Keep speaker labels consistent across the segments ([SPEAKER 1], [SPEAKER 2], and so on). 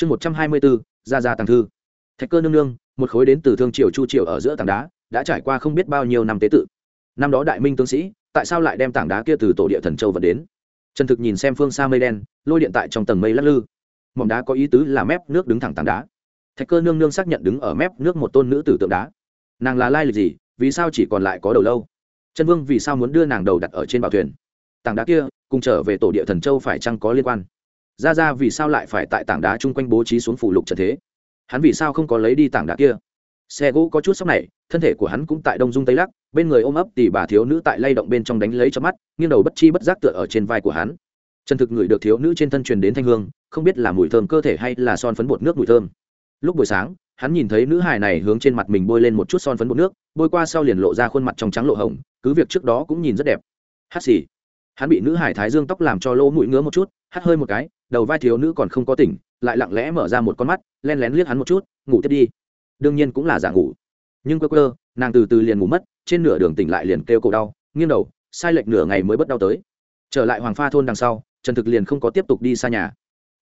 [SPEAKER 1] chương một trăm hai mươi bốn ra ra tàng thư. Thạch cơ nương nương, một khối đến từ thương triều chu triều ở giữa tảng đá, đã trải qua không biết bao nhiêu năm tế tự. Năm đó đại minh tướng sĩ, tại sao lại đem tảng đá kia từ tổ địa thần châu vật đến? Trần thực nhìn xem phương xa mây đen, lôi điện tại trong tầng mây lắc lư. Mỏm đá có ý tứ là mép nước đứng thẳng tảng đá. Thạch cơ nương nương xác nhận đứng ở mép nước một tôn nữ tử tượng đá. Nàng là lai lịch gì, vì sao chỉ còn lại có đầu lâu? Trần vương vì sao muốn đưa nàng đầu đặt ở trên bảo thuyền? Tảng đá kia, cùng trở về tổ địa thần châu phải chăng có liên quan? Ra ra vì sao lại phải tại tảng đá chung quanh bố trí xuống phủ lục trần thế? Hắn vì sao không có lấy đi tảng đá kia? Xe gỗ có chút sóc này, thân thể của hắn cũng tại đông dung tây lắc, bên người ôm ấp tỉ bà thiếu nữ tại lay động bên trong đánh lấy cho mắt, nghiêng đầu bất chi bất giác tựa ở trên vai của hắn. Trần thực ngửi được thiếu nữ trên thân truyền đến thanh hương, không biết là mùi thơm cơ thể hay là son phấn bột nước mùi thơm. Lúc buổi sáng, hắn nhìn thấy nữ hài này hướng trên mặt mình bôi lên một chút son phấn bột nước, bôi qua sau liền lộ ra khuôn mặt trong trắng lộ hồng, cứ việc trước đó cũng nhìn rất đẹp. Hát xì. Hắn bị nữ hải thái dương tóc làm cho lỗ mũi ngứa một chút hắt hơi một cái, đầu vai thiếu nữ còn không có tỉnh, lại lặng lẽ mở ra một con mắt, len lén liếc hắn một chút, ngủ tiếp đi. Đương nhiên cũng là giả ngủ. Nhưng cơ cơ nàng từ từ liền ngủ mất, trên nửa đường tỉnh lại liền kêu cổ đau, nghiêng đầu, sai lệch nửa ngày mới bất đau tới. Trở lại hoàng pha thôn đằng sau, trần thực liền không có tiếp tục đi xa nhà.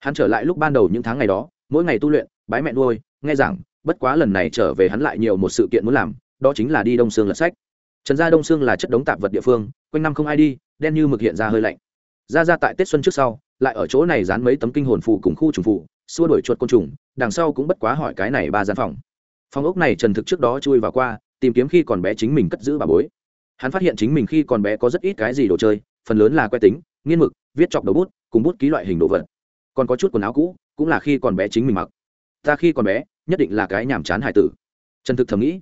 [SPEAKER 1] Hắn trở lại lúc ban đầu những tháng ngày đó, mỗi ngày tu luyện, bái mẹ nuôi, nghe rằng bất quá lần này trở về hắn lại nhiều một sự kiện muốn làm, đó chính là đi đông sương lật sách. Trần gia đông sương là chất đống tạp vật địa phương, quanh năm không ai đi, đen như mực hiện ra hơi lạnh. Ra ra tại tết xuân trước sau lại ở chỗ này dán mấy tấm kinh hồn phù cùng khu trùng phù, xua đuổi chuột côn trùng, đằng sau cũng bất quá hỏi cái này ba gian phòng. Phòng ốc này trần thực trước đó chui vào qua, tìm kiếm khi còn bé chính mình cất giữ bà bối. Hắn phát hiện chính mình khi còn bé có rất ít cái gì đồ chơi, phần lớn là que tính, nghiên mực, viết chọc đầu bút, cùng bút ký loại hình đồ vật. Còn có chút quần áo cũ, cũng là khi còn bé chính mình mặc. Ta khi còn bé, nhất định là cái nhàm chán hải tử. Trần thực thầm nghĩ.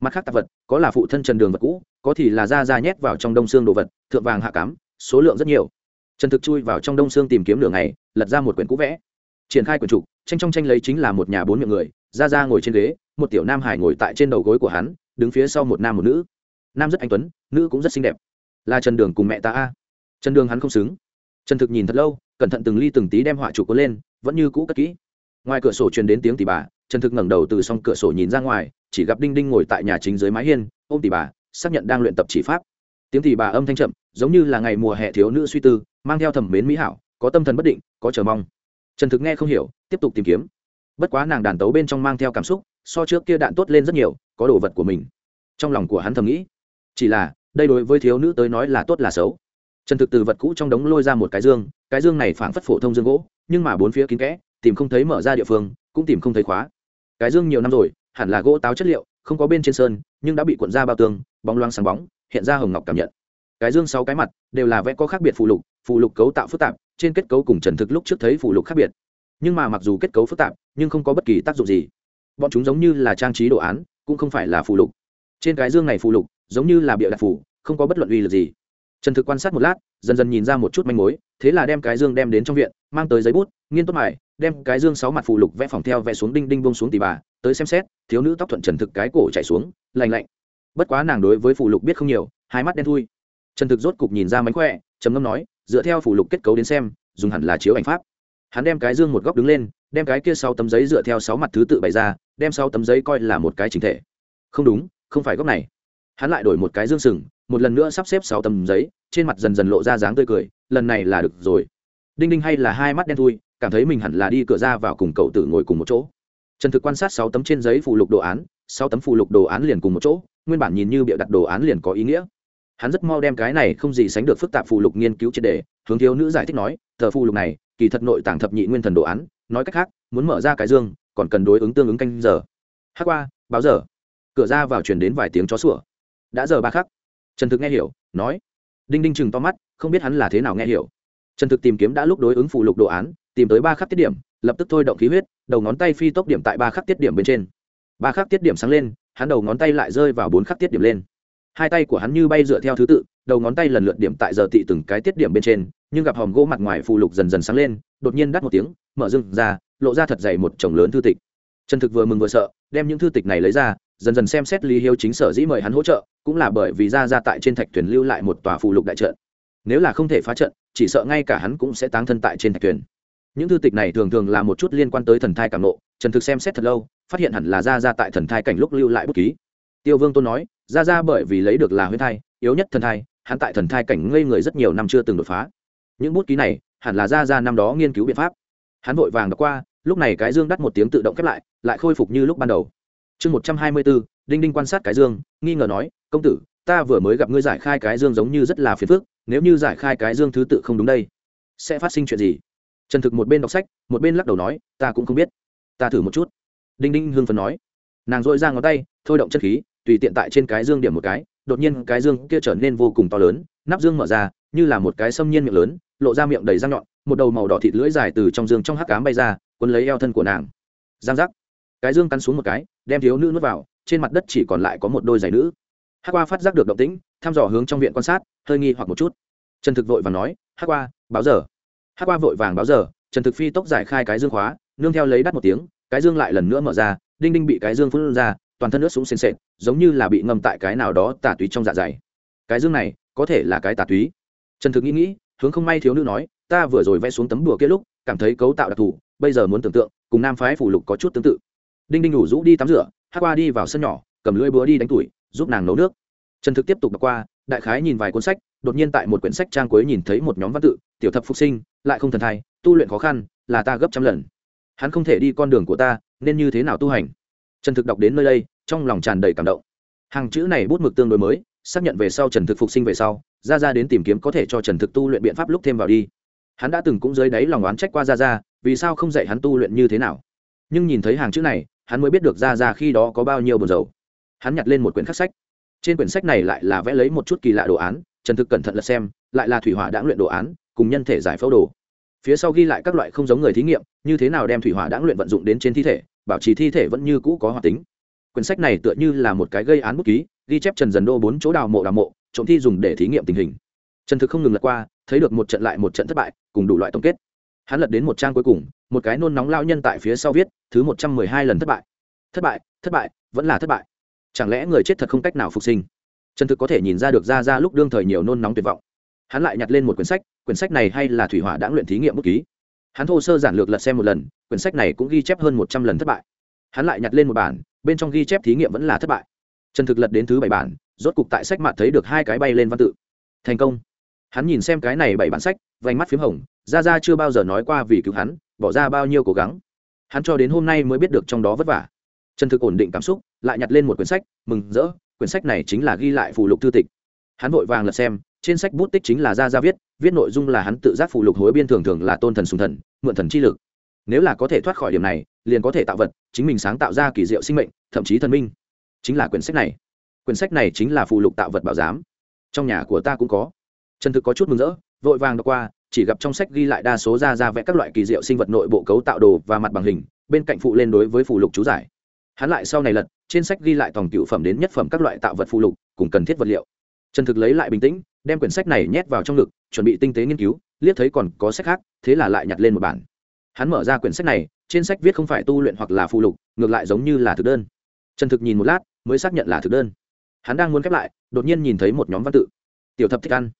[SPEAKER 1] Mặt khác tạp vật, có là phụ thân trần đường vật cũ, có thì là da da nhét vào trong đông xương đồ vật, thượng vàng hạ cám, số lượng rất nhiều trần thực chui vào trong đông xương tìm kiếm lửa này lật ra một quyển cũ vẽ. Triển khai quyển trục, tranh trong tranh lấy chính là một nhà bốn miệng người ra ra ngồi trên ghế, một tiểu nam hải ngồi tại trên đầu gối của hắn, đứng phía sau một nam một nữ. Nam rất anh tuấn, nữ cũng rất xinh đẹp. Là trần đường cùng mẹ ta a. Trần đường hắn không xứng. Trần thực nhìn thật lâu, cẩn thận từng ly từng tí đem họa chủ cuốn lên, vẫn như cũ cất kỹ. Ngoài cửa sổ truyền đến tiếng tỷ bà, trần thực ngẩng đầu từ s cửa sổ nhìn ra ngoài, chỉ gặp đinh đinh ngồi tại nhà chính dưới mái hiên, ôm tỷ bà, xác nhận đang luyện tập chỉ pháp tiếng thì bà âm thanh chậm, giống như là ngày mùa hè thiếu nữ suy tư, mang theo thẩm mến mỹ hảo, có tâm thần bất định, có chờ mong. Trần thực nghe không hiểu, tiếp tục tìm kiếm. Bất quá nàng đàn tấu bên trong mang theo cảm xúc, so trước kia đạn tốt lên rất nhiều, có đồ vật của mình. Trong lòng của hắn thầm nghĩ, chỉ là, đây đối với thiếu nữ tới nói là tốt là xấu. Trần thực từ vật cũ trong đống lôi ra một cái dương cái dương này phảng phất phổ thông dương gỗ, nhưng mà bốn phía kín kẽ, tìm không thấy mở ra địa phương, cũng tìm không thấy khóa. Cái dương nhiều năm rồi, hẳn là gỗ táo chất liệu, không có bên trên sơn, nhưng đã bị cuộn ra bao tường, bóng loang sáng bóng hiện ra hồng ngọc cảm nhận. Cái dương sáu cái mặt đều là vẽ có khác biệt phụ lục phụ lục cấu tạo phức tạp, trên kết cấu cùng trần thực lúc trước thấy phụ lục khác biệt. Nhưng mà mặc dù kết cấu phức tạp, nhưng không có bất kỳ tác dụng gì. Bọn chúng giống như là trang trí đồ án, cũng không phải là phụ lục. Trên cái dương này phụ lục, giống như là bịa đặt phủ không có bất luận uy lực gì. Trần thực quan sát một lát, dần dần nhìn ra một chút manh mối, thế là đem cái dương đem đến trong viện, mang tới giấy bút, nghiên tốt mải đem cái dương sáu mặt phụ lục vẽ phòng theo vẽ xuống đinh đinh bông xuống tỉ bà, tới xem xét, thiếu nữ tóc thuận trần thực cái cổ chạy xuống lành lạnh bất quá nàng đối với phụ lục biết không nhiều, hai mắt đen thui. Trần thực rốt cục nhìn ra mánh khỏe, trầm ngâm nói, dựa theo phụ lục kết cấu đến xem, dùng hẳn là chiếu ảnh pháp. Hắn đem cái dương một góc đứng lên, đem cái kia sáu tấm giấy dựa theo sáu mặt thứ tự bày ra, đem sáu tấm giấy coi là một cái chính thể. Không đúng, không phải góc này. Hắn lại đổi một cái dương sừng, một lần nữa sắp xếp sáu tấm giấy, trên mặt dần dần lộ ra dáng tươi cười, lần này là được rồi. Đinh đinh hay là hai mắt đen thui, cảm thấy mình hẳn là đi cửa ra vào cùng cậu tử ngồi cùng một chỗ. Trần thực quan sát sáu tấm trên giấy phụ lục đồ án, sáu tấm phụ lục đồ án liền cùng một chỗ nguyên bản nhìn như bịa đặt đồ án liền có ý nghĩa. Hắn rất mau đem cái này không gì sánh được phức tạp phụ lục nghiên cứu triệt đề, hướng thiếu nữ giải thích nói, tờ phụ lục này, kỳ thật nội tàng thập nhị nguyên thần đồ án, nói cách khác, muốn mở ra cái dương, còn cần đối ứng tương ứng canh giờ. Hát qua, báo giờ. Cửa ra vào truyền đến vài tiếng chó sủa. Đã giờ ba khắc. Trần thực nghe hiểu, nói. Đinh đinh chừng to mắt, không biết hắn là thế nào nghe hiểu. Trần thực tìm kiếm đã lúc đối ứng phụ lục đồ án, tìm tới ba khắc tiết điểm, lập tức thôi động khí huyết, đầu ngón tay phi tốc điểm tại ba khắc tiết điểm bên trên. Ba khắc tiết điểm sáng lên hắn đầu ngón tay lại rơi vào bốn khắc tiết điểm lên. Hai tay của hắn như bay dựa theo thứ tự, đầu ngón tay lần lượt điểm tại giờ tị từng cái tiết điểm bên trên, nhưng gặp hòm gỗ mặt ngoài phụ lục dần dần sáng lên, đột nhiên đắt một tiếng, mở rừng ra, lộ ra thật dày một chồng lớn thư tịch. Trần thực vừa mừng vừa sợ, đem những thư tịch này lấy ra, dần dần xem xét lý hiếu chính sở dĩ mời hắn hỗ trợ, cũng là bởi vì ra ra tại trên thạch thuyền lưu lại một tòa phụ lục đại trận. Nếu là không thể phá trận, chỉ sợ ngay cả hắn cũng sẽ táng thân tại trên thạch thuyền những thư tịch này thường thường là một chút liên quan tới thần thai cảm nộ, trần thực xem xét thật lâu, phát hiện hẳn là ra ra tại thần thai cảnh lúc lưu lại bút ký. Tiêu vương tôn nói ra ra bởi vì lấy được là huyết thai, yếu nhất thần thai, hắn tại thần thai cảnh ngây người rất nhiều năm chưa từng đột phá. Những bút ký này, hẳn là ra ra năm đó nghiên cứu biện pháp. Hắn vội vàng đọc qua, lúc này cái dương đắt một tiếng tự động khép lại lại khôi phục như lúc ban đầu. Chương một trăm hai mươi bốn, đinh đinh quan sát cái dương, nghi ngờ nói, công tử, ta vừa mới gặp ngươi giải khai cái dương giống như rất là phiền phức, nếu như giải khai cái dương thứ tự không đúng đây, sẽ phát sinh chuyện gì? Trần thực một bên đọc sách, một bên lắc đầu nói, ta cũng không biết. Ta thử một chút. Đinh đinh hương phần nói. Nàng dội ra ngón tay, thôi động chất khí, tùy tiện tại trên cái dương điểm một cái, đột nhiên cái dương kia trở nên vô cùng to lớn, nắp dương mở ra, như là một cái xâm nhiên miệng lớn, lộ ra miệng đầy răng nhọn, một đầu màu đỏ thịt lưỡi dài từ trong dương trong hắc cám bay ra quấn lấy eo thân của nàng. Giang giác. Cái dương cắn xuống một cái, đem thiếu nữ nuốt vào, trên mặt đất chỉ còn lại có một đôi giày nữ. Hắc qua phát giác được động tĩnh, thăm dò hướng trong viện quan sát, hơi nghi hoặc một chút. Trần thực vội và nói, hắc qua, báo giờ hát qua vội vàng báo giờ, trần thực phi tốc giải khai cái dương khóa, nương theo lấy đắt một tiếng, cái dương lại lần nữa mở ra, đinh đinh bị cái dương phun ra, toàn thân nước súng sền sệt, giống như là bị ngâm tại cái nào đó tà túy trong dạ dày. Cái dương này, có thể là cái tà túy. Trần thực nghĩ nghĩ, hướng không may thiếu nữ nói, ta vừa rồi vẽ xuống tấm đùa kia lúc, cảm thấy cấu tạo đặc thù, bây giờ muốn tưởng tượng, cùng nam phái phủ lục có chút tương tự. Đinh đinh đủ rũ đi tắm rửa, hát qua đi vào sân nhỏ, cầm lưỡi búa đi đánh tuổi, giúp nàng nấu nước. Trần thực tiếp tục đọc qua, đại khái nhìn vài cuốn sách, đột nhiên tại một quyển sách trang cuối nhìn thấy một nhóm văn tự, tiểu thập phục sinh lại không thần thai, tu luyện khó khăn, là ta gấp trăm lần. Hắn không thể đi con đường của ta, nên như thế nào tu hành? Trần thực đọc đến nơi đây, trong lòng tràn đầy cảm động. Hàng chữ này bút mực tương đối mới, xác nhận về sau trần thực phục sinh về sau ra ra đến tìm kiếm có thể cho trần thực tu luyện biện pháp lúc thêm vào đi. Hắn đã từng cũng dưới đáy lòng oán trách qua ra ra vì sao không dạy hắn tu luyện như thế nào? Nhưng nhìn thấy hàng chữ này, hắn mới biết được ra ra khi đó có bao nhiêu buồn dầu hắn nhặt lên một quyển khắc sách. Trên quyển sách này lại là vẽ lấy một chút kỳ lạ đồ án, trần thực cẩn thận lật xem, lại là thủy hỏa đã luyện đồ án cùng nhân thể giải phẫu đồ. Phía sau ghi lại các loại không giống người thí nghiệm, như thế nào đem thủy hỏa đãng luyện vận dụng đến trên thi thể, bảo trì thi thể vẫn như cũ có hoạt tính. Quyển sách này tựa như là một cái gây án bút ký, ghi chép trần dần đô bốn chỗ đào mộ đào mộ, trộm thi dùng để thí nghiệm tình hình. Trần thực không ngừng lật qua, thấy được một trận lại một trận thất bại, cùng đủ loại tổng kết. Hắn lật đến một trang cuối cùng, một cái nôn nóng lao nhân tại phía sau viết, thứ một trăm mười hai lần thất bại. Thất bại thất bại, vẫn là thất bại. Chẳng lẽ người chết thật không cách nào phục sinh? Trần thực có thể nhìn ra được ra ra lúc đương thời nhiều nôn nóng tuyệt vọng. Hắn lại nhặt lên một quyển sách quyển sách này hay là thủy hỏa đã luyện thí nghiệm bút ký. Hắn thô sơ giản lược lật xem một lần, quyển sách này cũng ghi chép hơn một trăm lần thất bại. Hắn lại nhặt lên một bản, bên trong ghi chép thí nghiệm vẫn là thất bại. Trần thực lật đến thứ bảy bản, rốt cục tại sách mặt thấy được hai cái bay lên văn tự. Thành công. Hắn nhìn xem cái này bảy bản sách, vành mắt p h í m hồng ra ra chưa bao giờ nói qua vì cứu hắn, bỏ ra bao nhiêu cố gắng. Hắn cho đến hôm nay mới biết được trong đó vất vả. Trần thực ổn định cảm xúc, lại nhặt lên một quyển sách, mừng rỡ, quyển sách này chính là ghi lại phụ lục thư tịch. Hắn vội vàng lật xem, trên sách bút tích chính là ra ra viết viết nội dung là hắn tự giác phụ lục hối biên thường thường là tôn thần sùng thần, mượn thần chi lực. Nếu là có thể thoát khỏi điểm này, liền có thể tạo vật, chính mình sáng tạo ra kỳ diệu sinh mệnh, thậm chí thần minh. Chính là quyển sách này. Quyển sách này chính là phụ lục tạo vật bảo giám. Trong nhà của ta cũng có. Trần thực có chút mừng rỡ, vội vàng đọc qua, chỉ gặp trong sách ghi lại đa số ra ra vẽ các loại kỳ diệu sinh vật nội bộ cấu tạo đồ và mặt bằng hình, bên cạnh phụ lên đối với phụ lục chú giải. Hắn lại sau này lật, trên sách ghi lại tòng cựu phẩm đến nhất phẩm các loại tạo vật phụ lục, cùng cần thiết vật liệu. Trần thực lấy lại bình tĩnh đem quyển sách này nhét vào trong ngực, chuẩn bị tinh tế nghiên cứu, liếc thấy còn có sách khác, thế là lại nhặt lên một bản. Hắn mở ra quyển sách này, trên sách viết không phải tu luyện hoặc là phụ lục, ngược lại giống như là thực đơn. Trần thực nhìn một lát, mới xác nhận là thực đơn. Hắn đang muốn khép lại, đột nhiên nhìn thấy một nhóm văn tự. Tiểu thập thích ăn.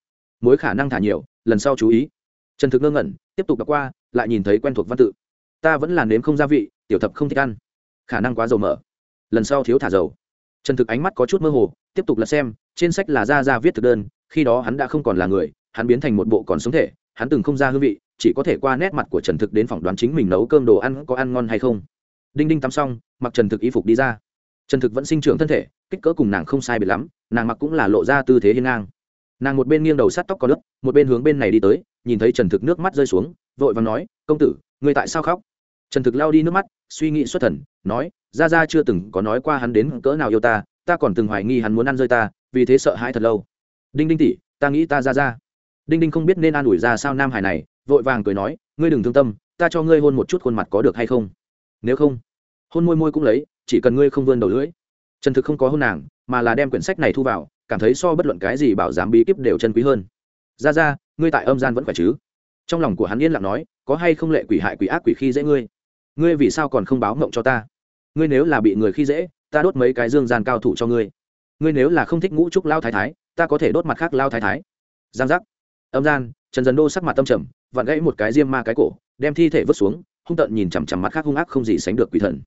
[SPEAKER 1] Mối khả năng thả nhiều, lần sau chú ý. Trần thực ngơ ngẩn, tiếp tục đọc qua, lại nhìn thấy quen thuộc văn tự. Ta vẫn là nếm không gia vị, tiểu thập không thích ăn. Khả năng quá dầu mỡ. Lần sau thiếu thả dầu. Trần thực ánh mắt có chút mơ hồ, tiếp tục lật xem trên sách là ra ra viết thực đơn, khi đó hắn đã không còn là người, hắn biến thành một bộ còn sống thể, hắn từng không ra hương vị, chỉ có thể qua nét mặt của trần thực đến phỏng đoán chính mình nấu cơm đồ ăn có ăn ngon hay không. Đinh đinh tắm xong, mặc trần thực y phục đi ra. Trần thực vẫn sinh trưởng thân thể, kích cỡ cùng nàng không sai biệt lắm, nàng mặc cũng là lộ ra tư thế hiên ngang. Nàng một bên nghiêng đầu sát tóc có lớp một bên hướng bên này đi tới, nhìn thấy trần thực nước mắt rơi xuống, vội và nói, công tử người tại sao khóc? Trần thực lao đi nước mắt, suy nghĩ xuất thần, nói ra ra chưa từng có nói qua hắn đến cỡ nào yêu ta ta còn từng hoài nghi hắn muốn ăn rơi ta vì thế sợ hãi thật lâu. Đinh đinh tỉ ta nghĩ ta ra ra. Đinh đinh không biết nên an ủi ra sao nam hải này, vội vàng cười nói, ngươi đừng thương tâm, ta cho ngươi hôn một chút khuôn mặt có được hay không? Nếu không, hôn môi môi cũng lấy, chỉ cần ngươi không vươn đầu lưỡi. Trần thực không có hôn nàng, mà là đem quyển sách này thu vào, cảm thấy so bất luận cái gì bảo giám bí kíp đều chân quý hơn. Ra ra, ngươi tại âm gian vẫn khỏe chứ? Trong lòng của hắn yên lặng nói, có hay không lệ quỷ hại quỷ ác quỷ khi dễ ngươi? Ngươi vì sao còn không báo mộng cho ta? Ngươi nếu là bị người khi dễ, ta đốt mấy cái dương gian cao thủ cho ngươi ngươi nếu là không thích ngũ trúc lao thái thái, ta có thể đốt mặt khác lao thái thái. Giang giác. Âm gian, trần dần đô sắc mặt tâm trầm, vặn gãy một cái diêm ma cái cổ, đem thi thể vứt xuống, hung tận nhìn chằm chằm mắt khác hung ác không gì sánh được quỷ thần.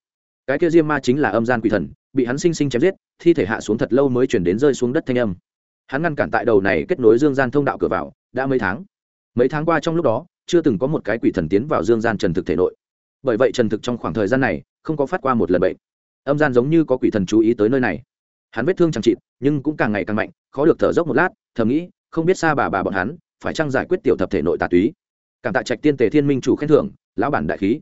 [SPEAKER 1] Cái kia diêm ma chính là âm gian quỷ thần, bị hắn sinh sinh chém giết, thi thể hạ xuống thật lâu mới chuyển đến rơi xuống đất thanh âm. Hắn ngăn cản tại đầu này kết nối dương gian thông đạo cửa vào, đã mấy tháng. Mấy tháng qua trong lúc đó, chưa từng có một cái quỷ thần tiến vào dương gian trần thực thể nội. Bởi vậy trần thực trong khoảng thời gian này, không có phát qua một lần bệnh. Âm gian giống như có quỷ thần chú ý tới nơi này hắn vết thương chẳng chịt, nhưng cũng càng ngày càng mạnh, khó được thở dốc một lát, thầm nghĩ, không biết xa bà bà bọn hắn, phải chăng giải quyết tiểu thập thể nội tà túy. Cảm tạ trạch tiên tề thiên minh chủ khen thưởng, lão bản đại khí.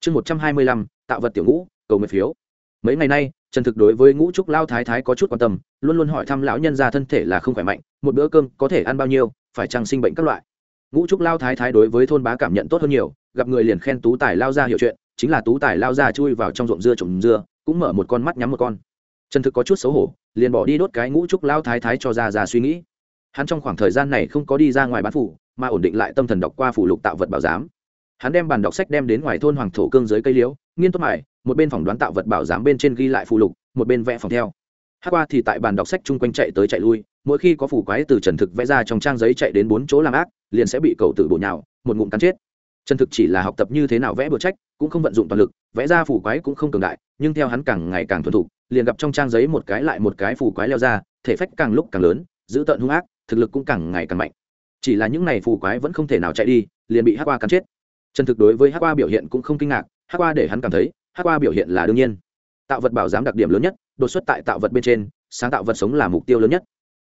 [SPEAKER 1] Chương một trăm hai mươi lăm, tạo vật tiểu ngũ, cầu nguyện phiếu. Mấy ngày nay, trần thực đối với ngũ trúc lao thái thái có chút quan tâm, luôn luôn hỏi thăm lão nhân ra thân thể là không khỏe mạnh, một bữa cơm có thể ăn bao nhiêu, phải chăng sinh bệnh các loại. Ngũ trúc lao thái thái đối với thôn bá cảm nhận tốt hơn nhiều, gặp người liền khen tú tài lao ra hiểu chuyện, chính là tú tài lao ra chui vào trong ruộng dưa trồng dưa, cũng mở một con mắt nhắm một con trần thực có chút xấu hổ, liền bỏ đi đốt cái ngũ trúc lao thái thái cho ra ra suy nghĩ. Hắn trong khoảng thời gian này không có đi ra ngoài bán phủ, mà ổn định lại tâm thần đọc qua phủ lục tạo vật bảo giám. Hắn đem bàn đọc sách đem đến ngoài thôn hoàng thổ cương dưới cây liễu nghiên tốt mải một bên phỏng đoán tạo vật bảo giám bên trên ghi lại phụ lục, một bên vẽ phòng theo. Hát qua thì tại bàn đọc sách chung quanh chạy tới chạy lui, mỗi khi có phủ quái từ trần thực vẽ ra trong trang giấy chạy đến bốn chỗ làm ác, liền sẽ bị cầu tự bổ nhào, một ngụm cắn chết trần thực chỉ là học tập như thế nào vẽ bừa trách, cũng không vận dụng toàn lực, vẽ ra phủ quái cũng không cường đại, nhưng theo hắn càng ngày càng thuần thục, liền gặp trong trang giấy một cái lại một cái phủ quái leo ra, thể phách càng lúc càng lớn giữ tợn hung ác, thực lực cũng càng ngày càng mạnh. Chỉ là những này phù quái vẫn không thể nào chạy đi, liền bị hát qua cắn chết. Trần thực đối với hát qua biểu hiện cũng không kinh ngạc hát qua để hắn cảm thấy hát qua biểu hiện là đương nhiên. Tạo vật bảo giám đặc điểm lớn nhất, đột xuất tại tạo vật bên trên, sáng tạo vật sống là mục tiêu lớn nhất.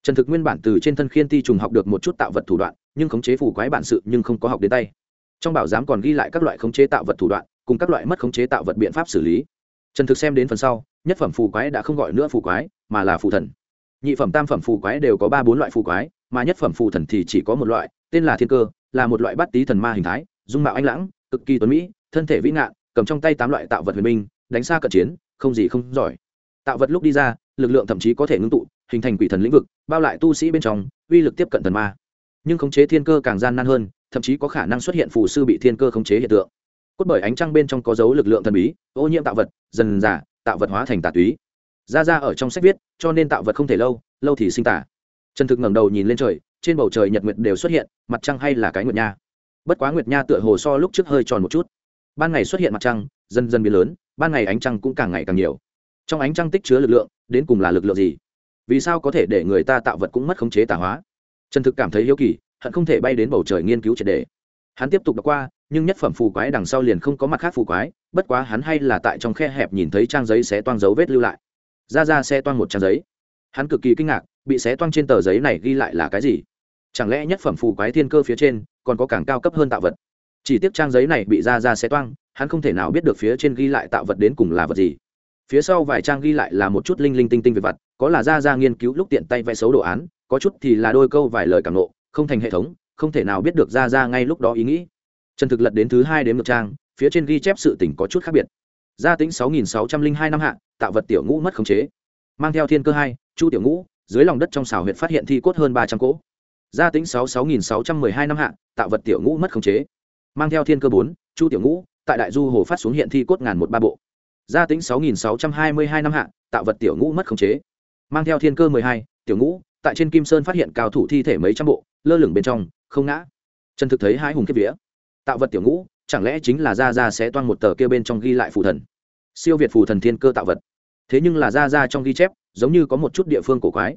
[SPEAKER 1] Trần thực nguyên bản từ trên thân khiên ti trùng học được một chút tạo vật thủ đoạn, nhưng khống chế phù quái bản sự nhưng không có học đến tay trong bảo giám còn ghi lại các loại khống chế tạo vật thủ đoạn, cùng các loại mất khống chế tạo vật biện pháp xử lý. Trần thực xem đến phần sau, nhất phẩm phù quái đã không gọi nữa phù quái, mà là phù thần. Nhị phẩm, tam phẩm phù quái đều có ba bốn loại phù quái, mà nhất phẩm phù thần thì chỉ có một loại, tên là thiên cơ, là một loại bát tý thần ma hình thái, dung mạo anh lãng, cực kỳ tuấn mỹ, thân thể vĩ ngạn, cầm trong tay tám loại tạo vật huyền minh, đánh xa cận chiến, không gì không giỏi. Tạo vật lúc đi ra, lực lượng thậm chí có thể ngưng tụ, hình thành quỷ thần lĩnh vực, bao lại tu sĩ bên trong, uy lực tiếp cận thần ma. Nhưng khống chế thiên cơ càng gian nan hơn thậm chí có khả năng xuất hiện phù sư bị thiên cơ khống chế hiện tượng. Cốt bởi ánh trăng bên trong có dấu lực lượng thần bí, ô nhiễm tạo vật, dần giả tạo vật hóa thành tà túy. Ra ra ở trong sách viết, cho nên tạo vật không thể lâu lâu thì sinh tả trần thực ngẩng đầu nhìn lên trời, trên bầu trời nhật nguyệt đều xuất hiện, mặt trăng hay là cái nguyệt nha. Bất quá nguyệt nha tựa hồ so lúc trước hơi tròn một chút. Ban ngày xuất hiện mặt trăng, dần dần biến lớn, ban ngày ánh trăng cũng càng ngày càng nhiều. Trong ánh trăng tích chứa lực lượng, đến cùng là lực lượng gì? Vì sao có thể để người ta tạo vật cũng mất khống chế tà hóa? Trần thực cảm thấy hiếu kỳ hận không thể bay đến bầu trời nghiên cứu triệt đề. Hắn tiếp tục đọc qua, nhưng nhất phẩm phù quái đằng sau liền không có mặt khác phù quái, bất quá hắn hay là tại trong khe hẹp nhìn thấy trang giấy sẽ toang dấu vết lưu lại. Ra ra xe toang một trang giấy. Hắn cực kỳ kinh ngạc, bị xé toang trên tờ giấy này ghi lại là cái gì? Chẳng lẽ nhất phẩm phù quái thiên cơ phía trên còn có càng cao cấp hơn tạo vật? Chỉ tiếc trang giấy này bị ra ra xé toang, hắn không thể nào biết được phía trên ghi lại tạo vật đến cùng là vật gì. Phía sau vài trang ghi lại là một chút linh linh tinh tinh về vật có là ra ra nghiên cứu lúc tiện tay vẽ xấu đồ án, có chút thì là đôi câu vài lời cảm nộ không thành hệ thống, không thể nào biết được ra ra ngay lúc đó ý nghĩ. Trần thực lật đến thứ hai đến ngược trang, phía trên ghi chép sự tỉnh có chút khác biệt. Gia tính sáu nghìn sáu trăm linh hai năm hạ tạo vật tiểu ngũ mất khống chế. Mang theo thiên cơ hai, chu tiểu ngũ, dưới lòng đất trong xào huyện phát hiện thi cốt hơn ba trăm cỗ. Gia tính sáu sáu nghìn sáu trăm mười hai năm hạ tạo vật tiểu ngũ mất khống chế. Mang theo thiên cơ bốn, chu tiểu ngũ, tại đại du hồ phát xuống hiện thi cốt ngàn một ba bộ. Gia tính sáu nghìn sáu trăm hai mươi hai năm hạ tạo vật tiểu ngũ mất khống chế. Mang theo thiên cơ mười hai, tiểu ngũ, tại trên kim sơn phát hiện cao thủ thi thể mấy trăm bộ lơ lửng bên trong, không ngã. Trần thực thấy hai hùng kiếp vía. Tạo vật tiểu ngũ, chẳng lẽ chính là ra ra sẽ toan một tờ kia bên trong ghi lại phù thần? Siêu việt phù thần thiên cơ tạo vật. Thế nhưng là ra ra trong ghi chép, giống như có một chút địa phương cổ quái.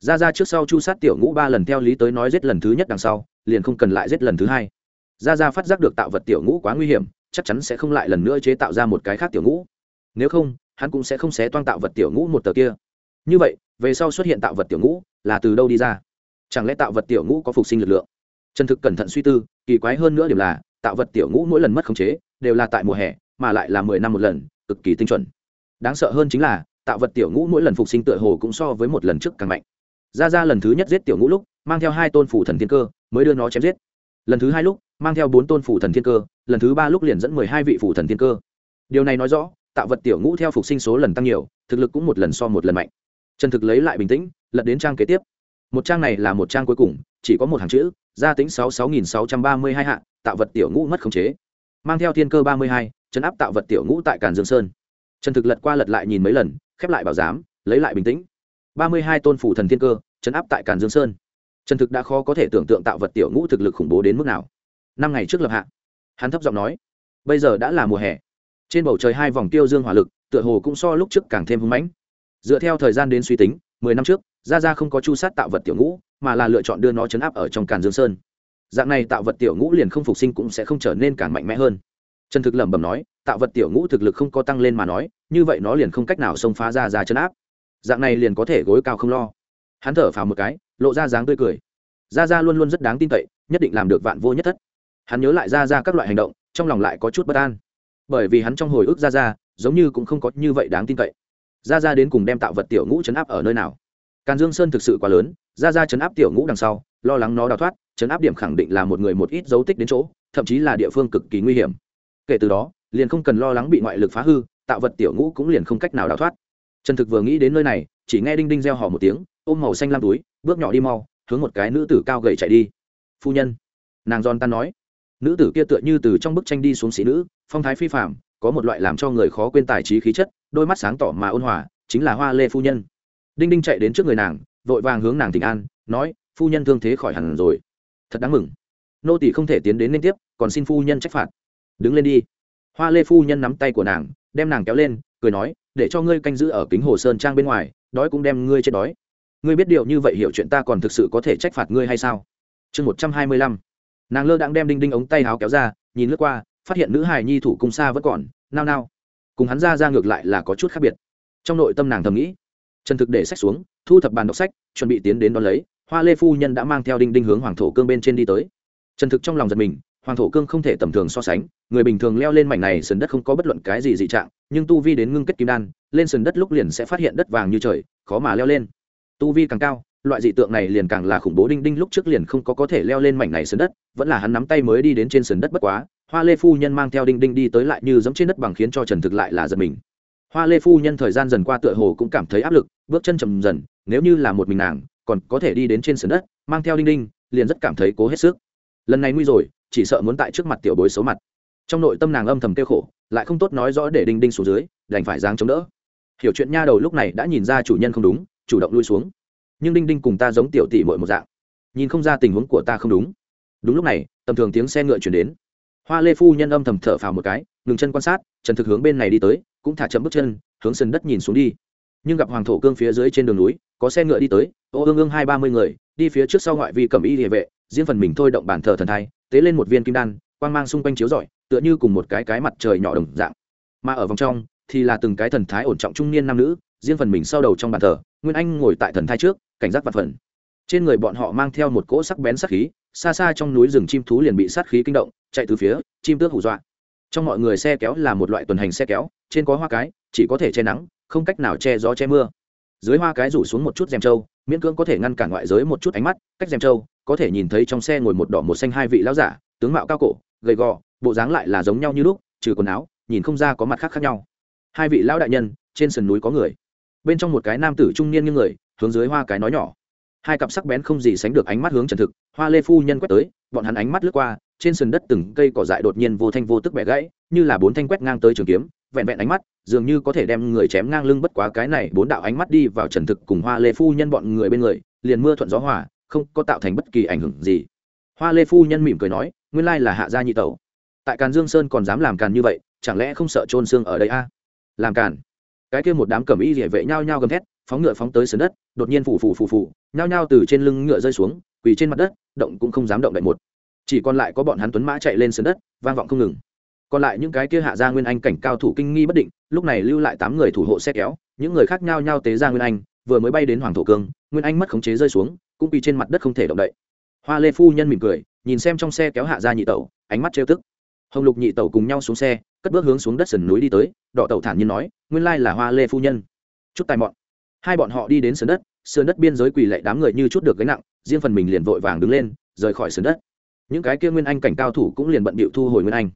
[SPEAKER 1] Ra ra trước sau chu sát tiểu ngũ ba lần theo lý tới nói giết lần thứ nhất đằng sau, liền không cần lại giết lần thứ hai. Ra ra phát giác được tạo vật tiểu ngũ quá nguy hiểm, chắc chắn sẽ không lại lần nữa chế tạo ra một cái khác tiểu ngũ. Nếu không, hắn cũng sẽ không xé toan tạo vật tiểu ngũ một tờ kia. Như vậy, về sau xuất hiện tạo vật tiểu ngũ là từ đâu đi ra? Chẳng lẽ tạo vật tiểu ngũ có phục sinh lực lượng? Trần thực cẩn thận suy tư, kỳ quái hơn nữa điểm là, tạo vật tiểu ngũ mỗi lần mất khống chế, đều là tại mùa hè, mà lại là mười năm một lần, cực kỳ tinh chuẩn. Đáng sợ hơn chính là, tạo vật tiểu ngũ mỗi lần phục sinh tựa hồ cũng so với một lần trước càng mạnh. Ra ra lần thứ nhất giết tiểu ngũ lúc, mang theo hai tôn phủ thần thiên cơ, mới đưa nó chém giết. Lần thứ hai lúc, mang theo bốn tôn phủ thần thiên cơ, lần thứ ba lúc liền dẫn mười hai vị phủ thần thiên cơ. Điều này nói rõ, tạo vật tiểu ngũ theo phục sinh số lần tăng nhiều, thực lực cũng một lần so một lần mạnh. Trần thực lấy lại bình tĩnh, lật đến trang kế tiếp một trang này là một trang cuối cùng, chỉ có một hàng chữ, gia tính sáu sáu nghìn sáu trăm ba mươi hai hạ, tạo vật tiểu ngũ mất khống chế. Mang theo thiên cơ ba mươi hai, chấn áp tạo vật tiểu ngũ tại càn dương sơn. Trần thực lật qua lật lại nhìn mấy lần, khép lại bảo giám, lấy lại bình tĩnh. Ba mươi hai tôn phủ thần thiên cơ, chấn áp tại càn dương sơn. Trần thực đã khó có thể tưởng tượng tạo vật tiểu ngũ thực lực khủng bố đến mức nào. Năm ngày trước lập hạ, hắn thấp giọng nói, bây giờ đã là mùa hè. Trên bầu trời hai vòng tiêu dương hỏa lực, tựa hồ cũng so lúc trước càng thêm hưng mãnh. Dựa theo thời gian đến suy tính, mười năm trước gia gia không có chu sát tạo vật tiểu ngũ, mà là lựa chọn đưa nó chấn áp ở trong càn dương sơn. Dạng này tạo vật tiểu ngũ liền không phục sinh cũng sẽ không trở nên càng mạnh mẽ hơn. Trần thực lẩm bẩm nói, tạo vật tiểu ngũ thực lực không có tăng lên mà nói, như vậy nó liền không cách nào xông phá ra ra chấn áp. Dạng này liền có thể gối cao không lo. Hắn thở phào một cái, lộ ra dáng tươi cười. Ra ra luôn luôn rất đáng tin cậy, nhất định làm được vạn vô nhất thất. Hắn nhớ lại ra ra các loại hành động, trong lòng lại có chút bất an. Bởi vì hắn trong hồi ức ra ra giống như cũng không có như vậy đáng tin cậy. Ra ra đến cùng đem tạo vật tiểu ngũ chấn áp ở nơi nào? Càn dương sơn thực sự quá lớn, ra ra chấn áp tiểu ngũ đằng sau, lo lắng nó đào thoát, chấn áp điểm khẳng định là một người một ít dấu tích đến chỗ, thậm chí là địa phương cực kỳ nguy hiểm. Kể từ đó, liền không cần lo lắng bị ngoại lực phá hư, tạo vật tiểu ngũ cũng liền không cách nào đào thoát. Trần thực vừa nghĩ đến nơi này, chỉ nghe đinh đinh reo hò một tiếng, ôm màu xanh lam túi, bước nhỏ đi mau, hướng một cái nữ tử cao gầy chạy đi. Phu nhân, nàng giòn tan nói. Nữ tử kia tựa như từ trong bức tranh đi xuống sĩ nữ, phong thái phi phạm có một loại làm cho người khó quên tài trí khí chất, đôi mắt sáng tỏ mà ôn hòa, chính là hoa lê phu nhân đinh đinh chạy đến trước người nàng, vội vàng hướng nàng tỉnh an, nói, phu nhân thương thế khỏi hẳn rồi. Thật đáng mừng. Nô tỷ không thể tiến đến liên tiếp, còn xin phu nhân trách phạt. Đứng lên đi. Hoa lê phu nhân nắm tay của nàng, đem nàng kéo lên, cười nói, để cho ngươi canh giữ ở kính hồ sơn trang bên ngoài, đói cũng đem ngươi chết đói. Ngươi biết điều như vậy hiểu chuyện ta còn thực sự có thể trách phạt ngươi hay sao? Chương một trăm hai mươi lăm. Nàng lơ đang đem đinh đinh ống tay áo kéo ra, nhìn lướt qua, phát hiện nữ hài nhi thủ cung xa vẫn còn, nao nao. Cùng hắn ra ra ngược lại là có chút khác biệt. Trong nội tâm nàng thầm nghĩ trần thực để sách xuống, thu thập bàn đọc sách, chuẩn bị tiến đến đón lấy, hoa lê phu nhân đã mang theo đinh đinh hướng hoàng thổ cương bên trên đi tới. Trần thực trong lòng giật mình, hoàng thổ cương không thể tầm thường so sánh, người bình thường leo lên mảnh này sườn đất không có bất luận cái gì dị trạng, nhưng tu vi đến ngưng kết kim đan, lên sườn đất lúc liền sẽ phát hiện đất vàng như trời, khó mà leo lên. Tu vi càng cao, loại dị tượng này liền càng là khủng bố đinh đinh lúc trước liền không có có thể leo lên mảnh này sườn đất, vẫn là hắn nắm tay mới đi đến trên sườn đất bất quá, hoa lê phu nhân mang theo đinh đinh đi tới lại như giống trên đất bằng khiến cho trần thực lại là giật mình hoa lê phu nhân thời gian dần qua tựa hồ cũng cảm thấy áp lực, bước chân chầm dần, nếu như là một mình nàng, còn có thể đi đến trên sườn đất, mang theo đinh đinh, liền rất cảm thấy cố hết sức. Lần này nguy rồi, chỉ sợ muốn tại trước mặt tiểu bối xấu mặt. Trong nội tâm nàng âm thầm kêu khổ, lại không tốt nói rõ để đinh đinh xuống dưới, đành phải giáng chống đỡ. Hiểu chuyện nha đầu lúc này đã nhìn ra chủ nhân không đúng, chủ động lui xuống. Nhưng đinh đinh cùng ta giống tiểu tỷ mội một dạng, nhìn không ra tình huống của ta không đúng. Đúng lúc này, tầm thường tiếng xe ngựa chuyển đến. Hoa lê phu nhân âm thầm thở phào một cái, ngừng chân quan sát trần thực hướng bên này đi tới cũng thả chậm bước chân, hướng sân đất nhìn xuống đi. Nhưng gặp hoàng thổ cương phía dưới trên đường núi, có xe ngựa đi tới, ô ương ương hai ba mươi người, đi phía trước sau ngoại vi cầm y địa vệ, riêng phần mình thôi động bản thờ thần thai, tế lên một viên kim đan, quang mang xung quanh chiếu rọi, tựa như cùng một cái cái mặt trời nhỏ đồng dạng. Mà ở vòng trong, thì là từng cái thần thái ổn trọng trung niên nam nữ, riêng phần mình sau đầu trong bàn thờ, nguyên anh ngồi tại thần thai trước, cảnh giác vật phần. Trên người bọn họ mang theo một cỗ sắc bén sát khí, xa xa trong núi rừng chim thú liền bị sát khí kinh động, chạy từ phía, chim tước hù dọa trong mọi người xe kéo là một loại tuần hành xe kéo, trên có hoa cái, chỉ có thể che nắng, không cách nào che gió che mưa. Dưới hoa cái rủ xuống một chút rèm trâu, miễn cưỡng có thể ngăn cản ngoại giới một chút ánh mắt, cách rèm trâu, có thể nhìn thấy trong xe ngồi một đỏ một xanh hai vị lão giả, tướng mạo cao cổ, gầy gò, bộ dáng lại là giống nhau như lúc, trừ quần áo, nhìn không ra có mặt khác khác nhau. Hai vị lão đại nhân, trên sườn núi có người. Bên trong một cái nam tử trung niên như người, hướng dưới hoa cái nói nhỏ. Hai cặp sắc bén không gì sánh được ánh mắt hướng trần thực hoa lê phu nhân quét tới, bọn hắn ánh mắt lướt qua, trên sườn đất từng cây cỏ dại đột nhiên vô thanh vô tức bẻ gãy, như là bốn thanh quét ngang tới trường kiếm, vẹn vẹn ánh mắt, dường như có thể đem người chém ngang lưng bất quá cái này bốn đạo ánh mắt đi vào trần thực cùng hoa lê phu nhân bọn người bên người, liền mưa thuận gió hòa, không có tạo thành bất kỳ ảnh hưởng gì. Hoa lê phu nhân mỉm cười nói, nguyên lai là hạ gia nhị tẩu. Tại càn dương sơn còn dám làm càn như vậy, chẳng lẽ không sợ trôn xương ở đây a? Làm càn. Cái kia một đám cẩm y địa vệ nhao nhao gầm thét, phóng ngựa phóng tới sườn đất, đột nhiên phủ phủ phủ phủ nhao nhao từ trên lưng ngựa rơi xuống quỳ trên mặt đất, động cũng không dám động đậy một. Chỉ còn lại có bọn hắn tuấn mã chạy lên sườn đất, vang vọng không ngừng. Còn lại những cái kia hạ gia nguyên anh cảnh cao thủ kinh nghi bất định, lúc này lưu lại tám người thủ hộ xe kéo, những người khác nhau nhau tế ra nguyên anh, vừa mới bay đến hoàng thổ cương, nguyên anh mất khống chế rơi xuống, cũng bị trên mặt đất không thể động đậy. Hoa lê phu nhân mỉm cười, nhìn xem trong xe kéo hạ ra nhị tẩu, ánh mắt trêu tức. Hồng lục nhị tẩu cùng nhau xuống xe, cất bước hướng xuống đất sườn núi đi tới, đỏ tẩu thản nhiên nói, nguyên lai là hoa lê phu nhân. Chút tài mọn. Hai bọn họ đi đến sườn đất sườn đất biên giới quỳ lệ đám người như chút được gánh nặng, riêng phần mình liền vội vàng đứng lên, rời khỏi sườn đất. Những cái kia nguyên anh cảnh cao thủ cũng liền bận bịu thu hồi nguyên anh.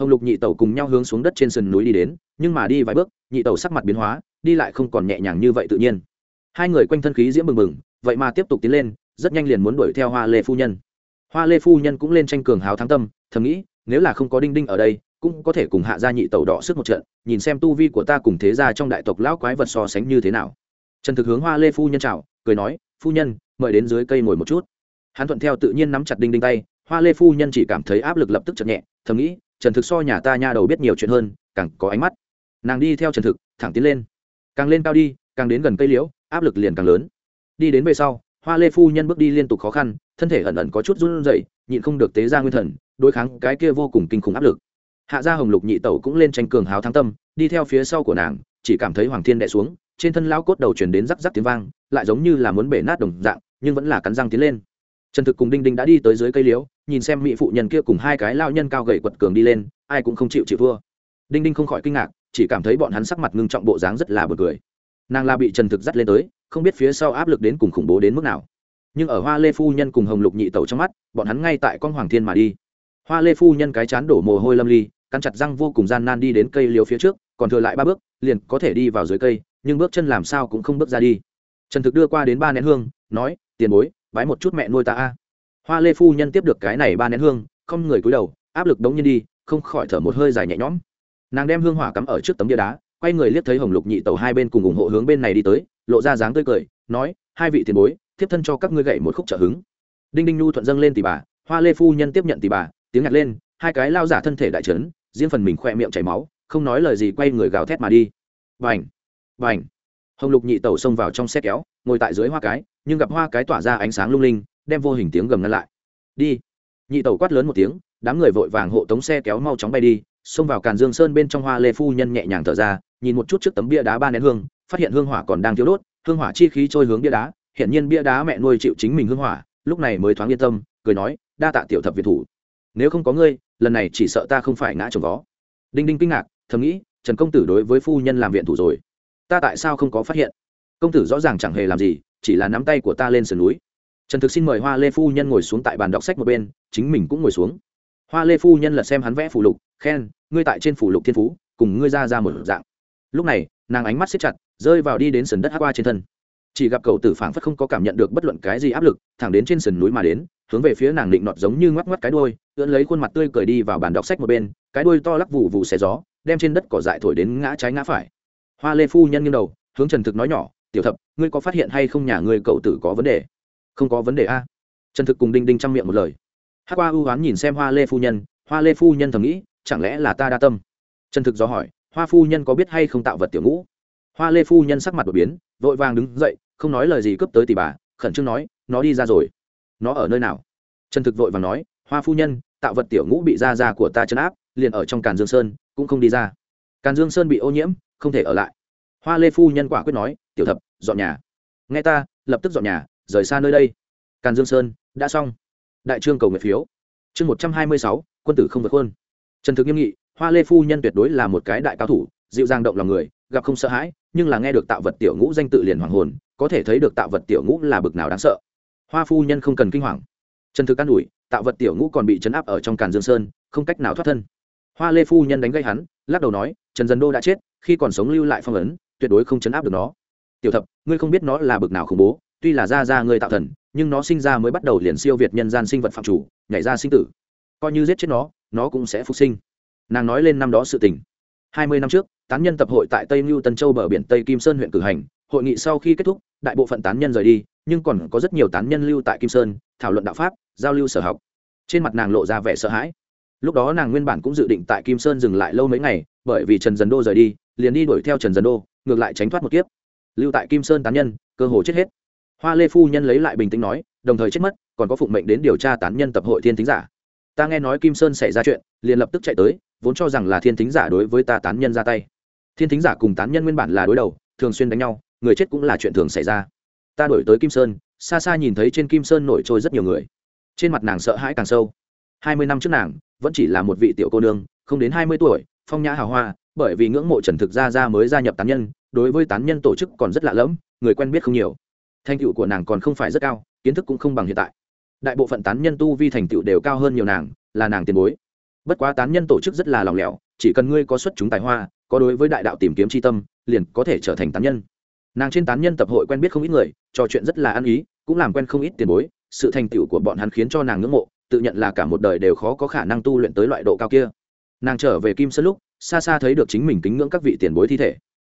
[SPEAKER 1] Hồng lục nhị tẩu cùng nhau hướng xuống đất trên sườn núi đi đến, nhưng mà đi vài bước, nhị tẩu sắc mặt biến hóa, đi lại không còn nhẹ nhàng như vậy tự nhiên. Hai người quanh thân khí diễm bừng bừng, vậy mà tiếp tục tiến lên, rất nhanh liền muốn đuổi theo hoa lê phu nhân. Hoa lê phu nhân cũng lên tranh cường hào thắng tâm, thầm nghĩ, nếu là không có đinh đinh ở đây, cũng có thể cùng hạ gia nhị tẩu đỏ sức một trận, nhìn xem tu vi của ta cùng thế gia trong đại tộc lão quái vật so sánh như thế nào trần thực hướng hoa lê phu nhân chào, cười nói, phu nhân, mời đến dưới cây ngồi một chút. Hắn thuận theo tự nhiên nắm chặt đinh đinh tay, hoa lê phu nhân chỉ cảm thấy áp lực lập tức chậm nhẹ, thầm nghĩ, trần thực so nhà ta nha đầu biết nhiều chuyện hơn, càng có ánh mắt. Nàng đi theo trần thực, thẳng tiến lên. Càng lên cao đi, càng đến gần cây liễu, áp lực liền càng lớn. Đi đến về sau, hoa lê phu nhân bước đi liên tục khó khăn, thân thể ẩn ẩn có chút run rẩy, nhịn không được tế ra nguyên thần, đối kháng cái kia vô cùng kinh khủng áp lực. Hạ gia hồng lục nhị tẩu cũng lên tranh cường háo thắng tâm, đi theo phía sau của nàng, chỉ cảm thấy hoàng thiên đẻ xuống trên thân lão cốt đầu chuyển đến rắc rắc tiếng vang, lại giống như là muốn bể nát đồng dạng, nhưng vẫn là cắn răng tiến lên. Trần thực cùng đinh đinh đã đi tới dưới cây liễu nhìn xem mỹ phụ nhân kia cùng hai cái lao nhân cao gầy quật cường đi lên, ai cũng không chịu chịu thua. Đinh đinh không khỏi kinh ngạc, chỉ cảm thấy bọn hắn sắc mặt ngưng trọng bộ dáng rất là bật cười. Nàng la bị trần thực dắt lên tới, không biết phía sau áp lực đến cùng khủng bố đến mức nào. Nhưng ở hoa lê phu nhân cùng hồng lục nhị tẩu trong mắt, bọn hắn ngay tại con hoàng thiên mà đi. Hoa lê phu nhân cái chán đổ mồ hôi lâm ly, cắn chặt răng vô cùng gian nan đi đến cây liều phía trước, còn thừa lại ba bước, liền có thể đi vào dưới cây nhưng bước chân làm sao cũng không bước ra đi. Trần thực đưa qua đến ba nén hương, nói, tiền bối, bái một chút mẹ nuôi ta a. Hoa lê phu nhân tiếp được cái này ba nén hương, không người cúi đầu, áp lực đống nhiên đi, không khỏi thở một hơi dài nhẹ nhõm. Nàng đem hương hỏa cắm ở trước tấm bia đá, quay người liếc thấy hồng lục nhị tàu hai bên cùng ủng hộ hướng bên này đi tới, lộ ra dáng tươi cười, nói, hai vị tiền bối tiếp thân cho các ngươi gậy một khúc trợ hứng. Đinh đinh nhu thuận dâng lên tỷ bà, hoa lê phu nhân tiếp nhận tỷ bà, tiếng nhặt lên, hai cái lao giả thân thể đại trấn, riêng phần mình khoe miệng chảy máu, không nói lời gì quay người gào thét mà đi và ảnh. Hồng lục nhị tẩu xông vào trong xe kéo, ngồi tại dưới hoa cái, nhưng gặp hoa cái tỏa ra ánh sáng lung linh, đem vô hình tiếng gầm ngăn lại. Đi. Nhị tẩu quát lớn một tiếng, đám người vội vàng hộ tống xe kéo mau chóng bay đi, xông vào càn dương sơn bên trong hoa lê phu nhân nhẹ nhàng thở ra, nhìn một chút trước tấm bia đá ba nén hương, phát hiện hương hỏa còn đang thiếu đốt, hương hỏa chi khí trôi hướng bia đá hiện nhiên bia đá mẹ nuôi chịu chính mình hương hỏa, lúc này mới thoáng yên tâm, cười nói, đa tạ tiểu thập việt thủ. Nếu không có ngươi, lần này chỉ sợ ta không phải ngã trồng vó. Đinh đinh kinh ngạc, thầm nghĩ, trần công tử đối với phu nhân làm viện thủ rồi ta tại sao không có phát hiện? Công tử rõ ràng chẳng hề làm gì, chỉ là nắm tay của ta lên sườn núi. Trần thực xin mời hoa lê phu nhân ngồi xuống tại bàn đọc sách một bên, chính mình cũng ngồi xuống. Hoa lê phu nhân lật xem hắn vẽ phủ lục, khen, ngươi tại trên phủ lục thiên phú, cùng ngươi ra ra một dạng. Lúc này, nàng ánh mắt xếp chặt, rơi vào đi đến sườn đất hát qua trên thân. Chỉ gặp cậu tử phảng phất không có cảm nhận được bất luận cái gì áp lực, thẳng đến trên sườn núi mà đến, hướng về phía nàng định nọt giống như ngoắc ngoắc cái đuôi, ưỡn lấy khuôn mặt tươi cười đi vào bàn đọc sách một bên, cái đuôi to lắc vụ vụ xẻ gió, đem trên đất cỏ dại thổi đến ngã trái ngã phải hoa lê phu nhân nghiêng đầu, hướng trần thực nói nhỏ, tiểu thập, ngươi có phát hiện hay không nhà ngươi cậu tử có vấn đề? Không có vấn đề a. Trần thực cùng đinh đinh chăm miệng một lời. Hát qua ưu oán nhìn xem hoa lê phu nhân, hoa lê phu nhân thầm nghĩ, chẳng lẽ là ta đa tâm? Trần thực do hỏi, hoa phu nhân có biết hay không tạo vật tiểu ngũ? Hoa lê phu nhân sắc mặt đột biến, vội vàng đứng dậy, không nói lời gì cướp tới tỷ bà, khẩn trương nói, nó đi ra rồi. Nó ở nơi nào? Trần thực vội vàng nói, hoa phu nhân, tạo vật tiểu ngũ bị ra ra của ta chấn áp, liền ở trong càn dương sơn, cũng không đi ra. Càn dương sơn bị ô nhiễm không thể ở lại. Hoa lê phu nhân quả quyết nói, tiểu thập, dọn nhà. Nghe ta, lập tức dọn nhà, rời xa nơi đây. Càn dương sơn, đã xong. Đại trương cầu nguyện phiếu. Chương một trăm hai mươi sáu, quân tử không vượt hơn trần thực nghiêm nghị, hoa lê phu nhân tuyệt đối là một cái đại cao thủ, dịu dàng động lòng người, gặp không sợ hãi, nhưng là nghe được tạo vật tiểu ngũ danh tự liền hoàng hồn, có thể thấy được tạo vật tiểu ngũ là bực nào đáng sợ. Hoa phu nhân không cần kinh hoàng. Trần thực an ủi, tạo vật tiểu ngũ còn bị chấn áp ở trong càn dương sơn, không cách nào thoát thân. Hoa lê phu nhân đánh gây hắn, lắc đầu nói, trần dân đô đã chết khi còn sống lưu lại phong ấn, tuyệt đối không chấn áp được nó. Tiểu thập, ngươi không biết nó là bực nào khủng bố, tuy là ra ra ngươi tạo thần, nhưng nó sinh ra mới bắt đầu liền siêu việt nhân gian sinh vật phạm chủ, nhảy ra sinh tử. Coi như giết chết nó nó cũng sẽ phục sinh. Nàng nói lên năm đó sự tình. Hai mươi năm trước, tán nhân tập hội tại tây mưu tân châu bờ biển tây kim sơn huyện cử hành, hội nghị sau khi kết thúc, đại bộ phận tán nhân rời đi, nhưng còn có rất nhiều tán nhân lưu tại kim sơn, thảo luận đạo pháp, giao lưu sở học. Trên mặt nàng lộ ra vẻ sợ hãi. Lúc đó nàng nguyên bản cũng dự định tại kim sơn dừng lại lâu mấy ngày, bởi vì trần dần đô rời đi liền đi đuổi theo trần dần đô, ngược lại tránh thoát một kiếp. Lưu tại kim sơn tán nhân, cơ hồ chết hết. Hoa lê phu nhân lấy lại bình tĩnh nói, đồng thời chết mất, còn có phụng mệnh đến điều tra tán nhân tập hội thiên thính giả. Ta nghe nói kim sơn xảy ra chuyện, liền lập tức chạy tới, vốn cho rằng là thiên thính giả đối với ta tán nhân ra tay. Thiên thính giả cùng tán nhân nguyên bản là đối đầu, thường xuyên đánh nhau, người chết cũng là chuyện thường xảy ra. Ta đổi tới kim sơn, xa xa nhìn thấy trên kim sơn nổi trôi rất nhiều người. Trên mặt nàng sợ hãi càng sâu. Hai mươi năm trước nàng, vẫn chỉ là một vị tiểu cô nương, không đến hai mươi tuổi, phong nhã hào hoa bởi vì ngưỡng mộ trần thực gia ra mới gia nhập tán nhân, đối với tán nhân tổ chức còn rất lạ lẫm, người quen biết không nhiều. Thành tựu của nàng còn không phải rất cao, kiến thức cũng không bằng hiện tại. Đại bộ phận tán nhân tu vi thành tựu đều cao hơn nhiều nàng, là nàng tiền bối. Bất quá tán nhân tổ chức rất là lòng lẻo, chỉ cần ngươi có xuất chúng tài hoa, có đối với đại đạo tìm kiếm tri tâm, liền có thể trở thành tán nhân. Nàng trên tán nhân tập hội quen biết không ít người, trò chuyện rất là ăn ý, cũng làm quen không ít tiền bối. Sự thành tựu của bọn hắn khiến cho nàng ngưỡng mộ, tự nhận là cả một đời đều khó có khả năng tu luyện tới loại độ cao kia. Nàng trở về kim sơn lúc xa xa thấy được chính mình kính ngưỡng các vị tiền bối thi thể.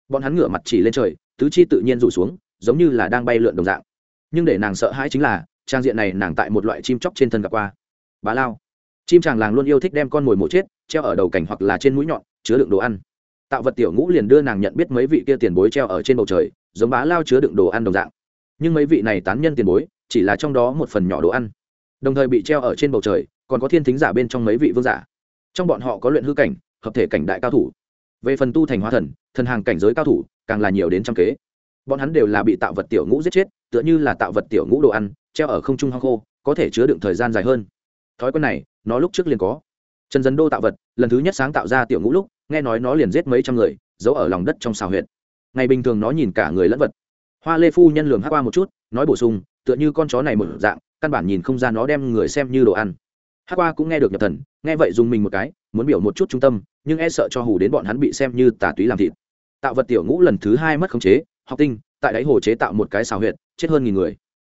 [SPEAKER 1] Bọn hắn ngửa mặt chỉ lên trời, tứ chi tự nhiên rủ xuống, giống như là đang bay lượn đồng dạng. Nhưng để nàng sợ hãi chính là, trang diện này nàng tại một loại chim chóc trên thân gặp qua. Bá lao. Chim chàng làng luôn yêu thích đem con mồi mổ chết, treo ở đầu cảnh hoặc là trên mũi nhọn, chứa đựng đồ ăn. Tạo vật tiểu ngũ liền đưa nàng nhận biết mấy vị kia tiền bối treo ở trên bầu trời, giống bá lao chứa đựng đồ ăn đồng dạng. Nhưng mấy vị này tán nhân tiền bối, chỉ là trong đó một phần nhỏ đồ ăn. Đồng thời bị treo ở trên bầu trời, còn có thiên thính giả bên trong mấy vị vương giả. Trong bọn họ có luyện hư cảnh hợp thể cảnh đại cao thủ. Về phần tu thành hóa thần thần hàng cảnh giới cao thủ, càng là nhiều đến trăm kế. Bọn hắn đều là bị tạo vật tiểu ngũ giết chết, tựa như là tạo vật tiểu ngũ đồ ăn, treo ở không trung hoang khô, có thể chứa đựng thời gian dài hơn. Thói quen này, nó lúc trước liền có. Trần dân đô tạo vật, lần thứ nhất sáng tạo ra tiểu ngũ lúc, nghe nói nó liền giết mấy trăm người, giấu ở lòng đất trong xào huyện ngày bình thường nó nhìn cả người lẫn vật. Hoa lê phu nhân lường hát qua một chút, nói bổ sung, tựa như con chó này một dạng, căn bản nhìn không ra nó đem người xem như đồ ăn. Hát qua cũng nghe được nhập thần, nghe vậy dùng mình một cái, muốn biểu một chút trung tâm nhưng e sợ cho hù đến bọn hắn bị xem như tà túy làm thịt. Tạo vật tiểu ngũ lần thứ hai mất khống chế, học tinh, tại đáy hồ chế tạo một cái xào huyệt, chết hơn nghìn người.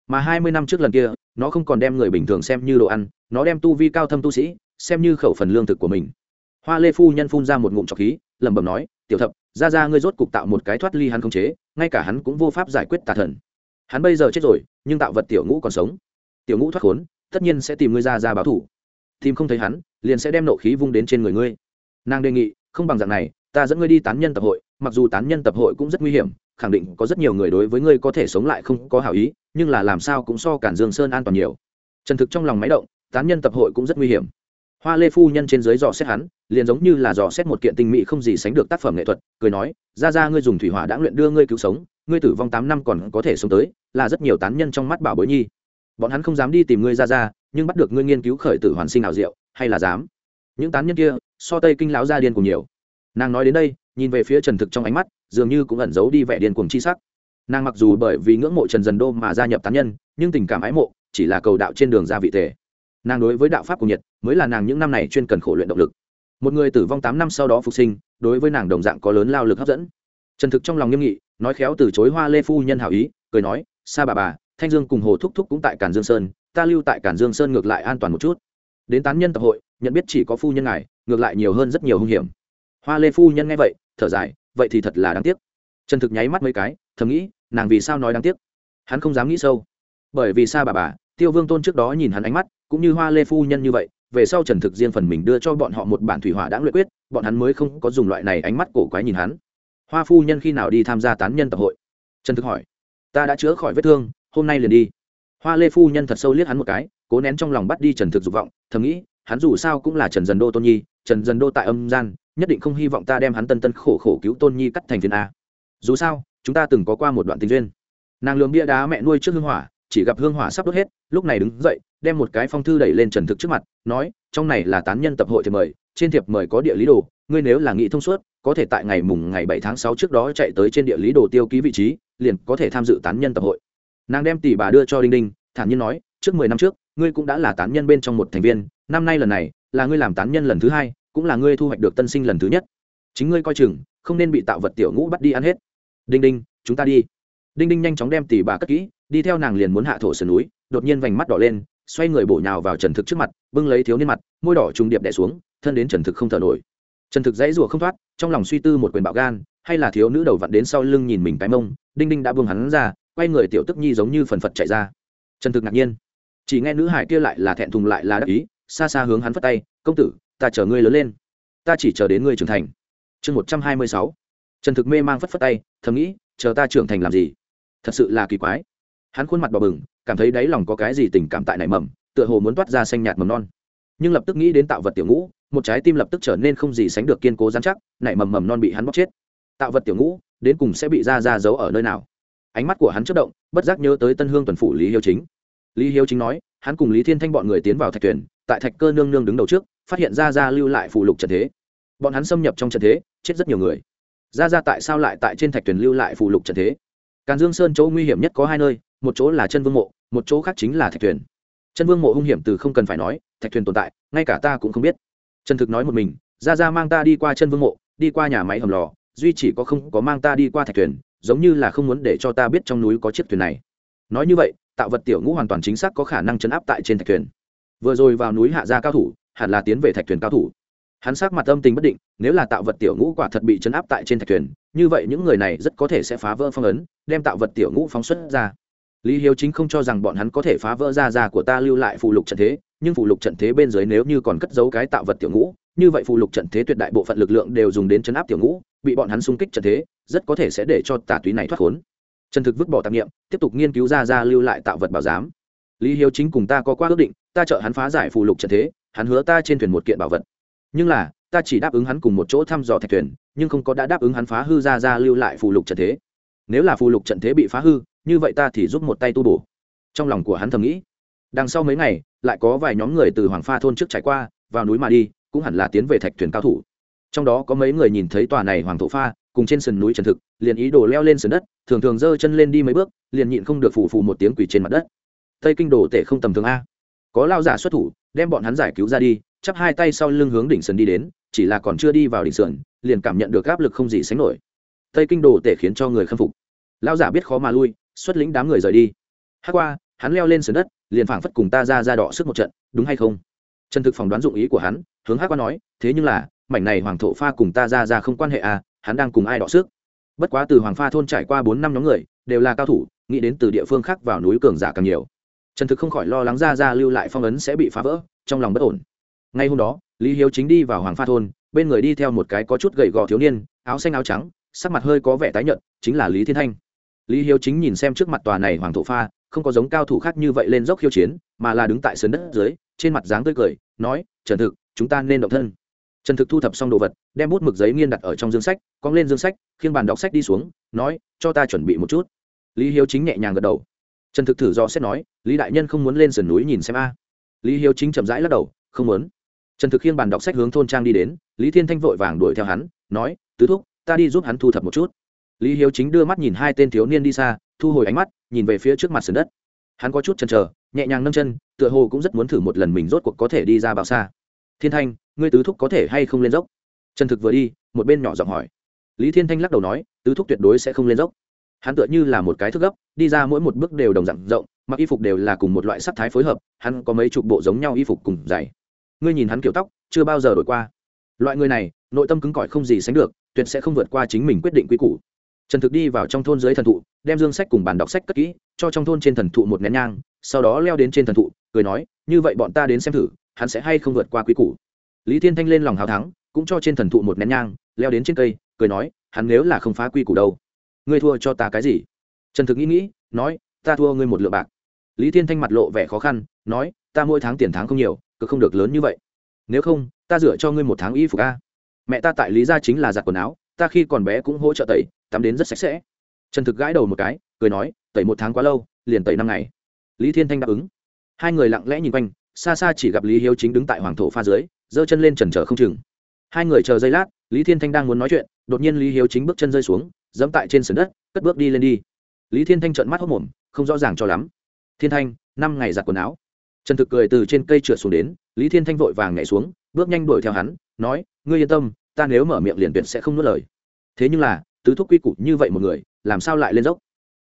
[SPEAKER 1] Mà hai mươi năm trước lần kia, nó không còn đem người bình thường xem như đồ ăn, nó đem tu vi cao thâm tu sĩ, xem như khẩu phần lương thực của mình. Hoa lê phu nhân phun ra một ngụm trọc khí, lẩm bẩm nói, tiểu thập, ra ra ngươi rốt cục tạo một cái thoát ly hắn khống chế, ngay cả hắn cũng vô pháp giải quyết tà thần. Hắn bây giờ chết rồi, nhưng tạo vật tiểu ngũ còn sống. Tiểu ngũ thoát khốn, tất nhiên sẽ tìm ngươi ra ra báo thủ. Tìm không thấy hắn, liền sẽ đem nộ khí vung đến trên người ngươi nàng đề nghị, không bằng dạng này, ta dẫn ngươi đi tán nhân tập hội, mặc dù tán nhân tập hội cũng rất nguy hiểm, khẳng định có rất nhiều người đối với ngươi có thể sống lại không có hảo ý, nhưng là làm sao cũng so cản dương sơn an toàn nhiều. Trần thực trong lòng máy động, tán nhân tập hội cũng rất nguy hiểm. Hoa lê phu nhân trên dưới dò xét hắn, liền giống như là dò xét một kiện tinh mỹ không gì sánh được tác phẩm nghệ thuật, cười nói, ra ra ngươi dùng thủy hỏa đã luyện đưa ngươi cứu sống, ngươi tử vong tám năm còn có thể sống tới, là rất nhiều tán nhân trong mắt bảo bối nhi. Bọn hắn không dám đi tìm ngươi ra ra, nhưng bắt được ngươi nghiên cứu khởi tử hoàn sinh ảo diệu, hay là dám? Những tán nhân kia so tây kinh lão gia điên cùng nhiều. Nàng nói đến đây, nhìn về phía trần thực trong ánh mắt, dường như cũng ẩn giấu đi vẻ điên cuồng chi sắc. Nàng mặc dù bởi vì ngưỡng mộ trần dần đô mà gia nhập tán nhân, nhưng tình cảm ái mộ chỉ là cầu đạo trên đường ra vị thể nàng đối với đạo pháp của nhiệt mới là nàng những năm này chuyên cần khổ luyện động lực. Một người tử vong tám năm sau đó phục sinh, đối với nàng đồng dạng có lớn lao lực hấp dẫn. Trần thực trong lòng nghiêm nghị, nói khéo từ chối hoa lê phu nhân hảo ý, cười nói xa bà bà, thanh dương cùng hồ thúc thúc cũng tại cản dương sơn, ta lưu tại cản dương sơn ngược lại an toàn một chút. Đến tán nhân tập hội, nhận biết chỉ có phu nhân ngài ngược lại nhiều hơn rất nhiều hung hiểm. Hoa lê phu nhân nghe vậy, thở dài, vậy thì thật là đáng tiếc. Trần thực nháy mắt mấy cái, thầm nghĩ, nàng vì sao nói đáng tiếc? Hắn không dám nghĩ sâu. Bởi vì xa bà bà, tiêu vương tôn trước đó nhìn hắn ánh mắt, cũng như hoa lê phu nhân như vậy, về sau trần thực riêng phần mình đưa cho bọn họ một bản thủy hỏa đã luyện quyết, bọn hắn mới không có dùng loại này ánh mắt cổ quái nhìn hắn. Hoa phu nhân khi nào đi tham gia tán nhân tập hội? Trần thực hỏi. Ta đã chữa khỏi vết thương, hôm nay liền đi. Hoa lê phu nhân thật sâu liếc hắn một cái, cố nén trong lòng bắt đi trần thực dục vọng, thầm nghĩ, hắn dù sao cũng là trần dần đô tôn nhi trần dần đô tại âm gian, nhất định không hy vọng ta đem hắn tân tân khổ khổ cứu tôn nhi cắt thành phiền a. Dù sao, chúng ta từng có qua một đoạn tình duyên. Nàng lường bia đá mẹ nuôi trước hương hỏa, chỉ gặp hương hỏa sắp đốt hết, lúc này đứng dậy, đem một cái phong thư đẩy lên trần thực trước mặt, nói, trong này là tán nhân tập hội thiệp mời, trên thiệp mời có địa lý đồ, ngươi nếu là nghị thông suốt, có thể tại ngày mùng ngày bảy tháng sáu trước đó chạy tới trên địa lý đồ tiêu ký vị trí, liền có thể tham dự tán nhân tập hội. Nàng đem tỷ bà đưa cho đinh đinh, thản nhiên nói, trước mười năm trước, ngươi cũng đã là tán nhân bên trong một thành viên, năm nay lần này là ngươi làm tán nhân lần thứ hai, cũng là ngươi thu hoạch được tân sinh lần thứ nhất. Chính ngươi coi chừng, không nên bị tạo vật tiểu ngũ bắt đi ăn hết. Đinh đinh, chúng ta đi. Đinh đinh nhanh chóng đem tỷ bà cất kỹ, đi theo nàng liền muốn hạ thổ sườn núi, đột nhiên vành mắt đỏ lên, xoay người bổ nhào vào trần thực trước mặt, bưng lấy thiếu niên mặt, môi đỏ trùng điệp đẻ xuống, thân đến trần thực không thở nổi. Trần thực dãy rủa không thoát, trong lòng suy tư một quyền bạo gan, hay là thiếu nữ đầu vặn đến sau lưng nhìn mình cái mông, đinh đinh đã buông hắn ra, quay người tiểu tức nhi giống như phần phật chạy ra. Trần thực ngạc nhiên. Chỉ nghe nữ hải kia lại là thẹn thùng lại là đắc ý xa xa hướng hắn phất tay, công tử, ta chờ ngươi lớn lên. Ta chỉ chờ đến ngươi trưởng thành. Chương một trăm hai mươi sáu. Trần thực mê mang phất phất tay, thầm nghĩ, chờ ta trưởng thành làm gì? Thật sự là kỳ quái. Hắn khuôn mặt đỏ bừng, cảm thấy đáy lòng có cái gì tình cảm tại nảy mầm, tựa hồ muốn toát ra xanh nhạt mầm non. Nhưng lập tức nghĩ đến tạo vật tiểu ngũ, một trái tim lập tức trở nên không gì sánh được kiên cố dán chắc, nảy mầm mầm non bị hắn bóc chết. Tạo vật tiểu ngũ, đến cùng sẽ bị ra ra giấu ở nơi nào? Ánh mắt của hắn chất động, bất giác nhớ tới tân hương tuần phủ lý hiếu chính. Lý hiếu chính nói, hắn cùng lý thiên thanh bọn người tiến vào thạch tuyển tại thạch cơ nương nương đứng đầu trước, phát hiện ra ra lưu lại phụ lục trận thế. Bọn hắn xâm nhập trong trận thế, chết rất nhiều người. Ra ra tại sao lại tại trên thạch thuyền lưu lại phụ lục trận thế? Càn dương sơn chỗ nguy hiểm nhất có hai nơi, một chỗ là chân vương mộ, một chỗ khác chính là thạch thuyền. Chân vương mộ hung hiểm từ không cần phải nói, thạch thuyền tồn tại, ngay cả ta cũng không biết. Trần thực nói một mình ra ra mang ta đi qua chân vương mộ, đi qua nhà máy hầm lò, duy chỉ có không có mang ta đi qua thạch thuyền, giống như là không muốn để cho ta biết trong núi có chiếc thuyền này. Nói như vậy, tạo vật tiểu ngũ hoàn toàn chính xác có khả năng chấn áp tại trên thạch thuyền vừa rồi vào núi hạ gia cao thủ, hẳn là tiến về thạch thuyền cao thủ. Hắn sắc mặt âm tình bất định, nếu là tạo vật tiểu ngũ quả thật bị chấn áp tại trên thạch thuyền, như vậy những người này rất có thể sẽ phá vỡ phong ấn, đem tạo vật tiểu ngũ phóng xuất ra. Lý hiếu chính không cho rằng bọn hắn có thể phá vỡ ra ra của ta lưu lại phụ lục trận thế, nhưng phụ lục trận thế bên dưới nếu như còn cất giấu cái tạo vật tiểu ngũ, như vậy phụ lục trận thế tuyệt đại bộ phận lực lượng đều dùng đến chấn áp tiểu ngũ, bị bọn hắn xung kích trận thế, rất có thể sẽ để cho tà túy này thoát khốn. Trần thực vứt bỏ tạp nghiệm tiếp tục nghiên cứu ra ra lưu lại tạo vật bảo giám lý hiếu chính cùng ta có qua ước định, ta trợ hắn phá giải phụ lục trận thế, hắn hứa ta trên thuyền một kiện bảo vật. Nhưng là, ta chỉ đáp ứng hắn cùng một chỗ thăm dò thạch thuyền, nhưng không có đã đáp ứng hắn phá hư ra ra lưu lại phù lục trận thế. Nếu là phù lục trận thế bị phá hư, như vậy ta thì giúp một tay tu bổ. Trong lòng của hắn thầm nghĩ, đằng sau mấy ngày, lại có vài nhóm người từ hoàng pha thôn trước trải qua, vào núi mà đi, cũng hẳn là tiến về thạch thuyền cao thủ. Trong đó có mấy người nhìn thấy tòa này hoàng thổ pha, cùng trên sườn núi trần thực, liền ý đồ leo lên sườn đất, thường thường giơ chân lên đi mấy bước, liền nhịn không được phủ phù một tiếng quỷ trên mặt đất tây kinh đồ tể không tầm thường a. Có lao giả xuất thủ, đem bọn hắn giải cứu ra đi, chắp hai tay sau lưng hướng đỉnh sườn đi đến, chỉ là còn chưa đi vào đỉnh sườn, liền cảm nhận được áp lực không gì sánh nổi. Tây kinh đồ tể khiến cho người khâm phục. Lao giả biết khó mà lui, xuất lĩnh đám người rời đi. Hát qua, hắn leo lên sườn đất, liền phảng phất cùng ta ra ra đọ sức một trận, đúng hay không? Trần thực phỏng đoán dụng ý của hắn, hướng hát qua nói, thế nhưng là, mảnh này hoàng thổ pha cùng ta ra ra không quan hệ à hắn đang cùng ai đọ sức? Bất quá từ hoàng pha thôn trải qua bốn năm nhóm người, đều là cao thủ, nghĩ đến từ địa phương khác vào núi cường giả càng nhiều trần thực không khỏi lo lắng ra ra lưu lại phong ấn sẽ bị phá vỡ, trong lòng bất ổn. Ngay hôm đó, lý hiếu chính đi vào hoàng pha thôn, bên người đi theo một cái có chút gầy gò thiếu niên, áo xanh áo trắng, sắc mặt hơi có vẻ tái nhợt, chính là lý thiên thanh. Lý hiếu chính nhìn xem trước mặt tòa này hoàng thổ pha, không có giống cao thủ khác như vậy lên dốc khiêu chiến, mà là đứng tại sườn đất dưới, trên mặt dáng tươi cười, nói, trần thực, chúng ta nên động thân. Trần thực thu thập xong đồ vật, đem bút mực giấy nghiên đặt ở trong dương sách, cong lên dương sách, khiên bàn đọc sách đi xuống, nói, cho ta chuẩn bị một chút. Lý hiếu chính nhẹ nhàng gật đầu trần thực thử do xét nói, lý đại nhân không muốn lên sườn núi nhìn xem a. Lý hiếu chính chậm rãi lắc đầu, không muốn. Trần thực khiêng bàn đọc sách hướng thôn trang đi đến, lý thiên thanh vội vàng đuổi theo hắn, nói, tứ thúc, ta đi giúp hắn thu thập một chút. Lý hiếu chính đưa mắt nhìn hai tên thiếu niên đi xa, thu hồi ánh mắt, nhìn về phía trước mặt sườn đất. Hắn có chút chần chờ, nhẹ nhàng nâng chân, tựa hồ cũng rất muốn thử một lần mình rốt cuộc có thể đi ra bao xa. Thiên thanh, ngươi tứ thúc có thể hay không lên dốc? Trần thực vừa đi, một bên nhỏ giọng hỏi. Lý thiên thanh lắc đầu nói, tứ thúc tuyệt đối sẽ không lên dốc hắn tựa như là một cái thức gấp, đi ra mỗi một bước đều đồng dạng rộng, mặc y phục đều là cùng một loại sắc thái phối hợp, hắn có mấy chục bộ giống nhau y phục cùng dày ngươi nhìn hắn kiểu tóc, chưa bao giờ đổi qua. Loại người này, nội tâm cứng cỏi không gì sánh được, tuyệt sẽ không vượt qua chính mình quyết định quy củ. Trần thực đi vào trong thôn dưới thần thụ, đem dương sách cùng bàn đọc sách cất kỹ, cho trong thôn trên thần thụ một nén nhang, sau đó leo đến trên thần thụ, cười nói, như vậy bọn ta đến xem thử, hắn sẽ hay không vượt qua quy củ? Lý thiên thanh lên lòng hào thắng, cũng cho trên thần thụ một nén nhang, leo đến trên cây, cười nói, hắn nếu là không phá quy củ đâu ngươi thua cho ta cái gì? Trần thực nghĩ nghĩ, nói, ta thua ngươi một lượng bạc. Lý thiên thanh mặt lộ vẻ khó khăn, nói, ta mỗi tháng tiền tháng không nhiều, cứ không được lớn như vậy. Nếu không, ta dựa cho ngươi một tháng y phục a. Mẹ ta tại lý gia chính là giặt quần áo, ta khi còn bé cũng hỗ trợ tẩy, tắm đến rất sạch sẽ. Trần thực gãi đầu một cái, cười nói, tẩy một tháng quá lâu, liền tẩy năm ngày. Lý thiên thanh đáp ứng. Hai người lặng lẽ nhìn quanh, xa xa chỉ gặp lý hiếu chính đứng tại hoàng thổ pha dưới, giơ chân lên trần trở không chừng. Hai người chờ giây lát, lý thiên thanh đang muốn nói chuyện, đột nhiên lý hiếu chính bước chân rơi xuống dẫm tại trên sườn đất, cất bước đi lên đi. Lý thiên thanh trợn mắt hốc mồm, không rõ ràng cho lắm. Thiên thanh, năm ngày giặt quần áo. Trần thực cười từ trên cây trượt xuống đến, lý thiên thanh vội vàng nhảy xuống, bước nhanh đuổi theo hắn, nói, ngươi yên tâm, ta nếu mở miệng liền tuyệt sẽ không nuốt lời. Thế nhưng là, tứ thúc quy củ như vậy một người, làm sao lại lên dốc?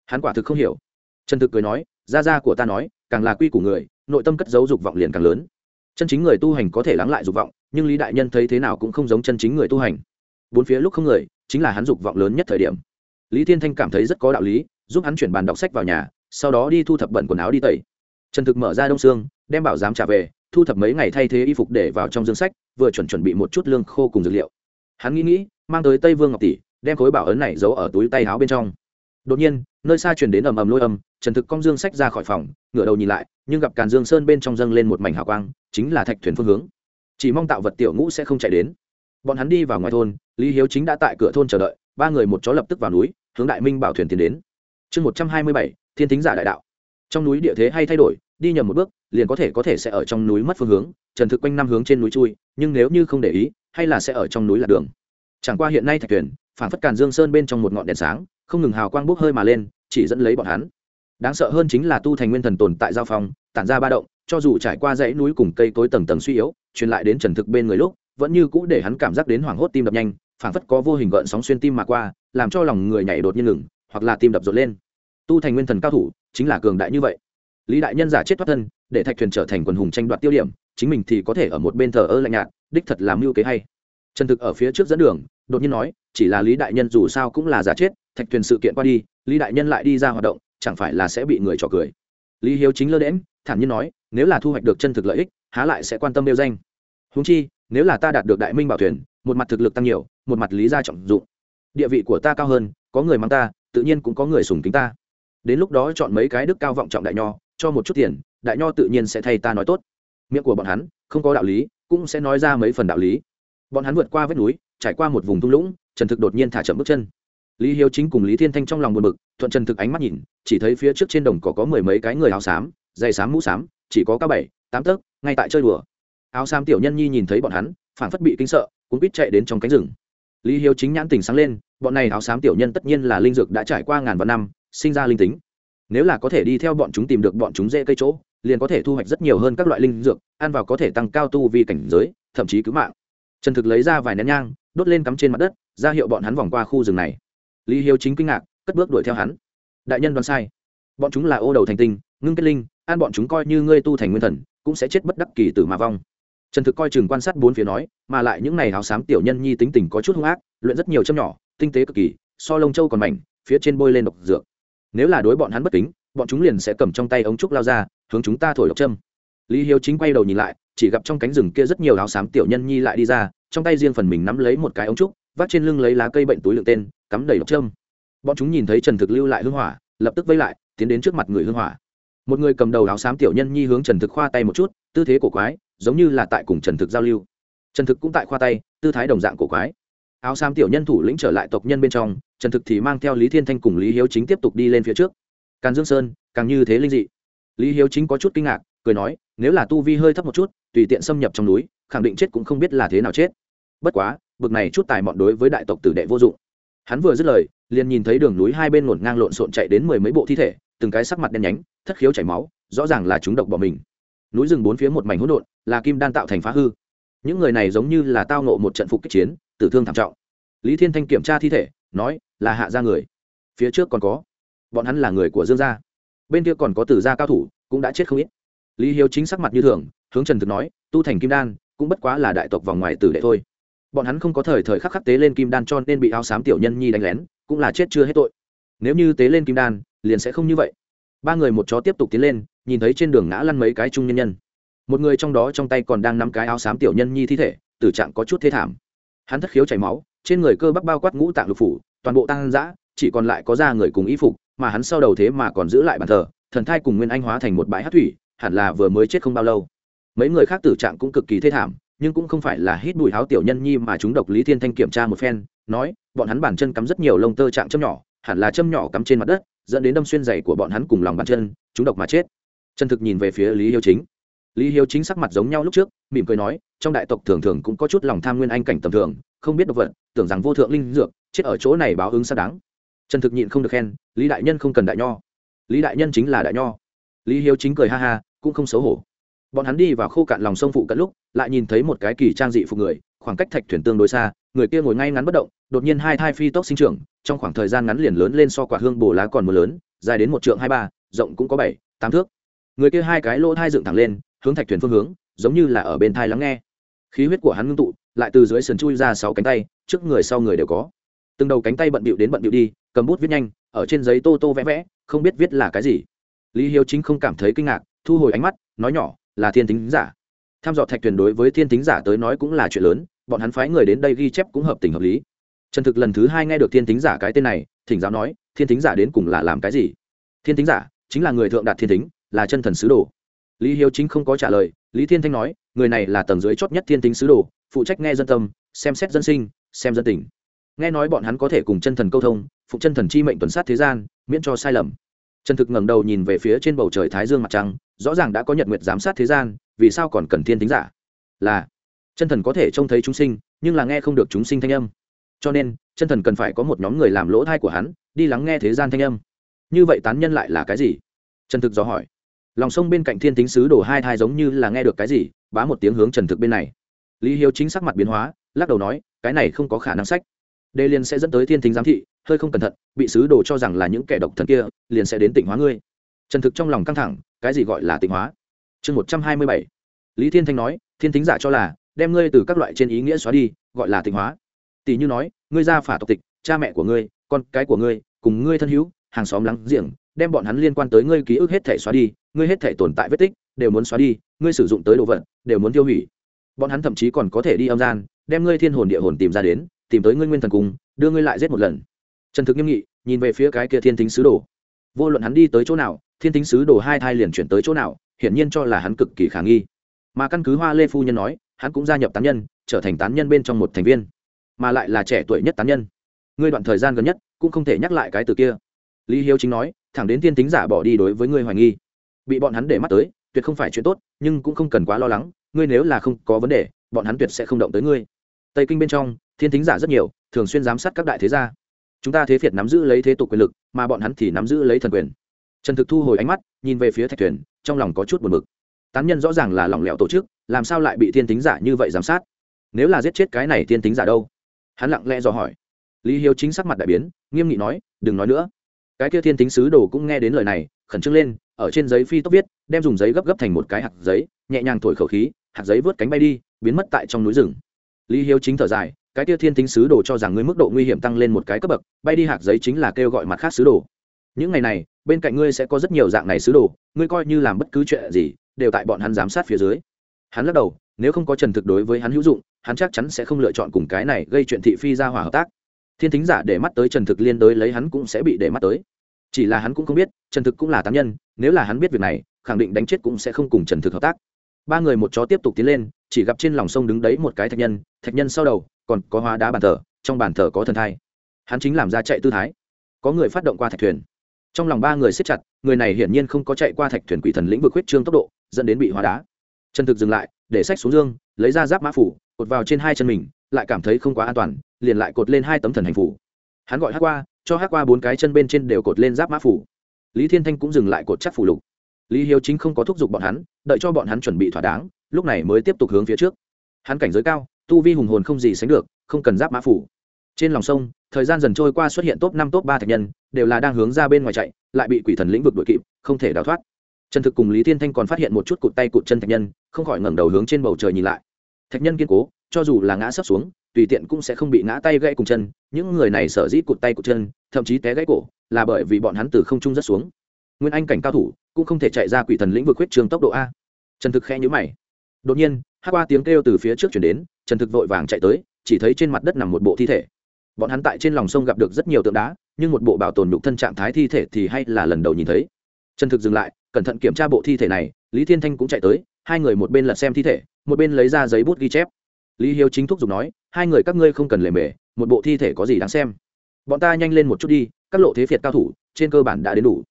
[SPEAKER 1] Hắn quả thực không hiểu. Trần thực cười nói, gia gia của ta nói, càng là quy củ người, nội tâm cất giấu dục vọng liền càng lớn. Chân chính người tu hành có thể lắng lại dục vọng, nhưng lý đại nhân thấy thế nào cũng không giống chân chính người tu hành. Bốn phía lúc không người chính là hắn dục vọng lớn nhất thời điểm. Lý thiên thanh cảm thấy rất có đạo lý, giúp hắn chuyển bàn đọc sách vào nhà, sau đó đi thu thập bẩn quần áo đi tẩy. Trần thực mở ra đông xương, đem bảo giám trả về, thu thập mấy ngày thay thế y phục để vào trong dương sách, vừa chuẩn chuẩn bị một chút lương khô cùng dược liệu. Hắn nghĩ nghĩ, mang tới tây vương ngọc tỷ, đem khối bảo ấn này giấu ở túi tay áo bên trong. Đột nhiên, nơi xa chuyển đến ầm ầm lôi âm, trần thực cong dương sách ra khỏi phòng, ngửa đầu nhìn lại, nhưng gặp càn dương sơn bên trong dâng lên một mảnh hào quang, chính là thạch thuyền phương hướng. Chỉ mong tạo vật tiểu ngũ sẽ không chạy đến bọn hắn đi vào ngoài thôn, lý hiếu chính đã tại cửa thôn chờ đợi, ba người một chó lập tức vào núi, hướng đại minh bảo thuyền tiến đến. Chương một trăm hai mươi bảy, thiên thính giả đại đạo. Trong núi địa thế hay thay đổi, đi nhầm một bước, liền có thể có thể sẽ ở trong núi mất phương hướng, trần thực quanh năm hướng trên núi chui, nhưng nếu như không để ý, hay là sẽ ở trong núi lạc đường. Chẳng qua hiện nay thạch thuyền phản phất càn dương sơn bên trong một ngọn đèn sáng, không ngừng hào quang bốc hơi mà lên, chỉ dẫn lấy bọn hắn. Đáng sợ hơn chính là tu thành nguyên thần tồn tại giao phong, tản ra ba động, cho dù trải qua dãy núi cùng cây cối tầng tầng suy yếu, truyền lại đến trần thực bên người lúc vẫn như cũ để hắn cảm giác đến hoảng hốt tim đập nhanh, phảng phất có vô hình gợn sóng xuyên tim mà qua, làm cho lòng người nhảy đột nhiên ngừng, hoặc là tim đập rộn lên. Tu thành nguyên thần cao thủ, chính là cường đại như vậy. Lý đại nhân giả chết thoát thân, để thạch thuyền trở thành quần hùng tranh đoạt tiêu điểm, chính mình thì có thể ở một bên thờ ơ lạnh nhạt, đích thật làm mưu kế hay. Trần thực ở phía trước dẫn đường, đột nhiên nói, chỉ là lý đại nhân dù sao cũng là giả chết, thạch thuyền sự kiện qua đi, lý đại nhân lại đi ra hoạt động, chẳng phải là sẽ bị người trò cười. Lý hiếu chính lơ đễm thản nhiên nói, nếu là thu hoạch được chân thực lợi ích, há lại sẽ quan tâm nêu danh. Húng chi nếu là ta đạt được đại minh bảo thuyền, một mặt thực lực tăng nhiều, một mặt lý gia trọng dụng. Địa vị của ta cao hơn, có người mang ta, tự nhiên cũng có người sùng kính ta. Đến lúc đó chọn mấy cái đức cao vọng trọng đại nho, cho một chút tiền, đại nho tự nhiên sẽ thay ta nói tốt. Miệng của bọn hắn, không có đạo lý, cũng sẽ nói ra mấy phần đạo lý. Bọn hắn vượt qua vết núi, trải qua một vùng thung lũng, trần thực đột nhiên thả chậm bước chân. Lý hiếu chính cùng lý thiên thanh trong lòng buồn bực, thuận trần thực ánh mắt nhìn, chỉ thấy phía trước trên đồng cỏ có mười mấy cái người áo xám dày xám mũ xám, chỉ có các bảy, tám tấc, ngay tại chơi đùa áo xám tiểu nhân nhi nhìn thấy bọn hắn, phảng phất bị kinh sợ cũng biết chạy đến trong cánh rừng. Lý hiếu chính nhãn tỉnh sáng lên, bọn này áo xám tiểu nhân tất nhiên là linh dược đã trải qua ngàn vạn năm, sinh ra linh tính. Nếu là có thể đi theo bọn chúng tìm được bọn chúng dễ cây chỗ, liền có thể thu hoạch rất nhiều hơn các loại linh dược, ăn vào có thể tăng cao tu vi cảnh giới, thậm chí cứu mạng. Trần thực lấy ra vài nén nhang, đốt lên cắm trên mặt đất, ra hiệu bọn hắn vòng qua khu rừng này. Lý hiếu chính kinh ngạc, cất bước đuổi theo hắn. Đại nhân đoán sai. Bọn chúng là ô đầu thành tinh, ngưng kết linh, ăn bọn chúng coi như ngươi tu thành nguyên thần, cũng sẽ chết bất đắc kỳ tử mà vong trần thực coi chừng quan sát bốn phía nói, mà lại những này áo xám tiểu nhân nhi tính tình có chút hung ác, luyện rất nhiều châm nhỏ, tinh tế cực kỳ, so lông châu còn mảnh, phía trên bôi lên độc dược. Nếu là đối bọn hắn bất kính, bọn chúng liền sẽ cầm trong tay ống trúc lao ra, hướng chúng ta thổi độc châm. Lý hiếu chính quay đầu nhìn lại, chỉ gặp trong cánh rừng kia rất nhiều áo xám tiểu nhân nhi lại đi ra, trong tay riêng phần mình nắm lấy một cái ống trúc vắt trên lưng lấy lá cây bệnh túi lượng tên, cắm đầy độc châm. Bọn chúng nhìn thấy trần thực lưu lại hưng hỏa, lập tức vây lại, tiến đến trước mặt người hưng hỏa. Một người cầm đầu áo xám tiểu nhân nhi hướng trần thực khoa tay một chút, tư thế cổ quái giống như là tại cùng trần thực giao lưu. Trần thực cũng tại khoa tay, tư thái đồng dạng cổ quái. Áo xám tiểu nhân thủ lĩnh trở lại tộc nhân bên trong, trần thực thì mang theo lý thiên thanh cùng lý hiếu chính tiếp tục đi lên phía trước. Càn dương sơn, càng như thế linh dị. Lý hiếu chính có chút kinh ngạc, cười nói, nếu là tu vi hơi thấp một chút, tùy tiện xâm nhập trong núi, khẳng định chết cũng không biết là thế nào chết. Bất quá, bực này chút tài mọn đối với đại tộc tử đệ vô dụng. Hắn vừa dứt lời, liền nhìn thấy đường núi hai bên ngổn ngang lộn xộn chạy đến mười mấy bộ thi thể, từng cái sắc mặt đen nhánh, thất khiếu chảy máu, rõ ràng là chúng độc bỏ mình núi rừng bốn phía một mảnh hỗn độn, là kim đan tạo thành phá hư. Những người này giống như là tao nộ một trận phục kích chiến, tử thương thảm trọng. Lý thiên thanh kiểm tra thi thể, nói, là hạ ra người. Phía trước còn có. Bọn hắn là người của dương gia. Bên kia còn có tử gia cao thủ, cũng đã chết không ít. Lý hiếu chính sắc mặt như thường, hướng trần thực nói, tu thành kim đan, cũng bất quá là đại tộc vòng ngoài tử đệ thôi. Bọn hắn không có thời thời khắc khắc tế lên kim đan cho nên bị áo xám tiểu nhân nhi đánh lén, cũng là chết chưa hết tội. Nếu như tế lên kim đan, liền sẽ không như vậy. Ba người một chó tiếp tục tiến lên nhìn thấy trên đường ngã lăn mấy cái trung nhân nhân. Một người trong đó trong tay còn đang nắm cái áo xám tiểu nhân nhi thi thể, tử trạng có chút thê thảm. Hắn thất khiếu chảy máu, trên người cơ bắp bao quát ngũ tạng lục phủ, toàn bộ tăng dã, chỉ còn lại có da người cùng y phục, mà hắn sau đầu thế mà còn giữ lại bàn thờ, thần thai cùng nguyên anh hóa thành một bãi hát thủy, hẳn là vừa mới chết không bao lâu. Mấy người khác tử trạng cũng cực kỳ thê thảm, nhưng cũng không phải là hít bụi háo tiểu nhân nhi mà chúng độc lý thiên thanh kiểm tra một phen, nói, bọn hắn bản chân cắm rất nhiều lông tơ trạng châm nhỏ, hẳn là châm nhỏ cắm trên mặt đất, dẫn đến đâm xuyên dày của bọn hắn cùng lòng bàn chân, chúng độc mà chết. Trần thực nhìn về phía lý hiếu chính. Lý hiếu chính sắc mặt giống nhau lúc trước, mỉm cười nói, trong đại tộc thường thường cũng có chút lòng tham nguyên anh cảnh tầm thường, không biết độc vật, tưởng rằng vô thượng linh dược, chết ở chỗ này báo ứng xác đáng. Trần thực nhịn không được khen, lý đại nhân không cần đại nho. Lý đại nhân chính là đại nho. Lý hiếu chính cười ha ha, cũng không xấu hổ. Bọn hắn đi vào khô cạn lòng sông phụ cận lúc, lại nhìn thấy một cái kỳ trang dị phục người, khoảng cách thạch thuyền tương đối xa, người kia ngồi ngay ngắn bất động, đột nhiên hai thai phi tốc sinh trưởng, trong khoảng thời gian ngắn liền lớn lên so quả hương bồ lá còn mưa lớn, dài đến một trượng hai ba, rộng cũng có bảy, tám thước người kia hai cái lỗ thai dựng thẳng lên, hướng thạch thuyền phương hướng, giống như là ở bên thai lắng nghe. Khí huyết của hắn ngưng tụ, lại từ dưới sườn chui ra sáu cánh tay, trước người sau người đều có. Từng đầu cánh tay bận bịu đến bận bịu đi, cầm bút viết nhanh, ở trên giấy tô tô vẽ vẽ, không biết viết là cái gì. Lý hiếu chính không cảm thấy kinh ngạc, thu hồi ánh mắt, nói nhỏ, là thiên tính giả. Tham dò thạch thuyền đối với thiên tính giả tới nói cũng là chuyện lớn, bọn hắn phái người đến đây ghi chép cũng hợp tình hợp lý. Trần thực lần thứ hai nghe được thiên tính giả cái tên này, thỉnh giáo nói, thiên tính giả đến cùng là làm cái gì? Thiên tính giả chính là người thượng đạt thiên tính là chân thần sứ đồ. Lý hiếu chính không có trả lời, lý thiên thanh nói, người này là tầng dưới chót nhất thiên tính sứ đồ, phụ trách nghe dân tâm, xem xét dân sinh, xem dân tình. Nghe nói bọn hắn có thể cùng chân thần câu thông, phụ chân thần chi mệnh tuần sát thế gian, miễn cho sai lầm. Trần thực ngẩng đầu nhìn về phía trên bầu trời thái dương mặt trăng, rõ ràng đã có nhật nguyệt giám sát thế gian, vì sao còn cần thiên tính giả? Là, chân thần có thể trông thấy chúng sinh, nhưng là nghe không được chúng sinh thanh âm. Cho nên, chân thần cần phải có một nhóm người làm lỗ thai của hắn, đi lắng nghe thế gian thanh âm. Như vậy tán nhân lại là cái gì? Trần thực dò hỏi lòng sông bên cạnh thiên tính sứ đổ hai thai giống như là nghe được cái gì, bá một tiếng hướng trần thực bên này. Lý hiếu chính sắc mặt biến hóa, lắc đầu nói, cái này không có khả năng sách. Đê liên sẽ dẫn tới thiên thính giám thị, hơi không cẩn thận, bị sứ đồ cho rằng là những kẻ độc thần kia, liền sẽ đến tỉnh hóa ngươi. Trần thực trong lòng căng thẳng, cái gì gọi là tỉnh hóa? Chương một trăm hai mươi bảy. Lý thiên thanh nói, thiên thính giả cho là, đem ngươi từ các loại trên ý nghĩa xóa đi, gọi là tỉnh hóa. Tỷ như nói, ngươi ra phả tộc tịch, cha mẹ của ngươi, con cái của ngươi, cùng ngươi thân hữu, hàng xóm láng giềng đem bọn hắn liên quan tới ngươi ký ức hết thể xóa đi, ngươi hết thể tồn tại vết tích, đều muốn xóa đi, ngươi sử dụng tới đồ vật, đều muốn tiêu hủy. Bọn hắn thậm chí còn có thể đi âm gian, đem ngươi thiên hồn địa hồn tìm ra đến, tìm tới ngươi nguyên thần cung đưa ngươi lại giết một lần. Trần thực nghiêm nghị, nhìn về phía cái kia thiên tính sứ đồ. Vô luận hắn đi tới chỗ nào, thiên tính sứ đồ hai thai liền chuyển tới chỗ nào, hiển nhiên cho là hắn cực kỳ khả nghi. Mà căn cứ hoa lê phu nhân nói, hắn cũng gia nhập tán nhân, trở thành tán nhân bên trong một thành viên, mà lại là trẻ tuổi nhất tán nhân. Ngươi đoạn thời gian gần nhất, cũng không thể nhắc lại cái từ kia. Lý hiếu chính nói thẳng đến tiên tính giả bỏ đi đối với ngươi hoài nghi. Bị bọn hắn để mắt tới, tuyệt không phải chuyện tốt, nhưng cũng không cần quá lo lắng, ngươi nếu là không có vấn đề, bọn hắn tuyệt sẽ không động tới ngươi. Tây kinh bên trong, thiên tính giả rất nhiều, thường xuyên giám sát các đại thế gia. Chúng ta thế phiệt nắm giữ lấy thế tục quyền lực, mà bọn hắn thì nắm giữ lấy thần quyền. Trần thực thu hồi ánh mắt, nhìn về phía thạch thuyền, trong lòng có chút buồn bực. Tán nhân rõ ràng là lỏng lẻo tổ chức, làm sao lại bị thiên tính giả như vậy giám sát? Nếu là giết chết cái này thiên tính giả đâu? Hắn lặng lẽ dò hỏi. Lý hiếu chính sắc mặt đại biến, nghiêm nghị nói, đừng nói nữa cái kia thiên tính sứ đồ cũng nghe đến lời này, khẩn trương lên, ở trên giấy phi tốc viết, đem dùng giấy gấp gấp thành một cái hạt giấy, nhẹ nhàng thổi khẩu khí, hạt giấy vớt cánh bay đi, biến mất tại trong núi rừng. Lý hiếu chính thở dài, cái kia thiên tính sứ đồ cho rằng ngươi mức độ nguy hiểm tăng lên một cái cấp bậc, bay đi hạt giấy chính là kêu gọi mặt khác sứ đồ. Những ngày này, bên cạnh ngươi sẽ có rất nhiều dạng này sứ đồ, ngươi coi như làm bất cứ chuyện gì, đều tại bọn hắn giám sát phía dưới. Hắn lắc đầu, nếu không có trần thực đối với hắn hữu dụng, hắn chắc chắn sẽ không lựa chọn cùng cái này gây chuyện thị phi ra hòa hợp tác thiên thính giả để mắt tới trần thực liên đối lấy hắn cũng sẽ bị để mắt tới. Chỉ là hắn cũng không biết, trần thực cũng là tán nhân, nếu là hắn biết việc này, khẳng định đánh chết cũng sẽ không cùng trần thực hợp tác. Ba người một chó tiếp tục tiến lên, chỉ gặp trên lòng sông đứng đấy một cái thạch nhân thạch nhân sau đầu, còn có hóa đá bàn thờ, trong bàn thờ có thần thai. Hắn chính làm ra chạy tư thái. Có người phát động qua thạch thuyền. Trong lòng ba người siết chặt, người này hiển nhiên không có chạy qua thạch thuyền quỷ thần lĩnh vực huyết trương tốc độ, dẫn đến bị hóa đá. Trần thực dừng lại, để sách xuống dương, lấy ra giáp mã phủ, cột vào trên hai chân mình, lại cảm thấy không quá an toàn liền lại cột lên hai tấm thần hành phủ. Hắn gọi hát qua, cho hát qua bốn cái chân bên trên đều cột lên giáp mã phủ. Lý thiên thanh cũng dừng lại cột chắc phủ lục. Lý hiếu chính không có thúc giục bọn hắn, đợi cho bọn hắn chuẩn bị thỏa đáng, lúc này mới tiếp tục hướng phía trước. Hắn cảnh giới cao, tu vi hùng hồn không gì sánh được, không cần giáp mã phủ. Trên lòng sông, thời gian dần trôi qua xuất hiện top năm, top ba thạch nhân, đều là đang hướng ra bên ngoài chạy, lại bị quỷ thần lĩnh vực đuổi kịp, không thể đào thoát. Trần thực cùng lý thiên thanh còn phát hiện một chút cụt tay cụt chân thạch nhân, không khỏi ngẩng đầu hướng trên bầu trời nhìn lại. Thạch nhân kiên cố, cho dù là ngã sấp xuống tùy tiện cũng sẽ không bị ngã tay gãy cùng chân, những người này sở dĩ cụt tay cụt chân, thậm chí té gãy cổ, là bởi vì bọn hắn từ không trung rất xuống. Nguyên anh cảnh cao thủ, cũng không thể chạy ra quỷ thần lĩnh vực huyết trường tốc độ a. Trần thực khe nhữ mày. Đột nhiên, hát qua tiếng kêu từ phía trước chuyển đến, trần thực vội vàng chạy tới, chỉ thấy trên mặt đất nằm một bộ thi thể. Bọn hắn tại trên lòng sông gặp được rất nhiều tượng đá, nhưng một bộ bảo tồn nhục thân trạng thái thi thể thì hay là lần đầu nhìn thấy. Trần thực dừng lại, cẩn thận kiểm tra bộ thi thể này, lý thiên thanh cũng chạy tới, hai người một bên lật xem thi thể, một bên lấy ra giấy bút ghi chép lý hiếu chính thúc giục nói, hai người các ngươi không cần lề mề, một bộ thi thể có gì đáng xem. Bọn ta nhanh lên một chút đi, các lộ thế phiệt cao thủ, trên cơ bản đã đến đủ.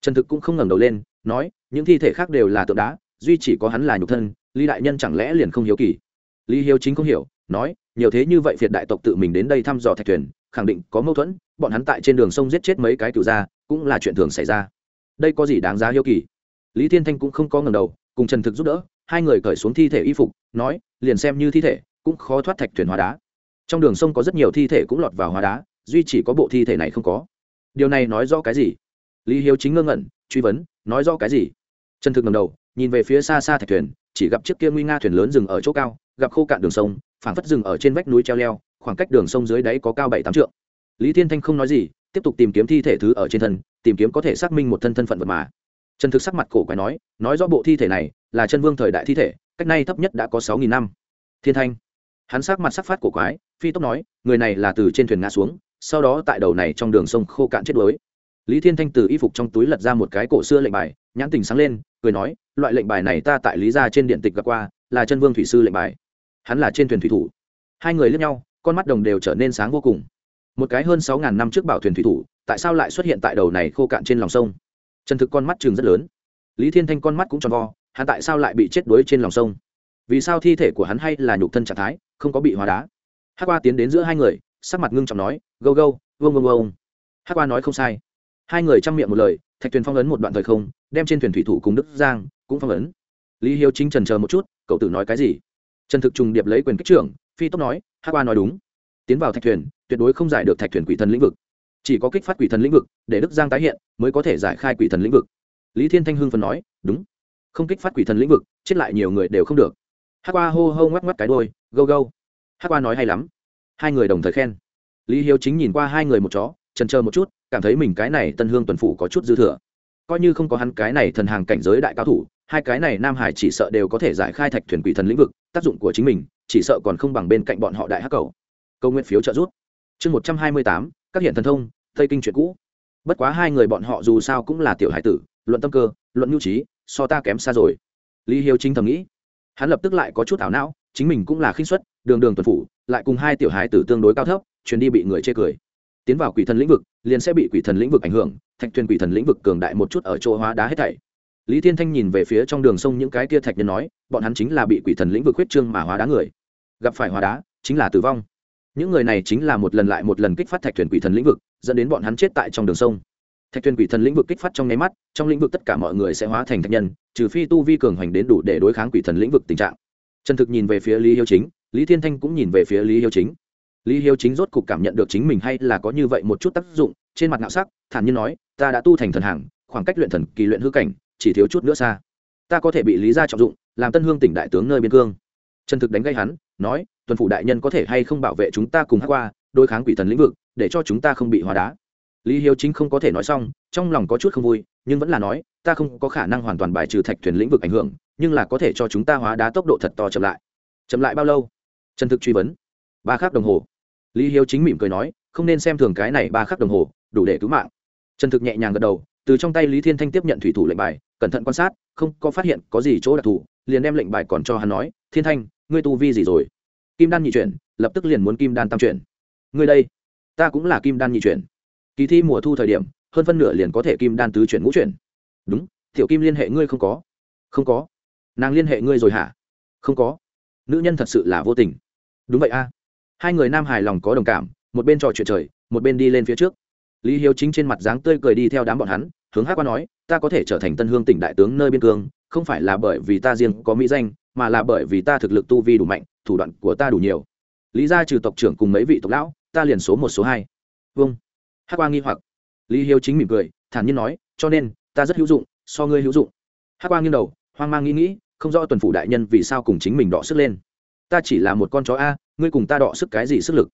[SPEAKER 1] Trần thực cũng không ngẩng đầu lên, nói, những thi thể khác đều là tượng đá, duy chỉ có hắn là nhục thân, lý đại nhân chẳng lẽ liền không hiếu kỳ? Lý hiếu chính không hiểu, nói, nhiều thế như vậy phiệt đại tộc tự mình đến đây thăm dò thạch thuyền, khẳng định có mâu thuẫn, bọn hắn tại trên đường sông giết chết mấy cái cựu gia, cũng là chuyện thường xảy ra. Đây có gì đáng giá hiếu kỳ? Lý thiên thanh cũng không có ngầm đầu, cùng trần thực giúp đỡ, hai người cởi xuống thi thể y phục, nói, liền xem như thi thể cũng khó thoát thạch thuyền hóa đá. Trong đường sông có rất nhiều thi thể cũng lọt vào hóa đá, duy chỉ có bộ thi thể này không có. Điều này nói rõ cái gì? Lý hiếu chính ngơ ngẩn, truy vấn, nói rõ cái gì? Trần thực ngầm đầu, nhìn về phía xa xa thạch thuyền, chỉ gặp chiếc kia nguy nga thuyền lớn dừng ở chỗ cao, gặp khô cạn đường sông, phảng phất dừng ở trên vách núi treo leo, khoảng cách đường sông dưới đáy có cao bảy tám trượng. Lý thiên thanh không nói gì, tiếp tục tìm kiếm thi thể thứ ở trên thân, tìm kiếm có thể xác minh một thân thân phận vật mà. Trần thực sắc mặt cổ quái nói nói rõ bộ thi thể này là chân vương thời đại thi thể, cách nay thấp nhất đã có sáu nghìn năm. Thiên thanh hắn sắc mặt sắc phát của quái, phi tốc nói, người này là từ trên thuyền ngã xuống, sau đó tại đầu này trong đường sông khô cạn chết đuối. Lý thiên thanh từ y phục trong túi lật ra một cái cổ xưa lệnh bài, nhãn tình sáng lên, cười nói, loại lệnh bài này ta tại lý gia trên điện tịch gặp qua, là chân vương thủy sư lệnh bài. Hắn là trên thuyền thủy thủ. Hai người lướt nhau, con mắt đồng đều trở nên sáng vô cùng. Một cái hơn sáu ngàn năm trước bảo thuyền thủy thủ, tại sao lại xuất hiện tại đầu này khô cạn trên lòng sông? Trần thực con mắt trường rất lớn. Lý thiên thanh con mắt cũng tròn vo, hắn tại sao lại bị chết đuối trên lòng sông? Vì sao thi thể của hắn hay là nhục thân trạng thái? Không có bị hóa đá. Hát qua tiến đến giữa hai người, sắc mặt ngưng trọng nói, gâu gâu vông vông vông hát qua nói không sai. Hai người chăm miệng một lời, thạch thuyền phong ấn một đoạn thời không, đem trên thuyền thủy thủ cùng đức giang cũng phong ấn. Lý hiếu chính trần chờ một chút, cậu tử nói cái gì? Trần thực trùng điệp lấy quyền kích trưởng, phi tốc nói hát qua nói đúng. Tiến vào thạch thuyền tuyệt đối không giải được thạch thuyền quỷ thần lĩnh vực. Chỉ có kích phát quỷ thần lĩnh vực, để đức giang tái hiện, mới có thể giải khai quỷ thần lĩnh vực. Lý thiên thanh hưng phần nói, đúng. Không kích phát quỷ thần lĩnh vực, chết lại nhiều người đều không được hát qua hô hô ngoắc ngoắc cái đôi, gâu gâu. Hát qua nói hay lắm. Hai người đồng thời khen. Lý hiếu chính nhìn qua hai người một chó trần chờ một chút, cảm thấy mình cái này tân hương tuần phủ có chút dư thừa. Coi như không có hắn cái này thần hàng cảnh giới đại cao thủ, hai cái này nam hải chỉ sợ đều có thể giải khai thạch thuyền quỷ thần lĩnh vực, tác dụng của chính mình, chỉ sợ còn không bằng bên cạnh bọn họ đại hắc cầu. Câu nguyện phiếu trợ giúp. Chương một trăm hai mươi tám, các hiện thần thông, tây kinh chuyện cũ. Bất quá hai người bọn họ dù sao cũng là tiểu hải tử, luận tâm cơ, luận nhu trí, so ta kém xa rồi. Lý hiếu chính thầm nghĩ hắn lập tức lại có chút ảo não, chính mình cũng là khinh suất, đường đường tuần phủ, lại cùng hai tiểu hài tử tương đối cao thấp, chuyến đi bị người chê cười. Tiến vào quỷ thần lĩnh vực, liền sẽ bị quỷ thần lĩnh vực ảnh hưởng, thạch thuyền quỷ thần lĩnh vực cường đại một chút ở chỗ hóa đá hết thảy. Lý thiên thanh nhìn về phía trong đường sông những cái kia thạch nhân nói, bọn hắn chính là bị quỷ thần lĩnh vực huyết trương mà hóa đá người. Gặp phải hóa đá, chính là tử vong. Những người này chính là một lần lại một lần kích phát thạch thuyền quỷ thần lĩnh vực, dẫn đến bọn hắn chết tại trong đường sông thạch thuyền quỷ thần lĩnh vực kích phát trong nháy mắt, trong lĩnh vực tất cả mọi người sẽ hóa thành thạch nhân, trừ phi tu vi cường hoành đến đủ để đối kháng quỷ thần lĩnh vực tình trạng. Trần thực nhìn về phía lý hiếu chính, lý thiên thanh cũng nhìn về phía lý hiếu chính. Lý hiếu chính rốt cục cảm nhận được chính mình hay là có như vậy một chút tác dụng, trên mặt ngạo sắc, thản nhiên nói, ta đã tu thành thần hàng, khoảng cách luyện thần kỳ luyện hư cảnh, chỉ thiếu chút nữa xa. Ta có thể bị lý gia trọng dụng, làm tân hương tỉnh đại tướng nơi biên cương. Trần thực đánh gây hắn, nói, tuần phủ đại nhân có thể hay không bảo vệ chúng ta cùng hát qua, đối kháng quỷ thần lĩnh vực, để cho chúng ta không bị hóa đá lý hiếu chính không có thể nói xong, trong lòng có chút không vui, nhưng vẫn là nói, ta không có khả năng hoàn toàn bài trừ thạch thuyền lĩnh vực ảnh hưởng, nhưng là có thể cho chúng ta hóa đá tốc độ thật to chậm lại. Chậm lại bao lâu? Trần thực truy vấn. Ba khắc đồng hồ. Lý hiếu chính mỉm cười nói, không nên xem thường cái này ba khắc đồng hồ, đủ để cứu mạng. Trần thực nhẹ nhàng gật đầu, từ trong tay lý thiên thanh tiếp nhận thủy thủ lệnh bài, cẩn thận quan sát, không có phát hiện có gì chỗ đặc thù, liền đem lệnh bài còn cho hắn nói, thiên thanh, ngươi tu vi gì rồi? Kim đan nhị chuyển, lập tức liền muốn kim đan tam chuyển. Ngươi đây, ta cũng là kim đan nhị chuyển kỳ thi mùa thu thời điểm, hơn phân nửa liền có thể kim đan tứ chuyển ngũ chuyển. Đúng, tiểu kim liên hệ ngươi không có. Không có. Nàng liên hệ ngươi rồi hả? Không có. Nữ nhân thật sự là vô tình. Đúng vậy a. Hai người nam hài lòng có đồng cảm, một bên trò chuyện trời, một bên đi lên phía trước. Lý hiếu chính trên mặt dáng tươi cười đi theo đám bọn hắn, hướng hát qua nói, ta có thể trở thành tân hương tỉnh đại tướng nơi biên cương, không phải là bởi vì ta riêng có mỹ danh, mà là bởi vì ta thực lực tu vi đủ mạnh, thủ đoạn của ta đủ nhiều. Lý ra trừ tộc trưởng cùng mấy vị tộc lão, ta liền số một, số hai. Vâng. Hắc Quang nghi hoặc. Lý hiếu chính mỉm cười, thản nhiên nói, cho nên, ta rất hữu dụng, so ngươi hữu dụng. Hắc Quang nghiêng đầu, hoang mang nghĩ nghĩ, không rõ tuần phủ đại nhân vì sao cùng chính mình đọ sức lên. Ta chỉ là một con chó a, ngươi cùng ta đọ sức cái gì sức lực?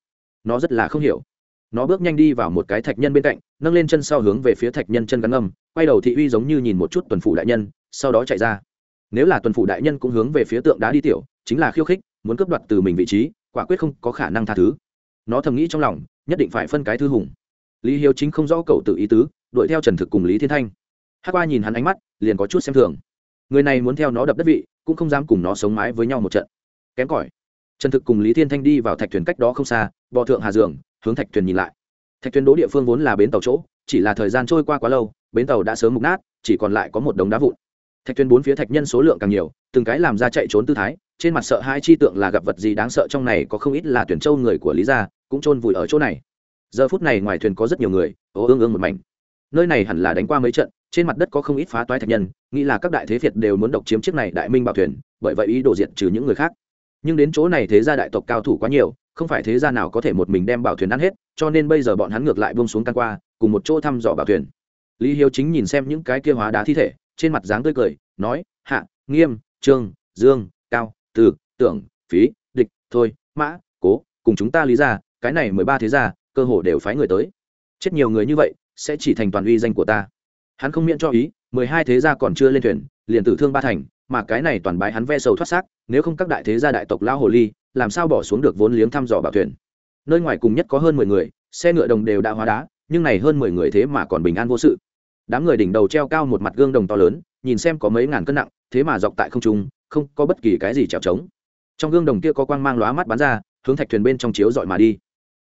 [SPEAKER 1] Nó rất là không hiểu. Nó bước nhanh đi vào một cái thạch nhân bên cạnh, nâng lên chân sau hướng về phía thạch nhân chân gắn âm quay đầu thị uy giống như nhìn một chút tuần phủ đại nhân, sau đó chạy ra. Nếu là tuần phủ đại nhân cũng hướng về phía tượng đá đi tiểu, chính là khiêu khích, muốn cướp đoạt từ mình vị trí, quả quyết không có khả năng tha thứ. Nó thầm nghĩ trong lòng, nhất định phải phân cái thư hùng lý hiếu chính không rõ cậu tự ý tứ, đuổi theo trần thực cùng lý thiên thanh. Hát qua nhìn hắn ánh mắt, liền có chút xem thường. Người này muốn theo nó đập đất vị, cũng không dám cùng nó sống mái với nhau một trận. Kém cỏi. Trần thực cùng lý thiên thanh đi vào thạch thuyền cách đó không xa, bò thượng hà dường hướng thạch thuyền nhìn lại. Thạch thuyền đỗ địa phương vốn là bến tàu chỗ, chỉ là thời gian trôi qua quá lâu, bến tàu đã sớm mục nát, chỉ còn lại có một đống đá vụn. Thạch thuyền bốn phía thạch nhân số lượng càng nhiều, từng cái làm ra chạy trốn tư thái, trên mặt sợ hai chi tượng là gặp vật gì đáng sợ trong này có không ít là tuyển châu người của lý gia, cũng chôn vùi ở chỗ này giờ phút này ngoài thuyền có rất nhiều người ố ương ương một mảnh. Nơi này hẳn là đánh qua mấy trận, trên mặt đất có không ít phá toái thạch nhân, nghĩ là các đại thế việt đều muốn độc chiếm chiếc này đại minh bảo thuyền, bởi vậy ý đồ diện trừ những người khác. Nhưng đến chỗ này thế gia đại tộc cao thủ quá nhiều, không phải thế gia nào có thể một mình đem bảo thuyền ăn hết, cho nên bây giờ bọn hắn ngược lại buông xuống căn qua, cùng một chỗ thăm dò bảo thuyền. Lý hiếu chính nhìn xem những cái kia hóa đá thi thể, trên mặt dáng tươi cười, nói, hạ, nghiêm, trương, dương, cao, từ, tưởng, phí, địch, thôi, mã, cố, cùng chúng ta lý ra cái này mười ba thế gia cơ hồ đều phái người tới. Chết nhiều người như vậy, sẽ chỉ thành toàn uy danh của ta. Hắn không miễn cho ý, mười hai thế gia còn chưa lên thuyền, liền tử thương ba thành, mà cái này toàn bái hắn ve sầu thoát xác, nếu không các đại thế gia đại tộc lao hồ ly, làm sao bỏ xuống được vốn liếng thăm dò bảo thuyền? Nơi ngoài cùng nhất có hơn mười người, xe ngựa đồng đều đã hóa đá, nhưng này hơn mười người thế mà còn bình an vô sự. Đám người đỉnh đầu treo cao một mặt gương đồng to lớn, nhìn xem có mấy ngàn cân nặng, thế mà dọc tại không trung, không có bất kỳ cái gì trèo trống trong gương đồng kia có quang mang lóa mắt bắn ra, hướng thạch thuyền bên trong chiếu dọi mà đi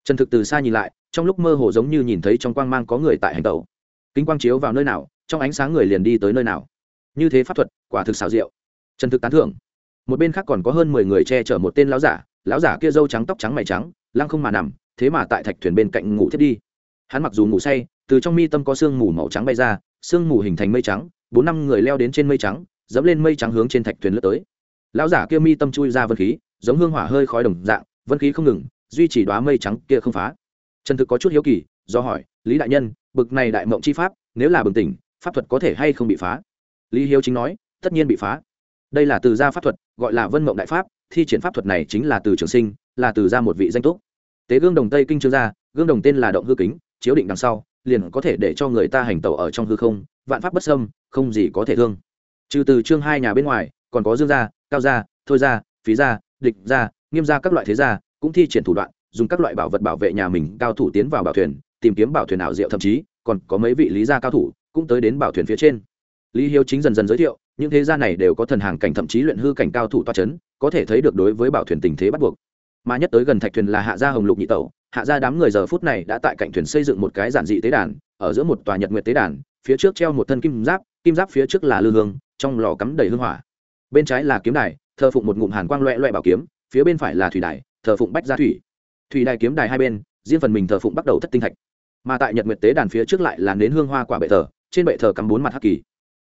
[SPEAKER 1] trần thực từ xa nhìn lại, trong lúc mơ hồ giống như nhìn thấy trong quang mang có người tại hành tàu kính quang chiếu vào nơi nào, trong ánh sáng người liền đi tới nơi nào? Như thế pháp thuật, quả thực xảo diệu. Trần thực tán thưởng. Một bên khác còn có hơn mười người che chở một tên lão giả lão giả kia râu trắng tóc trắng mày trắng, lăng không mà nằm, thế mà tại thạch thuyền bên cạnh ngủ thiết đi. Hắn mặc dù ngủ say, từ trong mi tâm có sương mù màu trắng bay ra, sương mù hình thành mây trắng, bốn năm người leo đến trên mây trắng, dẫm lên mây trắng hướng trên thạch thuyền lướt tới. Lão giả kia mi tâm chui ra vân khí, giống hương hỏa hơi khói đồng dạng, vân khí không ngừng duy trì đoá mây trắng kia không phá. Trần thực có chút hiếu kỳ, do hỏi, lý đại nhân, bực này đại mộng chi pháp, nếu là bừng tỉnh, pháp thuật có thể hay không bị phá? Lý hiếu chính nói, tất nhiên bị phá. Đây là từ gia pháp thuật, gọi là vân mộng đại pháp, thi triển pháp thuật này chính là từ trường sinh, là từ gia một vị danh túc. Tế gương đồng tây kinh trương gia, gương đồng tên là động hư kính, chiếu định đằng sau, liền có thể để cho người ta hành tẩu ở trong hư không, vạn pháp bất xâm, không gì có thể thương. Trừ từ chương hai nhà bên ngoài, còn có dương gia, cao gia, thôi gia, phí gia, địch gia, nghiêm gia các loại thế gia cũng thi triển thủ đoạn, dùng các loại bảo vật bảo vệ nhà mình, cao thủ tiến vào bảo thuyền, tìm kiếm bảo thuyền ảo diệu, thậm chí, còn có mấy vị lý gia cao thủ cũng tới đến bảo thuyền phía trên. Lý hiếu chính dần dần giới thiệu, những thế gia này đều có thần hàng cảnh, thậm chí luyện hư cảnh cao thủ toa c h ấ n có thể thấy được đối với bảo thuyền tình thế bắt buộc. Mà nhất tới gần thạch thuyền là hạ gia hồng lục nhị tẩu. Hạ gia đám người giờ phút này đã tại cạnh thuyền xây dựng một cái giản dị tế đàn, ở giữa một tòa nhật nguyệt tế đàn, phía trước treo một thân kim giáp kim giáp phía trước là lư hương, trong lò cắm đầy hương hỏa. Bên trái là kiếm đài, thờ phụng một ngụm hàn quang loẹ loẹ bảo kiếm, phía bên phải là thủy đài thờ phụng bách gia thủy. Thủy đài kiếm đài hai bên, riêng phần mình thờ phụng bắt đầu thất tinh thạch. Mà tại nhật nguyệt tế đàn phía trước lại là nến hương hoa quả bệ thờ, trên bệ thờ cắm bốn mặt hắc kỳ.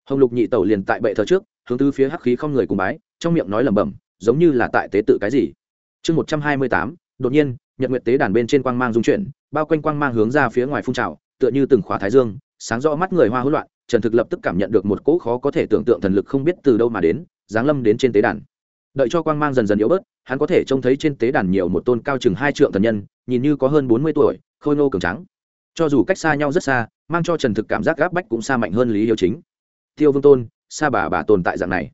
[SPEAKER 1] Hồng lục nhị tẩu liền tại bệ thờ trước, hướng tư phía hắc khí không người cùng bái, trong miệng nói lẩm bẩm, giống như là tại tế tự cái gì. Chương một trăm hai mươi tám, đột nhiên, nhật nguyệt tế đàn bên trên quang mang dung chuyển, bao quanh quang mang hướng ra phía ngoài phun trào, tựa như từng khóa thái dương, sáng rõ mắt người hoa hỗn loạn, trần thực lập tức cảm nhận được một cỗ khó có thể tưởng tượng thần lực không biết từ đâu mà đến, giáng lâm đến trên tế đàn đợi cho quang mang dần dần yếu bớt, hắn có thể trông thấy trên tế đàn nhiều một tôn cao chừng hai trượng thần nhân, nhìn như có hơn bốn mươi tuổi, khôi nô cường trắng cho dù cách xa nhau rất xa, mang cho trần thực cảm giác gáp bách cũng xa mạnh hơn lý hiếu chính. Tiêu vương tôn xa bà bà tồn tại dạng này,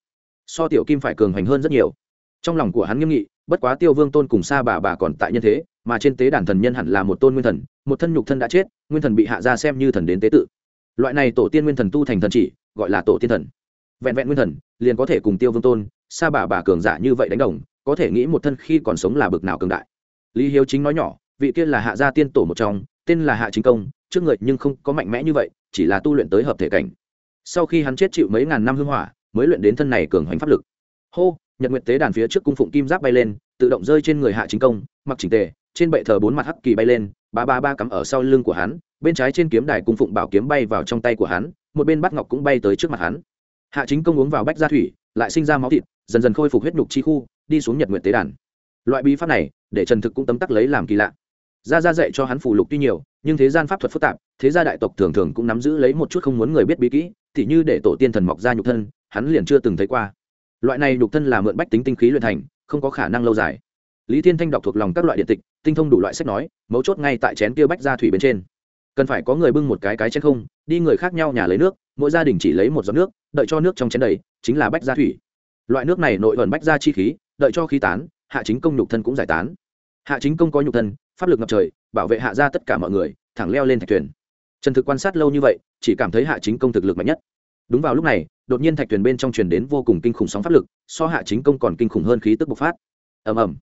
[SPEAKER 1] so tiểu kim phải cường hoành hơn rất nhiều. Trong lòng của hắn nghiêm nghị, bất quá tiêu vương tôn cùng xa bà bà còn tại nhân thế, mà trên tế đàn thần nhân hẳn là một tôn nguyên thần, một thân nhục thân đã chết, nguyên thần bị hạ ra xem như thần đến tế tự. Loại này tổ tiên nguyên thần tu thành thần chỉ, gọi là tổ tiên thần. Vẹn vẹn nguyên thần, liền có thể cùng tiêu vương tôn sa bà bà cường giả như vậy đánh đồng, có thể nghĩ một thân khi còn sống là bực nào cường đại. Lý hiếu chính nói nhỏ, vị tiên là hạ gia tiên tổ một trong, tên là hạ chính công, trước người nhưng không có mạnh mẽ như vậy, chỉ là tu luyện tới hợp thể cảnh. Sau khi hắn chết chịu mấy ngàn năm hưng hỏa, mới luyện đến thân này cường hoành pháp lực. Hô, nhật nguyệt tế đàn phía trước cung phụng kim giáp bay lên, tự động rơi trên người hạ chính công, mặc chỉnh tề, trên bệ thờ bốn mặt hắc kỳ bay lên, ba ba ba cắm ở sau lưng của hắn, bên trái trên kiếm đài cung phụng bảo kiếm bay vào trong tay của hắn, một bên bắt ngọc cũng bay tới trước mặt hắn. Hạ chính công uống vào bách gia thủy, lại sinh ra máu thịt dần dần khôi phục huyết nhục chi khu, đi xuống nhật nguyện tế đàn. Loại bí pháp này, để trần thực cũng tấm tắc lấy làm kỳ lạ. Gia gia dạy cho hắn phù lục tuy nhiều, nhưng thế gian pháp thuật phức tạp, thế gia đại tộc thường thường cũng nắm giữ lấy một chút không muốn người biết bí kỹ thì như để tổ tiên thần mọc ra nhục thân, hắn liền chưa từng thấy qua. Loại này nhục thân là mượn bách tính tinh khí luyện thành, không có khả năng lâu dài. Lý thiên thanh đọc thuộc lòng các loại điện tịch, tinh thông đủ loại sách nói, mấu chốt ngay tại chén kia bách ra thủy bên trên. Cần phải có người bưng một cái cái chén không, đi người khác nhau nhà lấy nước, mỗi gia đình chỉ lấy một giọt nước, đợi cho nước trong chén đầy, chính là bách gia thủy loại nước này nội ẩn bách gia chi khí, đợi cho khí tán, hạ chính công nhục thân cũng giải tán. Hạ chính công có nhục thân, pháp lực ngập trời, bảo vệ hạ ra tất cả mọi người, thẳng leo lên thạch thuyền. Trần thực quan sát lâu như vậy, chỉ cảm thấy hạ chính công thực lực mạnh nhất. Đúng vào lúc này, đột nhiên thạch thuyền bên trong truyền đến vô cùng kinh khủng sóng pháp lực, so hạ chính công còn kinh khủng hơn khí tức bộc phát. Ầm ầm.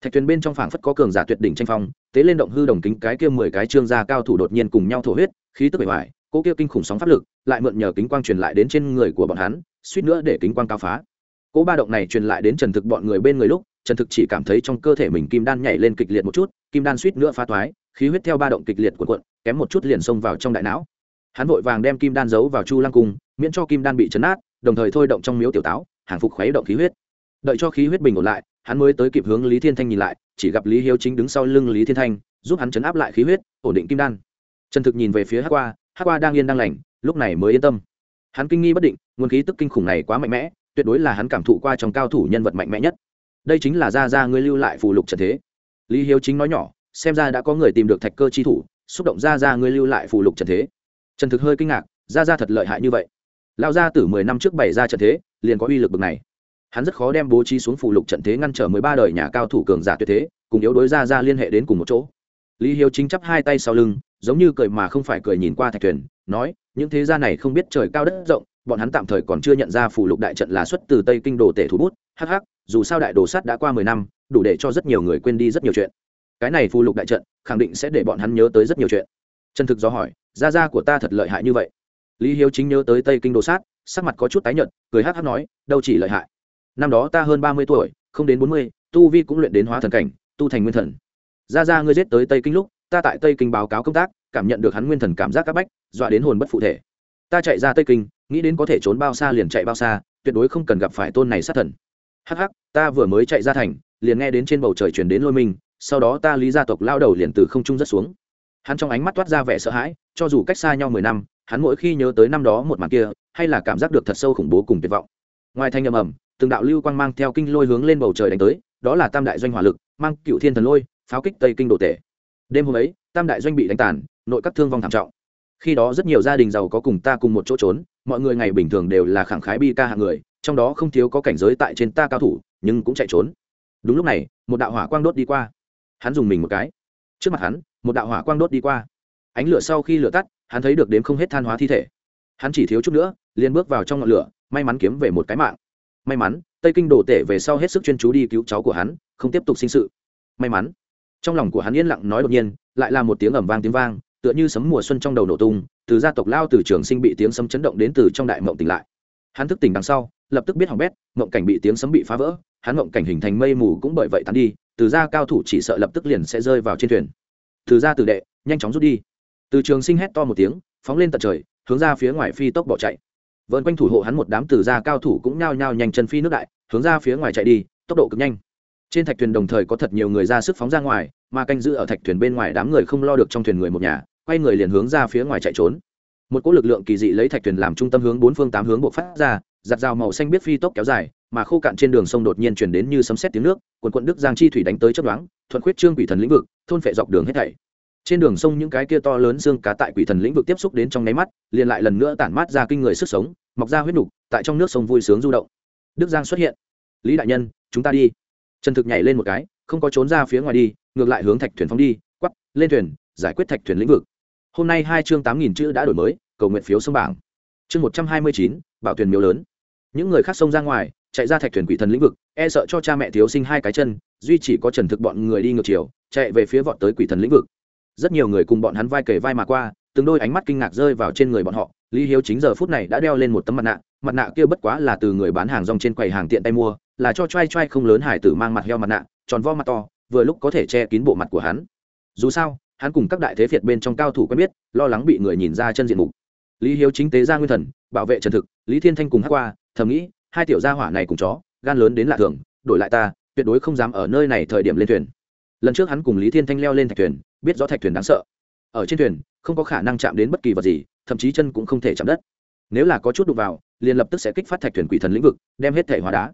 [SPEAKER 1] Thạch thuyền bên trong phảng phất có cường giả tuyệt đỉnh tranh phong, tế lên động hư đồng kính cái kia mười cái trương gia cao thủ đột nhiên cùng nhau thổ huyết, khí tức bề ngoài cố kia kinh khủng sóng pháp lực lại mượn nhờ kính quang truyền lại đến trên người của bọn hắn, suýt nữa để kính quang cao phá cỗ ba động này truyền lại đến trần thực bọn người bên người lúc, trần thực chỉ cảm thấy trong cơ thể mình kim đan nhảy lên kịch liệt một chút, kim đan suýt nữa phá toái khí huyết theo ba động kịch liệt của quận kém một chút liền xông vào trong đại não. Hắn vội vàng đem kim đan giấu vào chu lăng cung, miễn cho kim đan bị chấn át, đồng thời thôi động trong miếu tiểu táo, hàng phục khuấy động khí huyết. Đợi cho khí huyết bình ổn lại, hắn mới tới kịp hướng lý thiên thanh nhìn lại, chỉ gặp lý hiếu chính đứng sau lưng lý thiên thanh, giúp hắn chấn áp lại khí huyết, ổn định kim đan. Trần thực nhìn về phía hát qua hát qua đang yên đang lành, lúc này mới yên tâm. Hắn kinh nghi bất định, nguồn khí tức kinh khủng này quá mạnh mẽ tuyệt đối là hắn cảm thụ qua trong cao thủ nhân vật mạnh mẽ nhất. Đây chính là ra ra ngươi lưu lại phù lục trận thế. Lý hiếu chính nói nhỏ, xem ra đã có người tìm được thạch cơ chi thủ, xúc động ra ra ngươi lưu lại phù lục trận thế. Trần thực hơi kinh ngạc ra ra thật lợi hại như vậy. Lao ra từ mười năm trước bày ra trận thế, liền có uy lực bực này. Hắn rất khó đem bố trí xuống phù lục trận thế ngăn trở mười ba đời nhà cao thủ cường giả tuyệt thế, cùng yếu đối ra ra liên hệ đến cùng một chỗ. Lý hiếu chính chắp hai tay sau lưng, giống như cười mà không phải cười nhìn qua thạch thuyền, nói, những thế gia này không biết trời cao đất rộng bọn hắn tạm thời còn chưa nhận ra phù lục đại trận là xuất từ tây kinh đồ tể thủ bút. Hh dù sao đại đồ sát đã qua mười năm, đủ để cho rất nhiều người quên đi rất nhiều chuyện. Cái này phù lục đại trận, khẳng định sẽ để bọn hắn nhớ tới rất nhiều chuyện. Chân thực do hỏi, gia gia của ta thật lợi hại như vậy. Lý hiếu chính nhớ tới tây kinh đồ sát, sắc mặt có chút tái nhợt, cười hát hát nói, đâu chỉ lợi hại. Năm đó ta hơn ba mươi tuổi, không đến bốn mươi, tu vi cũng luyện đến hóa thần cảnh, tu thành nguyên thần. Gia gia ngươi giết tới tây kinh lúc, ta tại tây kinh báo cáo công tác, cảm nhận được hắn nguyên thần cảm giác các bách, dọa đến hồn bất phụ thể ta chạy ra tây kinh, nghĩ đến có thể trốn bao xa liền chạy bao xa, tuyệt đối không cần gặp phải tôn này sát thần. Hắc hắc, ta vừa mới chạy ra thành, liền nghe đến trên bầu trời chuyển đến lôi mình, sau đó ta lý gia tộc lao đầu liền từ không trung rất xuống. Hắn trong ánh mắt toát ra vẻ sợ hãi, cho dù cách xa nhau mười năm, hắn mỗi khi nhớ tới năm đó một màn kia, hay là cảm giác được thật sâu khủng bố cùng tuyệt vọng. Ngoài thanh âm ầm, từng đạo lưu quang mang theo kinh lôi hướng lên bầu trời đánh tới, đó là tam đại doanh hỏa lực, mang cựu thiên thần lôi, pháo kích tây kinh đồ tể. Đêm hôm ấy, tam đại doanh bị đánh tàn, nội các thương vong thảm trọng khi đó rất nhiều gia đình giàu có cùng ta cùng một chỗ trốn, mọi người ngày bình thường đều là khẳng khái bi ca hạng người, trong đó không thiếu có cảnh giới tại trên ta cao thủ, nhưng cũng chạy trốn. Đúng lúc này, một đạo hỏa quang đốt đi qua. Hắn dùng mình một cái. Trước mặt hắn, một đạo hỏa quang đốt đi qua. Ánh lửa sau khi lửa tắt, hắn thấy được đếm không hết than hóa thi thể. Hắn chỉ thiếu chút nữa, liền bước vào trong ngọn lửa, may mắn kiếm về một cái mạng. May mắn, tây kinh đổ tể về sau hết sức chuyên chú đi cứu cháu của hắn, không tiếp tục sinh sự. May mắn. Trong lòng của hắn yên lặng nói đột nhiên, lại là một tiếng ẩm vang tiếng vang tựa như sấm mùa xuân trong đầu nổ tung, từ gia tộc lao từ trường sinh bị tiếng sấm chấn động đến từ trong đại mộng tỉnh lại. Hắn thức tỉnh đằng sau, lập tức biết hỏng bét, mộng cảnh bị tiếng sấm bị phá vỡ, hắn mộng cảnh hình thành mây mù cũng bởi vậy tán đi, từ gia cao thủ chỉ sợ lập tức liền sẽ rơi vào trên thuyền. Từ gia tử đệ, nhanh chóng rút đi. Từ trường sinh hét to một tiếng, phóng lên tận trời, hướng ra phía ngoài phi tốc bỏ chạy. Vợn quanh thủ hộ hắn một đám từ gia cao thủ cũng nhao nhao nhanh chân phi nước đại, hướng ra phía ngoài chạy đi, tốc độ cực nhanh. Trên thạch thuyền đồng thời có thật nhiều người ra sức phóng ra ngoài, mà canh giữ ở thạch thuyền bên ngoài đám người không lo được trong thuyền người một nhà quay người liền hướng ra phía ngoài chạy trốn. Một cỗ lực lượng kỳ dị lấy thạch thuyền làm trung tâm hướng bốn phương tám hướng bộ phát ra, giặt rào màu xanh biết phi tốc kéo dài, mà khô cạn trên đường sông đột nhiên chuyển đến như sấm xét tiếng nước quần quận đức giang chi thủy đánh tới chấp đoán thuận khuyết trương quỷ thần lĩnh vực, thôn phệ dọc đường hết thảy. Trên đường sông những cái kia to lớn xương cá tại quỷ thần lĩnh vực tiếp xúc đến trong nháy mắt, liền lại lần nữa tản mát ra kinh người sức sống, mọc ra huyết nục, tại trong nước sông vui sướng du động. Đức giang xuất hiện. Lý đại nhân, chúng ta đi. Trần thực nhảy lên một cái, không có trốn ra phía ngoài đi, ngược lại hướng thạch thuyền phóng đi quắp lên thuyền giải quyết thạch thuyền lĩnh vực. Hôm nay hai chương tám nghìn chữ đã đổi mới, cầu nguyện phiếu sông bảng. Chương một trăm hai mươi chín bảo thuyền miếu lớn. Những người khác xông ra ngoài, chạy ra thạch thuyền quỷ thần lĩnh vực e sợ cho cha mẹ thiếu sinh hai cái chân, duy chỉ có trần thực bọn người đi ngược chiều, chạy về phía vọt tới quỷ thần lĩnh vực. Rất nhiều người cùng bọn hắn vai kề vai mà qua, từng đôi ánh mắt kinh ngạc rơi vào trên người bọn họ. Lý hiếu chính giờ phút này đã đeo lên một tấm mặt nạ mặt nạ kia bất quá là từ người bán hàng rong trên quầy hàng tiện tay mua, là cho t r a i t r a i không lớn hải tử mang mặt heo mặt nạ, tròn vo mặt to, vừa lúc có thể che kín bộ mặt của hắn. Dù sao hắn cùng các đại thế việt bên trong cao thủ quen biết, lo lắng bị người nhìn ra chân diện mục. Lý hiếu chính tế ra nguyên thần, bảo vệ trần thực, lý thiên thanh cùng hát qua, thầm nghĩ, hai tiểu gia hỏa này cùng chó, gan lớn đến lạ thường, đổi lại ta, tuyệt đối không dám ở nơi này thời điểm lên thuyền. Lần trước hắn cùng lý thiên thanh leo lên thạch thuyền, biết rõ thạch thuyền đáng sợ. Ở trên thuyền, không có khả năng chạm đến bất kỳ vật gì, thậm chí chân cũng không thể chạm đất. Nếu là có chút đụng vào, liền lập tức sẽ kích phát thạch thuyền quỷ thần lĩnh vực, đem hết thể hóa đá.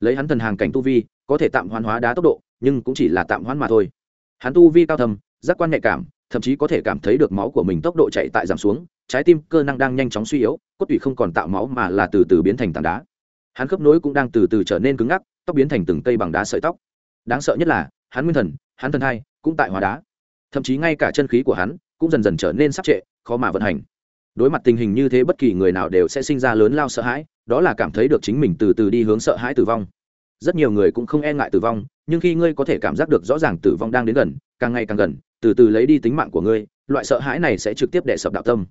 [SPEAKER 1] Lấy hắn thần hàng cảnh tu vi, có thể tạm hoán hóa đá tốc độ, nhưng cũng chỉ là tạm hoán mà thôi. Hắn tu vi cao thầm giác quan nhạy cảm, thậm chí có thể cảm thấy được máu của mình tốc độ chạy tại giảm xuống, trái tim cơ năng đang nhanh chóng suy yếu, cốt tủy không còn tạo máu mà là từ từ biến thành tảng đá. Hắn khớp nối cũng đang từ từ trở nên cứng ngắc, tóc biến thành từng cây bằng đá sợi tóc. Đáng sợ nhất là, hắn nguyên thần, hắn thần hai cũng tại hóa đá. Thậm chí ngay cả chân khí của hắn cũng dần dần trở nên sắc trệ, khó mà vận hành. Đối mặt tình hình như thế, bất kỳ người nào đều sẽ sinh ra lớn lao sợ hãi, đó là cảm thấy được chính mình từ từ đi hướng sợ hãi tử vong. Rất nhiều người cũng không e ngại tử vong, nhưng khi ngươi có thể cảm giác được rõ ràng tử vong đang đến gần, càng ngày càng gần từ từ lấy đi tính mạng của ngươi, loại sợ hãi này sẽ trực tiếp đè sập đạo tâm.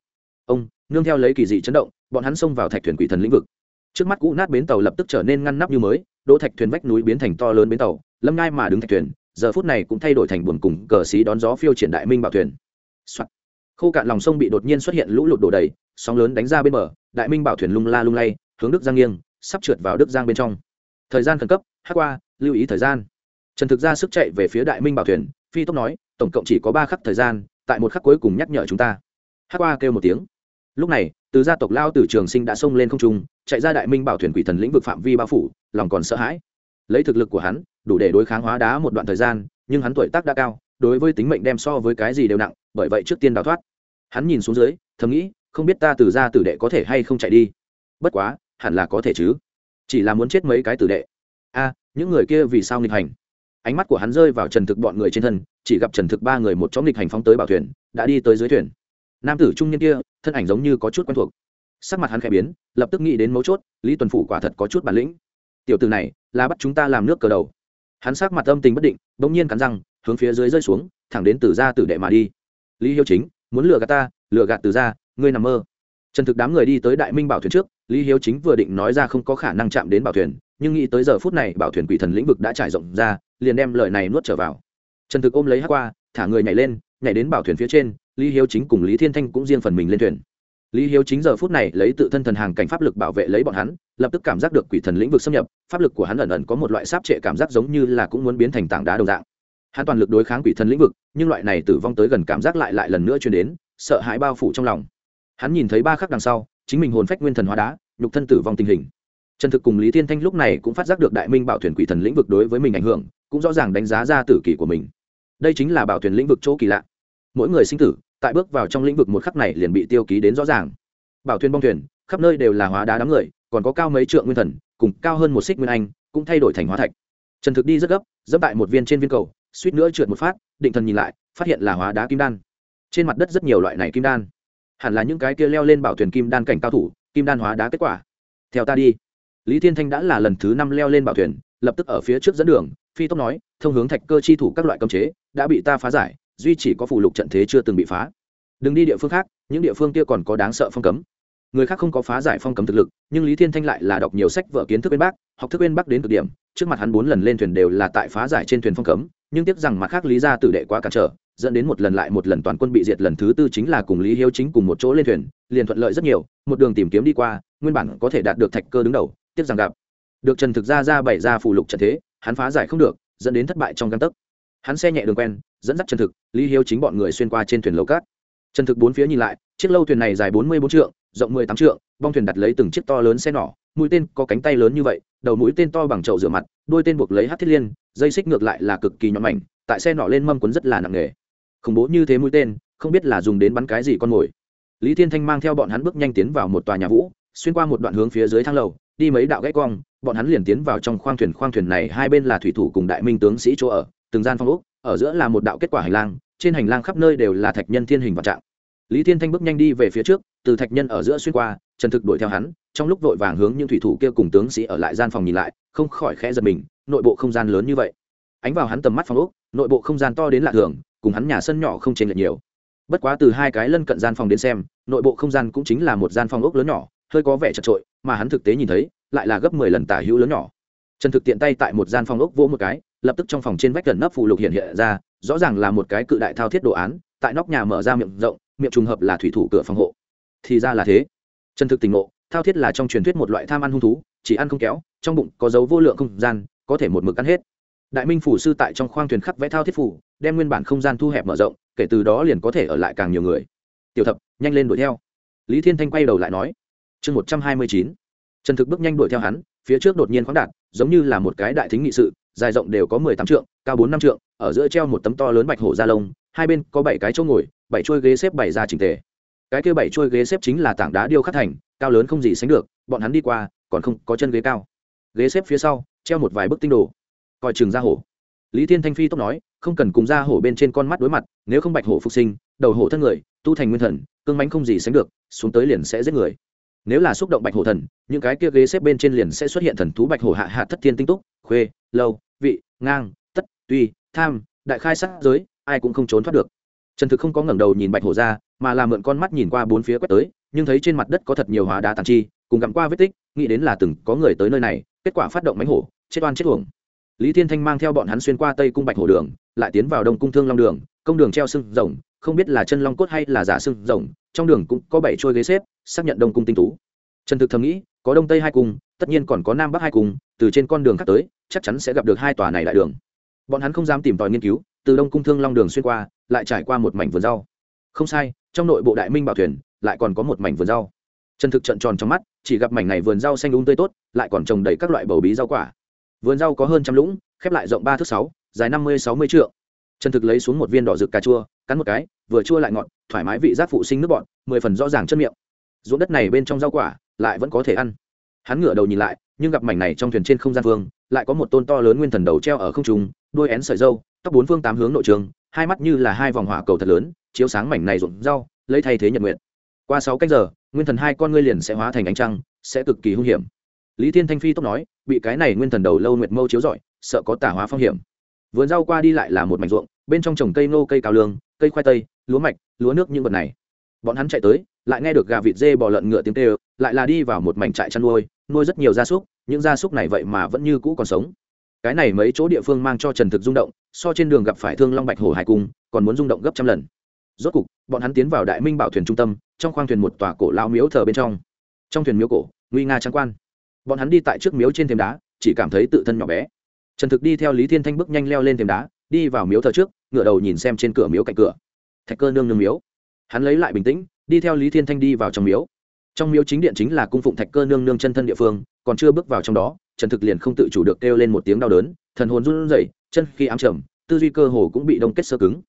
[SPEAKER 1] Ông, nương theo lấy kỳ dị chấn động, bọn hắn xông vào thạch thuyền quỷ thần lĩnh vực. Trước mắt cũ nát bến tàu lập tức trở nên ngăn nắp như mới, đỗ thạch thuyền vách núi biến thành to lớn bến tàu, lâm ngai mà đứng thạch thuyền, giờ phút này cũng thay đổi thành buồn cùng cờ xí đón gió phiêu triển đại minh bảo thuyền、Soạn. khô cạn lòng sông bị đột nhiên xuất hiện lũ lụt đổ đầy, sóng lớn đánh ra bên bờ, đại minh bảo thuyền lung la lung lay, hướng đức giang nghiêng, sắp trượt vào đức giang bên trong. Thời gian khẩn cấp, hát qua, lưu ý thời gian. Trần thực ra sức chạy về phía đại minh bảo thuyền, phi tốc nói tổng cộng chỉ có ba khắc thời gian, tại một khắc cuối cùng nhắc nhở chúng ta. Hắc qua kêu một tiếng. Lúc này, từ gia tộc lao từ trường sinh đã xông lên không trung, chạy ra đại minh bảo thuyền quỷ thần lĩnh vực phạm vi bao phủ, lòng còn sợ hãi. Lấy thực lực của hắn, đủ để đối kháng hóa đá một đoạn thời gian, nhưng hắn tuổi tác đã cao, đối với tính mệnh đem so với cái gì đều nặng, bởi vậy trước tiên đào thoát. Hắn nhìn xuống dưới, thầm nghĩ, không biết ta từ gia tử đệ có thể hay không chạy đi. Bất quá, hẳn là có thể chứ. Chỉ là muốn chết mấy cái tử đệ. A, những người kia vì sao nghịch hành? Ánh mắt của hắn rơi vào trần thực bọn người trên thân, chỉ gặp trần thực ba người một chó nghịch hành phóng tới bảo thuyền, đã đi tới dưới thuyền. Nam tử trung niên kia, thân ảnh giống như có chút quen thuộc. Sắc mặt hắn khẽ biến, lập tức nghĩ đến mấu chốt, lý tuần phủ quả thật có chút bản lĩnh. Tiểu tử này, là bắt chúng ta làm nước cờ đầu. Hắn sắc mặt âm tình bất định, bỗng nhiên cắn răng, hướng phía dưới rơi xuống, thẳng đến từ ra tử đệ mà đi. Lý hiếu chính, muốn lừa gạt ta, lừa gạt từ ra ngươi nằm mơ. Trần thực đám người đi tới đại minh bảo thuyền trước, lý hiếu chính vừa định nói ra không có khả năng chạm đến bảo thuyền, nhưng nghĩ tới giờ phút này, bảo thuyền quỷ thần lĩnh vực đã trải rộng ra liền đem lời này nuốt trở vào. Trần thực ôm lấy hát qua, thả người nhảy lên, nhảy đến bảo thuyền phía trên, lý hiếu chính cùng lý thiên thanh cũng riêng phần mình lên thuyền. Lý hiếu chính giờ phút này lấy tự thân thần hàng cảnh pháp lực bảo vệ lấy bọn hắn, lập tức cảm giác được quỷ thần lĩnh vực xâm nhập, pháp lực của hắn ẩn ẩn có một loại sáp trệ cảm giác giống như là cũng muốn biến thành tảng đá đồng dạng. Hắn toàn lực đối kháng quỷ thần lĩnh vực, nhưng loại này tử vong tới gần cảm giác lại lại lần nữa chuyển đến, sợ hãi bao phủ trong lòng. Hắn nhìn thấy ba khắc đằng sau, chính mình hồn phách nguyên thần hóa đá, nhục thân tử vong tình hình trần thực cùng lý thiên thanh lúc này cũng phát giác được đại minh bảo thuyền quỷ thần lĩnh vực đối với mình ảnh hưởng, cũng rõ ràng đánh giá ra tử kỷ của mình. Đây chính là bảo thuyền lĩnh vực chỗ kỳ lạ. Mỗi người sinh tử, tại bước vào trong lĩnh vực một khắc này liền bị tiêu ký đến rõ ràng. Bảo thuyền bong thuyền, khắp nơi đều là hóa đá đám người, còn có cao mấy trượng nguyên thần, cùng cao hơn một xích nguyên anh, cũng thay đổi thành hóa thạch. Trần thực đi rất gấp, dẫm tại một viên trên viên cầu, suýt nữa trượt một phát, định thần nhìn lại, phát hiện là hóa đá kim đan. Trên mặt đất rất nhiều loại này kim đan. Hẳn là những cái kia leo lên bảo thuyền kim đan cảnh cao thủ, kim đan hóa đá kết quả. Theo ta đi lý thiên thanh đã là lần thứ năm leo lên bảo thuyền, lập tức ở phía trước dẫn đường, phi tốc nói, thông hướng thạch cơ chi thủ các loại cấm chế, đã bị ta phá giải, duy chỉ có phù lục trận thế chưa từng bị phá. Đừng đi địa phương khác, những địa phương kia còn có đáng sợ phong cấm. Người khác không có phá giải phong cấm thực lực, nhưng lý thiên thanh lại là đọc nhiều sách vở kiến thức bên bác học thức bên bắc đến cực điểm, trước mặt hắn bốn lần lên thuyền đều là tại phá giải trên thuyền phong cấm, nhưng tiếc rằng mặt khác lý ra tử đệ quá cản trở, dẫn đến một lần lại một lần toàn quân bị diệt lần thứ tư chính là cùng lý hiếu chính cùng một chỗ lên thuyền, liền thuận lợi rất nhiều, một đường tìm kiếm đi qua, nguyên bản có thể đạt được thạch cơ đứng đầu tiếp rằng gặp. Được trần thực ra ra bảy ra phủ lục trận thế, hắn phá giải không được, dẫn đến thất bại trong căn tấc. Hắn xe nhẹ đường quen, dẫn dắt trần thực, lý hiếu chính bọn người xuyên qua trên thuyền lầu cát. Trần thực bốn phía nhìn lại, chiếc lâu thuyền này dài bốn mươi bốn trượng, rộng mười tám trượng, bong thuyền đặt lấy từng chiếc to lớn xe nỏ mũi tên có cánh tay lớn như vậy, đầu mũi tên to bằng chậu rửa mặt, đôi tên buộc lấy hát thiết liên, dây xích ngược lại là cực kỳ nhọn mảnh, tại xe nỏ lên mâm quấn rất là nặng nghề khủng bố như thế mũi tên, không biết là dùng đến bắn cái gì con mồi. Lý thiên thanh mang theo bọn hắn bước nhanh tiến vào một tòa nhà vũ xuyên qua một đoạn hướng phía dưới thang lầu đi mấy đạo gãy cong bọn hắn liền tiến vào trong khoang thuyền. Khoang thuyền này hai bên là thủy thủ cùng đại minh tướng sĩ chỗ ở từng gian phong úc, ở giữa là một đạo kết quả hành lang trên hành lang khắp nơi đều là thạch nhân thiên hình vạn trạng. Lý thiên thanh bước nhanh đi về phía trước từ thạch nhân ở giữa xuyên qua trần thực đuổi theo hắn trong lúc vội vàng hướng những thủy thủ kia cùng tướng sĩ ở lại gian phòng nhìn lại không khỏi khẽ giật mình nội bộ không gian lớn như vậy. Ánh vào hắn tầm mắt phòng úc, nội bộ không gian to đến lạ thường cùng hắn nhà sân nhỏ không chênh lệch nhiều. Bất quá từ hai cái lân cận gian phòng đến xem nội bộ không gian cũng chính là một gian phòng ốc lớn nhỏ hơi có vẻ chật trội mà hắn thực tế nhìn thấy, lại là gấp mười lần tả hữu lớn nhỏ. Trần thực tiện tay tại một gian phòng ốc vỗ một cái, lập tức trong phòng trên vách gần nắp phù lục hiện hiện ra, rõ ràng là một cái cự đại thao thiết đồ án, tại nóc nhà mở ra miệng rộng, miệng trùng hợp là thủy thủ cửa phòng hộ. Thì ra là thế. Trần thực tỉnh ngộ, thao thiết là trong truyền thuyết một loại tham ăn hung thú, chỉ ăn không kéo, trong bụng có dấu vô lượng không gian, có thể một mực ăn hết. Đại minh phủ sư tại trong khoang thuyền khắc vẽ thao thiết phủ, đem nguyên bản không gian thu hẹp mở rộng, kể từ đó liền có thể ở lại càng nhiều người. Tiểu thập, nhanh lên đuổi theo. Lý thiên thanh quay đầu lại nói chương một trăm hai mươi chín. Trần thực bước nhanh đuổi theo hắn, phía trước đột nhiên khoáng đạt, giống như là một cái đại thính nghị sự, dài rộng đều có mười tám trượng, cao bốn năm trượng, ở giữa treo một tấm to lớn bạch hổ da lông, hai bên có bảy cái chỗ ngồi, bảy chuôi ghế xếp bảy ra trình tề. Cái kia bảy chuôi ghế xếp chính là tảng đá điêu khắc thành, cao lớn không gì sánh được, bọn hắn đi qua, còn không có chân ghế cao. Ghế xếp phía sau, treo một vài bức tinh đồ. Coi chừng ra hổ. Lý thiên thanh phi tốc nói, không cần cùng ra hổ bên trên con mắt đối mặt, nếu không bạch hổ phục sinh, đầu hổ thân người, tu thành nguyên thần, cương mánh không gì sánh được, xuống tới liền sẽ giết người nếu là xúc động bạch hổ thần, những cái kia ghế xếp bên trên liền sẽ xuất hiện thần thú bạch hổ hạ hạ thất thiên tinh túc, khuê, lâu, vị, ngang, tất, tuy, tham, đại khai sát giới, ai cũng không trốn thoát được. Trần thực không có ngẩng đầu nhìn bạch hổ ra, mà là mượn con mắt nhìn qua bốn phía quét tới, nhưng thấy trên mặt đất có thật nhiều hóa đá tàn chi, cùng gặm qua vết tích, nghĩ đến là từng có người tới nơi này, kết quả phát động mánh hổ, chết oan chết uổng. Lý thiên thanh mang theo bọn hắn xuyên qua tây cung bạch hổ đường, lại tiến vào đông cung thương long đường, công đường treo sưng rồng, không biết là chân long cốt hay là giả sưng rồng, trong đường cũng có bảy trôi ghế xếp xác nhận đông cung tinh tú. Trần thực thầm nghĩ, có đông tây hai cung, tất nhiên còn có nam bắc hai cung, từ trên con đường khác tới, chắc chắn sẽ gặp được hai tòa này đại đường. Bọn hắn không dám tìm tòi nghiên cứu, từ đông cung thương long đường xuyên qua, lại trải qua một mảnh vườn rau. Không sai, trong nội bộ đại minh bảo thuyền, lại còn có một mảnh vườn rau. Trần thực trận tròn trong mắt, chỉ gặp mảnh này vườn rau xanh úng tươi tốt, lại còn trồng đầy các loại bầu bí rau quả. Vườn rau có hơn trăm lũng, khép lại rộng ba thước sáu, dài năm mươi sáu mươi trượng. Trần thực lấy xuống một viên đỏ rực cà chua, cắn một cái, vừa chua lại ngọt, thoải mái vị giác phụ sinh nước bọn mười phần rõ ràng chất miệng ruộng đất này bên trong rau quả lại vẫn có thể ăn. Hắn ngửa đầu nhìn lại, nhưng gặp mảnh này trong thuyền trên không gian vương, lại có một tôn to lớn nguyên thần đầu treo ở không trung đuôi én sợi dâu tóc bốn phương tám hướng nội trường, hai mắt như là hai vòng hỏa cầu thật lớn, chiếu sáng mảnh này ruộng rau, lấy thay thế nhật nguyện. Qua sáu cách giờ, nguyên thần hai con ngươi liền sẽ hóa thành ánh trăng, sẽ cực kỳ hung hiểm. Lý thiên thanh phi tốc nói, bị cái này nguyên thần đầu lâu nguyệt mâu chiếu rọi, sợ có tả hóa phong hiểm. Vườn rau qua đi lại là một mảnh ruộng, bên trong trồng cây nô cây cao lương, cây khoai tây, lúa mạch, lúa nước những vật này. Bọn hắn chạy tới lại nghe được gà vịt dê bò lợn ngựa tiếng tê lại là đi vào một mảnh trại chăn nuôi nuôi rất nhiều gia súc, những gia súc này vậy mà vẫn như cũ còn sống. Cái này mấy chỗ địa phương mang cho trần thực rung động, so trên đường gặp phải thương long bạch hổ hải cung, còn muốn rung động gấp trăm lần. Rốt cục, bọn hắn tiến vào đại minh bảo thuyền trung tâm, trong khoang thuyền một tòa cổ lao miếu thờ bên trong. Trong thuyền miếu cổ, nguy nga trang quan. Bọn hắn đi tại trước miếu trên thềm đá, chỉ cảm thấy tự thân nhỏ bé. Trần thực đi theo lý thiên thanh bước nhanh leo lên thềm đá, đi vào miếu thờ trước ngựa đầu nhìn xem trên cửa miếu cạnh cửa. Thạch cơ nương nương miếu. Hắn lấy lại bình tĩnh đi theo lý thiên thanh đi vào trong miếu. Trong miếu chính điện chính là cung phụng thạch cơ nương nương chân thân địa phương, còn chưa bước vào trong đó, trần thực liền không tự chủ được kêu lên một tiếng đau đớn, thần hồn run rẩy, chân khi ám trầm, tư duy cơ hồ cũng bị đông kết sơ cứng.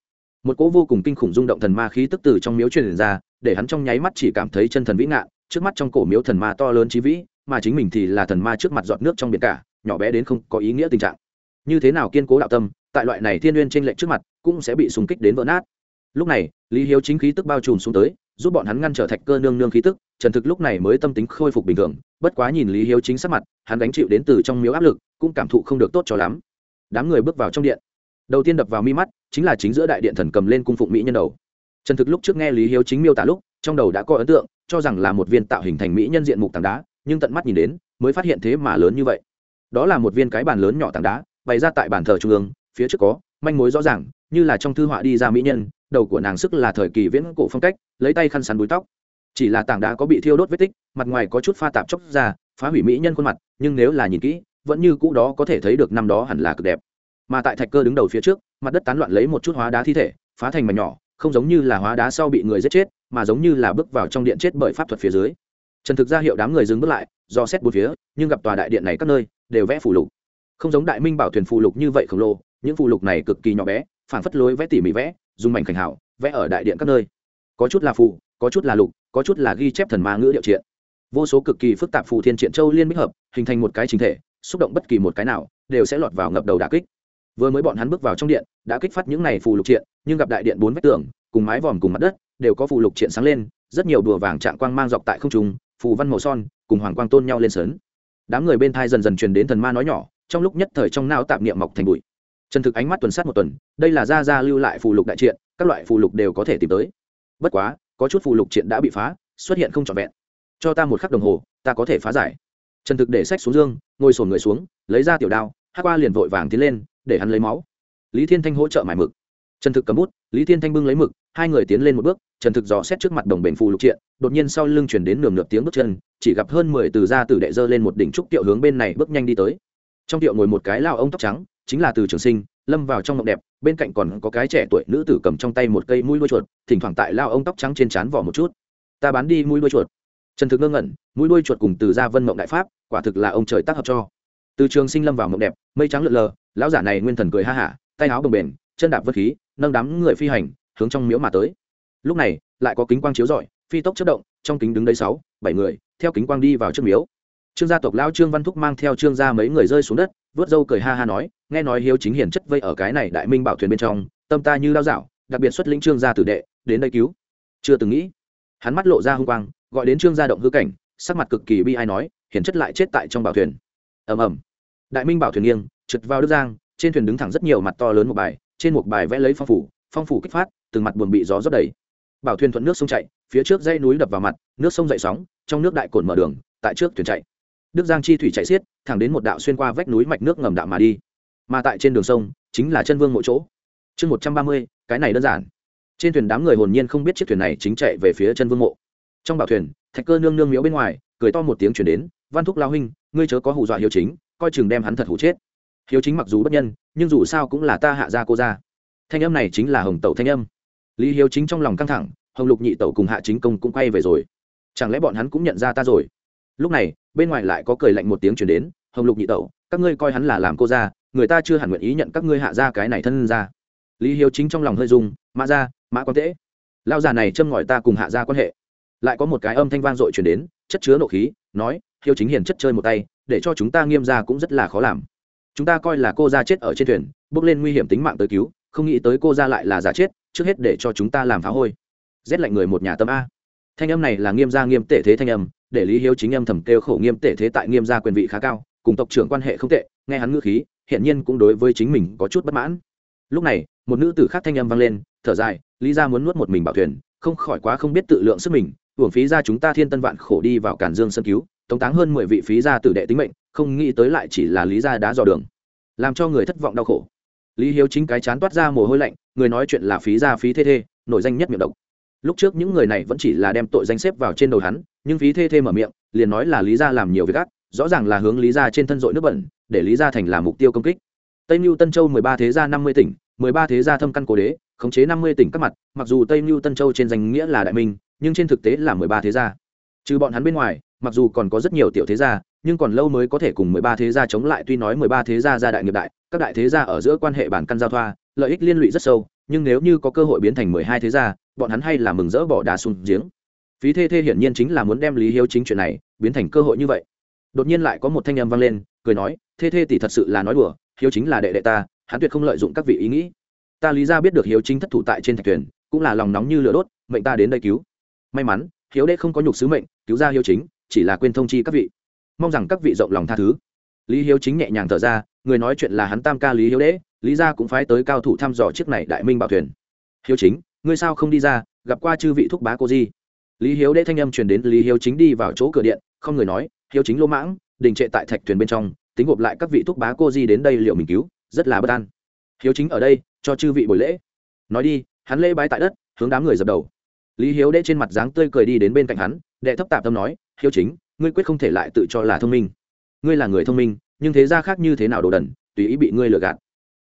[SPEAKER 1] Một cỗ vô cùng kinh khủng rung động thần ma khí tức từ trong miếu truyền ra, để hắn trong nháy mắt chỉ cảm thấy chân thần vĩ ngạn, trước mắt trong cổ miếu thần ma to lớn trí vĩ, mà chính mình thì là thần ma trước mặt giọt nước trong biển cả, nhỏ bé đến không có ý nghĩa tình trạng. Như thế nào kiên cố đạo tâm, tại loại này thiên n trên lệnh trước mặt, cũng sẽ bị súng kích đến vỡ nát. Lúc này, lý hiếu chính khí tức bao trùm xuống tới giúp bọn hắn ngăn trở thạch cơ nương nương khí tức, trần thực lúc này mới tâm tính khôi phục bình thường, bất quá nhìn lý hiếu chính sắc mặt, hắn đánh chịu đến từ trong miếu áp lực, cũng cảm thụ không được tốt cho lắm. Đám người bước vào trong điện. Đầu tiên đập vào mi mắt, chính là chính giữa đại điện thần cầm lên cung phụng mỹ nhân đầu. Trần thực lúc trước nghe lý hiếu chính miêu tả lúc, trong đầu đã có ấn tượng, cho rằng là một viên tạo hình thành mỹ nhân diện mục tảng đá, nhưng tận mắt nhìn đến, mới phát hiện thế mà lớn như vậy. Đó là một viên cái bàn lớn nhỏ tảng đá, bày ra tại bàn thờ trung ương, phía trước có manh mối rõ ràng như là trong thư họa đi ra mỹ nhân, đầu của nàng sức là thời kỳ viễn cổ phong cách, lấy tay khăn sắn búi tóc. Chỉ là tảng đá có bị thiêu đốt vết tích, mặt ngoài có chút pha tạp chóc ra, phá hủy mỹ nhân khuôn mặt, nhưng nếu là nhìn kỹ, vẫn như cũ đó có thể thấy được năm đó hẳn là cực đẹp. Mà tại thạch cơ đứng đầu phía trước, mặt đất tán loạn lấy một chút hóa đá thi thể, phá thành mảnh nhỏ, không giống như là hóa đá sau bị người giết chết, mà giống như là bước vào trong điện chết bởi pháp thuật phía dưới. Trần thực ra hiệu đám người dừng bước lại, do xét bốn phía, nhưng gặp tòa đại điện này các nơi, đều vẽ phù lục. Không giống đại minh bảo thuyền phù lục như vậy khổng lồ, những phù lục này cực kỳ nhỏ bé phản phất lối vẽ tỉ mỉ vẽ, dùng mảnh khảnh hảo, vẽ ở đại điện các nơi. Có chút là phù, có chút là lục, có chút là ghi chép thần ma ngữ điệu triện vô số cực kỳ phức tạp phù thiên triện châu liên bích hợp, hình thành một cái chính thể, xúc động bất kỳ một cái nào, đều sẽ lọt vào ngập đầu đà kích. Vừa mới bọn hắn bước vào trong điện, đã kích phát những này phù lục triện nhưng gặp đại điện bốn vách tường, cùng mái vòm cùng mặt đất, đều có phù lục triện sáng lên, rất nhiều đùa vàng trạng quang mang dọc tại không trung, phù văn màu son, cùng hoàng quang tôn nhau lên sớn. Đám người bên thai dần dần truyền đến thần ma nói nhỏ, trong lúc nhất thời trong não tạm niệm mọc thành bụi trần thực ánh mắt tuần sát một tuần, đây là gia gia lưu lại phù lục đại triện, các loại phù lục đều có thể tìm tới. Bất quá, có chút phù lục triện đã bị phá, xuất hiện không trọn vẹn. Cho ta một khắc đồng hồ, ta có thể phá giải. Trần thực để sách xuống dương, ngồi sổn người xuống, lấy ra tiểu đao, hát qua liền vội vàng tiến lên, để hắn lấy máu. Lý thiên thanh hỗ trợ mải mực. Trần thực cầm bút, lý thiên thanh bưng lấy mực, hai người tiến lên một bước trần thực dò xét trước mặt đồng bền phù lục triện, đột nhiên sau lưng chuyển đến nườm nượp tiếng bước chân, chỉ gặp hơn mười từ gia tử đệ dơ lên một đỉnh trúc tiệu hướng bên này bước nhanh đi tới. Trong tiệu ngồi một cái lao ông tóc trắng chính là từ trường sinh, lâm vào trong ngọc đẹp, bên cạnh còn có cái trẻ tuổi nữ tử cầm trong tay một cây mũi đuôi chuột, thỉnh thoảng tại lao ông tóc trắng trên trán vỏ một chút. Ta bán đi mũi đuôi chuột. Trần thực ngơ ngẩn, mũi đuôi chuột cùng từ gia vân mộng đại pháp, quả thực là ông trời tác hợp cho. Từ trường sinh lâm vào mộng đẹp, mây trắng lượn lờ, lão giả này nguyên thần cười ha hả, tay áo bồng bềnh, chân đạp vân khí, nâng đám người phi hành, hướng trong miếu mà tới. Lúc này, lại có kính quang chiếu rọi, phi tốc chất động, trong kính đứng đấy sáu, bảy người, theo kính quang đi vào trước miếu. Trương gia tộc lão trương văn thúc mang theo trương gia mấy người rơi xuống đất, vớt râu cười ha ha nói nghe nói hiếu chính hiển chất vây ở cái này đại minh bảo thuyền bên trong, tâm ta như lao dạo, đặc biệt xuất lĩnh trương gia tử đệ, đến đây cứu. Chưa từng nghĩ. Hắn mắt lộ ra hung quang, gọi đến trương gia động hư cảnh, sắc mặt cực kỳ bi ai nói, hiển chất lại chết tại trong bảo thuyền. Ầm ầm. Đại minh bảo thuyền nghiêng, trượt vào đức giang, trên thuyền đứng thẳng rất nhiều mặt to lớn một bài, trên một bài vẽ lấy phong phủ phong phủ kích phát, từng mặt buồn bị gió rót đầy. Bảo thuyền thuận nước sông chạy, phía trước dây núi đập vào mặt, nước sông dậy sóng, trong nước đại cồn mở đường, tại trước thuyền chạy. Đức giang chi thủy chạy xiết, thẳng đến một đạo xuyên qua vách núi mạch nước ngầm đạo mà đi mà tại trên đường sông, chính là chân vương mỗi chỗ. Chương một trăm ba mươi, cái này đơn giản. Trên thuyền đám người hồn nhiên không biết chiếc thuyền này chính chạy về phía chân vương mộ. Trong bảo thuyền, thạch cơ nương nương miếu bên ngoài, cười to một tiếng chuyển đến, văn thúc lao huynh, ngươi chớ có hù dọa hiếu chính, coi chừng đem hắn thật hủ chết. Hiếu chính mặc dù bất nhân, nhưng dù sao cũng là ta hạ gia cô gia. Thanh âm này chính là hồng tẩu thanh âm. Lý hiếu chính trong lòng căng thẳng, hồng lục nhị tẩu cùng hạ chính công cũng quay về rồi. Chẳng lẽ bọn hắn cũng nhận ra ta rồi? Lúc này, bên ngoài lại có cười lạnh một tiếng chuyển đến, hồng lục nhị tẩu, các ngươi coi hắn là làm cô gia người ta chưa hẳn nguyện ý nhận các ngươi hạ ra cái này thân ra. Lý hiếu chính trong lòng hơi dùng mã ra mã quan tễ lao già này châm ngòi ta cùng hạ ra quan hệ. Lại có một cái âm thanh vang dội chuyển đến, chất chứa nộ khí, nói, hiếu chính hiền chất chơi một tay, để cho chúng ta nghiêm ra cũng rất là khó làm. Chúng ta coi là cô ra chết ở trên thuyền, bước lên nguy hiểm tính mạng tới cứu, không nghĩ tới cô ra lại là giả chết, trước hết để cho chúng ta làm phá hôi. Rét lạnh người một nhà tâm a. Thanh âm này là nghiêm gia nghiêm tể thế thanh âm, để lý hiếu chính âm thầm kêu khổ nghiêm tể thế tại nghiêm gia quyền vị khá cao, cùng tộc trưởng quan hệ không tệ, nghe hắn ngữ khí hiện nhiên cũng đối với chính mình có chút bất mãn. Lúc này, một nữ tử khác thanh âm vang lên, thở dài, lý gia muốn nuốt một mình bảo thuyền, không khỏi quá không biết tự lượng sức mình uổng phí ra chúng ta thiên tân vạn khổ đi vào cản dương sân cứu, tống táng hơn mười vị phí gia tử đệ tính mệnh, không nghĩ tới lại chỉ là lý gia đá dò đường, làm cho người thất vọng đau khổ. Lý hiếu chính cái chán toát ra mồ hôi lạnh, người nói chuyện là phí gia phí thê thê, nổi danh nhất miệng độc. Lúc trước những người này vẫn chỉ là đem tội danh xếp vào trên đầu hắn, nhưng phí thê thê mở miệng, liền nói là lý gia làm nhiều việc ác rõ ràng là hướng lý gia trên thân dội nước bẩn, để lý gia thành là mục tiêu công kích. Tây mưu tân châu mười ba thế gia năm mươi tỉnh, mười ba thế gia thâm căn cố đế, khống chế năm mươi tỉnh các mặt, mặc dù tây mưu tân châu trên danh nghĩa là đại minh, nhưng trên thực tế là mười ba thế gia. Trừ bọn hắn bên ngoài, mặc dù còn có rất nhiều tiểu thế gia, nhưng còn lâu mới có thể cùng mười ba thế gia chống lại, tuy nói mười ba thế gia gia đại nghiệp đại, các đại thế gia ở giữa quan hệ bản căn giao thoa, lợi ích liên lụy rất sâu, nhưng nếu như có cơ hội biến thành mười hai thế gia, bọn hắn hay là mừng rỡ bỏ đá xuống giếng. Phí thê thê hiển nhiên chính là muốn đem lý hiếu chính chuyện này biến thành cơ hội như vậy đột nhiên lại có một thanh âm vang lên cười nói thê thê tỷ thật sự là nói đùa hiếu chính là đệ đệ ta hắn tuyệt không lợi dụng các vị ý nghĩ. Ta lý ra biết được hiếu chính thất thủ tại trên thạch thuyền cũng là lòng nóng như lửa đốt mệnh ta đến đây cứu. May mắn hiếu đệ không có nhục sứ mệnh cứu ra hiếu chính chỉ là quên thông chi các vị. Mong rằng các vị rộng lòng tha thứ. Lý hiếu chính nhẹ nhàng thở ra người nói chuyện là hắn tam ca lý hiếu đệ, lý gia cũng phái tới cao thủ thăm dò chiếc này đại minh bảo thuyền. Hiếu chính ngươi sao không đi ra gặp qua chư vị thúc bá cô di? Lý hiếu đệ thanh âm truyền đến lý hiếu chính đi vào chỗ cửa điện không người nói hiếu chính lô mãng, đình trệ tại thạch thuyền bên trong, tính gộp lại các vị thúc bá cô di đến đây liệu mình cứu, rất là bất an. Hiếu chính ở đây, cho chư vị buổi lễ. Nói đi, hắn lễ bái tại đất, hướng đám người dập đầu. Lý hiếu đế trên mặt dáng tươi cười đi đến bên cạnh hắn, đệ thấp tạp tâm nói, hiếu chính, ngươi quyết không thể lại tự cho là thông minh. Ngươi là người thông minh, nhưng thế ra khác như thế nào đồ đần, tùy ý bị ngươi lừa gạt.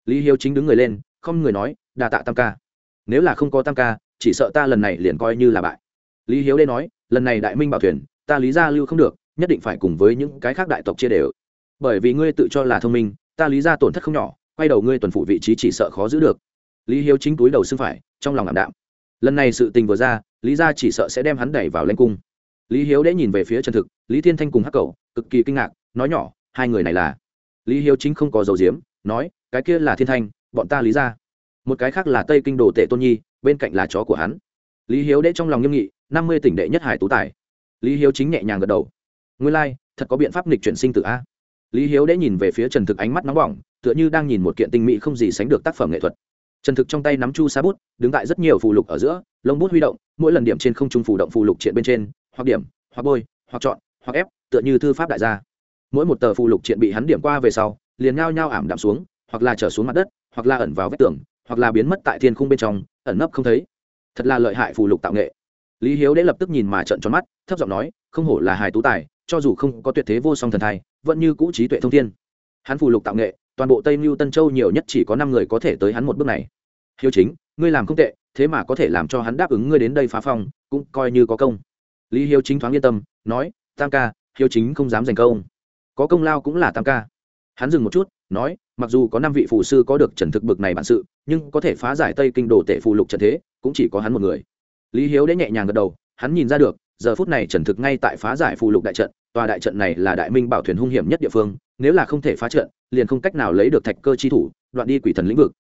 [SPEAKER 1] Lý hiếu chính đứng người lên, không người nói đà tạ tam ca. Nếu là không có tam ca, chỉ sợ ta lần này liền coi như là bại. Lý hiếu đế nói, lần này đại minh bảo thuyền, ta lý gia lưu không được nhất định phải cùng với những cái khác đại tộc chia đều. Bởi vì ngươi tự cho là thông minh, ta lý gia tổn thất không nhỏ, quay đầu ngươi tuần phụ vị trí chỉ sợ khó giữ được. Lý hiếu chính túi đầu xưng phải, trong lòng ảm đạm. Lần này sự tình vừa ra, lý gia chỉ sợ sẽ đem hắn đẩy vào lanh cung. Lý hiếu đễ nhìn về phía trần thực, lý thiên thanh cùng hắc cầu cực kỳ kinh ngạc, nói nhỏ, hai người này là. Lý hiếu chính không có dầu diếm, nói, cái kia là thiên thanh, bọn ta lý ra. Một cái khác là tây kinh đồ tệ tôn nhi, bên cạnh là chó của hắn. Lý hiếu đễ trong lòng nghiêm nghị, năm mươi tỉnh đệ nhất hải tú tài. Lý hiếu chính nhẹ nhàng gật đầu nguyên lai、like, thật có biện pháp nghịch chuyển sinh tử a. Lý hiếu đễ nhìn về phía trần thực ánh mắt nóng bỏng tựa như đang nhìn một kiện tinh mỹ không gì sánh được tác phẩm nghệ thuật. Trần thực trong tay nắm chu sa bút đứng tại rất nhiều phù lục ở giữa lông bút huy động mỗi lần điểm trên không trung phù động phù lục triện bên trên hoặc điểm hoặc bôi hoặc chọn hoặc ép tựa như thư pháp đại gia. Mỗi một tờ phù lục triện bị hắn điểm qua về sau liền ngao nhao ảm đạm xuống hoặc là trở xuống mặt đất hoặc là ẩn vào vách tường hoặc là biến mất tại thiên khung bên trong ẩn nấp không thấy. Thật là lợi hại phù lục tạo nghệ. Lý hiếu đế lập tức nhìn mà trận tròn mắt thấp giọng nói không hổ là hài tú tài cho dù không có tuyệt thế vô song thần thai, vẫn như cũ trí tuệ thông thiên. Hắn phù lục tạo nghệ, toàn bộ tây mưu tân châu nhiều nhất chỉ có năm người có thể tới hắn một bước này. Hiếu chính, ngươi làm không tệ, thế mà có thể làm cho hắn đáp ứng ngươi đến đây phá phong, cũng coi như có công. Lý hiếu chính thoáng yên tâm, nói, tam ca, hiếu chính không dám giành công. Có công lao cũng là tam ca. Hắn dừng một chút, nói, mặc dù có năm vị phù sư có được trần thực bực này bản sự, nhưng có thể phá giải tây kinh đồ tể phù lục trận thế, cũng chỉ có hắn một người. Lý hiếu đ nhẹ nhàng gật đầu, hắn nhìn ra được giờ phút này trần thực ngay tại phá giải phù lục đại trận, tòa đại trận này là đại minh bảo thuyền hung hiểm nhất địa phương, nếu là không thể phá trận, liền không cách nào lấy được thạch cơ chi thủ, đoạn đi quỷ thần lĩnh vực.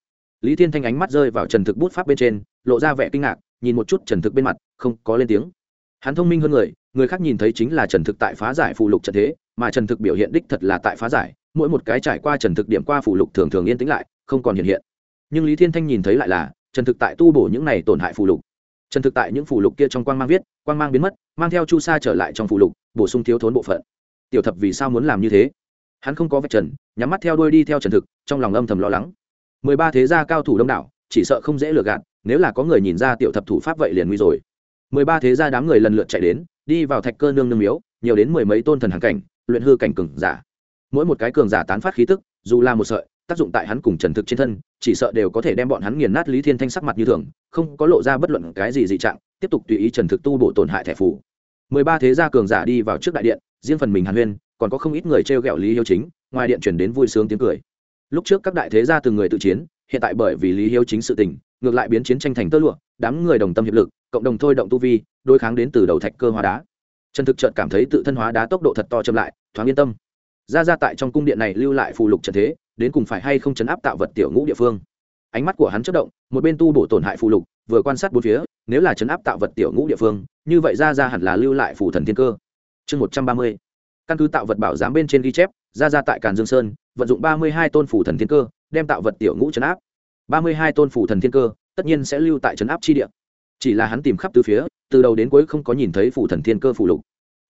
[SPEAKER 1] Lý thiên thanh ánh mắt rơi vào trần thực bút pháp bên trên, lộ ra vẻ kinh ngạc, nhìn một chút trần thực bên mặt, không có lên tiếng. Hắn thông minh hơn người người khác nhìn thấy chính là trần thực tại phá giải phù lục trận thế, mà trần thực biểu hiện đích thật là tại phá giải, mỗi một cái trải qua trần thực điểm qua phù lục thường thường yên tĩnh lại, không còn hiện hiện. Nhưng lý thiên thanh nhìn thấy lại là, trần thực tại tu bổ những này tổn hại phù lục trần thực tại những phù lục kia trong quang mang viết, quang mang biến mất, mang theo chu sa trở lại trong phù lục, bổ sung thiếu thốn bộ phận. Tiểu thập vì sao muốn làm như thế? Hắn không có vạch trần, nhắm mắt theo đuôi đi theo trần thực, trong lòng âm thầm lo lắng. Mười ba thế gia cao thủ đông đảo, chỉ sợ không dễ lừa gạt, nếu là có người nhìn ra tiểu thập thủ pháp vậy liền nguy rồi. Mười ba thế gia đám người lần lượt chạy đến, đi vào thạch cơ nương nương miếu, nhiều đến mười mấy tôn thần hàng cảnh, luyện hư cảnh cường giả. Mỗi một cái cường giả tán phát khí tức, dù là một sợi tác dụng tại hắn cùng trần thực trên thân, chỉ sợ đều có thể đem bọn hắn nghiền nát lý thiên thanh sắc mặt như thường, không có lộ ra bất luận cái gì dị trạng, tiếp tục tùy ý trần thực tu bổ tổn hại thẻ phủ mười ba thế gia cường giả đi vào trước đại điện, riêng phần mình hàn huyên, còn có không ít người t r e o g ẹ o lý hiếu chính, ngoài điện chuyển đến vui sướng tiếng cười. Lúc trước các đại thế gia từng người tự chiến, hiện tại bởi vì lý hiếu chính sự tình, ngược lại biến chiến tranh thành tơ lụa, đám người đồng tâm hiệp lực, cộng đồng thôi động tu vi, đối kháng đến từ đầu thạch cơ hóa đá. Trần thực trợt cảm thấy tự thân hóa đá tốc độ thật to chậm lại, thoáng yên tâm. Ra ra tại trong cung điện này lưu lại phù lục trần thế đến cùng phải hay không chấn áp tạo vật tiểu ngũ địa phương. Ánh mắt của hắn chất động, một bên tu bổ tổn hại phù lục, vừa quan sát bốn phía, nếu là chấn áp tạo vật tiểu ngũ địa phương, như vậy ra ra hẳn là lưu lại phù thần thiên cơ. Chương một trăm ba mươi, căn cứ tạo vật bảo giám bên trên ghi chép, ra ra tại càn dương sơn, vận dụng ba mươi hai tôn phù thần thiên cơ, đem tạo vật tiểu ngũ chấn áp. Ba mươi hai tôn phù thần thiên cơ, tất nhiên sẽ lưu tại chấn áp chi địa. Chỉ là hắn tìm khắp từ phía, từ đầu đến cuối không có nhìn thấy phù thần thiên cơ phù lục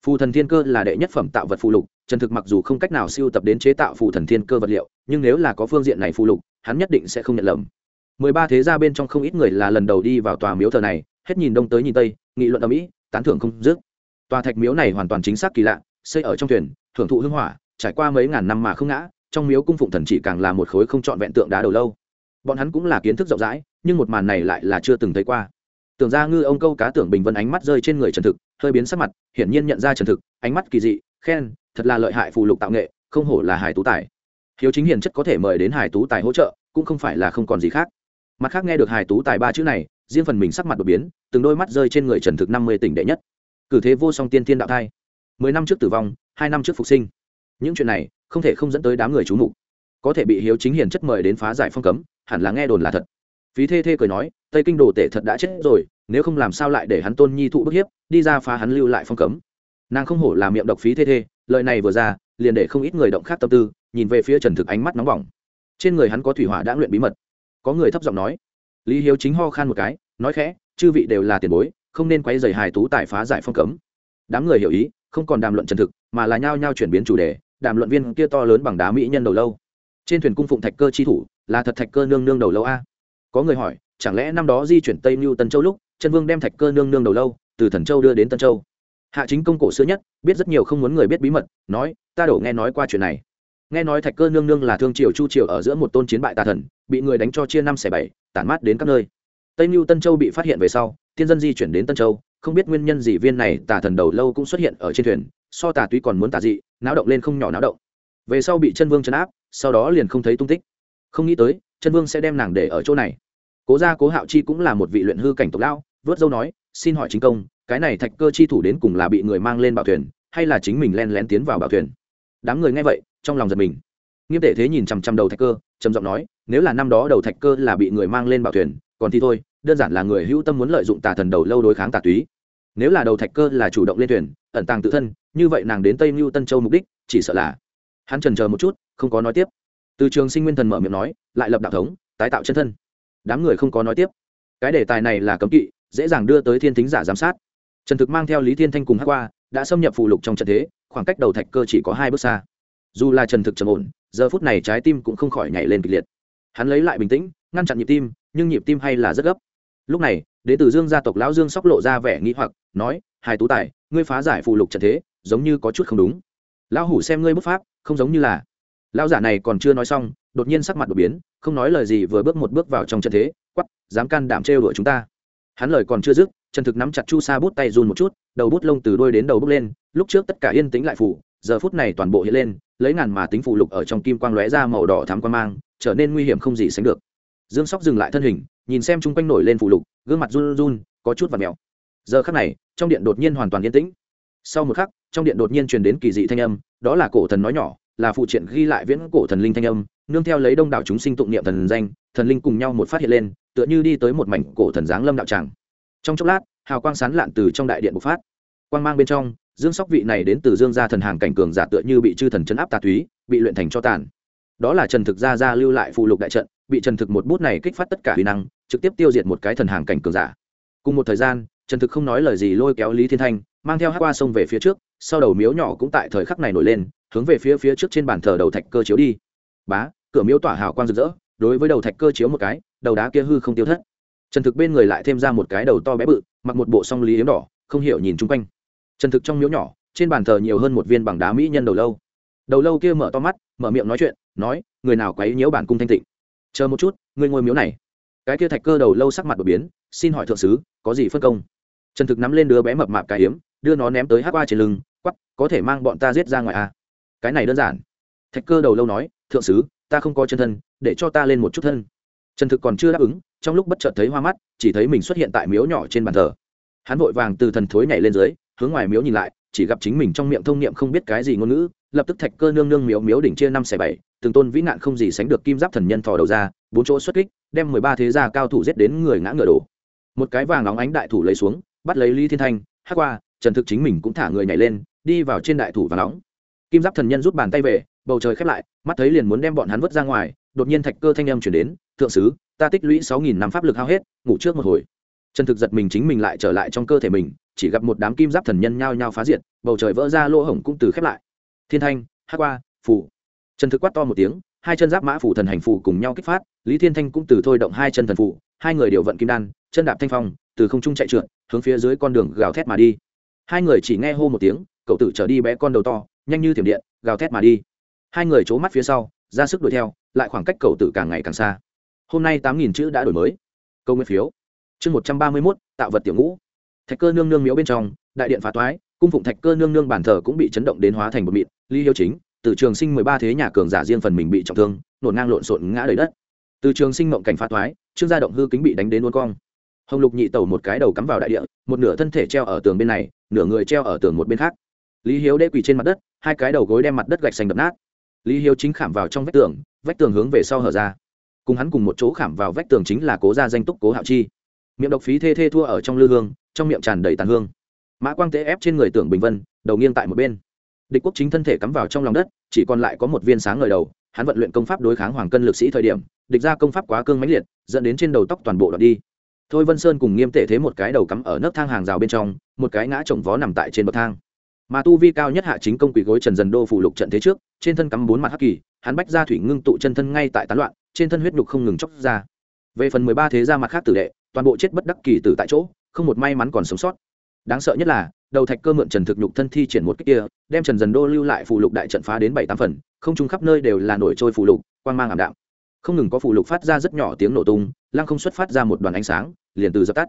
[SPEAKER 1] phù thần thiên cơ là đệ nhất phẩm tạo vật phù lục, trần thực mặc dù không cách nào siêu tập đến chế tạo phù thần thiên cơ vật liệu, nhưng nếu là có phương diện này phù lục, hắn nhất định sẽ không nhận lầm. Mười ba thế gia bên trong không ít người là lần đầu đi vào tòa miếu thờ này, hết nhìn đông tới nhìn tây, nghị luận ở mỹ tán thưởng không dứt. Tòa thạch miếu này hoàn toàn chính xác kỳ lạ, xây ở trong thuyền, thưởng thụ hưng hỏa, trải qua mấy ngàn năm mà không ngã, trong miếu cung phụng thần chỉ càng là một khối không trọn vẹn tượng đá đầu lâu. Bọn hắn cũng là kiến thức rộng rãi, nhưng một màn này lại là chưa từng thấy qua tưởng ra ngư ông câu cá tưởng bình vân ánh mắt rơi trên người trần thực, hơi biến sắc mặt, hiển nhiên nhận ra trần thực, ánh mắt kỳ dị, khen, thật là lợi hại phù lục tạo nghệ, không hổ là hải tú tài. Hiếu chính hiền chất có thể mời đến hải tú tài hỗ trợ, cũng không phải là không còn gì khác. Mặt khác nghe được hải tú tài ba chữ này, riêng phần mình sắc mặt đột biến, từng đôi mắt rơi trên người trần thực năm mươi tỉnh đệ nhất. Cử thế vô song tiên thiên đạo thai. Mười năm trước tử vong, hai năm trước phục sinh. Những chuyện này, không thể không dẫn tới đám người trú mục. Có thể bị hiếu chính hiền chất mời đến phá giải phong cấm, hẳn là nghe đồn là thật phí thê thê cười nói, tây kinh đồ tể thật đã chết rồi, nếu không làm sao lại để hắn tôn nhi thụ bức hiếp, đi ra phá hắn lưu lại phong cấm. Nàng không hổ là miệng độc phí thê thê, lời này vừa ra, liền để không ít người động khác tâm tư, nhìn về phía trần thực ánh mắt nóng bỏng. Trên người hắn có thủy hỏa đã luyện bí mật. Có người thấp giọng nói. Lý hiếu chính ho khan một cái, nói khẽ, chư vị đều là tiền bối, không nên quay dày hài tú tài phá giải phong cấm. Đám người hiểu ý, không còn đàm luận trần thực, mà là nhao nhao chuyển biến chủ đề, đàm luận viên kia to lớn bằng đá mỹ nhân đầu lâu. Trên thuyền cung phụng thạch cơ chi thủ, là thật thạch cơ nương nương đầu lâu a có người hỏi, chẳng lẽ năm đó di chuyển tây mưu tân châu lúc chân vương đem thạch cơ nương nương đầu lâu, từ thần châu đưa đến tân châu? Hạ chính công cổ xưa nhất, biết rất nhiều không muốn người biết bí mật, nói, ta đổ nghe nói qua chuyện này. Nghe nói thạch cơ nương nương là thương triều chu triều ở giữa một tôn chiến bại tà thần, bị người đánh cho chia năm xẻ bảy, tản mát đến các nơi. Tây mưu tân châu bị phát hiện về sau, tiên dân di chuyển đến tân châu, không biết nguyên nhân gì viên này tà thần đầu lâu cũng xuất hiện ở trên thuyền, so tà túy còn muốn tà dị, náo động lên không nhỏ náo động. Về sau bị chân vương chấn áp, sau đó liền không thấy tung tích. Không nghĩ tới chân vương sẽ đem nàng để ở chỗ này. Cố gia cố hạo chi cũng là một vị luyện hư cảnh tộc lão, vớt dâu nói, xin hỏi chính công, cái này thạch cơ chi thủ đến cùng là bị người mang lên bảo thuyền, hay là chính mình len lén tiến vào bảo thuyền? Đám người nghe vậy, trong lòng giật mình. Nghiêm tể thế nhìn chằm chằm đầu thạch cơ, trầm giọng nói, nếu là năm đó đầu thạch cơ là bị người mang lên bảo thuyền, còn thì thôi, đơn giản là người hữu tâm muốn lợi dụng tà thần đầu lâu đối kháng tà túy. Nếu là đầu thạch cơ là chủ động lên thuyền, ẩn tàng tự thân, như vậy nàng đến tây mưu tân châu mục đích, chỉ sợ là hắn trần chờ một chút, không có nói tiếp từ trường sinh nguyên thần mở miệng nói, lại lập đạo thống, tái tạo chân thân. Đám người không có nói tiếp. Cái đề tài này là cấm kỵ, dễ dàng đưa tới thiên thính giả giám sát. Trần thực mang theo lý thiên thanh cùng hát qua, đã xâm nhập phụ lục trong trận thế, khoảng cách đầu thạch cơ chỉ có hai bước xa. Dù là trần thực trầm ổn, giờ phút này trái tim cũng không khỏi nhảy lên kịch liệt. Hắn lấy lại bình tĩnh, ngăn chặn nhịp tim, nhưng nhịp tim hay là rất gấp. Lúc này đ ế t ử dương gia tộc lão dương sóc lộ ra vẻ nghĩ hoặc, nói hai tú tài, ngươi phá giải phụ lục trận thế, giống như có chút không đúng. Lão hủ xem ngươi bức pháp, không giống như là lão giả này còn chưa nói xong, đột nhiên sắc mặt đột biến, không nói lời gì vừa bước một bước vào trong trận thế quắp dám can đảm trêu đuổi chúng ta. Hắn lời còn chưa dứt, trần thực nắm chặt chu sa bút tay run một chút, đầu bút lông từ đôi đến đầu bút lên, lúc trước tất cả yên tĩnh lại phủ, giờ phút này toàn bộ hiện lên, lấy ngàn mà tính phụ lục ở trong kim quang lóe ra màu đỏ thám quan mang, trở nên nguy hiểm không gì sánh được. Dương sóc dừng lại thân hình, nhìn xem chung quanh nổi lên phụ lục, gương mặt run run, có chút và mèo. Giờ khắc này, trong điện đột nhiên hoàn toàn yên tĩnh. Sau một khắc, trong điện đột nhiên truyền đến kỳ dị thanh âm, đó là cổ thần nói nhỏ là phụ triện ghi lại viễn cổ thần linh thanh âm, nương theo lấy đông đảo chúng sinh tụng niệm thần danh, thần linh cùng nhau một phát hiện lên, tựa như đi tới một mảnh cổ thần giáng lâm đạo tràng. Trong chốc lát, hào quang sán lạn từ trong đại điện bộc phát. Quang mang bên trong, dương sóc vị này đến từ dương gia thần hàng cảnh cường giả tựa như bị chư thần chấn áp tà túy, bị luyện thành cho tàn. Đó là trần thực gia gia lưu lại phụ lục đại trận, bị trần thực một bút này kích phát tất cả huy năng, trực tiếp tiêu diệt một cái thần hàng cảnh cường giả. Cùng một thời gian, trần thực không nói lời gì lôi kéo lý thiên thanh, mang theo hát qua sông về phía trước, sau đầu miếu nhỏ cũng tại thời khắc này nổi lên hướng về phía phía trước trên bàn thờ đầu thạch cơ chiếu đi. Bá, cửa miếu tỏa hào quang rực rỡ, đối với đầu thạch cơ chiếu một cái, đầu đá kia hư không tiêu thất. Trần thực bên người lại thêm ra một cái đầu to bé bự, mặc một bộ song lý yếm đỏ, không hiểu nhìn chung quanh. Trần thực trong miếu nhỏ, trên bàn thờ nhiều hơn một viên bằng đá mỹ nhân đầu lâu. Đầu lâu kia mở to mắt, mở miệng nói chuyện, nói, người nào quấy nhiễu bản cung thanh tịnh? Chờ một chút người ngồi miếu này. Cái kia thạch cơ đầu lâu sắc mặt đột biến, xin hỏi thượng sứ, có gì phân công? Trần thực nắm lên đứa bé mập mạp cái hiếm đưa nó ném tới hát qua trên lưng quắp có thể mang bọn ta giết ra ngoài à? Cái này đơn giản. Thạch cơ đầu lâu nói, thượng sứ, ta không có chân thân, để cho ta lên một chút thân. Trần thực còn chưa đáp ứng, trong lúc bất chợt thấy hoa mắt, chỉ thấy mình xuất hiện tại miếu nhỏ trên bàn thờ. Hắn vội vàng từ thần thối nhảy lên dưới, hướng ngoài miếu nhìn lại, chỉ gặp chính mình trong miệng thông niệm không biết cái gì ngôn ngữ, lập tức thạch cơ nương nương miếu miếu đỉnh chia năm xẻ bảy, từng tôn vĩ nạn không gì sánh được kim giáp thần nhân thò đầu ra, bốn chỗ xuất kích, đem mười ba thế gia cao thủ giết đến người ngã ngựa đổ. Một cái vàng nóng ánh đại thủ lấy xuống, bắt lấy lý thiên thanh, hát qua, trần thực chính mình cũng thả người nhảy lên, đi vào trên đại thủ vàng nóng kim giáp thần nhân rút bàn tay về, bầu trời khép lại, mắt thấy liền muốn đem bọn hắn vứt ra ngoài, đột nhiên thạch cơ thanh âm chuyển đến, thượng sứ, ta tích lũy sáu nghìn năm pháp lực hao hết, ngủ trước một hồi. Trần thực giật mình chính mình lại trở lại trong cơ thể mình, chỉ gặp một đám kim giáp thần nhân nhao nhao phá diệt, bầu trời vỡ ra lỗ hổng cũng từ khép lại. Thiên thanh hát qua phủ trần thực quát to một tiếng, hai chân giáp mã phủ thần hành phủ cùng nhau kích phát, lý thiên thanh cũng từ thôi động hai chân thần phủ hai người điều vận kim đan, chân đạp thanh phong, từ không trung chạy trượt, hướng phía dưới con đường gào thét mà đi. Hai người chỉ nghe hô một tiếng, cậu tử trở đi bé con đầu to nhanh như thiểm điện, gào thét mà đi. Hai người c mắt phía sau, ra sức đuổi theo, lại khoảng cách cầu tử càng ngày càng xa. Hôm nay tám nghìn chữ đã đổi mới. Câu nguyên phiếu. Chương một trăm ba mươi mốt, tạo vật tiểu ngũ. Thạch cơ nương nương miếu bên trong, đại điện phá toái, cung phụng thạch cơ nương nương bản thờ cũng bị chấn động đến hóa thành một mịn ly hiếu chính, từ trường sinh mười ba thế nhà cường giả riêng phần mình bị trọng thương nổn ngang lộn xộn ngã đầy đất. Từ trường sinh mộng cảnh phá toái, trương gia động hư kính bị đánh đến uốn cong. Hồng lục nhị tẩu một cái đầu cắm vào đại địa, một nửa thân thể treo ở tường bên này, nửa người treo ở tường một bên khác. Lý hiếu đê quỳ trên mặt đất hai cái đầu gối đem mặt đất gạch xanh đập nát. Lý hiếu chính khảm vào trong vách tường vách tường hướng về sau hở ra. Cùng hắn cùng một chỗ khảm vào vách tường chính là cố gia danh túc cố hạo chi. Miệng độc phí thê thê thua ở trong lư hương, trong miệng tràn đầy tàn hương. Mã quang tế ép trên người tưởng bình vân, đầu nghiêng tại một bên. Địch quốc chính thân thể cắm vào trong lòng đất, chỉ còn lại có một viên sáng ngời đầu, hắn vận luyện công pháp đối kháng hoàng cân lực sĩ thời điểm, địch ra công pháp quá cương mãnh liệt, dẫn đến trên đầu tóc toàn bộ đoạn đi. Thôi vân sơn cùng nghiêm tể thế một cái đầu cắm ở nấc thang hàng rào bên trong, một cái ngã chồng vó nằm tại trên bậc thang mà tu vi cao nhất hạ chính công quỷ gối trần dần đô phủ lục trận thế trước, trên thân cắm bốn mặt hắc kỳ, hắn bách ra thủy ngưng tụ chân thân ngay tại tán loạn, trên thân huyết nhục không ngừng chóc ra. Về phần mười ba thế gia mặt khác tử đệ, toàn bộ chết bất đắc kỳ tử tại chỗ, không một may mắn còn sống sót. Đáng sợ nhất là, đầu thạch cơ mượn trần thực nhục thân thi triển một cách kia, đem trần dần đô lưu lại phù lục đại trận phá đến bảy tám phần, không trung khắp nơi đều là nổi trôi phù lục, quang mang ảm đạm. Không ngừng có phù lục phát ra rất nhỏ tiếng nổ tung, lăng không xuất phát ra một đoàn ánh sáng, liền từ dập tắt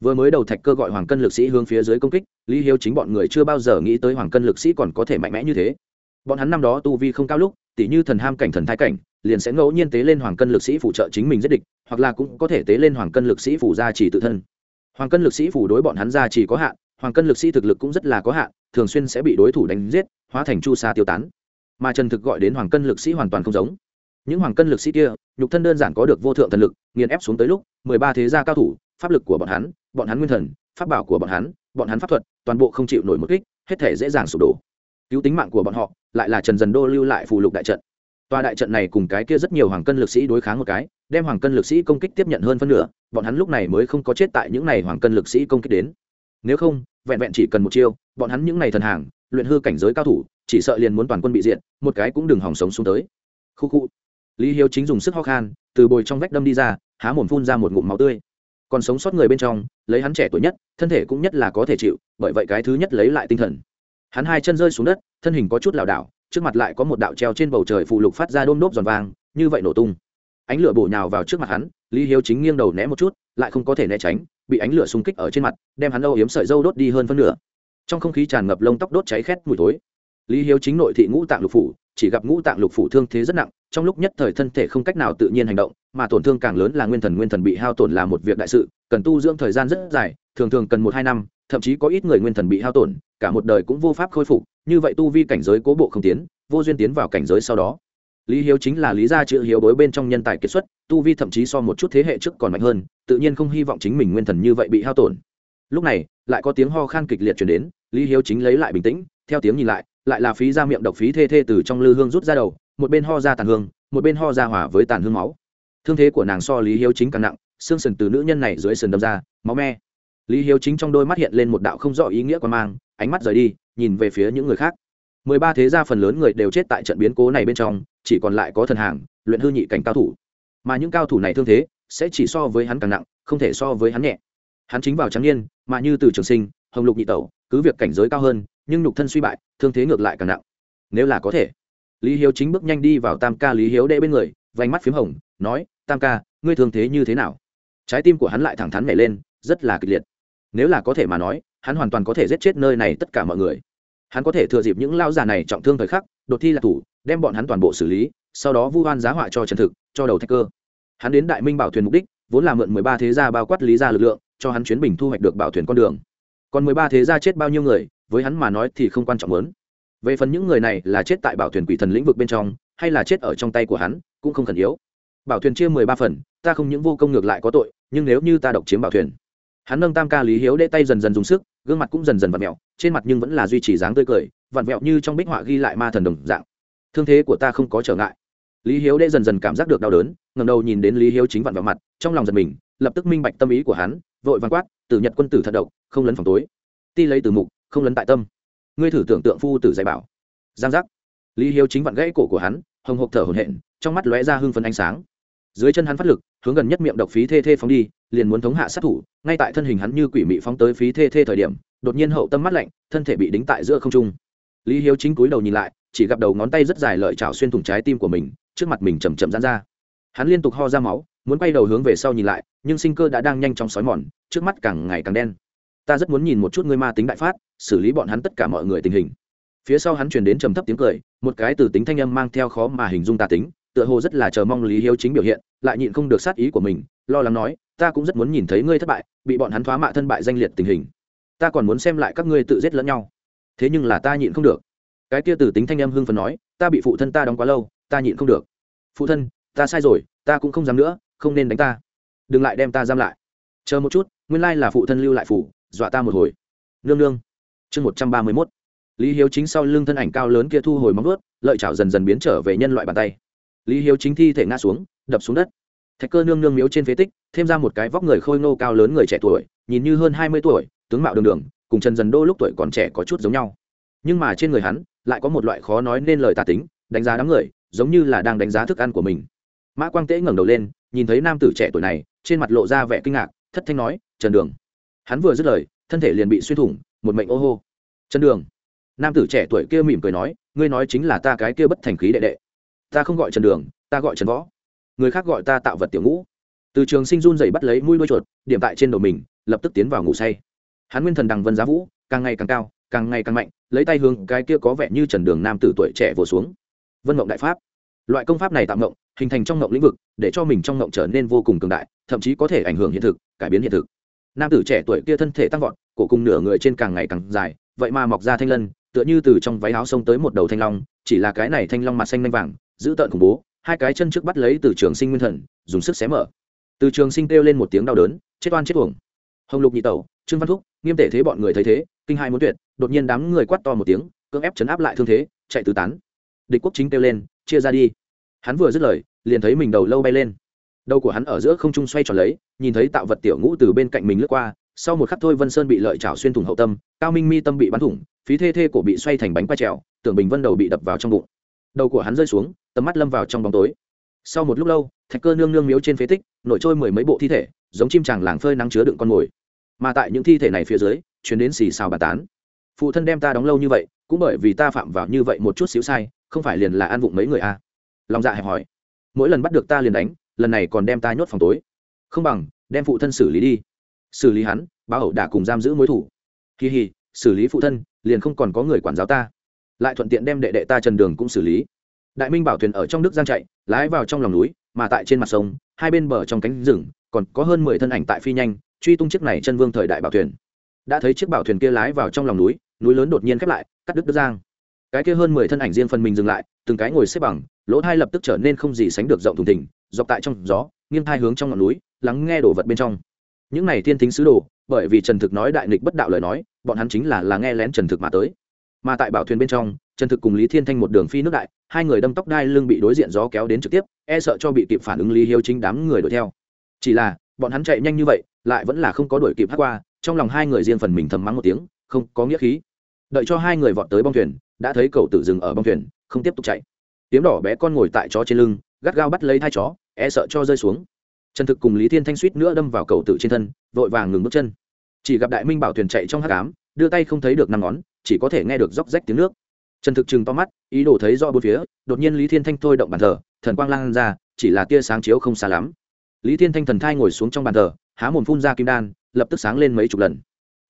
[SPEAKER 1] vừa mới đầu thạch cơ gọi hoàng cân lực sĩ hướng phía dưới công kích, lý hiếu chính bọn người chưa bao giờ nghĩ tới hoàng cân lực sĩ còn có thể mạnh mẽ như thế. Bọn hắn năm đó tu vi không cao lúc, tỉ như thần ham cảnh, thần thái cảnh, liền sẽ ngẫu nhiên tế lên hoàng cân lực sĩ phụ trợ chính mình giết địch, hoặc là cũng có thể tế lên hoàng cân lực sĩ phủ gia trì tự thân. Hoàng cân lực sĩ phủ đối bọn hắn gia trì có hạn, hoàng cân lực sĩ thực lực cũng rất là có hạn, thường xuyên sẽ bị đối thủ đánh giết, hóa thành chu sa tiêu tán. Mà trần thực gọi đến hoàng cân lực sĩ hoàn toàn không giống. Những hoàng cân lực sĩ kia, nhục thân đơn giản có được vô thượng thần lực, nghiền ép xuống tới lúc, mười ba thế gia cao thủ pháp lực của bọn hắn bọn hắn nguyên thần, pháp bảo của bọn hắn bọn hắn pháp thuật, toàn bộ không chịu nổi một kích, hết thể dễ dàng sụp đổ. Cứu tính mạng của bọn họ, lại là trần dần đô lưu lại phù lục đại trận. Tòa đại trận này cùng cái kia rất nhiều hoàng cân lực sĩ đối kháng một cái, đem hoàng cân lực sĩ công kích tiếp nhận hơn phân nửa, bọn hắn lúc này mới không có chết tại những n à y hoàng cân lực sĩ công kích đến. Nếu không, vẹn vẹn chỉ cần một chiêu, bọn hắn những n à y thần hàng, luyện hư cảnh giới cao thủ, chỉ sợ liền muốn toàn quân bị diện một cái cũng đừng hòng sống xuống tới. Khu khu. Lý hiếu chính dùng sức ho khan, từ bồi trong vách đâm đi ra, há mồm phun ra một ngụm máu tươi còn sống sót người bên trong, lấy hắn trẻ tuổi nhất, thân thể cũng nhất là có thể chịu, bởi vậy cái thứ nhất lấy lại tinh thần. Hắn hai chân rơi xuống đất, thân hình có chút lảo đảo, trước mặt lại có một đạo treo trên bầu trời phụ lục phát ra đôm nốt giòn vàng như vậy nổ tung. Ánh lửa bổ nhào vào trước mặt hắn, lý hiếu chính nghiêng đầu né một chút, lại không có thể né tránh, bị ánh lửa xung kích ở trên mặt, đem hắn âu yếm sợi dâu đốt đi hơn phân nửa. Trong không khí tràn ngập lông tóc đốt cháy khét mùi tối lý hiếu chính nội thị ngũ tạng lục phủ chỉ gặp ngũ tạng lục phủ thương thế rất nặng, trong lúc nhất thời thân thể không cách nào tự nhiên hành động, mà tổn thương càng lớn là nguyên thần nguyên thần bị hao tổn là một việc đại sự, cần tu dưỡng thời gian rất dài, thường thường cần một hai năm, thậm chí có ít người nguyên thần bị hao tổn, cả một đời cũng vô pháp khôi phục, như vậy tu vi cảnh giới cố bộ không tiến, vô duyên tiến vào cảnh giới sau đó. Lý hiếu chính là lý gia chữ hiếu đối bên trong nhân tài kiệt xuất, tu vi thậm chí so một chút thế hệ trước còn mạnh hơn, tự nhiên không hy vọng chính mình nguyên thần như vậy bị hao tổn. Lúc này, lại có tiếng ho khan kịch liệt chuyển đến, lý hiếu chính lấy lại bình tĩnh, theo tiếng nhìn lại lại là phí ra miệng độc phí thê thê từ trong lư hương rút ra đầu, một bên ho ra tàn hương, một bên ho ra hỏa với tàn hương máu. Thương thế của nàng so lý hiếu chính càng nặng, xương sần từ nữ nhân này dưới sườn đâm ra, máu me. Lý hiếu chính trong đôi mắt hiện lên một đạo không rõ ý nghĩa quan mang, ánh mắt rời đi, nhìn về phía những người khác. Mười ba thế gia phần lớn người đều chết tại trận biến cố này bên trong, chỉ còn lại có thần hàng, luyện hư nhị cảnh cao thủ. Mà những cao thủ này thương thế, sẽ chỉ so với hắn càng nặng, không thể so với hắn nhẹ. Hắn chính vào trắng niên, mà như từ trường sinh, hồng lục nhị tẩu, cứ việc cảnh giới cao hơn nhưng nhục thân suy bại, thương thế ngược lại càng nặng. Nếu là có thể, lý hiếu chính bước nhanh đi vào tam ca lý hiếu đệ bên người vánh mắt p h í m hồng, nói, tam ca, ngươi thương thế như thế nào? Trái tim của hắn lại thẳng thắn nhảy lên, rất là kịch liệt. Nếu là có thể mà nói, hắn hoàn toàn có thể giết chết nơi này tất cả mọi người. Hắn có thể thừa dịp những lao già này trọng thương thời khắc, đột thi là thủ, đem bọn hắn toàn bộ xử lý, sau đó vu oan giá họa cho trần thực, cho đầu thách cơ. Hắn đến đại minh bảo thuyền mục đích, vốn là mượn mười ba thế gia bao quát lý ra lực lượng, cho hắn chuyến bình thu hoạch được bảo thuyền con đường. Còn mười ba thế gia chết bao nhiêu người với hắn mà nói thì không quan trọng lớn. Về phần những người này là chết tại bảo thuyền quỷ thần lĩnh vực bên trong, hay là chết ở trong tay của hắn, cũng không cần yếu. Bảo thuyền chia mười ba phần, ta không những vô công ngược lại có tội, nhưng nếu như ta độc chiếm bảo thuyền. Hắn nâng tam ca lý hiếu đê tay dần dần dùng sức, gương mặt cũng dần dần vặn mẹo, trên mặt nhưng vẫn là duy trì dáng tươi cười, vặn vẹo như trong bích họa ghi lại ma thần đồng dạng. Thương thế của ta không có trở ngại. Lý hiếu đê dần dần cảm giác được đau đớn ngầm đầu nhìn đến lý hiếu chính vặn vào mặt, trong lòng giật mình, lập tức minh bạch tâm ý của hắn, vội văn quát, tử nhật quân tử thật độc, không lấn phòng tối. Ti lấy từ mục không lấn tại tâm. Ngươi thử tưởng tượng phu tử dạy bảo. Giang giác. Lý hiếu chính vặn gãy cổ của hắn, hồng hộp thở hổn hển, trong mắt lóe ra hưng phấn ánh sáng. Dưới chân hắn phát lực, hướng gần nhất miệng độc phí thê thê phóng đi, liền muốn thống hạ sát thủ, ngay tại thân hình hắn như quỷ mị phóng tới phí thê thê thời điểm, đột nhiên hậu tâm mắt lạnh, thân thể bị đính tại giữa không trung. Lý hiếu chính cúi đầu nhìn lại, chỉ gặp đầu ngón tay rất dài lợi chảo xuyên thủng trái tim của mình, trước mặt mình chầm chậm dán ra. Hắn liên tục ho ra máu, muốn quay đầu hướng về sau nhìn lại, nhưng sinh cơ đã đang nhanh chóng xói mòn, trước mắt càng ngày càng đen ta rất muốn nhìn một chút ngươi ma tính đại phát, xử lý bọn hắn tất cả mọi người tình hình. Phía sau hắn chuyển đến trầm thấp tiếng cười, một cái từ tính thanh âm mang theo khó mà hình dung ta tính, tựa hồ rất là chờ mong lý hiếu chính biểu hiện, lại nhịn không được sát ý của mình, lo lắng nói, ta cũng rất muốn nhìn thấy ngươi thất bại, bị bọn hắn thoá mạ thân bại danh liệt tình hình. Ta còn muốn xem lại các ngươi tự giết lẫn nhau. Thế nhưng là ta nhịn không được. Cái kia từ tính thanh âm hưng phần nói, ta bị phụ thân ta đóng quá lâu, ta nhịn không được. Phụ thân, ta sai rồi, ta cũng không dám nữa, không nên đánh ta. Đừng lại đem ta giam lại. Chờ một chút, nguyên lai là phụ thân lưu lại phủ dọa ta một hồi. Nương nương. Chương một trăm ba mươi mốt. Lý hiếu chính sau lưng thân ảnh cao lớn kia thu hồi móng vuốt, lợi chảo dần dần biến trở về nhân loại bàn tay. Lý hiếu chính thi thể ngã xuống, đập xuống đất. Thạch cơ nương nương miếu trên phế tích, thêm ra một cái vóc người khôi ngô cao lớn người trẻ tuổi, nhìn như hơn hai mươi tuổi, tướng mạo đường đường, cùng trần dần đô lúc tuổi còn trẻ có chút giống nhau. Nhưng mà trên người hắn, lại có một loại khó nói nên lời tà tính, đánh giá đám người, giống như là đang đánh giá thức ăn của mình. Mã quang tễ ngẩng đầu lên, nhìn thấy nam tử trẻ tuổi này, trên mặt lộ ra vẻ kinh ngạc, thất thanh nói, trần đường hắn vừa dứt lời, thân thể liền bị xuyên thủng, một mệnh ô hô. Chân đường. Nam tử trẻ tuổi kia mỉm cười nói, ngươi nói chính là ta cái kia bất thành khí đệ đệ. Ta không gọi trần đường, ta gọi trần võ. Người khác gọi ta tạo vật tiểu ngũ. Từ trường sinh run dày bắt lấy mũi đuôi chuột, điểm tại trên đầu mình, lập tức tiến vào ngủ say. Hắn nguyên thần đằng vân giá vũ, càng ngày càng cao, càng ngày càng mạnh, lấy tay hướng cái kia có vẻ như trần đường nam tử tuổi trẻ vồ xuống. Vân mộng đại pháp. Loại công pháp này tạo mộng hình thành trong mộng lĩnh vực, để cho mình trong mộng trở nên vô cùng cường đại, thậm chí có thể ảnh hưởng hiện thực, cải biến hiện thực nam tử trẻ tuổi kia thân thể tăng vọt, cổ cùng nửa người trên càng ngày càng dài, vậy mà mọc ra thanh lân, tựa như từ trong váy áo xông tới một đầu thanh long, chỉ là cái này thanh long mặt xanh lanh vàng, giữ tợn khủng bố, hai cái chân trước bắt lấy từ trường sinh nguyên thần, dùng sức xé mở. Từ trường sinh kêu lên một tiếng đau đớn, chết oan chết uổng. Hồng lục nhị tẩu, trương văn thúc, nghiêm tể thế bọn người thấy thế, kinh hai muốn tuyệt, đột nhiên đám người quát to một tiếng, cưỡng ép chấn áp lại thương thế, chạy tứ tán. Địch quốc chính kêu lên, chia ra đi. Hắn vừa dứt lời, liền thấy mình đầu lâu bay lên đầu của hắn ở giữa không trung xoay tròn lấy, nhìn thấy tạo vật tiểu ngũ từ bên cạnh mình lướt qua, sau một khắc thôi vân sơn bị lợi chảo xuyên thủng hậu tâm, cao minh mi tâm bị bắn thủng, phí thê thê cổ bị xoay thành bánh quay trèo, tưởng bình vân đầu bị đập vào trong bụng. Đầu của hắn rơi xuống, tầm mắt lâm vào trong bóng tối. Sau một lúc lâu, thạch cơ nương nương miếu trên phế tích, nổi trôi mười mấy bộ thi thể, giống chim chàng làng phơi nắng chứa đựng con mồi. Mà tại những thi thể này phía dưới chuyến đến xì xào bà tán. Phụ thân đem ta đóng lâu như vậy, cũng bởi vì ta phạm vào như vậy một chút xíu sai, không phải liền là an vụng mấy người a à. lòng dạ hẹp hỏi. Mỗi lần bắt được ta liền đánh lần này còn đem ta nhốt phòng tối. Không bằng, đem phụ thân xử lý đi. Xử lý hắn báo hậu đã cùng giam giữ mối thủ. Kỳ hì xử lý phụ thân, liền không còn có người quản giáo ta. Lại thuận tiện đem đệ đệ ta trần đường cũng xử lý. Đại minh bảo thuyền ở trong nước giang chạy, lái vào trong lòng núi, mà tại trên mặt sông, hai bên bờ trong cánh rừng, còn có hơn mười thân ảnh tại phi nhanh, truy tung chiếc này chân vương thời đại bảo thuyền. Đã thấy chiếc bảo thuyền kia lái vào trong lòng núi núi lớn đột nhiên khép lại, cắt đứt đất giang. Cái kia hơn mười thân ảnh riêng phần mình dừng lại, từng cái ngồi xếp bằng, lỗ thai lập tức trở nên không gì sánh được rộng thùng thỉnh dọc tại trong gió, nghiêng thai hướng trong ngọn núi, lắng nghe đổ vật bên trong. Những này thiên thính sứ đồ, bởi vì trần thực nói đại nghịch bất đạo lời nói, bọn hắn chính là là nghe lén trần thực mà tới. Mà tại bảo thuyền bên trong, trần thực cùng lý thiên thanh một đường phi nước đại, hai người đâm tóc đai lưng bị đối diện gió kéo đến trực tiếp e sợ cho bị kịp phản ứng lý hiếu chính đám người đuổi theo. Chỉ là, bọn hắn chạy nhanh như vậy, lại vẫn là không có đuổi kịp hát qua, trong lòng hai người riêng phần mình thầm mắng một tiếng, không có nghĩa khí. Đợi cho hai người vọt tới bong thuyền, đã thấy cậu tự dừng ở bong thuyền, không tiếp tục chạy. Tiếng đỏ bé con ngồi tại chó trên lưng gắt gao bắt lấy thai chó e sợ cho rơi xuống. Trần thực cùng lý thiên thanh suýt nữa đâm vào cầu tự trên thân, vội vàng ngừng bước chân. Chỉ gặp đại minh bảo thuyền chạy trong hát cám đưa tay không thấy được năm ngón, chỉ có thể nghe được róc rách tiếng nước. Trần thực chừng to mắt, ý đồ thấy do bốn phía, đột nhiên lý thiên thanh thôi động bàn thờ, thần quang lan ra, chỉ là tia sáng chiếu không xa lắm. Lý thiên thanh thần thai ngồi xuống trong bàn thờ, há mồm phun ra kim đan, lập tức sáng lên mấy chục lần.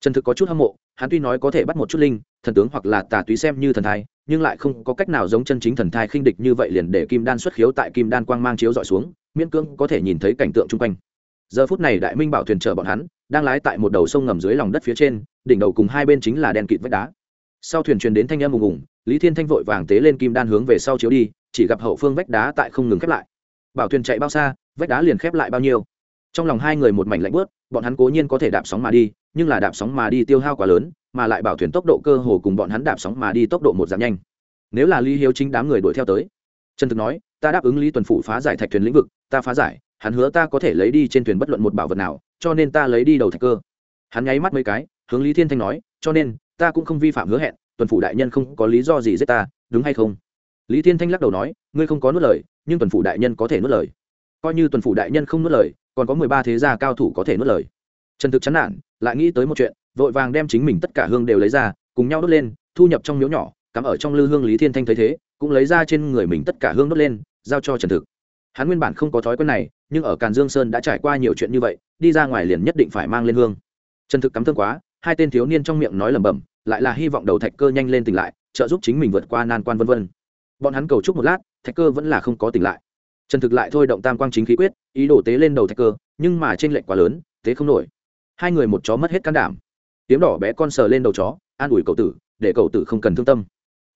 [SPEAKER 1] Trần thực có chút hâm mộ, hắn tuy nói có thể bắt một chút linh thần tướng hoặc là tà túy xem như thần thai, nhưng lại không có cách nào giống chân chính thần thai khinh địch như vậy liền để kim đan xuất khiếu tại kim đan quang mang chiếu dọi xuống, miễn cưỡng có thể nhìn thấy cảnh tượng chung quanh. Giờ phút này đại minh bảo thuyền chở bọn hắn, đang lái tại một đầu sông ngầm dưới lòng đất phía trên, đỉnh đầu cùng hai bên chính là đèn kịt vách đá. Sau thuyền truyền đến thanh âm ùng ùng, lý thiên thanh vội vàng tế lên kim đan hướng về sau chiếu đi, chỉ gặp hậu phương vách đá tại không ngừng khép lại. Bảo thuyền chạy bao xa, vách đá liền khép lại bao nhiêu. Trong lòng hai người một mảnh lạnh bớt bọn hắn cố nhiên có thể đạp sóng mà đi, nhưng là đạp sóng mà đi tiêu hao quá lớn mà lại bảo thuyền tốc độ cơ hồ cùng bọn hắn đạp sóng mà đi tốc độ một giảm nhanh. Nếu là lý hiếu chính đám người đuổi theo tới, trần thực nói, ta đáp ứng lý tuần phủ phá giải thạch thuyền lĩnh vực, ta phá giải, hắn hứa ta có thể lấy đi trên thuyền bất luận một bảo vật nào, cho nên ta lấy đi đầu thạch cơ. Hắn nháy mắt mấy cái, hướng lý thiên thanh nói, cho nên, ta cũng không vi phạm hứa hẹn, tuần phủ đại nhân không có lý do gì giết ta, đúng hay không? Lý thiên thanh lắc đầu nói, ngươi không có nuốt lời, nhưng tuần phủ đại nhân có thể nuốt lời. Coi như tuần phủ đại nhân không nuốt lời, còn có mười ba thế gia cao thủ có thể nuốt lời trần thực chán nản, lại nghĩ tới một chuyện, vội vàng đem chính mình tất cả hương đều lấy ra, cùng nhau đốt lên, thu nhập trong miếu nhỏ, cắm ở trong lư hương lý thiên thanh thấy thế, cũng lấy ra trên người mình tất cả hương đốt lên, giao cho trần thực. Hắn nguyên bản không có thói quen này, nhưng ở càn dương sơn đã trải qua nhiều chuyện như vậy, đi ra ngoài liền nhất định phải mang lên hương. Trần thực cắm thương quá, hai tên thiếu niên trong miệng nói lẩm bẩm, lại là hy vọng đầu thạch cơ nhanh lên tỉnh lại, trợ giúp chính mình vượt qua nan quan vân vân. Bọn hắn cầu chúc một lát, thạch cơ vẫn là không có tỉnh lại. Trần thực lại thôi động tam quang chính khí quyết, ý đồ tế lên đầu thạch cơ, nhưng mà trên lệnh quá lớn, tế không nổi hai người một chó mất hết can đảm. Tiếng đỏ bé con sờ lên đầu chó, an ủi cậu tử, để cậu tử không cần thương tâm.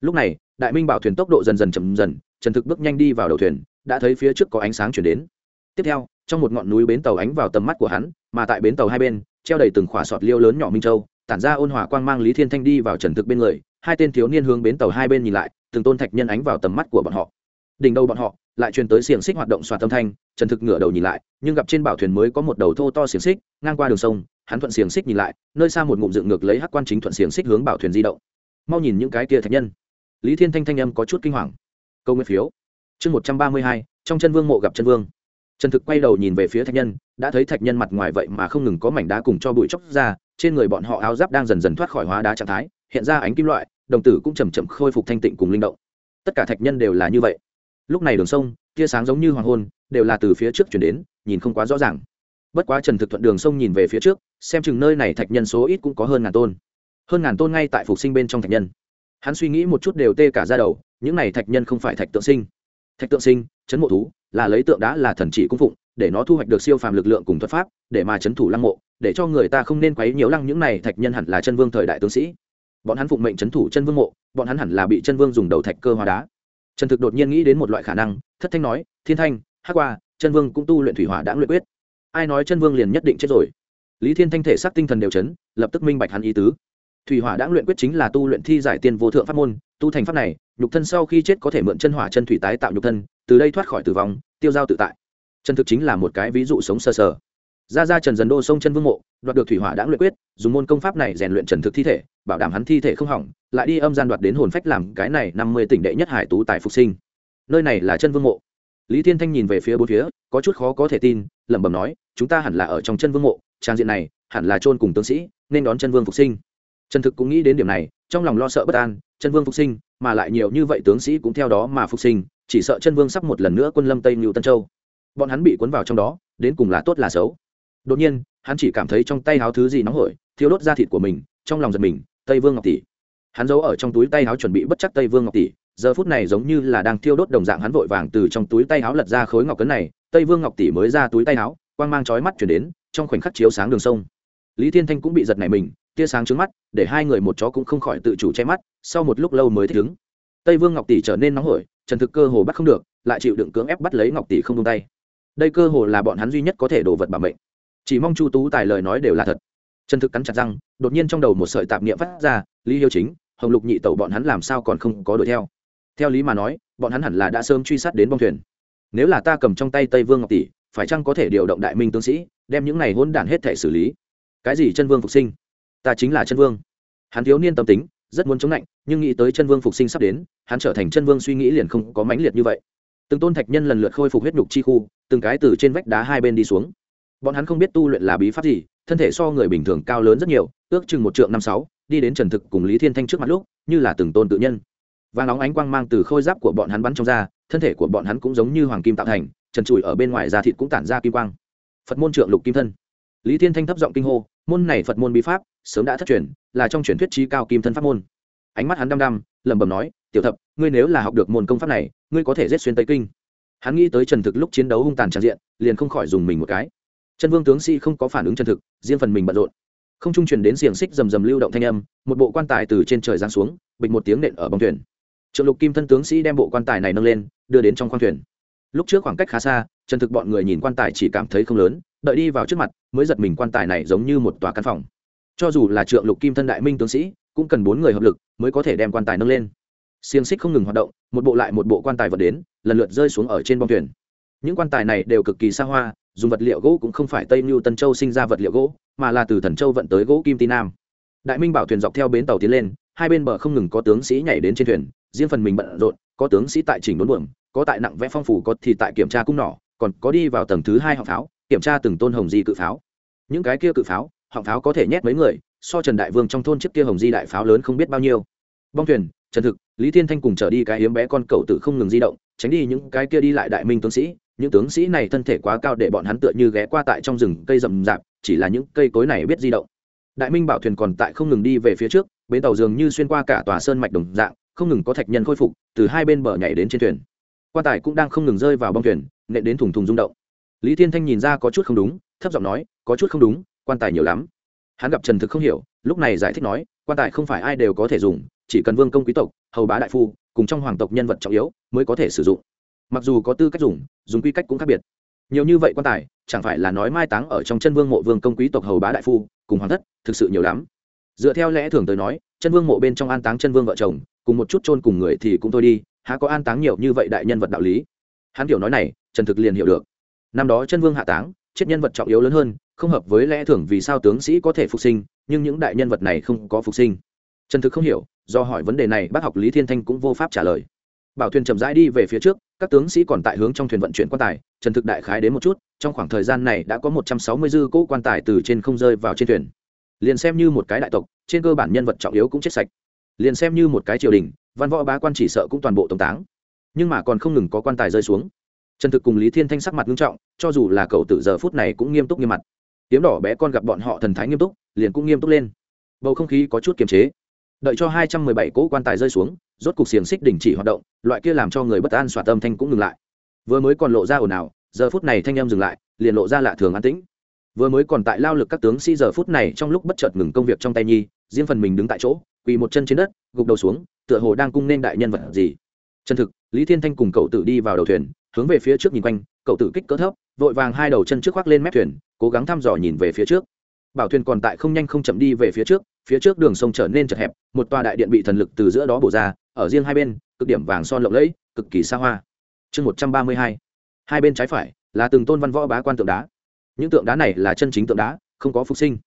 [SPEAKER 1] Lúc này, đại minh bảo thuyền tốc độ dần dần chậm dần, trần thực bước nhanh đi vào đầu thuyền, đã thấy phía trước có ánh sáng chuyển đến. Tiếp theo, trong một ngọn núi bến tàu ánh vào tầm mắt của hắn, mà tại bến tàu hai bên, treo đầy từng khỏa sọt liêu lớn nhỏ minh châu, tản ra ôn hòa quang mang lý thiên thanh đi vào trần thực bên người, hai tên thiếu niên hướng bến tàu hai bên nhìn lại, từng tôn thạch nhân ánh vào tầm mắt của bọn họ. Đỉnh đầu bọn họ, lại truyền tới xiềng xích hoạt động xoạt tâm thanh, trần thực ngửa đầu nhìn lại, nhưng gặp trên bảo thuyền mới có một đầu thô to xiềng xích, ngang qua đường sông hắn thuận xiềng xích nhìn lại, nơi xa một ngụm dựng ngược lấy hắc quan chính thuận xiềng xích hướng bảo thuyền di động. Mau nhìn những cái kia thạch nhân. Lý thiên thanh thanh âm có chút kinh hoàng. Câu nguyên phiếu. Chương một trăm ba mươi hai, trong chân vương mộ gặp chân vương. Trần thực quay đầu nhìn về phía thạch nhân, đã thấy thạch nhân mặt ngoài vậy mà không ngừng có mảnh đá cùng cho bụi chóc ra, trên người bọn họ áo giáp đang dần dần thoát khỏi hóa đá trạng thái, hiện ra ánh kim loại, đồng tử cũng chầm chậm khôi phục thanh tịnh cùng linh động. Tất cả thạch nhân đều là như vậy. Lúc này đường sông, tia sáng giống như hoàng hôn, đều là từ phía trước chuyển đến, nhìn không quá rõ ràng. Bất quá trần thực thuận đường sông nhìn về phía trước xem chừng nơi này thạch nhân số ít cũng có hơn ngàn tôn. Hơn ngàn tôn ngay tại phục sinh bên trong thạch nhân. Hắn suy nghĩ một chút đều tê cả ra đầu, những này thạch nhân không phải thạch tượng sinh. Thạch tượng sinh, chấn mộ thú, là lấy tượng đá, là thần chỉ cung phụng, để nó thu hoạch được siêu phàm lực lượng cùng thuật pháp, để mà chấn thủ lăng mộ, để cho người ta không nên quấy nhiều lăng những này thạch nhân hẳn là chân vương thời đại tướng sĩ. Bọn hắn phụng mệnh chấn thủ chân vương mộ, bọn hắn hẳn là bị chân vương dùng đầu thạch cơ hóa đá. Trần thực đột nhiên nghĩ đến một loại khả năng, thất thanh nói, thiên thanh, hắc qua, chân vương cũng tu luyện thủy hỏa đã luyện quyết. Ai nói chân vương liền nhất định chết rồi? Lý thiên thanh thể xác tinh thần đều chấn lập tức minh bạch hắn ý tứ. Thủy hỏa đã luyện quyết chính là tu luyện thi giải tiên vô thượng pháp môn tu thành pháp này nhục thân sau khi chết có thể mượn chân hỏa chân thủy tái tạo nhục thân từ đây thoát khỏi tử vong tiêu giao tự tại. Chân thực chính là một cái ví dụ sống sơ sờ, sờ. Ra ra trần dần đô sông chân vương mộ đoạt được thủy hỏa đã luyện quyết dùng môn công pháp này rèn luyện trần thực thi thể bảo đảm hắn thi thể không hỏng lại đi âm gian đoạt đến hồn phách làm cái này năm mươi tỉnh đệ nhất hải tú tại phục sinh. Nơi này là chân vương mộ. Lý thiên thanh nhìn về phía bốn phía có chút khó có thể tin lẩm bẩm nói chúng ta hẳn là ở trong chân vương mộ trang diện này hẳn là chôn cùng tướng sĩ, nên đón chân vương phục sinh. Trần thực cũng nghĩ đến điểm này, trong lòng lo sợ bất an, chân vương phục sinh, mà lại nhiều như vậy tướng sĩ cũng theo đó mà phục sinh, chỉ sợ chân vương sắp một lần nữa quân lâm tây ngưu tân châu. Bọn hắn bị cuốn vào trong đó, đến cùng là tốt là xấu. Đột nhiên, hắn chỉ cảm thấy trong tay háo thứ gì nóng hổi thiếu đốt da thịt của mình, trong lòng giật mình, tây vương ngọc tỷ. Hắn giấu ở trong túi tay háo chuẩn bị bất chắc tây vương ngọc tỷ, giờ phút này giống như là đang thiêu đốt đồng dạng hắn vội vàng từ trong túi tay háo lật ra khối ngọc cấn này, tây vương ngọc tỷ mới ra túi tay háo, quang mang chói mắt chuyển đến trong khoảnh khắc chiếu sáng đường sông. Lý thiên thanh cũng bị giật này mình, tia sáng trứng mắt, để hai người một chó cũng không khỏi tự chủ che mắt, sau một lúc lâu mới thích ứng. Tây vương ngọc tỷ trở nên nóng hổi, trần thực cơ hồ bắt không được, lại chịu đựng cưỡng ép bắt lấy ngọc tỷ không tung tay. Đây cơ hồ là bọn hắn duy nhất có thể đổ vật bảo mệnh. Chỉ mong chu tú tài lời nói đều là thật. Trần thực cắn chặt răng, đột nhiên trong đầu một sợi tạp niệm phát ra, lý hiếu chính, hồng lục nhị tẩu bọn hắn làm sao còn không có đuổi theo? Theo lý mà nói, bọn hắn hẳn là đã sớm truy sát đến bong thuyền. Nếu là ta cầm trong tay tây vương ngọc tỷ phải chăng có thể điều động đại minh tướng sĩ, đem những này hỗn đản hết thể xử lý? Cái gì chân vương phục sinh? Ta chính là chân vương. Hắn thiếu niên tâm tính, rất muốn chống lạnh nhưng nghĩ tới chân vương phục sinh sắp đến, hắn trở thành chân vương suy nghĩ liền không có mãnh liệt như vậy. Từng tôn thạch nhân lần lượt khôi phục huyết nhục chi khu, từng cái từ trên vách đá hai bên đi xuống. Bọn hắn không biết tu luyện là bí pháp gì, thân thể so người bình thường cao lớn rất nhiều, ước chừng một trượng năm sáu, đi đến trần thực cùng lý thiên thanh trước mặt lúc, như là từng tôn tự nhân. Và nóng ánh quang mang từ khôi giáp của bọn hắn bắn trong ra, thân thể của bọn hắn cũng giống như hoàng kim tạo thành trần trụi ở bên ngoài da thịt cũng tản ra kim quang. Phật môn trượng lục kim thân. Lý thiên thanh thấp giọng kinh hô, môn này phật môn bí pháp, sớm đã thất truyền, là trong truyền thuyết trí cao kim thân pháp môn. Ánh mắt hắn đăm đăm, lẩm bẩm nói, tiểu thập, ngươi nếu là học được môn công pháp này, ngươi có thể giết xuyên tây kinh. Hắn nghĩ tới trần thực lúc chiến đấu hung tàn tràn diện, liền không khỏi dùng mình một cái. Chân vương tướng sĩ không có phản ứng chân thực, riêng phần mình bận rộn. Không trung truyền đến xiềng xích rầm rầm lưu động thanh âm, một bộ quan tài từ trên trời giáng xuống, bịch một tiếng nện ở bong thuyền. Trượng lục kim thân tướng sĩ đem bộ quan tài này nâng lên, đưa đến trong khoang thuyền lúc trước khoảng cách khá xa, chân thực bọn người nhìn quan tài chỉ cảm thấy không lớn, đợi đi vào trước mặt, mới giật mình quan tài này giống như một tòa căn phòng. Cho dù là trượng lục kim thân đại minh tướng sĩ, cũng cần bốn người hợp lực mới có thể đem quan tài nâng lên. Xiềng xích không ngừng hoạt động, một bộ lại một bộ quan tài vật đến, lần lượt rơi xuống ở trên bong thuyền. Những quan tài này đều cực kỳ xa hoa, dùng vật liệu gỗ cũng không phải tây mưu tân châu sinh ra vật liệu gỗ, mà là từ thần châu vận tới gỗ kim ti nam. Đại minh bảo thuyền dọc theo bến tàu tiến lên, hai bên bờ không ngừng có tướng sĩ nhảy đến trên thuyền riêng phần mình bận rộn, có tướng sĩ tại chỉnh đốn buồng, có tại nặng vẽ phong phủ có thì tại kiểm tra cung nỏ, còn có đi vào tầng thứ hai họng pháo, kiểm tra từng tôn hồng di cự pháo. Những cái kia cự pháo, họng pháo có thể nhét mấy người, so trần đại vương trong thôn trước kia hồng di đại pháo lớn không biết bao nhiêu. Bong thuyền, trần thực, lý thiên thanh cùng trở đi cái hiếm bé con cậu tự không ngừng di động, tránh đi những cái kia đi lại đại minh tướng sĩ. Những tướng sĩ này thân thể quá cao để bọn hắn tựa như ghé qua tại trong rừng cây rậm rạp, chỉ là những cây cối này biết di động. Đại minh bảo thuyền còn tại không ngừng đi về phía trước, bến tàu dường như xuyên qua cả tòa sơn mạch đồng dạng không ngừng có thạch nhân khôi phục, từ hai bên bờ nhảy đến trên thuyền. Quan tài cũng đang không ngừng rơi vào bong thuyền, nện đến thùng thùng rung động. Lý thiên thanh nhìn ra có chút không đúng, thấp giọng nói, có chút không đúng, quan tài nhiều lắm. Hắn gặp trần thực không hiểu, lúc này giải thích nói, quan tài không phải ai đều có thể dùng, chỉ cần vương công quý tộc, hầu bá đại phu, cùng trong hoàng tộc nhân vật trọng yếu, mới có thể sử dụng. Mặc dù có tư cách dùng dùng quy cách cũng khác biệt. Nhiều như vậy quan tài, chẳng phải là nói mai táng ở trong chân vương mộ vương công quý tộc hầu bá đại phu, cùng hoàng thất, thực sự nhiều lắm. Dựa theo lẽ thường tới nói, chân vương mộ bên trong an táng chân vương vợ chồng cùng một chút chôn cùng người thì cũng thôi đi, há có an táng nhiều như vậy đại nhân vật đạo lý. Hắn kiểu nói này, trần thực liền hiểu được. Năm đó chân vương hạ táng, chết nhân vật trọng yếu lớn hơn, không hợp với lẽ thường vì sao tướng sĩ có thể phục sinh, nhưng những đại nhân vật này không có phục sinh. Trần thực không hiểu, do hỏi vấn đề này, bác học lý thiên thanh cũng vô pháp trả lời. Bảo thuyền chậm rãi đi về phía trước, các tướng sĩ còn tại hướng trong thuyền vận chuyển quan tài, trần thực đại khái đến một chút, trong khoảng thời gian này đã có một trăm sáu mươi dư cỗ quan tài từ trên không rơi vào trên thuyền. Liền xem như một cái đại tộc, trên cơ bản nhân vật trọng yếu cũng chết sạch liền xem như một cái triều đình, văn võ bá quan chỉ sợ cũng toàn bộ tổng táng. Nhưng mà còn không ngừng có quan tài rơi xuống. Trần thực cùng lý thiên thanh sắc mặt nghiêm trọng, cho dù là cậu tử giờ phút này cũng nghiêm túc nghiêm mặt. Tiếm đỏ bé con gặp bọn họ thần thái nghiêm túc, liền cũng nghiêm túc lên. Bầu không khí có chút kiềm chế. Đợi cho hai trăm mười bảy cỗ quan tài rơi xuống, rốt cục xiềng xích đình chỉ hoạt động, loại kia làm cho người bất an xoa tâm thanh cũng ngừng lại. Vừa mới còn lộ ra ồn ào, giờ phút này thanh em dừng lại, liền lộ ra lạ thường an tĩnh. Vừa mới còn tại lao lực các tướng sĩ giờ phút này trong lúc bất chợt ngừng công việc trong tay nhi, riêng phần mình đứng tại chỗ quỳ một chân trên đất, gục đầu xuống, tựa hồ đang cung nên đại nhân vật gì. Chân thực, lý thiên thanh cùng cậu tử đi vào đầu thuyền, hướng về phía trước nhìn quanh, cậu tử kích cỡ thấp, vội vàng hai đầu chân trước khoác lên mép thuyền, cố gắng thăm dò nhìn về phía trước. Bảo thuyền còn tại không nhanh không chậm đi về phía trước phía trước đường sông trở nên chật hẹp, một tòa đại điện bị thần lực từ giữa đó bổ ra, ở riêng hai bên, cực điểm vàng son lộng lẫy, cực kỳ xa hoa. Chương một trăm ba mươi hai hai bên trái phải, là từng tôn văn võ bá quan tượng đá. Những tượng đá này là chân chính tượng đá, không có phục sinh.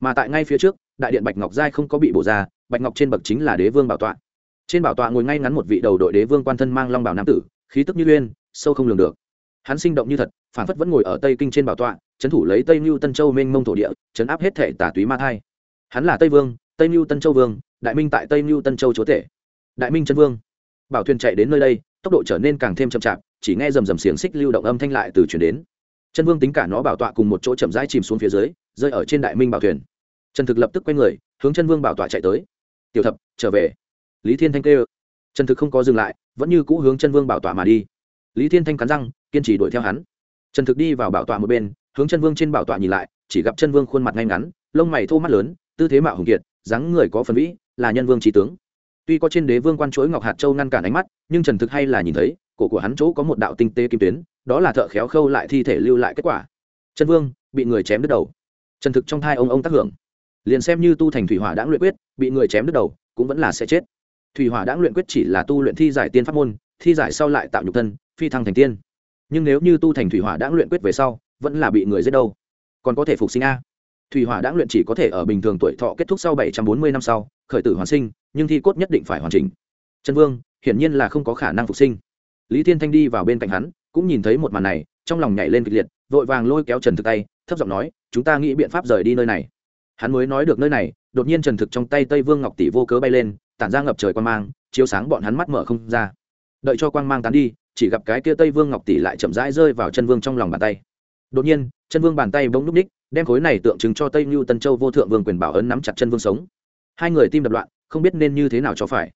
[SPEAKER 1] Mà tại ngay phía trước, đại điện bạch ngọc giai không có bị bổ ra bạch ngọc trên bậc chính là đế vương bảo tọa. Trên bảo tọa ngồi ngay ngắn một vị đầu đội đế vương quan thân mang long bảo nam tử, khí tức như uyên, sâu không lường được. Hắn sinh động như thật, phản phất vẫn ngồi ở tây kinh trên bảo tọa trấn thủ lấy tây mưu tân châu mênh mông thổ địa trấn áp hết thể tà túy ma thai. Hắn là tây vương, tây mưu tân châu vương, đại minh tại tây mưu tân châu chúa tể. Đại minh chân vương. Bảo thuyền chạy đến nơi đây, tốc độ trở nên càng thêm chậm chạp, chỉ nghe rầm rầm xiềng xích lưu động âm thanh lại từ chuyển đến. Chân vương tính cả nó bảo tọa cùng một chỗ chậm rãi chìm xuống phía dưới, rơi ở trên đại minh bảo thuyền. Trần thực lập tức quay người, hướng chân vương bảo tọa chạy tới tiểu thập, trở về. Lý thiên thanh kêu. Trần thực không có dừng lại, vẫn như cũ hướng chân vương bảo tọa mà đi. Lý thiên thanh cắn răng, kiên trì đuổi theo hắn. Trần thực đi vào bảo tọa một bên, hướng chân vương trên bảo tọa nhìn lại, chỉ gặp chân vương khuôn mặt ngay ngắn, lông mày thô mắt lớn, tư thế mạo hùng kiệt, dáng người có phần vĩ, là nhân vương trí tướng. Tuy có trên đế vương quan chuỗi ngọc hạt châu ngăn cản ánh mắt, nhưng trần thực hay là nhìn thấy, cổ của hắn chỗ có một đạo tinh tế kim tuyến, đó là thợ khéo khâu lại thi thể lưu lại kết quả. Chân vương, bị người chém đứt đầu. Trần thực trong thai ông ông tác hưởng. Liền xem như tu thành thủy hỏa đã luyện quyết bị người chém đứt đầu, cũng vẫn là sẽ chết. Thủy hỏa đã luyện quyết chỉ là tu luyện thi giải tiên pháp môn, thi giải sau lại tạo nhục thân, phi thăng thành tiên. Nhưng nếu như tu thành thủy hỏa đã luyện quyết về sau, vẫn là bị người giết đâu? Còn có thể phục sinh a? Thủy hỏa đã luyện chỉ có thể ở bình thường tuổi thọ kết thúc sau bảy trăm bốn mươi năm sau, khởi tử hoàn sinh, nhưng thi cốt nhất định phải hoàn chỉnh. Trần vương, hiển nhiên là không có khả năng phục sinh. Lý thiên thanh đi vào bên cạnh hắn, cũng nhìn thấy một màn này, trong lòng nhảy lên kịch liệt, vội vàng lôi kéo trần thực tay, thấp giọng nói, chúng ta nghĩ biện pháp rời đi nơi này. Hắn mới nói được nơi này đột nhiên trần thực trong tay tây vương ngọc tỷ vô cớ bay lên, tản ra ngập trời quan mang, chiếu sáng bọn hắn mắt mở không ra. Đợi cho quang mang tán đi, chỉ gặp cái kia tây vương ngọc tỷ lại chậm rãi rơi vào chân vương trong lòng bàn tay. Đột nhiên, chân vương bàn tay bỗng núp ních, đem khối này tượng trưng cho tây mưu tân châu vô thượng vương quyền bảo ấn nắm chặt chân vương sống. Hai người tim đập loạn, không biết nên như thế nào cho phải.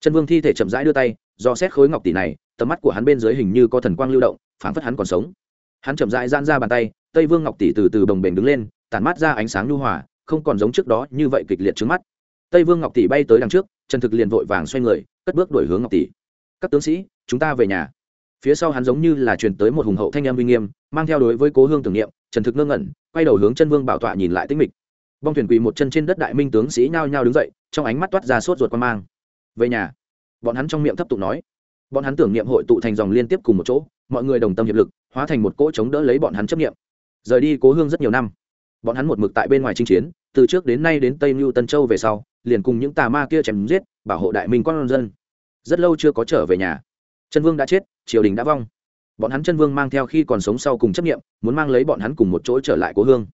[SPEAKER 1] Chân vương thi thể chậm rãi đưa tay, do xét khối ngọc tỷ này, tầm mắt của hắn bên dưới hình như có thần quang lưu động, phảng phất hắn còn sống. Hắn chậm rãi giãn ra bàn tay, tây vương ngọc tỷ từ từ bồng bềnh đứng lên, tản mắt ra ánh sáng lưu hòa không còn giống trước đó như vậy kịch liệt trước mắt. Tây vương ngọc tỷ bay tới đằng trước, trần thực liền vội vàng xoay người, cất bước đổi hướng ngọc tỷ. Các tướng sĩ, chúng ta về nhà. Phía sau hắn giống như là truyền tới một hùng hậu thanh em uy nghiêm, mang theo đối với cố hương tưởng niệm, trần thực ngơ ngẩn, quay đầu hướng chân vương bảo tọa nhìn lại tinh mịch. Bong thuyền quỳ một chân trên đất đại minh tướng sĩ nhao nhao đứng dậy, trong ánh mắt toát ra sốt ruột quan mang. Về nhà. Bọn hắn trong miệng thấp tục nói. Bọn hắn tưởng niệm hội tụ thành dòng liên tiếp cùng một chỗ, mọi người đồng tâm hiệp lực, hóa thành một cỗ chống đỡ lấy bọn hắn chấp niệm. Rời đi cố hương rất nhiều năm bọn hắn một mực tại bên ngoài chinh chiến, từ trước đến nay đến tây mưu tân châu về sau, liền cùng những tà ma kia chém giết, bảo hộ đại minh con dân. Rất lâu chưa có trở về nhà. Chân vương đã chết, triều đình đã vong. Bọn hắn chân vương mang theo khi còn sống sau cùng chấp nghiệm muốn mang lấy bọn hắn cùng một chỗ trở lại cố hương.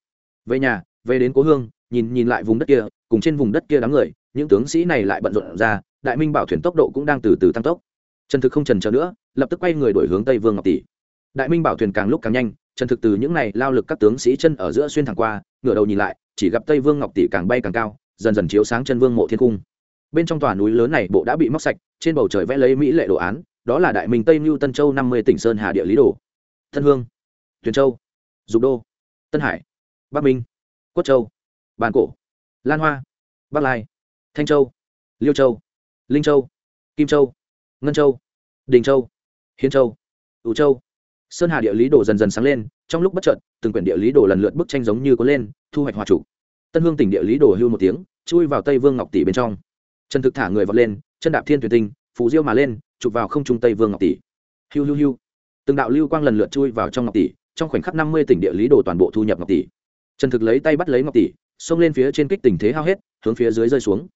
[SPEAKER 1] Về nhà, về đến cố hương, nhìn nhìn lại vùng đất kia, cùng trên vùng đất kia đám người, những tướng sĩ này lại bận rộn ra, đại minh bảo thuyền tốc độ cũng đang từ từ tăng tốc. Trần thực không trần chờ nữa, lập tức quay người đổi hướng tây vương ngọc tỷ đại minh bảo thuyền càng lúc càng nhanh trần thực từ những này lao lực các tướng sĩ chân ở giữa xuyên thẳng qua, ngửa đầu nhìn lại, chỉ gặp tây vương ngọc tỷ càng bay càng cao, dần dần chiếu sáng chân vương mộ thiên cung. Bên trong tòa núi lớn này bộ đã bị móc sạch, trên bầu trời vẽ lấy mỹ lệ đồ án, đó là đại minh tây mưu tân châu năm mươi tỉnh sơn hà địa lý đồ. Thân hương tuyền châu, dục đô, tân hải, bắc minh, quất châu, bàn cổ, lan hoa, bắc lai, thanh châu, liêu châu, linh châu, kim châu, ngân châu, đình châu, hiến châu ủ châu sơn hà địa lý đồ dần dần sáng lên, trong lúc bất chợt, từng quyển địa lý đồ lần lượt bức tranh giống như có lên, thu hoạch hòa chủ. Tân hương tỉnh địa lý đồ hưu một tiếng, chui vào tây vương ngọc tỷ bên trong. Trần thực thả người vọt lên, chân đạp thiên thuyền tinh, phù diêu mà lên, chụp vào không trung tây vương ngọc tỷ. Hiu hiu hiu từng đạo lưu quang lần lượt chui vào trong ngọc tỷ, trong khoảnh khắc năm mươi tỉnh địa lý đồ toàn bộ thu nhập ngọc tỷ. Trần thực lấy tay bắt lấy ngọc tỷ, xông lên phía trên kích tình thế hao hết, hướng phía dưới rơi xuống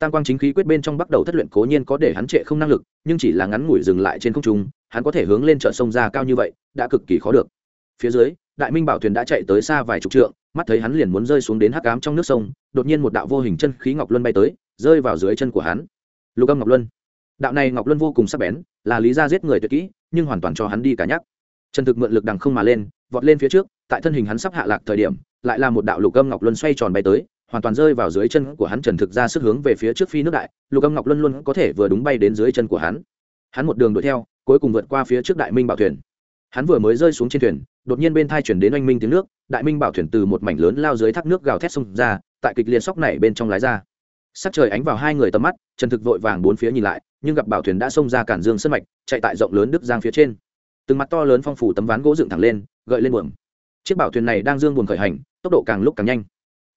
[SPEAKER 1] tam quang chính khí quyết bên trong bắt đầu thất luyện cố nhiên có để hắn trệ không năng lực, nhưng chỉ là ngắn ngủi dừng lại trên không trung, hắn có thể hướng lên chợ sông ra cao như vậy, đã cực kỳ khó được. Phía dưới, đại minh bảo thuyền đã chạy tới xa vài chục trượng, mắt thấy hắn liền muốn rơi xuống đến hắc cám trong nước sông, đột nhiên một đạo vô hình chân khí ngọc luân bay tới, rơi vào dưới chân của hắn. Lục âm ngọc luân. Đạo này ngọc luân vô cùng sắc bén, là lý ra giết người tuyệt kỹ, nhưng hoàn toàn cho hắn đi cả nhắc. Trần thực mượn lực đằng không mà lên, vọt lên phía trước, tại thân hình hắn sắp hạ lạc thời điểm, lại là một đạo lục âm ngọc luân xoay tròn bay tới hoàn toàn rơi vào dưới chân của hắn trần thực ra sức hướng về phía trước phi nước đại, lục âm ngọc luân luôn có thể vừa đúng bay đến dưới chân của hắn. Hắn một đường đuổi theo, cuối cùng vượt qua phía trước đại minh bảo thuyền. Hắn vừa mới rơi xuống trên thuyền, đột nhiên bên thai chuyển đến oanh minh tiếng nước, đại minh bảo thuyền từ một mảnh lớn lao dưới thác nước gào thét xông ra, tại kịch liệt sóc này bên trong lái ra. Sắc trời ánh vào hai người tầm mắt, trần thực vội vàng bốn phía nhìn lại, nhưng gặp bảo thuyền đã xông ra cản dương sân mạch, chạy tại rộng lớn đức giang phía trên. Từng mặt to lớn phong phủ tấm ván gỗ dựng thẳng lên, gợi lên buồm. Chiếc bảo thuyền này đang dương buồn khởi hành, tốc độ càng lúc càng nhanh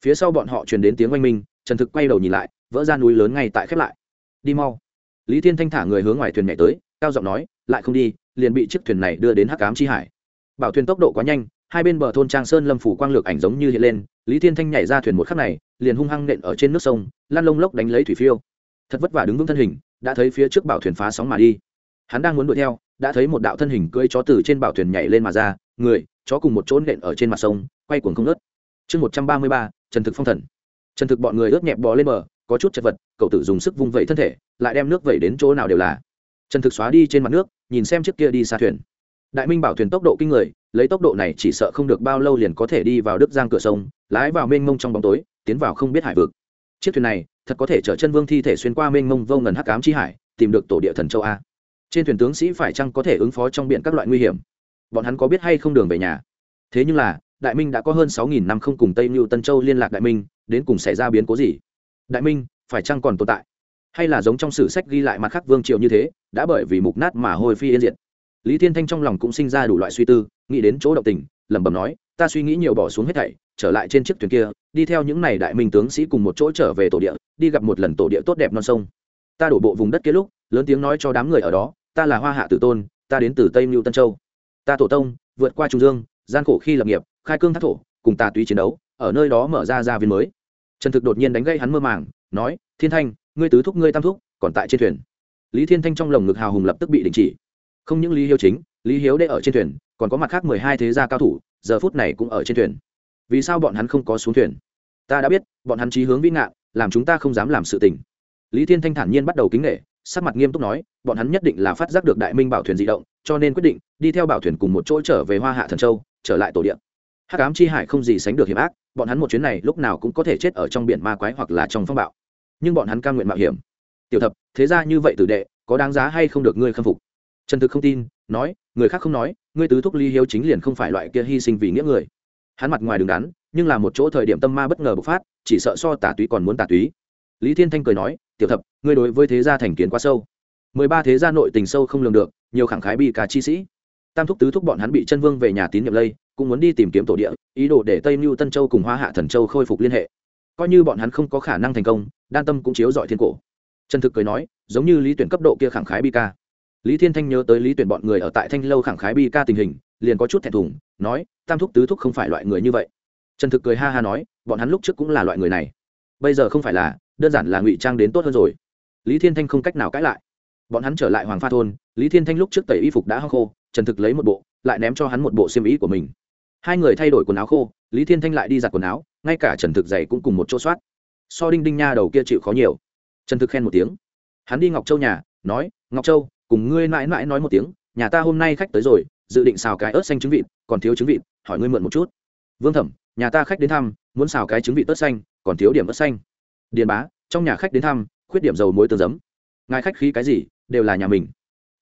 [SPEAKER 1] phía sau bọn họ truyền đến tiếng oanh minh, trần thực quay đầu nhìn lại, vỡ ra núi lớn ngay tại khép lại. Đi mau. Lý thiên thanh thả người hướng ngoài thuyền nhảy tới, cao giọng nói, lại không đi, liền bị chiếc thuyền này đưa đến hắc cám chi hải. Bảo thuyền tốc độ quá nhanh, hai bên bờ thôn trang sơn lâm phủ quang lược ảnh giống như hiện lên, lý thiên thanh nhảy ra thuyền một khắc này, liền hung hăng nện ở trên nước sông lan lông lốc đánh lấy thủy phiêu. Thật vất vả đứng vững thân hình, đã thấy phía trước bảo thuyền phá sóng mà đi. Hắn đang muốn đuổi theo, đã thấy một đạo thân hình cưỡi chó từ trên bảo thuyền nhảy lên mà ra, người, chó cùng một chỗ nện ở trên mặt sông, quay cuồng không nớt chương một trăm ba mươi ba, trần thực phong thần. Trần thực bọn người ướt nhẹp bò lên bờ, có chút chật vật, cậu tự dùng sức vung vẩy thân thể, lại đem nước vẩy đến chỗ nào đều là. Trần thực xóa đi trên mặt nước, nhìn xem chiếc kia đi xa thuyền. Đại minh bảo thuyền tốc độ kinh người, lấy tốc độ này chỉ sợ không được bao lâu liền có thể đi vào đức giang cửa sông, lái vào mênh mông trong bóng tối, tiến vào không biết hải vực. Chiếc thuyền này, thật có thể chở chân vương thi thể xuyên qua mênh mông vô ngần hắc cám chi hải, tìm được tổ địa thần châu a. Trên thuyền tướng sĩ phải chăng có thể ứng phó trong biển các loại nguy hiểm? Bọn hắn có biết hay không đường về nhà? Thế nhưng là đại minh đã có hơn sáu nghìn năm không cùng tây mưu tân châu liên lạc đại minh, đến cùng xảy ra biến cố gì? Đại minh, phải chăng còn tồn tại? Hay là giống trong sử sách ghi lại mặt khác vương triều như thế, đã bởi vì mục nát mà hồi phi yên diệt? Lý thiên thanh trong lòng cũng sinh ra đủ loại suy tư, nghĩ đến chỗ động tình, lẩm bẩm nói, ta suy nghĩ nhiều bỏ xuống hết thảy, trở lại trên chiếc thuyền kia, đi theo những n à y đại minh tướng sĩ cùng một chỗ trở về tổ địa, đi gặp một lần tổ địa tốt đẹp non sông. Ta đổ bộ vùng đất kia lúc, lớn tiếng nói cho đám người ở đó, ta là hoa hạ tử tôn, ta đến từ tây mưu tân châu. Ta tổ tông, vượt qua trung dương, gian khổ khi lập nghiệp khai cương thác thổ, cùng tà túy chiến đấu, ở nơi đó mở ra gia viên mới. Trần thực đột nhiên đánh gây hắn mơ màng, nói, thiên thanh, ngươi tứ thúc ngươi tam thúc, còn tại trên thuyền. Lý thiên thanh trong lồng ngực hào hùng lập tức bị đình chỉ. Không những lý hiếu chính, lý hiếu đệ ở trên thuyền, còn có mặt khác mười hai thế gia cao thủ, giờ phút này cũng ở trên thuyền. Vì sao bọn hắn không có xuống thuyền? Ta đã biết, bọn hắn trí hướng vĩ ngạn, làm chúng ta không dám làm sự tình. Lý thiên thanh thản nhiên bắt đầu kính nghệ sắc mặt nghiêm túc nói, bọn hắn nhất định là phát giác được đại minh bảo thuyền di động, cho nên quyết định đi theo bảo thuyền cùng một chỗ trở về hoa hạ thần châu, trở lại tổ điện hắc ám chi hải không gì sánh được hiểm ác, bọn hắn một chuyến này lúc nào cũng có thể chết ở trong biển ma quái hoặc là trong phong bạo. Nhưng bọn hắn cam nguyện mạo hiểm. Tiểu thập, thế ra như vậy tử đệ, có đáng giá hay không được ngươi khâm phục? Trần thực không tin, nói, người khác không nói, ngươi tứ thúc ly hiếu chính liền không phải loại kia hy sinh vì nghĩa người. Hắn mặt ngoài đứng đắn, nhưng là một chỗ thời điểm tâm ma bất ngờ bộc phát, chỉ sợ so Tả túy còn muốn Tả túy. Lý thiên thanh cười nói, tiểu thập, ngươi đối với thế gia thành kiến quá sâu. Mười ba thế gia nội tình sâu không lường được, nhiều khẳng khái bi cả chi sĩ. Tam thúc tứ thúc bọn hắn bị chân vương về nhà tín nhiệm lây cũng muốn đi tìm kiếm tổ địa, ý đồ để tây mưu tân châu cùng hoa hạ thần châu khôi phục liên hệ. Coi như bọn hắn không có khả năng thành công, đan tâm cũng chiếu dọi thiên cổ. Trần thực cười nói, giống như lý tuyển cấp độ kia khẳng khái bi ca. Lý thiên thanh nhớ tới lý tuyển bọn người ở tại thanh lâu khẳng khái bi ca tình hình, liền có chút thẹn thùng, nói, tam thúc tứ thúc không phải loại người như vậy. Trần thực cười ha ha nói, bọn hắn lúc trước cũng là loại người này. Bây giờ không phải là, đơn giản là ngụy trang đến tốt hơn rồi. Lý thiên thanh không cách nào cãi lại. Bọn hắn trở lại hoàng pha thôn, lý thiên thanh lúc trước tẩy y phục đã hao khô, trần thực lấy một bộ, lại ném cho hắn một bộ xiêm ý của mình hai người thay đổi quần áo khô, lý thiên thanh lại đi giặt quần áo, ngay cả trần thực giày cũng cùng một chỗ soát. So đinh đinh nha đầu kia chịu khó nhiều. Trần thực khen một tiếng. Hắn đi ngọc châu nhà, nói, ngọc châu, cùng ngươi mãi mãi nói một tiếng, nhà ta hôm nay khách tới rồi, dự định xào cái ớt xanh trứng vịt, còn thiếu trứng vịt, hỏi ngươi mượn một chút. Vương thẩm, nhà ta khách đến thăm, muốn xào cái trứng vịt ớt xanh, còn thiếu điểm ớt xanh. Điền bá, trong nhà khách đến thăm, khuyết điểm dầu muối tương giấm. Ngài khách khí cái gì, đều là nhà mình.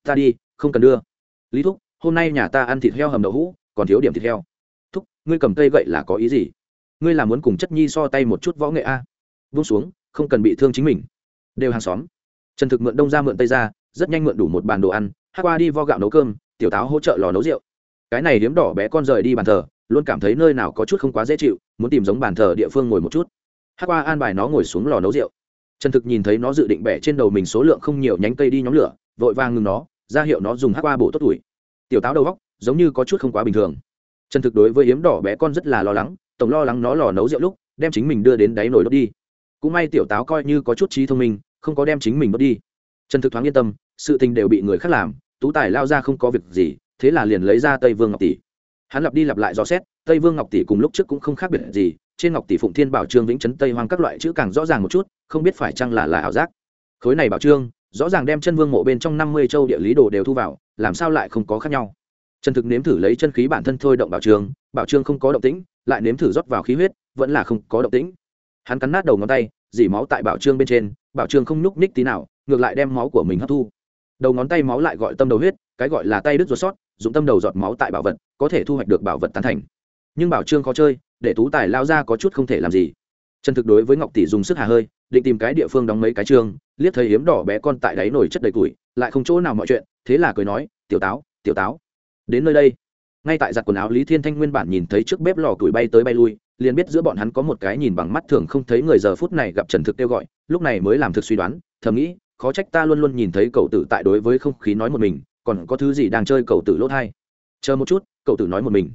[SPEAKER 1] Ta đi, không cần đưa. Lý thúc, hôm nay nhà ta ăn thịt heo hầm đậu hũ, còn thiếu điểm thịt heo ngươi cầm cây gậy là có ý gì? Ngươi là muốn cùng chất nhi so tay một chút võ nghệ a? À? vung xuống, không cần bị thương chính mình. Đều hàng xóm. Trần thực mượn đông ra mượn tây ra rất nhanh mượn đủ một bàn đồ ăn, hát qua đi vo gạo nấu cơm, tiểu táo hỗ trợ lò nấu rượu. Cái này hiếm đỏ bé con rời đi bàn thờ, luôn cảm thấy nơi nào có chút không quá dễ chịu, muốn tìm giống bàn thờ địa phương ngồi một chút. Hát qua an bài nó ngồi xuống lò nấu rượu. Trần thực nhìn thấy nó dự định bẻ trên đầu mình số lượng không nhiều nhánh cây đi nhóm lửa, vội vàng ngừng nó, ra hiệu nó dùng hát qua bổ tốt tuổi. Tiểu táo đầu góc, giống như có chút không quá bình thường trần thực đối với hiếm đỏ bé con rất là lo lắng, tổng lo lắng nó lò nấu rượu lúc, đem chính mình đưa đến đáy nồi đốt đi. Cũng may tiểu táo coi như có chút trí thông minh, không có đem chính mình đốt đi. Trần thực thoáng yên tâm, sự tình đều bị người khác làm, tú tài lao ra không có việc gì, thế là liền lấy ra tây vương ngọc tỷ. Hắn lặp đi lặp lại dò xét, tây vương ngọc tỷ cùng lúc trước cũng không khác biệt gì, trên ngọc tỷ phụng thiên bảo trương vĩnh trấn tây hoang các loại chữ càng rõ ràng một chút, không biết phải chăng là là ảo giác. Khối này bảo trương, rõ ràng đem chân vương mộ bên trong năm mươi châu địa lý đồ đều thu vào, làm sao lại không có khác nhau? Trần thực nếm thử lấy chân khí bản thân thôi động bảo trương bảo trương không có động tĩnh, lại nếm thử rót vào khí huyết, vẫn là không có động tĩnh. Hắn cắn nát đầu ngón tay, dỉ máu tại bảo trương bên trên, bảo trương không nhúc ních tí nào, ngược lại đem máu của mình hấp thu. Đầu ngón tay máu lại gọi tâm đầu huyết, cái gọi là tay đứt ruột sót dùng tâm đầu giọt máu tại bảo vật, có thể thu hoạch được bảo vật tán thành. Nhưng bảo trương khó chơi, để tú tài lao ra có chút không thể làm gì. Trần thực đối với ngọc tỷ dùng sức hà hơi, định tìm cái địa phương đóng mấy cái trương liếc thấy hiếm đỏ bé con tại đáy nổi chất đầy củi, lại không chỗ nào mọi chuyện, thế là cười nói, tiểu táo tiểu táo đến nơi đây. Ngay tại giặt quần áo lý thiên thanh nguyên bản nhìn thấy trước bếp lò củi bay tới bay lui, liền biết giữa bọn hắn có một cái nhìn bằng mắt thường không thấy người giờ phút này gặp trần thực kêu gọi, lúc này mới làm thực suy đoán, thầm nghĩ, khó trách ta luôn luôn nhìn thấy cậu tử tại đối với không khí nói một mình, còn có thứ gì đang chơi cậu tử lốt hai. Chờ một chút, cậu tử nói một mình.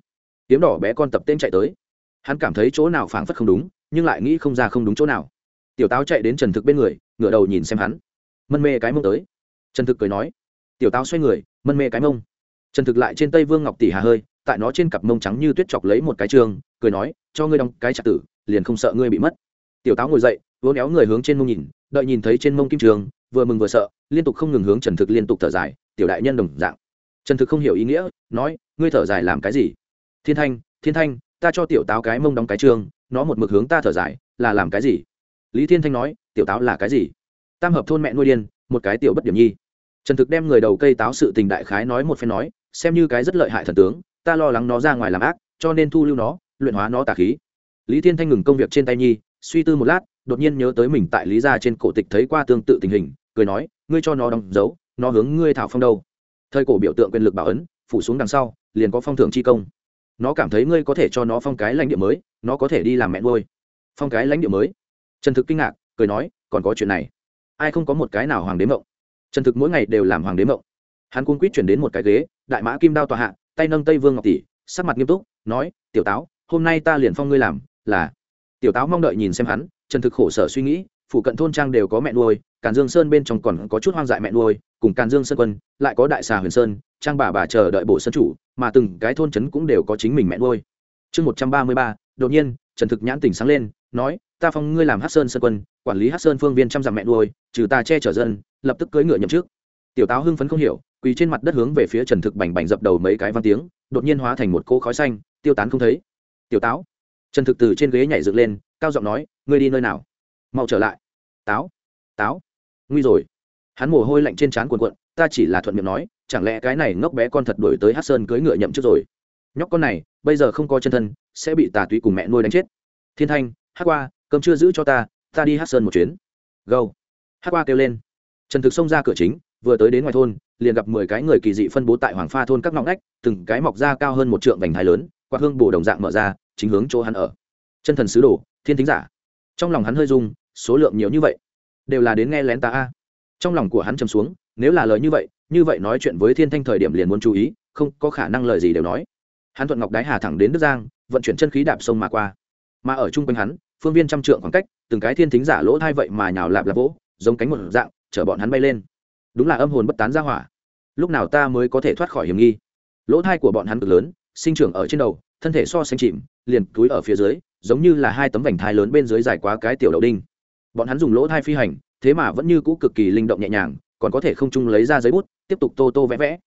[SPEAKER 1] Tiếng đỏ bé con tập tên chạy tới. Hắn cảm thấy chỗ nào phảng phất không đúng, nhưng lại nghĩ không ra không đúng chỗ nào. Tiểu táo chạy đến trần thực bên người, ngửa đầu nhìn xem hắn. Mân mê cái mông tới. Trần thực cười nói. Tiểu táo xoay người, mân mê cái mông trần thực lại trên tây vương ngọc tỷ hà hơi, tại nó trên cặp mông trắng như tuyết chọc lấy một cái trường, cười nói, cho ngươi đóng cái trạc tử, liền không sợ ngươi bị mất. Tiểu táo ngồi dậy, vỗ néo người hướng trên mông nhìn, đợi nhìn thấy trên mông kim trường, vừa mừng vừa sợ, liên tục không ngừng hướng trần thực liên tục thở dài, tiểu đại nhân đồng dạng. Trần thực không hiểu ý nghĩa, nói, ngươi thở dài làm cái gì? Thiên thanh thiên thanh, ta cho tiểu táo cái mông đóng cái trường, nó một mực hướng ta thở dài, là làm cái gì? Lý thiên thanh nói, tiểu táo là cái gì? Tam hợp thôn mẹ nuôi điên, một cái tiểu bất điểm nhi. Trần thực đem người đầu cây táo sự tình đại khái nói một phen nói xem như cái rất lợi hại thần tướng, ta lo lắng nó ra ngoài làm ác, cho nên thu lưu nó, luyện hóa nó tà khí. Lý thiên thanh ngừng công việc trên tay nhi, suy tư một lát, đột nhiên nhớ tới mình tại lý gia trên cổ tịch thấy qua tương tự tình hình, cười nói, ngươi cho nó đóng dấu, nó hướng ngươi thảo phong đâu. Thời cổ biểu tượng quyền lực bảo ấn, phủ xuống đằng sau, liền có phong thưởng chi công. Nó cảm thấy ngươi có thể cho nó phong cái lãnh địa mới, nó có thể đi làm mẹ nuôi. Phong cái lãnh địa mới. Trần thực kinh ngạc, cười nói, còn có chuyện này. Ai không có một cái nào hoàng đế mộng? Trần thực mỗi ngày đều làm hoàng đế mộng hắn cung quýt chuyển đến một cái ghế, đại mã kim đao tòa hạ, tay nâng tây vương ngọc tỷ, sắc mặt nghiêm túc, nói, tiểu táo, hôm nay ta liền phong ngươi làm, là tiểu táo mong đợi nhìn xem hắn trần thực khổ sở suy nghĩ phụ cận thôn trang đều có mẹ nuôi, càn dương sơn bên trong còn có chút hoang dại mẹ nuôi, cùng càn dương sơn quân, lại có đại xà huyền sơn, trang bà bà chờ đợi bộ sân chủ, mà từng cái thôn trấn cũng đều có chính mình mẹ nuôi. Chương một trăm ba mươi ba, đột nhiên, trần thực nhãn tỉnh sáng lên, nói, ta phong ngươi làm hát sơn sơn quân, quản lý hát sơn phương viên trăm dặm mẹ nuôi, trừ ta che chở dân, lập tức cưỡi ngựa nhậm trước tiểu táo hưng phấn không hiểu quỳ trên mặt đất hướng về phía trần thực bành bành dập đầu mấy cái văn tiếng, đột nhiên hóa thành một cỗ khói xanh, tiêu tán không thấy. Tiểu táo. Trần thực từ trên ghế nhảy dựng lên, cao giọng nói, ngươi đi nơi nào? Mau trở lại. Táo táo, nguy rồi. Hắn mồ hôi lạnh trên trán quần cuộn, ta chỉ là thuận miệng nói, chẳng lẽ cái này ngốc bé con thật đổi tới hát sơn cưỡi ngựa nhậm trước rồi? Nhóc con này, bây giờ không có chân thân, sẽ bị tà túy cùng mẹ nuôi đánh chết. Thiên thanh hát qua, cơm chưa giữ cho ta ta đi hát sơn một chuyến. Gâu. Hát qua kêu lên. Trần thực xông ra cửa chính, vừa tới đến ngoài thôn liền gặp mười cái người kỳ dị phân bố tại hoàng pha thôn các ngõ ngách, từng cái mọc ra cao hơn một trượng vành thái lớn, quạt hương bổ đồng dạng mở ra, chính hướng chỗ hắn ở. Chân thần sứ đồ, thiên thính giả. Trong lòng hắn hơi rung, số lượng nhiều như vậy, đều là đến nghe lén ta a. Trong lòng của hắn trầm xuống, nếu là lời như vậy như vậy nói chuyện với thiên thanh thời điểm liền muốn chú ý, không có khả năng lời gì đều nói. Hắn thuận ngọc đái hà thẳng đến đức giang, vận chuyển chân khí đạp sông mà qua. Mà ở chung quanh hắn, phương viên trăm trượng khoảng cách, từng cái thiên thính giả lỗ thai vậy mà nhào lạp lạp vỗ, giống cánh một dạng, chở bọn hắn bay lên đúng là âm hồn bất tán ra hỏa. Lúc nào ta mới có thể thoát khỏi hiểm nghi? Lỗ thai của bọn hắn cực lớn, sinh trưởng ở trên đầu, thân thể so sánh chìm, liền túi ở phía dưới, giống như là hai tấm vành thai lớn bên dưới dài quá cái tiểu đậu đinh. Bọn hắn dùng lỗ thai phi hành, thế mà vẫn như cũ cực kỳ linh động nhẹ nhàng, còn có thể không chung lấy ra giấy bút, tiếp tục tô tô vẽ vẽ.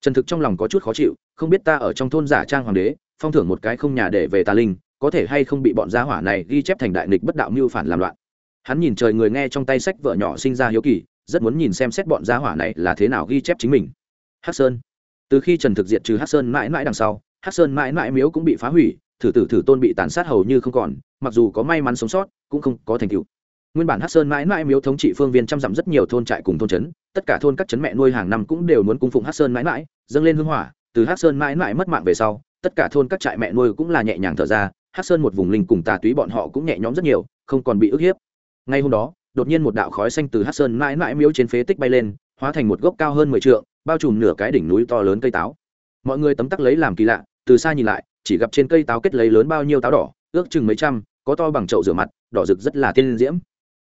[SPEAKER 1] Trần thực trong lòng có chút khó chịu, không biết ta ở trong thôn giả trang hoàng đế, phong thưởng một cái không nhà để về tà linh, có thể hay không bị bọn gia hỏa này ghi chép thành đại nghịch bất đạo mưu phản làm loạn. Hắn nhìn trời người nghe trong tay sách vợ nhỏ sinh ra hiếu kỳ rất muốn nhìn xem xét bọn gia hỏa này là thế nào ghi chép chính mình. Hắc sơn. Từ khi trần thực diệt trừ hắc sơn mãi mãi đằng sau, hắc sơn mãi mãi miếu cũng bị phá hủy, thử tử thử tôn bị tàn sát hầu như không còn, mặc dù có may mắn sống sót, cũng không có thành tựu. Nguyên bản hắc sơn mãi mãi miếu thống trị phương viên trăm dặm rất nhiều thôn trại cùng thôn trấn, tất cả thôn các trấn mẹ nuôi hàng năm cũng đều muốn cung phụng hắc sơn mãi mãi, dâng lên hương hỏa. Từ hắc sơn mãi mãi mất mạng về sau, tất cả thôn các trại mẹ nuôi cũng là nhẹ nhàng thở ra, hắc sơn một vùng linh cùng tà túy bọn họ cũng nhẹ nhõm rất nhiều, không còn bị ức hiếp. Ngay hôm đó đột nhiên một đạo khói xanh từ hắc sơn mãi mãi miếu trên phế tích bay lên, hóa thành một gốc cao hơn mười trượng, bao trùm nửa cái đỉnh núi to lớn cây táo. Mọi người tấm tắc lấy làm kỳ lạ, từ xa nhìn lại, chỉ gặp trên cây táo kết lấy lớn bao nhiêu táo đỏ, ước chừng mấy trăm, có to bằng chậu rửa mặt, đỏ rực rất là tiên diễm.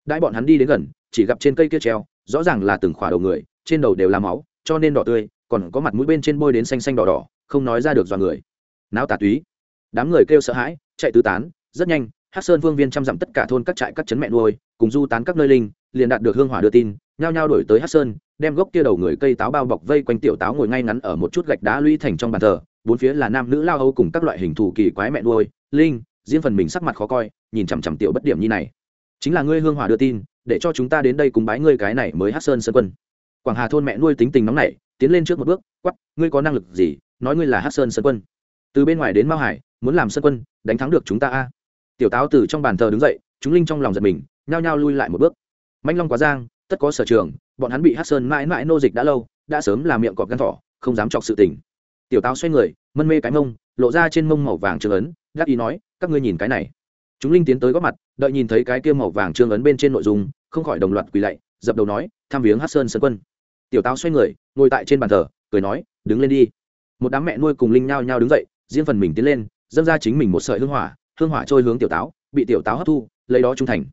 [SPEAKER 1] Đãi bọn hắn đi đến gần, chỉ gặp trên cây kia treo, rõ ràng là từng khỏa đầu người, trên đầu đều là máu, cho nên đỏ tươi, còn có mặt mũi bên trên bôi đến xanh xanh đỏ đỏ, không nói ra được dọa người. Não tà túy. Đám người kêu sợ hãi, chạy tứ tán, rất nhanh hát sơn vương viên chăm dặm tất cả thôn các trại các trấn mẹ nuôi, cùng du tán các nơi linh, liền đạt được hương hỏa đưa tin, nhao nhao đổi tới hát sơn, đem gốc kia đầu người cây táo bao bọc vây quanh tiểu táo ngồi ngay ngắn ở một chút gạch đá lũy thành trong bàn thờ, bốn phía là nam nữ lao âu cùng các loại hình thù kỳ quái mẹ nuôi, linh riêng phần mình sắc mặt khó coi, nhìn chằm chằm tiểu bất điểm như này. Chính là ngươi hương hỏa đưa tin, để cho chúng ta đến đây cùng bái ngươi cái này mới hát sơn sơn quân. Quảng hà thôn mẹ nuôi tính tình nóng nảy, tiến lên trước một bước quắp ngươi có năng lực gì, nói ngươi là hát sơn sơn quân. Từ bên ngoài đến mao hải, muốn làm sơn quân, đánh thắng được chúng ta a tiểu táo từ trong bàn thờ đứng dậy, chúng linh trong lòng giật mình, nhao nhao lui lại một bước. Manh long quá giang, tất có sở trường, bọn hắn bị hát sơn mãi mãi nô dịch đã lâu, đã sớm làm miệng cọp gan thỏ, không dám chọc sự tình. Tiểu táo xoay người, mân mê cái mông, lộ ra trên mông màu vàng trương ấn gác ý nói, các ngươi nhìn cái này. Chúng linh tiến tới góp mặt, đợi nhìn thấy cái kia màu vàng trương ấn bên trên nội dung, không khỏi đồng loạt quỳ lạy, dập đầu nói, tham viếng hát sơn sơn quân. Tiểu táo xoay người, ngồi tại trên bàn thờ, cười nói, đứng lên đi. Một đám mẹ nuôi cùng linh nhao nhao đứng dậy, riêng phần mình tiến lên, dâng ra chính mình một sợi hương hỏa hương hỏa trôi hướng tiểu táo, bị tiểu táo hấp thu, lấy đó trung thành.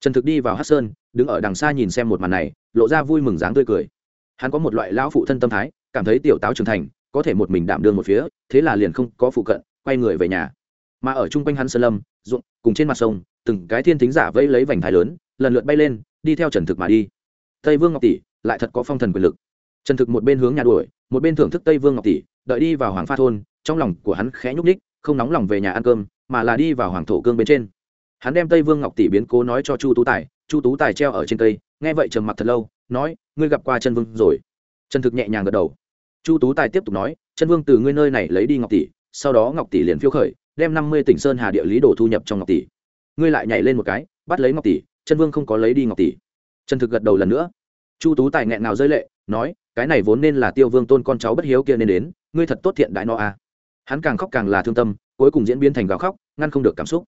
[SPEAKER 1] Trần thực đi vào hát sơn, đứng ở đằng xa nhìn xem một màn này, lộ ra vui mừng dáng tươi cười. Hắn có một loại lão phụ thân tâm thái, cảm thấy tiểu táo trưởng thành, có thể một mình đảm đương một phía, thế là liền không có phụ cận, quay người về nhà. Mà ở chung quanh hắn sơn lâm, ruộng, cùng trên mặt sông, từng cái thiên thính giả vẫy lấy vành thái lớn, lần lượt bay lên, đi theo trần thực mà đi. Tây vương ngọc tỷ, lại thật có phong thần quyền lực. Trần thực một bên hướng nhà đuổi, một bên thưởng thức tây vương ngọc tỷ, đợi đi vào hoàng pha thôn, trong lòng của hắn khẽ nhúc ních không nóng lòng về nhà ăn cơm, mà là đi vào hoàng thổ cương bên trên. Hắn đem tây vương ngọc tỷ biến cố nói cho chu tú tài, chu tú tài treo ở trên cây, nghe vậy trầm mặc thật lâu, nói, ngươi gặp qua chân vương rồi? Chân thực nhẹ nhàng gật đầu. Chu tú tài tiếp tục nói, chân vương từ ngươi nơi này lấy đi ngọc tỷ, sau đó ngọc tỷ liền phiêu khởi, đem năm mươi tỉnh sơn hà địa lý đồ thu nhập trong ngọc tỷ. Ngươi lại nhảy lên một cái, bắt lấy ngọc tỷ, chân vương không có lấy đi ngọc tỷ. Chân thực gật đầu lần nữa. Chu tú tài nghẹn nào rơi lệ, nói, cái này vốn nên là tiêu vương tôn con cháu bất hiếu kia nên đến, ngươi thật tốt thiện đại no a à hắn càng khóc càng là thương tâm, cuối cùng diễn biến thành gào khóc, ngăn không được cảm xúc.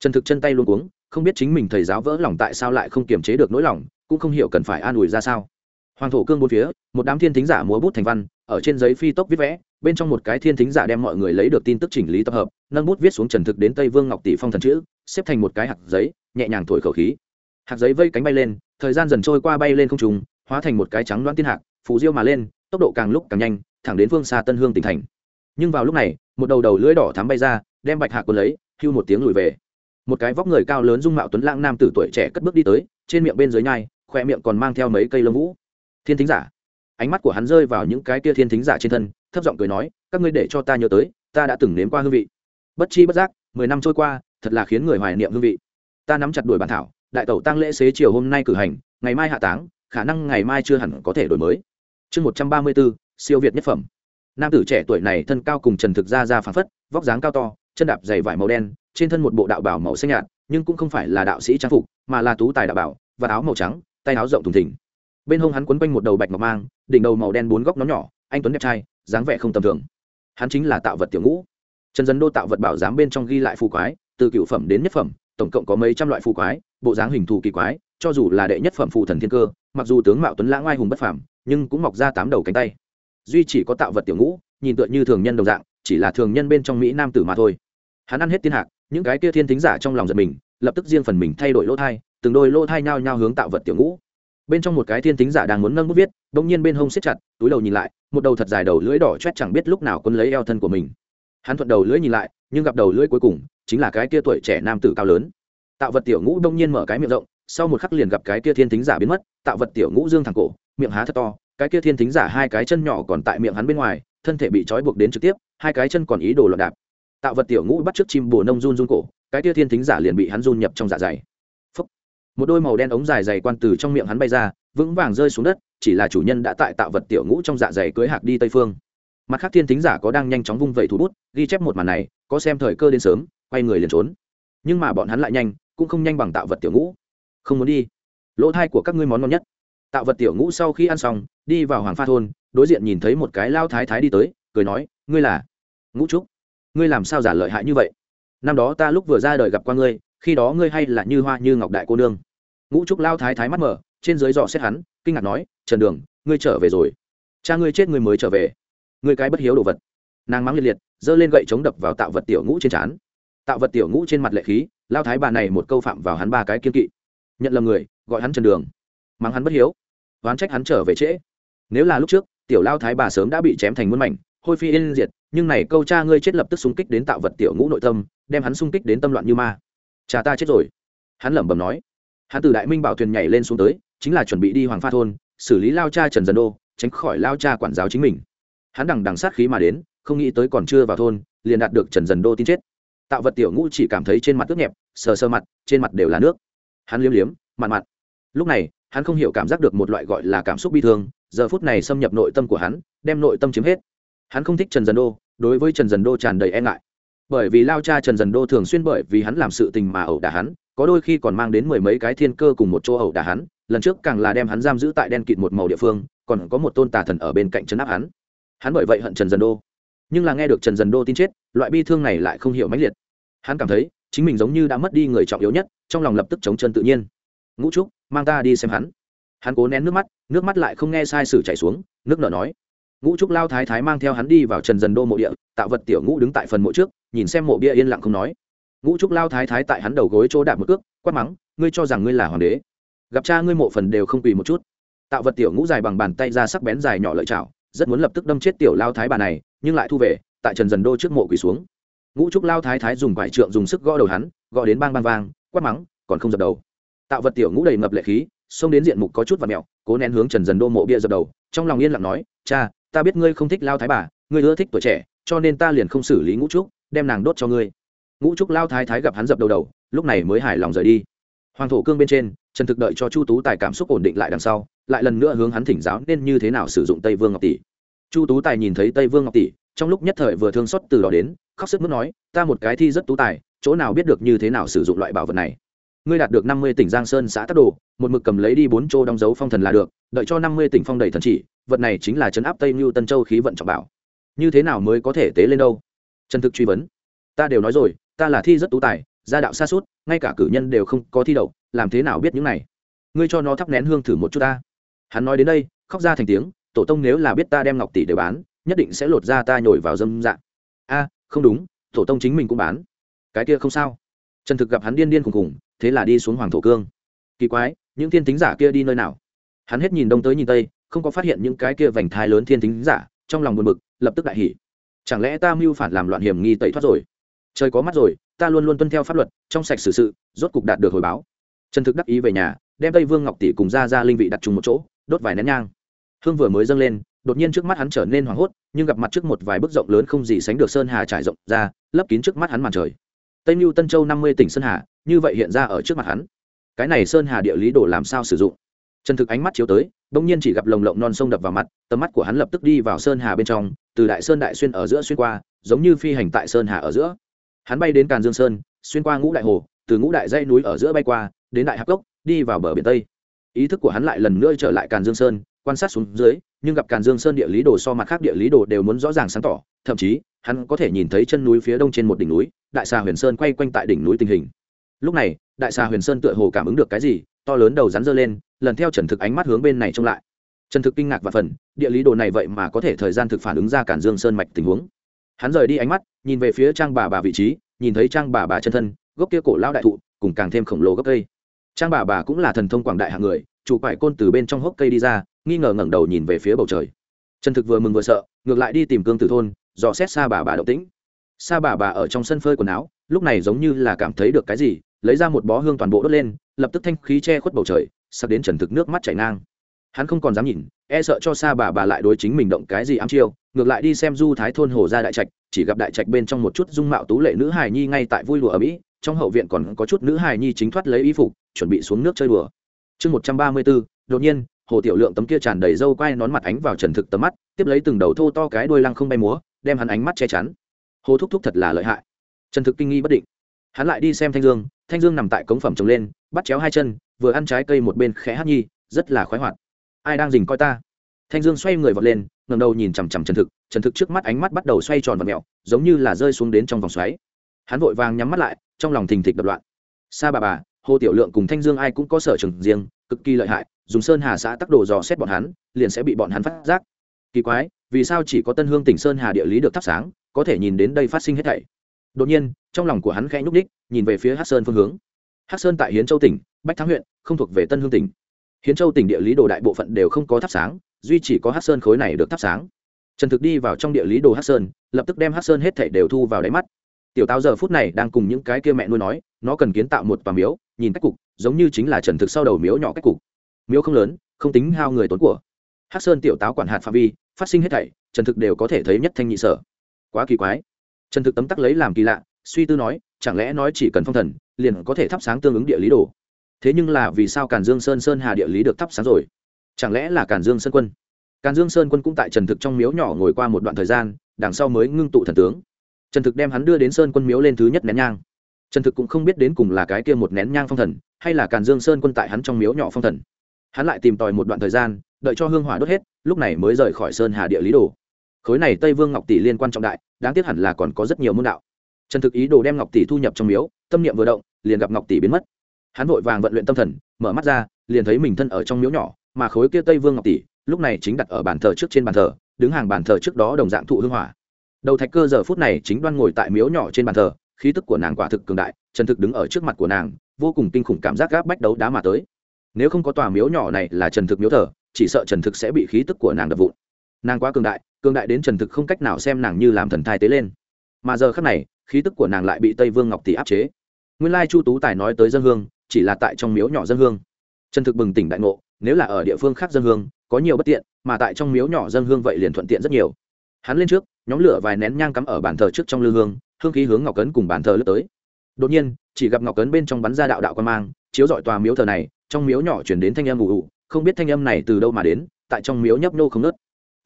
[SPEAKER 1] Trần thực chân tay luôn cuống, không biết chính mình thầy giáo vỡ lòng tại sao lại không kiềm chế được nỗi lòng, cũng không hiểu cần phải an ủi ra sao. Hoàng thổ cương bốn phía, một đám thiên thính giả múa bút thành văn, ở trên giấy phi tốc viết vẽ, bên trong một cái thiên thính giả đem mọi người lấy được tin tức chỉnh lý tập hợp, nâng bút viết xuống trần thực đến tây vương ngọc tỷ phong thần chữ, xếp thành một cái hạt giấy, nhẹ nhàng thổi khẩu khí. Hạt giấy vây cánh bay lên, thời gian dần trôi qua bay lên không trùng hóa thành một cái trắng đoán tiên hạc, phù diêu mà lên, tốc độ càng lúc càng nhanh, thẳng đến phương xa tân hương tỉnh thành nhưng vào lúc này, một đầu đầu lưỡi đỏ thắm bay ra, đem bạch hạc quân lấy, hưu một tiếng lùi về. Một cái vóc người cao lớn dung mạo tuấn lãng nam tử tuổi trẻ cất bước đi tới, trên miệng bên dưới nhai, khoe miệng còn mang theo mấy cây lông vũ. Thiên thính giả. Ánh mắt của hắn rơi vào những cái kia thiên thính giả trên thân, thấp giọng cười nói, các ngươi để cho ta nhớ tới, ta đã từng nếm qua hương vị. Bất chi bất giác, mười năm trôi qua, thật là khiến người hoài niệm hương vị. Ta nắm chặt đuổi bản thảo, đại tẩu tăng lễ xế chiều hôm nay cử hành, ngày mai hạ táng, khả năng ngày mai chưa hẳn có thể đổi mới. Chương một trăm ba mươi bốn siêu việt nhất phẩm nam tử trẻ tuổi này thân cao cùng trần thực ra ra phán phất, vóc dáng cao to, chân đạp dày vải màu đen, trên thân một bộ đạo bảo màu xanh nhạt, nhưng cũng không phải là đạo sĩ trang phục, mà là tú tài đạo bảo, và áo màu trắng, tay áo rộng thùng thỉnh bên hông hắn quấn quanh một đầu bạch ngọc mang, đỉnh đầu màu đen bốn góc nó nhỏ, anh tuấn đẹp trai, dáng vẻ không tầm thường. Hắn chính là tạo vật tiểu ngũ. Trần dân đô tạo vật bảo giám bên trong ghi lại phù quái, từ cựu phẩm đến nhất phẩm, tổng cộng có mấy trăm loại phù quái, bộ dáng hình thù kỳ quái, cho dù là đệ nhất phẩm phù thần thiên cơ, mặc dù tướng mạo tuấn lãng oai hùng bất phàm, nhưng cũng mọc ra tám đầu cánh tay duy chỉ có tạo vật tiểu ngũ, nhìn tựa như thường nhân đồng dạng, chỉ là thường nhân bên trong mỹ nam tử mà thôi. Hắn ăn hết thiên hạc, những cái kia thiên thính giả trong lòng giật mình, lập tức riêng phần mình thay đổi lỗ thai, từng đôi lỗ thai nhao nhao hướng tạo vật tiểu ngũ. Bên trong một cái thiên thính giả đang muốn nâng bút viết bỗng nhiên bên hông xếp chặt, túi đầu nhìn lại, một đầu thật dài đầu lưỡi đỏ chét chẳng biết lúc nào quân lấy eo thân của mình. Hắn thuận đầu lưỡi nhìn lại, nhưng gặp đầu lưỡi cuối cùng, chính là cái kia tuổi trẻ nam tử cao lớn. Tạo vật tiểu ngũ đông nhiên mở cái miệng rộng, sau một khắc liền gặp cái kia thiên thính giả biến mất, tạo vật tiểu ngũ dương thẳng cổ, miệng há thật to cái kia thiên thính giả hai cái chân nhỏ còn tại miệng hắn bên ngoài, thân thể bị trói buộc đến trực tiếp, hai cái chân còn ý đồ loạn đạp. Tạo vật tiểu ngũ bắt trước chim bồ nông run run cổ, cái kia thiên thính giả liền bị hắn run nhập trong dạ dày. Phúc. một đôi màu đen ống dài dày quan từ trong miệng hắn bay ra, vững vàng rơi xuống đất, chỉ là chủ nhân đã tại tạo vật tiểu ngũ trong dạ dày cưới hạc đi tây phương. Mặt khác thiên thính giả có đang nhanh chóng vung vẩy thủ bút, ghi chép một màn này, có xem thời cơ đến sớm, quay người liền trốn. Nhưng mà bọn hắn lại nhanh, cũng không nhanh bằng tạo vật tiểu ngũ. Không muốn đi. Lỗ thai của các ngươi món ngon nhất tạo vật tiểu ngũ sau khi ăn xong, đi vào hoàng pha thôn, đối diện nhìn thấy một cái lao thái thái đi tới, cười nói, ngươi là ngũ trúc? Ngươi làm sao giả lợi hại như vậy? Năm đó ta lúc vừa ra đời gặp qua ngươi, khi đó ngươi hay là như hoa như ngọc đại cô nương. Ngũ trúc lao thái thái mắt mở, trên dưới dọ xét hắn, kinh ngạc nói, trần đường, ngươi trở về rồi. Cha ngươi chết ngươi mới trở về. Ngươi cái bất hiếu đồ vật. Nàng mắng liệt liệt, giơ lên gậy chống đập vào tạo vật tiểu ngũ trên trán. Tạo vật tiểu ngũ trên mặt lệ khí, lao thái bà này một câu phạm vào hắn ba cái kiên kỵ. Nhận lầm người, gọi hắn trần đường mắng hắn bất hiếu. Oán trách hắn trở về trễ. Nếu là lúc trước, tiểu lao thái bà sớm đã bị chém thành muôn mảnh, hôi phi yên diệt, nhưng này câu cha ngươi chết lập tức xung kích đến tạo vật tiểu ngũ nội tâm, đem hắn xung kích đến tâm loạn như ma. Cha ta chết rồi. Hắn lẩm bẩm nói. Hắn từ đại minh bảo thuyền nhảy lên xuống tới, chính là chuẩn bị đi hoàng pha thôn, xử lý lao cha trần dần đô, tránh khỏi lao cha quản giáo chính mình. Hắn đằng đằng sát khí mà đến, không nghĩ tới còn chưa vào thôn, liền đạt được trần dần đô tin chết. Tạo vật tiểu ngũ chỉ cảm thấy trên mặt ướt nhẹp, sờ sơ mặt, trên mặt đều là nước. Hắn liếm liếm, mặn mặn. Lúc này hắn không hiểu cảm giác được một loại gọi là cảm xúc bi thương, giờ phút này xâm nhập nội tâm của hắn, đem nội tâm chiếm hết. Hắn không thích trần dần đô, đối với trần dần đô tràn đầy e ngại. Bởi vì lao cha trần dần đô thường xuyên bởi vì hắn làm sự tình mà ẩu đả hắn, có đôi khi còn mang đến mười mấy cái thiên cơ cùng một chỗ ẩu đả hắn, lần trước càng là đem hắn giam giữ tại đen kịt một màu địa phương, còn có một tôn tà thần ở bên cạnh trấn áp hắn. Hắn bởi vậy hận trần dần đô. Nhưng là nghe được trần dần đô tin chết, loại bi thương này lại không hiểu mãnh liệt. Hắn cảm thấy, chính mình giống như đã mất đi người trọng yếu nhất, trong lòng lập tức chống chân tự nhiên ngũ trúc, mang ta đi xem hắn. Hắn cố nén nước mắt nước mắt lại không nghe sai sử chạy xuống, nước nở nói, ngũ trúc lao thái thái mang theo hắn đi vào trần dần đô mộ địa, tạo vật tiểu ngũ đứng tại phần mộ trước, nhìn xem mộ bia yên lặng không nói. Ngũ trúc lao thái thái tại hắn đầu gối chỗ đạp một cước, quát mắng, ngươi cho rằng ngươi là hoàng đế? Gặp cha ngươi mộ phần đều không quỳ một chút. Tạo vật tiểu ngũ dài bằng bàn tay ra sắc bén dài nhỏ lợi chảo, rất muốn lập tức đâm chết tiểu lao thái bà này, nhưng lại thu về, tại trần dần đô trước mộ quỳ xuống. Ngũ trúc lao thái thái dùng vải trượng dùng sức gõ đầu hắn, gõ đến bang bang vang, quát mắng, còn không dập đầu tạo vật tiểu ngũ đầy ngập lệ khí, xông đến diện mục có chút và mẹo, cố nén hướng trần dần đô mộ bia dập đầu, trong lòng yên lặng nói, cha, ta biết ngươi không thích lao thái bà, ngươi ưa thích tuổi trẻ, cho nên ta liền không xử lý ngũ trúc, đem nàng đốt cho ngươi. Ngũ trúc lao thái thái gặp hắn dập đầu đầu, lúc này mới hài lòng rời đi. Hoàng thổ cương bên trên, trần thực đợi cho chu tú tài cảm xúc ổn định lại đằng sau, lại lần nữa hướng hắn thỉnh giáo nên như thế nào sử dụng tây vương ngọc tỷ. Chu tú tài nhìn thấy tây vương ngọc tỷ, trong lúc nhất thời vừa thương xót từ đó đến, khóc sức mức nói, ta một cái thi rất tú tài, chỗ nào biết được như thế nào sử dụng loại bảo vật này? Ngươi đạt được năm mươi tỉnh giang sơn xã tắc đồ, một mực cầm lấy đi bốn chỗ đóng dấu phong thần là được, đợi cho năm mươi tỉnh phong đầy thần chỉ, vật này chính là chấn áp tây mưu tân châu khí vận trọng bảo. Như thế nào mới có thể tế lên đâu? Trần thực truy vấn. Ta đều nói rồi, ta là thi rất tú tài, gia đạo xa suốt, ngay cả cử nhân đều không có thi đậu, làm thế nào biết những này? Ngươi cho nó thắp nén hương thử một chút ta. Hắn nói đến đây, khóc ra thành tiếng, tổ tông nếu là biết ta đem ngọc tỷ để bán, nhất định sẽ lột ra ta nhồi vào dâm dạng a, không đúng, tổ tông chính mình cũng bán. Cái kia không sao. Trần thực gặp hắn điên điên khùng khùng thế là đi xuống hoàng thổ cương. Kỳ quái, những thiên tính giả kia đi nơi nào? Hắn hết nhìn đông tới nhìn tây, không có phát hiện những cái kia vành thai lớn thiên tính giả, trong lòng buồn bực, lập tức đại hỉ. Chẳng lẽ ta mưu phản làm loạn hiểm nghi tẩy thoát rồi? Trời có mắt rồi, ta luôn luôn tuân theo pháp luật, trong sạch xử sự, rốt cục đạt được hồi báo. Trần thực đắc ý về nhà, đem tây vương ngọc tỷ cùng ra ra linh vị đặt chung một chỗ, đốt vài nén nhang. Hương vừa mới dâng lên, đột nhiên trước mắt hắn trở nên hoảng hốt, nhưng gặp mặt trước một vài bức rộng lớn không gì sánh được sơn hà trải rộng ra, lấp kín trước mắt hắn màn trời. Tây mưu tân châu năm mươi tỉnh sơn hà như vậy hiện ra ở trước mặt hắn. Cái này sơn hà địa lý đồ làm sao sử dụng? Trần thực ánh mắt chiếu tới bỗng nhiên chỉ gặp lồng lộng non sông đập vào mặt, tầm mắt của hắn lập tức đi vào sơn hà bên trong, từ đại sơn đại xuyên ở giữa xuyên qua, giống như phi hành tại sơn hà ở giữa. Hắn bay đến càn dương sơn, xuyên qua ngũ đại hồ, từ ngũ đại dây núi ở giữa bay qua, đến đại hạc cốc, đi vào bờ biển tây. Ý thức của hắn lại lần nữa trở lại càn dương sơn, quan sát xuống dưới, nhưng gặp càn dương sơn địa lý đồ so mặt khác địa lý đồ đều muốn rõ ràng sáng tỏ, thậm chí, hắn có thể nhìn thấy chân núi phía đông trên một đỉnh núi, đại xà huyền sơn quay quanh tại đỉnh núi tình hình lúc này, đại xà huyền sơn tựa hồ cảm ứng được cái gì, to lớn đầu rắn dơ lên, lần theo trần thực ánh mắt hướng bên này trông lại. Trần thực kinh ngạc và phần, địa lý đồ này vậy mà có thể thời gian thực phản ứng ra cản dương sơn mạch tình huống. Hắn rời đi ánh mắt, nhìn về phía trang bà bà vị trí, nhìn thấy trang bà bà chân thân, gốc kia cổ lao đại thụ, cùng càng thêm khổng lồ gốc cây. Trang bà bà cũng là thần thông quảng đại hạng người, chủ quải côn từ bên trong hốc cây đi ra, nghi ngờ ngẩng đầu nhìn về phía bầu trời. Trần thực vừa mừng vừa sợ, ngược lại đi tìm cương tử thôn, dò xét xa bà bà động tĩnh. Xa bà bà ở trong sân phơi quần áo, lúc này giống như là cảm thấy được cái gì lấy ra một bó hương toàn bộ đốt lên, lập tức thanh khí che khuất bầu trời sắp đến trần thực nước mắt chảy ngang. Hắn không còn dám nhìn e sợ cho xa bà bà lại đối chính mình động cái gì ám chiêu, ngược lại đi xem du thái thôn hồ ra đại trạch, chỉ gặp đại trạch bên trong một chút dung mạo tú lệ nữ hài nhi ngay tại vui lụa ở mỹ, trong hậu viện còn có chút nữ hài nhi chính thoát lấy y phục, chuẩn bị xuống nước chơi đùa. Chương một trăm ba mươi bốn, đột nhiên, hồ tiểu lượng tấm kia tràn đầy râu quai nón mặt ánh vào trần thực tấm mắt, tiếp lấy từng đầu thô to cái đuôi lăng không bay múa, đem hắn ánh mắt che chắn. Hồ thúc thúc thật là lợi hại. Trần thực kinh nghi bất định hắn lại đi xem thanh dương thanh dương nằm tại cống phẩm trồng lên, bắt chéo hai chân, vừa ăn trái cây một bên khẽ hát nhi, rất là khoái hoạt. Ai đang dình coi ta? Thanh dương xoay người vọt lên ngầm đầu nhìn chằm chằm trần thực trần thực trước mắt ánh mắt bắt đầu xoay tròn và mẹo, giống như là rơi xuống đến trong vòng xoáy. Hắn vội vàng nhắm mắt lại, trong lòng thình thịch đập loạn. Sa bà bà, hồ tiểu lượng cùng thanh dương ai cũng có sở trường riêng, cực kỳ lợi hại, dùng sơn hà xã tắc đồ dò xét bọn hắn, liền sẽ bị bọn hắn phát giác. Kỳ quái, vì sao chỉ có tân hương tỉnh sơn hà địa lý được thắp sáng, có thể nhìn đến đây phát sinh hết thảy? Đột nhiên, trong lòng của hắn khẽ nhúc đích nhìn về phía hát sơn phương hướng. Hát sơn tại hiến châu tỉnh, bách thắng huyện, không thuộc về tân hương tỉnh. Hiến châu tỉnh địa lý đồ đại bộ phận đều không có thắp sáng, duy chỉ có hát sơn khối này được thắp sáng. Trần thực đi vào trong địa lý đồ hát sơn, lập tức đem hát sơn hết thảy đều thu vào đáy mắt. Tiểu táo giờ phút này đang cùng những cái kia mẹ nuôi nói, nó cần kiến tạo một tòa miếu, nhìn cách cục, giống như chính là trần thực sau đầu miếu nhỏ cách cục. Miếu không lớn, không tính hao người tốn của. Hát sơn tiểu táo quản hạt phạm vi, phát sinh hết thảy, trần thực đều có thể thấy nhất thanh nhị sở. Quá kỳ quái trần thực tấm tắc lấy làm kỳ lạ, suy tư nói, chẳng lẽ nói chỉ cần phong thần, liền có thể thắp sáng tương ứng địa lý đồ? Thế nhưng là vì sao càn dương sơn sơn hà địa lý được thắp sáng rồi? Chẳng lẽ là càn dương sơn quân? Càn dương sơn quân cũng tại trần thực trong miếu nhỏ ngồi qua một đoạn thời gian, đằng sau mới ngưng tụ thần tướng. Trần thực đem hắn đưa đến sơn quân miếu lên thứ nhất nén nhang. Trần thực cũng không biết đến cùng là cái kia một nén nhang phong thần, hay là càn dương sơn quân tại hắn trong miếu nhỏ phong thần. Hắn lại tìm tòi một đoạn thời gian, đợi cho hương hỏa đốt hết, lúc này mới rời khỏi sơn hà địa lý đồ khối này tây vương ngọc tỷ liên quan trọng đại, đáng tiếc hẳn là còn có rất nhiều môn đạo. Trần thực ý đồ đem ngọc tỷ thu nhập trong miếu, tâm niệm vừa động, liền gặp ngọc tỷ biến mất. Hắn vội vàng vận luyện tâm thần, mở mắt ra, liền thấy mình thân ở trong miếu nhỏ, mà khối kia tây vương ngọc tỷ, lúc này chính đặt ở bàn thờ trước trên bàn thờ, đứng hàng bàn thờ trước đó đồng dạng thụ hương hỏa. Đầu thạch cơ giờ phút này chính đoan ngồi tại miếu nhỏ trên bàn thờ, khí tức của nàng quả thực cường đại, trần thực đứng ở trước mặt của nàng, vô cùng kinh khủng cảm giác gáp bách đấu đá mà tới. Nếu không có tòa miếu nhỏ này là trần thực miếu thờ, chỉ sợ trần thực sẽ bị khí tức của nàng đập vụn. Nàng quá cường đại cường đại đến trần thực không cách nào xem nàng như làm thần thai tế lên. Mà giờ khác này, khí tức của nàng lại bị tây vương ngọc tỷ áp chế. Nguyên lai chu tú tài nói tới dân hương, chỉ là tại trong miếu nhỏ dân hương. Trần thực bừng tỉnh đại ngộ, nếu là ở địa phương khác dân hương, có nhiều bất tiện, mà tại trong miếu nhỏ dân hương vậy liền thuận tiện rất nhiều. Hắn lên trước, nhóm lửa vài nén nhang cắm ở bàn thờ trước trong lư hương hương khí hướng ngọc cấn cùng bàn thờ lướt tới. Đột nhiên, chỉ gặp ngọc cấn bên trong bắn ra đạo đạo quan mang, chiếu dọi tòa miếu thờ này, trong miếu nhỏ chuyển đến thanh âm ủ ủ không biết thanh âm này từ đâu mà đến, tại trong miếu nhấp nô không nớt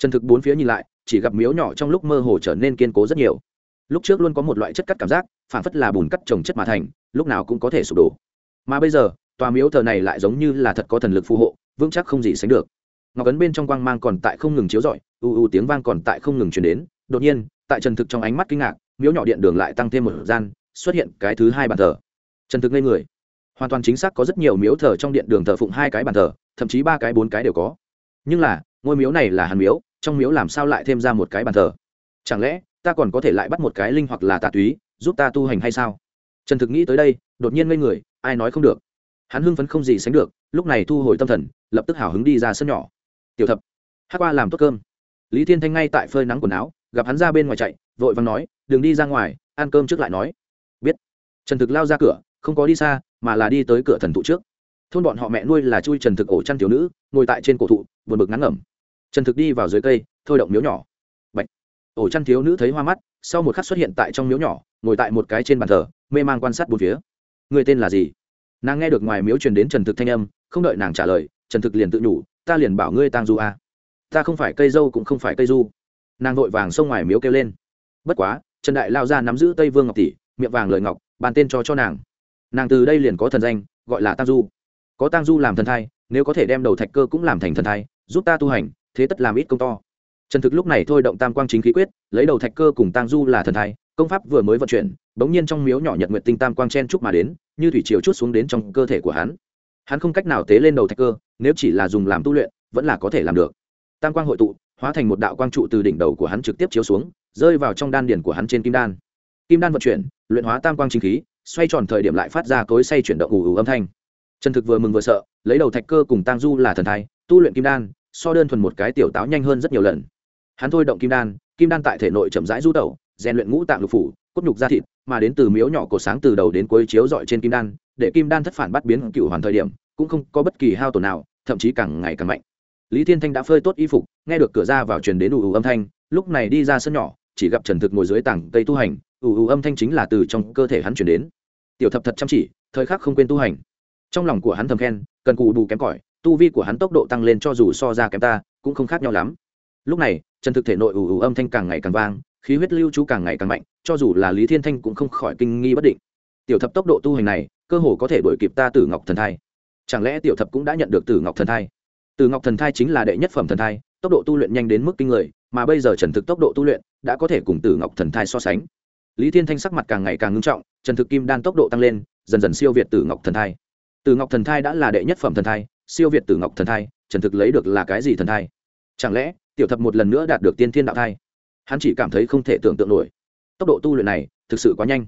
[SPEAKER 1] trần thực bốn phía nhìn lại, chỉ gặp miếu nhỏ trong lúc mơ hồ trở nên kiên cố rất nhiều. Lúc trước luôn có một loại chất cắt cảm giác phản phất là bùn cắt trồng chất mà thành, lúc nào cũng có thể sụp đổ. Mà bây giờ, tòa miếu thờ này lại giống như là thật có thần lực phù hộ, vững chắc không gì sánh được. Ngọc ấn bên trong quang mang còn tại không ngừng chiếu rọi, u u tiếng vang còn tại không ngừng chuyển đến. Đột nhiên, tại trần thực trong ánh mắt kinh ngạc, miếu nhỏ điện đường lại tăng thêm một gian, xuất hiện cái thứ hai bàn thờ. Trần thực ngây người. Hoàn toàn chính xác có rất nhiều miếu thờ trong điện đường thờ phụng hai cái bàn thờ, thậm chí ba cái bốn cái đều có. Nhưng là, ngôi miếu này là hàn miếu trong miếu làm sao lại thêm ra một cái bàn thờ? Chẳng lẽ, ta còn có thể lại bắt một cái linh hoặc là tà túy, giúp ta tu hành hay sao? Trần thực nghĩ tới đây, đột nhiên ngây người, ai nói không được. Hắn hưng phấn không gì sánh được, lúc này thu hồi tâm thần, lập tức hào hứng đi ra sân nhỏ. Tiểu thập, hát qua làm tốt cơm. Lý thiên thanh ngay tại phơi nắng quần áo, gặp hắn ra bên ngoài chạy, vội vàng nói, đừng đi ra ngoài, ăn cơm trước lại nói. Biết. Trần thực lao ra cửa, không có đi xa, mà là đi tới cửa thần thụ trước. Thôn bọn họ mẹ nuôi là chui trần thực ổ chăn thiếu nữ, ngồi tại trên cổ thụ, buồn bực ngắn ngẩm trần thực đi vào dưới cây, thôi động miếu nhỏ. Bạch. ổ chăn thiếu nữ thấy hoa mắt, sau một khắc xuất hiện tại trong miếu nhỏ, ngồi tại một cái trên bàn thờ, mê man quan sát bốn phía. Người tên là gì? Nàng nghe được ngoài miếu truyền đến trần thực thanh âm, không đợi nàng trả lời, trần thực liền tự nhủ, ta liền bảo ngươi tang du a. Ta không phải cây dâu cũng không phải cây du. Nàng vội vàng xông ngoài miếu kêu lên. Bất quá, trần đại lao ra nắm giữ tây vương ngọc tỷ, miệng vàng lời ngọc, bàn tên cho cho nàng. Nàng từ đây liền có thần danh, gọi là tang du. Có tang du làm thần thai, nếu có thể đem đầu thạch cơ cũng làm thành thần thai, giúp ta tu hành thế tất làm ít công to. Trần thực lúc này thôi động tam quang chính khí quyết, lấy đầu thạch cơ cùng tang du là thần thai, công pháp vừa mới vận chuyển, bỗng nhiên trong miếu nhỏ nhật nguyện tinh tam quang chen trúc mà đến, như thủy chiều chút xuống đến trong cơ thể của hắn. Hắn không cách nào tế lên đầu thạch cơ, nếu chỉ là dùng làm tu luyện, vẫn là có thể làm được. Tam quang hội tụ, hóa thành một đạo quang trụ từ đỉnh đầu của hắn trực tiếp chiếu xuống, rơi vào trong đan điển của hắn trên kim đan. Kim đan vận chuyển, luyện hóa tam quang chính khí, xoay tròn thời điểm lại phát ra cối say chuyển động ù ù âm thanh. Trần thực vừa mừng vừa sợ, lấy đầu thạch cơ cùng tang du là thần thai, tu luyện kim đan so đơn thuần một cái tiểu táo nhanh hơn rất nhiều lần. Hắn thôi động kim đan kim đan tại thể nội chậm rãi du tẩu, rèn luyện ngũ tạng lục phủ, cốt nhục da thịt, mà đến từ miếu nhỏ cổ sáng từ đầu đến cuối chiếu dọi trên kim đan, để kim đan thất phản bắt biến cựu hoàn thời điểm, cũng không có bất kỳ hao tổn nào, thậm chí càng ngày càng mạnh. Lý thiên thanh đã phơi tốt y phục, nghe được cửa ra vào truyền đến ù ù âm thanh, lúc này đi ra sân nhỏ, chỉ gặp trần thực ngồi dưới tảng cây tu hành, ù ù âm thanh chính là từ trong cơ thể hắn chuyển đến. Tiểu thập thật chăm chỉ, thời khắc không quên tu hành. Trong lòng của hắn thầm khen, cần cù đủ kém cỏi tu vi của hắn tốc độ tăng lên cho dù so ra kém ta, cũng không khác nhau lắm. Lúc này trần thực thể nội ù ù âm thanh càng ngày càng vang, khí huyết lưu trú càng ngày càng mạnh, cho dù là lý thiên thanh cũng không khỏi kinh nghi bất định. Tiểu thập tốc độ tu hành này, cơ hồ có thể đuổi kịp ta tử ngọc thần thai. Chẳng lẽ tiểu thập cũng đã nhận được tử ngọc thần thai? Tử ngọc thần thai chính là đệ nhất phẩm thần thai, tốc độ tu luyện nhanh đến mức kinh người, mà bây giờ trần thực tốc độ tu luyện đã có thể cùng tử ngọc thần thai so sánh. Lý thiên thanh sắc mặt càng ngày càng ngưng trọng trần thực kim đan tốc độ tăng lên, dần dần siêu việt tử ngọc thần thai. Tử ngọc thần thai đã là đệ nhất phẩm thần thai siêu việt tử ngọc thần thai, trần thực lấy được là cái gì thần thai? Chẳng lẽ, tiểu thập một lần nữa đạt được tiên thiên đạo thai? Hắn chỉ cảm thấy không thể tưởng tượng nổi. Tốc độ tu luyện này, thực sự quá nhanh.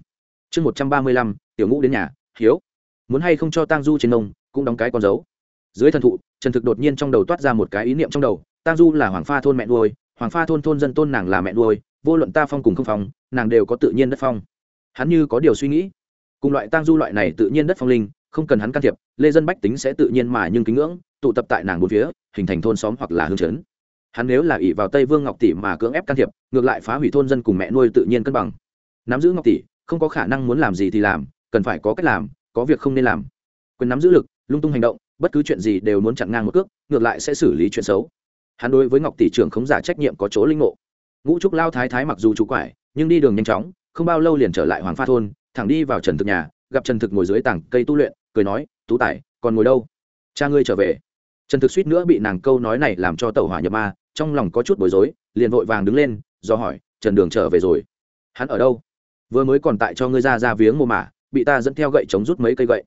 [SPEAKER 1] Chương một trăm ba mươi lăm, tiểu ngũ đến nhà, hiếu. Muốn hay không cho tang du trên nông, cũng đóng cái con dấu. Dưới thần thụ, trần thực đột nhiên trong đầu toát ra một cái ý niệm trong đầu. Tang du là hoàng pha thôn mẹ nuôi, hoàng pha thôn thôn dân tôn nàng là mẹ nuôi, vô luận ta phong cùng không phong, nàng đều có tự nhiên đất phong. Hắn như có điều suy nghĩ. Cùng loại tang du loại này tự nhiên đất phong linh không cần hắn can thiệp, lê dân bách tính sẽ tự nhiên mà nhưng kính ngưỡng, tụ tập tại nàng bốn phía, hình thành thôn xóm hoặc là hương chấn. Hắn nếu là ỷ vào tây vương ngọc tỷ mà cưỡng ép can thiệp, ngược lại phá hủy thôn dân cùng mẹ nuôi tự nhiên cân bằng. Nắm giữ ngọc tỷ, không có khả năng muốn làm gì thì làm, cần phải có cách làm, có việc không nên làm. Quyền nắm giữ lực, lung tung hành động, bất cứ chuyện gì đều muốn chặn ngang một cước, ngược lại sẽ xử lý chuyện xấu. Hắn đối với ngọc tỷ trưởng không giả trách nhiệm có chỗ linh ngộ ngũ trúc lao thái thái mặc dù chủ quải, nhưng đi đường nhanh chóng, không bao lâu liền trở lại hoàng pha thôn, thẳng đi vào trần thực nhà, gặp trần thực ngồi dưới tảng cây tu luyện cười nói, tú tài, còn ngồi đâu? Cha ngươi trở về. Trần thực suýt nữa bị nàng câu nói này làm cho tàu hỏa nhập ma, trong lòng có chút bối rối, liền vội vàng đứng lên, do hỏi, trần đường trở về rồi? Hắn ở đâu? Vừa mới còn tại cho ngươi ra ra viếng mồ mả, bị ta dẫn theo gậy chống rút mấy cây gậy.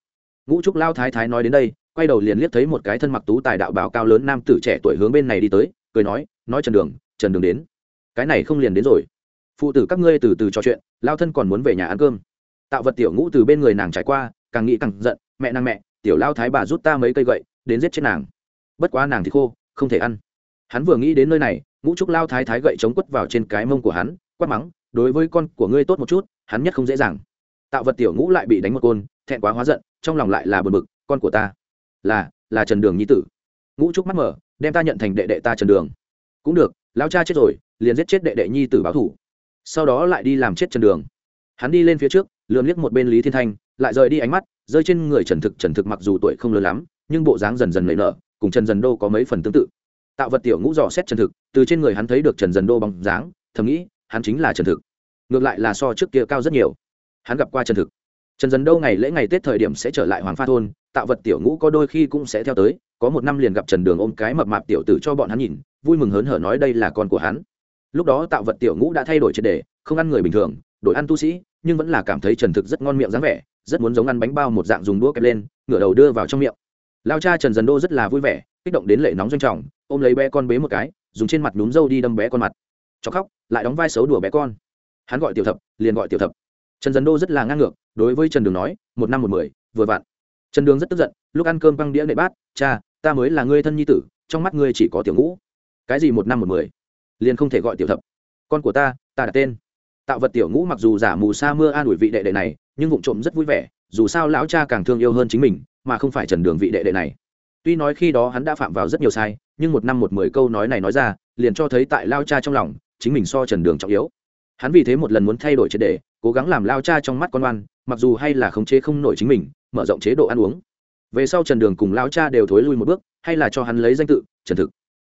[SPEAKER 1] Ngũ trúc lao thái thái nói đến đây, quay đầu liền liếc thấy một cái thân mặc tú tài đạo bảo cao lớn nam tử trẻ tuổi hướng bên này đi tới, cười nói nói trần đường trần đường đến. Cái này không liền đến rồi. Phụ tử các ngươi từ từ trò chuyện, lao thân còn muốn về nhà ăn cơm. Tạo vật tiểu ngũ từ bên người nàng trải qua càng nghĩ càng giận, mẹ nàng mẹ, tiểu lao thái bà rút ta mấy cây gậy, đến giết chết nàng. Bất quá nàng thì khô, không thể ăn. Hắn vừa nghĩ đến nơi này, ngũ trúc lao thái thái gậy chống quất vào trên cái mông của hắn, quát mắng, đối với con của ngươi tốt một chút, hắn nhất không dễ dàng. Tạo vật tiểu ngũ lại bị đánh một côn, thẹn quá hóa giận, trong lòng lại là bờ bực, con của ta là là trần đường nhi tử. Ngũ trúc mắt mở, đem ta nhận thành đệ đệ ta trần đường. Cũng được, lao cha chết rồi, liền giết chết đệ đệ nhi tử báo thủ. Sau đó lại đi làm chết trần đường. Hắn đi lên phía trước lượn liếc một bên lý thiên thanh lại rời đi ánh mắt, rơi trên người trần thực. Trần thực mặc dù tuổi không lớn lắm, nhưng bộ dáng dần dần lệ nở, cùng trần dần đô có mấy phần tương tự. Tạo vật tiểu ngũ dò xét trần thực, từ trên người hắn thấy được trần dần đô bằng dáng, thầm nghĩ, hắn chính là trần thực. Ngược lại là so trước kia cao rất nhiều. Hắn gặp qua trần thực. Trần dần đô ngày lễ ngày tết thời điểm sẽ trở lại hoàng pha thôn, tạo vật tiểu ngũ có đôi khi cũng sẽ theo tới, có một năm liền gặp trần đường ôm cái mập mạp tiểu tử cho bọn hắn nhìn, vui mừng hớn hở nói đây là con của hắn. Lúc đó tạo vật tiểu ngũ đã thay đổi triệt đề, không ăn người bình thường, đổi ăn tu sĩ, nhưng vẫn là cảm thấy trần thực rất ngon miệng dáng vẻ rất muốn giống ăn bánh bao một dạng dùng đũa kẹp lên, ngửa đầu đưa vào trong miệng. Lao cha trần dần đô rất là vui vẻ, kích động đến lệ nóng doanh trọng, ôm lấy bé con bế một cái, dùng trên mặt nhúm dâu đi đâm bé con mặt. Cho khóc, lại đóng vai xấu đùa bé con. Hắn gọi tiểu thập, liền gọi tiểu thập. Trần dần đô rất là ngang ngược, đối với trần đường nói, một năm một mười, vừa vặn. Trần đường rất tức giận, lúc ăn cơm băng đĩa nệ bát, cha, ta mới là ngươi thân nhi tử, trong mắt ngươi chỉ có tiểu ngũ. Cái gì một năm một mười? Liền không thể gọi tiểu thập. Con của ta ta đặt tên tạo vật tiểu ngũ mặc dù giả mù sa mưa an ủi vị đệ đệ này, nhưng vụ trộm rất vui vẻ, dù sao lão cha càng thương yêu hơn chính mình, mà không phải trần đường vị đệ đệ này. Tuy nói khi đó hắn đã phạm vào rất nhiều sai, nhưng một năm một mười câu nói này nói ra, liền cho thấy tại lao cha trong lòng, chính mình so trần đường trọng yếu. Hắn vì thế một lần muốn thay đổi triệt đề, cố gắng làm lao cha trong mắt con oan, mặc dù hay là khống chế không nổi chính mình, mở rộng chế độ ăn uống. Về sau trần đường cùng lao cha đều thối lui một bước, hay là cho hắn lấy danh tự, trần thực.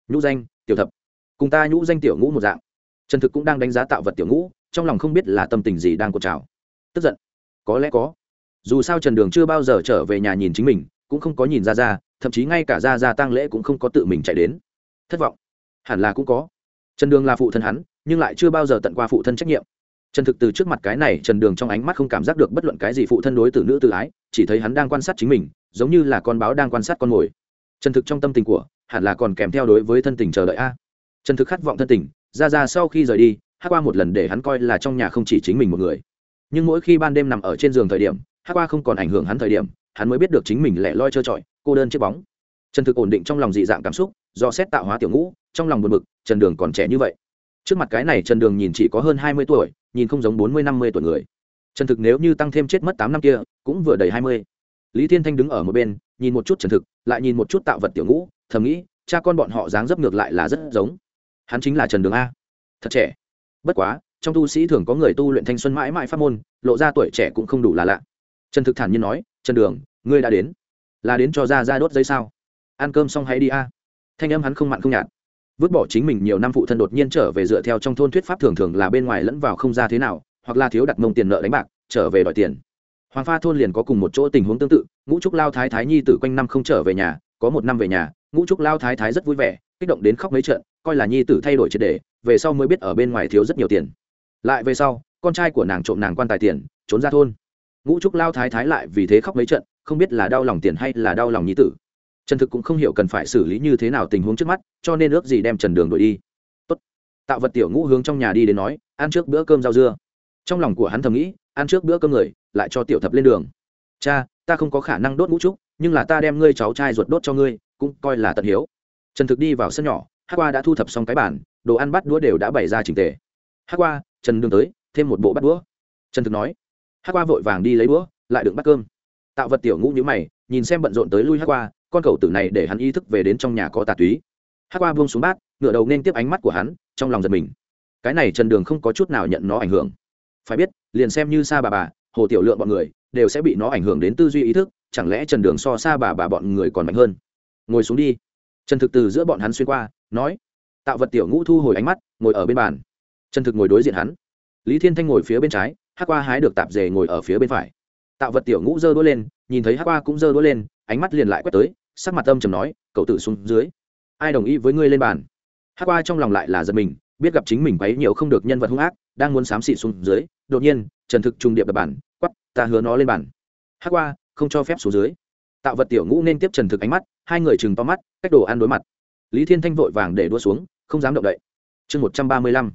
[SPEAKER 1] Nhũ danh, tiểu thập. Cùng ta nhũ danh tiểu ngũ một dạng. Trần thực cũng đang đánh giá tạo vật tiểu ngũ trong lòng không biết là tâm tình gì đang cột trào. Tức giận. Có lẽ có. Dù sao trần đường chưa bao giờ trở về nhà nhìn chính mình, cũng không có nhìn ra ra thậm chí ngay cả ra ra tăng lễ cũng không có tự mình chạy đến. Thất vọng. Hẳn là cũng có. Trần đường là phụ thân hắn, nhưng lại chưa bao giờ tận qua phụ thân trách nhiệm. Trần thực từ trước mặt cái này, trần đường trong ánh mắt không cảm giác được bất luận cái gì phụ thân đối từ nữ tự ái, chỉ thấy hắn đang quan sát chính mình, giống như là con báo đang quan sát con mồi. Trần thực trong tâm tình của, hẳn là còn kèm theo đối với thân tình chờ đợi a. Trần thực khát vọng thân tình ra ra sau khi rời đi hát qua một lần để hắn coi là trong nhà không chỉ chính mình một người. Nhưng mỗi khi ban đêm nằm ở trên giường thời điểm, hát qua không còn ảnh hưởng hắn thời điểm, hắn mới biết được chính mình lẻ loi trơ trọi, cô đơn chiếc bóng. Trần thực ổn định trong lòng dị dạng cảm xúc, do xét tạo hóa tiểu ngũ, trong lòng buồn bực, trần đường còn trẻ như vậy. Trước mặt cái này trần đường nhìn chỉ có hơn hai mươi tuổi, nhìn không giống bốn mươi năm mươi tuổi người. Trần thực nếu như tăng thêm chết mất tám năm kia, cũng vừa đầy hai mươi. Lý thiên thanh đứng ở một bên, nhìn một chút trần thực, lại nhìn một chút tạo vật tiểu ngũ, thầm nghĩ, cha con bọn họ dáng dấp ngược lại là rất giống. Hắn chính là trần đường a. Thật trẻ bất quá, trong tu sĩ thường có người tu luyện thanh xuân mãi mãi pháp môn, lộ ra tuổi trẻ cũng không đủ là lạ. Trần thực thản nhiên nói, trần đường, ngươi đã đến. Là đến cho ra ra đốt giấy sao? Ăn cơm xong hãy đi a. Thanh âm hắn không mặn không nhạt. Vứt bỏ chính mình nhiều năm phụ thân đột nhiên trở về dựa theo trong thôn thuyết pháp thường thường là bên ngoài lẫn vào không ra thế nào, hoặc là thiếu đặt mông tiền nợ đánh bạc, trở về đòi tiền. Hoàng pha thôn liền có cùng một chỗ tình huống tương tự, ngũ trúc lao thái thái nhi tử quanh năm không trở về nhà, có một năm về nhà, ngũ trúc lao thái thái rất vui vẻ, kích động đến khóc mấy trận, coi là nhi tử thay đổi triệt đề về sau mới biết ở bên ngoài thiếu rất nhiều tiền. Lại về sau, con trai của nàng trộm nàng quan tài tiền, trốn ra thôn. Ngũ trúc lao thái thái lại vì thế khóc mấy trận, không biết là đau lòng tiền hay là đau lòng nhi tử. Trần thực cũng không hiểu cần phải xử lý như thế nào tình huống trước mắt, cho nên ước gì đem trần đường đuổi đi. Tốt. tạo vật tiểu ngũ hướng trong nhà đi đến nói, ăn trước bữa cơm rau dưa. Trong lòng của hắn thầm nghĩ, ăn trước bữa cơm người, lại cho tiểu thập lên đường. Cha, ta không có khả năng đốt ngũ trúc, nhưng là ta đem ngươi cháu trai ruột đốt cho ngươi, cũng coi là tận hiếu. Trần thực đi vào sân nhỏ hát qua đã thu thập xong cái bản đồ ăn bắt đũa đều đã bày ra trình tề. Hát qua, trần đường tới, thêm một bộ bắt đũa. Trần thực nói hát qua vội vàng đi lấy đũa, lại đựng bắt cơm. Tạo vật tiểu ngũ nhữ mày, nhìn xem bận rộn tới lui hát qua, con cầu tử này để hắn ý thức về đến trong nhà có tà túy. Hát qua buông xuống bát ngựa đầu nên tiếp ánh mắt của hắn, trong lòng giật mình. Cái này trần đường không có chút nào nhận nó ảnh hưởng. Phải biết, liền xem như xa bà bà, hồ tiểu lượng bọn người, đều sẽ bị nó ảnh hưởng đến tư duy ý thức, chẳng lẽ trần đường so xa bà bà bọn người còn mạnh hơn? Ngồi xuống đi. Trần thực từ giữa bọn hắn xuyên qua, nói tạo vật tiểu ngũ thu hồi ánh mắt, ngồi ở bên bàn. Trần thực ngồi đối diện hắn. Lý thiên thanh ngồi phía bên trái hát qua hái được tạp dề ngồi ở phía bên phải. Tạo vật tiểu ngũ giơ đũa lên, nhìn thấy hát qua cũng giơ đũa lên, ánh mắt liền lại quét tới, sắc mặt âm trầm nói, cậu tử xuống dưới, ai đồng ý với ngươi lên bàn? Hát qua trong lòng lại là giật mình, biết gặp chính mình quấy nhiều không được nhân vật hung ác, đang muốn xám xị xuống dưới, đột nhiên trần thực trùng điệp đập bản quắp ta hứa nó lên bàn. Hát qua, không cho phép xuống dưới. Tạo vật tiểu ngũ nên tiếp trần thực ánh mắt, hai người chừng to mắt, cách đồ ăn đối mặt. Lý thiên thanh vội vàng để đua xuống không dám động đậy. Chương một trăm ba mươi lăm.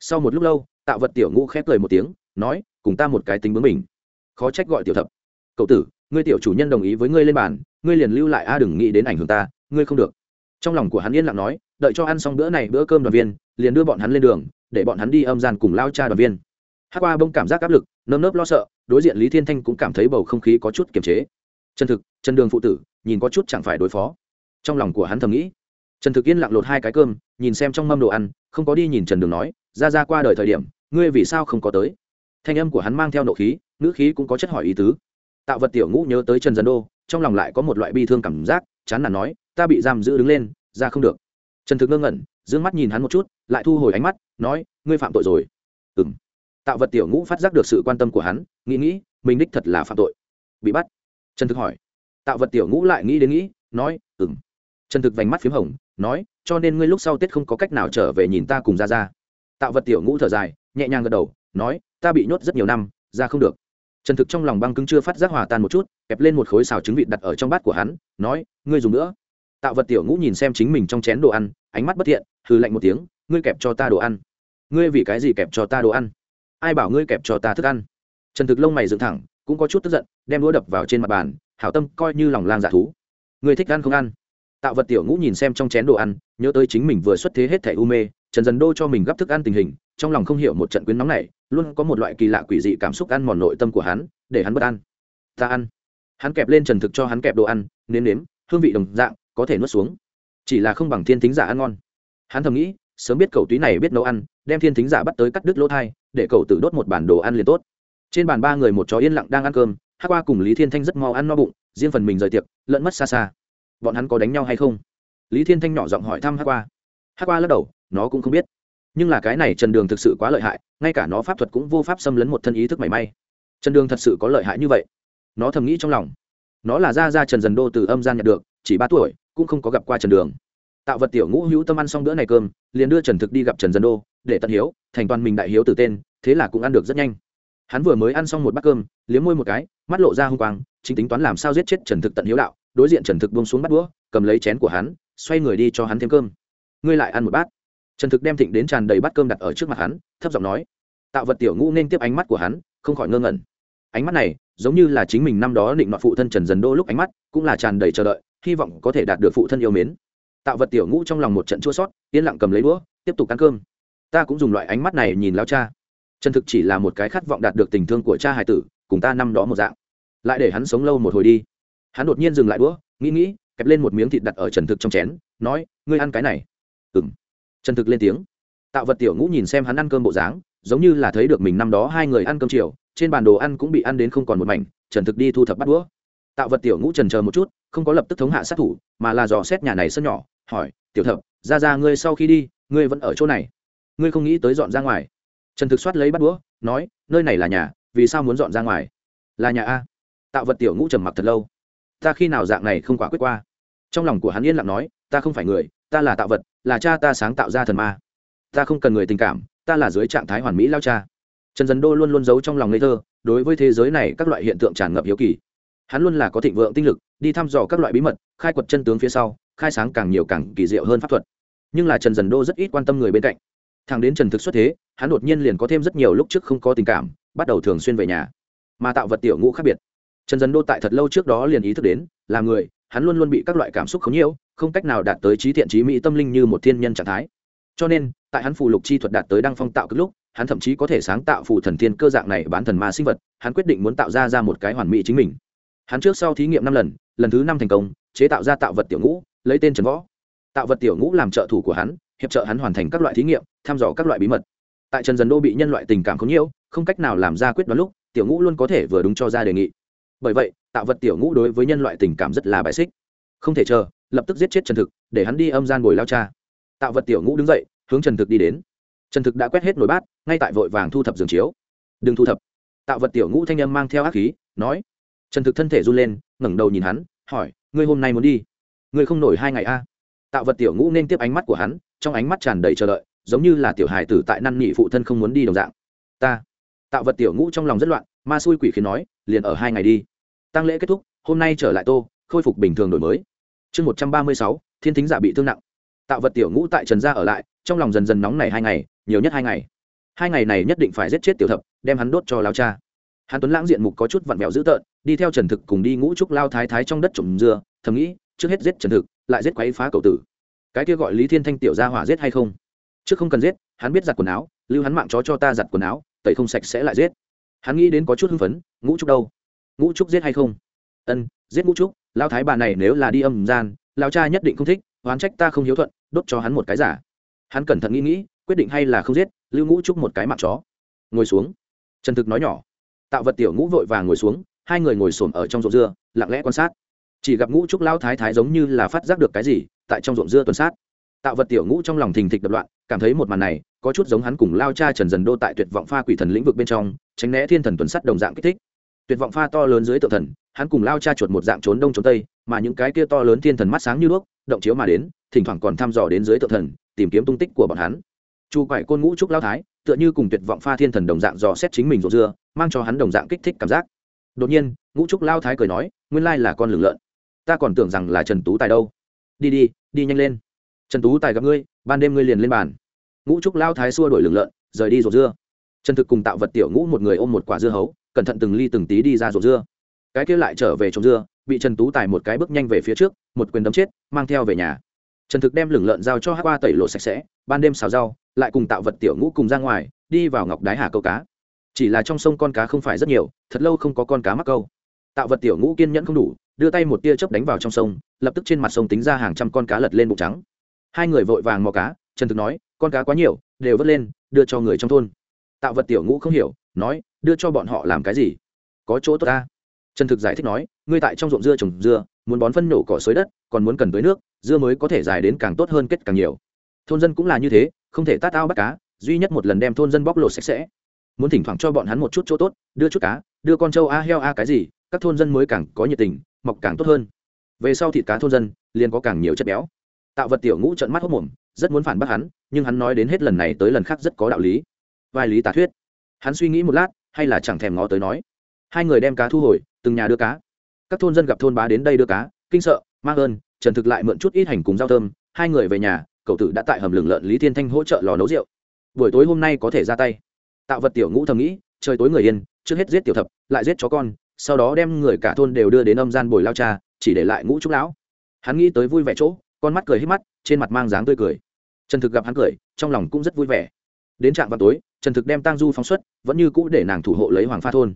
[SPEAKER 1] Sau một lúc lâu tạo vật tiểu ngũ khép cười một tiếng, nói, cùng ta một cái tính bướng mình khó trách gọi tiểu thập. Cậu tử, ngươi tiểu chủ nhân đồng ý với ngươi lên bàn, ngươi liền lưu lại a đừng nghĩ đến ảnh hưởng ta, ngươi không được. Trong lòng của hắn yên lặng nói, đợi cho ăn xong bữa này bữa cơm đoàn viên, liền đưa bọn hắn lên đường, để bọn hắn đi âm gian cùng lao cha đoàn viên. Hát qua bông cảm giác áp lực, nơm nớp lo sợ, đối diện lý thiên thanh cũng cảm thấy bầu không khí có chút kiềm chế. Chân thực, chân đường phụ tử, nhìn có chút chẳng phải đối phó. Trong lòng của hắn thầm nghĩ trần thực yên lặng lột hai cái cơm, nhìn xem trong mâm đồ ăn, không có đi nhìn trần đường nói, ra ra qua đời thời điểm, ngươi vì sao không có tới? Thanh âm của hắn mang theo nộ khí, ngữ khí cũng có chất hỏi ý tứ. Tạo vật tiểu ngũ nhớ tới trần dân đô, trong lòng lại có một loại bi thương cảm giác, chán nản nói, ta bị giam giữ đứng lên, ra không được. Trần thực ngơ ngẩn d ư ơ n g mắt nhìn hắn một chút, lại thu hồi ánh mắt, nói, ngươi phạm tội rồi. Ừ m tạo vật tiểu ngũ phát giác được sự quan tâm của hắn, nghĩ nghĩ, mình đích thật là phạm tội. Bị bắt. Trần thực hỏi. Tạo vật tiểu ngũ lại nghĩ đến nghĩ, nói ừ m trần thực vành mắt p h í m hồng nói, cho nên ngươi lúc sau tết không có cách nào trở về nhìn ta cùng ra ra tạo vật tiểu ngũ thở dài, nhẹ nhàng gật đầu, nói, ta bị nhốt rất nhiều năm, ra không được. Trần thực trong lòng băng cứng chưa phát giác hòa tan một chút, kẹp lên một khối xào trứng vịt đặt ở trong bát của hắn, nói, ngươi dùng nữa. Tạo vật tiểu ngũ nhìn xem chính mình trong chén đồ ăn, ánh mắt bất thiện, hừ lạnh một tiếng, ngươi kẹp cho ta đồ ăn. Ngươi vì cái gì kẹp cho ta đồ ăn? Ai bảo ngươi kẹp cho ta thức ăn? Trần thực lông mày dựng thẳng, cũng có chút tức giận, đem đũa đập vào trên mặt bàn, hảo tâm coi như lòng lang dạ thú. Ngươi thích ăn không ăn? Tạo vật tiểu ngũ nhìn xem trong chén đồ ăn, nhớ tới chính mình vừa xuất thế hết thẻ u mê, trần dần đô cho mình gấp thức ăn tình hình, trong lòng không hiểu một trận quyến nóng này, luôn có một loại kỳ lạ quỷ dị cảm xúc ăn mòn nội tâm của hắn, để hắn bất ăn ta ăn. Hắn kẹp lên trần thực cho hắn kẹp đồ ăn, nếm nếm, hương vị đồng dạng, có thể nuốt xuống. Chỉ là không bằng thiên thính giả ăn ngon. Hắn thầm nghĩ, sớm biết cậu túy này biết nấu ăn, đem thiên thính giả bắt tới cắt đứt lỗ thai, để cậu tự đốt một bản đồ ăn liền tốt. Trên bàn ba người một chó yên lặng đang ăn cơm hát qua cùng lý thiên thanh rất mau ăn no bụng, riêng phần mình rời tiệc, lẫn mất xa xa bọn hắn có đánh nhau hay không? Lý thiên thanh nhỏ giọng hỏi thăm hát qua. Hát qua lắc đầu, nó cũng không biết. Nhưng là cái này trần đường thực sự quá lợi hại, ngay cả nó pháp thuật cũng vô pháp xâm lấn một thân ý thức mảy may. Trần đường thật sự có lợi hại như vậy? Nó thầm nghĩ trong lòng. Nó là ra ra trần dần đô từ âm gian nhận được, chỉ ba tuổi, cũng không có gặp qua trần đường. Tạo vật tiểu ngũ hữu tâm ăn xong bữa này cơm, liền đưa trần thực đi gặp trần dân đô, để tận hiếu, thành toàn mình đại hiếu từ tên, thế là cũng ăn được rất nhanh. Hắn vừa mới ăn xong một bát cơm, liếm môi một cái, mắt lộ ra h u n g quang, chính tính toán làm sao giết chết trần thực tận hiếu đạo đối diện trần thực bông xuống bắt đũa, cầm lấy chén của hắn, xoay người đi cho hắn thêm cơm. Ngươi lại ăn một bát. Trần thực đem thịnh đến tràn đầy bát cơm đặt ở trước mặt hắn, thấp giọng nói. Tạo vật tiểu ngũ nên tiếp ánh mắt của hắn, không khỏi ngơ ngẩn. Ánh mắt này, giống như là chính mình năm đó định mọi phụ thân trần dần đô lúc ánh mắt, cũng là tràn đầy chờ đợi, hy vọng có thể đạt được phụ thân yêu mến. Tạo vật tiểu ngũ trong lòng một trận chua sót, yên lặng cầm lấy đũa, tiếp tục ăn cơm. Ta cũng dùng loại ánh mắt này nhìn lao cha. Chân thực chỉ là một cái khát vọng đạt được tình thương của cha hải tử, cùng ta năm đó một dạng. Lại để hắn sống lâu một hồi đi hắn đột nhiên dừng lại đũa, nghĩ nghĩ, kẹp lên một miếng thịt đặt ở trần thực trong chén, nói, ngươi ăn cái này. Ừ m trần thực lên tiếng. Tạo vật tiểu ngũ nhìn xem hắn ăn cơm bộ dáng, giống như là thấy được mình năm đó hai người ăn cơm chiều, trên bàn đồ ăn cũng bị ăn đến không còn một mảnh, trần thực đi thu thập bắt đũa. Tạo vật tiểu ngũ trần chờ một chút, không có lập tức thống hạ sát thủ, mà là dò xét nhà này sân nhỏ, hỏi, tiểu thập, ra ra ngươi sau khi đi, ngươi vẫn ở chỗ này? Ngươi không nghĩ tới dọn ra ngoài? Trần thực soát lấy bắt đũa, nói, nơi này là nhà, vì sao muốn dọn ra ngoài? Là nhà a. Tạo vật tiểu ngũ trầm mặc thật lâu ta khi nào dạng này không quả quyết qua? Trong lòng của hắn yên lặng nói, ta không phải người, ta là tạo vật, là cha ta sáng tạo ra thần ma. Ta không cần người tình cảm, ta là dưới trạng thái hoàn mỹ lao cha. Trần dần đô luôn luôn giấu trong lòng ngây thơ, đối với thế giới này các loại hiện tượng tràn ngập hiếu kỳ. Hắn luôn là có thịnh vượng tinh lực, đi thăm dò các loại bí mật, khai quật chân tướng phía sau, khai sáng càng nhiều càng kỳ diệu hơn pháp thuật. Nhưng là trần dần đô rất ít quan tâm người bên cạnh. Thằng đến trần thực xuất thế, hắn đột nhiên liền có thêm rất nhiều lúc trước không có tình cảm, bắt đầu thường xuyên về nhà. Mà tạo vật tiểu ngũ khác biệt trần Dân đô tại thật lâu trước đó liền ý thức đến, là người, hắn luôn luôn bị các loại cảm xúc khống nhiễu, không cách nào đạt tới trí thiện trí mỹ tâm linh như một thiên nhân trạng thái. Cho nên, tại hắn phù lục chi thuật đạt tới đăng phong tạo cực lúc, hắn thậm chí có thể sáng tạo phù thần thiên cơ dạng này bán thần ma sinh vật, hắn quyết định muốn tạo ra ra một cái hoàn mỹ chính mình. Hắn trước sau thí nghiệm năm lần lần thứ năm thành công, chế tạo ra tạo vật tiểu ngũ, lấy tên trần võ. Tạo vật tiểu ngũ làm trợ thủ của hắn, hiệp trợ hắn hoàn thành các loại thí nghiệm, thăm dò các loại bí mật. Tại trần dần đô bị nhân loại tình cảm khống nhiễu, không cách nào làm ra quyết đoán lúc, tiểu ngũ luôn có thể vừa đúng cho ra đề nghị bởi vậy, tạo vật tiểu ngũ đối với nhân loại tình cảm rất là bài xích. Không thể chờ, lập tức giết chết trần thực, để hắn đi âm gian bồi lao cha. Tạo vật tiểu ngũ đứng dậy, hướng trần thực đi đến. Trần thực đã quét hết nồi bát, ngay tại vội vàng thu thập giường chiếu. Đừng thu thập. Tạo vật tiểu ngũ thanh âm mang theo ác khí, nói. Trần thực thân thể run lên, ngẩng đầu nhìn hắn, hỏi, ngươi hôm nay muốn đi? Ngươi không nổi hai ngày a tạo vật tiểu ngũ nên tiếp ánh mắt của hắn, trong ánh mắt tràn đầy chờ đợi, giống như là tiểu hài tử tại năn nỉ phụ thân không muốn đi đồng dạng. Ta. Tạo vật tiểu ngũ trong lòng rất loạn, ma xui quỷ khiến nói liền ở hai ngày đi. Tăng lễ kết thúc, hôm nay trở lại tô, khôi phục bình thường đổi mới. Chương một trăm ba mươi sáu, thiên thính giả bị thương nặng. Tạo vật tiểu ngũ tại trần gia ở lại, trong lòng dần dần nóng này hai ngày, nhiều nhất hai ngày. Hai ngày này nhất định phải giết chết tiểu thập, đem hắn đốt cho lao cha. Hắn tuấn lãng diện mục có chút vặn vẹo dữ tợn, đi theo trần thực cùng đi ngũ trúc lao thái thái trong đất trồng dưa, thầm nghĩ, trước hết giết trần thực, lại giết quấy phá cậu tử. Cái kia gọi lý thiên thanh tiểu ra hỏa giết hay không? Trước không cần giết, hắn biết giặt quần áo, lưu hắn mạng chó cho ta giặt quần áo, tẩy không sạch sẽ lại giết hắn nghĩ đến có chút hưng phấn, ngũ trúc đâu? Ngũ trúc giết hay không? Ân, giết ngũ trúc lao thái bà này nếu là đi âm gian lao cha nhất định không thích, oán trách ta không hiếu thuận, đốt cho hắn một cái giả. Hắn cẩn thận nghĩ nghĩ, quyết định hay là không giết, lưu ngũ trúc một cái mặt chó. Ngồi xuống. Trần thực nói nhỏ. Tạo vật tiểu ngũ vội vàng ngồi xuống, hai người ngồi xổm ở trong ruộng dưa, lặng lẽ quan sát. Chỉ gặp ngũ trúc lao thái thái giống như là phát giác được cái gì, tại trong ruộng dưa tuần sát. Tạo vật tiểu ngũ trong lòng thình thịch đập loạn, cảm thấy một màn này có chút giống hắn cùng lao cha trần dần đô tại tuyệt vọng pha quỷ thần lĩnh vực bên trong, tránh né thiên thần tuần sắt đồng dạng kích thích. Tuyệt vọng pha to lớn dưới tự thần, hắn cùng lao cha chuột một dạng trốn đông trốn tây, mà những cái kia to lớn thiên thần mắt sáng như đuốc, động chiếu mà đến, thỉnh thoảng còn thăm dò đến dưới tự thần, tìm kiếm tung tích của bọn hắn. Chu quải côn ngũ trúc lao thái, tựa như cùng tuyệt vọng pha thiên thần đồng dạng dò xét chính mình rộ dưa, mang cho hắn đồng dạng kích thích cảm giác. Đột nhiên, ngũ trúc lao thái cười nói, nguyên lai là con lường lợn. Ta còn tưởng rằng là trần tú tài đâu. Đi đi đi nhanh lên. Trần tú tài gặp ngươi, ban đêm ngươi liền lên bàn ngũ trúc lao thái xua đổi lường lợn, rời đi ruột dưa. Trần thực cùng tạo vật tiểu ngũ một người ôm một quả dưa hấu, cẩn thận từng ly từng tí đi ra ruột dưa. Cái kia lại trở về trồng dưa, bị trần tú tài một cái bước nhanh về phía trước, một quyền đấm chết, mang theo về nhà. Trần thực đem lửng lợn giao cho hát qua tẩy lộ sạch sẽ, ban đêm xào rau, lại cùng tạo vật tiểu ngũ cùng ra ngoài, đi vào ngọc đái hà câu cá. Chỉ là trong sông con cá không phải rất nhiều, thật lâu không có con cá mắc câu. Tạo vật tiểu ngũ kiên nhẫn không đủ, đưa tay một tia chớp đánh vào trong sông, lập tức trên mặt sông tính ra hàng trăm con cá lật lên bụng trắng. Hai người vội vàng mò cá, trần thực nói con cá quá nhiều, đều vớt lên, đưa cho người trong thôn. Tạo vật tiểu ngũ không hiểu, nói, đưa cho bọn họ làm cái gì? Có chỗ tốt ta. Trần thực giải thích nói, ngươi tại trong ruộng dưa trồng dưa, muốn bón phân nổ cỏ xới đất, còn muốn cần tới nước, dưa mới có thể dài đến càng tốt hơn kết càng nhiều. Thôn dân cũng là như thế, không thể tát ao bắt cá, duy nhất một lần đem thôn dân bóc lột sạch sẽ. Muốn thỉnh thoảng cho bọn hắn một chút chỗ tốt, đưa chút cá, đưa con trâu a heo a cái gì, các thôn dân mới càng có nhiệt tình, mọc càng tốt hơn. Về sau thịt cá thôn dân, liền có càng nhiều chất béo tạo vật tiểu ngũ trận mắt hốc mồm, rất muốn phản bác hắn, nhưng hắn nói đến hết lần này tới lần khác rất có đạo lý. Vai lý tả thuyết. Hắn suy nghĩ một lát, hay là chẳng thèm ngó tới nói. Hai người đem cá thu hồi, từng nhà đưa cá. Các thôn dân gặp thôn bá đến đây đưa cá, kinh sợ, mang ơn, trần thực lại mượn chút ít hành cùng rau thơm, hai người về nhà, cậu tử đã tại hầm lửng lợn lý thiên thanh hỗ trợ lò nấu rượu. Buổi tối hôm nay có thể ra tay. Tạo vật tiểu ngũ thầm nghĩ, trời tối người yên, trước hết giết tiểu thập, lại giết chó con, sau đó đem người cả thôn đều đưa đến âm gian bồi lao cha, chỉ để lại ngũ trúc lão. Hắn nghĩ tới vui vẻ chỗ con mắt cười hết mắt, trên mặt mang dáng tươi cười. Trần thực gặp hắn cười, trong lòng cũng rất vui vẻ. Đến trạm vào tối, trần thực đem tang du phóng xuất, vẫn như cũ để nàng thủ hộ lấy hoàng pha thôn.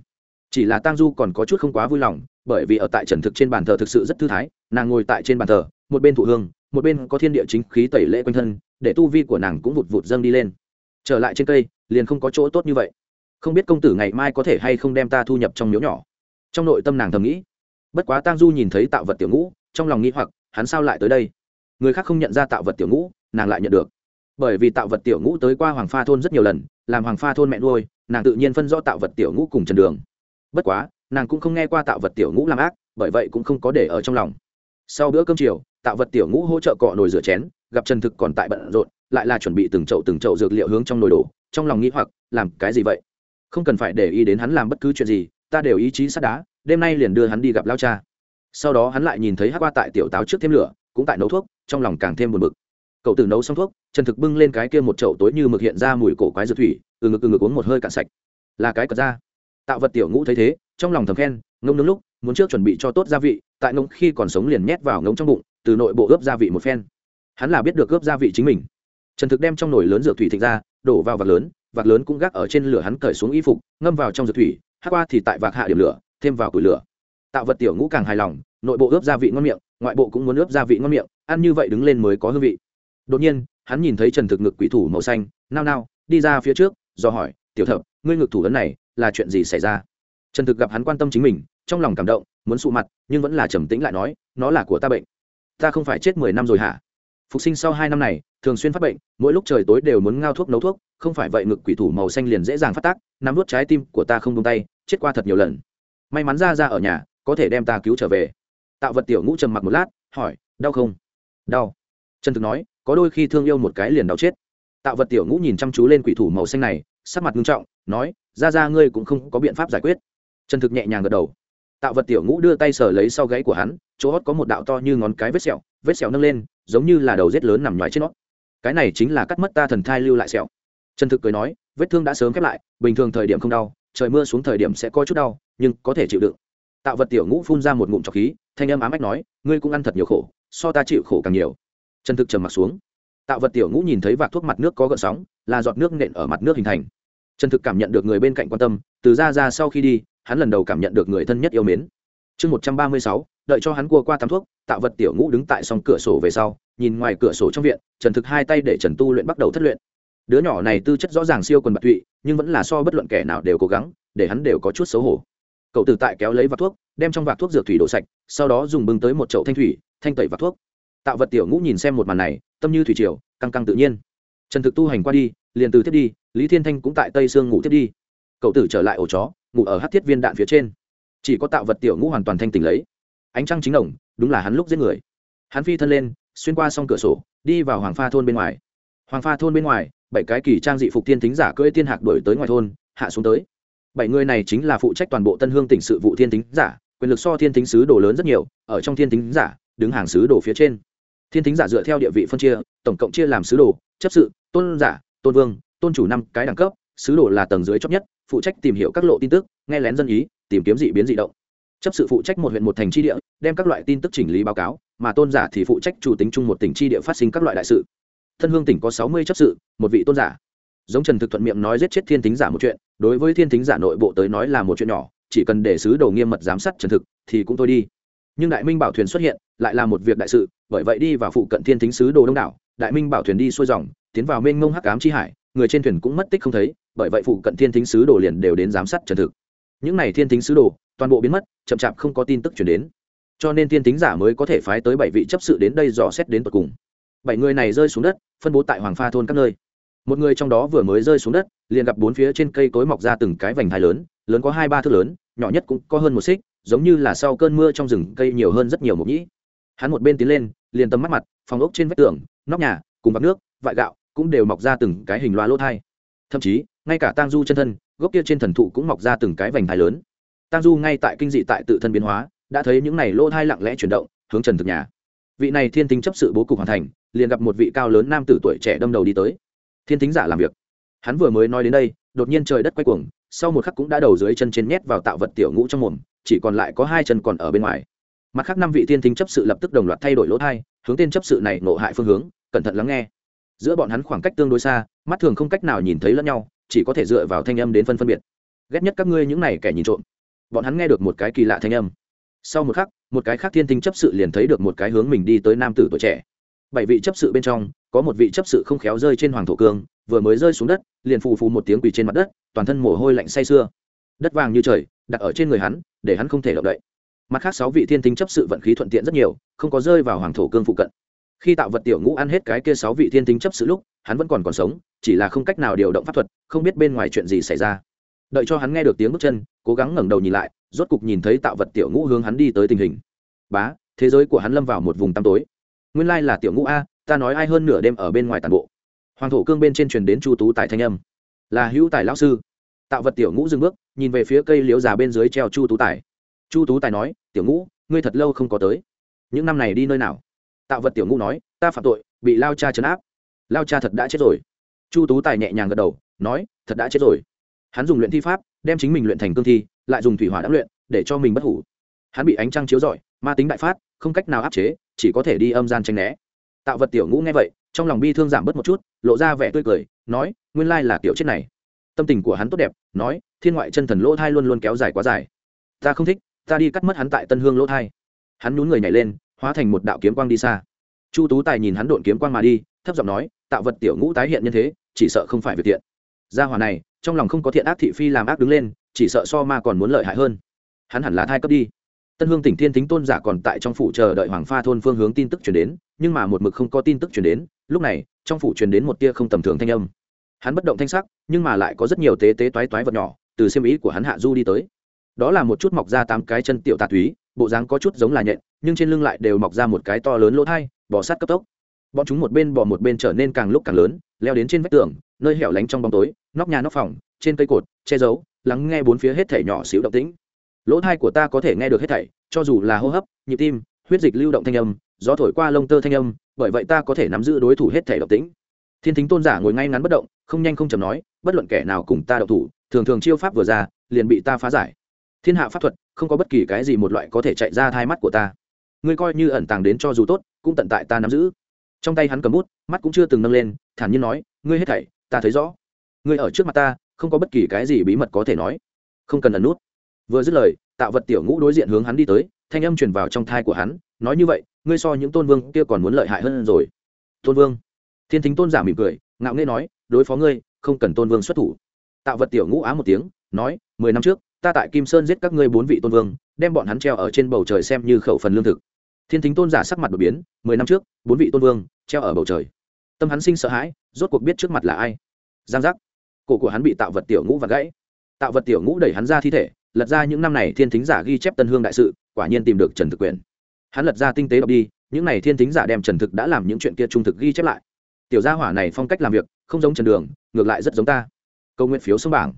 [SPEAKER 1] Chỉ là tang du còn có chút không quá vui lòng, bởi vì ở tại trần thực trên bàn thờ thực sự rất thư thái, nàng ngồi tại trên bàn thờ, một bên thụ hương, một bên có thiên địa chính khí tẩy lễ quanh thân, để tu vi của nàng cũng vụt vụt dâng đi lên. Trở lại trên cây, liền không có chỗ tốt như vậy. Không biết công tử ngày mai có thể hay không đem ta thu nhập trong miếu nhỏ. Trong nội tâm nàng thầm nghĩ. Bất quá tang du nhìn thấy tạo vật tiểu ngũ, trong lòng nghĩ hoặc, hắn sao lại tới đây? Người khác không nhận ra tạo vật tiểu ngũ, nàng lại nhận được. Bởi vì tạo vật tiểu ngũ tới qua hoàng pha thôn rất nhiều lần, làm hoàng pha thôn mẹ nuôi, nàng tự nhiên phân rõ tạo vật tiểu ngũ cùng trần đường. Bất quá, nàng cũng không nghe qua tạo vật tiểu ngũ làm ác, bởi vậy cũng không có để ở trong lòng. Sau bữa cơm chiều, tạo vật tiểu ngũ hỗ trợ cọ nồi rửa chén, gặp trần thực còn tại bận rộn, lại là chuẩn bị từng chậu từng chậu dược liệu hướng trong nồi đổ, trong lòng nghĩ hoặc, làm cái gì vậy? Không cần phải để ý đến hắn làm bất cứ chuyện gì, ta đều ý chí sắt đá, đêm nay liền đưa hắn đi gặp lao cha. Sau đó hắn lại nhìn thấy hát qua tại tiểu táo trước thêm lửa, cũng tại nấu thuốc trong lòng càng thêm buồn bực. Cậu tử nấu xong thuốc trần thực bưng lên cái kia một chậu tối như mực hiện ra mùi cổ quái dược thủy, từ ngực từ ngực uống một hơi cạn sạch. Là cái cật ra tạo vật tiểu ngũ thấy thế, trong lòng thầm khen, ngông nướng lúc, muốn trước chuẩn bị cho tốt gia vị, tại ngông khi còn sống liền nhét vào ngông trong bụng, từ nội bộ ướp gia vị một phen. Hắn là biết được ướp gia vị chính mình. Trần thực đem trong nồi lớn dược thủy thịnh ra, đổ vào vạc lớn vạc lớn cũng gác ở trên lửa hắn cởi xuống y phục, ngâm vào trong dược thủy, hát qua thì tại vạc hạ điểm lửa, thêm vào củi lửa. Tạo vật tiểu ngũ càng hài lòng, nội bộ ướp gia vị ngon miệng, ngoại bộ cũng muốn ướp gia vị ngon miệng ăn như vậy đứng lên mới có hương vị. Đột nhiên, hắn nhìn thấy trần thực ngực quỷ thủ màu xanh, nao nao, đi ra phía trước, do hỏi, tiểu thập, ngươi ngực thủ ấn này là chuyện gì xảy ra? Trần thực gặp hắn quan tâm chính mình, trong lòng cảm động, muốn sụ mặt, nhưng vẫn là trầm tĩnh lại nói, nó là của ta bệnh. Ta không phải chết mười năm rồi hả? Phục sinh sau hai năm này, thường xuyên phát bệnh, mỗi lúc trời tối đều muốn ngao thuốc nấu thuốc, không phải vậy ngực quỷ thủ màu xanh liền dễ dàng phát tác, nắm vút trái tim của ta không tung tay, chết qua thật nhiều lần. May mắn ra ra ở nhà, có thể đem ta cứu trở về. Tạo vật tiểu ngũ trầm mặc một lát, hỏi, đau không? Đau. Trần thực nói, có đôi khi thương yêu một cái liền đau chết. Tạo vật tiểu ngũ nhìn chăm chú lên quỷ thủ màu xanh này, sắc mặt nghiêm trọng, nói, ra ra, ngươi cũng không có biện pháp giải quyết. Trần thực nhẹ nhàng gật đầu. Tạo vật tiểu ngũ đưa tay sờ lấy sau gáy của hắn, chỗ hót có một đạo to như ngón cái vết sẹo vết sẹo nâng lên, giống như là đầu rết lớn nằm ngoài trên nó. Cái này chính là cắt mất ta thần thai lưu lại sẹo. Trần thực cười nói, vết thương đã sớm khép lại, bình thường thời điểm không đau, trời mưa xuống thời điểm sẽ có chút đau, nhưng có thể chịu đựng. Tạo vật tiểu ngũ phun ra một ngụm trọc khí, thanh âm ám ách nói, ngươi cũng ăn thật nhiều khổ so ta chịu khổ càng nhiều. Trần thực trầm mặt xuống. Tạo vật tiểu ngũ nhìn thấy vạc thuốc mặt nước có gợn sóng, là giọt nước nện ở mặt nước hình thành. Trần thực cảm nhận được người bên cạnh quan tâm, từ ra ra sau khi đi, hắn lần đầu cảm nhận được người thân nhất yêu mến. Chương một trăm ba mươi sáu, đợi cho hắn cua qua tắm thuốc, tạo vật tiểu ngũ đứng tại s cửa sổ về sau, nhìn ngoài cửa sổ trong viện, trần thực hai tay để trần tu luyện bắt đầu thất luyện. Đứa nhỏ này tư chất rõ ràng siêu quần bạc tụy, nhưng vẫn là so bất luận kẻ nào đều cố gắng, để hắn đều có chút xấu hổ. Cậu từ tại kéo lấy vạc thuốc, đem trong vạc thuốc dược thủy đổ sạch, sau đó dùng bưng tới một chậu thanh thủy thanh tẩy và thuốc. Tạo vật tiểu ngũ nhìn xem một màn này, tâm như thủy triều, căng căng tự nhiên. Trần thực tu hành qua đi, liền từ thiết đi, lý thiên thanh cũng tại tây sương ngủ thiết đi. Cậu tử trở lại ổ chó, ngủ ở hát thiết viên đạn phía trên. Chỉ có tạo vật tiểu ngũ hoàn toàn thanh tỉnh lấy. Ánh trăng chính đồng, đúng là hắn lúc giết người. Hắn phi thân lên, xuyên qua xong cửa sổ, đi vào hoàng pha thôn bên ngoài. Hoàng pha thôn bên ngoài, bảy cái kỳ trang dị phục tiên thính giả cưỡi tiên hạc đổi tới ngoài thôn, hạ xuống tới. Bảy người này chính là phụ trách toàn bộ tân hương tỉnh sự vụ thiên thính giả, quyền lực so thiên thính sứ đồ lớn rất nhiều, ở trong thiên thính giả đứng hàng sứ đồ phía trên. Thiên thính giả dựa theo địa vị phân chia, tổng cộng chia làm sứ đồ, chấp sự, tôn giả, tôn vương, tôn chủ năm cái đẳng cấp, sứ đồ là tầng dưới chót nhất, phụ trách tìm hiểu các lộ tin tức, nghe lén dân ý, tìm kiếm dị biến dị động. Chấp sự phụ trách một huyện một thành tri địa, đem các loại tin tức chỉnh lý báo cáo, mà tôn giả thì phụ trách chủ tính chung một tỉnh tri địa phát sinh các loại đại sự. Thân hương tỉnh có sáu mươi chấp sự, một vị tôn giả. Giống trần thực thuận miệng nói giết chết thiên thính giả một chuyện, đối với thiên thính giả nội bộ tới nói là một chuyện nhỏ, chỉ cần để sứ đồ nghiêm mật giám sát trần thực, thì cũng thôi đi nhưng đại minh bảo thuyền xuất hiện, lại là một việc đại sự, bởi vậy đi vào phụ cận thiên thính sứ đồ đông đảo, đại minh bảo thuyền đi xuôi dòng, tiến vào mênh mông hắc ám chi hải, người trên thuyền cũng mất tích không thấy, bởi vậy phụ cận thiên thính sứ đồ liền đều đến giám sát trần thực. Những n à y thiên thính sứ đồ, toàn bộ biến mất, chậm chạp không có tin tức chuyển đến. Cho nên thiên thính giả mới có thể phái tới bảy vị chấp sự đến đây dò xét đến tận cùng. Bảy người này rơi xuống đất, phân bố tại hoàng pha thôn các nơi. Một người trong đó vừa mới rơi xuống đất, liền gặp bốn phía trên cây cối mọc ra từng cái vành thai lớn lớn có hai ba thước lớn, nhỏ nhất cũng có hơn một xích giống như là sau cơn mưa trong rừng cây nhiều hơn rất nhiều mục nhĩ. Hắn một bên tiến lên, liền tầm mắt mặt, phòng ốc trên vách tường, nóc nhà, cùng bạc nước, vại gạo cũng đều mọc ra từng cái hình loa lỗ thai. Thậm chí, ngay cả tang du chân thân, gốc kia trên thần thụ cũng mọc ra từng cái vành thai lớn. Tang du ngay tại kinh dị tại tự thân biến hóa, đã thấy những này lỗ thai lặng lẽ chuyển động, hướng trần thực nhà. Vị này thiên tính chấp sự bố cục hoàn thành, liền gặp một vị cao lớn nam tử tuổi trẻ đâm đầu đi tới. Thiên tính giả làm việc. Hắn vừa mới nói đến đây, đột nhiên trời đất quay cuồng, sau một khắc cũng đã đầu dưới chân trên nhét vào tạo vật tiểu ngũ trong mồm chỉ còn lại có hai chân còn ở bên ngoài. Mặt khác năm vị tiên thính chấp sự lập tức đồng loạt thay đổi lỗ thai, hướng tên chấp sự này nộ hại phương hướng, cẩn thận lắng nghe. Giữa bọn hắn khoảng cách tương đối xa, mắt thường không cách nào nhìn thấy lẫn nhau, chỉ có thể dựa vào thanh âm đến phân phân biệt. Ghét nhất các ngươi những này kẻ nhìn trộm. Bọn hắn nghe được một cái kỳ lạ thanh âm. Sau một khắc, một cái khác thiên tinh chấp sự liền thấy được một cái hướng mình đi tới nam tử tuổi trẻ. Bảy vị chấp sự bên trong, có một vị chấp sự không khéo rơi trên hoàng thổ cương, vừa mới rơi xuống đất, liền phù phù một tiếng quỳ trên mặt đất, toàn thân mồ hôi lạnh say sưa. Đất vàng như trời, đặt ở trên người hắn để hắn không thể động đậy. Mặt khác, sáu vị thiên tinh chấp sự vận khí thuận tiện rất nhiều, không có rơi vào hoàng thổ cương phụ cận. Khi tạo vật tiểu ngũ ăn hết cái kia sáu vị thiên tinh chấp sự lúc, hắn vẫn còn còn sống, chỉ là không cách nào điều động pháp thuật, không biết bên ngoài chuyện gì xảy ra. Đợi cho hắn nghe được tiếng bước chân, cố gắng ngẩng đầu nhìn lại, rốt cục nhìn thấy tạo vật tiểu ngũ hướng hắn đi tới tình hình. Bá, thế giới của hắn lâm vào một vùng tăm tối. Nguyên lai là tiểu ngũ a, ta nói ai hơn nửa đêm ở bên ngoài tàn bộ. Hoàng thổ cương bên trên truyền đến chu tú tài thanh âm. Là hữu tài lão sư. Tạo vật tiểu ngũ dừng bước nhìn về phía cây liễu già bên dưới treo chu tú tài. Chu tú tài nói, tiểu ngũ, ngươi thật lâu không có tới. Những năm này đi nơi nào? Tạo vật tiểu ngũ nói, ta phạm tội, bị lao cha trấn áp. Lao cha thật đã chết rồi. Chu tú tài nhẹ nhàng gật đầu, nói, thật đã chết rồi. Hắn dùng luyện thi pháp, đem chính mình luyện thành cương thi, lại dùng thủy hỏa đã luyện, để cho mình bất hủ. Hắn bị ánh trăng chiếu rọi, ma tính đại phát, không cách nào áp chế, chỉ có thể đi âm gian tranh né. Tạo vật tiểu ngũ nghe vậy, trong lòng bi thương giảm bớt một chút, lộ ra vẻ tươi cười, nói, nguyên lai là tiểu chết này tâm tình của hắn tốt đẹp, nói, thiên ngoại chân thần lỗ thai luôn luôn kéo dài quá dài. Ta không thích, ta đi cắt mất hắn tại tân hương lỗ thai. Hắn nhún người nhảy lên, hóa thành một đạo kiếm quang đi xa. Chu tú tài nhìn hắn độn kiếm quang mà đi, thấp giọng nói, tạo vật tiểu ngũ tái hiện như thế, chỉ sợ không phải việc tiện gia hòa này, trong lòng không có thiện ác thị phi làm ác đứng lên, chỉ sợ so ma còn muốn lợi hại hơn. Hắn hẳn là thai cấp đi. Tân hương tỉnh thiên thính tôn giả còn tại trong phủ chờ đợi hoàng pha thôn phương hướng tin tức chuyển đến, nhưng mà một mực không có tin tức chuyển đến, lúc này, trong phủ truyền đến một tia không tầm thường thanh âm hắn bất động thanh sắc, nhưng mà lại có rất nhiều tế tế toái toái vật nhỏ, từ xiêm ý của hắn hạ du đi tới. Đó là một chút mọc ra tám cái chân tiểu tà túy, bộ dáng có chút giống là nhện, nhưng trên lưng lại đều mọc ra một cái to lớn lỗ thai, bò sát cấp tốc. Bọn chúng một bên bò một bên trở nên càng lúc càng lớn, leo đến trên vách tường, nơi hẻo lánh trong bóng tối, nóc nhà nóc phòng, trên cây cột, che giấu, lắng nghe bốn phía hết thảy nhỏ xíu động tĩnh. Lỗ thai của ta có thể nghe được hết thảy, cho dù là hô hấp, nhịp tim, huyết dịch lưu động thanh âm, gió thổi qua lông tơ thanh âm, bởi vậy ta có thể nắm giữ đối thủ hết thảy động tĩnh thiên thính tôn giả ngồi ngay ngắn bất động, không nhanh không chầm nói, bất luận kẻ nào cùng ta đậu thủ, thường thường chiêu pháp vừa ra, liền bị ta phá giải. Thiên hạ pháp thuật, không có bất kỳ cái gì một loại có thể chạy ra thai mắt của ta. Ngươi coi như ẩn tàng đến cho dù tốt, cũng tận tại ta nắm giữ. Trong tay hắn cầm bút, mắt cũng chưa từng nâng lên, thản nhiên nói, ngươi hết thảy, ta thấy rõ. Ngươi ở trước mặt ta, không có bất kỳ cái gì bí mật có thể nói. Không cần ẩn nút. Vừa dứt lời tạo vật tiểu ngũ đối diện hướng hắn đi tới, thanh âm truyền vào trong thai của hắn, nói như vậy, ngươi so những tôn vương kia còn muốn lợi hại hơn rồi. Tôn vương thiên thính tôn giả mỉm cười, ngạo nghễ nói, đối phó ngươi, không cần tôn vương xuất thủ. Tạo vật tiểu ngũ á một tiếng, nói, mười năm trước, ta tại kim sơn giết các ngươi bốn vị tôn vương, đem bọn hắn treo ở trên bầu trời xem như khẩu phần lương thực. Thiên thính tôn giả sắc mặt đột biến, mười năm trước, bốn vị tôn vương, treo ở bầu trời. Tâm hắn sinh sợ hãi, rốt cuộc biết trước mặt là ai. Giang giác. Cổ của hắn bị tạo vật tiểu ngũ và gãy. Tạo vật tiểu ngũ đẩy hắn ra thi thể, lật ra những năm này thiên thính giả ghi chép tân hương đại sự, quả nhiên tìm được trần thực quyền. Hắn lật ra tinh tế đọc đi, những này thiên thính giả đem trần thực đã làm những chuyện kia trung thực ghi chép lại tiểu gia hỏa này phong cách làm việc, không giống trần đường, ngược lại rất giống ta. Câu nguyện phiếu xuống bảng.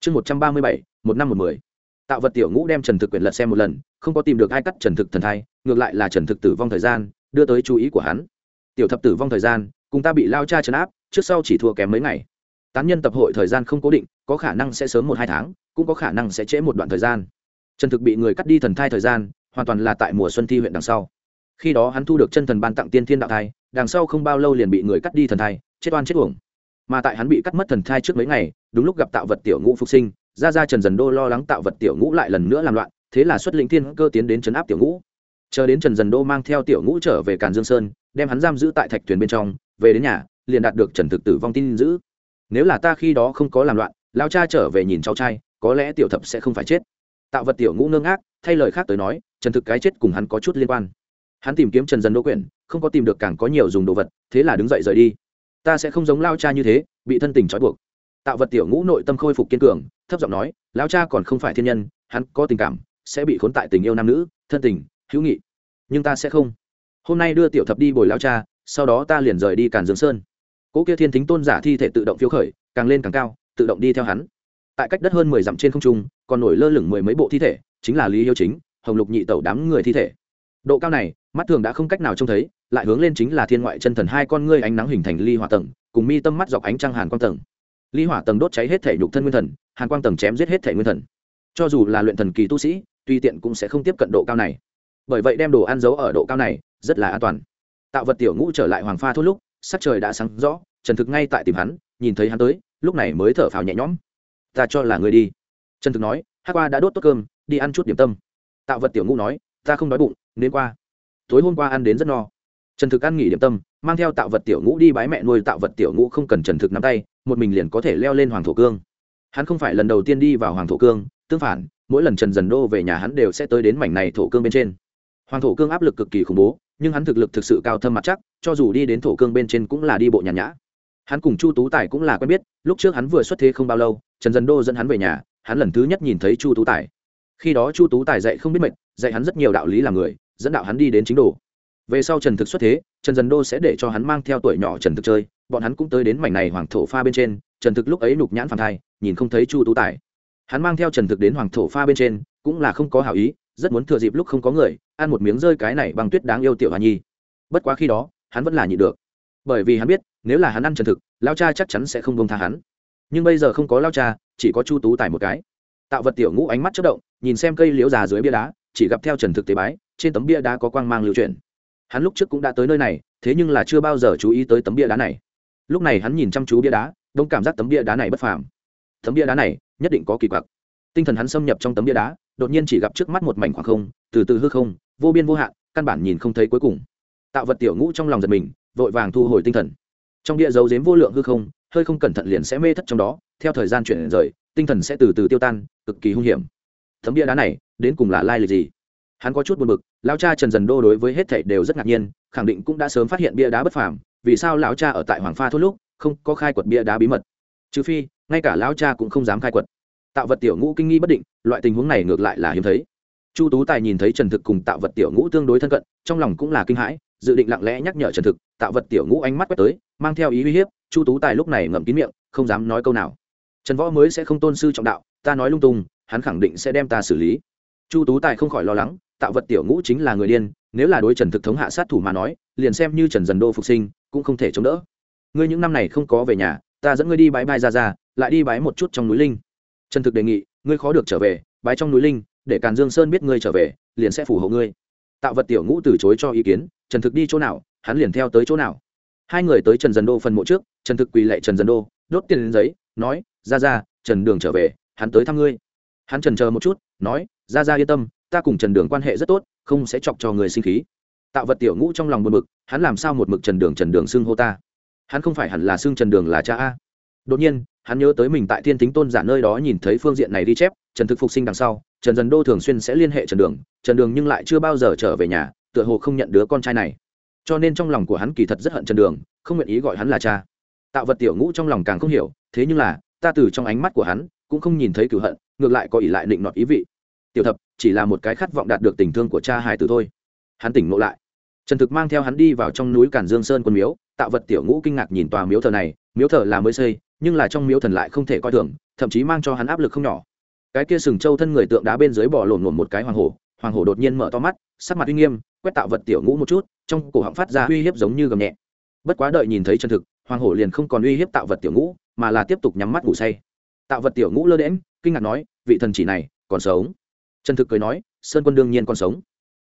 [SPEAKER 1] Chương một trăm ba mươi bảy, một năm một mười. Tạo vật tiểu ngũ đem trần thực quyền lật xem một lần, không có tìm được ai cắt trần thực thần thai, ngược lại là trần thực tử vong thời gian, đưa tới chú ý của hắn. Tiểu thập tử vong thời gian, cùng ta bị lao cha trấn áp, trước sau chỉ thua kém mấy ngày. Tán nhân tập hội thời gian không cố định, có khả năng sẽ sớm một hai tháng, cũng có khả năng sẽ trễ một đoạn thời gian. Trần thực bị người cắt đi thần thai thời gian, hoàn toàn là tại mùa xuân thi huyện đằng sau khi đó hắn thu được chân thần ban tặng tiên thiên đạo thai, đằng sau không bao lâu liền bị người cắt đi thần thai, chết oan chết uổng. Mà tại hắn bị cắt mất thần thai trước mấy ngày, đúng lúc gặp tạo vật tiểu ngũ phục sinh, ra ra trần dần đô lo lắng tạo vật tiểu ngũ lại lần nữa làm loạn, thế là xuất lĩnh thiên cơ tiến đến chấn áp tiểu ngũ. Chờ đến trần dần đô mang theo tiểu ngũ trở về càn dương sơn, đem hắn giam giữ tại thạch thuyền bên trong, về đến nhà, liền đạt được trần thực tử vong tin giữ. Nếu là ta khi đó không có làm loạn lao cha trở về nhìn cháu trai, có lẽ tiểu thập sẽ không phải chết. Tạo vật tiểu ngũ ngơ ngác, thay lời khác tới nói, trần thực cái chết cùng hắn có chút liên quan hắn tìm kiếm trần dần đỗ quyển, không có tìm được càng có nhiều dùng đồ vật, thế là đứng dậy rời đi. Ta sẽ không giống lao cha như thế, bị thân tình trói buộc. Tạo vật tiểu ngũ nội tâm khôi phục kiên cường, thấp giọng nói, lao cha còn không phải thiên nhân, hắn có tình cảm, sẽ bị khốn tại tình yêu nam nữ, thân tình, hữu nghị. Nhưng ta sẽ không. Hôm nay đưa tiểu thập đi bồi lao cha, sau đó ta liền rời đi càn dương sơn. Cỗ kia thiên thính tôn giả thi thể tự động phiếu khởi, càng lên càng cao, tự động đi theo hắn. Tại cách đất hơn mười dặm trên không trung, còn nổi lơ lửng mười mấy bộ thi thể, chính là lý hiếu chính, hồng lục nhị tẩu đám người thi thể. Độ cao này mắt thường đã không cách nào trông thấy, lại hướng lên chính là thiên ngoại chân thần hai con ngươi ánh nắng hình thành ly hỏa tầng, cùng mi tâm mắt dọc ánh trăng hàn quang tầng. Ly hỏa tầng đốt cháy hết thể nhục thân nguyên thần, hàn quang tầng chém giết hết thể nguyên thần. Cho dù là luyện thần kỳ tu sĩ, tuy tiện cũng sẽ không tiếp cận độ cao này. Bởi vậy đem đồ ăn giấu ở độ cao này, rất là an toàn. Tạo vật tiểu ngũ trở lại hoàng pha thốt lúc, sắc trời đã sáng rõ, trần thực ngay tại tìm hắn, nhìn thấy hắn tới, lúc này mới thở phào nhẹ nhõm. Ta cho là người đi. Trần thực nói hát qua đã đốt tốt cơm, đi ăn chút điểm tâm. Tạo vật tiểu ngũ nói, ta không đói bụng, nên qua tối hôm qua ăn đến rất no. Trần thực ăn nghỉ điểm tâm mang theo tạo vật tiểu ngũ đi bái mẹ nuôi tạo vật tiểu ngũ không cần trần thực nắm tay một mình liền có thể leo lên hoàng thổ cương. Hắn không phải lần đầu tiên đi vào hoàng thổ cương tương phản mỗi lần trần dần đô về nhà hắn đều sẽ tới đến mảnh này thổ cương bên trên. Hoàng thổ cương áp lực cực kỳ khủng bố nhưng hắn thực lực thực sự cao thâm mặt chắc cho dù đi đến thổ cương bên trên cũng là đi bộ nhàn nhã. Hắn cùng chu tú tài cũng là quen biết lúc trước hắn vừa xuất thế không bao lâu trần dần đô dẫn hắn về nhà hắn lần thứ nhất nhìn thấy chu tú tài. Khi đó chu tú tài dạy không biết mệnh, dạy hắn rất nhiều đạo lý làm người dẫn đạo hắn đi đến chính đồ. Về sau trần thực xuất thế, trần dần đô sẽ để cho hắn mang theo tuổi nhỏ trần thực chơi, bọn hắn cũng tới đến mảnh này hoàng thổ pha bên trên, trần thực lúc ấy nhục nhãn phản thai, nhìn không thấy chu tú tài. Hắn mang theo trần thực đến hoàng thổ pha bên trên, cũng là không có hảo ý, rất muốn thừa dịp lúc không có người, ăn một miếng rơi cái này bằng tuyết đáng yêu tiểu hà nhi. Bất quá khi đó, hắn vẫn là nhịn được. Bởi vì hắn biết, nếu là hắn ăn trần thực lao cha chắc chắn sẽ không bông tha hắn. Nhưng bây giờ không có lao cha, chỉ có chu tú tài một cái. Tạo vật tiểu ngũ ánh mắt chất động, nhìn xem cây liễu già dưới bia đá, chỉ gặp theo trần thực tế bái trên tấm bia đá có quang mang lưu truyền hắn lúc trước cũng đã tới nơi này, thế nhưng là chưa bao giờ chú ý tới tấm bia đá này. Lúc này hắn nhìn chăm chú bia đá, đông cảm giác tấm bia đá này bất phàm. Tấm bia đá này, nhất định có kỳ quặc. Tinh thần hắn xâm nhập trong tấm bia đá, đột nhiên chỉ gặp trước mắt một mảnh khoảng không, từ từ hư không, vô biên vô hạn, căn bản nhìn không thấy cuối cùng. Tạo vật tiểu ngũ trong lòng giật mình, vội vàng thu hồi tinh thần. Trong địa dấu dếm vô lượng hư không, hơi không cẩn thận liền sẽ mê thất trong đó, theo thời gian chuyển rời, tinh thần sẽ từ từ tiêu tan, cực kỳ hung hiểm. Tấm bia đá này, đến cùng là lai lịch gì? Hắn có chút buồn bực lão cha trần dần đô đối với hết thảy đều rất ngạc nhiên, khẳng định cũng đã sớm phát hiện bia đá bất phàm, vì sao lão cha ở tại hoàng pha thốt lúc không có khai quật bia đá bí mật? Trừ phi, ngay cả lão cha cũng không dám khai quật. Tạo vật tiểu ngũ kinh nghi bất định, loại tình huống này ngược lại là hiếm thấy. Chu tú tài nhìn thấy trần thực cùng tạo vật tiểu ngũ tương đối thân cận, trong lòng cũng là kinh hãi, dự định lặng lẽ nhắc nhở trần thực, tạo vật tiểu ngũ ánh mắt quét tới, mang theo ý uy hiếp, chu tú tài lúc này ngậm kín miệng, không dám nói câu nào. Trần võ mới sẽ không tôn sư trọng đạo, ta nói lung tung, hắn khẳng định sẽ đem ta xử lý. Chu tú tài không khỏi lo lắng tạo vật tiểu ngũ chính là người điên, nếu là đối trần thực thống hạ sát thủ mà nói, liền xem như trần dần đô phục sinh, cũng không thể chống đỡ. Ngươi những năm này không có về nhà, ta dẫn ngươi đi bãi bai ra ra, lại đi bái một chút trong núi linh. Trần thực đề nghị, ngươi khó được trở về, bái trong núi linh, để càn dương sơn biết ngươi trở về, liền sẽ phù hộ ngươi. Tạo vật tiểu ngũ từ chối cho ý kiến, trần thực đi chỗ nào, hắn liền theo tới chỗ nào. Hai người tới trần dần đô phần mộ trước, trần thực quỳ lệ trần dần đô, đốt tiền đến giấy, nói, ra ra, trần đường trở về, hắn tới thăm ngươi. Hắn trần chờ một chút, nói, ra ra yên tâm ta cùng trần đường quan hệ rất tốt, không sẽ chọc cho người sinh khí. Tạo vật tiểu ngũ trong lòng một mực hắn làm sao một mực trần đường trần đường xưng hô ta? Hắn không phải hẳn là xưng trần đường là cha a? Đột nhiên, hắn nhớ tới mình tại thiên tính tôn giả nơi đó nhìn thấy phương diện này đi chép, trần thực phục sinh đằng sau, trần dần đô thường xuyên sẽ liên hệ trần đường trần đường nhưng lại chưa bao giờ trở về nhà, tựa hồ không nhận đứa con trai này. Cho nên trong lòng của hắn kỳ thật rất hận trần đường, không nguyện ý gọi hắn là cha. Tạo vật tiểu ngũ trong lòng càng không hiểu, thế nhưng là, ta từ trong ánh mắt của hắn, cũng không nhìn thấy cửu hận, ngược lại có ỷ lại định nọt ý vị tiểu thập, chỉ là một cái khát vọng đạt được tình thương của cha hải tử thôi. Hắn tỉnh ngộ lại. Trần thực mang theo hắn đi vào trong núi cản dương sơn quân miếu, tạo vật tiểu ngũ kinh ngạc nhìn tòa miếu thờ này, miếu thờ là mới xây, nhưng là trong miếu thần lại không thể coi thường, thậm chí mang cho hắn áp lực không nhỏ. Cái kia sừng trâu thân người tượng đá bên dưới bỏ lổn lổn một cái hoàng hổ hoàng hổ đột nhiên mở to mắt, sắc mặt uy nghiêm, quét tạo vật tiểu ngũ một chút, trong cổ họng phát ra uy hiếp giống như gầm nhẹ. Bất quá đợi nhìn thấy chân thực, hoàng hổ liền không còn uy hiếp tạo vật tiểu ngũ, mà là tiếp tục nhắm mắt ngủ say. Tạo vật tiểu ngũ lơ đễm kinh ngạc nói, vị thần chỉ này còn sống? Trần thực cười nói, sơn quân đương nhiên còn sống.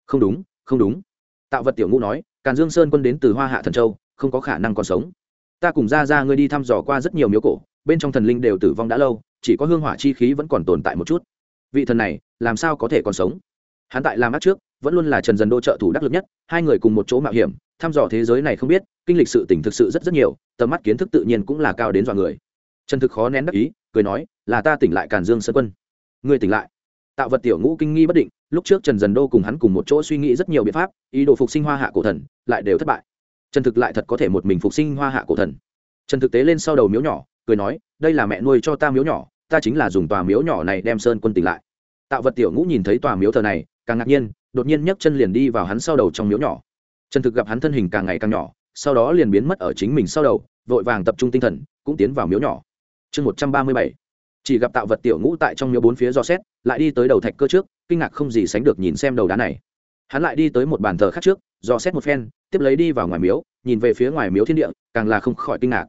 [SPEAKER 1] Không đúng không đúng. Tạo vật tiểu ngũ nói, càn dương sơn quân đến từ hoa hạ thần châu, không có khả năng còn sống. Ta cùng ra ra ngươi đi thăm dò qua rất nhiều miếu cổ, bên trong thần linh đều tử vong đã lâu, chỉ có hương hỏa chi khí vẫn còn tồn tại một chút. Vị thần này, làm sao có thể còn sống? Hắn tại làm ác trước, vẫn luôn là trần dần đô trợ thủ đắc lực nhất, hai người cùng một chỗ mạo hiểm, thăm dò thế giới này không biết, kinh lịch sự tỉnh thực sự rất rất nhiều, tầm mắt kiến thức tự nhiên cũng là cao đến dọa người. Trần thực khó nén đắc ý, cười nói, là ta tỉnh lại càn dương sơn quân. Ngươi tỉnh lại tạo vật tiểu ngũ kinh nghi bất định, lúc trước trần dần đô cùng hắn cùng một chỗ suy nghĩ rất nhiều biện pháp, ý đồ phục sinh hoa hạ cổ thần, lại đều thất bại. Trần thực lại thật có thể một mình phục sinh hoa hạ cổ thần. Trần thực tế lên sau đầu miếu nhỏ, cười nói, đây là mẹ nuôi cho ta miếu nhỏ, ta chính là dùng tòa miếu nhỏ này đem sơn quân tỉnh lại. Tạo vật tiểu ngũ nhìn thấy tòa miếu thờ này, càng ngạc nhiên, đột nhiên nhấc chân liền đi vào hắn sau đầu trong miếu nhỏ. Trần thực gặp hắn thân hình càng ngày càng nhỏ, sau đó liền biến mất ở chính mình sau đầu, vội vàng tập trung tinh thần, cũng tiến vào miếu nhỏ. Chương một trăm ba mươi bảy chỉ gặp tạo vật tiểu ngũ tại trong miếu bốn phía do xét, lại đi tới đầu thạch cơ trước, kinh ngạc không gì sánh được nhìn xem đầu đá này. Hắn lại đi tới một bàn thờ khác trước, do xét một phen, tiếp lấy đi vào ngoài miếu, nhìn về phía ngoài miếu thiên địa, càng là không khỏi kinh ngạc.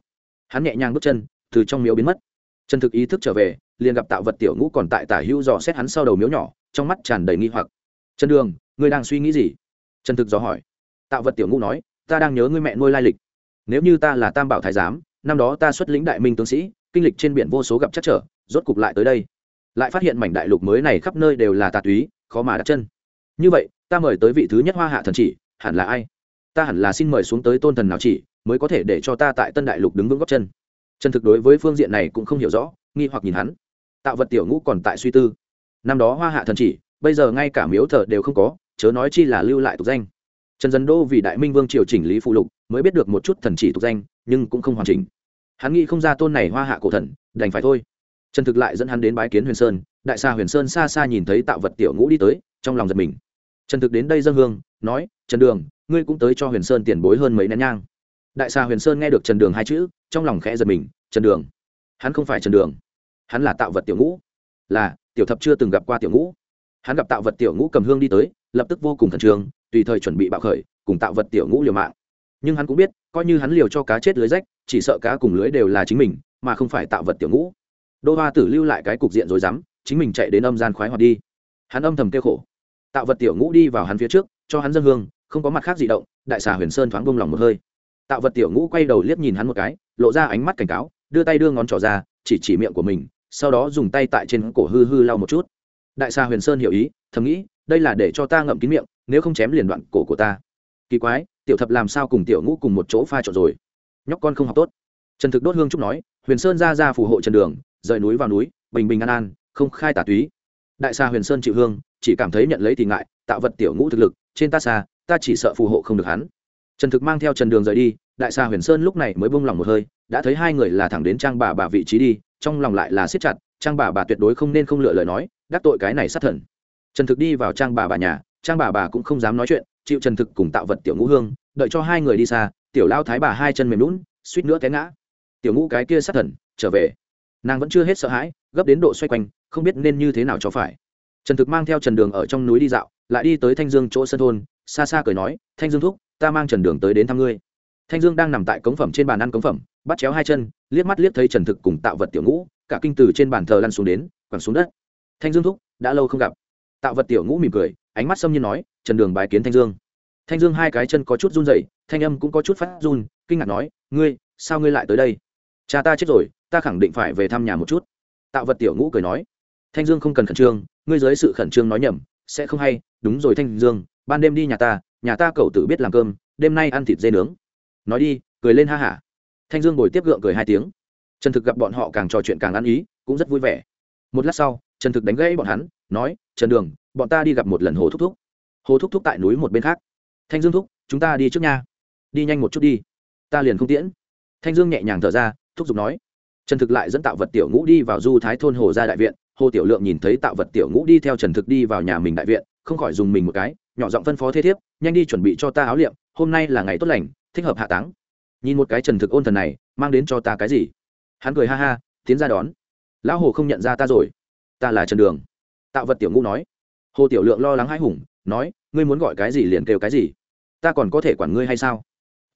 [SPEAKER 1] Hắn nhẹ nhàng bước chân, từ trong miếu biến mất. Chân thực ý thức trở về, liền gặp tạo vật tiểu ngũ còn tại tả hữu dò xét hắn sau đầu miếu nhỏ, trong mắt tràn đầy nghi hoặc. Trần đường, ngươi đang suy nghĩ gì? Trần thực dò hỏi. Tạo vật tiểu ngũ nói, ta đang nhớ ngươi mẹ nuôi lai lịch. Nếu như ta là tam bảo thái giám, năm đó ta xuất lĩnh đại minh tướng sĩ kinh lịch trên biển vô số gặp chắc trở, rốt cục lại tới đây. Lại phát hiện mảnh đại lục mới này khắp nơi đều là tà túy, khó mà đặt chân. Như vậy, ta mời tới vị thứ nhất hoa hạ thần chỉ, hẳn là ai? Ta hẳn là xin mời xuống tới tôn thần nào chỉ, mới có thể để cho ta tại tân đại lục đứng vững góc chân. Trần thực đối với phương diện này cũng không hiểu rõ, nghi hoặc nhìn hắn. Tạo vật tiểu ngũ còn tại suy tư. Năm đó hoa hạ thần chỉ, bây giờ ngay cả miếu thờ đều không có, chớ nói chi là lưu lại tục danh. Trần dân đô vì đại minh vương triều chỉnh lý phụ lục, mới biết được một chút thần chỉ tục danh, nhưng cũng không hoàn chỉnh hắn nghĩ không ra tôn này hoa hạ cổ thần, đành phải thôi. Trần thực lại dẫn hắn đến bái kiến huyền sơn, đại xa huyền sơn xa xa nhìn thấy tạo vật tiểu ngũ đi tới, trong lòng giật mình. Trần thực đến đây dân hương, nói, trần đường, ngươi cũng tới cho huyền sơn tiền bối hơn mấy nén nhang. Đại xa huyền sơn nghe được trần đường hai chữ, trong lòng khẽ giật mình, trần đường, hắn không phải trần đường, hắn là tạo vật tiểu ngũ, là tiểu thập chưa từng gặp qua tiểu ngũ. Hắn gặp tạo vật tiểu ngũ cầm hương đi tới, lập tức vô cùng khẩn trương, tùy thời chuẩn bị bạo khởi, cùng tạo vật tiểu ngũ liều mạng nhưng hắn cũng biết, coi như hắn liều cho cá chết lưới rách, chỉ sợ cá cùng lưới đều là chính mình, mà không phải tạo vật tiểu ngũ. Đô hoa tử lưu lại cái cục diện rồi dám chính mình chạy đến âm gian khoái hoạt đi. Hắn âm thầm kêu khổ. Tạo vật tiểu ngũ đi vào hắn phía trước, cho hắn dân hương, không có mặt khác gì động, đại xà huyền sơn thoáng bông lòng một hơi. Tạo vật tiểu ngũ quay đầu liếc nhìn hắn một cái, lộ ra ánh mắt cảnh cáo, đưa tay đưa ngón trỏ ra, chỉ chỉ miệng của mình, sau đó dùng tay tại trên cổ hư hư lau một chút. Đại xà huyền sơn hiểu ý, thầm nghĩ, đây là để cho ta ngậm kín miệng, nếu không chém liền đoạn cổ của ta kỳ quái, tiểu thập làm sao cùng tiểu ngũ cùng một chỗ pha trộn rồi? Nhóc con không học tốt. Trần thực đốt hương trúc nói, huyền sơn ra ra phù hộ trần đường, rời núi vào núi, bình bình an an, không khai tả túy. Đại xa huyền sơn chịu hương, chỉ cảm thấy nhận lấy thì ngại, tạo vật tiểu ngũ thực lực, trên ta xa ta chỉ sợ phù hộ không được hắn. Trần thực mang theo trần đường rời đi, đại xa huyền sơn lúc này mới bông lòng một hơi, đã thấy hai người là thẳng đến trang bà bà vị trí đi, trong lòng lại là siết chặt, trang bà bà tuyệt đối không nên không lựa lời nói, đắc tội cái này sát thần. Trần thực đi vào trang bà bà nhà, trang bà bà cũng không dám nói chuyện chịu trần thực cùng tạo vật tiểu ngũ hương, đợi cho hai người đi xa, tiểu lao thái bà hai chân mềm lún suýt nữa té ngã. Tiểu ngũ cái kia sát thần, trở về. Nàng vẫn chưa hết sợ hãi, gấp đến độ xoay quanh, không biết nên như thế nào cho phải. Trần thực mang theo trần đường ở trong núi đi dạo, lại đi tới thanh dương chỗ sân thôn, xa xa cười nói, thanh dương thúc, ta mang trần đường tới đến thăm ngươi. Thanh dương đang nằm tại cống phẩm trên bàn ăn cống phẩm, bắt chéo hai chân, liếc mắt liếc thấy trần thực cùng tạo vật tiểu ngũ, cả kinh từ trên bàn thờ lăn xuống đến, quẳng xuống đất. Thanh dương thúc, đã lâu không gặp. Tạo vật tiểu ngũ mỉm cười, ánh mắt xâm nhiên nói trần đường bái kiến thanh dương thanh dương hai cái chân có chút run rẩy, thanh âm cũng có chút phát run, kinh ngạc nói, ngươi, sao ngươi lại tới đây? Cha ta chết rồi, ta khẳng định phải về thăm nhà một chút. Tạo vật tiểu ngũ cười nói, thanh dương không cần khẩn trương, ngươi dưới sự khẩn trương nói nhầm, sẽ không hay, đúng rồi thanh dương, ban đêm đi nhà ta nhà ta cậu tự biết làm cơm, đêm nay ăn thịt dê nướng. Nói đi, cười lên ha hả. Thanh dương ngồi tiếp gượng cười hai tiếng. Trần thực gặp bọn họ càng trò chuyện càng ăn ý, cũng rất vui vẻ. Một lát sau, trần thực đánh gãy bọn hắn, nói, trần đường, bọn ta đi gặp một lần hồ thúc thúc hồ thúc thúc tại núi một bên khác. Thanh dương thúc, chúng ta đi trước nha. Đi nhanh một chút đi. Ta liền không tiễn. Thanh dương nhẹ nhàng thở ra, thúc giục nói. Trần thực lại dẫn tạo vật tiểu ngũ đi vào du thái thôn hồ ra đại viện. Hồ tiểu lượng nhìn thấy tạo vật tiểu ngũ đi theo trần thực đi vào nhà mình đại viện, không khỏi dùng mình một cái, nhỏ giọng phân phó thế thiếp, nhanh đi chuẩn bị cho ta áo liệm, hôm nay là ngày tốt lành, thích hợp hạ táng. Nhìn một cái trần thực ôn thần này, mang đến cho ta cái gì? Hắn cười ha ha, tiến ra đón. Lão hồ không nhận ra ta rồi. Ta là trần đường. Tạo vật tiểu ngũ nói. Hồ tiểu lượng lo lắng hãi hùng nói, ngươi muốn gọi cái gì liền kêu cái gì. Ta còn có thể quản ngươi hay sao?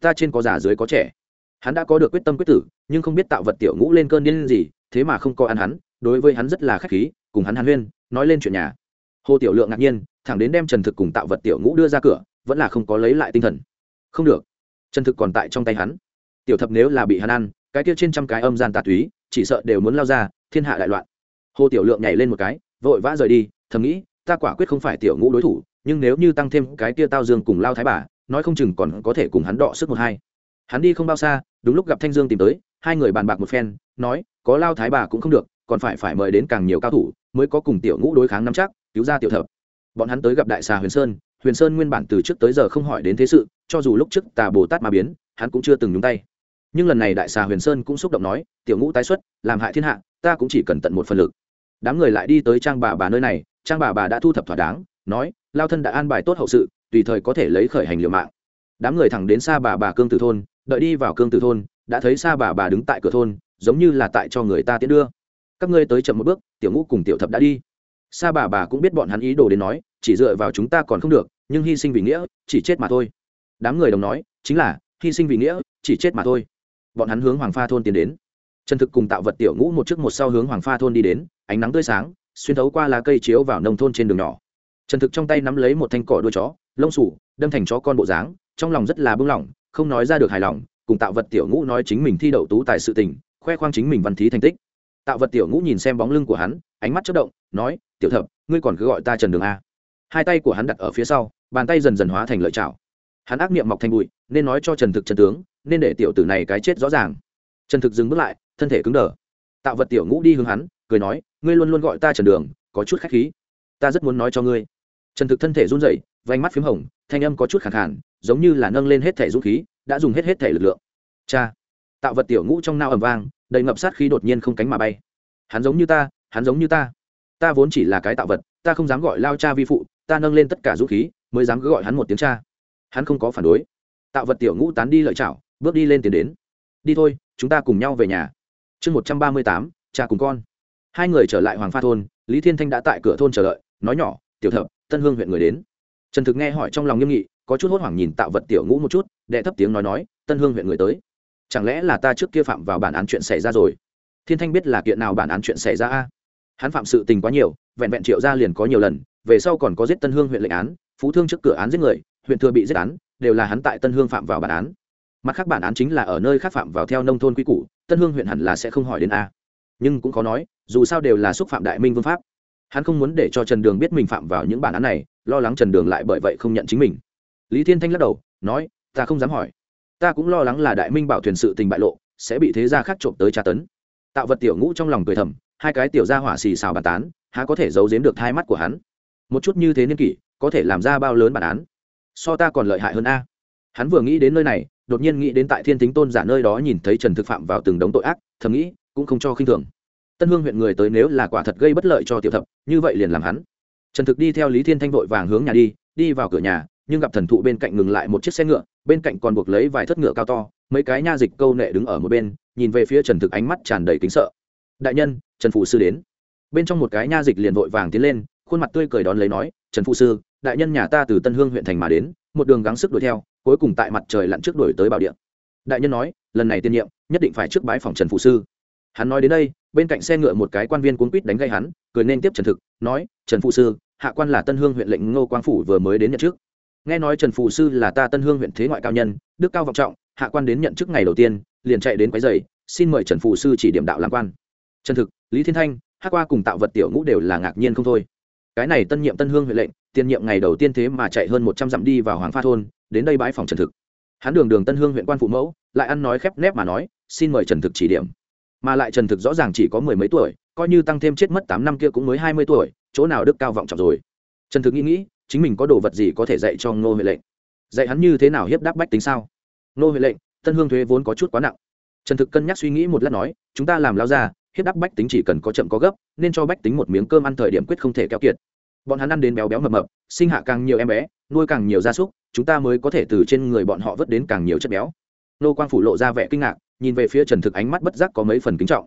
[SPEAKER 1] Ta trên có già dưới có trẻ. Hắn đã có được quyết tâm quyết tử, nhưng không biết tạo vật tiểu ngũ lên cơn điên gì, thế mà không có ăn hắn, đối với hắn rất là k h á c h khí, cùng hắn hàn huyên, nói lên chuyện nhà. Hồ tiểu lượng ngạc nhiên, thẳng đến đem trần thực cùng tạo vật tiểu ngũ đưa ra cửa, vẫn là không có lấy lại tinh thần. Không được. Trần thực còn tại trong tay hắn. Tiểu thập nếu là bị hắn ăn, cái kia trên trăm cái âm gian tà túy, chỉ sợ đều muốn lao ra, thiên hạ đại loạn. Hồ tiểu lượng nhảy lên một cái, vội vã rời đi, thầm nghĩ, ta quả quyết không phải tiểu ngũ đối thủ nhưng nếu như tăng thêm cái kia tao dương cùng lao thái bà, nói không chừng còn có thể cùng hắn đọ sức một hai. Hắn đi không bao xa, đúng lúc gặp thanh dương tìm tới, hai người bàn bạc một phen, nói, có lao thái bà cũng không được, còn phải phải mời đến càng nhiều cao thủ, mới có cùng tiểu ngũ đối kháng nắm chắc, cứu ra tiểu thập. Bọn hắn tới gặp đại xà huyền sơn huyền sơn nguyên bản từ trước tới giờ không hỏi đến thế sự, cho dù lúc trước tà bồ tát mà biến, hắn cũng chưa từng nhúng tay. Nhưng lần này đại xà huyền sơn cũng xúc động nói, tiểu ngũ tái xuất, làm hại thiên hạ, ta cũng chỉ cần tận một phần lực. Đám người lại đi tới trang bà bà nơi này, trang bà bà đã thu thập thỏa đáng, nói lao thân đã an bài tốt hậu sự, tùy thời có thể lấy khởi hành liều mạng. Đám người thẳng đến xa bà bà cương tử thôn, đợi đi vào cương tử thôn, đã thấy xa bà bà đứng tại cửa thôn, giống như là tại cho người ta tiễn đưa. Các ngươi tới chậm một bước, tiểu ngũ cùng tiểu thập đã đi. Xa bà bà cũng biết bọn hắn ý đồ đến nói, chỉ dựa vào chúng ta còn không được, nhưng hy sinh vì nghĩa, chỉ chết mà thôi. Đám người đồng nói, chính là, hy sinh vì nghĩa, chỉ chết mà thôi. Bọn hắn hướng hoàng pha thôn tiến đến. Trần thực cùng tạo vật tiểu ngũ một trước một sau hướng hoàng pha thôn đi đến, ánh nắng tươi sáng, xuyên thấu qua lá cây chiếu vào nông thôn trên đường nhỏ trần thực trong tay nắm lấy một thanh cỏ đuôi chó, lông sủ đâm thành chó con bộ dáng, trong lòng rất là bưng lỏng không nói ra được hài lòng, cùng tạo vật tiểu ngũ nói chính mình thi đậu tú tài sự tình, khoe khoang chính mình văn thí thành tích. Tạo vật tiểu ngũ nhìn xem bóng lưng của hắn, ánh mắt chất động, nói, tiểu thập, ngươi còn cứ gọi ta trần đường a. Hai tay của hắn đặt ở phía sau, bàn tay dần dần hóa thành lợi chảo. Hắn ác niệm mọc thành bụi, nên nói cho trần thực trần tướng, nên để tiểu tử này cái chết rõ ràng. Trần thực dừng bước lại, thân thể cứng đờ. Tạo vật tiểu ngũ đi hướng hắn, cười nói, ngươi luôn luôn gọi ta trần đường, có chút khách khí. Ta rất muốn nói cho ngươi trần thực thân thể run rẩy vánh mắt p h í m hồng, thanh âm có chút khẳng khản giống như là nâng lên hết thể dũng khí, đã dùng hết hết thể lực lượng. Cha, tạo vật tiểu ngũ trong nao ầm vang, đầy ngập sát khí đột nhiên không cánh mà bay. Hắn giống như ta, hắn giống như ta. Ta vốn chỉ là cái tạo vật, ta không dám gọi lao cha vi phụ, ta nâng lên tất cả dũng khí, mới dám gọi hắn một tiếng cha. Hắn không có phản đối. Tạo vật tiểu ngũ tán đi lợi chảo, bước đi lên tiền đến. Đi thôi, chúng ta cùng nhau về nhà. Chương một trăm ba mươi tám, cha cùng con. Hai người trở lại hoàng pha thôn, lý thiên thanh đã tại cửa thôn chờ đợi, nói nhỏ, tiểu thập tân hương huyện người đến. Trần thực nghe hỏi trong lòng nghiêm nghị, có chút hốt hoảng nhìn tạo vật tiểu ngũ một chút, đệ thấp tiếng nói nói, tân hương huyện người tới. Chẳng lẽ là ta trước kia phạm vào bản án chuyện xảy ra rồi? Thiên thanh biết là kiện nào bản án chuyện xảy ra a? Hắn phạm sự tình quá nhiều, vẹn vẹn triệu ra liền có nhiều lần, về sau còn có giết tân hương huyện lệnh án, phú thương trước cửa án giết người, huyện thừa bị giết án, đều là hắn tại tân hương phạm vào bản án. Mặt khác bản án chính là ở nơi khác phạm vào theo nông thôn quy củ, tân hương huyện hẳn là sẽ không hỏi đến a. Nhưng cũng khó nói, dù sao đều là xúc phạm đại minh vương pháp hắn không muốn để cho trần đường biết mình phạm vào những bản án này, lo lắng trần đường lại bởi vậy không nhận chính mình. Lý thiên thanh lắc đầu, nói, ta không dám hỏi. Ta cũng lo lắng là đại minh bảo thuyền sự tình bại lộ, sẽ bị thế gia khác trộm tới tra tấn. Tạo vật tiểu ngũ trong lòng cười thầm, hai cái tiểu gia hỏa xì xào bàn tán, há có thể giấu giếm được hai mắt của hắn? Một chút như thế niên kỷ, có thể làm ra bao lớn bản án? So ta còn lợi hại hơn a. Hắn vừa nghĩ đến nơi này, đột nhiên nghĩ đến tại thiên tính tôn giả nơi đó nhìn thấy trần thực phạm vào từng đống tội ác, thầm nghĩ, cũng không cho khinh thường tân hương huyện người tới nếu là quả thật gây bất lợi cho tiểu thập, như vậy liền làm hắn. Trần thực đi theo lý thiên thanh vội vàng hướng nhà đi đi vào cửa nhà, nhưng gặp thần thụ bên cạnh ngừng lại một chiếc xe ngựa, bên cạnh còn buộc lấy vài thất ngựa cao to, mấy cái nha dịch câu nệ đứng ở một bên, nhìn về phía trần thực ánh mắt tràn đầy kính sợ. Đại nhân, trần phụ sư đến. Bên trong một cái nha dịch liền vội vàng tiến lên, khuôn mặt tươi cười đón lấy nói, trần phụ sư, đại nhân nhà ta từ tân hương huyện thành mà đến, một đường gắng sức đuổi theo, cuối cùng tại mặt trời lặn trước đuổi tới bảo điện đại nhân nói, lần này tiên nhiệm, nhất định phải trước bái phòng trần phụ sư hắn nói đến đây, bên cạnh xe ngựa một cái quan viên cuốn quýt đánh gây hắn, cười nên tiếp trần thực, nói, trần phụ sư, hạ quan là tân hương huyện lệnh ngô quang phủ vừa mới đến nhận trước nghe nói trần phụ sư là ta tân hương huyện thế ngoại cao nhân, đức cao vọng trọng, hạ quan đến nhận chức ngày đầu tiên, liền chạy đến quái dày xin mời trần phụ sư chỉ điểm đạo làm quan. Trần thực, lý thiên thanh, hát qua cùng tạo vật tiểu ngũ đều là ngạc nhiên không thôi. Cái này tân nhiệm tân hương huyện lệnh tiên nhiệm ngày đầu tiên thế mà chạy hơn một trăm dặm đi vào hoàng pha thôn, đến đây bãi phòng trần thực. Hắn đường đường tân hương huyện quan phụ mẫu, lại ăn nói khép nép mà nói, xin mời trần thực chỉ điểm mà lại trần thực rõ ràng chỉ có mười mấy tuổi, coi như tăng thêm chết mất tám năm kia cũng mới hai mươi tuổi, chỗ nào đức cao vọng trọng rồi. Trần thực nghĩ nghĩ, chính mình có đồ vật gì có thể dạy cho ngô huệ lệnh? Dạy hắn như thế nào hiếp đáp bách tính sao? Ngô huệ lệnh tân hương thuế vốn có chút quá nặng. Trần thực cân nhắc suy nghĩ một lát nói, chúng ta làm lao ra, hiếp đáp bách tính chỉ cần có chậm có gấp, nên cho bách tính một miếng cơm ăn thời điểm quyết không thể keo kiệt. Bọn hắn ăn đến béo béo mập mập, sinh hạ càng nhiều em bé, nuôi càng nhiều gia súc, chúng ta mới có thể từ trên người bọn họ vớt đến càng nhiều chất béo. Nô quang phủ lộ ra vẻ kinh ngạc nhìn về phía trần thực ánh mắt bất giác có mấy phần kính trọng.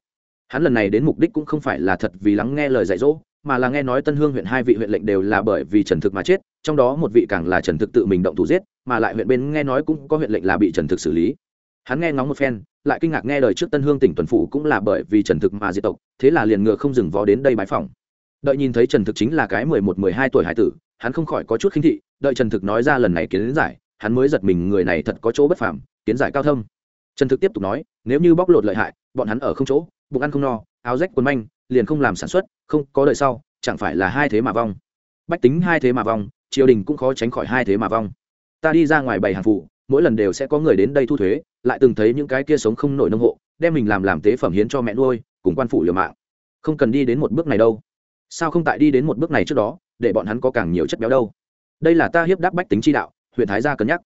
[SPEAKER 1] Hắn lần này đến mục đích cũng không phải là thật vì lắng nghe lời dạy dỗ, mà là nghe nói tân hương huyện hai vị huyện lệnh đều là bởi vì trần thực mà chết, trong đó một vị càng là trần thực tự mình động thủ giết, mà lại huyện bên nghe nói cũng có huyện lệnh là bị trần thực xử lý. Hắn nghe ngóng một phen, lại kinh ngạc nghe lời trước tân hương tỉnh tuần phủ cũng là bởi vì trần thực mà diệt tộc, thế là liền ngựa không dừng vó đến đây bãi phòng đợi nhìn thấy trần thực chính là cái mười một, mười hai tuổi hải tử, hắn không khỏi có chút khinh thị, đợi trần thực nói ra lần này kiến giải, hắn mới giật mình người này thật có chỗ bất phàm, kiến giải cao thâm trần thực tiếp tục nói, nếu như bóc lột lợi hại, bọn hắn ở không chỗ, bụng ăn không no, áo rách quần manh, liền không làm sản xuất, không có đời sau, chẳng phải là hai thế mà vong. Bách tính hai thế mà vong, triều đình cũng khó tránh khỏi hai thế mà vong. Ta đi ra ngoài bày hàng phụ, mỗi lần đều sẽ có người đến đây thu thuế, lại từng thấy những cái kia sống không nổi nông hộ, đem mình làm làm tế phẩm hiến cho mẹ nuôi, cùng quan phủ liều mạng. Không cần đi đến một bước này đâu. Sao không tại đi đến một bước này trước đó, để bọn hắn có càng nhiều chất béo đâu? Đây là ta hiếp đáp bách tính chi đạo, huyện thái gia cân nhắc.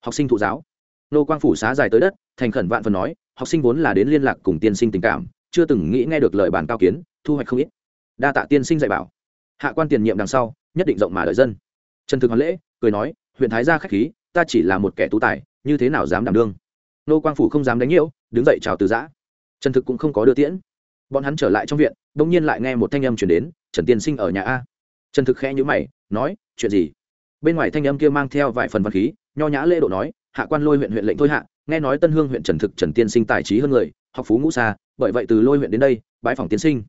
[SPEAKER 1] Học sinh thụ giáo nô quang phủ xá dài tới đất, thành khẩn vạn phần nói, học sinh vốn là đến liên lạc cùng tiên sinh tình cảm, chưa từng nghĩ nghe được lời bàn cao kiến, thu hoạch không ít. Đa tạ tiên sinh dạy bảo. Hạ quan tiền nhiệm đằng sau, nhất định rộng mà đợi dân. Trần thực hoàn lễ cười nói, huyện thái gia khách khí, ta chỉ là một kẻ tú tài, như thế nào dám đảm đương? Nô quang phủ không dám đánh nhiễu, đứng dậy chào từ giã. Trần thực cũng không có đưa tiễn. Bọn hắn trở lại trong viện, đông nhiên lại nghe một thanh âm chuyển đến, trần tiên sinh ở nhà a. Trần thực khẽ nhữ mày, nói, chuyện gì? Bên ngoài thanh âm kia mang theo vài phần văn khí, nho nhã lễ độ nói hạ quan lôi huyện huyện lệnh thôi hạ, nghe nói tân hương huyện trần thực, trần tiên sinh tài trí hơn người, học phú ngũ xa, bởi vậy từ lôi huyện đến đây bãi phòng tiên sinh.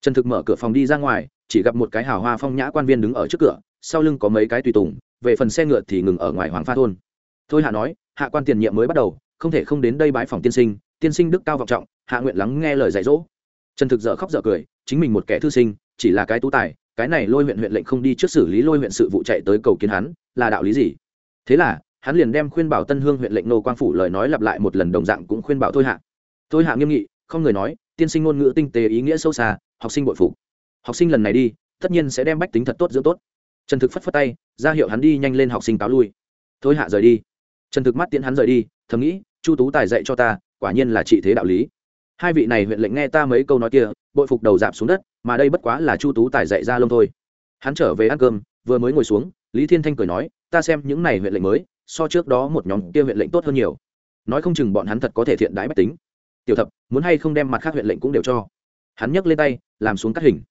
[SPEAKER 1] Trần thực mở cửa phòng đi ra ngoài, chỉ gặp một cái hào hoa phong nhã quan viên đứng ở trước cửa, sau lưng có mấy cái tùy tùng, về phần xe ngựa thì ngừng ở ngoài hoàng pha thôn. Thôi hạ nói, hạ quan tiền nhiệm mới bắt đầu, không thể không đến đây bãi phòng tiên sinh tiên sinh đức cao vọng trọng, hạ nguyện lắng nghe lời dạy dỗ. Trần thực dở khóc dở cười, chính mình một kẻ thư sinh, chỉ là cái tú tài, cái này lôi huyện huyện lệnh không đi trước xử lý lôi huyện sự vụ chạy tới cầu kiến hắn, là đạo lý gì? Thế là hắn liền đem khuyên bảo tân hương huyện lệnh nô quang phủ lời nói lặp lại một lần đồng dạng cũng khuyên bảo thôi hạ. Thôi hạ nghiêm nghị, không người nói, tiên sinh ngôn ngữ tinh tế ý nghĩa sâu xa, học sinh bội phục. Học sinh lần này đi, tất nhiên sẽ đem bách tính thật tốt dưỡng tốt. Trần thực phất phất tay, ra hiệu hắn đi nhanh lên học sinh táo lui. Thôi hạ rời đi. Trần thực mắt tiễn hắn rời đi, thầm nghĩ, chu tú tài dạy cho ta, quả nhiên là trị thế đạo lý. Hai vị này huyện lệnh nghe ta mấy câu nói kia, bội phục đầu dạp xuống đất, mà đây bất quá là chu tú tài dạy ra lông thôi. Hắn trở về ăn cơm, vừa mới ngồi xuống lý thiên thanh cười nói, ta xem những này huyện lệnh mới, so trước đó một nhóm kia huyện lệnh tốt hơn nhiều. Nói không chừng bọn hắn thật có thể thiện đái bách tính. Tiểu thập, muốn hay không đem mặt khác huyện lệnh cũng đều cho. Hắn nhấc lên tay, làm xuống cắt hình.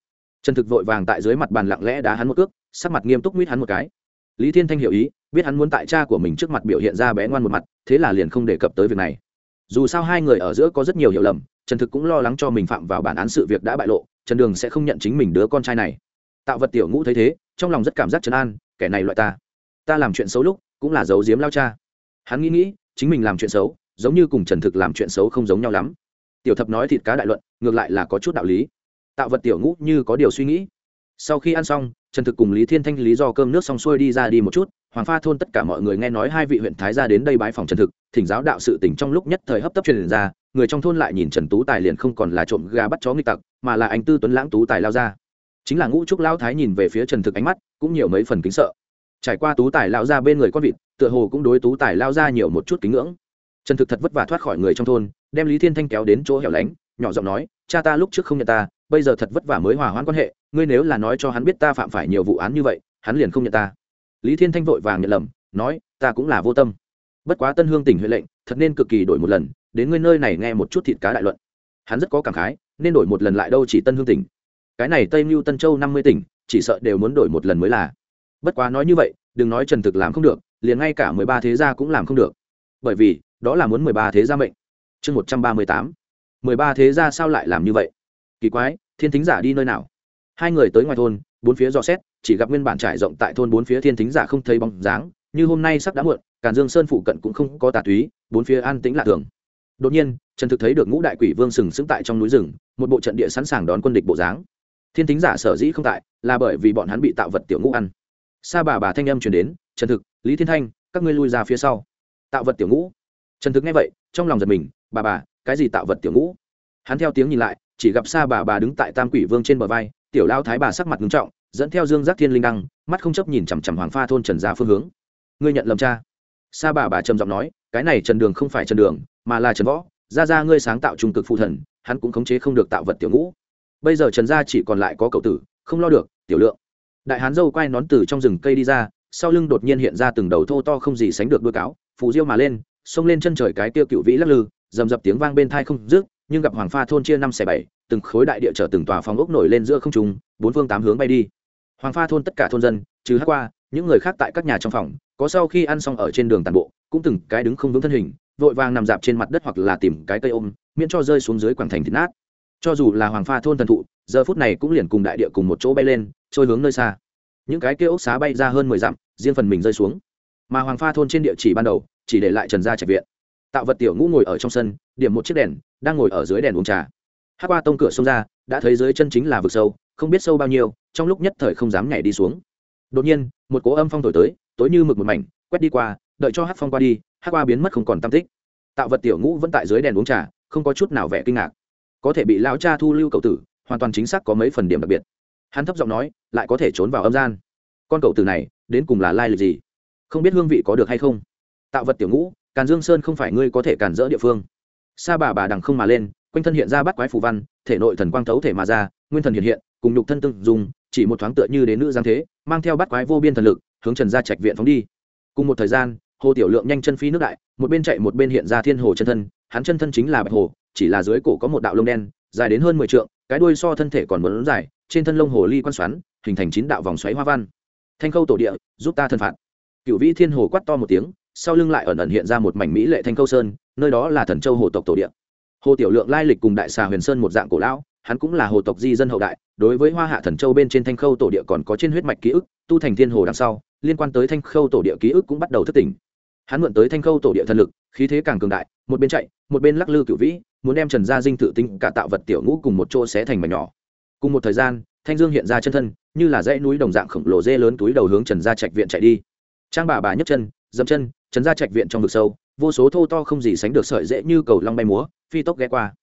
[SPEAKER 1] Trần thực vội vàng tại dưới mặt bàn lặng lẽ đá hắn một cước, sắc mặt nghiêm túc mít hắn một cái. Lý thiên thanh hiểu ý, biết hắn muốn tại cha của mình trước mặt biểu hiện ra bé ngoan một mặt, thế là liền không đề cập tới việc này. Dù sao hai người ở giữa có rất nhiều hiểu lầm, trần thực cũng lo lắng cho mình phạm vào bản án sự việc đã bại lộ, trần đường sẽ không nhận chính mình đứa con trai này. Tạo vật tiểu ngũ thấy thế, trong lòng rất cảm giác trấn an kẻ này loại ta. Ta làm chuyện xấu lúc, cũng là giấu giếm lao cha. Hắn nghĩ nghĩ, chính mình làm chuyện xấu, giống như cùng trần thực làm chuyện xấu không giống nhau lắm. Tiểu thập nói thịt cá đại luận, ngược lại là có chút đạo lý. Tạo vật tiểu ngũ như có điều suy nghĩ. Sau khi ăn xong, trần thực cùng lý thiên thanh lý do cơm nước xong xuôi đi ra đi một chút, hoàng pha thôn tất cả mọi người nghe nói hai vị huyện thái ra đến đây bái phòng trần thực, thỉnh giáo đạo sự tỉnh trong lúc nhất thời hấp tấp truyền ra, người trong thôn lại nhìn trần tú tài liền không còn là trộm gà bắt chó nghịch tặc, mà là anh tư tuấn lãng tú tài lao ra chính là ngũ trúc lao thái nhìn về phía trần thực ánh mắt, cũng nhiều mấy phần kính sợ. Trải qua tú tài lao ra bên người con vịt, tựa hồ cũng đối tú tài lao ra nhiều một chút kính ngưỡng. Trần thực thật vất vả thoát khỏi người trong thôn, đem lý thiên thanh kéo đến chỗ hẻo lánh, nhỏ giọng nói, cha ta lúc trước không nhận ta, bây giờ thật vất vả mới hòa hoãn quan hệ, ngươi nếu là nói cho hắn biết ta phạm phải nhiều vụ án như vậy, hắn liền không nhận ta. Lý thiên thanh vội vàng nhận lầm, nói, ta cũng là vô tâm. Bất quá tân hương tỉnh huệ lệnh, thật nên cực kỳ đổi một lần, đến ngươi nơi này nghe một chút thịt cá đại luận. Hắn rất có cảm khái, nên đổi một lần lại đâu chỉ tân hương tỉnh cái này tây mưu tân châu năm mươi tỉnh, chỉ sợ đều muốn đổi một lần mới là. Bất quá nói như vậy, đừng nói trần thực làm không được, liền ngay cả mười ba thế gia cũng làm không được. Bởi vì, đó là muốn mười ba thế gia mệnh. Chương một trăm ba mươi tám. mười ba thế gia sao lại làm như vậy? Kỳ quái, thiên thính giả đi nơi nào? Hai người tới ngoài thôn, bốn phía dò xét, chỉ gặp nguyên bản trải rộng tại thôn bốn phía thiên thính giả không thấy bóng dáng, như hôm nay sắp đã muộn, càn dương sơn phụ cận cũng không có tà túy, bốn phía an tĩnh lạ thường. Đột nhiên, trần thực thấy được ngũ đại quỷ vương sừng sững tại trong núi rừng, một bộ trận địa sẵn sàng đón quân địch bộ dáng thiên thính giả sở dĩ không tại là bởi vì bọn hắn bị tạo vật tiểu ngũ ăn. Sa bà bà thanh âm chuyển đến, trần thực, lý thiên thanh, các ngươi lui ra phía sau. Tạo vật tiểu ngũ. Trần thực nghe vậy, trong lòng giật mình, bà bà, cái gì tạo vật tiểu ngũ? Hắn theo tiếng nhìn lại, chỉ gặp sa bà bà đứng tại tam quỷ vương trên bờ vai, tiểu lao thái bà sắc mặt nghiêm trọng, dẫn theo dương giác thiên linh đăng, mắt không chấp nhìn chằm chằm hoàng pha thôn trần ra phương hướng. Ngươi nhận lầm cha. Sa bà bà trầm giọng nói, cái này trần đường không phải trần đường, mà là trần võ. Ra ra ngươi sáng tạo trung cực phụ thần, hắn cũng khống chế không được tạo vật tiểu ngũ bây giờ trần gia chỉ còn lại có cậu tử, không lo được, tiểu lượng. Đại hán dâu quay nón từ trong rừng cây đi ra, sau lưng đột nhiên hiện ra từng đầu thô to không gì sánh được đuôi cáo, phù diêu mà lên, xông lên chân trời cái tiêu cựu vĩ lắc lư dầm dập tiếng vang bên thai không rước nhưng gặp hoàng pha thôn chia năm xẻ bảy, từng khối đại địa trở từng tòa phòng ốc nổi lên giữa không trung, bốn phương tám hướng bay đi. Hoàng pha thôn tất cả thôn dân, trừ hát qua, những người khác tại các nhà trong phòng, có sau khi ăn xong ở trên đường tàn bộ, cũng từng cái đứng không vững thân hình, vội vàng nằm dạp trên mặt đất hoặc là tìm cái cây ôm, miễn cho rơi xuống dưới quảng thành thịt nát cho dù là hoàng pha thôn thần thụ, giờ phút này cũng liền cùng đại địa cùng một chỗ bay lên, trôi hướng nơi xa. Những cái kia ốc xá bay ra hơn mười dặm, riêng phần mình rơi xuống. Mà hoàng pha thôn trên địa chỉ ban đầu, chỉ để lại trần gia trạch viện. Tạo vật tiểu ngũ ngồi ở trong sân, điểm một chiếc đèn, đang ngồi ở dưới đèn uống trà. Hát qua tông cửa sông ra, đã thấy dưới chân chính là vực sâu, không biết sâu bao nhiêu, trong lúc nhất thời không dám nhảy đi xuống. Đột nhiên, một cố âm phong thổi tới, tối như mực một mảnh, quét đi qua, đợi cho hát phong qua đi hát qua biến mất không còn tam tích. Tạo vật tiểu ngũ vẫn tại dưới đèn uống trà, không có chút nào vẻ kinh ngạc có thể bị lão cha thu lưu cậu tử, hoàn toàn chính xác có mấy phần điểm đặc biệt. Hắn thấp giọng nói, lại có thể trốn vào âm gian. Con cậu tử này, đến cùng là lai lịch gì? Không biết hương vị có được hay không? Tạo vật tiểu ngũ, càn dương sơn không phải ngươi có thể cản rỡ địa phương. Sa bà bà đằng không mà lên, quanh thân hiện ra bắt quái phù văn, thể nội thần quang thấu thể mà ra, nguyên thần hiện hiện, cùng nhục thân tương dùng chỉ một thoáng tựa như đến nữ giang thế, mang theo bắt quái vô biên thần lực, hướng trần gia trạch viện phóng đi. Cùng một thời gian, hồ tiểu lượng nhanh chân phi nước đại, một bên chạy một bên hiện ra thiên hồ chân thân, hắn chân thân chính là bạch hồ chỉ là dưới cổ có một đạo lông đen, dài đến hơn mười trượng, cái đuôi so thân thể còn muốn dài, trên thân lông hồ ly quan xoắn, hình thành chín đạo vòng xoáy hoa văn. Thanh khâu tổ địa, giúp ta thân phạt. Cựu vĩ thiên hồ quát to một tiếng, sau lưng lại ẩn ẩn hiện ra một mảnh mỹ lệ thanh khâu sơn, nơi đó là thần châu hồ tộc tổ địa. Hồ tiểu lượng lai lịch cùng đại xà huyền sơn một dạng cổ lão, hắn cũng là hồ tộc di dân hậu đại, đối với hoa hạ thần châu bên trên thanh khâu tổ địa còn có trên huyết mạch ký ức, tu thành thiên hồ đằng sau, liên quan tới thanh khâu tổ địa ký ức cũng bắt đầu thất tỉnh hắn mượn tới thanh khâu tổ địa thần lực, khí thế càng cường đại, một bên chạy, một bên lắc lư cựu vĩ muốn đem trần gia dinh tự tinh cả tạo vật tiểu ngũ cùng một chỗ xé thành mảnh nhỏ. Cùng một thời gian, thanh dương hiện ra chân thân, như là dãy núi đồng dạng khổng lồ dê lớn túi đầu hướng trần gia trạch viện chạy đi. Trang bà bà nhấc chân, dậm chân, trần gia trạch viện trong vực sâu, vô số thô to không gì sánh được sợi dễ như cầu long bay múa, phi tốc ghé qua.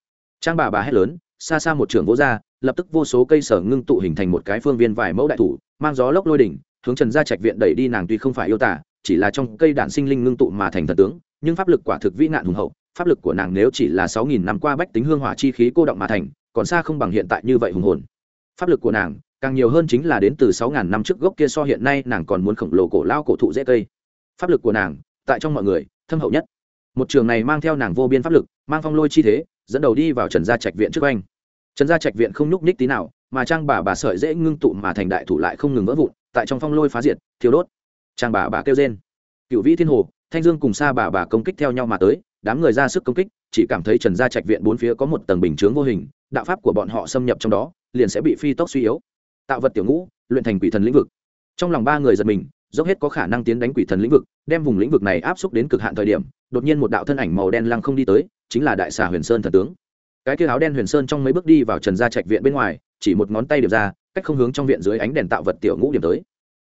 [SPEAKER 1] Trang bà bà hét lớn, xa xa một trường vỗ ra, lập tức vô số cây sở ngưng tụ hình thành một cái phương viên vài mẫu đại thủ, mang gió lốc lôi đỉnh, hướng trần gia trạch viện đẩy đi nàng tuy không phải yêu tả, chỉ là trong cây đạn sinh linh ngưng tụ mà thành thần tướng, nhưng pháp lực quả thực vĩ nạn hùng hậu pháp lực của nàng nếu chỉ là sáu nghìn năm qua bách tính hương hỏa chi khí cô động mà thành, còn xa không bằng hiện tại như vậy hùng hồn. Pháp lực của nàng, càng nhiều hơn chính là đến từ sáu ngàn năm trước gốc kia so hiện nay nàng còn muốn khổng lồ cổ lao cổ thụ dễ cây. Pháp lực của nàng, tại trong mọi người, thâm hậu nhất. Một trường này mang theo nàng vô biên pháp lực, mang phong lôi chi thế, dẫn đầu đi vào trần gia trạch viện trước anh trần gia trạch viện không nhúc nhích tí nào, mà trang bà bà sợi dễ ngưng tụ mà thành đại thủ lại không ngừng vỡ vụn, tại trong phong lôi phá diệt thiếu đốt. Trang bà bà kêu rên. Cựu vĩ thiên hồ, thanh dương cùng xa bà bà công kích theo nhau mà tới đám người ra sức công kích, chỉ cảm thấy trần gia trạch viện bốn phía có một tầng bình chướng vô hình, đạo pháp của bọn họ xâm nhập trong đó, liền sẽ bị phi tốc suy yếu. Tạo vật tiểu ngũ, luyện thành quỷ thần lĩnh vực. Trong lòng ba người giật mình, dốc hết có khả năng tiến đánh quỷ thần lĩnh vực, đem vùng lĩnh vực này áp xúc đến cực hạn thời điểm, đột nhiên một đạo thân ảnh màu đen lăng không đi tới, chính là đại xà huyền sơn thần tướng. Cái kia áo đen huyền sơn trong mấy bước đi vào trần gia trạch viện bên ngoài, chỉ một ngón tay điểm ra, cách không hướng trong viện dưới ánh đèn tạo vật tiểu ngũ điểm tới.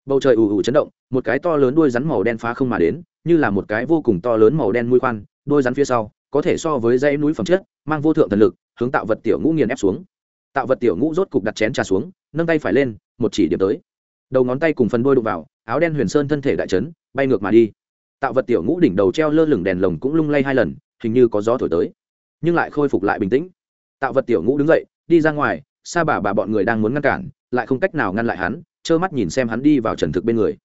[SPEAKER 1] Bầu trời ù ù chấn động, một cái to lớn đuôi rắn màu đen phá không mà đến, như là một cái vô cùng to lớn màu đen mũi khoan đôi rắn phía sau, có thể so với dãy núi phẩm chất, mang vô thượng thần lực, hướng tạo vật tiểu ngũ nghiền ép xuống. Tạo vật tiểu ngũ rốt cục đặt chén trà xuống, nâng tay phải lên, một chỉ điểm tới. Đầu ngón tay cùng phần đôi đụng vào, áo đen huyền sơn thân thể đại trấn bay ngược mà đi. Tạo vật tiểu ngũ đỉnh đầu treo lơ lửng đèn lồng cũng lung lay hai lần, hình như có gió thổi tới. Nhưng lại khôi phục lại bình tĩnh. Tạo vật tiểu ngũ đứng dậy, đi ra ngoài, sa bà bà bọn người đang muốn ngăn cản, lại không cách nào ngăn lại hắn, trơ mắt nhìn xem hắn đi vào trần thực bên người.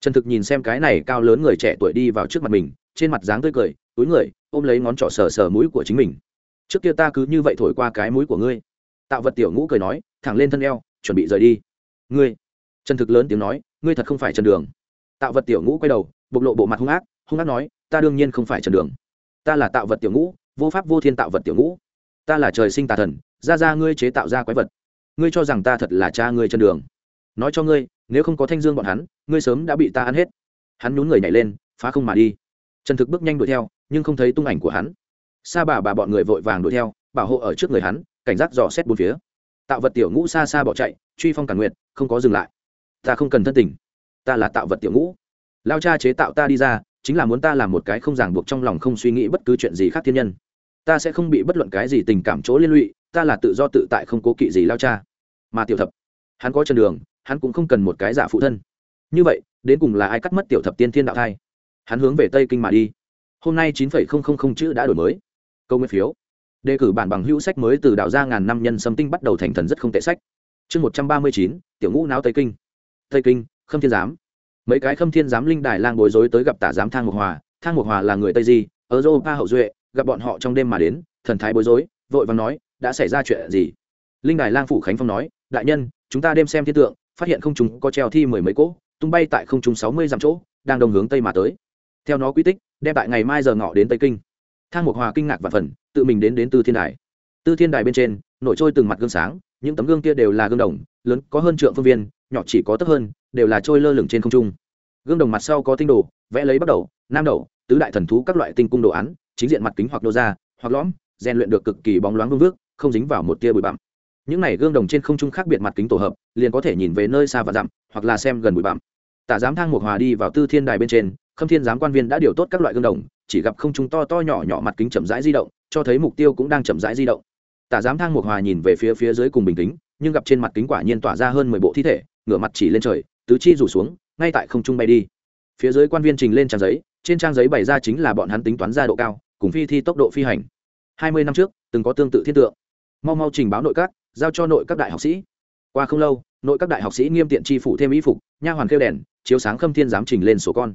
[SPEAKER 1] Trần thực nhìn xem cái này cao lớn người trẻ tuổi đi vào trước mặt mình trên mặt dáng tươi cười, túi người, ôm lấy ngón trỏ sờ sờ mũi của chính mình. Trước kia ta cứ như vậy thổi qua cái mũi của ngươi. Tạo vật tiểu ngũ cười nói, thẳng lên thân eo, chuẩn bị rời đi. Ngươi? Trần thực lớn tiếng nói, ngươi thật không phải trần đường. Tạo vật tiểu ngũ quay đầu, bộc lộ bộ mặt hung ác hung ác nói, ta đương nhiên không phải trần đường. Ta là tạo vật tiểu ngũ, vô pháp vô thiên tạo vật tiểu ngũ. Ta là trời sinh tà thần, ra ra ngươi chế tạo ra quái vật. Ngươi cho rằng ta thật là cha ngươi trần đường. Nói cho ngươi, nếu không có thanh dương bọn hắn, ngươi sớm đã bị ta ăn hết. Hắn nhún người nhảy lên, phá không mà đi trần thực bước nhanh đuổi theo, nhưng không thấy tung ảnh của hắn. Sa bà bà bọn người vội vàng đuổi theo, bảo hộ ở trước người hắn, cảnh giác dò xét bốn phía. Tạo vật tiểu ngũ xa xa bỏ chạy, truy phong cản nguyện không có dừng lại. Ta không cần thân tình. Ta là tạo vật tiểu ngũ. Lao cha chế tạo ta đi ra, chính là muốn ta làm một cái không ràng buộc trong lòng không suy nghĩ bất cứ chuyện gì khác thiên nhân. Ta sẽ không bị bất luận cái gì tình cảm chỗ liên lụy, ta là tự do tự tại không cố kỵ gì lao cha. Mà tiểu thập, hắn có chân đường, hắn cũng không cần một cái giả phụ thân. Như vậy, đến cùng là ai cắt mất tiểu thập tiên thiên đạo thai? Hắn hướng về tây kinh mà đi. Hôm nay chín phẩy không không không chữ đã đổi mới. Câu nguyên phiếu. Đề cử bản bằng hữu sách mới từ đạo gia ngàn năm nhân sâm tinh bắt đầu thành thần rất không tệ sách. Chương một trăm ba mươi chín, tiểu ngũ náo tây kinh. Tây kinh, khâm thiên giám. Mấy cái khâm thiên giám linh đài lang bối rối tới gặp tả giám thang mộc hòa. Thang mộc hòa là người tây di, ở dô pa hậu duệ, gặp bọn họ trong đêm mà đến, thần thái bối rối, vội và nói, đã xảy ra chuyện gì? Linh đài lang phủ khánh phong nói, đại nhân, chúng ta đêm xem thiên tượng, phát hiện không chúng có treo thi mười mấy cỗ, tung bay tại không chúng sáu mươi dặm chỗ, đang đồng hướng tây mà tới theo nó quy tích, đem tại ngày mai giờ ngọ đến tây kinh. Thang mục hòa kinh ngạc và phần, tự mình đến đến tư thiên đài. Tư thiên đài bên trên, nổi trôi từng mặt gương sáng, những tấm gương kia đều là gương đồng, lớn, có hơn trượng phương viên, nhỏ chỉ có thấp hơn, đều là trôi lơ lửng trên không trung. Gương đồng mặt sau có tinh đồ, vẽ lấy bắt đầu, nam đầu, tứ đại thần thú các loại tinh cung đồ án, chính diện mặt kính hoặc đô ra, hoặc lõm, rèn luyện được cực kỳ bóng loáng vương vước, không dính vào một tia bụi bặm. Những này gương đồng trên không trung khác biệt mặt kính tổ hợp, liền có thể nhìn về nơi xa và dặm, hoặc là xem gần bụi bặm. Tả giám thang một hòa đi vào tư thiên đài bên trên khâm thiên giám quan viên đã điều tốt các loại gương đồng, chỉ gặp không trung to to nhỏ nhỏ mặt kính chậm rãi di động, cho thấy mục tiêu cũng đang chậm rãi di động. Tả giám thang mục hòa nhìn về phía phía dưới cùng bình kính nhưng gặp trên mặt kính quả nhiên tỏa ra hơn mười bộ thi thể, ngửa mặt chỉ lên trời, tứ chi rủ xuống, ngay tại không trung bay đi. Phía dưới quan viên trình lên trang giấy, trên trang giấy bày ra chính là bọn hắn tính toán ra độ cao, cùng phi thi tốc độ phi hành. Hai mươi năm trước, từng có tương tự thiên tượng. Mau mau trình báo nội các, giao cho nội các đại học sĩ. Qua không lâu, nội các đại học sĩ nghiêm tiện chi phủ thêm y phục, nha hoàn kêu đèn, chiếu sáng khâm thiên giám trình lên số con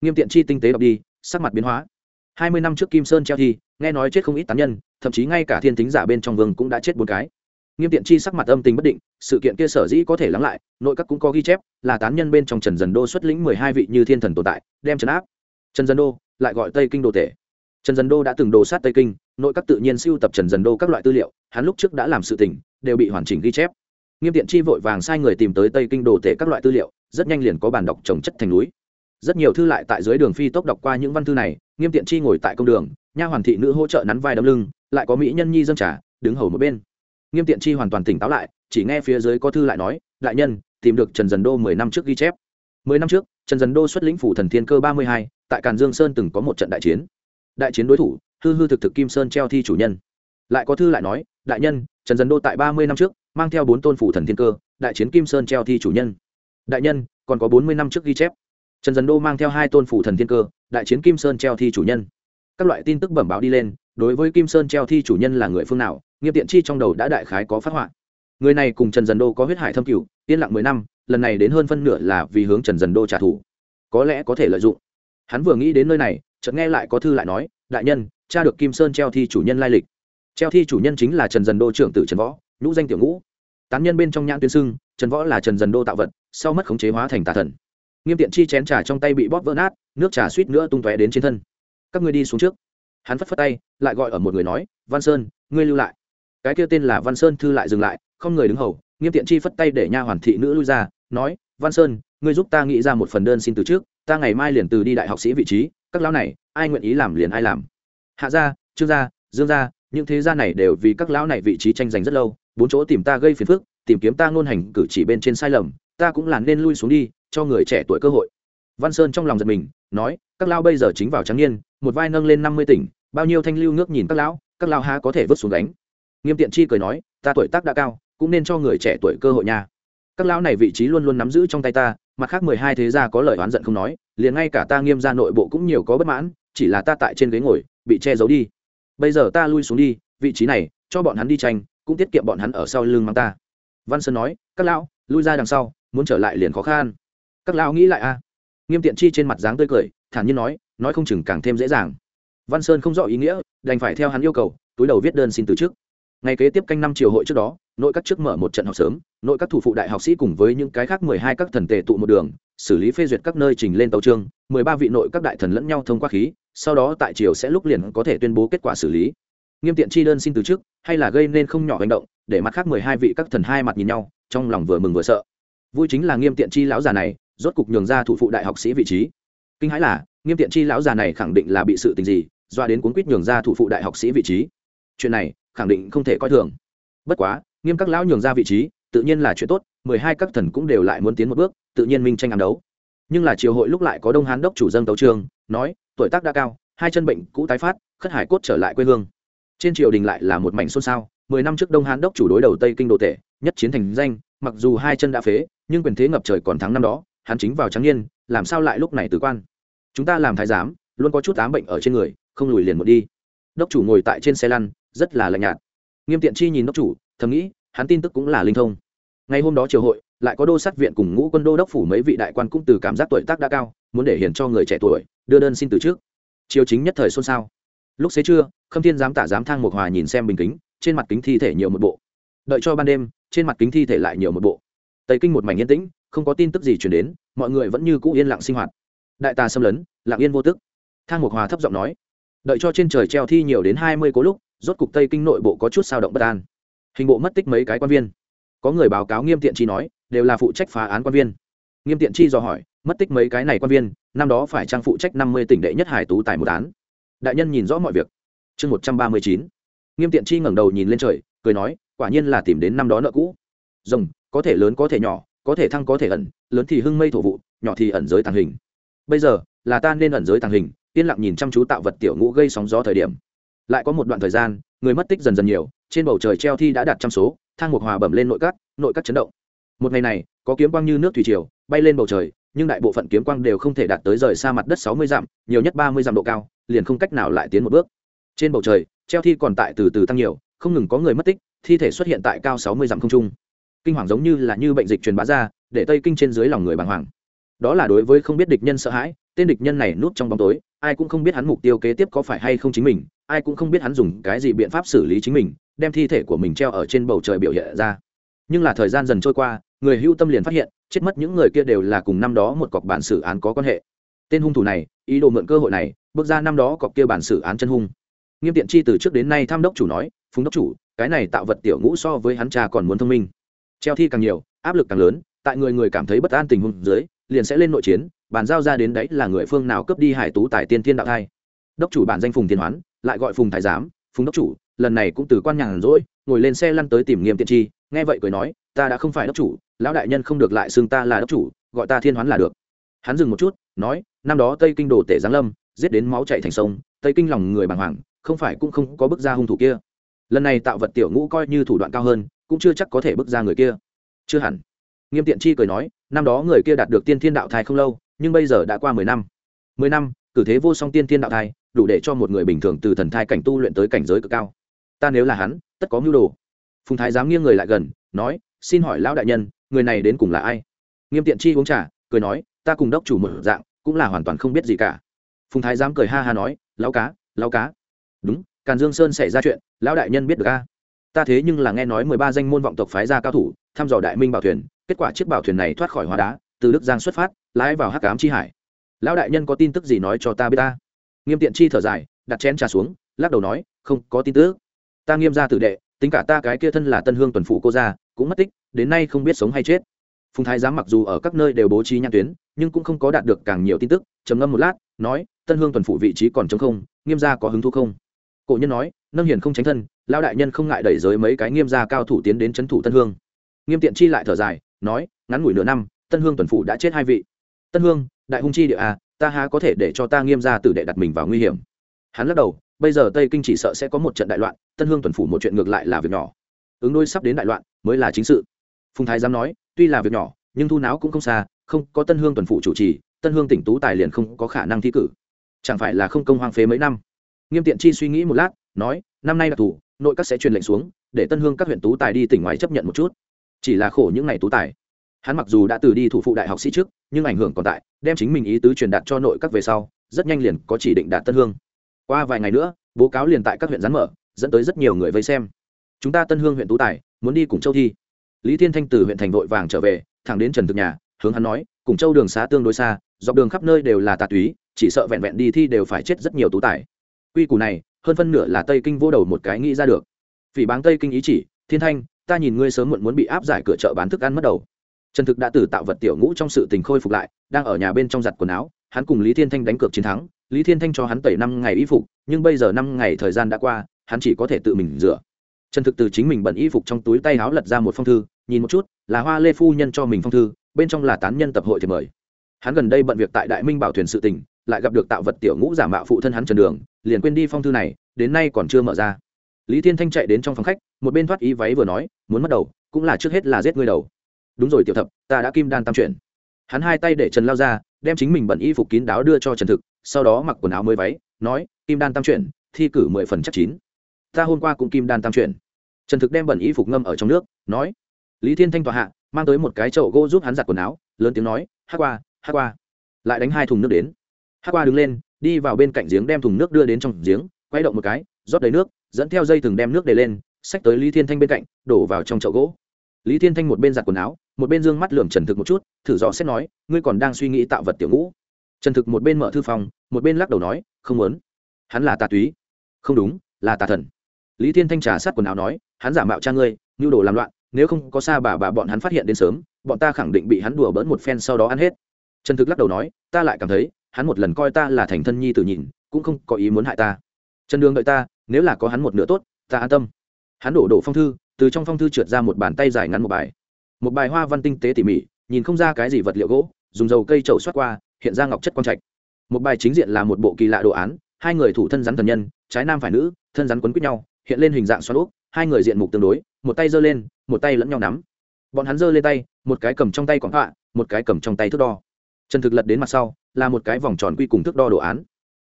[SPEAKER 1] nghiêm tiện chi tinh tế đọc đi, sắc mặt biến hóa. Hai mươi năm trước kim sơn treo thi, nghe nói chết không ít tán nhân, thậm chí ngay cả thiên tính giả bên trong vương cũng đã chết bốn cái. Nghiêm tiện chi sắc mặt âm tình bất định, sự kiện kia sở dĩ có thể lắng lại, nội các cũng có ghi chép, là tán nhân bên trong trần dần đô xuất lĩnh mười hai vị như thiên thần tồn tại, đem trấn áp. Trần dần đô lại gọi tây kinh đồ tể. Trần dần đô đã từng đồ sát tây kinh, nội các tự nhiên siêu tập trần dần đô các loại tư liệu, hắn lúc trước đã làm sự tình, đều bị hoàn chỉnh ghi chép. Nghiêm tiện chi vội vàng sai người tìm tới tây kinh đồ tể các loại tư liệu, rất nhanh liền có bản đọc trồng chất thành núi rất nhiều thư lại tại dưới đường phi tốc đọc qua những văn thư này, nghiêm tiện chi ngồi tại công đường, nha hoàn thị nữ hỗ trợ nắn vai đấm lưng, lại có mỹ nhân nhi dâng trà, đứng hầu một bên. Nghiêm tiện chi hoàn toàn tỉnh táo lại, chỉ nghe phía dưới có thư lại nói, đại nhân, tìm được trần dần đô mười năm trước ghi chép. Mười năm trước, trần dần đô xuất lĩnh phủ thần thiên cơ ba mươi hai, tại càn dương sơn từng có một trận đại chiến. Đại chiến đối thủ, hư hư thực thực kim sơn treo thi chủ nhân. Lại có thư lại nói, đại nhân, trần dần đô tại ba mươi năm trước, mang theo bốn tôn phủ thần thiên cơ, đại chiến kim sơn treo thi chủ nhân. Đại nhân, còn có bốn mươi năm trước ghi chép trần dần đô mang theo hai tôn phủ thần thiên cơ, đại chiến kim sơn treo thi chủ nhân. Các loại tin tức bẩm báo đi lên, đối với kim sơn treo thi chủ nhân là người phương nào nghiêm tiện chi trong đầu đã đại khái có phát họa. Người này cùng trần dần đô có huyết hải thâm cửu, yên lặng mười năm, lần này đến hơn phân nửa là vì hướng trần dần đô trả thù. Có lẽ có thể lợi dụng. Hắn vừa nghĩ đến nơi này, chợt nghe lại có thư lại nói, đại nhân, cha được kim sơn treo thi chủ nhân lai lịch. Treo thi chủ nhân chính là trần dần đô trưởng tử trần võ, nhũ danh tiểu ngũ. Tán nhân bên trong nhãn tuyên sưng trần võ là trần dần đô tạo vật, sau mất khống chế hóa thành tà thần nghiêm tiện chi chén trà trong tay bị bóp vỡ nát, nước trà suýt nữa tung tóe đến trên thân. Các ngươi đi xuống trước. Hắn phất phất tay, lại gọi ở một người nói, văn sơn, ngươi lưu lại. Cái kia tên là văn sơn thư lại dừng lại, không người đứng hầu. Nghiêm tiện chi phất tay để nha hoàn thị nữ lui ra, nói, văn sơn, ngươi giúp ta nghĩ ra một phần đơn xin từ trước, ta ngày mai liền từ đi đại học sĩ vị trí, các lão này, ai nguyện ý làm liền ai làm. Hạ gia, trương gia, dương gia, những thế gia này đều vì các lão này vị trí tranh giành rất lâu, bốn chỗ tìm ta gây phiền phức, tìm kiếm ta ngôn hành cử chỉ bên trên sai lầm, ta cũng là nên lui xuống đi cho người trẻ tuổi cơ hội. Văn sơn trong lòng giật mình, nói, các lão bây giờ chính vào trắng niên, một vai nâng lên năm mươi tỉnh, bao nhiêu thanh lưu ngước nhìn các lão các lão há có thể vứt xuống đánh nghiêm tiện chi cười nói, ta tuổi tác đã cao, cũng nên cho người trẻ tuổi cơ hội nha. Các lão này vị trí luôn luôn nắm giữ trong tay ta, mặt khác mười hai thế gia có lời oán giận không nói, liền ngay cả ta nghiêm ra nội bộ cũng nhiều có bất mãn, chỉ là ta tại trên ghế ngồi, bị che giấu đi. Bây giờ ta lui xuống đi, vị trí này, cho bọn hắn đi tranh, cũng tiết kiệm bọn hắn ở sau lưng mang ta. Văn sơn nói, các lão, lui ra đằng sau, muốn trở lại liền khó khăn các lão nghĩ lại a. Nghiêm tiện chi trên mặt dáng tươi cười, thản nhiên nói nói không chừng càng thêm dễ dàng. Văn sơn không rõ ý nghĩa, đành phải theo hắn yêu cầu, túi đầu viết đơn xin từ chức. Ngày kế tiếp canh năm triều hội trước đó, nội các trước mở một trận học sớm, nội các thủ phụ đại học sĩ cùng với những cái khác mười hai các thần tề tụ một đường, xử lý phê duyệt các nơi trình lên tấu trương mười ba vị nội các đại thần lẫn nhau thông qua khí, sau đó tại triều sẽ lúc liền có thể tuyên bố kết quả xử lý. Nghiêm tiện chi đơn xin từ chức, hay là gây nên không nhỏ hành động, để mặt khác mười hai vị các thần hai mặt nhìn nhau, trong lòng vừa mừng vừa sợ. Vui chính là nghiêm tiện chi lão già này rốt cục nhường ra thủ phụ đại học sĩ vị trí. Kinh hãi là, nghiêm tiện chi lão già này khẳng định là bị sự tình gì, doa đến cuốn quýt nhường ra thủ phụ đại học sĩ vị trí. Chuyện này, khẳng định không thể coi thường. Bất quá, nghiêm các lão nhường ra vị trí, tự nhiên là chuyện tốt, mười hai các thần cũng đều lại muốn tiến một bước, tự nhiên minh tranh ám đấu. Nhưng là triều hội lúc lại có đông hán đốc chủ dân tấu trường, nói, tuổi tác đã cao, hai chân bệnh cũ tái phát, khất hải cốt trở lại quê hương. Trên triều đình lại là một mảnh xôn xao, mười năm trước đông hán đốc chủ đối đầu tây kinh đồ tể, nhất chiến thành danh, mặc dù hai chân đã phế, nhưng quyền thế ngập trời còn thắng năm đó hắn chính vào trắng niên, làm sao lại lúc này tử quan? Chúng ta làm thái giám, luôn có chút ám bệnh ở trên người, không lùi liền một đi. Đốc chủ ngồi tại trên xe lăn, rất là lạnh nhạt. Nghiêm tiện chi nhìn đốc chủ, thầm nghĩ, hắn tin tức cũng là linh thông. Ngày hôm đó triều hội, lại có đô sát viện cùng ngũ quân đô đốc phủ mấy vị đại quan cũng từ cảm giác tuổi tác đã cao, muốn để hiển cho người trẻ tuổi, đưa đơn xin từ trước. Triều chính nhất thời xôn xao. Lúc xế trưa, khâm thiên giám tả giám thang một hòa nhìn xem bình kính, trên mặt kính thi thể nhiều một bộ. Đợi cho ban đêm, trên mặt kính thi thể lại nhiều một bộ tây kinh một mảnh yên tĩnh, không có tin tức gì chuyển đến, mọi người vẫn như cũ yên lặng sinh hoạt. Đại tà xâm lấn, lặng yên vô tức. Thang mục hòa thấp giọng nói, đợi cho trên trời treo thi nhiều đến hai mươi cố lúc, rốt cục tây kinh nội bộ có chút sao động bất an. Hình bộ mất tích mấy cái quan viên. Có người báo cáo nghiêm tiện chi nói, đều là phụ trách phá án quan viên. Nghiêm tiện chi dò hỏi, mất tích mấy cái này quan viên, năm đó phải trang phụ trách năm mươi tỉnh đệ nhất hải tú tài một án. Đại nhân nhìn rõ mọi việc. Chương một trăm ba mươi chín. Nghiêm tiện chi ngẩng đầu nhìn lên trời, cười nói, quả nhiên là tìm đến năm đó nợ cũ. Rồng có thể lớn có thể nhỏ, có thể thăng có thể ẩn, lớn thì hưng mây thổ vụ, nhỏ thì ẩn giới tàng hình. Bây giờ, là ta nên ẩn giới tàng hình, yên lặng nhìn chăm chú tạo vật tiểu ngũ gây sóng gió thời điểm. Lại có một đoạn thời gian, người mất tích dần dần nhiều, trên bầu trời treo thi đã đạt trăm số, thang một hòa bẩm lên nội các nội các chấn động. Một ngày này, có kiếm quang như nước thủy triều, bay lên bầu trời, nhưng đại bộ phận kiếm quang đều không thể đạt tới rời xa mặt đất sáu mươi dặm, nhiều nhất ba mươi dặm độ cao, liền không cách nào lại tiến một bước. Trên bầu trời, treo thi còn tại từ từ tăng nhiều, không ngừng có người mất tích, thi thể xuất hiện tại cao sáu mươi dặm không trung kinh hoàng giống như là như bệnh dịch truyền bá ra, để tây kinh trên dưới lòng người bàng hoàng. Đó là đối với không biết địch nhân sợ hãi, tên địch nhân này núp trong bóng tối, ai cũng không biết hắn mục tiêu kế tiếp có phải hay không chính mình, ai cũng không biết hắn dùng cái gì biện pháp xử lý chính mình, đem thi thể của mình treo ở trên bầu trời biểu hiện ra. Nhưng là thời gian dần trôi qua, người hưu tâm liền phát hiện, chết mất những người kia đều là cùng năm đó một cọc bản xử án có quan hệ. Tên hung thủ này, ý đồ mượn cơ hội này, bước ra năm đó cọc kia bản xử án chân hung. Nghiêm tiện chi từ trước đến nay tham đốc chủ nói, phùng đốc chủ, cái này tạo vật tiểu ngũ so với hắn cha còn muốn thông minh treo thi càng nhiều, áp lực càng lớn, tại người người cảm thấy bất an tình huống dưới, liền sẽ lên nội chiến, bàn giao ra đến đấy là người phương nào cướp đi hải tú tài tiên thiên đạo thai. Đốc chủ bản danh phùng thiên hoán, lại gọi phùng thái giám, phùng đốc chủ, lần này cũng từ quan nhàn rỗi, ngồi lên xe lăn tới tìm nghiêm tiện chi, nghe vậy cười nói, ta đã không phải đốc chủ, lão đại nhân không được lại xưng ta là đốc chủ, gọi ta thiên hoán là được. Hắn dừng một chút, nói, năm đó tây kinh đồ tể giáng lâm, giết đến máu chạy thành sông, tây kinh lòng người bàng hoàng, không phải cũng không có bức ra hung thủ kia. Lần này tạo vật tiểu ngũ coi như thủ đoạn cao hơn cũng chưa chắc có thể bức ra người kia. Chưa hẳn. Nghiêm tiện chi cười nói, năm đó người kia đạt được tiên thiên đạo thai không lâu, nhưng bây giờ đã qua mười năm. Mười năm, cử thế vô song tiên thiên đạo thai, đủ để cho một người bình thường từ thần thai cảnh tu luyện tới cảnh giới cực cao. Ta nếu là hắn, tất có mưu đồ. Phùng thái dám nghiêng người lại gần, nói, xin hỏi lão đại nhân, người này đến cùng là ai? Nghiêm tiện chi uống trà, cười nói, ta cùng đốc chủ một dạng, cũng là hoàn toàn không biết gì cả. Phùng thái giám cười ha ha nói, lão cá lão cá. Đúng, càn dương sơn xảy ra chuyện, lão đại nhân biết được a ta thế nhưng là nghe nói mười ba danh môn vọng tộc phái ra cao thủ, thăm dò đại minh bảo thuyền, kết quả chiếc bảo thuyền này thoát khỏi hóa đá, từ đức giang xuất phát, lái vào hắc cám chi hải. Lão đại nhân có tin tức gì nói cho ta biết ta? Nghiêm tiện chi thở dài, đặt chén trà xuống, lắc đầu nói, không có tin tức. Ta nghiêm ra tử đệ, tính cả ta cái kia thân là tân hương tuần phụ cô gia, cũng mất tích, đến nay không biết sống hay chết. Phùng thái giám mặc dù ở các nơi đều bố trí nhãn tuyến, nhưng cũng không có đạt được càng nhiều tin tức, trầm ngâm một lát, nói, tân hương tuần phụ vị trí còn trống không, nghiêm gia có hứng thú không? Cổ nhân nói nâng hiền không tránh thân lao đại nhân không ngại đẩy giới mấy cái nghiêm gia cao thủ tiến đến c h ấ n thủ tân hương. Nghiêm tiện chi lại thở dài, nói, ngắn ngủi nửa năm, tân hương tuần phủ đã chết hai vị. Tân hương, đại hung chi địa à ta há có thể để cho ta nghiêm gia tử đệ đặt mình vào nguy hiểm. Hắn lắc đầu, bây giờ tây kinh chỉ sợ sẽ có một trận đại loạn, tân hương tuần phủ một chuyện ngược lại là việc nhỏ. Ứng đôi sắp đến đại loạn, mới là chính sự. Phùng thái dám nói, tuy là việc nhỏ, nhưng thu náo cũng không xa, không có tân hương tuần phủ chủ trì, tân hương tỉnh tú tài liền không có khả năng thi cử. Chẳng phải là không công hoang phế mấy năm? Nghiêm tiện chi suy nghĩ một lát, nói, năm nay đặc thù nội các sẽ truyền lệnh xuống, để tân hương các huyện tú tài đi tỉnh ngoài chấp nhận một chút. Chỉ là khổ những ngày tú tài. Hắn mặc dù đã từ đi thủ phụ đại học sĩ trước, nhưng ảnh hưởng còn tại, đem chính mình ý tứ truyền đạt cho nội các về sau, rất nhanh liền có chỉ định đạt tân hương. Qua vài ngày nữa, bố cáo liền tại các huyện rắn mở, dẫn tới rất nhiều người vây xem. Chúng ta tân hương huyện tú tài, muốn đi cùng châu thi. Lý thiên thanh từ huyện thành vội vàng trở về, thẳng đến trần thực nhà, hướng hắn nói, cùng châu đường xá tương đối xa, dọc đường khắp nơi đều là tà túy, chỉ sợ vẹn vẹn đi thi đều phải chết rất nhiều tú tài quy củ này, hơn phân nửa là tây kinh vô đầu một cái nghĩ ra được. Vì báng tây kinh ý chỉ, thiên thanh, ta nhìn ngươi sớm muộn muốn bị áp giải cửa chợ bán thức ăn mất đầu. Trần thực đã từ tạo vật tiểu ngũ trong sự tình khôi phục lại, đang ở nhà bên trong giặt quần áo, hắn cùng lý thiên thanh đánh cược chiến thắng, lý thiên thanh cho hắn tẩy năm ngày y phục, nhưng bây giờ năm ngày thời gian đã qua, hắn chỉ có thể tự mình rửa. Trần thực từ chính mình bận y phục trong túi tay áo lật ra một phong thư, nhìn một chút, là hoa lê phu nhân cho mình phong thư, bên trong là tán nhân tập hội thì mời. Hắn gần đây bận việc tại đại minh bảo thuyền sự tỉnh lại gặp được tạo vật tiểu ngũ giả mạo phụ thân hắn trần đường liền quên đi phong thư này, đến nay còn chưa mở ra. Lý thiên thanh chạy đến trong phòng khách, một bên thoát ý váy vừa nói, muốn mất đầu, cũng là trước hết là giết ngươi đầu. Đúng rồi, tiểu thập, ta đã kim đan tam chuyển. Hắn hai tay để trần lao ra, đem chính mình bận y phục kín đáo đưa cho trần thực, sau đó mặc quần áo mới váy, nói, kim đan tam chuyển, thi cử mười phần chắc chín. Ta hôm qua cũng kim đan tam chuyển. Trần thực đem bẩn y phục ngâm ở trong nước, nói. Lý thiên thanh tòa hạ, mang tới một cái chậu gỗ giúp hắn giặt quần áo, lớn tiếng nói hát qua hát qua. Lại đánh hai thùng nước đến. Hát qua đứng lên đi vào bên cạnh giếng đem thùng nước đưa đến trong giếng, quay động một cái, rót đầy nước, dẫn theo dây thừng đem nước để lên, xách tới lý thiên thanh bên cạnh, đổ vào trong chậu gỗ. Lý thiên thanh một bên giặt quần áo, một bên d ư ơ n g mắt lườm trần thực một chút, thử dò xét nói, ngươi còn đang suy nghĩ tạo vật tiểu ngũ? Trần thực một bên mở thư phòng, một bên lắc đầu nói, không muốn. Hắn là tà túy. Không đúng, là tà thần. Lý thiên thanh trà sát quần áo nói, hắn giả mạo cha ngươi, nhu đồ làm loạn, nếu không có xa bà bà bọn hắn phát hiện đến sớm, bọn ta khẳng định bị hắn đùa bỡn một phen sau đó ăn hết. Trần thực lắc đầu nói, ta lại cảm thấy hắn một lần coi ta là thành thân nhi tự nhìn, cũng không có ý muốn hại ta. Trần đường đợi ta, nếu là có hắn một nửa tốt, ta an tâm. Hắn đổ đổ phong thư, từ trong phong thư trượt ra một bàn tay dài ngắn một bài. Một bài hoa văn tinh tế tỉ mỉ, nhìn không ra cái gì vật liệu gỗ, dùng dầu cây trầu xoát qua, hiện ra ngọc chất quang trạch. Một bài chính diện là một bộ kỳ lạ đồ án, hai người thủ thân rắn thần nhân, trái nam phải nữ, thân rắn quấn quýt nhau, hiện lên hình dạng xoắn úp hai người diện mục tương đối, một tay giơ lên, một tay lẫn nhau nắm. Bọn hắn giơ lên tay, một cái cầm trong tay quảng họa, một cái cầm trong tay thước đo trần thực lật đến mặt sau, là một cái vòng tròn quy cùng thước đo đồ án.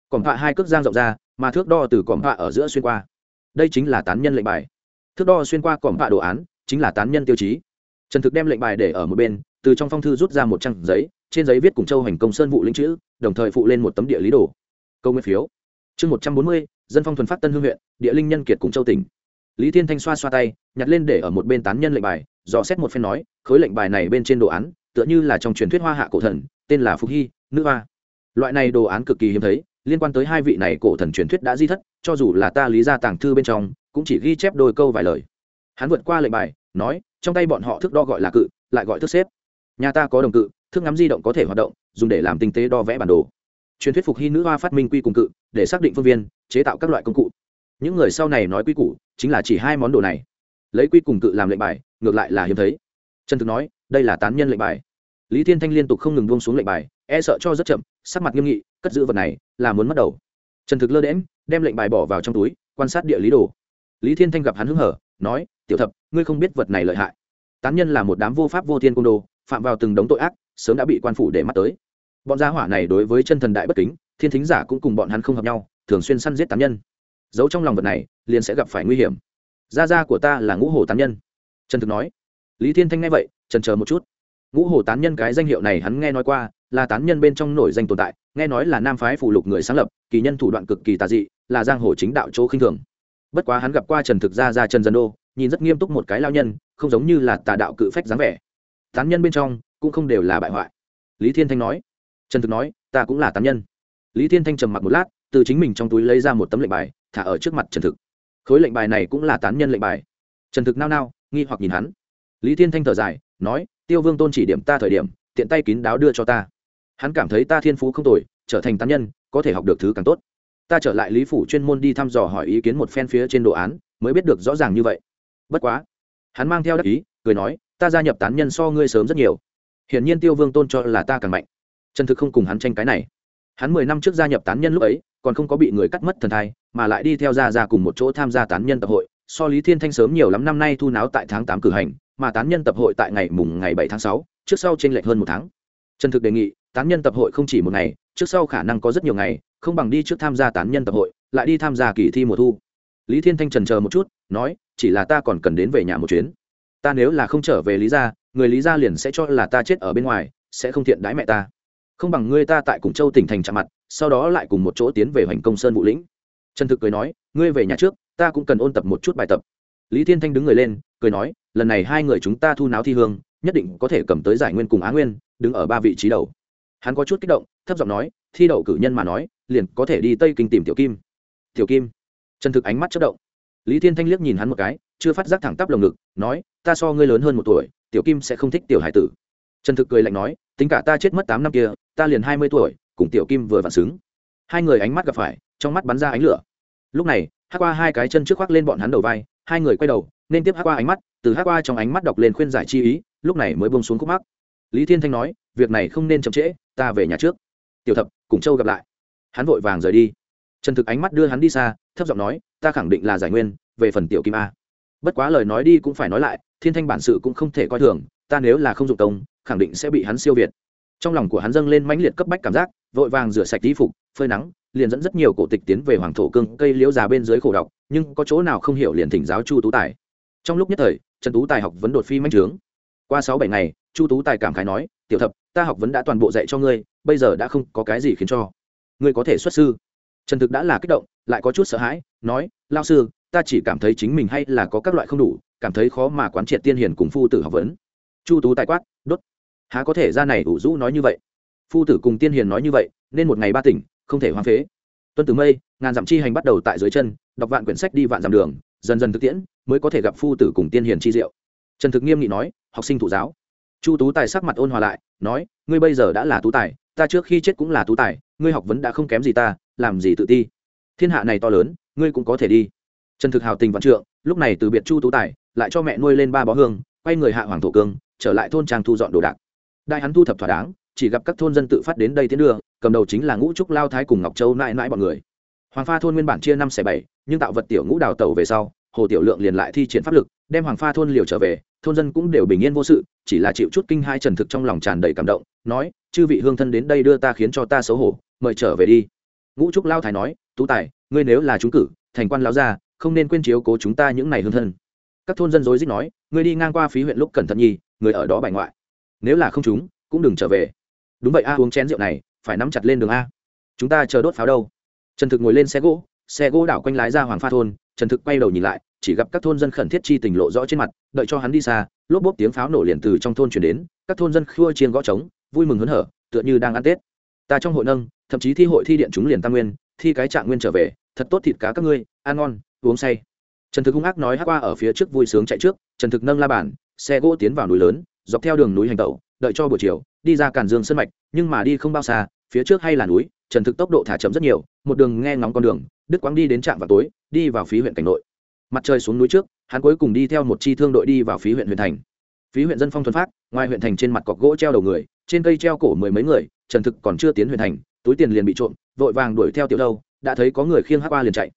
[SPEAKER 1] Quảng họa hai cước giang rộng ra, mà thước đo từ quảng họa ở giữa xuyên qua. Đây chính là tán nhân lệnh bài. Thước đo xuyên qua quảng họa đồ án, chính là tán nhân tiêu chí. Trần thực đem lệnh bài để ở một bên, từ trong phong thư rút ra một trang giấy, trên giấy viết cùng châu hành công sơn vụ linh chữ, đồng thời phụ lên một tấm địa lý đồ. Câu nguyên phiếu. Chương một trăm bốn mươi, dân phong thuần phát tân hương huyện, địa linh nhân kiệt cùng châu tỉnh. Lý thiên thanh xoa xoa tay, nhặt lên để ở một bên tán nhân lệnh bài, dò xét một phen nói, khối lệnh bài này bên trên đồ án, tựa như là trong truyền thuyết hoa hạ cổ thần tên là phục hy, nữ hoa. Loại này đồ án cực kỳ hiếm thấy, liên quan tới hai vị này cổ thần truyền thuyết đã di thất, cho dù là ta lý ra tàng thư bên trong, cũng chỉ ghi chép đôi câu vài lời. Hắn vượt qua lệnh bài, nói, trong tay bọn họ thước đo gọi là cự, lại gọi thước xếp. Nhà ta có đồng cự, thước ngắm di động có thể hoạt động, dùng để làm tinh tế đo vẽ bản đồ. Truyền thuyết phục hy nữ hoa phát minh quy cùng cự, để xác định phương viên, chế tạo các loại công cụ. Những người sau này nói quy củ, chính là chỉ hai món đồ này. Lấy quy cùng cự làm lệnh bài, ngược lại là hiếm thấy. Trần thực nói, đây là tán nhân lệnh bài lý thiên thanh liên tục không ngừng buông xuống lệnh bài e sợ cho rất chậm, sắc mặt nghiêm nghị, cất giữ vật này là muốn mất đầu. Trần thực lơ đễm đem lệnh bài bỏ vào trong túi, quan sát địa lý đồ. Lý thiên thanh gặp hắn hứng hở, nói, tiểu thập, ngươi không biết vật này lợi hại. Tán nhân là một đám vô pháp vô thiên côn đồ, phạm vào từng đống tội ác, sớm đã bị quan phủ để mắt tới. Bọn gia hỏa này đối với chân thần đại bất kính, thiên thính giả cũng cùng bọn hắn không hợp nhau, thường xuyên săn giết tán nhân. Giấu trong lòng vật này, liền sẽ gặp phải nguy hiểm. Gia gia của ta là ngũ hồ tán nhân. Trần thực nói. Lý thiên thanh nghe vậy trần chờ một chút ngũ hồ tán nhân cái danh hiệu này hắn nghe nói qua, là tán nhân bên trong nổi danh tồn tại, nghe nói là nam phái phủ lục người sáng lập, kỳ nhân thủ đoạn cực kỳ tà dị, là giang hồ chính đạo chỗ khinh thường. Bất quá hắn gặp qua trần thực ra ra trần dân đô, nhìn rất nghiêm túc một cái lao nhân, không giống như là tà đạo cự phách dáng vẻ. Tán nhân bên trong, cũng không đều là bại hoại. Lý thiên thanh nói. Trần thực nói, ta cũng là tán nhân. Lý thiên thanh trầm mặc một lát, từ chính mình trong túi lấy ra một tấm lệnh bài, thả ở trước mặt trần thực. Khối lệnh bài này cũng là tán nhân lệnh bài. Trần thực nao nao, nghi hoặc nhìn hắn. Lý thiên thanh thở dài, nói tiêu vương tôn chỉ điểm ta thời điểm, tiện tay kín đáo đưa cho ta. Hắn cảm thấy ta thiên phú không tồi, trở thành tán nhân, có thể học được thứ càng tốt. Ta trở lại lý phủ chuyên môn đi thăm dò hỏi ý kiến một phen phía trên đồ án, mới biết được rõ ràng như vậy. Bất quá, hắn mang theo đắc ý, cười nói, ta gia nhập tán nhân so ngươi sớm rất nhiều. Hiển nhiên tiêu vương tôn cho là ta càng mạnh. Trần thực không cùng hắn tranh cái này. Hắn mười năm trước gia nhập tán nhân lúc ấy, còn không có bị người cắt mất thần thai, mà lại đi theo ra ra cùng một chỗ tham gia tán nhân tập hội, so lý thiên thanh sớm nhiều lắm, năm nay thu náo tại tháng tám cử hành mà tán nhân tập hội tại ngày mùng ngày bảy tháng sáu, trước sau t r ê n lệch hơn một tháng. Trần thực đề nghị, tán nhân tập hội không chỉ một ngày, trước sau khả năng có rất nhiều ngày, không bằng đi trước tham gia tán nhân tập hội, lại đi tham gia kỳ thi mùa thu. Lý thiên thanh trần chờ một chút, nói, chỉ là ta còn cần đến về nhà một chuyến. Ta nếu là không trở về lý gia, người lý gia liền sẽ cho là ta chết ở bên ngoài, sẽ không thiện đãi mẹ ta. Không bằng ngươi ta tại cùng châu tỉnh thành chạm mặt, sau đó lại cùng một chỗ tiến về hoành công sơn vũ lĩnh. Trần thực cười nói, ngươi về nhà trước, ta cũng cần ôn tập một chút bài tập. Lý thiên thanh đứng người lên cười nói, lần này hai người chúng ta thu náo thi hương, nhất định có thể cầm tới giải nguyên cùng á nguyên, đứng ở ba vị trí đầu. Hắn có chút kích động, thấp giọng nói, thi đậu cử nhân mà nói, liền có thể đi tây kinh tìm tiểu kim. Tiểu kim? Trần thực ánh mắt chất động. Lý thiên thanh liếc nhìn hắn một cái, chưa phát giác thẳng tắp lồng ngực, nói, ta so ngươi lớn hơn một tuổi, tiểu kim sẽ không thích tiểu hải tử. Trần thực cười lạnh nói, tính cả ta chết mất tám năm kia, ta liền hai mươi tuổi, cùng tiểu kim vừa vặn xứng. Hai người ánh mắt gặp phải, trong mắt bắn ra ánh lửa. Lúc này, hát qua hai cái chân trước khoác lên bọn hắn đầu vai, hai người quay đầu nên tiếp hát qua ánh mắt, từ hát qua trong ánh mắt đọc lên khuyên giải chi ý, lúc này mới bông xuống khúc mắc. Lý thiên thanh nói, việc này không nên chậm trễ, ta về nhà trước. Tiểu thập, cùng châu gặp lại. Hắn vội vàng rời đi. Trần thực ánh mắt đưa hắn đi xa, thấp giọng nói, ta khẳng định là giải nguyên, về phần tiểu kim a. Bất quá lời nói đi cũng phải nói lại, thiên thanh bản sự cũng không thể coi thường, ta nếu là không dụng công, khẳng định sẽ bị hắn siêu việt. Trong lòng của hắn dâng lên mãnh liệt cấp bách cảm giác, vội vàng rửa sạch tí phục, phơi nắng, liền dẫn rất nhiều cổ tịch tiến về hoàng thổ cương, cây liễu già bên dưới khổ đọc nhưng có chỗ nào không hiểu liền thỉnh giáo chu tú tài trong lúc nhất thời, trần tú tài học vấn đột phi manh trướng. Qua sáu bảy ngày, chu tú tài cảm khái nói, tiểu thập, ta học vấn đã toàn bộ dạy cho ngươi, bây giờ đã không có cái gì khiến cho ngươi có thể xuất sư. Trần thực đã là kích động, lại có chút sợ hãi, nói lao sư, ta chỉ cảm thấy chính mình hay là có các loại không đủ, cảm thấy khó mà quán triệt tiên hiền cùng phu tử học vấn. Chu tú tài quát, đốt, há có thể ra này ủ rũ nói như vậy? Phu tử cùng tiên hiền nói như vậy, nên một ngày ba tỉnh, không thể hoang phế. Tuân từ mây, ngàn dặm chi hành bắt đầu tại dưới chân, đọc vạn quyển sách đi vạn dặm đường dần dần thực tiễn, mới có thể gặp phu tử cùng tiên hiền chi diệu. Trần thực nghiêm nghị nói, học sinh thụ giáo. Chu tú tài sắc mặt ôn hòa lại, nói, ngươi bây giờ đã là tú tài, ta trước khi chết cũng là tú tài, ngươi học vấn đã không kém gì ta, làm gì tự ti? Thiên hạ này to lớn, ngươi cũng có thể đi. Trần thực hào tình vạn trượng, lúc này từ biệt chu tú tài, lại cho mẹ nuôi lên ba bó hương, quay người hạ hoàng thổ cương, trở lại thôn trang thu dọn đồ đạc. Đại hắn thu thập thỏa đáng, chỉ gặp các thôn dân tự phát đến đây tiến đưa, cầm đầu chính là ngũ trúc lao thái cùng ngọc châu nãi nãi bọn người. Hoàng pha thôn nguyên bản chia năm xẻ bảy nhưng tạo vật tiểu ngũ đào tàu về sau, hồ tiểu lượng liền lại thi triển pháp lực, đem hoàng pha thôn liều trở về, thôn dân cũng đều bình yên vô sự, chỉ là chịu chút kinh hai trần thực trong lòng tràn đầy cảm động, nói, chư vị hương thân đến đây đưa ta khiến cho ta xấu hổ, mời trở về đi. Ngũ trúc lao thái nói, tú tài, ngươi nếu là chúng cử, thành quan lao gia, không nên quên chiếu cố chúng ta những ngày hương thân. Các thôn dân dối dích nói, ngươi đi ngang qua phí huyện lúc cẩn thận nhi, người ở đó bài ngoại. Nếu là không chúng cũng đừng trở về. Đúng vậy a, uống chén rượu này, phải nắm chặt lên đường a. Chúng ta chờ đốt pháo đâu. Trần thực ngồi lên xe gỗ xe gỗ đảo quanh lái ra hoàng pha thôn, trần thực quay đầu nhìn lại, chỉ gặp các thôn dân khẩn thiết chi tình lộ rõ trên mặt, đợi cho hắn đi xa, lốp bốp tiếng pháo nổ liền từ trong thôn chuyển đến, các thôn dân khua chiên gõ trống, vui mừng hớn hở, tựa như đang ăn tết. Ta trong hội nâng, thậm chí thi hội thi điện chúng liền tam nguyên, thi cái trạng nguyên trở về, thật tốt thịt cá các ngươi, ăn ngon, uống say. Trần thực hung ác nói hát qua ở phía trước vui sướng chạy trước, trần thực nâng la bàn, xe gỗ tiến vào núi lớn, dọc theo đường núi hành tẩu, đợi cho buổi chiều, đi ra cản dương sân mạch, nhưng mà đi không bao xa, phía trước hay là núi, trần thực tốc độ thả chậm rất nhiều, một đường nghe ngóng con đường đức quang đi đến trạm vào tối, đi vào phí huyện cảnh nội. Mặt trời xuống núi trước, hắn cuối cùng đi theo một chi thương đội đi vào phí huyện huyện thành. Phí huyện dân phong thuần phát ngoài huyện thành trên mặt cọc gỗ treo đầu người, trên cây treo cổ mười mấy người, trần thực còn chưa tiến huyện thành, túi tiền liền bị trộm, vội vàng đuổi theo tiểu đâu đã thấy có người khiêng hát qua liền chạy.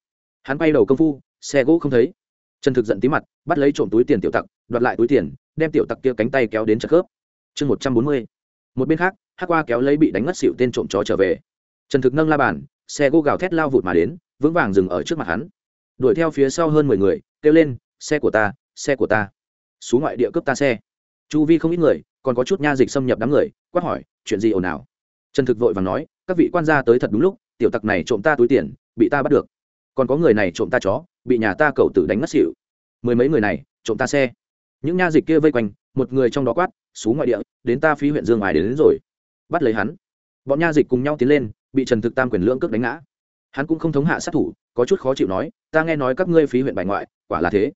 [SPEAKER 1] Hắn bay đầu công phu, xe gỗ không thấy. Trần thực giận tí mặt, bắt lấy trộm túi tiền tiểu tặc, đoạt lại túi tiền, đem tiểu tặc kia cánh tay kéo đến chật khớp. Chương một trăm bốn mươi. Một bên khác hát qua kéo lấy bị đánh ngất xịu tên trộm chó trở về. Trần thực nâng la bàn, xe gỗ gào thét lao vụt mà đến vững vàng dừng ở trước mặt hắn. Đuổi theo phía sau hơn mười người kêu lên xe của ta xe của ta. Xuống ngoại địa cướp ta xe. Chu vi không ít người còn có chút nha dịch xâm nhập đám người quát hỏi chuyện gì ồn ào? Trần thực vội và nói các vị quan gia tới thật đúng lúc tiểu tặc này trộm ta túi tiền bị ta bắt được. Còn có người này trộm ta chó bị nhà ta cậu tử đánh mất xỉu. Mười mấy người này trộm ta xe. Những nha dịch kia vây quanh một người trong đó quát xuống ngoại địa đến ta phí huyện dương ngoài đến, đến rồi. Bắt lấy hắn. Bọn nha dịch cùng nhau tiến lên bị trần thực tam quyền lưỡng cước đánh ngã hắn cũng không thống hạ sát thủ, có chút khó chịu nói, ta nghe nói các ngươi phí huyện bài ngoại, quả là thế.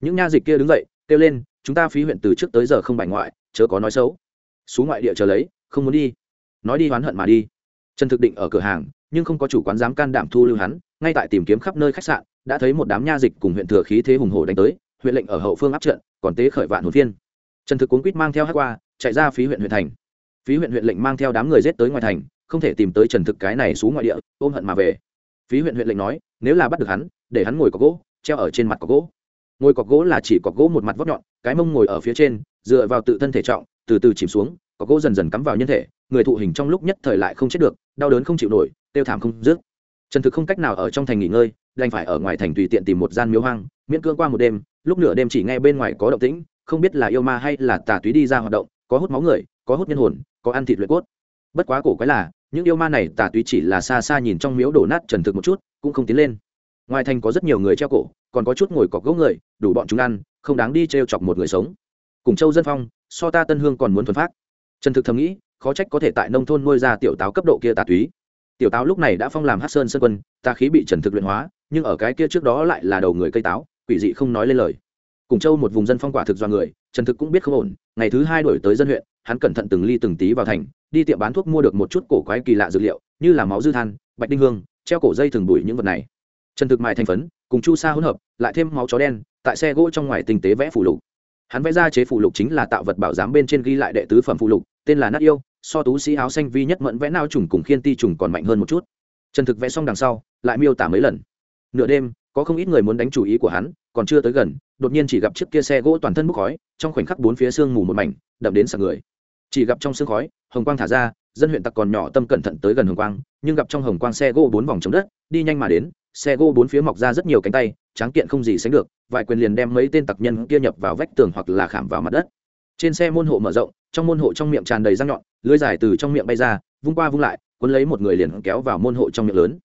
[SPEAKER 1] Những nha dịch kia đứng dậy, kêu lên, chúng ta phí huyện từ trước tới giờ không bài ngoại, chớ có nói xấu. Xú ngoại địa chờ lấy, không muốn đi. Nói đi, oán hận mà đi. Trần thực định ở cửa hàng, nhưng không có chủ quán dám can đảm thu lưu hắn, ngay tại tìm kiếm khắp nơi khách sạn, đã thấy một đám nha dịch cùng huyện thừa khí thế hùng hổ đánh tới, huyện lệnh ở hậu phương áp trận, còn tế khởi vạn hồn phiên. Trần thực cuốn quýt mang theo hát qua, chạy ra phí huyện huyện thành. Phí huyện huyện lệnh mang theo đám người rết tới ngoài thành, không thể tìm tới trần thực cái này xuống ngoại địa, ôm hận mà về phí huyện huyện lệnh nói, nếu là bắt được hắn, để hắn ngồi có gỗ, treo ở trên mặt có gỗ. Ngồi cọc gỗ là chỉ cọc gỗ một mặt vóc nhọn, cái mông ngồi ở phía trên, dựa vào tự thân thể trọng, từ từ chìm xuống, cọc gỗ dần dần cắm vào nhân thể, người thụ hình trong lúc nhất thời lại không chết được, đau đớn không chịu nổi, tiêu thảm không dứt. Trần thực không cách nào ở trong thành nghỉ ngơi, đành phải ở ngoài thành tùy tiện tìm một gian miếu hoang, miễn cưỡng qua một đêm, lúc nửa đêm chỉ nghe bên ngoài có động tĩnh, không biết là yêu ma hay là tà túy đi ra hoạt động, có hút máu người, có hút nhân hồn, có ăn thịt luyện cốt. Bất quá cổ quái là những yêu ma này tà túy chỉ là xa xa nhìn trong miếu đổ nát trần thực một chút, cũng không tiến lên. Ngoài thành có rất nhiều người treo cổ, còn có chút ngồi cọc gỗ người, đủ bọn chúng ăn, không đáng đi t chọc một người sống. Cùng châu dân phong, so ta tân hương còn muốn thuần phát trần thực thầm nghĩ, khó trách có thể tại nông thôn nuôi ra tiểu táo cấp độ kia tà túy. Tiểu táo lúc này đã phong làm hát sơn sơn quân, tà khí bị trần thực luyện hóa, nhưng ở cái kia trước đó lại là đầu người cây táo, quỷ dị không nói lên lời. Cùng châu một vùng dân phong quả thực do người, trần thực cũng biết không ổn, ngày thứ hai đổi tới dân huyện, hắn cẩn thận từng ly từng tí vào thành đi tiệm bán thuốc mua được một chút cổ quái kỳ lạ dược liệu, như là máu dư than, bạch đinh hương, treo cổ dây thường đuổi những vật này. Trần thực mại thành phấn, cùng chu sa hỗn hợp, lại thêm máu chó đen, tại xe gỗ trong ngoài tinh tế vẽ phủ lục. Hắn vẽ ra chế phủ lục chính là tạo vật bảo giám bên trên ghi lại đệ tứ phẩm phụ lục, tên là nát yêu, so tú sĩ áo xanh vi nhất mẫn vẽ nao trùng cùng khiên ti trùng còn mạnh hơn một chút. Trần thực vẽ xong đằng sau, lại miêu tả mấy lần. Nửa đêm, có không ít người muốn đánh chủ ý của hắn, còn chưa tới gần, đột nhiên chỉ gặp chiếc kia xe gỗ toàn thân bốc khói, trong khoảnh khắc bốn phía sương mù một mảnh, đậm đến sạc người chỉ gặp trong sương khói, hồng quang thả ra, dân huyện tặc còn nhỏ tâm cẩn thận tới gần hồng quang, nhưng gặp trong hồng quang xe gỗ bốn vòng chống đất, đi nhanh mà đến, xe gỗ bốn phía mọc ra rất nhiều cánh tay, tráng kiện không gì sánh được, vài quyền liền đem mấy tên tặc nhân kia nhập vào vách tường hoặc là khảm vào mặt đất. Trên xe môn hộ mở rộng, trong môn hộ trong miệng tràn đầy răng nhọn, lưới dài từ trong miệng bay ra, vung qua vung lại, cuốn lấy một người liền kéo vào môn hộ trong miệng lớn.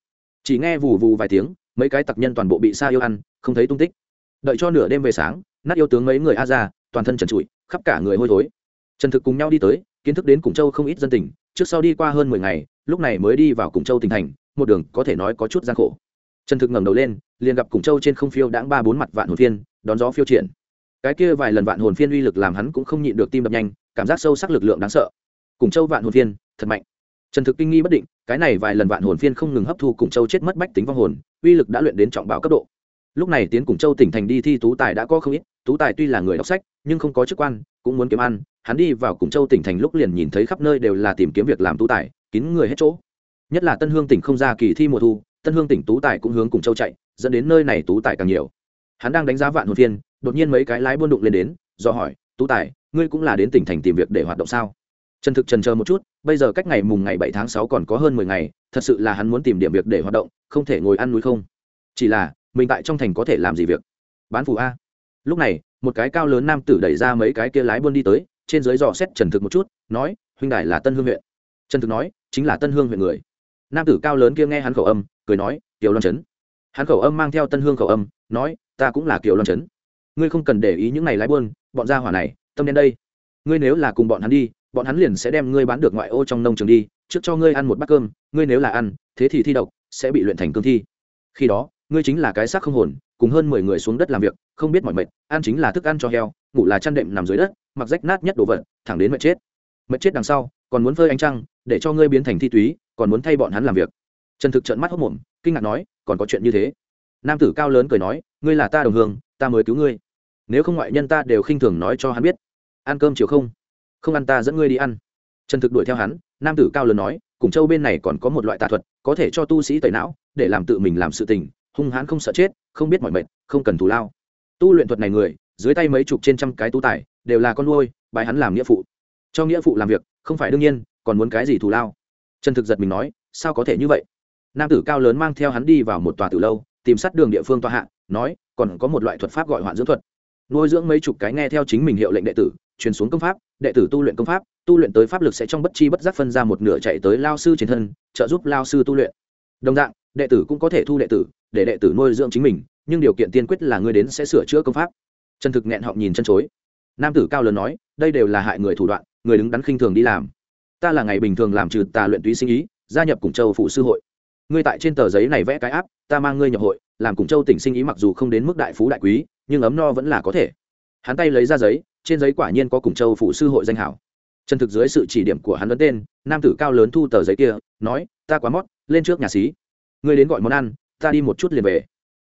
[SPEAKER 1] Chỉ nghe vù vù vài tiếng, mấy cái tặc nhân toàn bộ bị sa yêu ăn, không thấy tung tích. Đợi cho nửa đêm về sáng, nát yêu tướng mấy người a ra, toàn thân trần trụi, khắp cả người hôi thối trần thực cùng nhau đi tới, kiến thức đến củng châu không ít dân tình, trước sau đi qua hơn mười ngày, lúc này mới đi vào củng châu tỉnh thành, một đường có thể nói có chút gian khổ. Trần thực ngẩng đầu lên, liền gặp củng châu trên không phiêu đãng ba bốn mặt vạn hồn phiên, đón gió phiêu triển. Cái kia vài lần vạn hồn phiên uy lực làm hắn cũng không nhịn được tim đập nhanh, cảm giác sâu sắc lực lượng đáng sợ. Củng châu vạn hồn phiên, thật mạnh. Trần thực kinh nghi bất định, cái này vài lần vạn hồn phiên không ngừng hấp thu củng châu chết mất bách tính vong hồn, uy lực đã luyện đến trọng báo cấp độ. Lúc này tiến củng châu tỉnh thành đi thi tú tài đã có không ít, tú tài tuy là người đọc sách, nhưng không có chức quan, cũng muốn kiếm ăn hắn đi vào củng châu tỉnh thành lúc liền nhìn thấy khắp nơi đều là tìm kiếm việc làm tú tài, kín người hết chỗ. Nhất là tân hương tỉnh không ra kỳ thi mùa thu, tân hương tỉnh tú tài cũng hướng cùng châu chạy, dẫn đến nơi này tú tài càng nhiều. Hắn đang đánh giá vạn hồn phiên, đột nhiên mấy cái lái buôn đụng lên đến, do hỏi, tú tài, ngươi cũng là đến tỉnh thành tìm việc để hoạt động sao? Trần thực trần chờ một chút, bây giờ cách ngày mùng ngày bảy tháng sáu còn có hơn mười ngày, thật sự là hắn muốn tìm điểm việc để hoạt động, không thể ngồi ăn núi không. Chỉ là, mình tại trong thành có thể làm gì việc? Bán phù a. Lúc này, một cái cao lớn nam tử đẩy ra mấy cái kia lái buôn đi tới trên dưới dò xét trần thực một chút, nói, huynh đài là tân hương huyện. Trần thực nói, chính là tân hương huyện người. Nam tử cao lớn kia nghe hắn khẩu âm, cười nói, kiều loan trấn. Hắn khẩu âm mang theo tân hương khẩu âm, nói, ta cũng là kiều loan trấn. Ngươi không cần để ý những này lái buôn, bọn gia hỏa này, tâm đen đây. Ngươi nếu là cùng bọn hắn đi, bọn hắn liền sẽ đem ngươi bán được ngoại ô trong nông trường đi, trước cho ngươi ăn một bát cơm, ngươi nếu là ăn, thế thì thi độc, sẽ bị luyện thành cương thi. Khi đó, ngươi chính là cái xác không hồn, cùng hơn mười người xuống đất làm việc, không biết mọi mệt ăn chính là thức ăn cho heo, ngủ là chăn đệm nằm dưới đất mặc rách nát nhất đồ vật, thẳng đến mệt chết. Mệt chết đằng sau, còn muốn phơi ánh trăng, để cho ngươi biến thành thi túy, còn muốn thay bọn hắn làm việc. Trần thực trợn mắt hốc mồm, kinh ngạc nói, còn có chuyện như thế. Nam tử cao lớn cười nói, ngươi là ta đồng hương, ta mới cứu ngươi. Nếu không ngoại nhân ta đều khinh thường nói cho hắn biết. Ăn cơm chiều không? Không ăn ta dẫn ngươi đi ăn. Trần thực đuổi theo hắn, nam tử cao lớn nói, cùng châu bên này còn có một loại tà thuật, có thể cho tu sĩ tẩy não, để làm tự mình làm sự tình, hung hãn không sợ chết, không biết mọi mệt, không cần thù lao. Tu luyện thuật này người, dưới tay mấy chục trên trăm cái tu tài đều là con nuôi, bài hắn làm nghĩa phụ. Cho nghĩa phụ làm việc, không phải đương nhiên, còn muốn cái gì thù lao? Trần thực giật mình nói, sao có thể như vậy? Nam tử cao lớn mang theo hắn đi vào một tòa từ lâu, tìm sát đường địa phương tòa hạ, nói, còn có một loại thuật pháp gọi hoạn dưỡng thuật. Nuôi dưỡng mấy chục cái nghe theo chính mình hiệu lệnh đệ tử, truyền xuống công pháp, đệ tử tu luyện công pháp, tu luyện tới pháp lực sẽ trong bất chi bất giác phân ra một nửa chạy tới lao sư trên thân, trợ giúp lao sư tu luyện. Đồng dạng, đệ tử cũng có thể thu đệ tử, để đệ tử nuôi dưỡng chính mình, nhưng điều kiện tiên quyết là ngươi đến sẽ sửa chữa công pháp. Trần thực nghẹn họng nhìn chân chối nam tử cao lớn nói, đây đều là hại người thủ đoạn, người đứng đắn khinh thường đi làm. Ta là ngày bình thường làm trừ tà luyện túy sinh ý, gia nhập cùng châu phụ sư hội. Ngươi tại trên tờ giấy này vẽ cái áp, ta mang ngươi nhập hội, làm cùng châu tỉnh sinh ý mặc dù không đến mức đại phú đại quý, nhưng ấm no vẫn là có thể. Hắn tay lấy ra giấy, trên giấy quả nhiên có cùng châu phụ sư hội danh hảo. Chân thực dưới sự chỉ điểm của hắn lớn tên, nam tử cao lớn thu tờ giấy kia, nói, ta quá mót, lên trước nhà xí. Ngươi đến gọi món ăn, ta đi một chút liền về.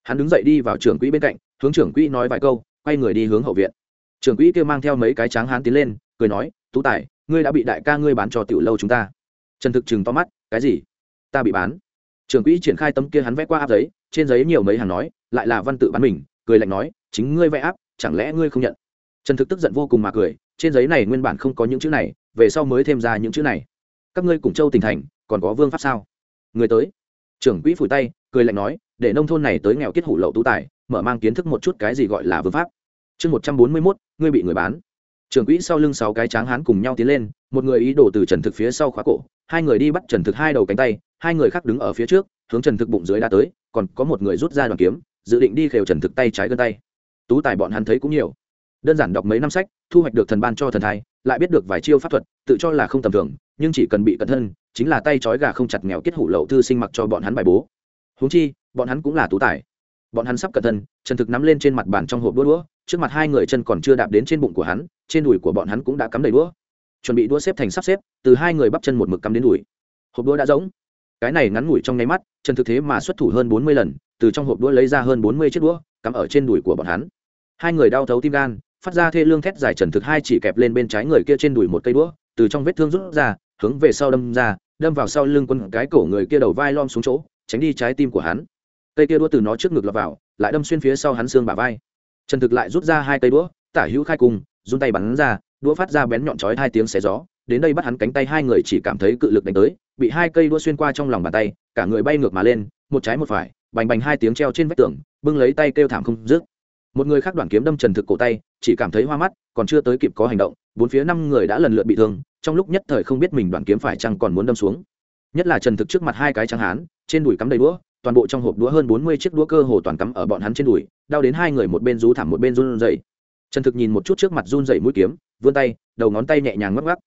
[SPEAKER 1] Hắn đứng dậy đi vào trưởng quỹ bên cạnh, hướng trưởng quỹ nói vài câu, quay người đi hướng hậu viện trưởng quỹ kia mang theo mấy cái tráng hán tiến lên, cười nói, tú tài, ngươi đã bị đại ca ngươi bán cho tiểu lâu chúng ta. Trần thực chừng to mắt, cái gì? Ta bị bán? Trưởng quỹ triển khai tấm kia hắn vẽ qua áp giấy, trên giấy nhiều mấy hàng nói, lại là văn tự bán mình, cười lạnh nói, chính ngươi vẽ áp, chẳng lẽ ngươi không nhận? Trần thực tức giận vô cùng mà cười, trên giấy này nguyên bản không có những chữ này, về sau mới thêm ra những chữ này. Các ngươi cùng châu tỉnh thành, còn có vương pháp sao? Người tới. Trưởng quỹ phủi tay, cười lạnh nói, để nông thôn này tới nghèo kết hủ lậu tú tài, mở mang kiến thức một chút cái gì gọi là vương pháp chương một trăm bốn mươi mốt, ngươi bị người bán. Trưởng quỹ sau lưng sáu cái tráng hán cùng nhau tiến lên, một người ý đổ từ trần thực phía sau khóa cổ, hai người đi bắt trần thực hai đầu cánh tay, hai người khác đứng ở phía trước, hướng trần thực bụng dưới đã tới, còn có một người rút ra đoàn kiếm, dự định đi khều trần thực tay trái gân tay. Tú tài bọn hắn thấy cũng nhiều. Đơn giản đọc mấy năm sách, thu hoạch được thần ban cho thần thai, lại biết được vài chiêu pháp thuật, tự cho là không tầm thường, nhưng chỉ cần bị cẩn thân chính là tay trói gà không chặt nghèo kết hủ lậu thư sinh mặc cho bọn hắn bài bố. Huống chi, bọn hắn cũng là tú tài. Bọn hắn sắp cẩn thân trần thực nắm lên trên mặt bàn trong hộp đũa đũa trước mặt hai người chân còn chưa đạp đến trên bụng của hắn, trên đùi của bọn hắn cũng đã cắm đầy đũa. Chuẩn bị đũa xếp thành sắp xếp, từ hai người bắp chân một mực cắm đến đùi. Hộp đũa đã giống cái này ngắn ngủi trong nháy mắt, trần thực thế mà xuất thủ hơn bốn mươi lần, từ trong hộp đũa lấy ra hơn bốn mươi chiếc đũa, cắm ở trên đùi của bọn hắn. Hai người đau thấu tim gan, phát ra thê lương thét dài trần thực hai chỉ kẹp lên bên trái người kia trên đùi một cây đũa, từ trong vết thương rút ra, hướng về sau đâm ra, đâm vào sau lưng quân cái cổ người kia đầu vai lom xuống chỗ, tránh đi trái tim của hắn. Cây kia đũa từ nó trước ngực lọt vào, lại đâm xuyên phía sau hắn xương bả vai trần thực lại rút ra hai cây đũa, tả hữu khai cùng run tay bắn ra, đũa phát ra bén nhọn chói hai tiếng xé gió, đến đây bắt hắn cánh tay hai người chỉ cảm thấy cự lực đánh tới, bị hai cây đũa xuyên qua trong lòng bàn tay, cả người bay ngược mà lên, một trái một phải, bành bành hai tiếng treo trên vách tường, bưng lấy tay kêu thảm không dứt. Một người khác đoạn kiếm đâm trần thực cổ tay, chỉ cảm thấy hoa mắt, còn chưa tới kịp có hành động, bốn phía năm người đã lần lượt bị thương, trong lúc nhất thời không biết mình đoạn kiếm phải chăng còn muốn đâm xuống. Nhất là trần thực trước mặt hai cái trắng hán, trên đùi cắm đầy đũa toàn bộ trong hộp đũa hơn bốn mươi chiếc đũa cơ hồ toàn cắm ở bọn hắn trên đùi, đau đến hai người một bên rú thảm một bên run rẩy. Trần thực nhìn một chút trước mặt run rẩy mũi kiếm, vươn tay, đầu ngón tay nhẹ nhàng ngắc ngắc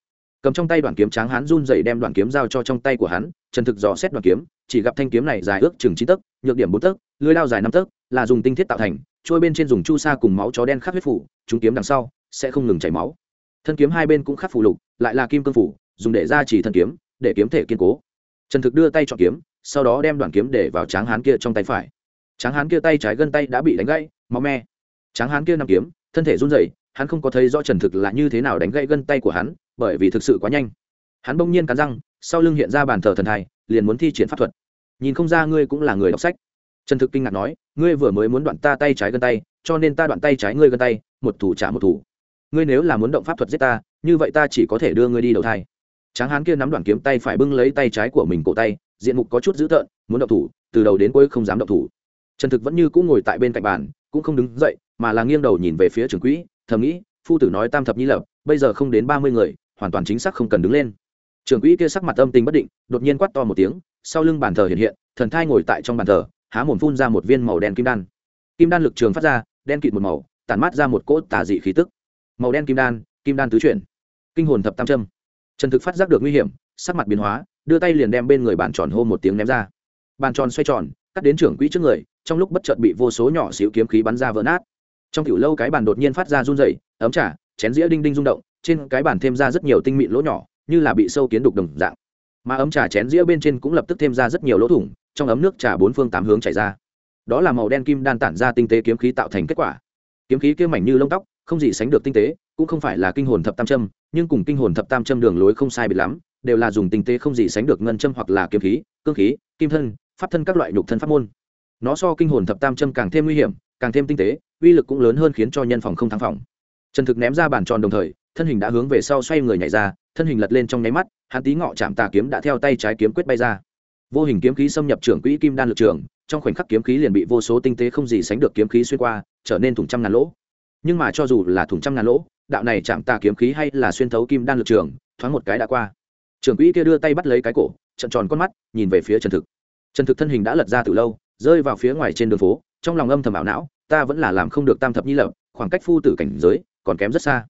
[SPEAKER 1] cầm trong tay đoạn kiếm tráng hắn run rẩy đem đoạn kiếm giao cho trong tay của hắn, trần thực dò xét đoạn kiếm, chỉ gặp thanh kiếm này dài ước chừng chín tấc, nhược điểm bốn tấc lưới lao dài năm tấc, là dùng tinh thiết tạo thành, trôi bên trên dùng chu sa cùng máu chó đen khắc huyết phủ, chúng kiếm đằng sau sẽ không ngừng chảy máu. Thân kiếm hai bên cũng khắc phủ lục, lại là kim cương phủ, dùng để ra chỉ thân kiếm, để kiếm thể kiên cố. Trần thực đưa tay chọn kiếm sau đó đem đoạn kiếm để vào tráng hán kia trong tay phải. Tráng hán kia tay trái gân tay đã bị đánh gãy, máu me. Tráng hán kia nằm kiếm, thân thể run rẩy, hắn không có thấy rõ trần thực là như thế nào đánh gãy gân tay của hắn, bởi vì thực sự quá nhanh. Hắn bỗng nhiên cắn răng, sau lưng hiện ra bàn thờ thần thai, liền muốn thi triển pháp thuật. Nhìn không ra ngươi cũng là người đọc sách. Trần thực kinh ngạc nói, ngươi vừa mới muốn đoạn ta tay trái gân tay, cho nên ta đoạn tay trái ngươi gân tay, một thủ trả một thủ. Ngươi nếu là muốn động pháp thuật giết ta, như vậy ta chỉ có thể đưa ngươi đi đầu thai. Tráng hán kia nắm đoạn kiếm tay phải bưng lấy tay trái của mình cổ tay diện mục có chút dữ tợn, muốn động thủ, từ đầu đến cuối không dám động thủ. Trần thực vẫn như cũng ngồi tại bên cạnh bàn, cũng không đứng dậy, mà là nghiêng đầu nhìn về phía trường quỹ, thầm nghĩ, phu tử nói tam thập nhi lập, bây giờ không đến ba mươi người, hoàn toàn chính xác không cần đứng lên. Trường quỹ kia sắc mặt âm tình bất định, đột nhiên quát to một tiếng, sau lưng bàn thờ hiện hiện, thần thai ngồi tại trong bàn thờ, há mồm phun ra một viên màu đen kim đan. Kim đan lực trường phát ra, đen kịt một màu, tản mát ra một cỗ tà dị khí tức. Màu đen kim đan kim đan tứ chuyển. Kinh hồn thập tam trâm trần thực phát giác được nguy hiểm, sắc mặt biến hóa đưa tay liền đem bên người bàn tròn hô một tiếng ném ra. Bàn tròn xoay tròn, cắt đến trưởng quỹ trước người, trong lúc bất chợt bị vô số nhỏ xíu kiếm khí bắn ra vỡ nát. Trong kiểu lâu cái bàn đột nhiên phát ra run dày ấm trả chén dĩa đinh đinh rung động, trên cái bàn thêm ra rất nhiều tinh mịn lỗ nhỏ, như là bị sâu kiến đục đồng dạng. Mà ấm trà chén dĩa bên trên cũng lập tức thêm ra rất nhiều lỗ thủng, trong ấm nước trà bốn phương tám hướng chảy ra. Đó là màu đen kim đan tản ra tinh tế kiếm khí tạo thành kết quả. Kiếm khí kia mảnh như lông tóc, không gì sánh được tinh tế, cũng không phải là kinh hồn thập tam châm, nhưng cùng kinh hồn thập tam châm đường lối không sai biệt lắm đều là dùng tinh tế không gì sánh được ngân châm hoặc là kiếm khí, cương khí, kim thân, pháp thân các loại nhục thân pháp môn. Nó so kinh hồn thập tam châm càng thêm nguy hiểm, càng thêm tinh tế, uy lực cũng lớn hơn khiến cho nhân phòng không thắng phòng. Trần thực ném ra bàn tròn đồng thời, thân hình đã hướng về sau xoay người nhảy ra, thân hình lật lên trong nháy mắt, hắn tí ngọ chạm tà kiếm đã theo tay trái kiếm quyết bay ra. Vô hình kiếm khí xâm nhập trưởng quỹ kim đan lực trường, trong khoảnh khắc kiếm khí liền bị vô số tinh tế không gì sánh được kiếm khí xuyên qua, trở nên thủng trăm ngàn lỗ. Nhưng mà cho dù là thủng trăm ngàn lỗ, đạo này chạm tà kiếm khí hay là xuyên thấu kim đan lực trường, thoáng một cái đã qua trưởng quỹ kia đưa tay bắt lấy cái cổ, trận tròn con mắt, nhìn về phía trần thực. Trần thực thân hình đã lật ra từ lâu, rơi vào phía ngoài trên đường phố, trong lòng âm thầm ảo não, ta vẫn là làm không được tam thập nhi lập, khoảng cách phu tử cảnh giới còn kém rất xa.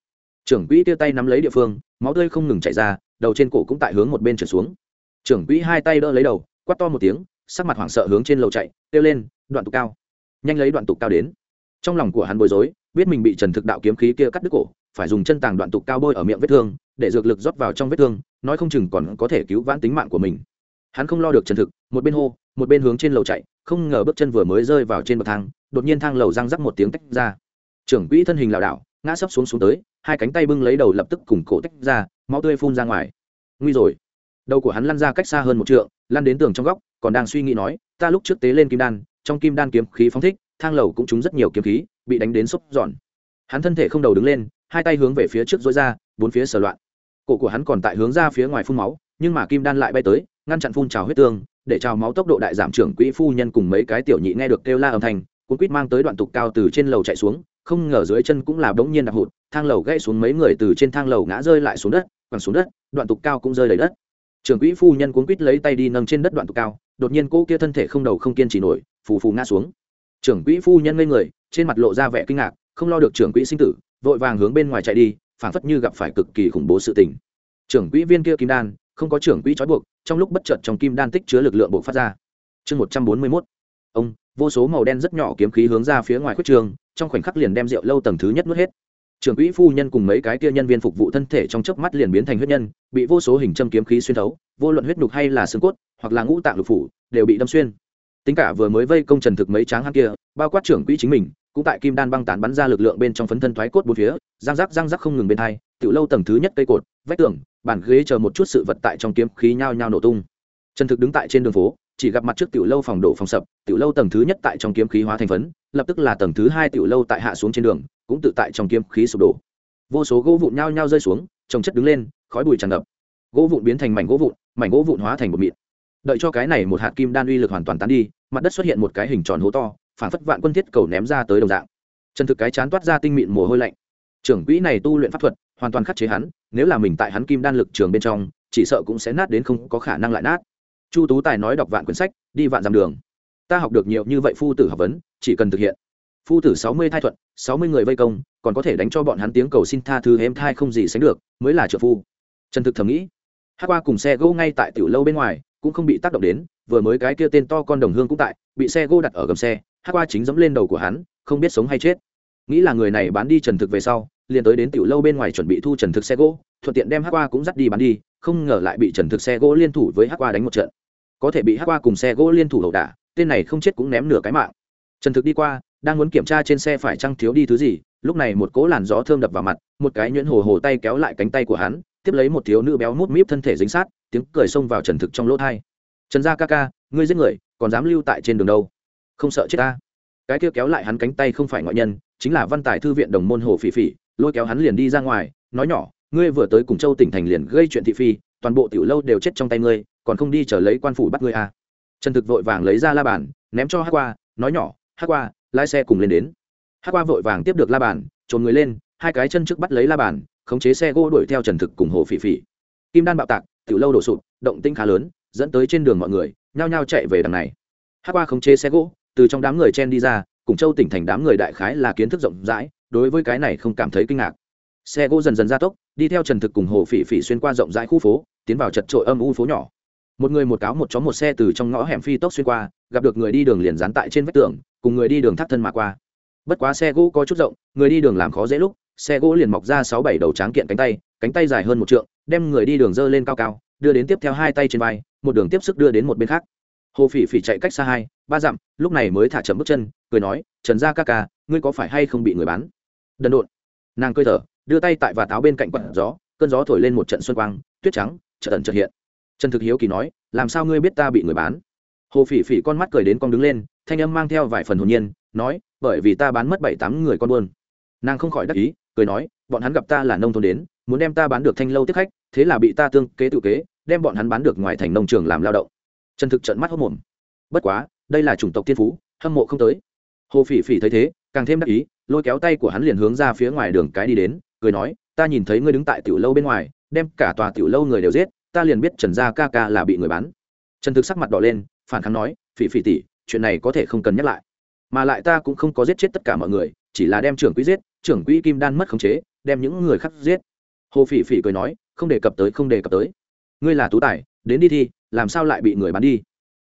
[SPEAKER 1] Trưởng quỹ tia tay nắm lấy địa phương, máu tươi không ngừng chảy ra, đầu trên cổ cũng tại hướng một bên trở xuống. Trưởng quỹ hai tay đỡ lấy đầu quắt to một tiếng, sắc mặt hoảng sợ hướng trên lầu chạy, kêu lên, đoạn tục cao. Nhanh lấy đoạn tục cao đến. Trong lòng của hắn bối rối, biết mình bị trần thực đạo kiếm khí kia cắt đứt cổ, phải dùng chân tàng đoạn tục cao bôi ở miệng vết thương để dược lực rót vào trong vết thương, nói không chừng còn có thể cứu vãn tính mạng của mình. Hắn không lo được chân thực, một bên hô, một bên hướng trên lầu chạy, không ngờ bước chân vừa mới rơi vào trên bậc thang, đột nhiên thang lầu răng rắc một tiếng tách ra. Trưởng quỹ thân hình lảo đảo, ngã sấp xuống xuống tới, hai cánh tay bưng lấy đầu lập tức cùng cổ tách ra, máu tươi phun ra ngoài. Nguy rồi. Đầu của hắn lăn ra cách xa hơn một trượng, lăn đến tường trong góc, còn đang suy nghĩ nói, ta lúc trước tế lên kim đan, trong kim đan kiếm khí phóng thích, thang lầu cũng trúng rất nhiều kiếm khí, bị đánh đến xúc giòn. Hắn thân thể không đầu đứng lên, hai tay hướng về phía trước dối ra bốn phía sờ loạn. Cổ của hắn còn tại hướng ra phía ngoài phun máu, nhưng mà kim đan lại bay tới, ngăn chặn phun trào huyết tương, để trào máu tốc độ đại giảm trưởng quỹ phu nhân cùng mấy cái tiểu nhị nghe được kêu la âm thanh, cuốn quýt mang tới đoạn tục cao từ trên lầu chạy xuống, không ngờ dưới chân cũng là bỗng nhiên đạp hụt, thang lầu gãy xuống mấy người từ trên thang lầu ngã rơi lại xuống đất còn xuống đất, đoạn tục cao cũng rơi đầy đất. Trưởng quỹ phu nhân cuốn quýt lấy tay đi nâng trên đất đoạn tục cao, đột nhiên cô kia thân thể không đầu không kiên trì nổi, phù phù ngã xuống. Trưởng quỹ phu nhân ngây người, trên mặt lộ ra vẻ kinh ngạc, không lo được trưởng quỹ sinh tử, vội vàng hướng bên ngoài chạy đi phảng phất như gặp phải cực kỳ khủng bố sự tình. Trưởng quỹ viên kia kim đan, không có trưởng quỹ trói buộc, trong lúc bất chợt trong kim đan tích chứa lực lượng buộc phát ra. Chương một trăm bốn mươi mốt. Ông, vô số màu đen rất nhỏ kiếm khí hướng ra phía ngoài khuất trường, trong khoảnh khắc liền đem rượu lâu tầng thứ nhất nuốt hết. Trưởng quỹ phu nhân cùng mấy cái kia nhân viên phục vụ thân thể trong chớp mắt liền biến thành huyết nhân, bị vô số hình châm kiếm khí xuyên thấu, vô luận huyết nhục hay là xương cốt, hoặc là ngũ tạng lục phủ, đều bị đâm xuyên. Tính cả vừa mới vây công trần thực mấy tráng hắn kia, bao quát trưởng quỹ chính mình cũng tại kim đan băng tán bắn ra lực lượng bên trong phấn thân thoái cốt bốn phía, răng rắc răng rắc không ngừng bên hai, tiểu lâu tầng thứ nhất cây cột, vách tường, bàn ghế chờ một chút sự vật tại trong kiếm khí nhao nhao nổ tung. Trần thực đứng tại trên đường phố, chỉ gặp mặt trước tiểu lâu phòng đổ phòng sập, tiểu lâu tầng thứ nhất tại trong kiếm khí hóa thành phấn, lập tức là tầng thứ hai tiểu lâu tại hạ xuống trên đường, cũng tự tại trong kiếm khí sụp đổ. Vô số gỗ vụn nhao nhao rơi xuống, trồng chất đứng lên, khói bụi tràn ngập. Gỗ vụn biến thành mảnh gỗ vụn, mảnh gỗ vụn hóa thành một mịn. Đợi cho cái này một hạt kim đan uy lực hoàn toàn tán đi, mặt đất xuất hiện một cái hình tròn hố to phản phất vạn quân thiết cầu ném ra tới đồng dạng. Trần thực cái chán toát ra tinh mịn mồ hôi lạnh. Trưởng quỹ này tu luyện pháp thuật, hoàn toàn khắc chế hắn, nếu là mình tại hắn kim đan lực trường bên trong, chỉ sợ cũng sẽ nát đến không có khả năng lại nát. Chu tú tài nói đọc vạn quyển sách, đi vạn dặm đường. Ta học được nhiều như vậy phu tử học vấn, chỉ cần thực hiện. Phu tử sáu mươi thai thuận, sáu mươi người vây công, còn có thể đánh cho bọn hắn tiếng cầu xin tha thứ êm thai không gì sánh được, mới là trợ phu. Trần thực thầm nghĩ. Hát qua cùng xe gỗ ngay tại tiểu lâu bên ngoài, cũng không bị tác động đến, vừa mới cái kia tên to con đồng hương cũng tại, bị xe gỗ đặt ở gầm xe hát qua chính dẫm lên đầu của hắn, không biết sống hay chết. Nghĩ là người này bán đi trần thực về sau, liền tới đến tiểu lâu bên ngoài chuẩn bị thu trần thực xe gỗ, thuận tiện đem hát qua cũng dắt đi bán đi, không ngờ lại bị trần thực xe gỗ liên thủ với hát qua đánh một trận. Có thể bị hát qua cùng xe gỗ liên thủ ẩu đả, tên này không chết cũng ném nửa cái mạng. Trần thực đi qua, đang muốn kiểm tra trên xe phải chăng thiếu đi thứ gì, lúc này một cỗ làn gió thơm đập vào mặt, một cái nhuyễn hồ hồ tay kéo lại cánh tay của hắn, tiếp lấy một thiếu nữ béo mút míp thân thể dính sát, tiếng cười xông vào trần thực trong lỗ thai trần gia ca ca, ngươi giết người, còn dám lưu tại trên đường đâu? Không sợ chết ta. Cái kia kéo lại hắn cánh tay không phải ngoại nhân, chính là văn tài thư viện đồng môn hồ phỉ phỉ, lôi kéo hắn liền đi ra ngoài, nói nhỏ, ngươi vừa tới cùng châu tỉnh thành liền gây chuyện thị phi, toàn bộ tiểu lâu đều chết trong tay ngươi, còn không đi chờ lấy quan phủ bắt ngươi à. trần thực vội vàng lấy ra la bàn, ném cho hát qua, nói nhỏ hát qua, lái xe cùng lên đến. Hát qua vội vàng tiếp được la bàn trồn người lên, hai cái chân trước bắt lấy la bàn, khống chế xe gỗ đuổi theo trần thực cùng hồ phỉ phỉ. Kim đan bạo tạc, tiểu lâu đổ sụp, động tinh khá lớn, dẫn tới trên đường mọi người, nhao nhao chạy về đằng này. Hát qua khống chế xe gỗ từ trong đám người chen đi ra, cùng châu tỉnh thành đám người đại khái là kiến thức rộng rãi, đối với cái này không cảm thấy kinh ngạc. Xe gỗ dần dần gia tốc, đi theo trần thực cùng hồ phỉ phỉ xuyên qua rộng rãi khu phố, tiến vào chật trội âm u phố nhỏ. Một người một cáo một chó một xe từ trong ngõ hẻm phi tốc xuyên qua, gặp được người đi đường liền dán tại trên vách tường, cùng người đi đường thắt thân mà qua. Bất quá xe gỗ có chút rộng, người đi đường làm khó dễ lúc, xe gỗ liền mọc ra sáu bảy đầu tráng kiện cánh tay cánh tay dài hơn một trượng, đem người đi đường dơ lên cao cao, đưa đến tiếp theo hai tay trên vai, một đường tiếp sức đưa đến một bên khác hồ phỉ phỉ chạy cách xa hai, ba dặm, lúc này mới thả chậm bước chân, cười nói, trần gia ca ca, ngươi có phải hay không bị người bán? Đần độn. Nàng cơi thở, đưa tay tại và táo bên cạnh quặn gió, cơn gió thổi lên một trận xuân quang, tuyết trắng, chợt ẩn chợt hiện. Trần thực hiếu kỳ nói, làm sao ngươi biết ta bị người bán? Hồ phỉ phỉ con mắt cười đến con đứng lên, thanh âm mang theo vài phần hồn nhiên, nói, bởi vì ta bán mất bảy tám người con buôn. Nàng không khỏi đắc ý, cười nói, bọn hắn gặp ta là nông thôn đến, muốn đem ta bán được thanh lâu tiếp khách, thế là bị ta tương kế tự kế, đem bọn hắn bán được ngoài thành nông trường làm lao động trần thực trận mắt hốc mồm. Bất quá, đây là chủng tộc thiên phú, hâm mộ không tới. Hồ phỉ phỉ thấy thế, càng thêm đắc ý, lôi kéo tay của hắn liền hướng ra phía ngoài đường cái đi đến, cười nói, ta nhìn thấy ngươi đứng tại tiểu lâu bên ngoài, đem cả tòa tiểu lâu người đều giết, ta liền biết trần gia ca ca là bị người bán. Trần thực sắc mặt đỏ lên, phản kháng nói, phỉ phỉ tỷ, chuyện này có thể không cần nhắc lại. Mà lại ta cũng không có giết chết tất cả mọi người, chỉ là đem trưởng quỹ giết, trưởng quỹ kim đan mất khống chế, đem những người khác giết. Hồ phỉ phỉ cười nói, không đề cập tới, không đề cập tới. Ngươi là tú tài đến đi thi, làm sao lại bị người bán đi?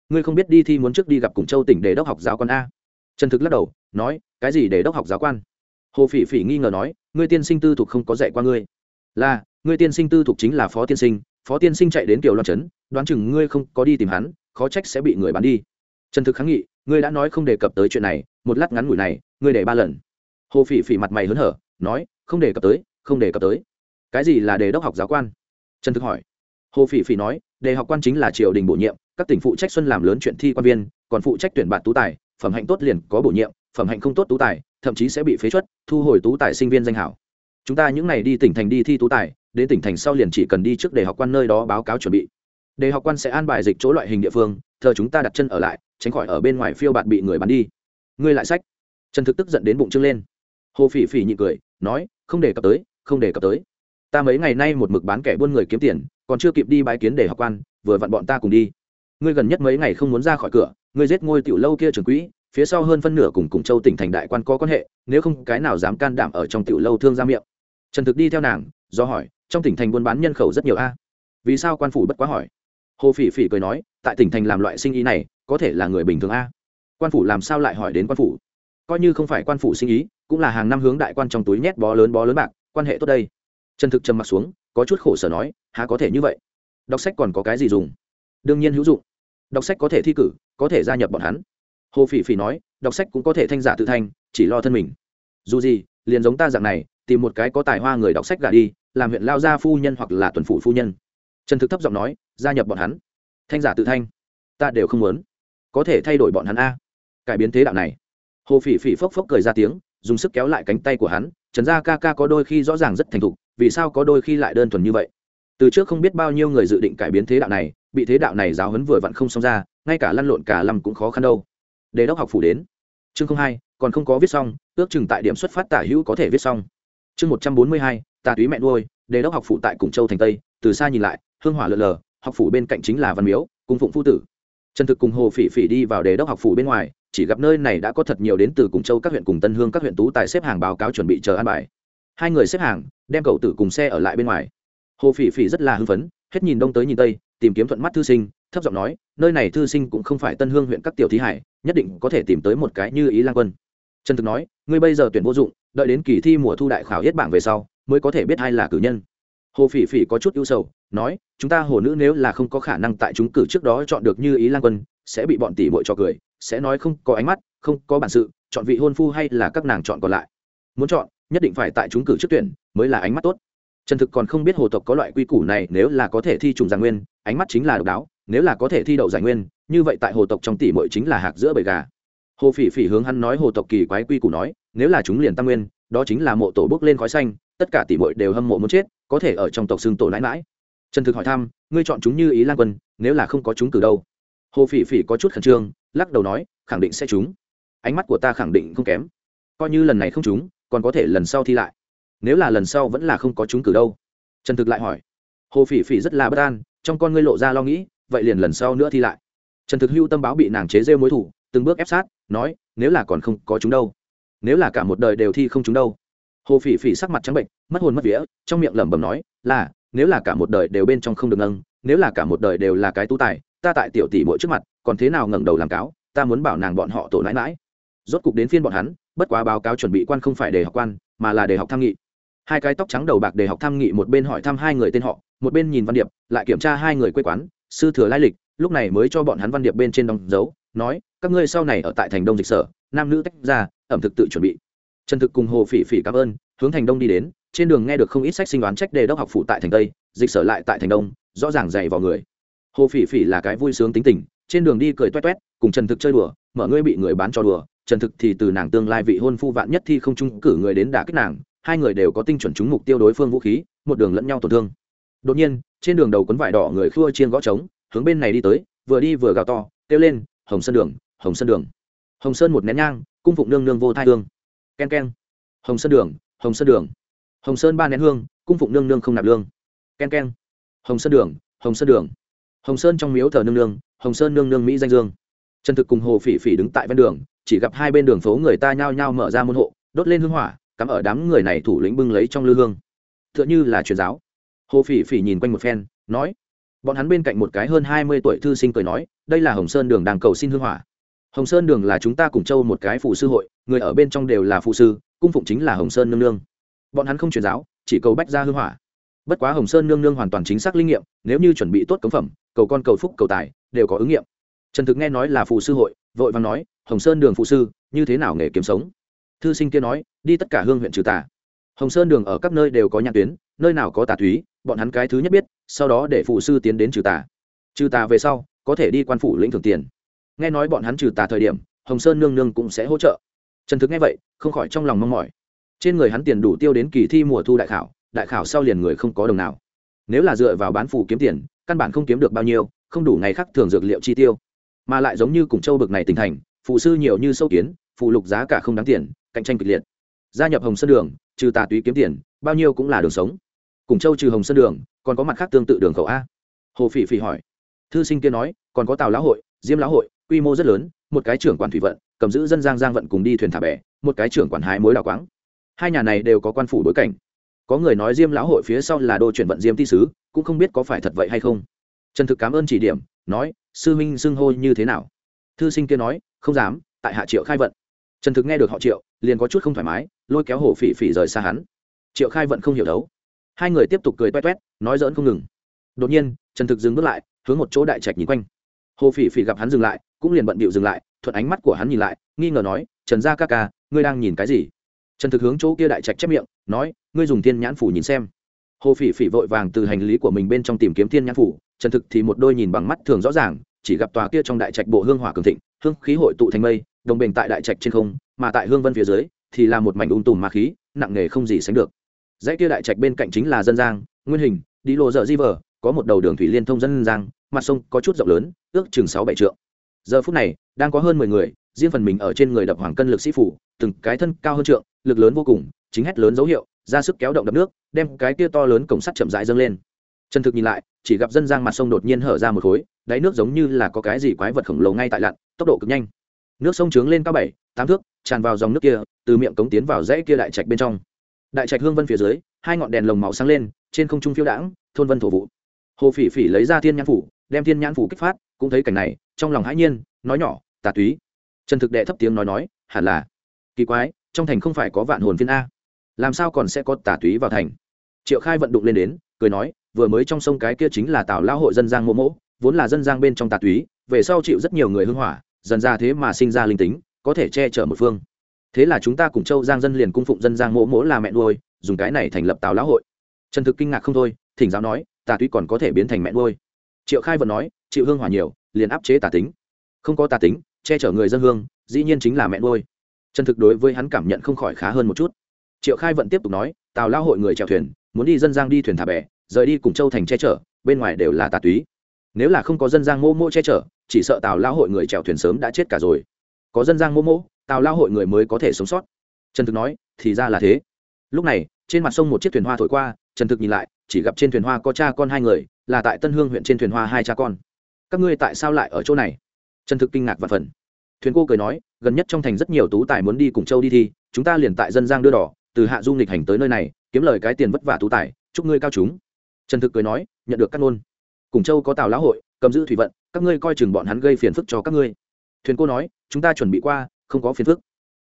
[SPEAKER 1] Ngươi không biết đi thi muốn trước đi gặp cùng châu tỉnh để đốc học giáo quan a. Trần thực lắc đầu, nói, cái gì để đốc học giáo quan? Hồ phỉ phỉ nghi ngờ nói, ngươi tiên sinh tư thục không có dạy qua ngươi. Là, ngươi tiên sinh tư thục chính là phó tiên sinh, phó tiên sinh chạy đến kiểu loan trấn, đoán chừng ngươi không có đi tìm hắn, khó trách sẽ bị người bán đi. Trần thực kháng nghị, ngươi đã nói không đề cập tới chuyện này, một lát ngắn ngủi này, ngươi để ba lần. Hồ phỉ phỉ mặt mày hớn hở, nói, không đề cập tới, không đề cập tới. Cái gì là đề đốc học giáo quan? Trần thực hỏi hồ phỉ phỉ nói, đề học quan chính là triều đình bổ nhiệm, các tỉnh phụ trách xuân làm lớn chuyện thi quan viên, còn phụ trách tuyển bạn tú tài, phẩm hạnh tốt liền có bổ nhiệm, phẩm hạnh không tốt tú tài, thậm chí sẽ bị phế chuất, thu hồi tú tài sinh viên danh hảo. Chúng ta những n à y đi tỉnh thành đi thi tú tài, đến tỉnh thành sau liền chỉ cần đi trước để học quan nơi đó báo cáo chuẩn bị. Đề học quan sẽ an bài dịch chỗ loại hình địa phương, thờ chúng ta đặt chân ở lại, tránh khỏi ở bên ngoài phiêu bạt bị người bắn đi. Ngươi lại sách. Trần thực tức giận đến bụng trưng lên. Hồ phỉ phỉ nhị cười, nói, không đề cập tới, không đề cập tới. Ta mấy ngày nay một mực bán kẻ buôn người kiếm tiền còn chưa kịp đi bái kiến để học quan, vừa vặn bọn ta cùng đi. Ngươi gần nhất mấy ngày không muốn ra khỏi cửa, ngươi giết ngôi tiểu lâu kia trường quỹ, phía sau hơn phân nửa cùng cùng châu tỉnh thành đại quan có quan hệ, nếu không cái nào dám can đảm ở trong tiểu lâu thương ra miệng. Trần thực đi theo nàng, do hỏi, trong tỉnh thành buôn bán nhân khẩu rất nhiều a? Vì sao quan phủ bất quá hỏi? Hồ phỉ phỉ cười nói, tại tỉnh thành làm loại sinh ý này, có thể là người bình thường a? Quan phủ làm sao lại hỏi đến quan phủ? Coi như không phải quan phủ sinh ý, cũng là hàng năm hướng đại quan trong túi nhét bó lớn bó lớn bạc, quan hệ tốt đây. Trần thực trầm m ặ t xuống có chút khổ sở nói, há có thể như vậy? Đọc sách còn có cái gì dùng? Đương nhiên hữu dụng. Đọc sách có thể thi cử, có thể gia nhập bọn hắn. Hồ phỉ phỉ nói, đọc sách cũng có thể thanh giả tự thanh, chỉ lo thân mình. Dù gì, liền giống ta dạng này, tìm một cái có tài hoa người đọc sách gà đi, làm huyện lao gia phu nhân hoặc là tuần phủ phu nhân. Trần thực thấp giọng nói, gia nhập bọn hắn. Thanh giả tự thanh. Ta đều không muốn. Có thể thay đổi bọn hắn a. Cải biến thế đạo này. Hồ phỉ phỉ phốc phốc cười ra tiếng, dùng sức kéo lại cánh tay của hắn trần gia ca ca có đôi khi rõ ràng rất thành thục, vì sao có đôi khi lại đơn thuần như vậy? Từ trước không biết bao nhiêu người dự định cải biến thế đạo này, bị thế đạo này giáo hấn vừa vặn không xong ra, ngay cả lăn lộn cả lầm cũng khó khăn đâu. Đề đốc học phủ đến. Chương không hai, còn không có viết xong, ước chừng tại điểm xuất phát tả hữu có thể viết xong. Chương một trăm bốn mươi hai, tà túy mẹ nuôi, đề đốc học phủ tại củng châu thành tây, từ xa nhìn lại, hương hỏa lờ lờ, học phủ bên cạnh chính là văn miếu, cung phụng phu tử. Trần thực cùng hồ phỉ phỉ đi vào đề đốc học phủ bên ngoài chỉ gặp nơi này đã có thật nhiều đến từ cùng châu các huyện cùng tân hương các huyện tú tài xếp hàng báo cáo chuẩn bị chờ an bài. Hai người xếp hàng, đem cậu tử cùng xe ở lại bên ngoài. Hồ phỉ phỉ rất là hưng phấn, hết nhìn đông tới nhìn tây, tìm kiếm thuận mắt thư sinh, thấp giọng nói, nơi này thư sinh cũng không phải tân hương huyện các tiểu thí hải, nhất định có thể tìm tới một cái như ý lan quân. Trần thực nói, ngươi bây giờ tuyển vô dụng, đợi đến kỳ thi mùa thu đại khảo hết bảng về sau, mới có thể biết ai là cử nhân. Hồ phỉ phỉ có chút ưu sầu, nói, chúng ta hồ nữ nếu là không có khả năng tại chúng cử trước đó chọn được như ý lan quân, sẽ bị bọn tỷ bội cho cười sẽ nói không có ánh mắt, không có bản sự, chọn vị hôn phu hay là các nàng chọn còn lại. Muốn chọn, nhất định phải tại chúng cử trước tuyển, mới là ánh mắt tốt. Trần thực còn không biết hồ tộc có loại quy củ này, nếu là có thể thi trùng giải nguyên, ánh mắt chính là độc đáo, nếu là có thể thi đậu giải nguyên, như vậy tại hồ tộc trong tỷ mội chính là hạc giữa bầy gà. Hồ phỉ phỉ hướng hắn nói hồ tộc kỳ quái quy củ nói, nếu là chúng liền tam nguyên, đó chính là mộ tổ bước lên khói xanh, tất cả tỷ mội đều hâm mộ muốn chết, có thể ở trong tộc xương tổ lãi mãi trần thực hỏi thăm, ngươi chọn chúng như ý lan quân, nếu là không có chúng từ đâu? Hồ phỉ phỉ có chút khẩn trương lắc đầu nói khẳng định sẽ trúng. ánh mắt của ta khẳng định không kém. Coi như lần này không trúng, còn có thể lần sau thi lại. Nếu là lần sau vẫn là không có trúng cử đâu. Trần thực lại hỏi. Hồ phỉ phỉ rất là bất an trong con ngươi lộ ra lo nghĩ vậy liền lần sau nữa thi lại. Trần thực hưu tâm báo bị nàng chế rêu mối thủ từng bước ép sát nói nếu là còn không có chúng đâu. Nếu là cả một đời đều thi không chúng đâu. Hồ phỉ phỉ sắc mặt trắng bệnh mất hồn mất vía trong miệng lẩm bẩm nói là nếu là cả một đời đều bên trong không được nâng nếu là cả một đời đều là cái tú tài ta tại tiểu tỷ mỗi trước mặt còn thế nào ngẩng đầu làm cáo, ta muốn bảo nàng bọn họ tổ nãi mãi rốt cục đến phiên bọn hắn, bất quá báo cáo chuẩn bị quan không phải để học quan, mà là để học tham nghị. Hai cái tóc trắng đầu bạc để học tham nghị một bên hỏi thăm hai người tên họ, một bên nhìn văn điệp, lại kiểm tra hai người quê quán, sư thừa lai lịch, lúc này mới cho bọn hắn văn điệp bên trên đóng dấu, nói, các ngươi sau này ở tại thành đông dịch sở, nam nữ tách ra, ẩm thực tự chuẩn bị. Trần thực cùng hồ phỉ phỉ cảm ơn, hướng thành đông đi đến, trên đường nghe được không ít sách sinh đoán trách đề đốc học phụ tại thành tây, dịch sở lại tại thành đông, rõ ràng dày vào người. Hồ phỉ phỉ là cái vui sướng tính tình trên đường đi cười toét toét, cùng trần thực chơi đùa, mở ngươi bị người bán cho đùa. Trần thực thì từ nàng tương lai vị hôn phu vạn nhất thi không trung cử người đến đả kích nàng, hai người đều có tinh chuẩn trúng mục tiêu đối phương vũ khí, một đường lẫn nhau tổn thương. Đột nhiên, trên đường đầu quấn vải đỏ người khua chiên gõ trống, hướng bên này đi tới, vừa đi vừa gào to, kêu lên, hồng sơn đường, hồng sơn đường. Hồng sơn một nén nhang, cung phụng nương nương vô thai hương. K e n k e n hồng sơn đường, hồng sơn đường. Hồng sơn ba nén hương, cung phụng nương nương không nạp lương. K e n k e n hồng sơn đường, hồng sơn đường. Hồng sơn trong miếu thờ nương nương hồng sơn nương nương mỹ danh dương. Trần thực cùng hồ phỉ phỉ đứng tại ven đường, chỉ gặp hai bên đường phố người ta nhao nhao mở ra môn hộ, đốt lên hương hỏa, cắm ở đám người này thủ lĩnh bưng lấy trong lư hương. T h ư ợ n h ư là truyền giáo. Hồ phỉ phỉ nhìn quanh một phen, nói, bọn hắn bên cạnh một cái hơn hai mươi tuổi thư sinh cười nói, đây là hồng sơn đường đang cầu xin hương hỏa. Hồng sơn đường là chúng ta cùng châu một cái phụ sư hội, người ở bên trong đều là phụ sư, cung phụng chính là hồng sơn nương nương. Bọn hắn không truyền giáo, chỉ cầu bách ra hương hỏa bất quá hồng sơn nương nương hoàn toàn chính xác linh nghiệm, nếu như chuẩn bị tốt cống phẩm, cầu con, cầu phúc, cầu tài, đều có ứng nghiệm. Trần thực nghe nói là phụ sư hội, vội vàng nói, hồng sơn đường phụ sư, như thế nào nghề kiếm sống? Thư sinh kia nói, đi tất cả hương huyện trừ tà. Hồng sơn đường ở các nơi đều có nhãn tuyến, nơi nào có tà túy, bọn hắn cái thứ nhất biết, sau đó để phụ sư tiến đến trừ tà. Trừ tà về sau, có thể đi quan phủ lĩnh thưởng tiền. Nghe nói bọn hắn trừ tà thời điểm, hồng sơn nương nương cũng sẽ hỗ trợ. Trần thực nghe vậy, không khỏi trong lòng mong mỏi. Trên người hắn tiền đủ tiêu đến kỳ thi mùa thu đại khảo đại khảo sau liền người không có đồng nào. Nếu là dựa vào bán phủ kiếm tiền, căn bản không kiếm được bao nhiêu, không đủ ngày khác thường dược liệu chi tiêu. Mà lại giống như cùng châu bực này tỉnh thành phụ sư nhiều như sâu kiến phụ lục giá cả không đáng tiền, cạnh tranh kịch liệt. Gia nhập hồng sơn đường, trừ tà túy kiếm tiền, bao nhiêu cũng là đường sống. Cùng châu trừ hồng sơn đường, còn có mặt khác tương tự đường khẩu a. Hồ phỉ phỉ hỏi. Thư sinh kia nói, còn có tào lão hội, diêm lão hội, quy mô rất lớn, một cái trưởng quản thủy vận, cầm giữ dân giang giang vận cùng đi thuyền thả bè, một cái trưởng quản hái mối đào quáng. Hai nhà này đều có quan phủ bối cảnh có người nói diêm lão hội phía sau là đô chuyển vận diêm ti sứ, cũng không biết có phải thật vậy hay không. Trần thực cảm ơn chỉ điểm, nói, sư minh xưng hô như thế nào? Thư sinh kia nói, không dám, tại hạ triệu khai vận. Trần thực nghe được họ triệu, liền có chút không thoải mái, lôi kéo hổ phỉ phỉ rời xa hắn. Triệu khai vận không hiểu đấu. Hai người tiếp tục cười toét toét, nói dỡn không ngừng. Đột nhiên, trần thực dừng bước lại, hướng một chỗ đại trạch nhìn quanh. Hồ phỉ phỉ gặp hắn dừng lại, cũng liền bận bịu dừng lại, thuận ánh mắt của hắn nhìn lại, nghi ngờ nói, trần gia ca ca, ngươi đang nhìn cái gì? Trần thực hướng chỗ kia đại trạch chép miệng, nói, ngươi dùng thiên nhãn phủ nhìn xem. Hồ phỉ phỉ vội vàng từ hành lý của mình bên trong tìm kiếm thiên nhãn phủ, trần thực thì một đôi nhìn bằng mắt thường rõ ràng, chỉ gặp tòa kia trong đại trạch bộ hương hỏa cường thịnh, hương khí hội tụ thành mây, đồng bình tại đại trạch trên không, mà tại hương vân phía dưới thì là một mảnh ung tùm ma khí, nặng nề không gì sánh được. Dãy kia đại trạch bên cạnh chính là dân giang nguyên hình, đi lộ dở di vờ, có một đầu đường thủy liên thông dân giang mặt sông có chút rộng lớn, ước chừng sáu bảy trượng. Giờ phút này, đang có hơn mười người, riêng phần mình ở trên người đập hoàng cân lực sĩ phủ, từng cái thân cao hơn trượng lực lớn vô cùng, chính hét lớn dấu hiệu, ra sức kéo động đập nước, đem cái kia to lớn cổng sắt chậm rãi dâng lên. Trần thực nhìn lại, chỉ gặp dân giang mặt sông đột nhiên hở ra một khối, đáy nước giống như là có cái gì quái vật khổng lồ ngay tại lặn, tốc độ cực nhanh. Nước sông trướng lên cao bảy, tám thước, tràn vào dòng nước kia, từ miệng cống tiến vào dãy kia đại trạch bên trong. Đại trạch hương vân phía dưới, hai ngọn đèn lồng máu sáng lên, trên không trung phiêu đãng, thôn vân thổ vụ. Hồ phỉ phỉ lấy ra thiên nhãn phủ, đem thiên nhãn phủ kích phát, cũng thấy cảnh này, trong lòng hãi nhiên, nói nhỏ, tà túy. Trần thực đệ thấp tiếng nói nói, hẳn là kỳ quái trong thành không phải có vạn hồn phiên a. Làm sao còn sẽ có tà túy vào thành? Triệu khai vận đụng lên đến, cười nói, vừa mới trong sông cái kia chính là tào lao hội dân giang mộ mỗ vốn là dân giang bên trong tà túy, về sau chịu rất nhiều người hưng hỏa, dần ra thế mà sinh ra linh tính, có thể che chở một phương. Thế là chúng ta cùng châu giang dân liền cung phụng dân giang mỗ mỗ là mẹ nuôi, dùng cái này thành lập tào lão hội. Trần thực kinh ngạc không thôi, thỉnh giáo nói, tà túy còn có thể biến thành mẹ nuôi. Triệu khai vận nói, chịu hương hỏa nhiều, liền áp chế tà tính. Không có tà tính, che chở người dân hương, dĩ nhiên chính là mẹ nuôi trần thực đối với hắn cảm nhận không khỏi khá hơn một chút. Triệu khai vận tiếp tục nói, tào lao hội người chèo thuyền, muốn đi dân giang đi thuyền thả bè, rời đi cùng châu thành che chở, bên ngoài đều là tà túy. Nếu là không có dân giang mô mô che chở, chỉ sợ tào lao hội người chèo thuyền sớm đã chết cả rồi. Có dân giang mô mô, tào lao hội người mới có thể sống sót. Trần thực nói, thì ra là thế. Lúc này, trên mặt sông một chiếc thuyền hoa thổi qua trần thực nhìn lại, chỉ gặp trên thuyền hoa có cha con hai người, là tại tân hương huyện trên thuyền hoa hai cha con. Các ngươi tại sao lại ở chỗ này? Trần thực kinh ngạc và phần thuyền cô cười nói gần nhất trong thành rất nhiều tú tài muốn đi cùng châu đi thi, chúng ta liền tại dân giang đưa đỏ, từ hạ du nghịch hành tới nơi này, kiếm lời cái tiền vất vả tú tài, chúc ngươi cao chúng trần thực cười nói, nhận được các ngôn. Cùng châu có tào lão hội, cầm giữ thủy vận, các ngươi coi chừng bọn hắn gây phiền phức cho các ngươi. Thuyền cô nói, chúng ta chuẩn bị qua, không có phiền phức.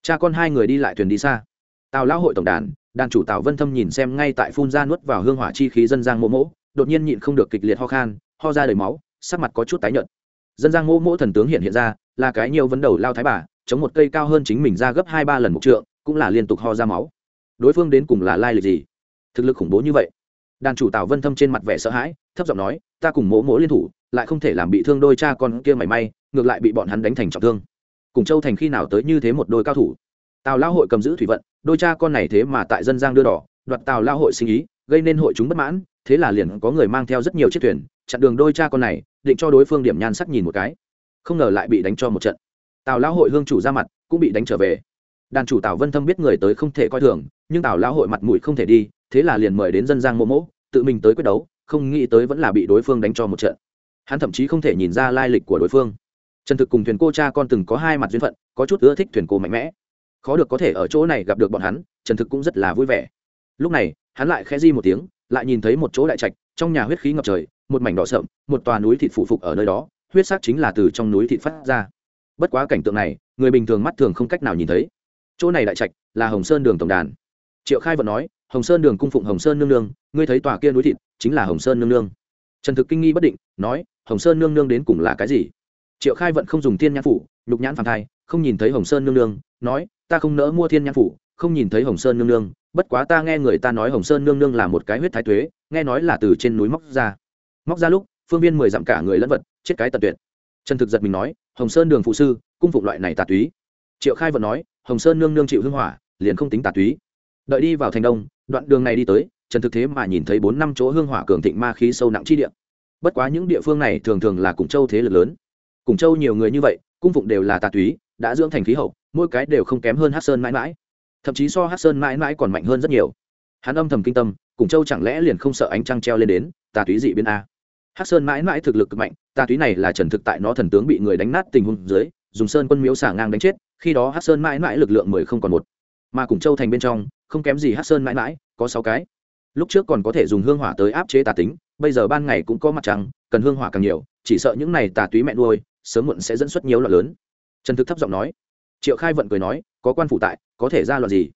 [SPEAKER 1] Cha con hai người đi lại thuyền đi xa. Tào lão hội tổng đàn đàn chủ tào vân thâm nhìn xem ngay tại phun ra nuốt vào hương hỏa chi khí dân giang mỗ mỗ, đột nhiên nhịn không được kịch liệt ho khan, ho ra đầy máu, sắc mặt có chút tái nhợt. Dân giang mỗ mỗ thần tướng hiện hiện ra, là cái nhiều vấn đầu lao thái bà chống một cây cao hơn chính mình ra gấp hai ba lần một trượng, cũng là liên tục ho ra máu. Đối phương đến cùng là lai lịch gì? Thực lực khủng bố như vậy. Đàn chủ tào vân thâm trên mặt vẻ sợ hãi, thấp giọng nói, ta cùng mỗ mỗ liên thủ, lại không thể làm bị thương đôi cha con kia mảy may, ngược lại bị bọn hắn đánh thành trọng thương. Cùng châu thành khi nào tới như thế một đôi cao thủ? Tào lao hội cầm giữ thủy vận, đôi cha con này thế mà tại dân giang đưa đỏ, đoạt tào lao hội sinh ý, gây nên hội chúng bất mãn, thế là liền có người mang theo rất nhiều chiếc thuyền, chặn đường đôi cha con này, định cho đối phương điểm nhan sắc nhìn một cái. Không ngờ lại bị đánh cho một trận tào lão hội hương chủ ra mặt, cũng bị đánh trở về. Đàn chủ tào vân thâm biết người tới không thể coi thường, nhưng tào lão hội mặt mũi không thể đi, thế là liền mời đến dân giang mộ mỗ, tự mình tới quyết đấu, không nghĩ tới vẫn là bị đối phương đánh cho một trận. Hắn thậm chí không thể nhìn ra lai lịch của đối phương. Trần thực cùng thuyền cô cha con từng có hai mặt duyên phận, có chút ưa thích thuyền cô mạnh mẽ. Khó được có thể ở chỗ này gặp được bọn hắn, trần thực cũng rất là vui vẻ. Lúc này, hắn lại khẽ di một tiếng, lại nhìn thấy một chỗ đại trạch, trong nhà huyết khí ngập trời, một mảnh đỏ sợm một tòa núi thịt phủ phục ở nơi đó, huyết sắc chính là từ trong núi thịt phát ra bất quá cảnh tượng này, người bình thường mắt thường không cách nào nhìn thấy. Chỗ này đại trạch là hồng sơn đường tổng đàn. Triệu khai vận nói, hồng sơn đường cung phụng hồng sơn nương nương, ngươi thấy tòa kia núi thịt chính là hồng sơn nương nương. Trần thực kinh nghi bất định, nói, hồng sơn nương nương đến cùng là cái gì? Triệu khai vận không dùng thiên nhãn phủ, nhục nhãn phản thai, không nhìn thấy hồng sơn nương nương, nói, ta không nỡ mua thiên nhãn phủ, không nhìn thấy hồng sơn nương nương, bất quá ta nghe người ta nói hồng sơn nương nương là một cái huyết thái tuế, nghe nói là từ trên núi móc ra. Móc ra lúc, phương viên mười dặm cả người lẫn vật, chết cái tận tuyệt. Trần thực giật mình nói hồng sơn đường phụ sư, cung phục loại này tà túy. Triệu khai vận nói, hồng sơn nương nương chịu hưng hỏa, liền không tính tà túy. Đợi đi vào thành đông, đoạn đường này đi tới, trần thực thế mà nhìn thấy bốn năm chỗ hương hỏa cường thịnh ma khí sâu nặng chi địa. Bất quá những địa phương này thường thường là cùng châu thế lực lớn. Cùng châu nhiều người như vậy, cung phụng đều là tà túy, đã dưỡng thành khí hậu, mỗi cái đều không kém hơn hát sơn mãi mãi. Thậm chí so hát sơn mãi mãi còn mạnh hơn rất nhiều. Hắn âm thầm kinh tâm, cùng châu chẳng lẽ liền không sợ ánh trăng treo lên đến, tà túy dị biên a? Hắc sơn mãi mãi thực lực cực mạnh tà túy này là trần thực tại nó thần tướng bị người đánh nát tình huống dưới, dùng sơn quân miếu xả ngang đánh chết, khi đó Hắc sơn mãi mãi lực lượng mười không còn một. Mà cùng châu thành bên trong, không kém gì Hắc sơn mãi mãi, có sáu cái. Lúc trước còn có thể dùng hương hỏa tới áp chế tà tính, bây giờ ban ngày cũng có mặt trăng, cần hương hỏa càng nhiều, chỉ sợ những này tà túy mẹ nuôi, sớm muộn sẽ dẫn xuất nhiều loạn lớn. Trần thực thấp giọng nói. Triệu khai vận cười nói, có quan phủ tại, có thể ra loạn gì?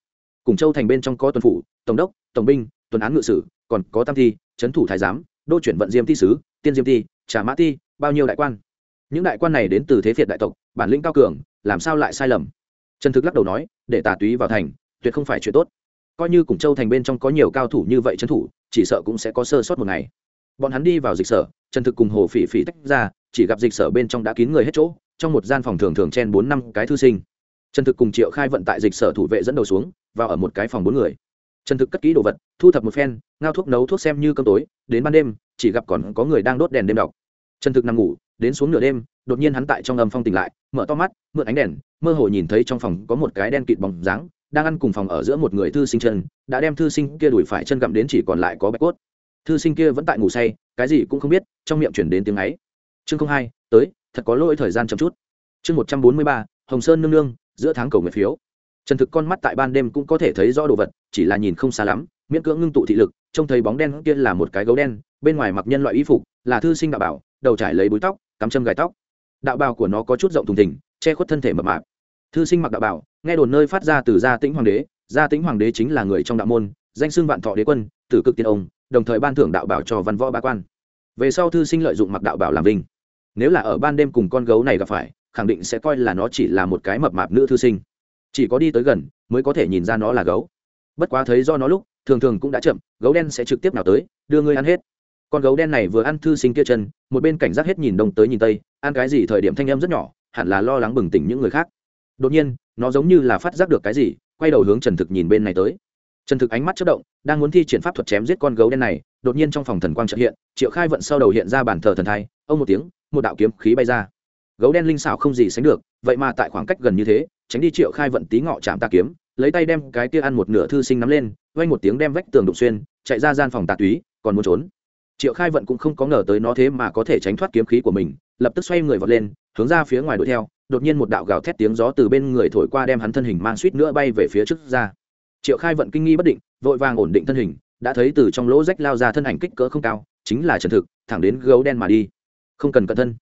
[SPEAKER 1] Cùng châu thành bên trong có tuần phủ, tổng đốc, tổng binh, tuần án ngự sử, còn có tam thi, trấn thủ thái giám đô chuyển vận diêm thi sứ, tiên diêm thi trà mã thi bao nhiêu đại quan. Những đại quan này đến từ thế phiệt đại tộc, bản lĩnh cao cường, làm sao lại sai lầm? Trần thực lắc đầu nói, để tà túy vào thành, tuyệt không phải chuyện tốt. Coi như cùng châu thành bên trong có nhiều cao thủ như vậy trấn thủ, chỉ sợ cũng sẽ có sơ sót một ngày. Bọn hắn đi vào dịch sở, trần thực cùng hồ phỉ phỉ tách ra, chỉ gặp dịch sở bên trong đã kín người hết chỗ, trong một gian phòng thường thường chen bốn năm cái thư sinh. Trần thực cùng triệu khai vận tại dịch sở thủ vệ dẫn đầu xuống, vào ở một cái phòng bốn người trần thực cất kỹ đồ vật, thu thập một phen, ngao thuốc nấu thuốc xem như cơm tối, đến ban đêm, chỉ gặp còn có người đang đốt đèn đêm đọc. Trần thực nằm ngủ, đến xuống nửa đêm, đột nhiên hắn tại trong âm phong tỉnh lại, mở to mắt, mượn ánh đèn, mơ hồ nhìn thấy trong phòng có một cái đen kịt bóng dáng, đang ăn cùng phòng ở giữa một người thư sinh chân, đã đem thư sinh kia đuổi phải chân gặm đến chỉ còn lại có bạch cốt. Thư sinh kia vẫn tại ngủ say, cái gì cũng không biết, trong miệng chuyển đến tiếng ấy. Chương không hai, tới, thật có lỗi thời gian chậm chút. Chương một trăm bốn mươi ba, hồng sơn nương nương, giữa tháng cầu nguyện phiếu trần thực con mắt tại ban đêm cũng có thể thấy rõ đồ vật, chỉ là nhìn không xa lắm, miễn cưỡng ngưng tụ thị lực, trông thấy bóng đen kia là một cái gấu đen, bên ngoài mặc nhân loại y phục, là thư sinh đạo bảo, đầu trải lấy búi tóc, cắm châm gài tóc. Đạo bào của nó có chút rộng thùng thình, che khuất thân thể mập mạp. Thư sinh mặc đạo bảo, nghe đồn nơi phát ra từ gia tĩnh hoàng đế, gia tĩnh hoàng đế chính là người trong đạo môn, danh xưng vạn thọ đế quân, tử cực tiên ông, đồng thời ban thưởng đạo bảo cho văn võ ba quan. Về sau thư sinh lợi dụng mặc đạo bảo làm vinh. Nếu là ở ban đêm cùng con gấu này gặp phải, khẳng định sẽ coi là nó chỉ là một cái mập mạp nữ thư sinh chỉ có đi tới gần mới có thể nhìn ra nó là gấu. Bất quá thấy do nó lúc, thường thường cũng đã chậm, gấu đen sẽ trực tiếp nào tới, đưa ngươi ăn hết. Con gấu đen này vừa ăn thư sinh kia chân, một bên cảnh giác hết nhìn đông tới nhìn tây, ăn cái gì thời điểm thanh em rất nhỏ, hẳn là lo lắng bừng tỉnh những người khác. Đột nhiên, nó giống như là phát giác được cái gì, quay đầu hướng trần thực nhìn bên này tới. Trần thực ánh mắt chất động, đang muốn thi triển pháp thuật chém giết con gấu đen này, đột nhiên trong phòng thần quang trợ hiện, triệu khai vận sau đầu hiện ra bản thờ thần thai, ông một tiếng, một đạo kiếm khí bay ra gấu đen linh xảo không gì sánh được, vậy mà tại khoảng cách gần như thế, tránh đi triệu khai vận tí ngọ chạm tà kiếm, lấy tay đem cái kia ăn một nửa thư sinh nắm lên vay một tiếng đem vách tường đụng xuyên, chạy ra gian phòng tà túy, còn muốn trốn. Triệu khai vận cũng không có ngờ tới nó thế mà có thể tránh thoát kiếm khí của mình, lập tức xoay người vọt lên, hướng ra phía ngoài đuổi theo, đột nhiên một đạo gào thét tiếng gió từ bên người thổi qua đem hắn thân hình mang suýt nữa bay về phía trước ra. Triệu khai vận kinh nghi bất định, vội vàng ổn định thân hình, đã thấy từ trong lỗ rách lao ra thân ảnh kích cỡ không cao, chính là trần thực, thẳng đến gấu đen mà đi. Không cần cẩn thân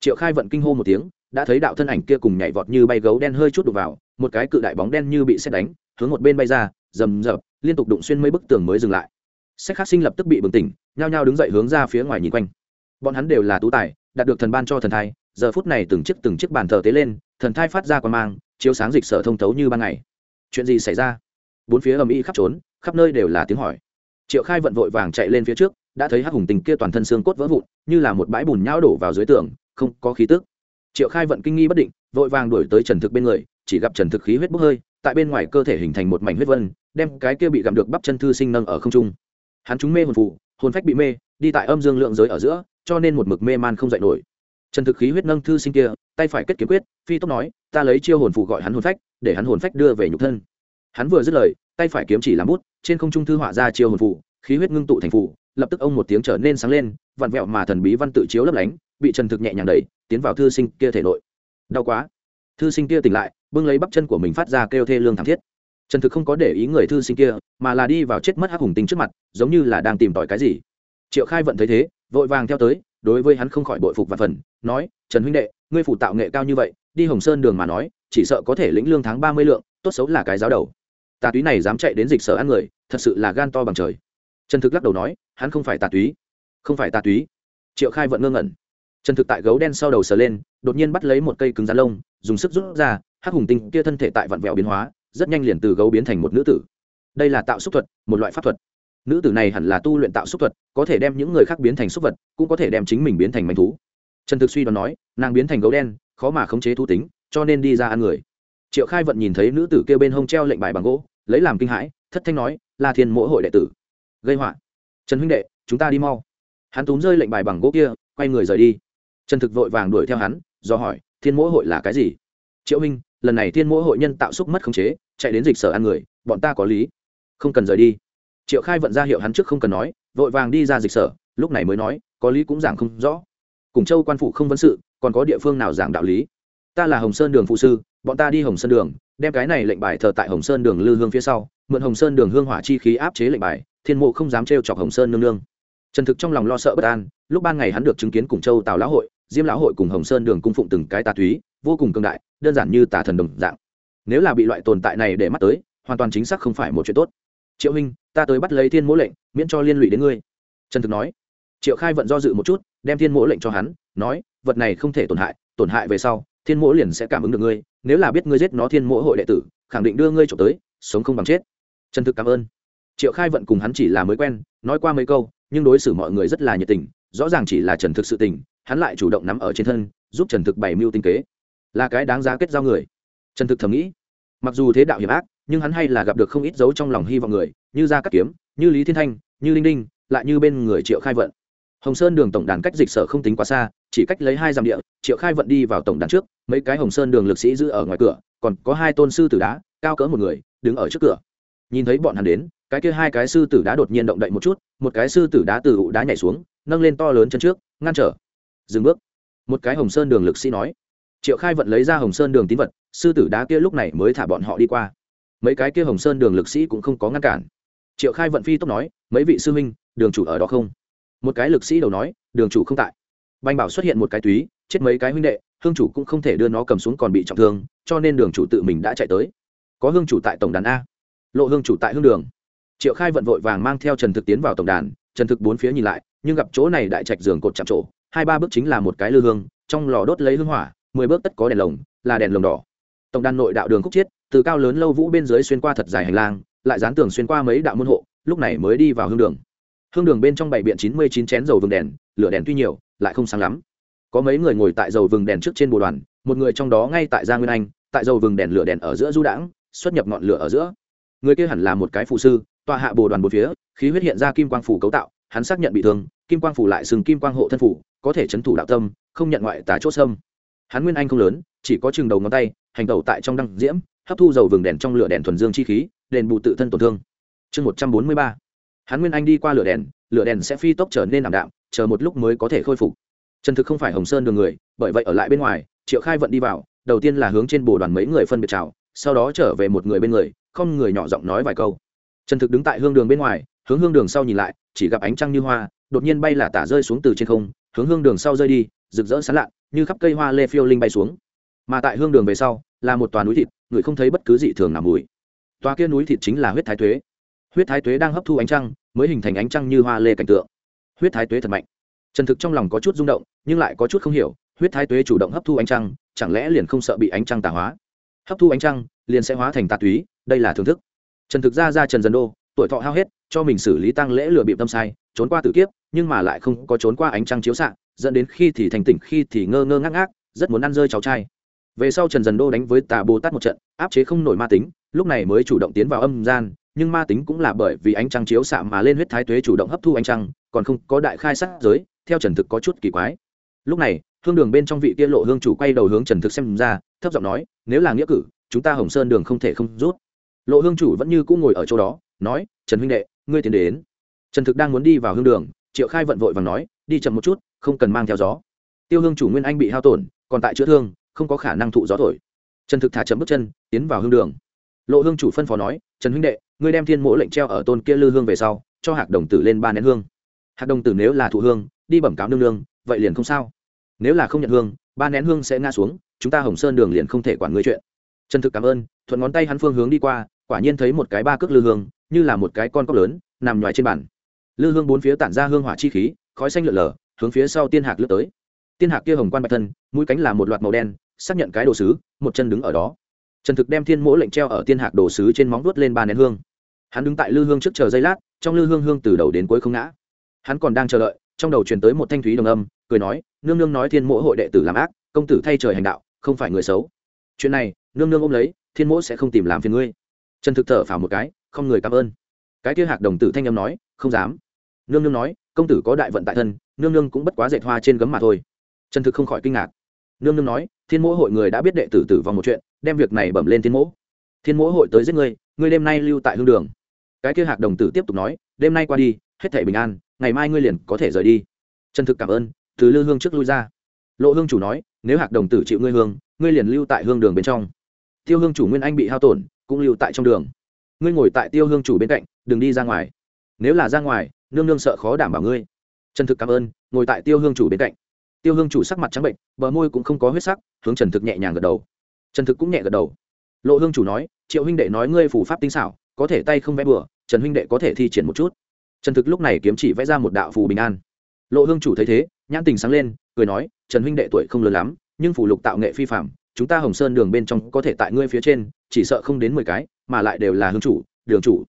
[SPEAKER 1] triệu khai vận kinh hô một tiếng, đã thấy đạo thân ảnh kia cùng nhảy vọt như bay gấu đen hơi chút đục vào, một cái cự đại bóng đen như bị xét đánh, hướng một bên bay ra, rầm rập, liên tục đụng xuyên mấy bức tường mới dừng lại. Sách khắc sinh lập tức bị bừng tỉnh, nhao nhao đứng dậy hướng ra phía ngoài nhìn quanh. Bọn hắn đều là tú tài, đạt được thần ban cho thần thai, giờ phút này từng chiếc từng chiếc bàn thờ tế lên, thần thai phát ra quan mang, chiếu sáng dịch sở thông thấu như ban ngày. Chuyện gì xảy ra? Bốn phía ầm ĩ khắp trốn, khắp nơi đều là tiếng hỏi. Triệu khai vận vội vàng chạy lên phía trước, đã thấy hắc hùng tình kia toàn thân xương cốt vỡ vụn, như là một bãi bùn nhão đổ vào dưới tường không có khí tức. Triệu khai vận kinh nghi bất định vội vàng đuổi tới trần thực bên người chỉ gặp trần thực khí huyết bốc hơi tại bên ngoài cơ thể hình thành một mảnh huyết vân đem cái kia bị gặm được bắp chân thư sinh nâng ở không trung. Hắn chúng mê hồn phụ hồn phách bị mê đi tại âm dương lượng giới ở giữa cho nên một mực mê man không dậy nổi. Trần thực khí huyết nâng thư sinh kia tay phải kết kiếm quyết phi tốc nói ta lấy chiêu hồn phụ gọi hắn hồn phách để hắn hồn phách đưa về nhục thân. Hắn vừa dứt lời tay phải kiếm chỉ làm bút trên không trung thư họa ra chiêu hồn phù, khí huyết ngưng tụ thành phù, lập tức ông một tiếng trở nên sáng lên vặn vẹo mà thần bí văn tự chiếu lấp lánh bị trần thực nhẹ nhàng đẩy, tiến vào thư sinh kia thể nội. Đau quá. Thư sinh kia tỉnh lại, bưng lấy bắp chân của mình phát ra kêu thê lương thảm thiết. Trần thực không có để ý người thư sinh kia, mà là đi vào chết mất hắc hùng tinh trước mặt, giống như là đang tìm tòi cái gì. Triệu khai vận thấy thế, vội vàng theo tới, đối với hắn không khỏi bội phục và phần, nói, trần huynh đệ, ngươi phụ tạo nghệ cao như vậy, đi hồng sơn đường mà nói, chỉ sợ có thể lĩnh lương tháng ba mươi lượng, tốt xấu là cái giáo đầu. Tà túy này dám chạy đến dịch sở ăn người, thật sự là gan to bằng trời. Trần thực lắc đầu nói, hắn không phải tà túy. Không phải tà túy. Triệu khai vận ngơ ngẩn trần thực tại gấu đen sau đầu sờ lên, đột nhiên bắt lấy một cây cứng rắn lông, dùng sức rút ra, hắc hùng tinh kia thân thể tại vặn vẹo biến hóa, rất nhanh liền từ gấu biến thành một nữ tử. Đây là tạo xúc thuật, một loại pháp thuật. Nữ tử này hẳn là tu luyện tạo xúc thuật, có thể đem những người khác biến thành xúc vật, cũng có thể đem chính mình biến thành manh thú. Trần thực suy đoán nói, nàng biến thành gấu đen, khó mà khống chế thú tính, cho nên đi ra ăn người. Triệu khai vận nhìn thấy nữ tử kêu bên hông treo lệnh bài bằng gỗ, lấy làm kinh hãi, thất thanh nói là thiên mỗi hội đệ tử, gây họa. Trần huynh đệ, chúng ta đi mau. Hắn túm rơi lệnh bài bằng gỗ kia, quay người rời đi trần thực vội vàng đuổi theo hắn do hỏi thiên mỗ hội là cái gì? Triệu Minh, lần này thiên mỗ hội nhân tạo xúc mất khống chế chạy đến dịch sở ăn người bọn ta có lý. Không cần rời đi. Triệu khai vận ra hiệu hắn trước không cần nói vội vàng đi ra dịch sở lúc này mới nói có lý cũng giảng không rõ. Cùng châu quan phụ không vấn sự còn có địa phương nào giảng đạo lý? Ta là hồng sơn đường phụ sư bọn ta đi hồng sơn đường đem cái này lệnh bài thờ tại hồng sơn đường lư hương phía sau mượn hồng sơn đường hương hỏa chi khí áp chế lệnh bài thiên mộ không dám trêu chọc hồng sơn nương nương. Trần thực trong lòng lo sợ bất an lúc ban ngày hắn được chứng kiến cùng châu tào lão hội diêm lão hội cùng hồng sơn đường cung phụng từng cái tà túy, vô cùng cường đại, đơn giản như tà thần đồng dạng. Nếu là bị loại tồn tại này để mắt tới, hoàn toàn chính xác không phải một chuyện tốt. Triệu huynh ta tới bắt lấy thiên mỗ lệnh, miễn cho liên lụy đến ngươi. Trần thực nói. Triệu khai vận do dự một chút, đem thiên mỗ lệnh cho hắn, nói, vật này không thể tổn hại tổn hại về sau, thiên mỗ liền sẽ cảm ứng được ngươi, nếu là biết ngươi giết nó thiên mỗ hội đệ tử, khẳng định đưa ngươi trộm tới, sống không bằng chết. Trần thực cảm ơn. Triệu khai vận cùng hắn chỉ là mới quen, nói qua mấy câu, nhưng đối xử mọi người rất là nhiệt tình, rõ ràng chỉ là trần thực sự tình hắn lại chủ động nắm ở trên thân, giúp trần thực bày mưu tinh kế. Là cái đáng giá kết giao người. Trần thực thầm nghĩ, mặc dù thế đạo hiểm ác, nhưng hắn hay là gặp được không ít dấu trong lòng hy vọng người, như gia cắt kiếm, như lý thiên thanh, như linh đinh, lại như bên người triệu khai vận. Hồng sơn đường tổng đàn cách dịch sở không tính quá xa, chỉ cách lấy hai dặm địa, triệu khai vận đi vào tổng đàn trước, mấy cái hồng sơn đường lực sĩ giữ ở ngoài cửa, còn có hai tôn sư tử đá, cao cỡ một người, đứng ở trước cửa. Nhìn thấy bọn hắn đến, cái kia hai cái sư tử đá đột nhiên động đậy một chút, một cái sư tử đá từ ụ đá nhảy xuống, nâng lên to lớn chân trước, ngăn trở dừng bước. Một cái hồng sơn đường lực sĩ nói. Triệu khai vận lấy ra hồng sơn đường tín vật, sư tử đá kia lúc này mới thả bọn họ đi qua. Mấy cái kia hồng sơn đường lực sĩ cũng không có ngăn cản. Triệu khai vận phi tốc nói, mấy vị sư huynh, đường chủ ở đó không? Một cái lực sĩ đầu nói, đường chủ không tại. Banh bảo xuất hiện một cái túy, chết mấy cái huynh đệ, hương chủ cũng không thể đưa nó cầm xuống còn bị trọng thương, cho nên đường chủ tự mình đã chạy tới. Có hương chủ tại tổng đàn a. Lộ hương chủ tại hương đường. Triệu khai vận vội vàng mang theo trần thực tiến vào tổng đàn, trần thực bốn phía nhìn lại, nhưng gặp chỗ này đại trạch giường cột chạm trổ hai ba bước chính là một cái lư hương, trong lò đốt lấy hương hỏa, mười bước tất có đèn lồng, là đèn lồng đỏ. Tổng đàn nội đạo đường khúc chiết, từ cao lớn lâu vũ bên dưới xuyên qua thật dài hành lang, lại dán tường xuyên qua mấy đạo môn hộ, lúc này mới đi vào hương đường. Hương đường bên trong bảy biện chín mươi chín chén dầu vừng đèn, lửa đèn tuy nhiều, lại không sáng lắm. Có mấy người ngồi tại dầu vừng đèn trước trên bồ đoàn, một người trong đó ngay tại gia nguyên anh, tại dầu vừng đèn lửa đèn ở giữa du đãng, xuất nhập ngọn lửa ở giữa. Người kia hẳn là một cái phụ sư, tọa hạ bồ đoàn một phía, khí huyết hiện ra kim quang phủ cấu tạo, hắn xác nhận bị thương, kim quang phủ lại sừng kim quang hộ thân phủ có thể chấn thủ đạo tâm, không nhận ngoại tá chốt sâm hắn nguyên anh không lớn, chỉ có chừng đầu ngón tay, hành tẩu tại trong đăng diễm, hấp thu dầu vừng đèn trong lửa đèn thuần dương chi khí, đền bù tự thân tổn thương. Chương một trăm bốn mươi ba. Hắn nguyên anh đi qua lửa đèn lửa đèn sẽ phi tốc trở nên ảm đạm, chờ một lúc mới có thể khôi phục. Trần thực không phải hồng sơn đường người, bởi vậy ở lại bên ngoài, triệu khai vận đi vào, đầu tiên là hướng trên bồ đoàn mấy người phân biệt chào, sau đó trở về một người bên người, không người nhỏ giọng nói vài câu. Trần thực đứng tại hương đường bên ngoài, hướng hương đường sau nhìn lại, chỉ gặp ánh trăng như hoa, đột nhiên bay là tả rơi xuống từ trên không hướng hương đường sau rơi đi, rực rỡ sán lạ như khắp cây hoa lê phiêu linh bay xuống. Mà tại hương đường về sau, là một toàn núi thịt, người không thấy bất cứ dị thường nào mùi. Toa kia núi thịt chính là huyết thái tuế. Huyết thái tuế đang hấp thu ánh trăng, mới hình thành ánh trăng như hoa lê cảnh tượng. Huyết thái tuế thật mạnh. Trần thực trong lòng có chút rung động, nhưng lại có chút không hiểu, huyết thái tuế chủ động hấp thu ánh trăng, chẳng lẽ liền không sợ bị ánh trăng tà hóa? Hấp thu ánh trăng, liền sẽ hóa thành tà túy, đây là thưởng thức. Trần thực ra ra trần dân đô tuổi thọ hao hết, cho mình xử lý tăng lễ lừa bịp tâm sai, trốn qua tử kiếp, nhưng mà lại không có trốn qua ánh trăng chiếu xạ, dẫn đến khi thì thành tỉnh, khi thì ngơ ngơ ngác ngác, rất muốn ăn rơi cháu trai. Về sau trần dần đô đánh với tà bồ tát một trận, áp chế không nổi ma tính, lúc này mới chủ động tiến vào âm gian, nhưng ma tính cũng là bởi vì ánh trăng chiếu xạ mà lên huyết thái tuế chủ động hấp thu ánh trăng, còn không có đại khai sát giới, theo trần thực có chút kỳ quái. Lúc này, hương đường bên trong vị kia lộ hương chủ quay đầu hướng trần thực xem ra, thấp giọng nói, nếu là nghĩa cử, chúng ta hồng sơn đường không thể không rút. Lộ hương chủ vẫn như cũng ngồi ở chỗ đó nói, trần huynh đệ, ngươi tiến đến. Trần thực đang muốn đi vào hương đường, triệu khai vận vội và nói, đi chậm một chút, không cần mang theo gió. Tiêu hương chủ nguyên anh bị hao tổn, còn tại chữa thương, không có khả năng thụ gió thổi. Trần thực thả chậm bước chân, tiến vào hương đường. Lộ hương chủ phân phó nói, trần huynh đệ, ngươi đem thiên mỗ lệnh treo ở tôn kia lư hương về sau, cho hạc đồng tử lên ba nén hương. Hạc đồng tử nếu là thụ hương, đi bẩm cáo nương nương, vậy liền không sao. Nếu là không nhận hương, ba nén hương sẽ ngã xuống, chúng ta hồng sơn đường liền không thể quản ngươi chuyện. Trần thực cảm ơn, thuận ngón tay hắn phương hướng đi qua, quả nhiên thấy một cái ba cước lư hương như là một cái con cóc lớn, nằm ngoài trên bàn. Lư hương bốn phía tản ra hương hỏa chi khí, khói xanh lượn lờ, hướng phía sau tiên hạc lướt tới. Tiên hạc kia hồng quan bạch thân, mũi cánh là một loạt màu đen, xác nhận cái đồ sứ, một chân đứng ở đó. Trần thực đem thiên mỗ lệnh treo ở tiên hạc đồ sứ trên móng vuốt lên ba nén hương. Hắn đứng tại lư hương trước chờ giây lát, trong lư hương hương từ đầu đến cuối không ngã. Hắn còn đang chờ đợi, trong đầu truyền tới một thanh thúy đồng âm, cười nói, nương nương nói thiên mỗ hội đệ tử làm ác, công tử thay trời hành đạo, không phải người xấu. Chuyện này, nương nương ôm lấy, thiên mỗ sẽ không tìm làm phiền ngươi trần thực thở phào một cái, không người cảm ơn. Cái kia hạc đồng tử thanh âm nói, không dám. Nương nương nói, công tử có đại vận tại thân, nương nương cũng bất quá dệt hoa trên gấm mà thôi. Trần thực không khỏi kinh ngạc. Nương nương nói, thiên mỗ hội người đã biết đệ tử tử vong một chuyện, đem việc này bẩm lên thiên mỗ. Thiên mỗ hội tới giết ngươi ngươi đêm nay lưu tại hương đường. Cái kia hạc đồng tử tiếp tục nói, đêm nay qua đi, hết thể bình an, ngày mai ngươi liền có thể rời đi. Trần thực cảm ơn, từ lư hương trước lui ra. Lộ hương chủ nói, nếu hạc đồng tử chịu ngươi hương, ngươi liền lưu tại hương đường bên trong. Tiêu hương chủ nguyên anh bị hao tổn cũng lưu tại trong đường. Ngươi ngồi tại tiêu hương chủ bên cạnh, đừng đi ra ngoài. Nếu là ra ngoài, nương nương sợ khó đảm bảo ngươi. Trần thực cảm ơn, ngồi tại tiêu hương chủ bên cạnh. Tiêu hương chủ sắc mặt trắng bệnh, bờ môi cũng không có huyết sắc, hướng trần thực nhẹ nhàng gật đầu. Trần thực cũng nhẹ gật đầu. Lộ hương chủ nói, triệu huynh đệ nói ngươi phủ pháp tinh xảo, có thể tay không vẽ bừa, trần huynh đệ có thể thi triển một chút. Trần thực lúc này kiếm chỉ vẽ ra một đạo phù bình an. Lộ hương chủ thấy thế, nhãn tình sáng lên, cười nói, trần huynh đệ tuổi không lớn lắm, nhưng phủ lục tạo nghệ phi phạm chúng ta hồng sơn đường bên trong có thể tại ngươi phía trên, chỉ sợ không đến mười cái, mà lại đều là hương chủ, đường chủ.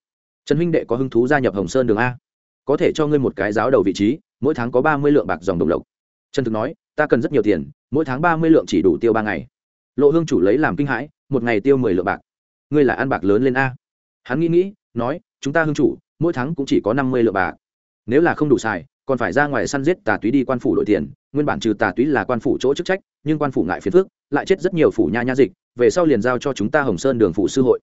[SPEAKER 1] Trần huynh đệ có hứng thú gia nhập hồng sơn đường a? Có thể cho ngươi một cái giáo đầu vị trí, mỗi tháng có ba mươi lượng bạc dòng đồng lộc. Trần thực nói, ta cần rất nhiều tiền, mỗi tháng ba mươi lượng chỉ đủ tiêu ba ngày. Lộ hương chủ lấy làm kinh hãi, một ngày tiêu mười lượng bạc. Ngươi là ăn bạc lớn lên a. Hắn nghĩ nghĩ, nói, chúng ta hương chủ, mỗi tháng cũng chỉ có năm mươi lượng bạc. Nếu là không đủ xài, còn phải ra ngoài săn giết tà túy đi quan phủ đổi tiền, nguyên bản trừ tà túy là quan phủ chỗ chức trách, nhưng quan phủ ngại phiền phước lại chết rất nhiều phủ nha nha dịch, về sau liền giao cho chúng ta hồng sơn đường phủ sư hội.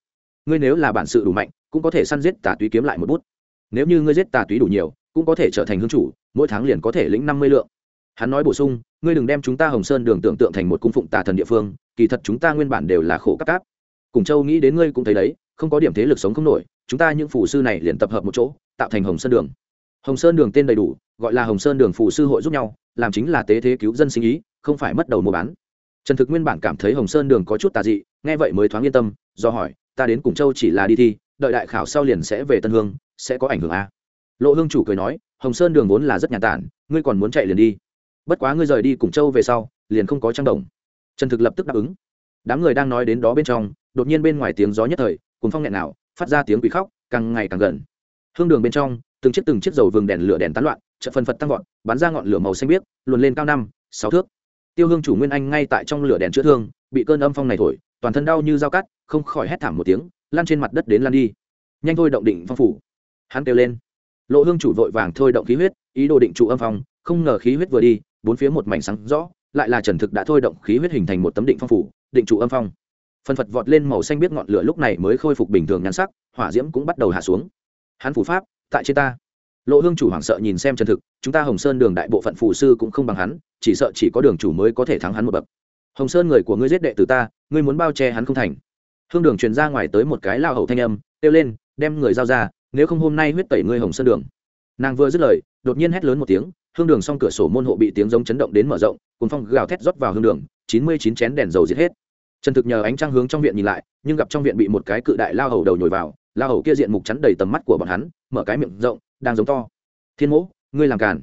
[SPEAKER 1] Ngươi nếu là bản sự đủ mạnh, cũng có thể săn giết tà túy kiếm lại một bút. Nếu như ngươi giết tà túy đủ nhiều, cũng có thể trở thành hương chủ, mỗi tháng liền có thể lĩnh năm mươi lượng. Hắn nói bổ sung, ngươi đừng đem chúng ta hồng sơn đường tưởng tượng thành một cung phụng tà thần địa phương, kỳ thật chúng ta nguyên bản đều là khổ các cáp. Cùng châu nghĩ đến ngươi cũng thấy đấy, không có điểm thế lực sống không nổi, chúng ta những phủ sư này liền tập hợp một chỗ, tạo thành hồng sơn đường. Hồng sơn đường tên đầy đủ, gọi là hồng sơn đường phủ sư hội giúp nhau, làm chính là tế thế cứu dân sinh ý, không phải mất đầu mua bán trần thực nguyên bản cảm thấy hồng sơn đường có chút tà dị, nghe vậy mới thoáng yên tâm, do hỏi, ta đến cùng châu chỉ là đi thi, đợi đại khảo sau liền sẽ về tân hương, sẽ có ảnh hưởng à? lộ hương chủ cười nói, hồng sơn đường vốn là rất nhàn tản, ngươi còn muốn chạy liền đi. Bất quá ngươi rời đi cùng châu về sau, liền không có trang đồng. Trần thực lập tức đáp ứng. Đám người đang nói đến đó bên trong, đột nhiên bên ngoài tiếng gió nhất thời cùng phong nghẹn nào, phát ra tiếng quỷ khóc, càng ngày càng gần. Hương đường bên trong, từng chiếc từng chiếc dầu vừng đèn lửa đèn tán loạn chợt phân phật tăng vọt bắn ra ngọn lửa màu xanh biếc, luồn lên cao năm, sáu thước tiêu hương chủ nguyên anh ngay tại trong lửa đèn chữa thương, bị cơn âm phong này thổi, toàn thân đau như dao cắt, không khỏi hét thảm một tiếng lan trên mặt đất đến lan đi. Nhanh thôi động định phong phủ. Hắn kêu lên. Lộ hương chủ vội vàng thôi động khí huyết, ý đồ định trụ âm phong, không ngờ khí huyết vừa đi, bốn phía một mảnh sáng rõ, lại là trần thực đã thôi động khí huyết hình thành một tấm định phong phủ, định trụ âm phong. Phân phật vọt lên màu xanh biết ngọn lửa lúc này mới khôi phục bình thường nhan sắc, hỏa diễm cũng bắt đầu hạ xuống. Hắn phủ pháp, tại trên ta lộ hương chủ hoảng sợ nhìn xem trần thực, chúng ta hồng sơn đường đại bộ phận phù sư cũng không bằng hắn, chỉ sợ chỉ có đường chủ mới có thể thắng hắn một bậc. Hồng sơn người của ngươi giết đệ từ ta, ngươi muốn bao che hắn không thành. Hương đường truyền ra ngoài tới một cái lao hậu thanh âm, kêu lên, đem người giao ra, nếu không hôm nay huyết tẩy ngươi hồng sơn đường. Nàng vừa dứt lời, đột nhiên hét lớn một tiếng, hương đường xong cửa sổ môn hộ bị tiếng giống chấn động đến mở rộng cùng phong gào thét rót vào hương đường, chín mươi chín chén đèn dầu giết hết. Trần thực nhờ ánh trăng hướng trong viện nhìn lại, nhưng gặp trong viện bị một cái cự đại lao hầu đầu nhồi vào, lao hầu kia diện mục chắn đầy tầm mắt của bọn hắn, mở cái miệng rộng đang giống to. Thiên mỗ, ngươi làm càn.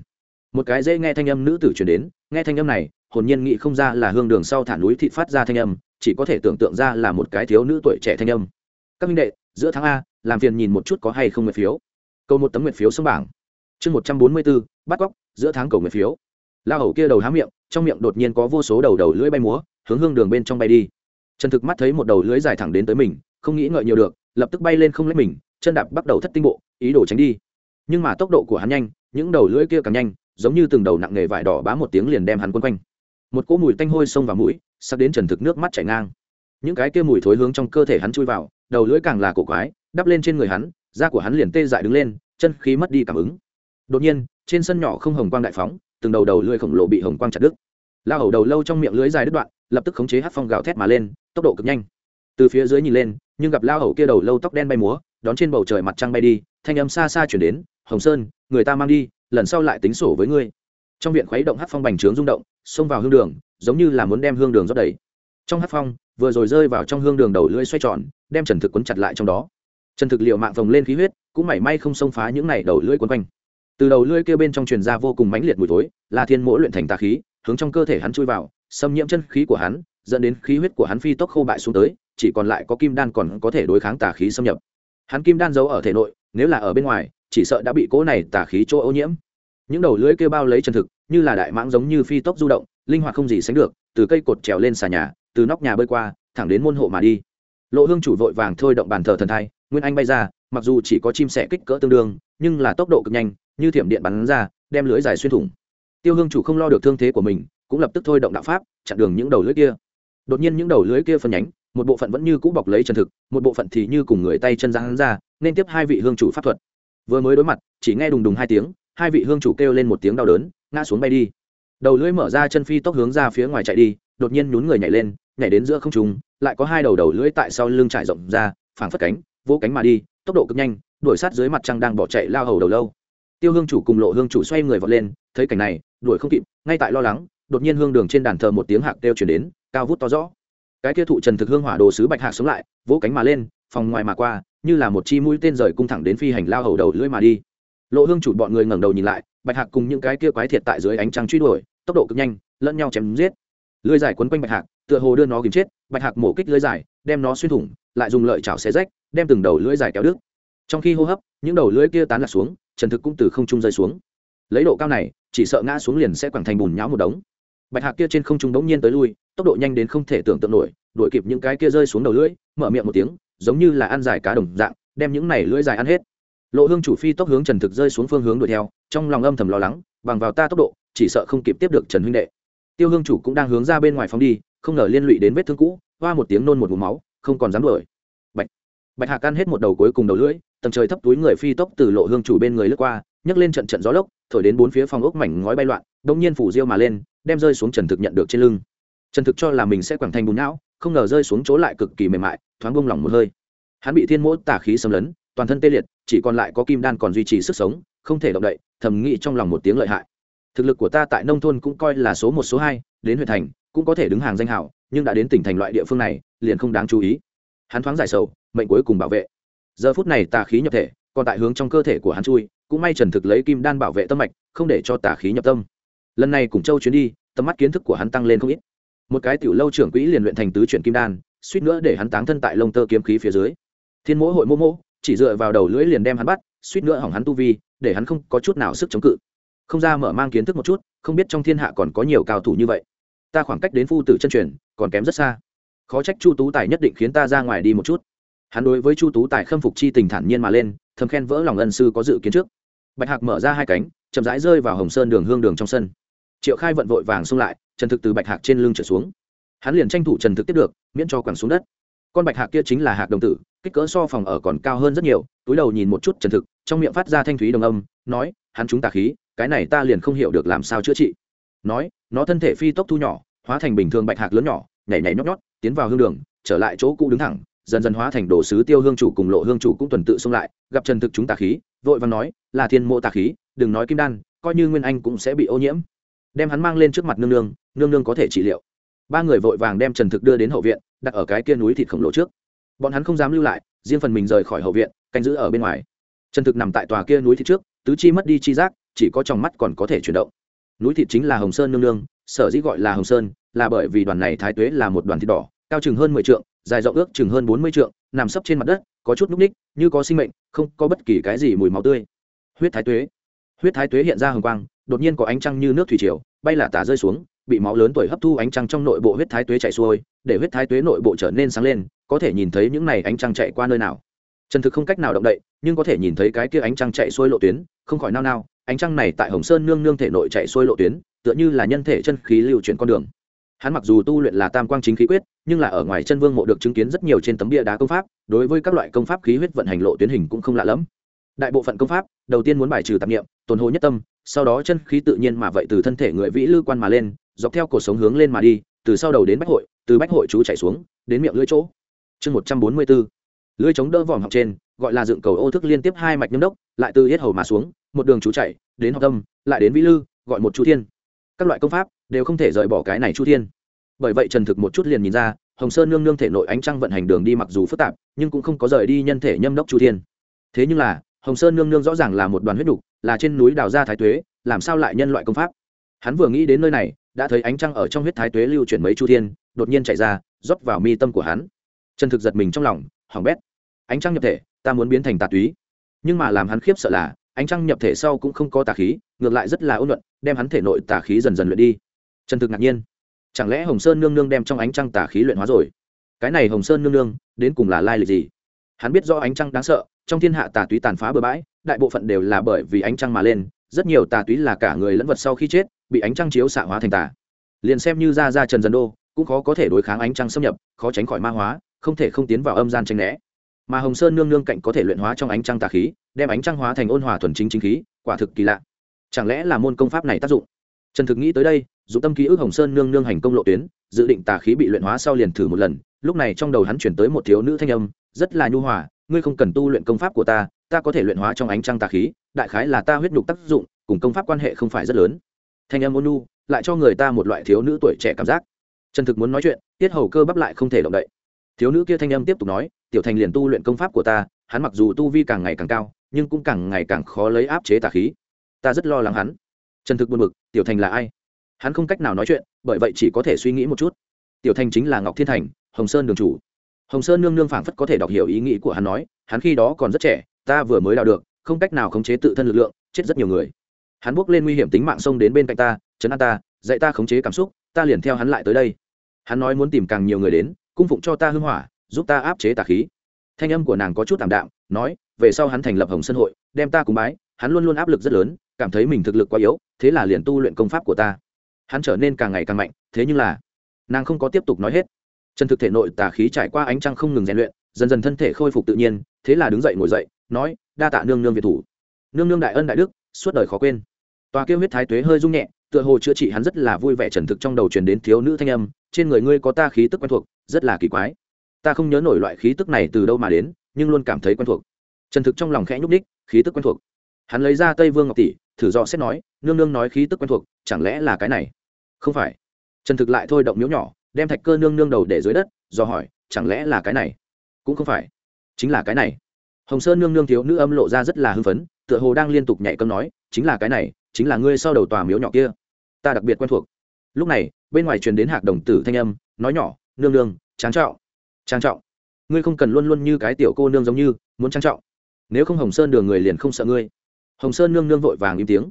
[SPEAKER 1] Một cái dễ nghe thanh âm nữ tử truyền đến, nghe thanh âm này, hồn nhiên nghĩ không ra là hương đường sau thả núi thịt phát ra thanh âm, chỉ có thể tưởng tượng ra là một cái thiếu nữ tuổi trẻ thanh âm. Các minh đệ, giữa tháng a, làm phiền nhìn một chút có hay không nguyện phiếu. Câu một tấm nguyện phiếu xuống bảng. Chương một trăm bốn mươi bốn bắt cóc, giữa tháng cầu nguyện phiếu. La hầu kia đầu há miệng, trong miệng đột nhiên có vô số đầu đầu lưỡi bay múa, hướng hương đường bên trong bay đi. Trần thực mắt thấy một đầu lưỡi dài thẳng đến tới mình, không nghĩ ngợi nhiều được, lập tức bay lên không lấy mình, chân đạp bắt đầu thất tinh bộ, ý đồ tránh đi nhưng mà tốc độ của hắn nhanh, những đầu lưỡi kia càng nhanh, giống như từng đầu nặng nghề vải đỏ bá một tiếng liền đem hắn quân quanh. Một cỗ mùi tanh hôi xông vào mũi sắc đến trần thực nước mắt chảy ngang. Những cái kia mùi thối hướng trong cơ thể hắn chui vào, đầu lưỡi càng là cổ quái, đắp lên trên người hắn, da của hắn liền tê dại đứng lên, chân khí mất đi cảm ứng. Đột nhiên, trên sân nhỏ không hồng quang đại phóng, từng đầu đầu lưỡi khổng lồ bị hồng quang chặt đứt. Lao hầu đầu lâu trong miệng lưới dài đứt đoạn, lập tức khống chế hát phong gào thét mà lên, tốc độ cực nhanh. Từ phía dưới nhìn lên, nhưng gặp lao hầu kia đầu lâu tóc đen bay múa, đón trên bầu trời mặt trăng bay đi, thanh âm xa xa chuyển đến hồng sơn, người ta mang đi, lần sau lại tính sổ với ngươi. Trong viện khuấy động hát phong bành trướng rung động, xông vào hương đường, giống như là muốn đem hương đường rót đầy. Trong hát phong, vừa rồi rơi vào trong hương đường đầu lưỡi xoay tròn, đem trần thực quấn chặt lại trong đó. Trần thực liệu mạng vồng lên khí huyết, cũng mảy may không xông phá những này đầu lưỡi quấn quanh. Từ đầu lưỡi kia bên trong truyền ra vô cùng mãnh liệt mùi thối là thiên mỗ luyện thành tà khí, hướng trong cơ thể hắn chui vào, xâm nhiễm chân khí của hắn, dẫn đến khí huyết của hắn phi tốc khô bại xuống tới, chỉ còn lại có kim đan còn có thể đối kháng tà khí xâm nhập. Hắn kim đan giấu ở thể nội, nếu là ở bên ngoài chỉ sợ đã bị cỗ này tà khí chỗ ô nhiễm. Những đầu lưới kia bao lấy chân thực, như là đại mãng giống như phi tốc du động, linh hoạt không gì sánh được, từ cây cột trèo lên xà nhà, từ nóc nhà bơi qua, thẳng đến môn hộ mà đi. Lộ hương chủ vội vàng thôi động bàn thờ thần thai, nguyên anh bay ra, mặc dù chỉ có chim sẻ kích cỡ tương đương, nhưng là tốc độ cực nhanh, như thiểm điện bắn ra, đem lưới dài xuyên thủng. Tiêu hương chủ không lo được thương thế của mình, cũng lập tức thôi động đạo pháp, chặn đường những đầu lưới kia. Đột nhiên những đầu lưới kia phân nhánh, một bộ phận vẫn như cũ bọc lấy chân thực, một bộ phận thì như cùng người tay chân giang ra, nên tiếp hai vị hương chủ pháp thuật vừa mới đối mặt, chỉ nghe đùng đùng hai tiếng, hai vị hương chủ kêu lên một tiếng đau đớn, ngã xuống bay đi. Đầu lưỡi mở ra chân phi tốc hướng ra phía ngoài chạy đi, đột nhiên nhún người nhảy lên, nhảy đến giữa không trung, lại có hai đầu đầu lưỡi tại sau lưng trải rộng ra, phảng phất cánh, vỗ cánh mà đi, tốc độ cực nhanh, đuổi sát dưới mặt trăng đang bỏ chạy lao hầu đầu lâu. Tiêu hương chủ cùng lộ hương chủ xoay người vọt lên, thấy cảnh này, đuổi không kịp, ngay tại lo lắng, đột nhiên hương đường trên đàn thờ một tiếng hạc kêu chuyển đến, cao vút to rõ. Cái kia thụ trần thực hương hỏa đồ sứ bạch hạc sống lại, vỗ cánh mà lên, phòng ngoài mà qua như là một chi mũi tên rời cung thẳng đến phi hành lao hầu đầu lưỡi mà đi. Lộ hương chủ bọn người ngẩng đầu nhìn lại, bạch hạc cùng những cái kia quái thiệt tại dưới ánh trăng truy đuổi, tốc độ cực nhanh, lẫn nhau chém giết. Lưới dài quấn quanh bạch hạc, tựa hồ đưa nó kìm chết, bạch hạc mổ kích lưới dài, đem nó xuyên thủng, lại dùng lợi chảo xé rách, đem từng đầu lưỡi dài kéo đứt. Trong khi hô hấp, những đầu lưỡi kia tán lạc xuống, trần thực cũng từ không trung rơi xuống. Lấy độ cao này, chỉ sợ ngã xuống liền sẽ quẳng thành bùn nhão một đống. Bạch hạc kia trên không trung bỗng nhiên tới lui, tốc độ nhanh đến không thể tưởng tượng nổi, đuổi kịp những cái kia rơi xuống đầu lưỡi, mở miệng một tiếng giống như là ăn dài cá đồng dạng, đem những này lưỡi dài ăn hết. Lộ hương chủ phi tốc hướng trần thực rơi xuống phương hướng đuổi theo, trong lòng âm thầm lo lắng, bằng vào ta tốc độ, chỉ sợ không kịp tiếp được trần huynh đệ. Tiêu hương chủ cũng đang hướng ra bên ngoài phóng đi, không ngờ liên lụy đến vết thương cũ, hoa một tiếng nôn một vùng máu, không còn dám đuổi. Bạch bạch hạc ăn hết một đầu cuối cùng đầu lưỡi, tầng trời thấp túi người phi tốc từ lộ hương chủ bên người lướt qua, nhấc lên trận trận gió lốc, thổi đến bốn phía phòng ốc mảnh ngói bay loạn đông nhiên phủ riêu mà lên, đem rơi xuống trần thực nhận được trên lưng. Trần thực cho là mình sẽ quẳng thành bùn não không ngờ rơi xuống chỗ lại cực kỳ mềm mại, thoáng bông lỏng một hơi. Hắn bị thiên mỗ tả khí xâm lấn, toàn thân tê liệt, chỉ còn lại có kim đan còn duy trì sức sống, không thể động đậy, thầm nghĩ trong lòng một tiếng lợi hại. Thực lực của ta tại nông thôn cũng coi là số một, số hai, đến huyện thành, cũng có thể đứng hàng danh hảo nhưng đã đến tỉnh thành loại địa phương này, liền không đáng chú ý. Hắn thoáng giải sầu, mệnh cuối cùng bảo vệ. Giờ phút này tà khí nhập thể, còn tại hướng trong cơ thể của hắn chui, cũng may trần thực lấy kim đan bảo vệ tâm mạch, không để cho tà khí nhập tâm. Lần này cùng châu chuyến đi, tầm mắt kiến thức của hắn tăng lên không ít một cái tiểu lâu trưởng quỹ liền luyện thành tứ chuyển kim đan, suýt nữa để hắn táng thân tại lông tơ kiếm khí phía dưới. Thiên mỗi hội mô mô chỉ dựa vào đầu lưỡi liền đem hắn bắt, suýt nữa hỏng hắn tu vi, để hắn không có chút nào sức chống cự. Không ra mở mang kiến thức một chút, không biết trong thiên hạ còn có nhiều cao thủ như vậy. Ta khoảng cách đến phu tử chân truyền, còn kém rất xa. Khó trách chu tú tài nhất định khiến ta ra ngoài đi một chút. Hắn đối với chu tú tài khâm phục chi tình thản nhiên mà lên, thầm khen vỡ lòng ân sư có dự kiến trước. Bạch hạc mở ra hai cánh, chậm rãi rơi vào hồng sơn đường hương đường trong sân. Triệu khai vận vội vàng xung lại trần thực từ bạch hạc trên lưng trở xuống. Hắn liền tranh thủ trần thực tiếp được, miễn cho quẳng xuống đất. Con bạch hạc kia chính là hạc đồng tử, kích cỡ so phòng ở còn cao hơn rất nhiều, túi đầu nhìn một chút trần thực, trong miệng phát ra thanh thúy đồng âm, nói, hắn chúng tà khí, cái này ta liền không hiểu được làm sao chữa trị. Nói, nó thân thể phi tốc thu nhỏ, hóa thành bình thường bạch hạc lớn nhỏ, nhảy nhảy nhót nhót, tiến vào hương đường, trở lại chỗ cũ đứng thẳng, dần dần hóa thành đồ sứ tiêu hương chủ cùng lộ hương chủ cũng tuần tự xông lại, gặp trần thực chúng tà khí, vội và nói, là thiên mộ tà khí, đừng nói kim đan, coi như nguyên anh cũng sẽ bị ô nhiễm đem hắn mang lên trước mặt nương nương nương nương có thể trị liệu. Ba người vội vàng đem trần thực đưa đến hậu viện, đặt ở cái kia núi thịt khổng lồ trước. Bọn hắn không dám lưu lại, riêng phần mình rời khỏi hậu viện, canh giữ ở bên ngoài. Trần thực nằm tại tòa kia núi thịt trước, tứ chi mất đi chi giác, chỉ có trong mắt còn có thể chuyển động. Núi thịt chính là hồng sơn nương nương, sở dĩ gọi là hồng sơn, là bởi vì đoàn này thái tuế là một đoàn thịt đỏ, cao chừng hơn mười trượng, dài rộng ước chừng hơn bốn mươi trượng, nằm sấp trên mặt đất, có chút núc ních, như có sinh mệnh, không có bất kỳ cái gì mùi máu tươi. Huyết thái tuế. Huyết thái tuế hiện ra hồng quang đột nhiên có ánh trăng như nước thủy triều, bay là tả rơi xuống, bị máu lớn tuổi hấp thu ánh trăng trong nội bộ huyết thái tuế chạy xuôi, để huyết thái tuế nội bộ trở nên sáng lên, có thể nhìn thấy những này ánh trăng chạy qua nơi nào. Trần thực không cách nào động đậy, nhưng có thể nhìn thấy cái kia ánh trăng chạy xuôi lộ tuyến, không khỏi nao nao, ánh trăng này tại hồng sơn nương nương thể nội chạy xuôi lộ tuyến, tựa như là nhân thể chân khí lưu chuyển con đường. Hắn mặc dù tu luyện là tam quang chính khí quyết, nhưng là ở ngoài chân vương mộ được chứng kiến rất nhiều trên tấm bia đá công pháp, đối với các loại công pháp khí huyết vận hành lộ tuyến hình cũng không lạ lẫm. Đại bộ phận công pháp, đầu tiên muốn bài trừ tạp nghiệm tồn hồ nhất tâm sau đó chân khí tự nhiên mà vậy từ thân thể người vĩ lư quan mà lên, dọc theo cuộc sống hướng lên mà đi, từ sau đầu đến bách hội, từ bách hội chú chạy xuống, đến miệng lưỡi chỗ. Chương một trăm bốn mươi bốn lưỡi chống đỡ vòm học trên, gọi là dựng cầu ô thức liên tiếp hai mạch nhâm đốc, lại từ hết hầu mà xuống, một đường chú chạy, đến học tâm, lại đến vĩ lư, gọi một chu thiên. Các loại công pháp đều không thể rời bỏ cái này chu thiên. Bởi vậy trần thực một chút liền nhìn ra, hồng sơn nương nương thể nội ánh trăng vận hành đường đi mặc dù phức tạp, nhưng cũng không có rời đi nhân thể nhâm đốc chu thiên. Thế nhưng là hồng sơn nương nương rõ ràng là một đoàn huyết đục, là trên núi đào gia thái tuế, làm sao lại nhân loại công pháp? Hắn vừa nghĩ đến nơi này, đã thấy ánh trăng ở trong huyết thái tuế lưu chuyển mấy chu thiên, đột nhiên chạy ra, rót vào mi tâm của hắn. Trần thực giật mình trong lòng, hỏng bét. Ánh trăng nhập thể, ta muốn biến thành tà túy. Nhưng mà làm hắn khiếp sợ là, ánh trăng nhập thể sau cũng không có tà khí, ngược lại rất là ôn luận đem hắn thể nội tà khí dần dần luyện đi. Trần thực ngạc nhiên. Chẳng lẽ hồng sơn nương nương đem trong ánh trăng tà khí luyện hóa rồi? Cái này hồng sơn nương nương, đến cùng là lai lịch gì? Hắn biết do ánh trăng đáng sợ trong thiên hạ tà túy tàn phá bừa bãi, đại bộ phận đều là bởi vì ánh trăng mà lên, rất nhiều tà túy là cả người lẫn vật sau khi chết, bị ánh trăng chiếu xạ hóa thành tà. Liền xem như ra ra trần dân đô, cũng khó có thể đối kháng ánh trăng xâm nhập, khó tránh khỏi ma hóa, không thể không tiến vào âm gian tranh né. Mà hồng sơn nương nương cạnh có thể luyện hóa trong ánh trăng tà khí, đem ánh trăng hóa thành ôn hòa thuần chính chính khí, quả thực kỳ lạ. Chẳng lẽ là môn công pháp này tác dụng? Trần thực nghĩ tới đây, dụng tâm ký ức hồng sơn nương nương hành công lộ tuyến, dự định tà khí bị luyện hóa sau liền thử một lần, lúc này trong đầu hắn chuyển tới một thiếu nữ thanh âm, rất là nhu hòa ngươi không cần tu luyện công pháp của ta ta có thể luyện hóa trong ánh trăng tà khí, đại khái là ta huyết nhục tác dụng, cùng công pháp quan hệ không phải rất lớn. Thanh âm ôn nhu, lại cho người ta một loại thiếu nữ tuổi trẻ cảm giác. Trần thực muốn nói chuyện, tiết hầu cơ bắp lại không thể động đậy. Thiếu nữ kia thanh âm tiếp tục nói, tiểu thành liền tu luyện công pháp của ta, hắn mặc dù tu vi càng ngày càng cao, nhưng cũng càng ngày càng khó lấy áp chế tà khí. Ta rất lo lắng hắn. Trần thực buồn bực, tiểu thành là ai? Hắn không cách nào nói chuyện, bởi vậy chỉ có thể suy nghĩ một chút. Tiểu thành chính là ngọc thiên thành, hồng sơn đường chủ hồng sơn nương nương phảng phất có thể đọc hiểu ý nghĩ của hắn nói, hắn khi đó còn rất trẻ, ta vừa mới đào được, không cách nào khống chế tự thân lực lượng, chết rất nhiều người. Hắn bước lên nguy hiểm tính mạng sông đến bên cạnh ta chấn an ta, dạy ta khống chế cảm xúc, ta liền theo hắn lại tới đây. Hắn nói muốn tìm càng nhiều người đến, cung phụng cho ta hưng hỏa, giúp ta áp chế tà khí. Thanh âm của nàng có chút tạm đạm, nói, về sau hắn thành lập hồng sơn hội, đem ta cúng bái, hắn luôn luôn áp lực rất lớn, cảm thấy mình thực lực quá yếu, thế là liền tu luyện công pháp của ta. Hắn trở nên càng ngày càng mạnh, thế nhưng là, nàng không có tiếp tục nói hết chân thực thể nội tà khí trải qua ánh trăng không ngừng rèn luyện, dần dần thân thể khôi phục tự nhiên, thế là đứng dậy ngồi dậy, nói, đa tạ nương nương việt thủ. Nương nương đại ân đại đức, suốt đời khó quên. Tòa kêu huyết thái tuế hơi rung nhẹ, tựa hồ chữa trị hắn rất là vui vẻ trần thực trong đầu truyền đến thiếu nữ thanh âm, trên người ngươi có ta khí tức quen thuộc, rất là kỳ quái. Ta không nhớ nổi loại khí tức này từ đâu mà đến, nhưng luôn cảm thấy quen thuộc. Trần thực trong lòng khẽ nhúc ních khí tức quen thuộc. Hắn lấy ra tây vương ngọc tỷ, thử dò xét nói, nương nương nói khí tức quen thuộc, chẳng lẽ là cái này? Không phải. Trần thực lại thôi động miếu nhỏ đem thạch cơ nương nương đầu để dưới đất, do hỏi, chẳng lẽ là cái này? Cũng không phải. Chính là cái này. Hồng sơn nương nương thiếu nữ âm lộ ra rất là hưng phấn, tựa hồ đang liên tục nhảy cấm nói, chính là cái này, chính là ngươi sau đầu tòa miếu nhỏ kia. Ta đặc biệt quen thuộc. Lúc này, bên ngoài truyền đến hạc đồng tử thanh âm, nói nhỏ, nương nương trang trọng trang trọng, ngươi không cần luôn luôn như cái tiểu cô nương giống như, muốn trang trọng. Nếu không hồng sơn đường người liền không sợ ngươi. Hồng sơn nương nương vội vàng im tiếng.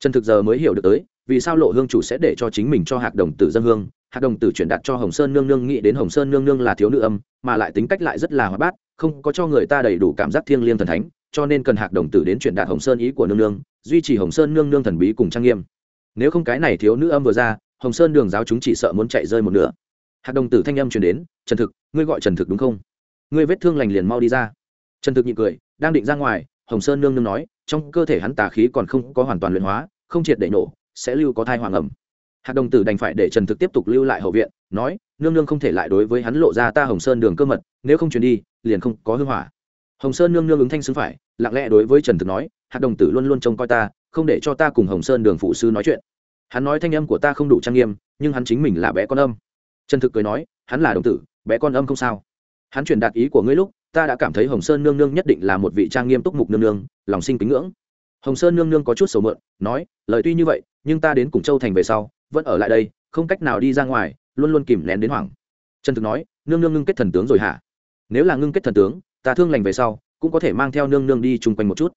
[SPEAKER 1] Trần thực giờ mới hiểu được tới, vì sao lộ hương chủ sẽ để cho chính mình cho hạc đồng tử dân hương Hạt đồng tử chuyển đạt cho hồng sơn nương nương nghĩ đến hồng sơn nương nương là thiếu nữ âm, mà lại tính cách lại rất là hoạt bát, không có cho người ta đầy đủ cảm giác thiêng liêng thần thánh, cho nên cần hạt đồng tử đến chuyển đạt hồng sơn ý của nương nương, duy trì hồng sơn nương nương thần bí cùng trang nghiêm. Nếu không cái này thiếu nữ âm vừa ra, hồng sơn đường giáo chúng chỉ sợ muốn chạy rơi một nửa. Hạt đồng tử thanh âm chuyển đến, trần thực, ngươi gọi trần thực đúng không? Ngươi vết thương lành liền mau đi ra. Trần thực nhị cười, đang định ra ngoài, hồng sơn nương nương nói, trong cơ thể hắn tà khí còn không có hoàn toàn luyện hóa, không triệt để nổ, sẽ lưu có thai hoàng ẩm hạc đồng tử đành phải để trần thực tiếp tục lưu lại hậu viện, nói, nương nương không thể lại đối với hắn lộ ra ta hồng sơn đường cơ mật, nếu không chuyển đi, liền không có hư hỏa. Hồng sơn nương nương ứng thanh xứng phải, lặng lẽ đối với trần thực nói, hạc đồng tử luôn luôn trông coi ta, không để cho ta cùng hồng sơn đường phụ sư nói chuyện. Hắn nói thanh âm của ta không đủ trang nghiêm, nhưng hắn chính mình là bé con âm. Trần thực cười nói, hắn là đồng tử, bé con âm không sao. Hắn truyền đạt ý của ngươi lúc, ta đã cảm thấy hồng sơn nương nương nhất định là một vị trang nghiêm túc mục nương nương, lòng sinh kính ngưỡng. Hồng sơn nương nương có chút sầu mượn, nói, lời tuy như vậy, nhưng ta đến cùng châu thành về sau vẫn ở lại đây, không cách nào đi ra ngoài, luôn luôn kìm nén đến hoảng. Trần thực nói, nương nương ngưng kết thần tướng rồi hả? Nếu là ngưng kết thần tướng, ta thương lành về sau, cũng có thể mang theo nương nương đi chung quanh một chút.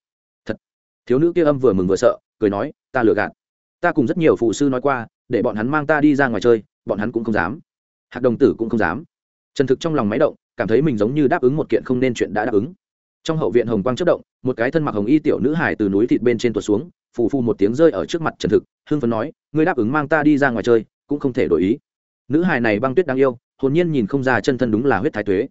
[SPEAKER 1] Thật. Thiếu nữ kia âm vừa mừng vừa sợ, cười nói, ta lừa gạt. Ta cùng rất nhiều phụ sư nói qua, để bọn hắn mang ta đi ra ngoài chơi, bọn hắn cũng không dám. Hạc đồng tử cũng không dám. Trần thực trong lòng máy động, cảm thấy mình giống như đáp ứng một kiện không nên chuyện đã đáp ứng. Trong hậu viện hồng quang chất động, một cái thân mặc hồng y tiểu nữ hải từ núi thịt bên trên tuột xuống phù phù một tiếng rơi ở trước mặt trần thực, hưng phấn nói, ngươi đáp ứng mang ta đi ra ngoài chơi, cũng không thể đổi ý. Nữ hài này băng tuyết đáng yêu, hồn nhiên nhìn không ra chân thân đúng là huyết thái tuế.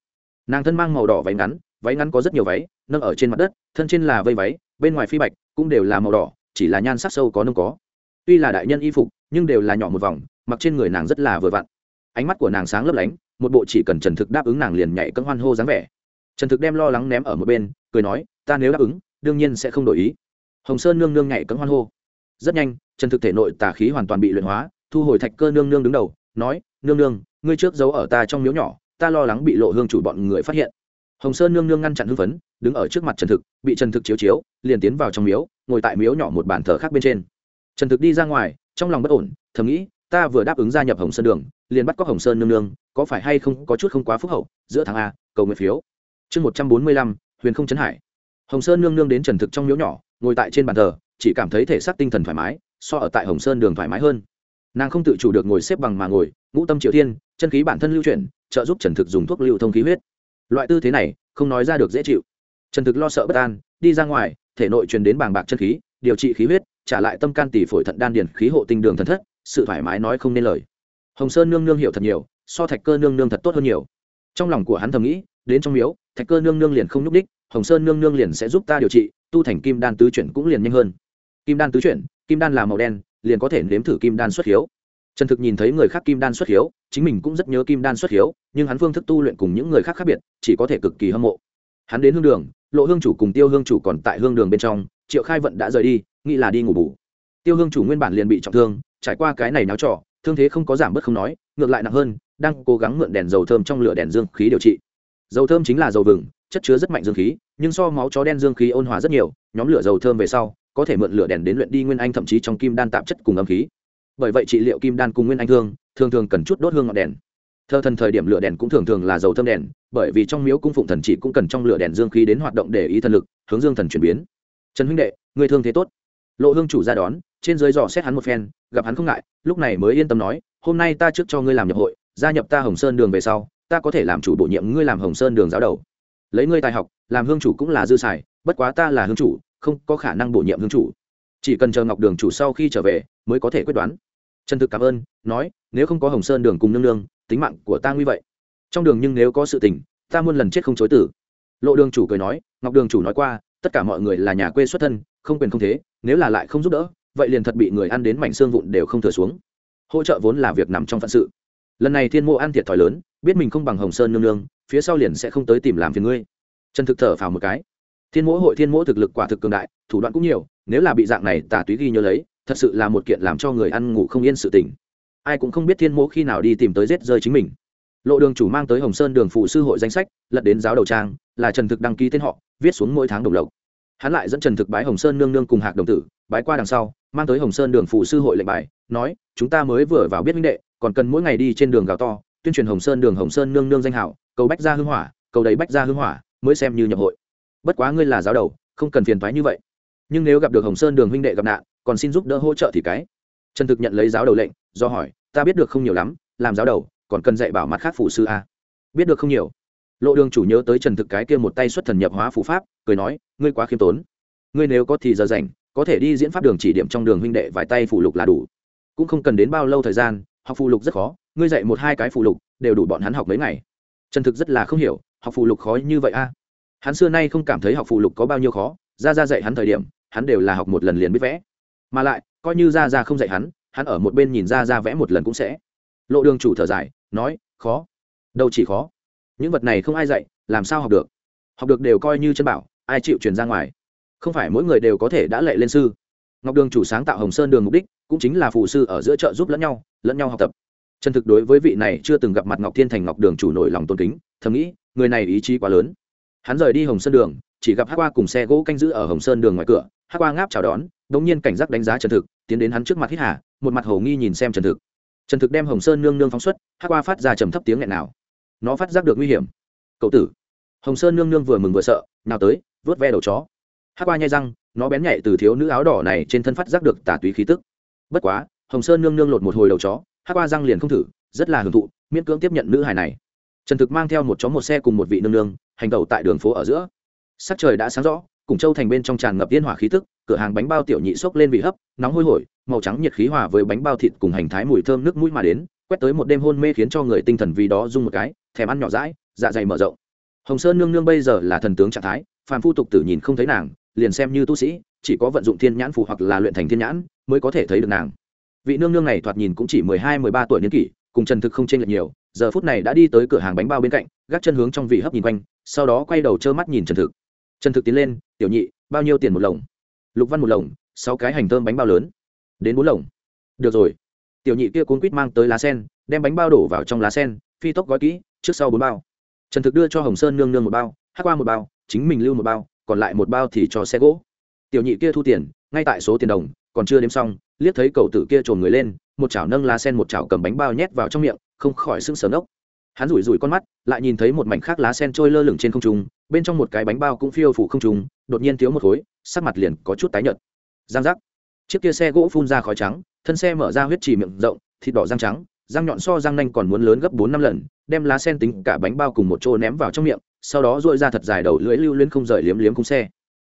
[SPEAKER 1] Nàng thân mang màu đỏ váy ngắn váy ngắn có rất nhiều váy, nâng ở trên mặt đất, thân trên là vây váy, bên ngoài phi bạch, cũng đều là màu đỏ, chỉ là nhan sắc sâu có nông có. Tuy là đại nhân y phục, nhưng đều là nhỏ một vòng, mặc trên người nàng rất là vừa vặn. Ánh mắt của nàng sáng lấp lánh, một bộ chỉ cần trần thực đáp ứng nàng liền nhảy cân hoan hô dáng vẻ. Trần thực đem lo lắng ném ở một bên, cười nói, ta nếu đáp ứng, đương nhiên sẽ không đổi ý hồng sơn nương nương nhảy cấm hoan hô. Rất nhanh trần thực thể nội tà khí hoàn toàn bị luyện hóa, thu hồi thạch cơ nương nương đứng đầu, nói, nương nương, ngươi trước giấu ở ta trong miếu nhỏ, ta lo lắng bị lộ hương chủ bọn người phát hiện. Hồng sơn nương nương ngăn chặn hưng phấn, đứng ở trước mặt trần thực, bị trần thực chiếu chiếu, liền tiến vào trong miếu, ngồi tại miếu nhỏ một bàn thờ khác bên trên. Trần thực đi ra ngoài, trong lòng bất ổn, thầm nghĩ, ta vừa đáp ứng gia nhập hồng sơn đường, liền bắt cóc hồng sơn nương nương, có phải hay không có chút không quá phúc hậu, giữa tháng a, cầu nguyện phiếu. Chương một trăm bốn mươi lăm, huyền không trấn hải. Hồng sơn nương nương đến trần thực trong miếu nhỏ ngồi tại trên bàn thờ, chỉ cảm thấy thể xác tinh thần thoải mái, so ở tại hồng sơn đường thoải mái hơn. Nàng không tự chủ được ngồi xếp bằng mà ngồi, ngũ tâm triệu thiên, chân khí bản thân lưu chuyển, trợ giúp trần thực dùng thuốc lưu thông khí huyết. Loại tư thế này, không nói ra được dễ chịu. Trần thực lo sợ bất an, đi ra ngoài, thể nội truyền đến bàng bạc chân khí, điều trị khí huyết, trả lại tâm can tỷ phổi thận đan điền khí hộ tinh đường thần thất, sự thoải mái nói không nên lời. Hồng sơn nương nương hiểu thật nhiều, so thạch cơ nương nương thật tốt hơn nhiều. Trong lòng của hắn thầm nghĩ đến trong miếu, thạch cơ nương nương liền không nhúc đích hồng sơn nương nương liền sẽ giúp ta điều trị, tu thành kim đan tứ chuyển cũng liền nhanh hơn. Kim đan tứ chuyển, kim đan là màu đen, liền có thể nếm thử kim đan xuất hiếu. Trần thực nhìn thấy người khác kim đan xuất hiếu, chính mình cũng rất nhớ kim đan xuất hiếu, nhưng hắn phương thức tu luyện cùng những người khác khác biệt, chỉ có thể cực kỳ hâm mộ. Hắn đến hương đường, lộ hương chủ cùng tiêu hương chủ còn tại hương đường bên trong, triệu khai vận đã rời đi, nghĩ là đi ngủ bù. Tiêu hương chủ nguyên bản liền bị trọng thương, trải qua cái này náo trọ thương thế không có giảm bớt không nói, ngược lại nặng hơn, đang cố gắng mượn đèn dầu thơm trong lửa đèn dương khí điều trị dầu thơm chính là dầu vừng, chất chứa rất mạnh dương khí, nhưng so máu chó đen dương khí ôn hòa rất nhiều, nhóm lửa dầu thơm về sau, có thể mượn lửa đèn đến luyện đi nguyên anh thậm chí trong kim đan tạp chất cùng âm khí. Bởi vậy trị liệu kim đan cùng nguyên anh thương, thường thường cần chút đốt hương ngọn đèn. Thơ thần thời điểm lửa đèn cũng thường thường là dầu thơm đèn, bởi vì trong miếu cung phụng thần chỉ cũng cần trong lửa đèn dương khí đến hoạt động để ý thần lực, hướng dương thần chuyển biến. Trần huynh đệ, người thương thế tốt. Lộ hương chủ ra đón, trên dưới dò xét hắn một phen, gặp hắn không ngại, lúc này mới yên tâm nói, hôm nay ta trước cho ngươi làm nhập hội, gia nhập ta hồng sơn đường về sau ta có thể làm chủ bổ nhiệm ngươi làm hồng sơn đường giáo đầu. Lấy ngươi tài học, làm hương chủ cũng là dư xài, bất quá ta là hương chủ, không có khả năng bổ nhiệm hương chủ. Chỉ cần chờ ngọc đường chủ sau khi trở về, mới có thể quyết đoán. Trần thực cảm ơn, nói, nếu không có hồng sơn đường cùng nương nương, tính mạng của ta nguy vậy. Trong đường nhưng nếu có sự tình, ta muôn lần chết không chối tử lộ đường chủ cười nói, ngọc đường chủ nói qua, tất cả mọi người là nhà quê xuất thân, không quyền không thế, nếu là lại không giúp đỡ, vậy liền thật bị người ăn đến mảnh xương vụn đều không thừa xuống. Hỗ trợ vốn là việc nằm trong phận sự lần này thiên mộ ăn thiệt thòi lớn, biết mình không bằng hồng sơn nương nương, phía sau liền sẽ không tới tìm làm phiền ngươi. Trần thực thở phào một cái. Thiên mỗ hội thiên mỗ thực lực quả thực cường đại, thủ đoạn cũng nhiều, nếu là bị dạng này, tà túy ghi nhớ lấy, thật sự là một kiện làm cho người ăn ngủ không yên sự tình. Ai cũng không biết thiên mỗ khi nào đi tìm tới rết rơi chính mình. Lộ đường chủ mang tới hồng sơn đường phụ sư hội danh sách, lật đến giáo đầu trang, là trần thực đăng ký tên họ, viết xuống mỗi tháng đồng lộc hắn lại dẫn trần thực bái hồng sơn nương nương cùng hạc đồng tử, bái qua đằng sau, mang tới hồng sơn đường phụ sư hội lệnh bài, nói, chúng ta mới vừa vào biết minh đệ, còn cần mỗi ngày đi trên đường gào to, tuyên truyền hồng sơn đường hồng sơn nương nương danh hảo, cầu bách gia hưng hỏa, cầu đầy bách gia hưng hỏa, mới xem như nhập hội. Bất quá ngươi là giáo đầu, không cần phiền thoái như vậy. Nhưng nếu gặp được hồng sơn đường huynh đệ gặp nạn, còn xin giúp đỡ hỗ trợ thì cái. Trần thực nhận lấy giáo đầu lệnh, do hỏi, ta biết được không nhiều lắm, làm giáo đầu, còn cần dạy bảo mặt khác phụ sư a? Biết được không nhiều lộ đường chủ nhớ tới trần thực cái kia một tay xuất thần nhập hóa phụ pháp, cười nói, ngươi quá khiêm tốn. Ngươi nếu có thì giờ rảnh, có thể đi diễn pháp đường chỉ điểm trong đường huynh đệ vài tay phụ lục là đủ. Cũng không cần đến bao lâu thời gian, học phụ lục rất khó, ngươi dạy một hai cái phụ lục, đều đủ bọn hắn học mấy ngày. Trần thực rất là không hiểu, học phụ lục khó như vậy a? Hắn xưa nay không cảm thấy học phụ lục có bao nhiêu khó ra ra dạy hắn thời điểm, hắn đều là học một lần liền biết vẽ. Mà lại, coi như ra ra không dạy hắn hắn ở một bên nhìn ra ra vẽ một lần cũng sẽ. Lộ đường chủ thở dài, nói, khó. Đâu chỉ khó những vật này không ai dạy, làm sao học được? Học được đều coi như chân bảo, ai chịu truyền ra ngoài? Không phải mỗi người đều có thể đã lệ lên sư. Ngọc đường chủ sáng tạo hồng sơn đường mục đích, cũng chính là phù sư ở giữa chợ giúp lẫn nhau lẫn nhau học tập. Chân thực đối với vị này chưa từng gặp mặt ngọc thiên thành ngọc đường chủ nổi lòng tôn kính, thầm nghĩ, người này ý chí quá lớn. Hắn rời đi hồng sơn đường, chỉ gặp hát qua cùng xe gỗ canh giữ ở hồng sơn đường ngoài cửa hát qua ngáp chào đón đ ỗ n g nhiên cảnh giác đánh giá trần thực, tiến đến hắn trước mặt hít hà, một mặt hồ nghi nhìn xem trần thực. Trần thực đem hồng sơn nương nương phóng xuất hát qua phát ra trầm thấp tiếng nghẹn nào nó phát giác được nguy hiểm. Cậu tử. Hồng sơn nương nương vừa mừng vừa sợ, nào tới, vớt ve đầu chó. Hát qua nhai răng, nó bén nhạy từ thiếu nữ áo đỏ này trên thân phát giác được tà túy khí tức. Bất quá, hồng sơn nương nương lột một hồi đầu chó hát qua răng liền không thử, rất là hưởng thụ, miễn cưỡng tiếp nhận nữ hài này. Trần thực mang theo một chó một xe cùng một vị nương nương, hành tẩu tại đường phố ở giữa. Sắc trời đã sáng rõ, cùng châu thành bên trong tràn ngập yên hỏa khí tức, cửa hàng bánh bao tiểu nhị xốc lên vị hấp, nóng hôi hổi, màu trắng nhiệt khí hòa với bánh bao thịt cùng hành thái mùi thơm nước mũi mà đến quét tới một đêm hôn mê khiến cho người tinh thần vì đó rung một cái, thèm ăn nhỏ rãi dạ dày mở rộng. Hồng sơn nương nương bây giờ là thần tướng trạng thái, phàm phu tục tử nhìn không thấy nàng, liền xem như tu sĩ, chỉ có vận dụng thiên nhãn phù hoặc là luyện thành thiên nhãn mới có thể thấy được nàng. Vị nương nương này thoạt nhìn cũng chỉ mười hai, mười ba tuổi niên kỷ, cùng trần thực không chênh lệch nhiều, giờ phút này đã đi tới cửa hàng bánh bao bên cạnh, gác chân hướng trong vị hấp nhìn quanh, sau đó quay đầu trơ mắt nhìn trần thực. Trần thực tiến lên, tiểu nhị, bao nhiêu tiền một lồng? Lục văn một lồng, sáu cái hành thơm bánh bao lớn. Đến bốn lồng. Được rồi tiểu nhị kia cuốn quýt mang tới lá sen, đem bánh bao đổ vào trong lá sen, phi tốc gói kỹ, trước sau bốn bao. Trần thực đưa cho hồng sơn nương nương một bao hát qua một bao, chính mình lưu một bao, còn lại một bao thì cho xe gỗ. Tiểu nhị kia thu tiền, ngay tại số tiền đồng, còn chưa đếm xong, liếc thấy cậu tử kia trồn người lên, một chảo nâng lá sen một chảo cầm bánh bao nhét vào trong miệng, không khỏi sưng sờ nốc hắn rủi rủi con mắt, lại nhìn thấy một mảnh khác lá sen trôi lơ lửng trên không trung, bên trong một cái bánh bao cũng phiêu phủ không trung, đột nhiên thiếu một khối, sắc mặt liền có chút tái nhợt. Giang giác chiếc kia xe gỗ phun ra khói trắng, thân xe mở ra huyết trì miệng rộng, thịt đỏ răng trắng, răng nhọn so răng nanh còn muốn lớn gấp bốn năm lần, đem lá sen tính cả bánh bao cùng một chỗ ném vào trong miệng, sau đó dội ra thật dài đầu lưỡi lưu lên không rời liếm liếm khung xe.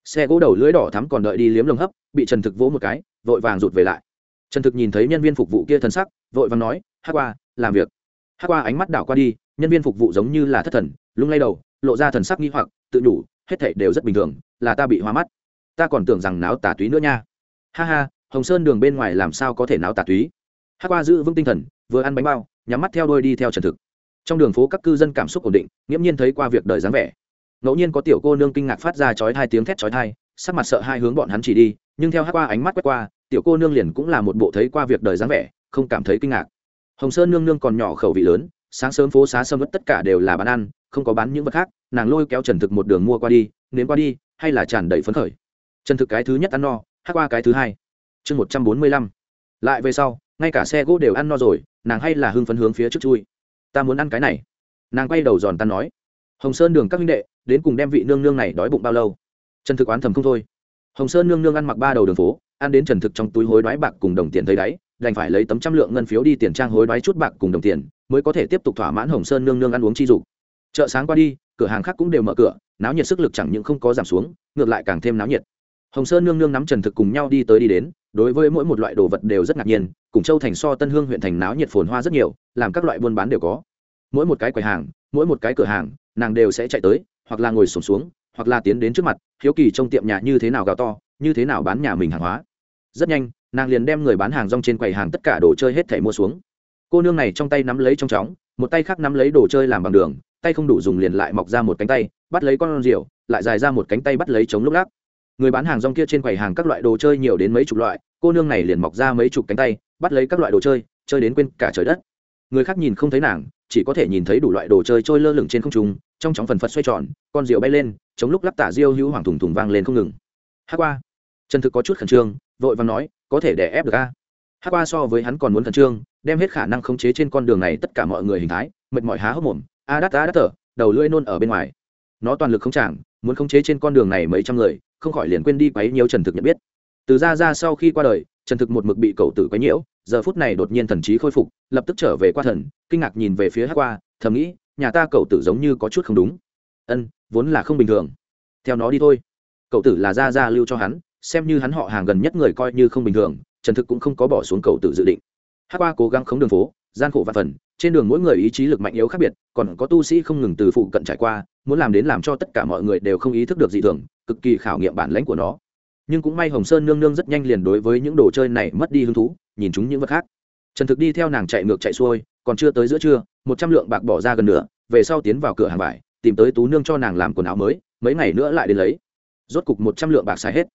[SPEAKER 1] Xe gỗ đầu lưỡi đỏ thắm còn đợi đi liếm lồng hấp, bị trần thực vỗ một cái, vội vàng rụt về lại. Trần thực nhìn thấy nhân viên phục vụ kia thân sắc, vội vàng nói hát qua, làm việc. Hát qua ánh mắt đảo qua đi, nhân viên phục vụ giống như là thất thần, lung lay đầu, lộ ra thần sắc nghi hoặc, tự nhủ, hết thảy đều rất bình thường, là ta bị hoa mắt. Ta còn tưởng rằng náo tà túy nữa nha ha ha, hồng sơn đường bên ngoài làm sao có thể náo tà túy? Hát qua giữ vững tinh thần, vừa ăn bánh bao, nhắm mắt theo đôi đi theo trần thực. Trong đường phố các cư dân cảm xúc ổn định, nghiễm nhiên thấy qua việc đời dáng vẻ. Ngẫu nhiên có tiểu cô nương kinh ngạc phát ra chói hai tiếng thét chói thai sắc mặt sợ hai hướng bọn hắn chỉ đi, nhưng theo hát qua ánh mắt quét qua, tiểu cô nương liền cũng là một bộ thấy qua việc đời dáng vẻ, không cảm thấy kinh ngạc. Hồng sơn nương nương còn nhỏ khẩu vị lớn, sáng sớm phố xá sâm vất tất cả đều là bán ăn, không có bán những vật khác, nàng lôi kéo trần thực một đường mua qua đi, nếm qua đi, hay là tràn đầy phấn khởi. Trần thực cái thứ nhất ăn no hát qua cái thứ hai. Chương một trăm bốn mươi lăm. Lại về sau, ngay cả xe gỗ đều ăn no rồi, nàng hay là hưng phấn hướng phía trước chui. Ta muốn ăn cái này. Nàng quay đầu giòn tan nói. Hồng sơn đường các minh đệ, đến cùng đem vị nương nương này đói bụng bao lâu? Trần thực oán thầm không thôi. Hồng sơn nương nương ăn mặc ba đầu đường phố, ăn đến trần thực trong túi hối đoái bạc cùng đồng tiền thấy đáy, đành phải lấy tấm trăm lượng ngân phiếu đi tiền trang hối đoái chút bạc cùng đồng tiền, mới có thể tiếp tục thỏa mãn hồng sơn nương nương ăn uống chi dục. Chợ sáng qua đi, cửa hàng khác cũng đều mở cửa, náo nhiệt sức lực chẳng những không có giảm xuống, ngược lại càng thêm náo nhiệt hồng sơn nương nương nắm trần thực cùng nhau đi tới đi đến đối với mỗi một loại đồ vật đều rất ngạc nhiên cùng châu thành so tân hương huyện thành náo nhiệt phồn hoa rất nhiều làm các loại buôn bán đều có. Mỗi một cái quầy hàng mỗi một cái cửa hàng nàng đều sẽ chạy tới hoặc là ngồi sổm xuống, xuống hoặc là tiến đến trước mặt hiếu kỳ trong tiệm nhà như thế nào gào to như thế nào bán nhà mình hàng hóa. Rất nhanh nàng liền đem người bán hàng rong trên quầy hàng tất cả đồ chơi hết thảy mua xuống. Cô nương này trong tay nắm lấy trong chóng một tay khác nắm lấy đồ chơi làm bằng đường tay không đủ dùng liền lại mọc ra một cánh tay bắt lấy con rượu lại dài ra một cánh tay bắt lấy chống lúc lắc người bán hàng rong kia trên quầy hàng các loại đồ chơi nhiều đến mấy chục loại, cô nương này liền mọc ra mấy chục cánh tay, bắt lấy các loại đồ chơi chơi đến quên cả trời đất. Người khác nhìn không thấy nàng, chỉ có thể nhìn thấy đủ loại đồ chơi trôi lơ lửng trên không trung, trong chóng phần phật xoay tròn, con rượu bay lên, chống lúc lắp tả diêu hữu hoàng thùng thùng vang lên không ngừng. Hát qua. Trần thực có chút khẩn trương, vội vàng nói, có thể để ép được a? Hát qua so với hắn còn muốn khẩn trương, đem hết khả năng khống chế trên con đường này tất cả mọi người hình thái, mệt mỏi há hốc mồm, a đắt a đắt thở, đầu lưỡi nôn ở bên ngoài. Nó toàn lực không chàng muốn khống chế trên con đường này mấy trăm người không khỏi liền quên đi quấy nhiều trần thực nhận biết. Từ ra ra sau khi qua đời, trần thực một mực bị cậu tử quấy nhiễu, giờ phút này đột nhiên thần trí khôi phục, lập tức trở về qua thần, kinh ngạc nhìn về phía hát qua, thầm nghĩ, nhà ta cậu tử giống như có chút không đúng. Ân, vốn là không bình thường. Theo nó đi thôi. Cậu tử là ra ra lưu cho hắn, xem như hắn họ hàng gần nhất người coi như không bình thường, trần thực cũng không có bỏ xuống cậu tử dự định. Hát qua cố gắng khống đường phố, gian khổ và phần, trên đường mỗi người ý chí lực mạnh yếu khác biệt, còn có tu sĩ không ngừng từ phụ cận trải qua muốn làm đến làm cho tất cả mọi người đều không ý thức được dị thường, cực kỳ khảo nghiệm bản lãnh của nó. Nhưng cũng may hồng sơn nương nương rất nhanh liền đối với những đồ chơi này mất đi hứng thú, nhìn chúng những vật khác. Trần thực đi theo nàng chạy ngược chạy xuôi, còn chưa tới giữa trưa, một trăm lượng bạc bỏ ra gần nữa về sau tiến vào cửa hàng vải, tìm tới tú nương cho nàng làm quần áo mới, mấy ngày nữa lại đến lấy. Rốt cục một trăm lượng bạc xài hết.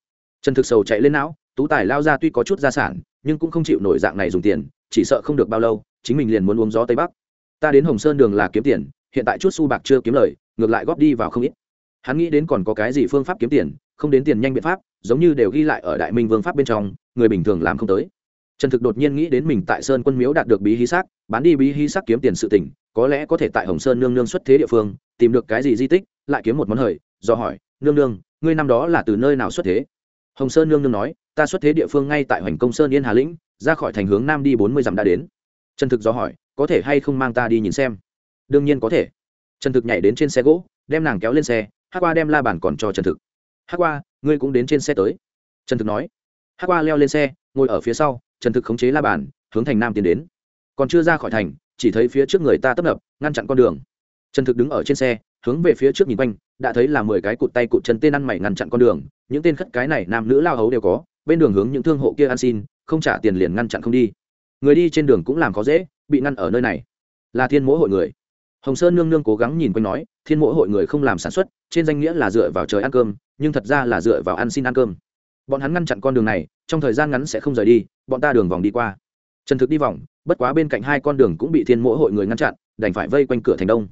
[SPEAKER 1] Trần thực sầu chạy lên não, tú tài lao ra tuy có chút gia sản, nhưng cũng không chịu nổi dạng này dùng tiền, chỉ sợ không được bao lâu, chính mình liền muốn uống gió tây bắc. Ta đến hồng sơn đường là kiếm tiền, hiện tại chút xu bạc chưa kiếm lời ngược lại góp đi vào không ít. Hắn nghĩ đến còn có cái gì phương pháp kiếm tiền, không đến tiền nhanh biện pháp, giống như đều ghi lại ở đại minh vương pháp bên trong, người bình thường làm không tới. Trần thực đột nhiên nghĩ đến mình tại sơn quân miếu đạt được bí hí xác, bán đi bí hí xác kiếm tiền sự tỉnh có lẽ có thể tại hồng sơn nương nương xuất thế địa phương, tìm được cái gì di tích, lại kiếm một món hời, do hỏi, nương nương, ngươi năm đó là từ nơi nào xuất thế? Hồng sơn nương nương nói, ta xuất thế địa phương ngay tại hoành công sơn yên hà lĩnh, ra khỏi thành hướng nam đi bốn mươi dặm đã đến. Trần thực do hỏi, có thể hay không mang ta đi nhìn xem? Đương nhiên có thể trần thực nhảy đến trên xe gỗ, đem nàng kéo lên xe hát qua đem la bàn còn cho trần thực. Hát qua, ngươi cũng đến trên xe tới. Trần thực nói. Hát qua leo lên xe, ngồi ở phía sau, trần thực khống chế la bàn, hướng thành nam tiến đến. Còn chưa ra khỏi thành, chỉ thấy phía trước người ta tấp nập, ngăn chặn con đường. Trần thực đứng ở trên xe, hướng về phía trước nhìn quanh, đã thấy là mười cái cụt tay cụt chân tên ăn mày ngăn chặn con đường. Những tên khất cái này nam nữ lao hấu đều có, bên đường hướng những thương hộ kia ăn xin, không trả tiền liền ngăn chặn không đi. Người đi trên đường cũng làm khó dễ, bị ngăn ở nơi này. Là thiên mỗ hội người hồng sơn nương nương cố gắng nhìn quanh nói, thiên mỗ hội người không làm sản xuất, trên danh nghĩa là dựa vào trời ăn cơm, nhưng thật ra là dựa vào ăn xin ăn cơm. Bọn hắn ngăn chặn con đường này, trong thời gian ngắn sẽ không rời đi, bọn ta đường vòng đi qua. Trần thực đi vòng, bất quá bên cạnh hai con đường cũng bị thiên mỗ hội người ngăn chặn, đành phải vây quanh cửa thành đông.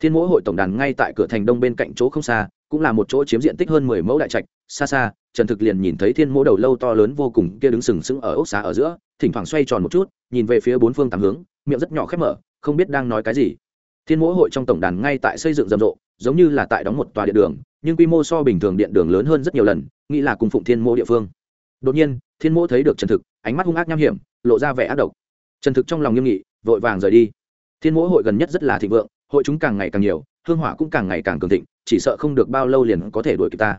[SPEAKER 1] Thiên mỗ hội tổng đàn ngay tại cửa thành đông bên cạnh chỗ không xa, cũng là một chỗ chiếm diện tích hơn mười mẫu đại trạch. Xa xa, trần thực liền nhìn thấy thiên mỗ đầu lâu to lớn vô cùng kia đứng sừng sững ở ốc xá ở giữa, thỉnh thoảng xoay tròn một chút, nhìn về phía bốn phương tám hướng, miệng rất nhỏ khép mở, không biết đang nói cái gì thiên mỗi hội trong tổng đàn ngay tại xây dựng rầm rộ, giống như là tại đóng một tòa điện đường, nhưng quy mô so bình thường điện đường lớn hơn rất nhiều lần, nghĩ là cùng phụng thiên mỗ địa phương. Đột nhiên, thiên mỗ thấy được trần thực, ánh mắt hung ác nham hiểm, lộ ra vẻ ác độc. Trần thực trong lòng nghiêm nghị, vội vàng rời đi. Thiên mỗi hội gần nhất rất là thịnh vượng, hội chúng càng ngày càng nhiều, hương hỏa cũng càng ngày càng cường thịnh, chỉ sợ không được bao lâu liền có thể đuổi kịp ta.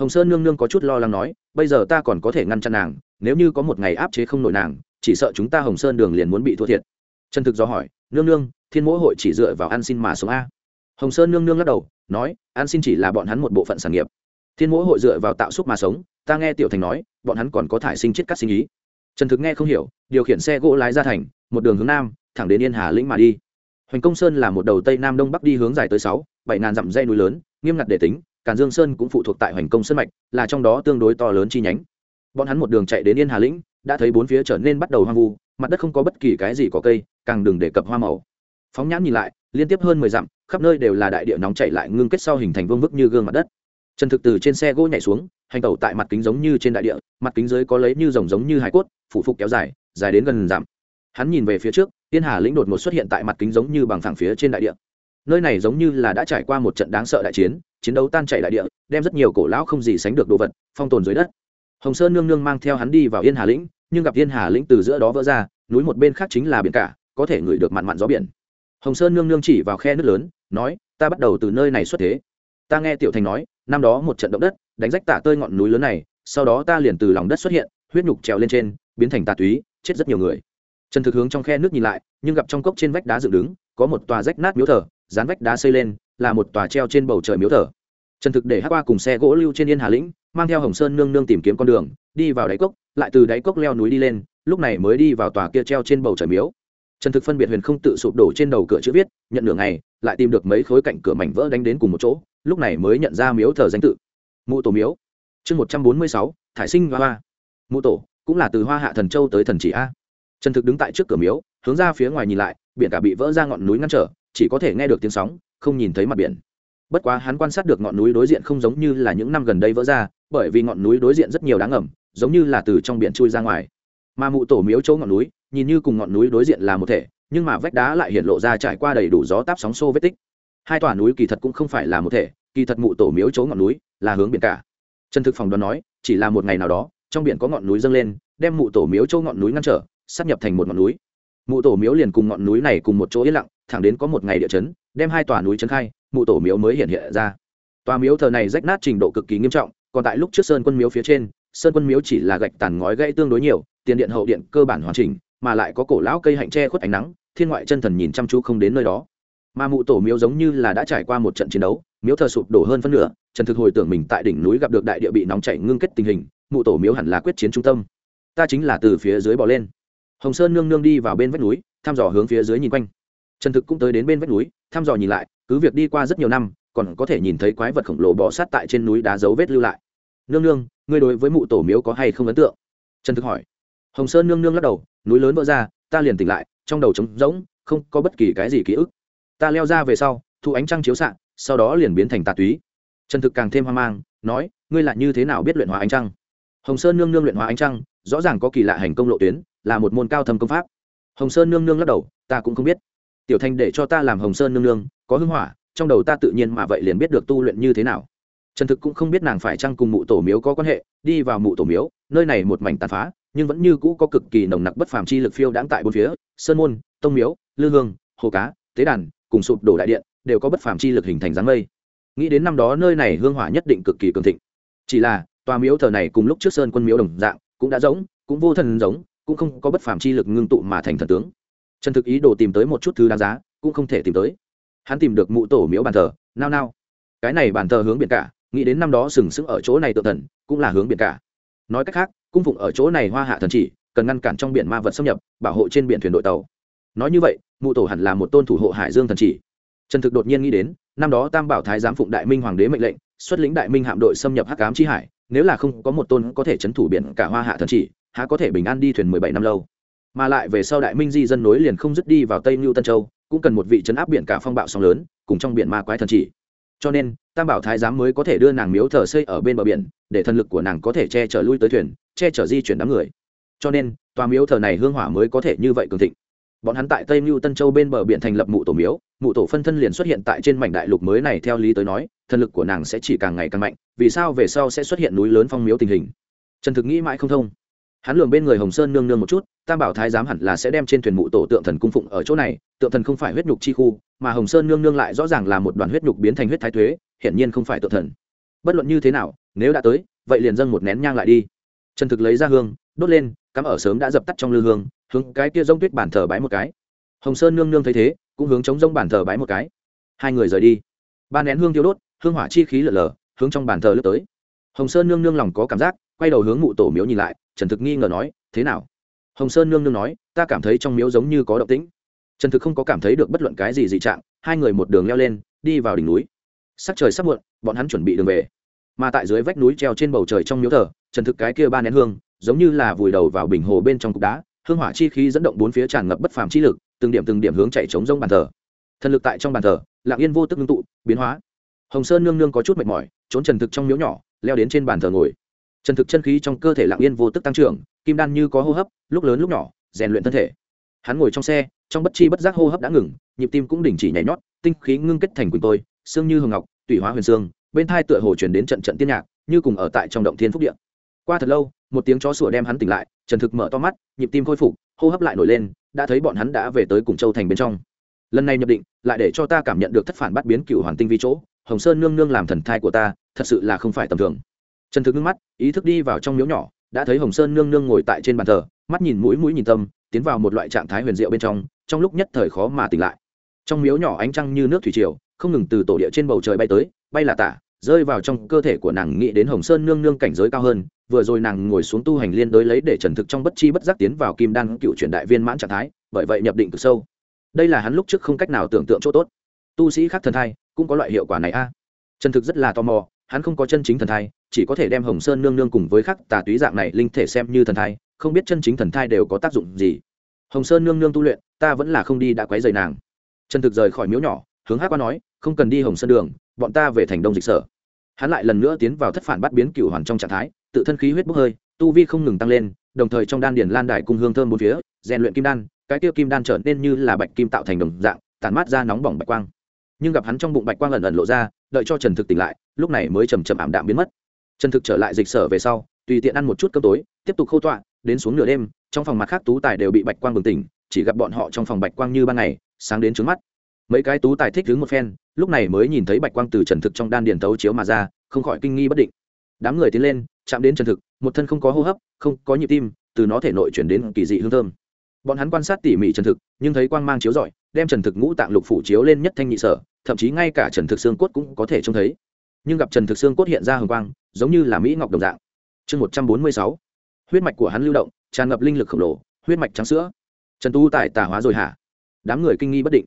[SPEAKER 1] Hồng sơn nương nương có chút lo lắng nói, bây giờ ta còn có thể ngăn chặn nàng, nếu như có một ngày áp chế không nổi nàng, chỉ sợ chúng ta hồng sơn đường liền muốn bị thua thiệt. Trần thực do hỏi nương nương, thiên mỗi hội chỉ dựa vào ăn xin mà sống a. Hồng sơn nương nương lắc đầu, nói, ăn xin chỉ là bọn hắn một bộ phận sản nghiệp. Thiên mỗi hội dựa vào tạo xúc mà sống, ta nghe tiểu thành nói, bọn hắn còn có thải sinh chết cắt sinh ý. Trần thực nghe không hiểu, điều khiển xe gỗ lái ra thành, một đường hướng nam, thẳng đến yên hà lĩnh mà đi. Hoành công sơn là một đầu tây nam đông bắc đi hướng dài tới sáu, bảy ngàn dặm dây núi lớn, nghiêm ngặt để tính, càn dương sơn cũng phụ thuộc tại hoành công sơn mạch, là trong đó tương đối to lớn chi nhánh. Bọn hắn một đường chạy đến yên hà lĩnh, đã thấy bốn phía trở nên bắt đầu hoang vu mặt đất không có bất kỳ cái gì có cây, càng đừng đề cập hoa màu. Phóng nhãn nhìn lại, liên tiếp hơn mười dặm, khắp nơi đều là đại địa nóng chảy lại ngưng kết sau hình thành vương vức như gương mặt đất. Trần thực từ trên xe gỗ nhảy xuống, hành tẩu tại mặt kính giống như trên đại địa, mặt kính dưới có lấy như rồng giống như hải cốt, phủ phục kéo dài dài đến gần dặm. Hắn nhìn về phía trước, tiên hà lĩnh đột ngột xuất hiện tại mặt kính giống như bằng phẳng phía trên đại địa. Nơi này giống như là đã trải qua một trận đáng sợ đại chiến chiến đấu tan chảy đại địa, đem rất nhiều cổ lão không gì sánh được đồ vật, phong tồn dưới đất. Hồng sơn nương nương mang theo hắn đi vào yên hà lĩnh nhưng gặp yên hà lĩnh từ giữa đó vỡ ra, núi một bên khác chính là biển cả, có thể ngửi được mặn mặn gió biển. Hồng sơn nương nương chỉ vào khe nước lớn, nói, ta bắt đầu từ nơi này xuất thế. Ta nghe tiểu thành nói, năm đó một trận động đất, đánh rách tả tơi ngọn núi lớn này, sau đó ta liền từ lòng đất xuất hiện, huyết nhục trèo lên trên, biến thành tà túy, chết rất nhiều người. Trần thực hướng trong khe nước nhìn lại, nhưng gặp trong cốc trên vách đá dựng đứng, có một tòa rách nát miếu thờ, dán vách đá xây lên, là một tòa treo trên bầu trời miếu thờ. Trần thực để hát qua cùng xe gỗ lưu trên yên hà lĩnh, mang theo hồng sơn nương nương tìm kiếm con đường, đi vào đáy cốc lại từ đáy cốc leo núi đi lên, lúc này mới đi vào tòa kia treo trên bầu trời miếu. Trần thực phân biệt huyền không tự sụp đổ trên đầu cửa chữ viết, nhận nửa ngày, lại tìm được mấy khối cạnh cửa mảnh vỡ đánh đến cùng một chỗ, lúc này mới nhận ra miếu thờ danh tự. Mụ tổ miếu. Chương một trăm bốn mươi sáu, thải sinh hoa hoa. Mụ tổ, cũng là từ hoa hạ thần châu tới thần chỉ a. Trần thực đứng tại trước cửa miếu, hướng ra phía ngoài nhìn lại, biển cả bị vỡ ra ngọn núi ngăn trở, chỉ có thể nghe được tiếng sóng, không nhìn thấy mặt biển. Bất quá hắn quan sát được ngọn núi đối diện không giống như là những năm gần đây vỡ ra, bởi vì ngọn núi đối diện rất nhiều đáng ngầm giống như là từ trong biển chui ra ngoài. Mà mụ tổ miếu chỗ ngọn núi, nhìn như cùng ngọn núi đối diện là một thể, nhưng mà vách đá lại hiện lộ ra trải qua đầy đủ gió táp sóng xô vết tích. Hai tòa núi kỳ thật cũng không phải là một thể, kỳ thật mụ tổ miếu chỗ ngọn núi là hướng biển cả. Trần thực phòng đoán nói, chỉ là một ngày nào đó, trong biển có ngọn núi dâng lên, đem mụ tổ miếu chỗ ngọn núi ngăn trở, sắp nhập thành một ngọn núi. Mụ tổ miếu liền cùng ngọn núi này cùng một chỗ yên lặng, thẳng đến có một ngày địa chấn, đem hai tòa núi chấn khai, mụ tổ miếu mới hiện hiện ra. Tòa miếu thờ này rách nát trình độ cực kỳ nghiêm trọng, còn tại lúc trước sơn quân miếu phía trên sơn quân miếu chỉ là gạch tàn ngói gãy tương đối nhiều, tiền điện hậu điện cơ bản hoàn chỉnh, mà lại có cổ lão cây hạnh tre khuất ánh nắng, thiên ngoại chân thần nhìn chăm chú không đến nơi đó. Mà mụ tổ miếu giống như là đã trải qua một trận chiến đấu, miếu thờ sụp đổ hơn phân nửa, trần thực hồi tưởng mình tại đỉnh núi gặp được đại địa bị nóng chảy ngưng kết tình hình, mụ tổ miếu hẳn là quyết chiến trung tâm. Ta chính là từ phía dưới bỏ lên. Hồng sơn nương nương đi vào bên vách núi, thăm dò hướng phía dưới nhìn quanh. Trần thực cũng tới đến bên vách núi, thăm dò nhìn lại, cứ việc đi qua rất nhiều năm, còn có thể nhìn thấy quái vật khổng lồ bò sát tại trên núi đá dấu vết lưu lại. Nương nương ngươi đối với mụ tổ miếu có hay không ấn tượng? Trần thực hỏi. Hồng sơn nương nương lắc đầu, núi lớn vỡ ra, ta liền tỉnh lại, trong đầu trống rỗng, không có bất kỳ cái gì ký ức. Ta leo ra về sau, thu ánh trăng chiếu xạ, sau đó liền biến thành tà túy. Trần thực càng thêm hoang mang, nói, ngươi lại như thế nào biết luyện hóa ánh trăng? Hồng sơn nương nương luyện hóa ánh trăng, rõ ràng có kỳ lạ hành công lộ tuyến, là một môn cao thâm công pháp. Hồng sơn nương nương lắc đầu, ta cũng không biết. Tiểu Thanh để cho ta làm hồng sơn nương nương, có hưng hỏa, trong đầu ta tự nhiên mà vậy liền biết được tu luyện như thế nào trần thực cũng không biết nàng phải chăng cùng mụ tổ miếu có quan hệ, đi vào mụ tổ miếu, nơi này một mảnh tàn phá, nhưng vẫn như cũ có cực kỳ nồng nặc bất phàm chi lực phiêu đãng tại bốn phía, sơn môn, tông miếu, lư hương, hồ cá, tế đàn, cùng sụp đổ đại điện, đều có bất phàm chi lực hình thành dáng mây. Nghĩ đến năm đó nơi này hương hỏa nhất định cực kỳ cường thịnh. Chỉ là, tòa miếu thờ này cùng lúc trước sơn quân miếu đồng dạng, cũng đã giống cũng vô thần giống cũng không có bất phàm chi lực ngưng tụ mà thành thần tướng. Trần thực ý đồ tìm tới một chút thứ đáng giá, cũng không thể tìm tới. Hắn tìm được mụ tổ miếu bàn thờ, nao nao. Cái này bàn thờ hướng biển cả nghĩ đến năm đó sừng sững ở chỗ này tự thần, cũng là hướng biển cả. Nói cách khác, cung phụng ở chỗ này hoa hạ thần chỉ, cần ngăn cản trong biển ma vật xâm nhập, bảo hộ trên biển thuyền đội tàu. Nói như vậy, mụ tổ hẳn là một tôn thủ hộ hải dương thần chỉ. Trần thực đột nhiên nghĩ đến, năm đó tam bảo thái giám phụng đại minh hoàng đế mệnh lệnh, xuất lĩnh đại minh hạm đội xâm nhập hắc ám chi hải, nếu là không có một tôn có thể chấn thủ biển cả hoa hạ thần chỉ, há có thể bình an đi thuyền mười bảy năm lâu. Mà lại về sau đại minh di dân nối liền không dứt đi vào tây mưu tân châu, cũng cần một vị chấn áp biển cả phong bạo sóng lớn, cùng trong biển ma quái thần chỉ cho nên tam bảo thái giám mới có thể đưa nàng miếu thờ xây ở bên bờ biển, để thần lực của nàng có thể che chở lui tới thuyền, che chở di chuyển đám người. Cho nên, tòa miếu thờ này hương hỏa mới có thể như vậy cường thịnh. Bọn hắn tại tây mưu tân châu bên bờ biển thành lập mụ tổ miếu, mụ tổ phân thân liền xuất hiện tại trên mảnh đại lục mới này theo lý tới nói, thần lực của nàng sẽ chỉ càng ngày càng mạnh, vì sao về sau sẽ xuất hiện núi lớn phong miếu tình hình? Trần thực nghĩ mãi không thông hắn lường bên người hồng sơn nương nương một chút, tam bảo thái giám hẳn là sẽ đem trên thuyền mụ tổ tượng thần cung phụng ở chỗ này, tượng thần không phải huyết nhục chi khu, mà hồng sơn nương nương lại rõ ràng là một đoàn huyết nhục biến thành huyết thái thuế, hiển nhiên không phải tượng thần. Bất luận như thế nào, nếu đã tới, vậy liền dâng một nén nhang lại đi. Trần thực lấy ra hương, đốt lên, cắm ở sớm đã dập tắt trong lư hương, hướng cái kia rông tuyết bản thờ bái một cái. Hồng sơn nương nương thấy thế, cũng hướng chống rông bản thờ bái một cái. Hai người rời đi. Ba nén hương tiêu đốt, hương hỏa chi khí lở lở, hướng trong bản thờ lướt tới. Hồng sơn nương nương lòng có cảm giác quay đầu hướng mụ tổ miếu nhìn lại, trần thực nghi ngờ nói, thế nào? Hồng sơn nương nương nói, ta cảm thấy trong miếu giống như có động tĩnh. Trần thực không có cảm thấy được bất luận cái gì dị trạng, hai người một đường leo lên, đi vào đỉnh núi. Sắc trời sắp muộn, bọn hắn chuẩn bị đường về. Mà tại dưới vách núi treo trên bầu trời trong miếu thờ, trần thực cái kia ba nén hương, giống như là vùi đầu vào bình hồ bên trong cục đá, hương hỏa chi khí dẫn động bốn phía tràn ngập bất phàm chi lực, từng điểm từng điểm hướng chạy chống rông bàn thờ. Thần lực tại trong bàn thờ lạng yên vô tức ngưng tụ, biến hóa. Hồng sơn nương nương có chút mệt mỏi, trốn trần thực trong miếu nhỏ, leo đến trên bàn thờ ngồi trần thực chân khí trong cơ thể lặng yên vô tức tăng trưởng, kim đan như có hô hấp, lúc lớn lúc nhỏ, rèn luyện thân thể. Hắn ngồi trong xe, trong bất chi bất giác hô hấp đã ngừng, nhịp tim cũng đình chỉ nhảy nhót, tinh khí ngưng kết thành quỳnh tôi, xương như hồng ngọc, tủy hóa huyền xương, bên thai tựa hồ truyền đến trận trận tiên nhạc, như cùng ở tại trong động thiên phúc điện qua thật lâu, một tiếng chó sủa đem hắn tỉnh lại, trần thực mở to mắt, nhịp tim khôi phục, hô hấp lại nổi lên, đã thấy bọn hắn đã về tới cùng châu thành bên trong. Lần này nhập định, lại để cho ta cảm nhận được thất phản bắt biến cựu hoàn tinh vi chỗ, hồng sơn nương nương làm thần thai của ta, thật sự là không phải tầm thường trần thực ngưng mắt, ý thức đi vào trong miếu nhỏ, đã thấy hồng sơn nương nương ngồi tại trên bàn thờ, mắt nhìn mũi mũi nhìn tâm, tiến vào một loại trạng thái huyền diệu bên trong trong lúc nhất thời khó mà tỉnh lại. Trong miếu nhỏ ánh trăng như nước thủy triều, không ngừng từ tổ địa trên bầu trời bay tới, bay là tả, rơi vào trong cơ thể của nàng nghĩ đến hồng sơn nương nương cảnh giới cao hơn, vừa rồi nàng ngồi xuống tu hành liên đối lấy để trần thực trong bất chi bất giác tiến vào kim đan cựu truyền đại viên mãn trạng thái, bởi vậy nhập định cực sâu. Đây là hắn lúc trước không cách nào tưởng tượng chỗ tốt. Tu sĩ khác thần thai, cũng có loại hiệu quả này a. Trần thực rất là tò mò hắn không có chân chính thần thai, chỉ có thể đem hồng sơn nương nương cùng với khắc tà túy dạng này linh thể xem như thần thai, không biết chân chính thần thai đều có tác dụng gì. Hồng sơn nương nương tu luyện, ta vẫn là không đi đã quấy rầy nàng. Trần thực rời khỏi miếu nhỏ, hướng hát qua nói, không cần đi hồng sơn đường, bọn ta về thành đông dịch sở. Hắn lại lần nữa tiến vào thất phản bắt biến cựu hoàn trong trạng thái, tự thân khí huyết bốc hơi, tu vi không ngừng tăng lên, đồng thời trong đan điền lan đài cung hương thơm bốn phía, rèn luyện kim đan, cái tiêu kim đan trở nên như là bạch kim tạo thành đồng dạng, tản mát ra nóng bỏng bạch quang nhưng gặp hắn trong bụng bạch quang ẩn ẩn lộ ra, đợi cho trần thực tỉnh lại, lúc này mới chầm chầm ảm đạm biến mất. Trần thực trở lại dịch sở về sau, tùy tiện ăn một chút cơm tối, tiếp tục khâu tọa, đến xuống nửa đêm, trong phòng mặt khác tú tài đều bị bạch quang bừng tỉnh, chỉ gặp bọn họ trong phòng bạch quang như ban ngày, sáng đến trướng mắt. Mấy cái tú tài thích đứng một phen, lúc này mới nhìn thấy bạch quang từ trần thực trong đan điền tấu chiếu mà ra, không khỏi kinh nghi bất định. Đám người tiến lên, chạm đến trần thực, một thân không có hô hấp, không có nhịp tim, từ nó thể nội chuyển đến kỳ dị hương thơm. Bọn hắn quan sát tỉ mỉ trần thực, nhưng thấy quang mang chiếu rọi, đem trần thực ngũ tạng lục phủ chiếu lên nhất thanh nhị sở thậm chí ngay cả trần thực xương cốt cũng có thể trông thấy. Nhưng gặp trần thực xương cốt hiện ra hồng quang, giống như là mỹ ngọc đồng dạng. Chương một trăm bốn mươi sáu. Huyết mạch của hắn lưu động, tràn ngập linh lực khổng lồ, huyết mạch trắng sữa. Trần tu tài tà hóa rồi hả? Đám người kinh nghi bất định.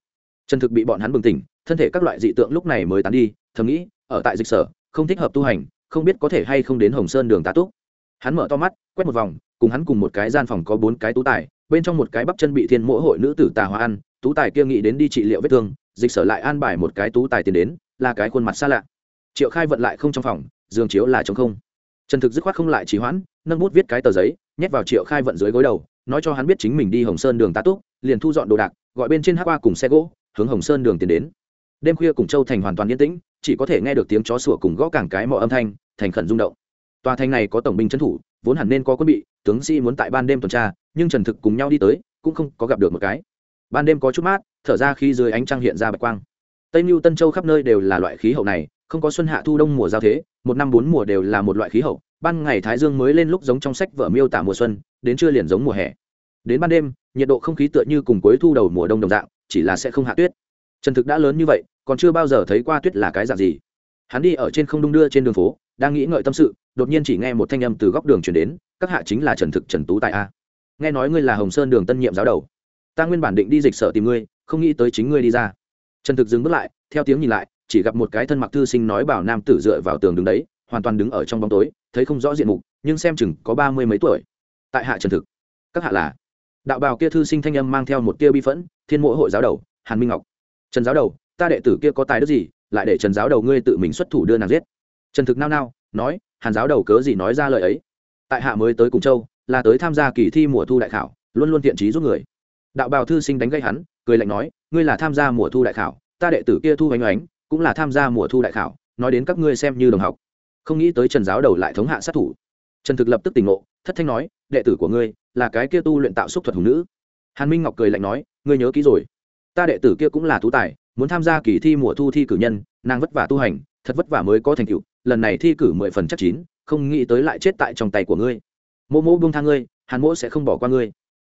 [SPEAKER 1] Trần thực bị bọn hắn bừng tỉnh, thân thể các loại dị tượng lúc này mới tán đi, thầm nghĩ, ở tại dịch sở, không thích hợp tu hành, không biết có thể hay không đến hồng sơn đường tá túc. Hắn mở to mắt, quét một vòng, cùng hắn cùng một cái gian phòng có bốn cái tú tài, bên trong một cái bắp chân bị thiên mỗi hội nữ tử tà hóa ăn, tú tài kia nghĩ đến đi trị liệu vết thương dịch sở lại an bài một cái tú tài tiền đến, là cái khuôn mặt xa lạ. Triệu khai vận lại không trong phòng giường chiếu là chống không. Trần thực dứt khoát không lại trì hoãn, nâng bút viết cái tờ giấy, nhét vào triệu khai vận dưới gối đầu, nói cho hắn biết chính mình đi hồng sơn đường tá túc, liền thu dọn đồ đạc, gọi bên trên hát qua cùng xe gỗ, hướng hồng sơn đường tiến đến. Đêm khuya cùng châu thành hoàn toàn yên tĩnh, chỉ có thể nghe được tiếng chó sủa cùng gõ cảng cái mọi âm thanh, thành khẩn rung động. Tòa thành này có tổng binh trấn thủ, vốn hẳn nên có quân bị, tướng sĩ muốn tại ban đêm tuần tra, nhưng trần thực cùng nhau đi tới, cũng không có gặp được một cái. Ban đêm có chút mát thở ra khi dưới ánh trăng hiện ra bạch quang. Tây mưu tân châu khắp nơi đều là loại khí hậu này, không có xuân hạ thu đông mùa giao thế, một năm bốn mùa đều là một loại khí hậu. Ban ngày thái dương mới lên lúc giống trong sách vở miêu tả mùa xuân, đến trưa liền giống mùa hè. Đến ban đêm, nhiệt độ không khí tựa như cùng cuối thu đầu mùa đông đồng dạng, chỉ là sẽ không hạ tuyết. Trần thực đã lớn như vậy, còn chưa bao giờ thấy qua tuyết là cái dạng gì. Hắn đi ở trên không đung đưa trên đường phố, đang nghĩ ngợi tâm sự, đột nhiên chỉ nghe một thanh âm từ góc đường chuyển đến, các hạ chính là trần thực trần tú tại a. Nghe nói ngươi là hồng sơn đường tân nhiệm giáo đầu. Ta nguyên bản định đi dịch sở tìm ngươi không nghĩ tới chính ngươi đi ra. Trần thực dừng bước lại, theo tiếng nhìn lại, chỉ gặp một cái thân mặc thư sinh nói bảo nam tử dựa vào tường đứng đấy, hoàn toàn đứng ở trong bóng tối, thấy không rõ diện mục, nhưng xem chừng có ba mươi mấy tuổi. Tại hạ trần thực. Các hạ là? Đạo bào kia thư sinh thanh âm mang theo một tia bi phẫn, thiên mộ hội giáo đầu, hàn minh ngọc. Trần giáo đầu, ta đệ tử kia có tài đức gì, lại để trần giáo đầu ngươi tự mình xuất thủ đưa nàng giết. Trần thực nao nao, nói, hàn giáo đầu cớ gì nói ra lời ấy? Tại hạ mới tới cùng châu, là tới tham gia kỳ thi mùa thu đại khảo, luôn luôn thiện trí giúp người. Đạo bào thư sinh đánh gây hắn cười lạnh nói, ngươi là tham gia mùa thu đại khảo, ta đệ tử kia thu oanh oánh cũng là tham gia mùa thu đại khảo, nói đến các ngươi xem như đồng học. Không nghĩ tới trần giáo đầu lại thống hạ sát thủ. Trần thực lập tức tỉnh ngộ, thất thanh nói, đệ tử của ngươi là cái kia tu luyện tạo xúc thuật hùng nữ. Hàn minh ngọc cười lạnh nói, ngươi nhớ kỹ rồi. Ta đệ tử kia cũng là tú tài, muốn tham gia kỳ thi mùa thu thi cử nhân, nàng vất vả tu hành, thật vất vả mới có thành tựu, lần này thi cử mười phần chắc chín, không nghĩ tới lại chết tại trong tay của ngươi. Mỗ mỗ buông thang ngươi, hàn mỗ sẽ không bỏ qua ngươi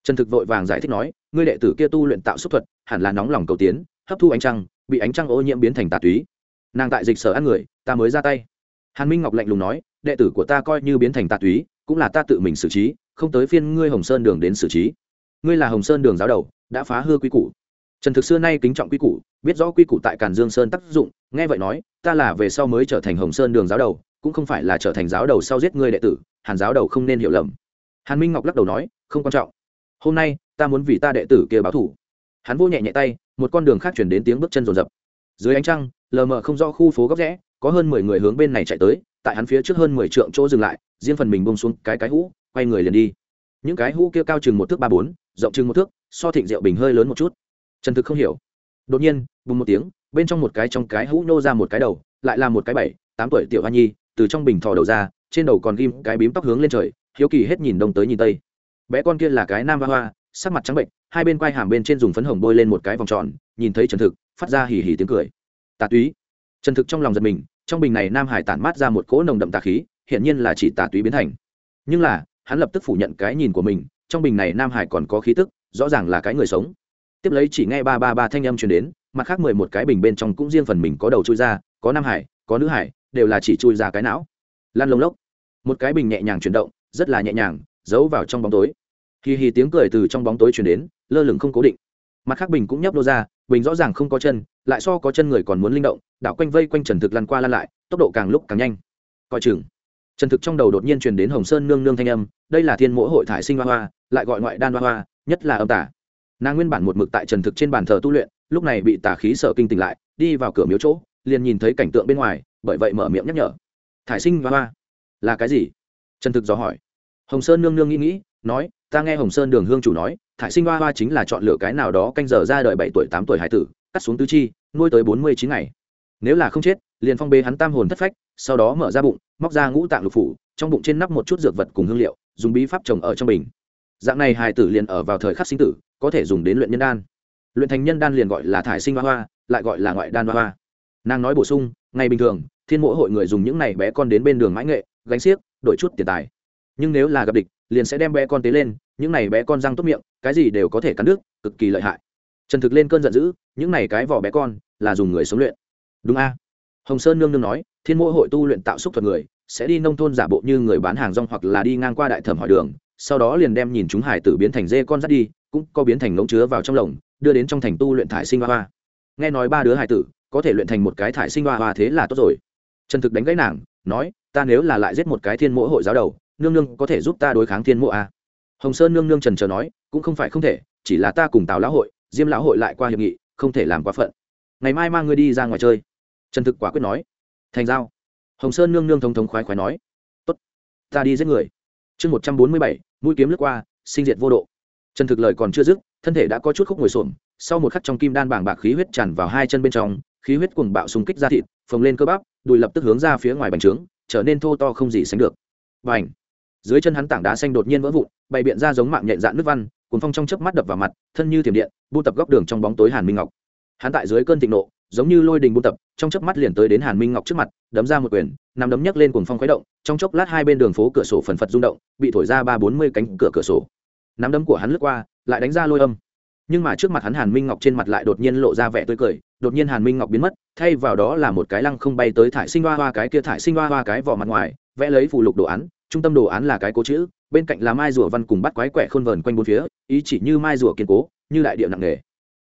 [SPEAKER 1] trần thực vội vàng giải thích nói, ngươi đệ tử kia tu luyện tạo xúc thuật, hẳn là nóng lòng cầu tiến, hấp thu ánh trăng, bị ánh trăng ô nhiễm biến thành tà túy. Nàng tại dịch sở ăn người, ta mới ra tay. Hàn minh ngọc lạnh lùng nói, đệ tử của ta coi như biến thành tà túy, cũng là ta tự mình xử trí, không tới phiên ngươi hồng sơn đường đến xử trí. Ngươi là hồng sơn đường giáo đầu, đã phá hư quy củ. Trần thực xưa nay kính trọng quy củ, biết rõ quy củ tại càn dương sơn tác dụng, nghe vậy nói, ta là về sau mới trở thành hồng sơn đường giáo đầu, cũng không phải là trở thành giáo đầu sau giết ngươi đệ tử, hàn giáo đầu không nên hiểu lầm. Hàn minh ngọc lắc đầu nói, không quan trọng hôm nay, ta muốn vì ta đệ tử kia báo thủ. Hắn vô nhẹ nhẹ tay, một con đường khác chuyển đến tiếng bước chân rồn rập dưới ánh trăng, lờ mờ không do khu phố góc rẽ, có hơn mười người hướng bên này chạy tới, tại hắn phía trước hơn mười trượng chỗ dừng lại, riêng phần mình bông xuống cái cái hũ, quay người liền đi. Những cái hũ kia cao chừng một thước ba bốn, rộng chừng một thước, so thịnh rượu bình hơi lớn một chút. Trần thực không hiểu. Đột nhiên, bùng một tiếng, bên trong một cái trong cái hũ nô ra một cái đầu, lại là một cái bảy, tám tuổi tiểu hoa nhi, từ trong bình thò đầu ra, trên đầu còn ghim cái bím tóc hướng lên trời, hiếu kỳ hết nhìn đông tới nhìn tây bé con kia là cái nam hoa hoa, sắc mặt trắng bệnh, hai bên quai hàm bên trên dùng phấn hồng bôi lên một cái vòng tròn, nhìn thấy trần thực, phát ra hỉ hỉ tiếng cười. Tà túy. Trần thực trong lòng giật mình, trong bình này nam hải tản mát ra một cỗ nồng đậm tà khí, hiển nhiên là chỉ tà túy biến thành. Nhưng là, hắn lập tức phủ nhận cái nhìn của mình, trong bình này nam hải còn có khí tức, rõ ràng là cái người sống. Tiếp lấy chỉ nghe ba ba ba thanh âm truyền đến, mặt khác mười một cái bình bên trong cũng riêng phần mình có đầu chui ra, có nam hải, có nữ hải, đều là chỉ chui ra cái não. Lan lông lốc. Một cái bình nhẹ nhàng chuyển động, rất là nhẹ nhàng giấu vào trong bóng tối. Hì hì tiếng cười từ trong bóng tối chuyển đến, lơ lửng không cố định. Mặt khác bình cũng nhấp nô ra, bình rõ ràng không có chân, lại so có chân người còn muốn linh động, đảo quanh vây quanh trần thực lăn qua lăn lại, tốc độ càng lúc càng nhanh. Coi chừng. Trần thực trong đầu đột nhiên truyền đến hồng sơn nương nương thanh âm, đây là thiên mỗ hội thải sinh hoa hoa, lại gọi ngoại đan hoa hoa, nhất là âm tả. Nàng nguyên bản một mực tại trần thực trên bàn thờ tu luyện, lúc này bị tà khí sợ kinh tỉnh lại, đi vào cửa miếu chỗ, liền nhìn thấy cảnh tượng bên ngoài, bởi vậy mở miệng nhắc nhở. Thải sinh hoa hoa, là cái gì? Trần thực dò hỏi hồng sơn nương nương nghĩ nghĩ, nói, ta nghe hồng sơn đường hương chủ nói, thải sinh hoa hoa chính là chọn lựa cái nào đó canh giờ ra đời bảy tuổi, tám tuổi hải tử, cắt xuống tứ chi, nuôi tới bốn mươi chín ngày. Nếu là không chết, liền phong bế hắn tam hồn thất phách, sau đó mở ra bụng, móc ra ngũ tạng lục phủ, trong bụng trên nắp một chút dược vật cùng hương liệu, dùng bí pháp trồng ở trong bình. Dạng này hài tử liền ở vào thời khắc sinh tử, có thể dùng đến luyện nhân đan. Luyện thành nhân đan liền gọi là thải sinh hoa hoa, lại gọi là ngoại đan hoa hoa. Nàng nói bổ sung, ngày bình thường, thiên mỗi hội người dùng những này bé con đến bên đường mãi nghệ, gánh xiếc, đổi chút tiền tài nhưng nếu là gặp địch, liền sẽ đem bé con tế lên, những này bé con răng tốt miệng, cái gì đều có thể cắn nước cực kỳ lợi hại. Trần thực lên cơn giận dữ, những này cái vỏ bé con là dùng người sống luyện. Đúng a? Hồng sơn nương nương nói, thiên mỗi hội tu luyện tạo xúc thuật người, sẽ đi nông thôn giả bộ như người bán hàng rong hoặc là đi ngang qua đại thẩm hỏi đường, sau đó liền đem nhìn chúng hải tử biến thành dê con dắt đi, cũng có biến thành ngỗng chứa vào trong lồng, đưa đến trong thành tu luyện thải sinh hoa hoa. Nghe nói ba đứa hải tử, có thể luyện thành một cái thải sinh hoa hoa thế là tốt rồi. Trần thực đánh gãy nàng, nói, ta nếu là lại giết một cái thiên mỗi hội giáo đầu nương nương có thể giúp ta đối kháng thiên mộ à? hồng sơn nương nương trần trờ nói, cũng không phải không thể, chỉ là ta cùng tào lão hội, diêm lão hội lại qua hiệp nghị, không thể làm quá phận. Ngày mai mang ngươi đi ra ngoài chơi. Trần thực quả quyết nói. Thành giao. Hồng sơn nương nương thống thống khoái khoái nói. Tốt, ta đi giết người. Chương một trăm bốn mươi bảy, mũi kiếm lướt qua, sinh diệt vô độ. Trần thực lời còn chưa dứt, thân thể đã có chút khúc ngồi xổm, sau một khắc trong kim đan bảng bạc khí huyết tràn vào hai chân bên trong, khí huyết cuồng bạo xung kích ra thịt, phồng lên cơ bắp, đùi lập tức hướng ra phía ngoài bành trướng, trở nên thô to không gì sánh được. Bành dưới chân hắn tảng đá xanh đột nhiên vỡ vụn, bày biện ra giống mạng nhện dạn nước văn cuốn phong trong chớp mắt đập vào mặt, thân như thiểm điện, bu tập góc đường trong bóng tối hàn minh ngọc. Hắn tại dưới cơn thịnh nộ, giống như lôi đình bu tập, trong chớp mắt liền tới đến hàn minh ngọc trước mặt, đấm ra một quyền, nằm đấm nhấc lên cuồng phong khuấy động, trong chốc lát hai bên đường phố cửa sổ phần phật rung động, bị thổi ra ba bốn mươi cánh cửa cửa sổ. Nắm đấm của hắn lướt qua, lại đánh ra lôi âm. Nhưng mà trước mặt hắn hàn minh ngọc trên mặt lại đột nhiên lộ ra vẻ tươi cười, đột nhiên hàn minh ngọc biến mất, thay vào đó là một cái lăng không bay tới thải sinh hoa hoa cái kia thải sinh hoa hoa cái vỏ mặt ngoài, vẽ lấy phụ lục đồ án trung tâm đồ án là cái cố chữ, bên cạnh là mai rùa văn cùng bắt quái quẻ khôn vờn quanh bốn phía, ý chỉ như mai rùa kiên cố, như đại địa nặng nghề.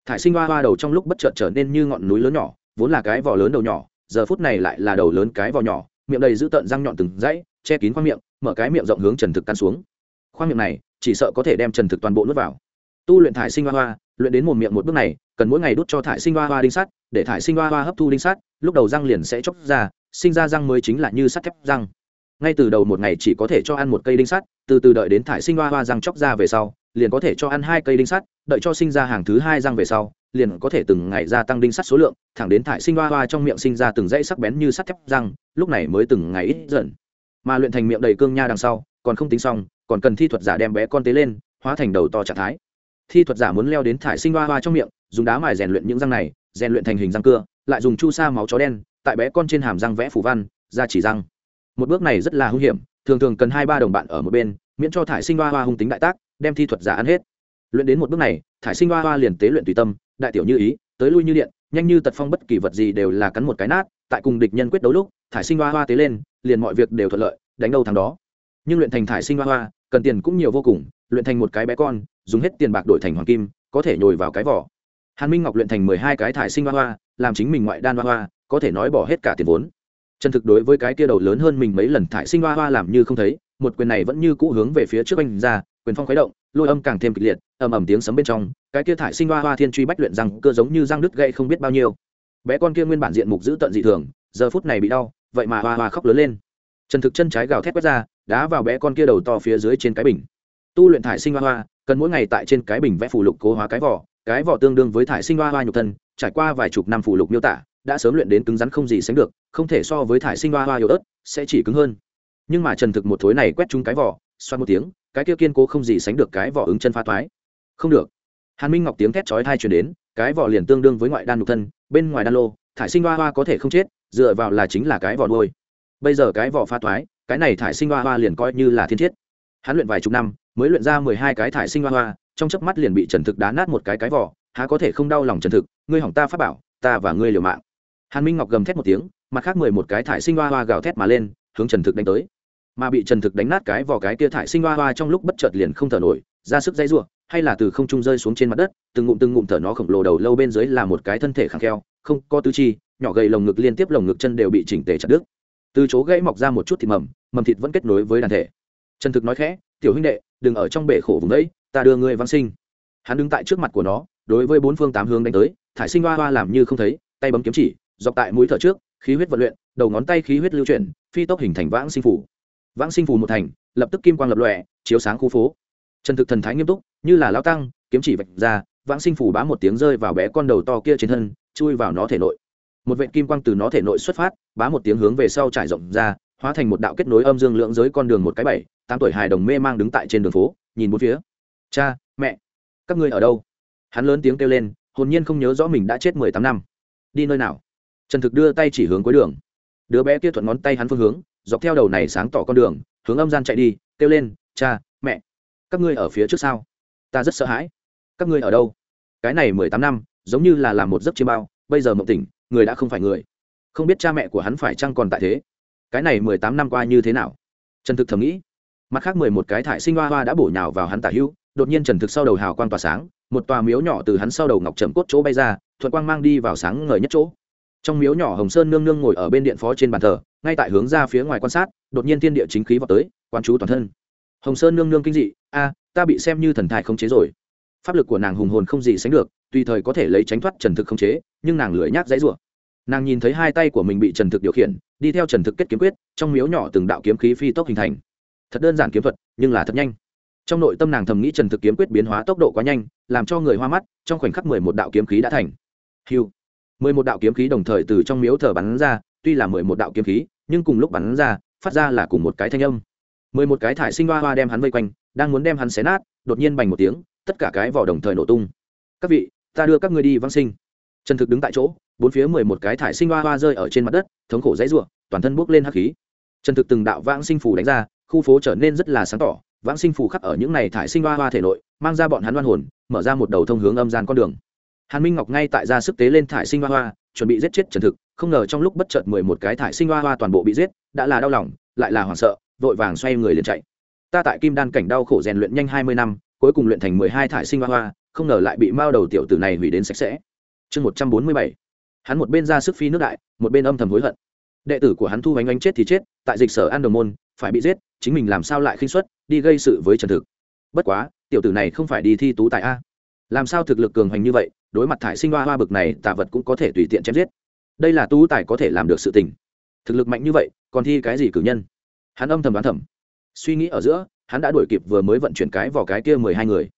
[SPEAKER 1] thải sinh hoa hoa đầu trong lúc bất chợt trở nên như ngọn núi lớn nhỏ, vốn là cái vỏ lớn đầu nhỏ, giờ phút này lại là đầu lớn cái vỏ nhỏ, miệng đầy giữ tợn răng nhọn từng dãy, che kín khoang miệng, mở cái miệng rộng hướng trần thực căn xuống. Khoang miệng này, chỉ sợ có thể đem trần thực toàn bộ nuốt vào. Tu luyện thải sinh hoa hoa, luyện đến một miệng một bước này, cần mỗi ngày đút cho thải sinh hoa hoa đinh sắt, để thải sinh hoa hoa hấp thu đinh sắt, lúc đầu răng liền sẽ chóc ra, sinh ra răng mới chính là như sắt thép răng ngay từ đầu một ngày chỉ có thể cho ăn một cây đinh sắt, từ từ đợi đến thải sinh hoa hoa răng chóc ra về sau, liền có thể cho ăn hai cây đinh sắt, đợi cho sinh ra hàng thứ hai răng về sau, liền có thể từng ngày gia tăng đinh sắt số lượng, thẳng đến thải sinh hoa hoa trong miệng sinh ra từng dãy sắc bén như sắt thép răng, lúc này mới từng ngày ít dần. Mà luyện thành miệng đầy cương nha đằng sau, còn không tính xong, còn cần thi thuật giả đem bé con tế lên, hóa thành đầu to trạng thái. Thi thuật giả muốn leo đến thải sinh hoa hoa trong miệng, dùng đá mài rèn luyện những răng này, rèn luyện thành hình răng cưa, lại dùng chu sa máu chó đen, tại bé con trên hàm răng vẽ phủ văn, ra chỉ răng một bước này rất là hung hiểm, thường thường cần hai ba đồng bạn ở một bên, miễn cho thải sinh hoa hoa hung tính đại tác, đem thi thuật giả ăn hết. Luyện đến một bước này, thải sinh hoa hoa liền tế luyện tùy tâm, đại tiểu như ý, tới lui như điện, nhanh như tật phong bất kỳ vật gì đều là cắn một cái nát, tại cùng địch nhân quyết đấu lúc, thải sinh hoa hoa tế lên, liền mọi việc đều thuận lợi, đánh đâu thằng đó. Nhưng luyện thành thải sinh hoa hoa, cần tiền cũng nhiều vô cùng, luyện thành một cái bé con, dùng hết tiền bạc đổi thành hoàng kim, có thể nhồi vào cái vỏ. Hàn minh ngọc luyện thành mười hai cái thải sinh hoa hoa, làm chính mình ngoại đan hoa hoa, có thể nói bỏ hết cả tiền vốn. Trần thực đối với cái kia đầu lớn hơn mình mấy lần thải sinh hoa hoa làm như không thấy, một quyền này vẫn như cũ hướng về phía trước anh ra, quyền phong khuấy động, lôi âm càng thêm kịch liệt, ầm ầm tiếng sấm bên trong, cái kia thải sinh hoa hoa thiên truy bách luyện răng cơ giống như răng đứt gãy không biết bao nhiêu. Bé con kia nguyên bản diện mục giữ tận dị thường, giờ phút này bị đau, vậy mà hoa hoa khóc lớn lên. Trần thực chân trái gào thét quét ra, đá vào bé con kia đầu to phía dưới trên cái bình. Tu luyện thải sinh hoa hoa, cần mỗi ngày tại trên cái bình vẽ phù lục cố hóa cái vỏ cái vỏ tương đương với thải sinh hoa hoa nhục thân, trải qua vài chục năm phù lục miêu tả đã sớm luyện đến cứng rắn không gì sánh được, không thể so với thải sinh hoa hoa yếu ớt, sẽ chỉ cứng hơn. Nhưng mà trần thực một thối này quét trúng cái vỏ xoan một tiếng, cái kia kiên cố không gì sánh được cái vỏ ứng chân pha toái không được. Hàn minh ngọc tiếng thét chói thai truyền đến, cái vỏ liền tương đương với ngoại đan nhục thân, bên ngoài đan lô, thải sinh hoa hoa có thể không chết, dựa vào là chính là cái vỏ đuôi. Bây giờ cái vỏ pha toái cái này thải sinh hoa hoa liền coi như là thiên thiết. Hắn luyện vài chục năm, mới luyện ra mười hai cái thải sinh hoa hoa, trong chớp mắt liền bị trần thực đá nát một cái cái vỏ, há có thể không đau lòng trần thực, ngươi hỏng ta phát bảo, ta và ngươi liều mạng hàn minh ngọc gầm thét một tiếng, mặt khác mười một cái thải sinh hoa hoa gào thét mà lên, hướng trần thực đánh tới. Mà bị trần thực đánh nát cái vỏ cái kia thải sinh hoa hoa trong lúc bất chợt liền không thở nổi, ra sức dây ruộng hay là từ không trung rơi xuống trên mặt đất, từng ngụm từng ngụm thở nó khổng lồ đầu lâu bên dưới là một cái thân thể khẳng kheo, không có tứ chi, nhỏ gầy lồng ngực liên tiếp lồng ngực chân đều bị chỉnh tề chặt đứt. Từ chỗ gãy mọc ra một chút thịt mầm mầm thịt vẫn kết nối với đàn thể. Trần thực nói khẽ, tiểu huynh đệ, đừng ở trong bể khổ vùng đấy ta đưa ngươi văn sinh. Hắn đứng tại trước mặt của nó, đối với bốn phương tám hướng đánh tới, thải sinh hoa hoa làm như không thấy, tay bấm kiếm chỉ dọc tại mũi thở trước, khí huyết vận luyện, đầu ngón tay khí huyết lưu chuyển, phi tốc hình thành vãng sinh phủ vãng sinh phủ một thành, lập tức kim quang lập lòe, chiếu sáng khu phố. Trần thực thần thái nghiêm túc, như là lao tăng, kiếm chỉ vạch ra, vãng sinh phủ bá một tiếng rơi vào bé con đầu to kia trên thân, chui vào nó thể nội. Một vệ kim quang từ nó thể nội xuất phát, bá một tiếng hướng về sau trải rộng ra, hóa thành một đạo kết nối âm dương lưỡng giới con đường một cái bảy, tám tuổi hài đồng mê mang đứng tại trên đường phố, nhìn bốn phía. Cha, mẹ, các ngươi ở đâu? Hắn lớn tiếng kêu lên, hồn nhiên không nhớ rõ mình đã chết mười tám năm. Đi nơi nào? Trần thực đưa tay chỉ hướng cuối đường. Đứa bé kia thuận ngón tay hắn phương hướng, dọc theo đầu này sáng tỏ con đường, hướng âm gian chạy đi, kêu lên, cha, mẹ, các ngươi ở phía trước sau ta rất sợ hãi. Các ngươi ở đâu? Cái này mười tám năm, giống như là làm một giấc chiêm bao, bây giờ mộng tỉnh, người đã không phải người. Không biết cha mẹ của hắn phải chăng còn tại thế? Cái này mười tám năm qua như thế nào? Trần thực thầm nghĩ. Mặt khác mười một cái thải sinh hoa hoa đã bổ nhào vào hắn tả hữu, đột nhiên trần thực sau đầu hào quang tỏa sáng, một tòa miếu nhỏ từ hắn sau đầu ngọc trầm cốt chỗ bay ra, thuận quang mang đi vào sáng ngời nhất chỗ trong miếu nhỏ hồng sơn nương nương ngồi ở bên điện phó trên bàn thờ, ngay tại hướng ra phía ngoài quan sát, đột nhiên thiên địa chính khí vào tới, quan chú toàn thân. Hồng sơn nương nương kinh dị, a, ta bị xem như thần thai không chế rồi. Pháp lực của nàng hùng hồn không gì sánh được, tùy thời có thể lấy tránh thoát trần thực không chế, nhưng nàng lưỡi nhác dãy rủa. Nàng nhìn thấy hai tay của mình bị trần thực điều khiển, đi theo trần thực kết kiếm quyết, trong miếu nhỏ từng đạo kiếm khí phi tốc hình thành. Thật đơn giản kiếm thuật, nhưng là thật nhanh. Trong nội tâm nàng thầm nghĩ trần thực kiếm quyết biến hóa tốc độ quá nhanh, làm cho người hoa mắt, trong khoảnh khắc mười một đạo kiếm khí đã thành. Hiu mười một đạo kiếm khí đồng thời từ trong miếu thờ bắn ra, tuy là mười một đạo kiếm khí, nhưng cùng lúc bắn ra, phát ra là cùng một cái thanh âm. Mười một cái thải sinh hoa hoa đem hắn vây quanh, đang muốn đem hắn xé nát, đột nhiên bành một tiếng, tất cả cái vỏ đồng thời nổ tung. Các vị, ta đưa các ngươi đi văng sinh. Trần thực đứng tại chỗ, bốn phía mười một cái thải sinh hoa hoa rơi ở trên mặt đất, thống khổ dãy ruộng toàn thân bốc lên hắc khí. Trần thực từng đạo vãng sinh phủ đánh ra, khu phố trở nên rất là sáng tỏ, vãng sinh phù khắc ở những này thải sinh hoa hoa thể nội, mang ra bọn hắn đoan hồn, mở ra một đầu thông hướng âm gian con đường hàn minh ngọc ngay tại ra sức tế lên thải sinh hoa hoa, chuẩn bị giết chết trần thực, không ngờ trong lúc bất chợt mười một cái thải sinh hoa hoa toàn bộ bị giết, đã là đau lòng, lại là hoảng sợ, vội vàng xoay người liền chạy. Ta tại kim đan cảnh đau khổ rèn luyện nhanh hai mươi năm, cuối cùng luyện thành mười hai thải sinh hoa hoa, không ngờ lại bị mao đầu tiểu tử này hủy đến sạch sẽ. Chương một trăm bốn mươi bảy. Hắn một bên ra sức phi nước đại, một bên âm thầm hối hận. Đệ tử của hắn thu bánh anh chết thì chết, tại dịch sở an đồng môn, phải bị giết, chính mình làm sao lại khinh xuất đi gây sự với trần thực. Bất quá, tiểu tử này không phải đi thi tú tại a. Làm sao thực lực cường hành như vậy đối mặt thải sinh hoa hoa bực này tạ vật cũng có thể tùy tiện chém giết. Đây là tú tài có thể làm được sự tình. Thực lực mạnh như vậy, còn thi cái gì cử nhân? Hắn âm thầm đoán thầm. Suy nghĩ ở giữa, hắn đã đuổi kịp vừa mới vận chuyển cái vào cái kia mười hai người.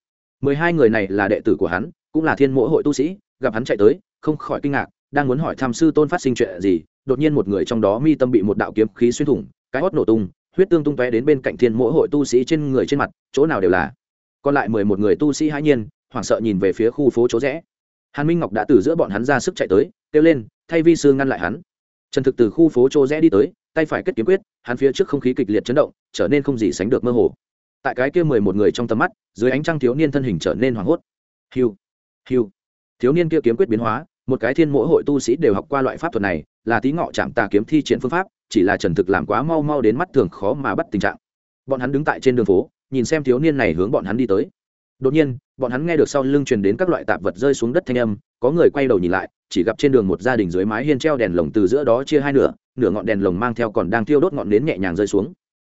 [SPEAKER 1] Mười hai người này là đệ tử của hắn, cũng là thiên mỗ hội tu sĩ, gặp hắn chạy tới, không khỏi kinh ngạc, đang muốn hỏi tham sư tôn phát sinh chuyện gì, đột nhiên một người trong đó mi tâm bị một đạo kiếm khí xuyên thủng, cái hót nổ tung, huyết tương tung tóe đến bên cạnh thiên mỗ hội tu sĩ trên người trên mặt, chỗ nào đều là. Còn lại mười một người tu sĩ hãi nhiên, hoảng sợ nhìn về phía khu phố chỗ rẽ hàn minh ngọc đã từ giữa bọn hắn ra sức chạy tới, kêu lên, thay vi sư ngăn lại hắn. Trần thực từ khu phố chỗ rẽ đi tới, tay phải kết kiếm quyết, hắn phía trước không khí kịch liệt chấn động, trở nên không gì sánh được mơ hồ. Tại cái kia mười một người trong tầm mắt, dưới ánh trăng thiếu niên thân hình trở nên hoảng hốt. Hiu hiu thiếu niên kia kiếm quyết biến hóa, một cái thiên mỗi hội tu sĩ đều học qua loại pháp thuật này, là tí ngọ chạm tà kiếm thi triển phương pháp, chỉ là trần thực làm quá mau mau đến mắt thường khó mà bắt tình trạng. Bọn hắn đứng tại trên đường phố, nhìn xem thiếu niên này hướng bọn hắn đi tới đột nhiên, bọn hắn nghe được sau lưng truyền đến các loại tạp vật rơi xuống đất thanh âm, có người quay đầu nhìn lại, chỉ gặp trên đường một gia đình dưới mái hiên treo đèn lồng từ giữa đó chia hai nửa nửa ngọn đèn lồng mang theo còn đang thiêu đốt ngọn nến nhẹ nhàng rơi xuống.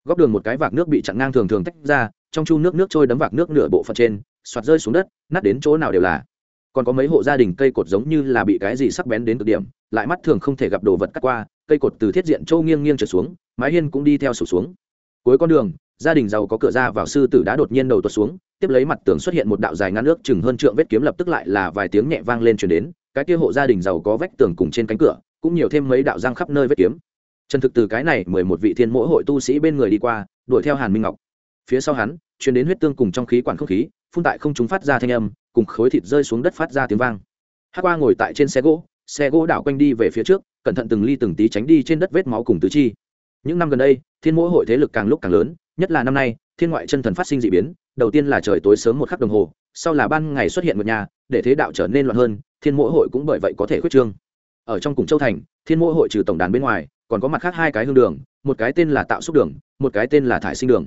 [SPEAKER 1] Góc đường một cái vạc nước bị chặn ngang thường thường tách ra, trong chu nước nước trôi đấm vạc nước nửa bộ phận trên, soạt rơi xuống đất, nát đến chỗ nào đều là. Còn có mấy hộ gia đình cây cột giống như là bị cái gì sắc bén đến cực điểm, lại mắt thường không thể gặp đồ vật cắt qua, cây cột từ thiết diện châu nghiêng nghiêng trượt xuống, mái hiên cũng đi theo sụp xuống. Cuối con đường gia đình giàu có cửa ra vào sư tử đã đột nhiên đầu tuột xuống, tiếp lấy mặt tường xuất hiện một đạo dài ngăn nước chừng hơn trượng vết kiếm lập tức lại là vài tiếng nhẹ vang lên chuyển đến, cái kia hộ gia đình giàu có vách tường cùng trên cánh cửa, cũng nhiều thêm mấy đạo răng khắp nơi vết kiếm. Trần thực từ cái này mười một vị thiên mỗi hội tu sĩ bên người đi qua, đuổi theo hàn minh ngọc. Phía sau hắn chuyển đến huyết tương cùng trong khí quản không khí, phun tại không chúng phát ra thanh âm, cùng khối thịt rơi xuống đất phát ra tiếng vang. Hát qua ngồi tại trên xe gỗ xe gỗ đảo quanh đi về phía trước, cẩn thận từng ly từng tí tránh đi trên đất vết máu cùng tứ chi. Những năm gần đây, thiên mỗi hội thế lực càng lúc càng lớn nhất là năm nay, thiên ngoại chân thần phát sinh d ị biến, đầu tiên là trời tối sớm một khắc đồng hồ, sau là ban ngày xuất hiện một nhà, để thế đạo trở nên loạn hơn, thiên mỗi hội cũng bởi vậy có thể khuyết trương. Ở trong cùng châu thành, thiên mỗi hội trừ tổng đàn bên ngoài, còn có mặt khác hai cái hương đường, một cái tên là tạo xúc đường, một cái tên là thải sinh đường.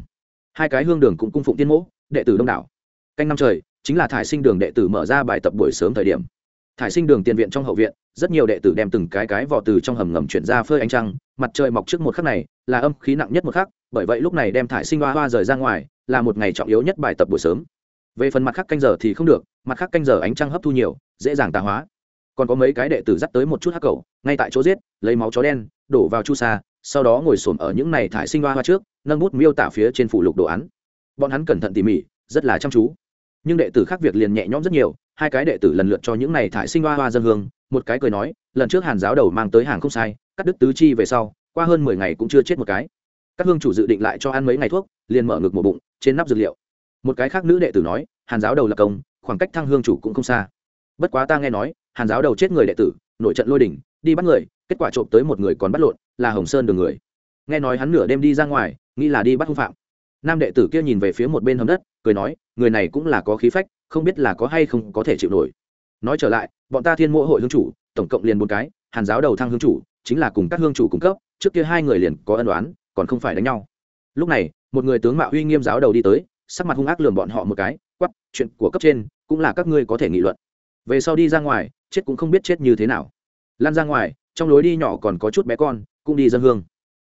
[SPEAKER 1] Hai cái hương đường cũng cung phụng tiên mỗ đệ tử đông đảo. Canh năm trời, chính là thải sinh đường đệ tử mở ra bài tập buổi sớm thời điểm thải sinh đường tiền viện trong hậu viện, rất nhiều đệ tử đem từng cái cái vỏ từ trong hầm ngầm chuyển ra phơi ánh trăng, mặt trời mọc trước một khắc này, là âm khí nặng nhất một khắc, bởi vậy lúc này đem thải sinh hoa hoa rời ra ngoài, là một ngày trọng yếu nhất bài tập buổi sớm. Về phần mặt khác canh giờ thì không được, mặt khác canh giờ ánh trăng hấp thu nhiều, dễ dàng tà hóa. Còn có mấy cái đệ tử dắt tới một chút hắc cầu, ngay tại chỗ giết, lấy máu chó đen, đổ vào chu sa, sau đó ngồi xổm ở những này thải sinh hoa hoa trước, nâng bút miêu tả phía trên phủ lục đồ án. Bọn hắn cẩn thận tỉ mỉ, rất là chăm chú nhưng đệ tử khác việc liền nhẹ nhõm rất nhiều, hai cái đệ tử lần lượt cho những này thải sinh hoa hoa dân hương, một cái cười nói, lần trước hàn giáo đầu mang tới hàng không sai, cắt đứt tứ chi về sau, qua hơn mười ngày cũng chưa chết một cái. Các hương chủ dự định lại cho ăn mấy ngày thuốc, liền mở ngực một bụng, trên nắp dược liệu. Một cái khác nữ đệ tử nói, hàn giáo đầu lập công, khoảng cách thăng hương chủ cũng không xa. Bất quá ta nghe nói, hàn giáo đầu chết người đệ tử, nội trận lôi đỉnh, đi bắt người, kết quả trộm tới một người còn bắt lộn, là hồng sơn đường người. Nghe nói hắn nửa đêm đi ra ngoài, nghĩ là đi bắt hung phạm. Nam đệ tử kia nhìn về phía một bên hầm đất cười nói, người này cũng là có khí phách, không biết là có hay không có thể chịu nổi. Nói trở lại, bọn ta thiên mộ hội hương chủ, tổng cộng liền một cái, hàn giáo đầu thăng hương chủ, chính là cùng các hương chủ cung cấp, trước kia hai người liền có ân đoán còn không phải đánh nhau. Lúc này, một người tướng mạo uy nghiêm giáo đầu đi tới, sắc mặt hung ác lườm bọn họ một cái quắp chuyện của cấp trên, cũng là các ngươi có thể nghị luận. Về sau đi ra ngoài, chết cũng không biết chết như thế nào. Lan ra ngoài, trong lối đi nhỏ còn có chút bé con, cũng đi dân hương.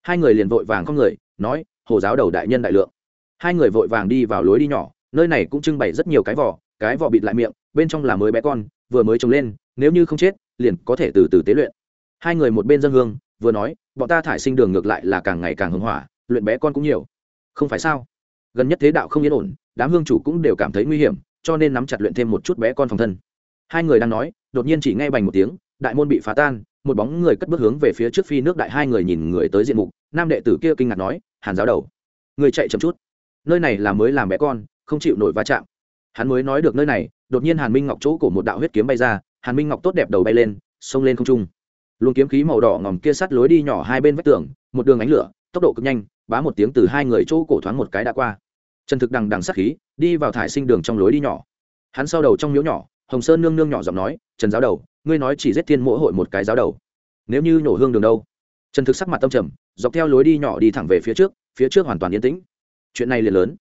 [SPEAKER 1] Hai người liền vội vàng con người, nói, hồ giáo đầu đại nhân đại lượng. Hai người vội vàng đi vào lối đi nhỏ nơi này cũng trưng bày rất nhiều cái vỏ cái vỏ bịt lại miệng, bên trong là mới bé con, vừa mới trồng lên, nếu như không chết, liền có thể từ từ tế luyện. Hai người một bên dân hương, vừa nói, bọn ta thải sinh đường ngược lại là càng ngày càng hưng hỏa, luyện bé con cũng nhiều. Không phải sao? Gần nhất thế đạo không yên ổn, đám hương chủ cũng đều cảm thấy nguy hiểm, cho nên nắm chặt luyện thêm một chút bé con phòng thân. Hai người đang nói, đột nhiên chỉ nghe bành một tiếng, đại môn bị phá tan, một bóng người cất bước hướng về phía trước phi nước đại hai người nhìn người tới diện mục. Nam đệ tử kia kinh ngạc nói, hàn giáo đầu, người chạy chậm chút. Nơi này là mới làm bé con không chịu nổi va chạm. Hắn mới nói được nơi này, đột nhiên hàn minh ngọc chỗ cổ một đạo huyết kiếm bay ra, hàn minh ngọc tốt đẹp đầu bay lên, xông lên không trung. Luồng kiếm khí màu đỏ ngòm kia sắt lối đi nhỏ hai bên vách tường, một đường ánh lửa, tốc độ cực nhanh, bá một tiếng từ hai người chỗ cổ thoáng một cái đã qua. Trần thực đằng đằng sắc khí, đi vào thải sinh đường trong lối đi nhỏ. Hắn sau đầu trong miếu nhỏ, hồng sơn nương nương nhỏ giọng nói, trần giáo đầu, ngươi nói chỉ giết thiên mỗi hội một cái giáo đầu. Nếu như nổ hương đường đâu? Trần thực sắc mặt tâm trầm, dọc theo lối đi nhỏ đi thẳng về phía trước phía trước hoàn toàn yên tĩnh. Chuyện này liền lớn.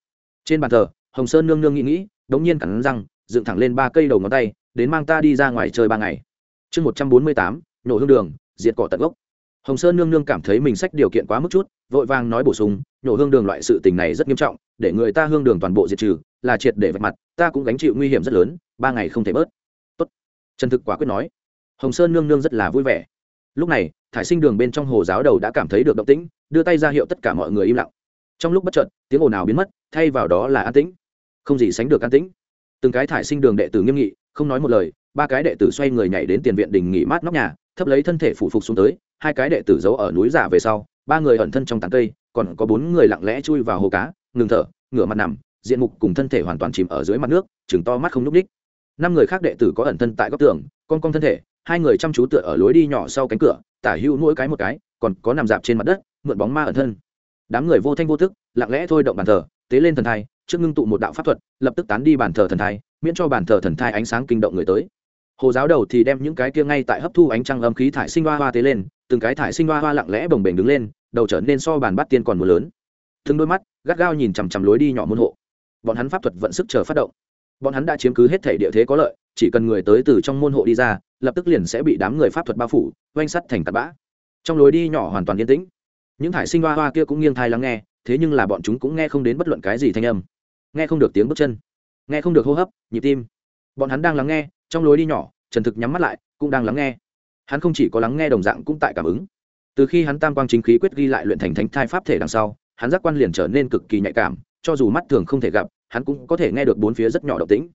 [SPEAKER 1] Trên bàn thờ hồng sơn nương nương nghĩ nghĩ, đống nhiên cắn răng, dựng thẳng lên ba cây đầu ngón tay, đến mang ta đi ra ngoài chơi ba ngày. Chương một trăm bốn mươi tám, nổ hương đường, diệt cỏ tận gốc. Hồng sơn nương nương cảm thấy mình sách điều kiện quá mức chút, vội vàng nói bổ sung nhổ hương đường loại sự tình này rất nghiêm trọng, để người ta hương đường toàn bộ diệt trừ, là triệt để vạch mặt, ta cũng gánh chịu nguy hiểm rất lớn, ba ngày không thể bớt. Tốt. Trần thực quả quyết nói. Hồng sơn nương nương rất là vui vẻ. Lúc này, thải sinh đường bên trong hồ giáo đầu đã cảm thấy được động tĩnh, đưa tay ra hiệu tất cả mọi người im lặng. Trong lúc bất chợt, tiếng ồn ào biến mất, thay vào đó là an tĩnh không gì sánh được an tĩnh. Từng cái thải sinh đường đệ tử nghiêm nghị, không nói một lời, ba cái đệ tử xoay người nhảy đến tiền viện đình nghỉ mát nóc nhà, thấp lấy thân thể phủ phục xuống tới, hai cái đệ tử giấu ở núi giả về sau, ba người ẩn thân trong tán cây, còn có bốn người lặng lẽ chui vào hồ cá, ngừng thở, ngửa mặt nằm, diện mục cùng thân thể hoàn toàn chìm ở dưới mặt nước chừng to mắt không nhúc đích. năm người khác đệ tử có ẩn thân tại góc tường, con con thân thể, hai người chăm chú tựa ở lối đi nhỏ sau cánh cửa, tả hữu mỗi cái một cái, còn có nằm dạp trên mặt đất, mượn bóng ma ẩn thân. Đám người vô thanh vô thức lặng lẽ thôi động bàn thờ tế lên thần thai, trước ngưng tụ một đạo pháp thuật, lập tức tán đi bàn thờ thần thai, miễn cho bàn thờ thần thai ánh sáng kinh động người tới. Hồ giáo đầu thì đem những cái kia ngay tại hấp thu ánh trăng âm khí thải sinh hoa hoa tế lên, từng cái thải sinh hoa hoa lặng lẽ bồng bềnh đứng lên, đầu trở nên so bàn bắt tiên còn mưa lớn. Thương đôi mắt, gắt gao nhìn chằm chằm lối đi nhỏ môn hộ. Bọn hắn pháp thuật vận sức chờ phát động. Bọn hắn đã chiếm cứ hết thể địa thế có lợi, chỉ cần người tới từ trong môn hộ đi ra, lập tức liền sẽ bị đám người pháp thuật bao phủ, oanh sắt thành tạt bã. Trong lối đi nhỏ hoàn toàn yên tĩnh. Những thải sinh hoa hoa kia cũng nghiêng thai lắng nghe thế nhưng là bọn chúng cũng nghe không đến bất luận cái gì thanh âm. Nghe không được tiếng bước chân. Nghe không được hô hấp, nhịp tim. Bọn hắn đang lắng nghe, trong lối đi nhỏ, trần thực nhắm mắt lại, cũng đang lắng nghe. Hắn không chỉ có lắng nghe đồng dạng cũng tại cảm ứng. Từ khi hắn tam quang chính khí quyết ghi lại luyện thành thánh thai pháp thể đằng sau, hắn giác quan liền trở nên cực kỳ nhạy cảm, cho dù mắt thường không thể gặp, hắn cũng có thể nghe được bốn phía rất nhỏ động tĩnh.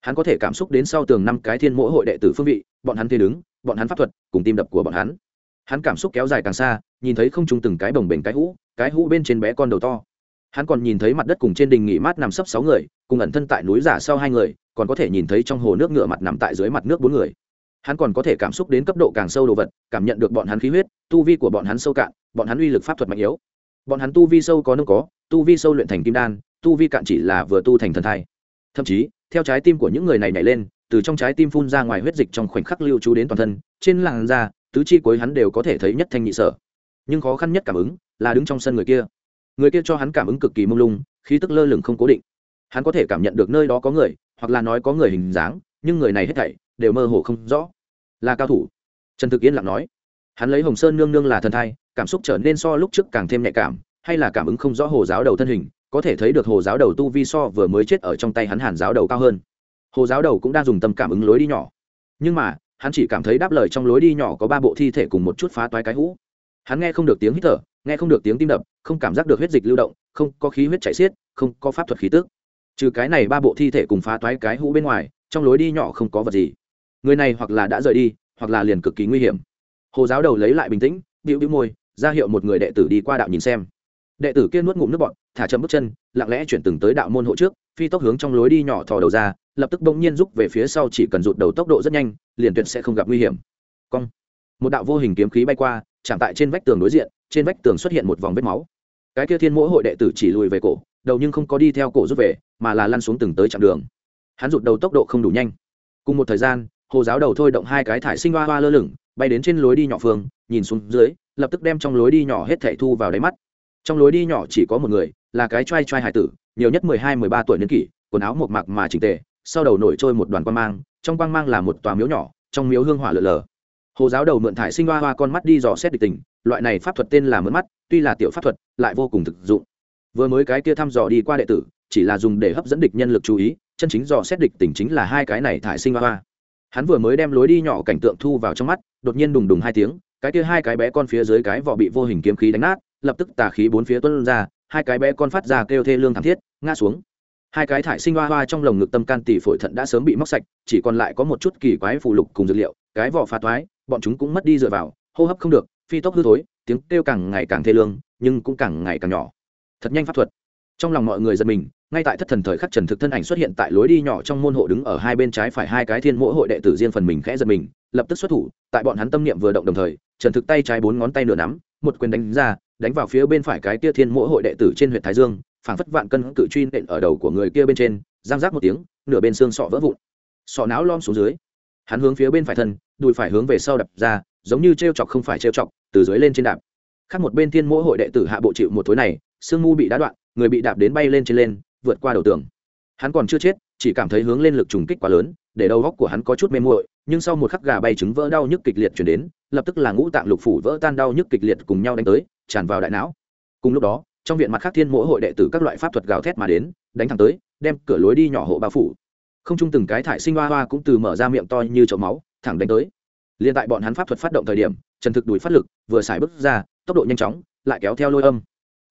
[SPEAKER 1] Hắn có thể cảm xúc đến sau tường năm cái thiên mỗi hội đệ tử phương vị, bọn hắn thế đứng, bọn hắn pháp thuật, cùng tim đập của bọn hắn hắn cảm xúc kéo dài càng xa, nhìn thấy không trung từng cái bồng bềnh cái hũ cái hũ bên trên bé con đầu to. Hắn còn nhìn thấy mặt đất cùng trên đình nghỉ mát nằm sấp sáu người, cùng ẩn thân tại núi giả sau hai người, còn có thể nhìn thấy trong hồ nước ngựa mặt nằm tại dưới mặt nước bốn người. Hắn còn có thể cảm xúc đến cấp độ càng sâu đồ vật, cảm nhận được bọn hắn khí huyết, tu vi của bọn hắn sâu cạn, bọn hắn uy lực pháp thuật mạnh yếu. Bọn hắn tu vi sâu có nông có, tu vi sâu luyện thành kim đan, tu vi cạn chỉ là vừa tu thành thần thai. Thậm chí, theo trái tim của những người này nhảy lên, từ trong trái tim phun ra ngoài huyết dịch trong khoảnh khắc lưu trú đến toàn thân, trên làn da tứ chi cuối hắn đều có thể thấy nhất thanh nhị sở. Nhưng khó khăn nhất cảm ứng là đứng trong sân người kia. Người kia cho hắn cảm ứng cực kỳ mông lung, khí tức lơ lửng không cố định. Hắn có thể cảm nhận được nơi đó có người, hoặc là nói có người hình dáng, nhưng người này hết thảy đều mơ hồ không rõ. Là cao thủ. Trần thực yên lặng nói. Hắn lấy hồng sơn nương nương là thần thai, cảm xúc trở nên so lúc trước càng thêm nhạy cảm, hay là cảm ứng không rõ hồ giáo đầu thân hình, có thể thấy được hồ giáo đầu tu vi so vừa mới chết ở trong tay hắn hàn giáo đầu cao hơn. Hồ giáo đầu cũng đang dùng tâm cảm ứng lối đi nhỏ. Nhưng mà hắn chỉ cảm thấy đáp lời trong lối đi nhỏ có ba bộ thi thể cùng một chút phá toái cái hũ. Hắn nghe không được tiếng hít thở, nghe không được tiếng tim đập, không cảm giác được huyết dịch lưu động, không có khí huyết chảy xiết, không có pháp thuật khí tức. trừ cái này ba bộ thi thể cùng phá toái cái hũ bên ngoài, trong lối đi nhỏ không có vật gì. Người này hoặc là đã rời đi, hoặc là liền cực kỳ nguy hiểm. Hồ giáo đầu lấy lại bình tĩnh, bĩu bĩu môi, ra hiệu một người đệ tử đi qua đạo nhìn xem đệ tử kia nuốt ngụm nước bọn thả chậm bước chân, lặng lẽ chuyển từng tới đạo môn hộ trước, phi tốc hướng trong lối đi nhỏ thò đầu ra, lập tức bỗng nhiên rút về phía sau chỉ cần rụt đầu tốc độ rất nhanh, liền tuyệt sẽ không gặp nguy hiểm. Cong. Một đạo vô hình kiếm khí bay qua, chạm tại trên vách tường đối diện, trên vách tường xuất hiện một vòng vết máu. Cái kia thiên mỗi hội đệ tử chỉ lùi về cổ, đầu nhưng không có đi theo cổ rút về, mà là lăn xuống từng tới chặng đường. Hắn rụt đầu tốc độ không đủ nhanh. Cùng một thời gian, hồ giáo đầu thôi động hai cái thải sinh hoa hoa lơ lửng, bay đến trên lối đi nhỏ phương, nhìn xuống dưới, lập tức đem trong lối đi nhỏ hết thảy thu vào đáy mắt trong lối đi nhỏ chỉ có một người, là cái trai trai hải tử, nhiều nhất mười hai, mười ba tuổi niên kỷ, quần áo một mặc mà chỉnh tề, sau đầu nổi trôi một đoàn quang mang, trong quang mang là một tòa miếu nhỏ, trong miếu hương hỏa lờ lờ. Hồ giáo đầu mượn thải sinh hoa hoa con mắt đi dò xét địch tình, loại này pháp thuật tên là mượn mắt, tuy là tiểu pháp thuật, lại vô cùng thực dụng. Vừa mới cái kia thăm dò đi qua đệ tử, chỉ là dùng để hấp dẫn địch nhân lực chú ý, chân chính dò xét địch tình chính là hai cái này thải sinh hoa hoa. Hắn vừa mới đem lối đi nhỏ cảnh tượng thu vào trong mắt, đột nhiên đùng đùng hai tiếng, cái kia hai cái bé con phía dưới cái vỏ bị vô hình kiếm khí đánh nát lập tức tà khí bốn phía tuân ra, hai cái bé con phát ra kêu thê lương thảm thiết, ngã xuống. Hai cái thải sinh hoa hoa trong lồng ngực tâm can tỷ phổi thận đã sớm bị móc sạch, chỉ còn lại có một chút kỳ quái phù lục cùng dược liệu, cái vỏ phá toái, bọn chúng cũng mất đi dựa vào, hô hấp không được, phi tốc hư thối, tiếng kêu càng ngày càng thê lương, nhưng cũng càng ngày càng nhỏ. Thật nhanh pháp thuật. Trong lòng mọi người giật mình, ngay tại thất thần thời khắc trần thực thân ảnh xuất hiện tại lối đi nhỏ trong môn hộ đứng ở hai bên trái phải hai cái thiên mỗi hội đệ tử riêng phần mình khẽ giật mình, lập tức xuất thủ, tại bọn hắn tâm niệm vừa động đồng thời, trần thực tay trái bốn ngón tay nửa nắm, một quyền đánh ra đánh vào phía bên phải cái kia thiên mỗi hội đệ tử trên huyện thái dương, phảng phất vạn cân cự truy nện ở đầu của người kia bên trên giang rác một tiếng, nửa bên xương sọ vỡ vụn. Sọ não lom xuống dưới. Hắn hướng phía bên phải thân, đùi phải hướng về sau đập ra, giống như t r e o chọc không phải t r e o chọc, từ dưới lên trên đạp. Khác một bên thiên mỗi hội đệ tử hạ bộ chịu một thối này sương mu bị đá đoạn, người bị đạp đến bay lên trên lên, vượt qua đầu tường. Hắn còn chưa chết, chỉ cảm thấy hướng lên lực trùng kích quá lớn, để đầu góc của hắn có chút mê muội, nhưng sau một khắc gà bay trứng vỡ đau nhức kịch liệt chuyển đến, lập tức là ngũ tạng lục phủ vỡ tan đau nhức kịch liệt cùng nhau đánh tới tràn vào đại não. Cùng lúc đó, trong viện mặt khác thiên mỗi hội đệ tử các loại pháp thuật gào thét mà đến, đánh thẳng tới, đem cửa lối đi nhỏ hộ bao phủ. Không chung từng cái thải sinh hoa hoa cũng từ mở ra miệng to như chậu máu, thẳng đánh tới. Liền tại bọn hắn pháp thuật phát động thời điểm, trần thực đùi phát lực, vừa xài bước ra, tốc độ nhanh chóng, lại kéo theo lôi âm.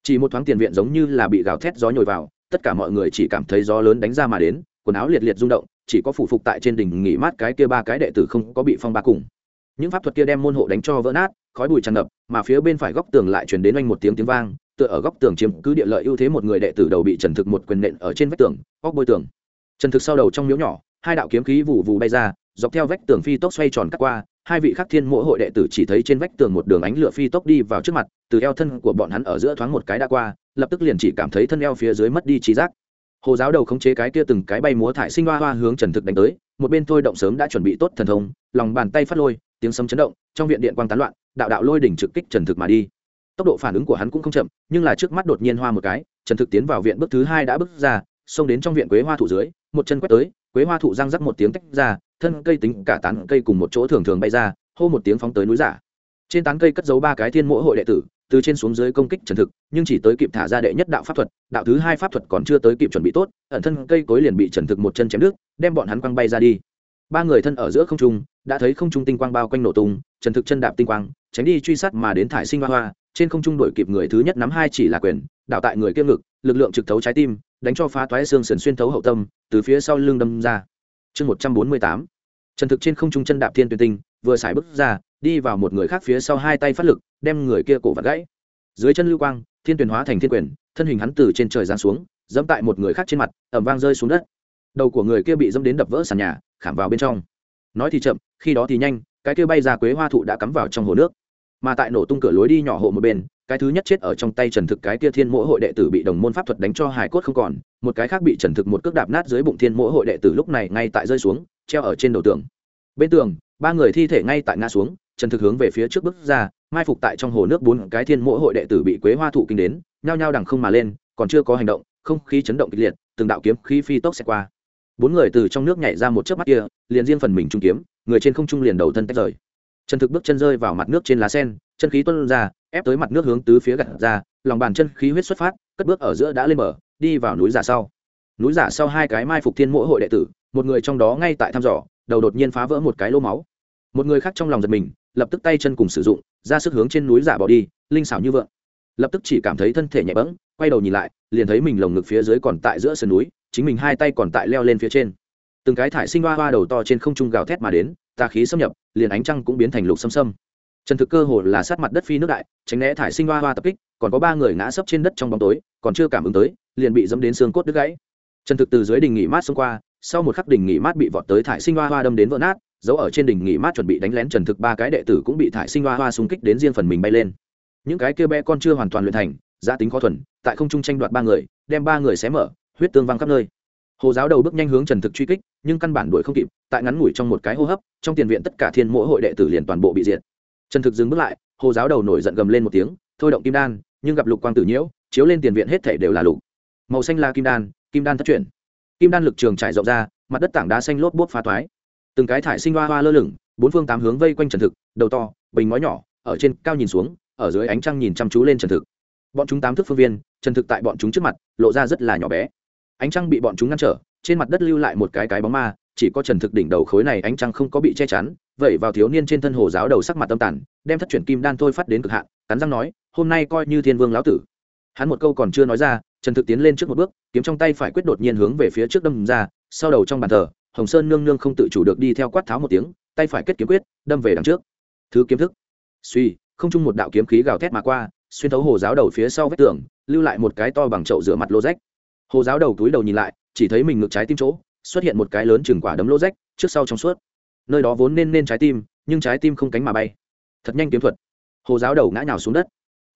[SPEAKER 1] Chỉ một thoáng tiền viện giống như là bị gào thét gió nhồi vào, tất cả mọi người chỉ cảm thấy gió lớn đánh ra mà đến, quần áo liệt liệt rung động, chỉ có phủ phục tại trên đỉnh nghỉ mát cái kia ba cái đệ tử không có bị phong ba cùng. Những pháp thuật kia đem môn hộ đánh cho vỡ nát khói bụi tràn ngập, mà phía bên phải góc tường lại truyền đến anh một tiếng tiếng vang, tựa ở góc tường chiếm cứ địa lợi ưu thế một người đệ tử đầu bị trần thực một quyền nện ở trên vách tường góc bôi tường. Trần thực sau đầu trong miếu nhỏ, hai đạo kiếm khí vụ vụ bay ra, dọc theo vách tường phi tốc xoay tròn cắt qua, hai vị khắc thiên mỗi hội đệ tử chỉ thấy trên vách tường một đường ánh lửa phi tốc đi vào trước mặt, từ eo thân của bọn hắn ở giữa thoáng một cái đã qua, lập tức liền chỉ cảm thấy thân eo phía dưới mất đi trí giác. Hồ giáo đầu khống chế cái kia từng cái bay múa thải sinh hoa hoa hướng trần thực đánh tới, một bên thôi động sớm đã chuẩn bị tốt thần thông, lòng bàn tay phát lôi tiếng sấm chấn động, trong viện điện quang tán loạn, đạo đạo lôi đỉnh trực kích trần thực mà đi. Tốc độ phản ứng của hắn cũng không chậm, nhưng là trước mắt đột nhiên hoa một cái, trần thực tiến vào viện bước thứ hai đã bước ra, xông đến trong viện quế hoa thụ dưới, một chân quét tới, quế hoa thụ răng rắc một tiếng tách ra, thân cây tính cả tán cây cùng một chỗ thường thường bay ra, hô một tiếng phóng tới núi giả. Trên tán cây cất giấu ba cái thiên mỗi hội đệ tử, từ trên xuống dưới công kích trần thực, nhưng chỉ tới kịp thả ra đệ nhất đạo pháp thuật, đạo thứ hai pháp thuật còn chưa tới kịp chuẩn bị tốt, ẩn thân cây cối liền bị trần thực một chân chém đứt, đem bọn hắn quăng bay ra đi ba người thân ở giữa không trung, đã thấy không trung tinh quang bao quanh nổ tung trần thực chân đạp tinh quang, tránh đi truy sát mà đến thải sinh hoa hoa, trên không trung đổi kịp người thứ nhất nắm hai chỉ là quyền, đảo tại người kiêm ngực, lực lượng trực thấu trái tim, đánh cho phá toái xương sườn xuyên thấu hậu tâm, từ phía sau lưng đâm ra. Chương một trăm bốn mươi tám. Trần thực trên không trung chân đạp thiên tuyển tinh, vừa xài bước ra, đi vào một người khác phía sau hai tay phát lực, đem người kia cổ vặt gãy. Dưới chân lưu quang, thiên tuyển hóa thành thiên quyền, thân hình hắn từ trên trời giáng xuống dẫm tại một người khác trên mặt ẩm vang rơi xuống đất đầu của người kia bị dẫm đến đập vỡ sàn nhà, khảm vào bên trong. Nói thì chậm, khi đó thì nhanh, cái kia bay ra quế hoa thụ đã cắm vào trong hồ nước. Mà tại nổ tung cửa lối đi nhỏ hộ một bên, cái thứ nhất chết ở trong tay trần thực cái kia thiên mỗi hội đệ tử bị đồng môn pháp thuật đánh cho hài cốt không còn, một cái khác bị trần thực một cước đạp nát dưới bụng thiên mỗi hội đệ tử lúc này ngay tại rơi xuống, treo ở trên đầu tường. Bên tường, ba người thi thể ngay tại ngã xuống, trần thực hướng về phía trước bước ra, mai phục tại trong hồ nước bốn cái thiên mỗi hội đệ tử bị quế hoa thụ kinh đến, nhao nhao đằng không mà lên, còn chưa có hành động, không khí chấn động kịch liệt, từng đạo kiếm khí phi tốc xẹt qua bốn người từ trong nước nhảy ra một chớp mắt kia, liền riêng phần mình trung kiếm, người trên không trung liền đầu thân tách rời. Chân thực bước chân rơi vào mặt nước trên lá sen, chân khí tuân ra, ép tới mặt nước hướng tứ phía gặt ra, lòng bàn chân khí huyết xuất phát, cất bước ở giữa đã lên mở đi vào núi giả sau. Núi giả sau hai cái mai phục thiên mỗi hội đệ tử, một người trong đó ngay tại thăm dò, đầu đột nhiên phá vỡ một cái lô máu. Một người khác trong lòng giật mình, lập tức tay chân cùng sử dụng, ra sức hướng trên núi giả bỏ đi, linh xảo như vượng lập tức chỉ cảm thấy thân thể nhẹ bẫng, quay đầu nhìn lại, liền thấy mình lồng ngực phía dưới còn tại giữa sườn núi chính mình hai tay còn tại leo lên phía trên. Từng cái thải sinh hoa hoa đầu to trên không trung gào thét mà đến tà khí xâm nhập, liền ánh trăng cũng biến thành lục xâm xâm. Trần thực cơ hồ là sát mặt đất phi nước đại, tránh né thải sinh hoa hoa tập kích, còn có ba người ngã sấp trên đất trong bóng tối, còn chưa cảm ứng tới, liền bị dẫm đến xương cốt đứt gãy. Trần thực từ dưới đình nghỉ mát xông qua, sau một khắc đình nghỉ mát bị vọt tới thải sinh hoa hoa đâm đến vỡ nát, giấu ở trên đỉnh nghỉ mát chuẩn bị đánh lén trần thực ba cái đệ tử cũng bị thải sinh hoa hoa xung kích đến riêng phần mình bay lên. Những cái kia bé con chưa hoàn toàn luyện thành, giá tính khó thuần, tại không trung tranh đoạt ba người, đem ba người xé mở huyết tương văng khắp nơi. Hồ giáo đầu bước nhanh hướng trần thực truy kích, nhưng căn bản đuổi không kịp, tại ngắn ngủi trong một cái hô hấp, trong tiền viện tất cả thiên mỗi hội đệ tử liền toàn bộ bị diệt. Trần thực dừng bước lại, hồ giáo đầu nổi giận gầm lên một tiếng, thôi động kim đan, nhưng gặp lục quang tử nhiễu, chiếu lên tiền viện hết thể đều là lục. Màu xanh là kim đan kim đan thất chuyển. Kim đan lực trường trải rộng ra, mặt đất tảng đá xanh lốp bốt phá toái. Từng cái thải sinh hoa hoa lơ lửng, bốn phương tám hướng vây quanh trần thực, đầu to, bình ngói nhỏ, ở trên cao nhìn xuống, ở dưới ánh trăng nhìn chăm chú lên trần thực. Bọn chúng tám thước phương viên, trần thực tại bọn chúng trước mặt, lộ ra rất là nhỏ bé ánh trăng bị bọn chúng ngăn trở, trên mặt đất lưu lại một cái cái bóng ma, chỉ có trần thực đỉnh đầu khối này ánh trăng không có bị che chắn vậy vào thiếu niên trên thân hồ giáo đầu sắc mặt tâm tàn, đem thất chuyển kim đan thôi phát đến cực hạn, cắn răng nói, hôm nay coi như thiên vương lão tử. Hắn một câu còn chưa nói ra, trần thực tiến lên trước một bước, kiếm trong tay phải quyết đột nhiên hướng về phía trước đâm ra, sau đầu trong bàn thờ, hồng sơn nương nương không tự chủ được đi theo quát tháo một tiếng, tay phải kết kiếm quyết, đâm về đằng trước. Thứ kiếm thức. Suy, không chung một đạo kiếm khí gào thét mà qua, xuyên thấu hồ giáo đầu phía sau vách tường, lưu lại một cái to bằng chậu rửa mặt lô rách hồ giáo đầu túi đầu nhìn lại, chỉ thấy mình ngực trái tim chỗ, xuất hiện một cái lớn chừng quả đấm lỗ rách, trước sau trong suốt. Nơi đó vốn nên nên trái tim, nhưng trái tim không cánh mà bay. Thật nhanh kiếm thuật. Hồ giáo đầu ngã nhào xuống đất.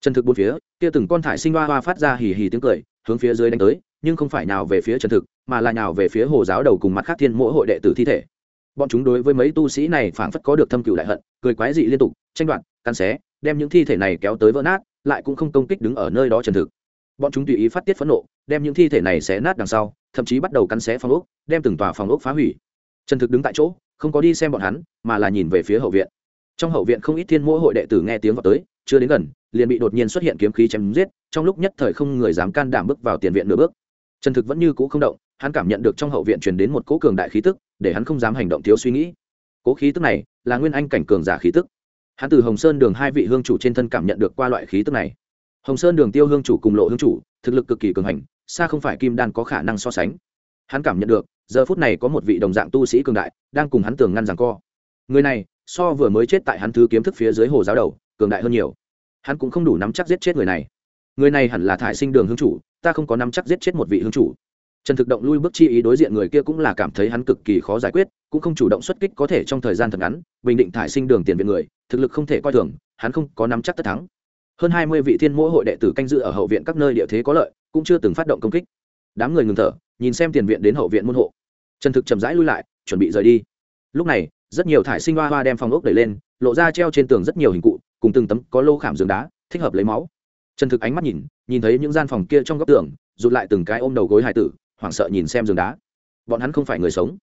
[SPEAKER 1] Chân thực bốn phía, kia từng con thải sinh hoa hoa phát ra hì hì tiếng cười, hướng phía dưới đánh tới, nhưng không phải nào về phía chân thực, mà là nào về phía hồ giáo đầu cùng mặt khác thiên mỗi hội đệ tử thi thể. Bọn chúng đối với mấy tu sĩ này phảng phất có được thâm cựu đại hận, cười quái dị liên tục, tranh đoạt, cắn xé, đem những thi thể này kéo tới vỡ nát, lại cũng không công kích đứng ở nơi đó chân thực. Bọn chúng tùy ý phát tiết phẫn nộ đem những thi thể này xé nát đằng sau, thậm chí bắt đầu cắn xé phòng ốc, đem từng tòa phòng ốc phá hủy. Trần thực đứng tại chỗ, không có đi xem bọn hắn, mà là nhìn về phía hậu viện. Trong hậu viện không ít thiên mỗi hội đệ tử nghe tiếng vào tới, chưa đến gần, liền bị đột nhiên xuất hiện kiếm khí chém giết, trong lúc nhất thời không người dám can đảm bước vào tiền viện nửa bước. Trần thực vẫn như cũ không động, hắn cảm nhận được trong hậu viện truyền đến một cỗ cường đại khí tức, để hắn không dám hành động thiếu suy nghĩ. Cỗ khí tức này là nguyên anh cảnh cường giả khí tức. Hắn từ hồng sơn đường hai vị hương chủ trên thân cảm nhận được qua loại khí tức này. Hồng sơn đường tiêu hương chủ cùng lộ hương chủ, thực lực cực kỳ cường hành xa không phải kim đan có khả năng so sánh. Hắn cảm nhận được, giờ phút này có một vị đồng dạng tu sĩ cường đại, đang cùng hắn tường ngăn rằng co. Người này, so vừa mới chết tại hắn thứ kiếm thức phía dưới hồ giáo đầu, cường đại hơn nhiều. Hắn cũng không đủ nắm chắc giết chết người này. Người này hẳn là thải sinh đường hương chủ, ta không có nắm chắc giết chết một vị hương chủ. Trần thực động lui bước chi ý đối diện người kia cũng là cảm thấy hắn cực kỳ khó giải quyết, cũng không chủ động xuất kích có thể trong thời gian thật ngắn, bình định thải sinh đường tiền viện người, thực lực không thể coi thường, hắn không có nắm chắc tất thắng. Hơn hai mươi vị thiên mỗi hội đệ tử canh dự ở hậu viện các nơi địa thế có lợi cũng chưa từng phát động công kích. Đám người ngừng thở, nhìn xem tiền viện đến hậu viện môn hộ. Trần thực chậm rãi lui lại, chuẩn bị rời đi. Lúc này, rất nhiều thải sinh hoa hoa đem phòng ốc đẩy lên, lộ ra treo trên tường rất nhiều hình cụ, cùng từng tấm có lô khảm giường đá, thích hợp lấy máu. Trần thực ánh mắt nhìn nhìn thấy những gian phòng kia trong góc tường, rụt lại từng cái ôm đầu gối hải tử, hoảng sợ nhìn xem giường đá. Bọn hắn không phải người sống.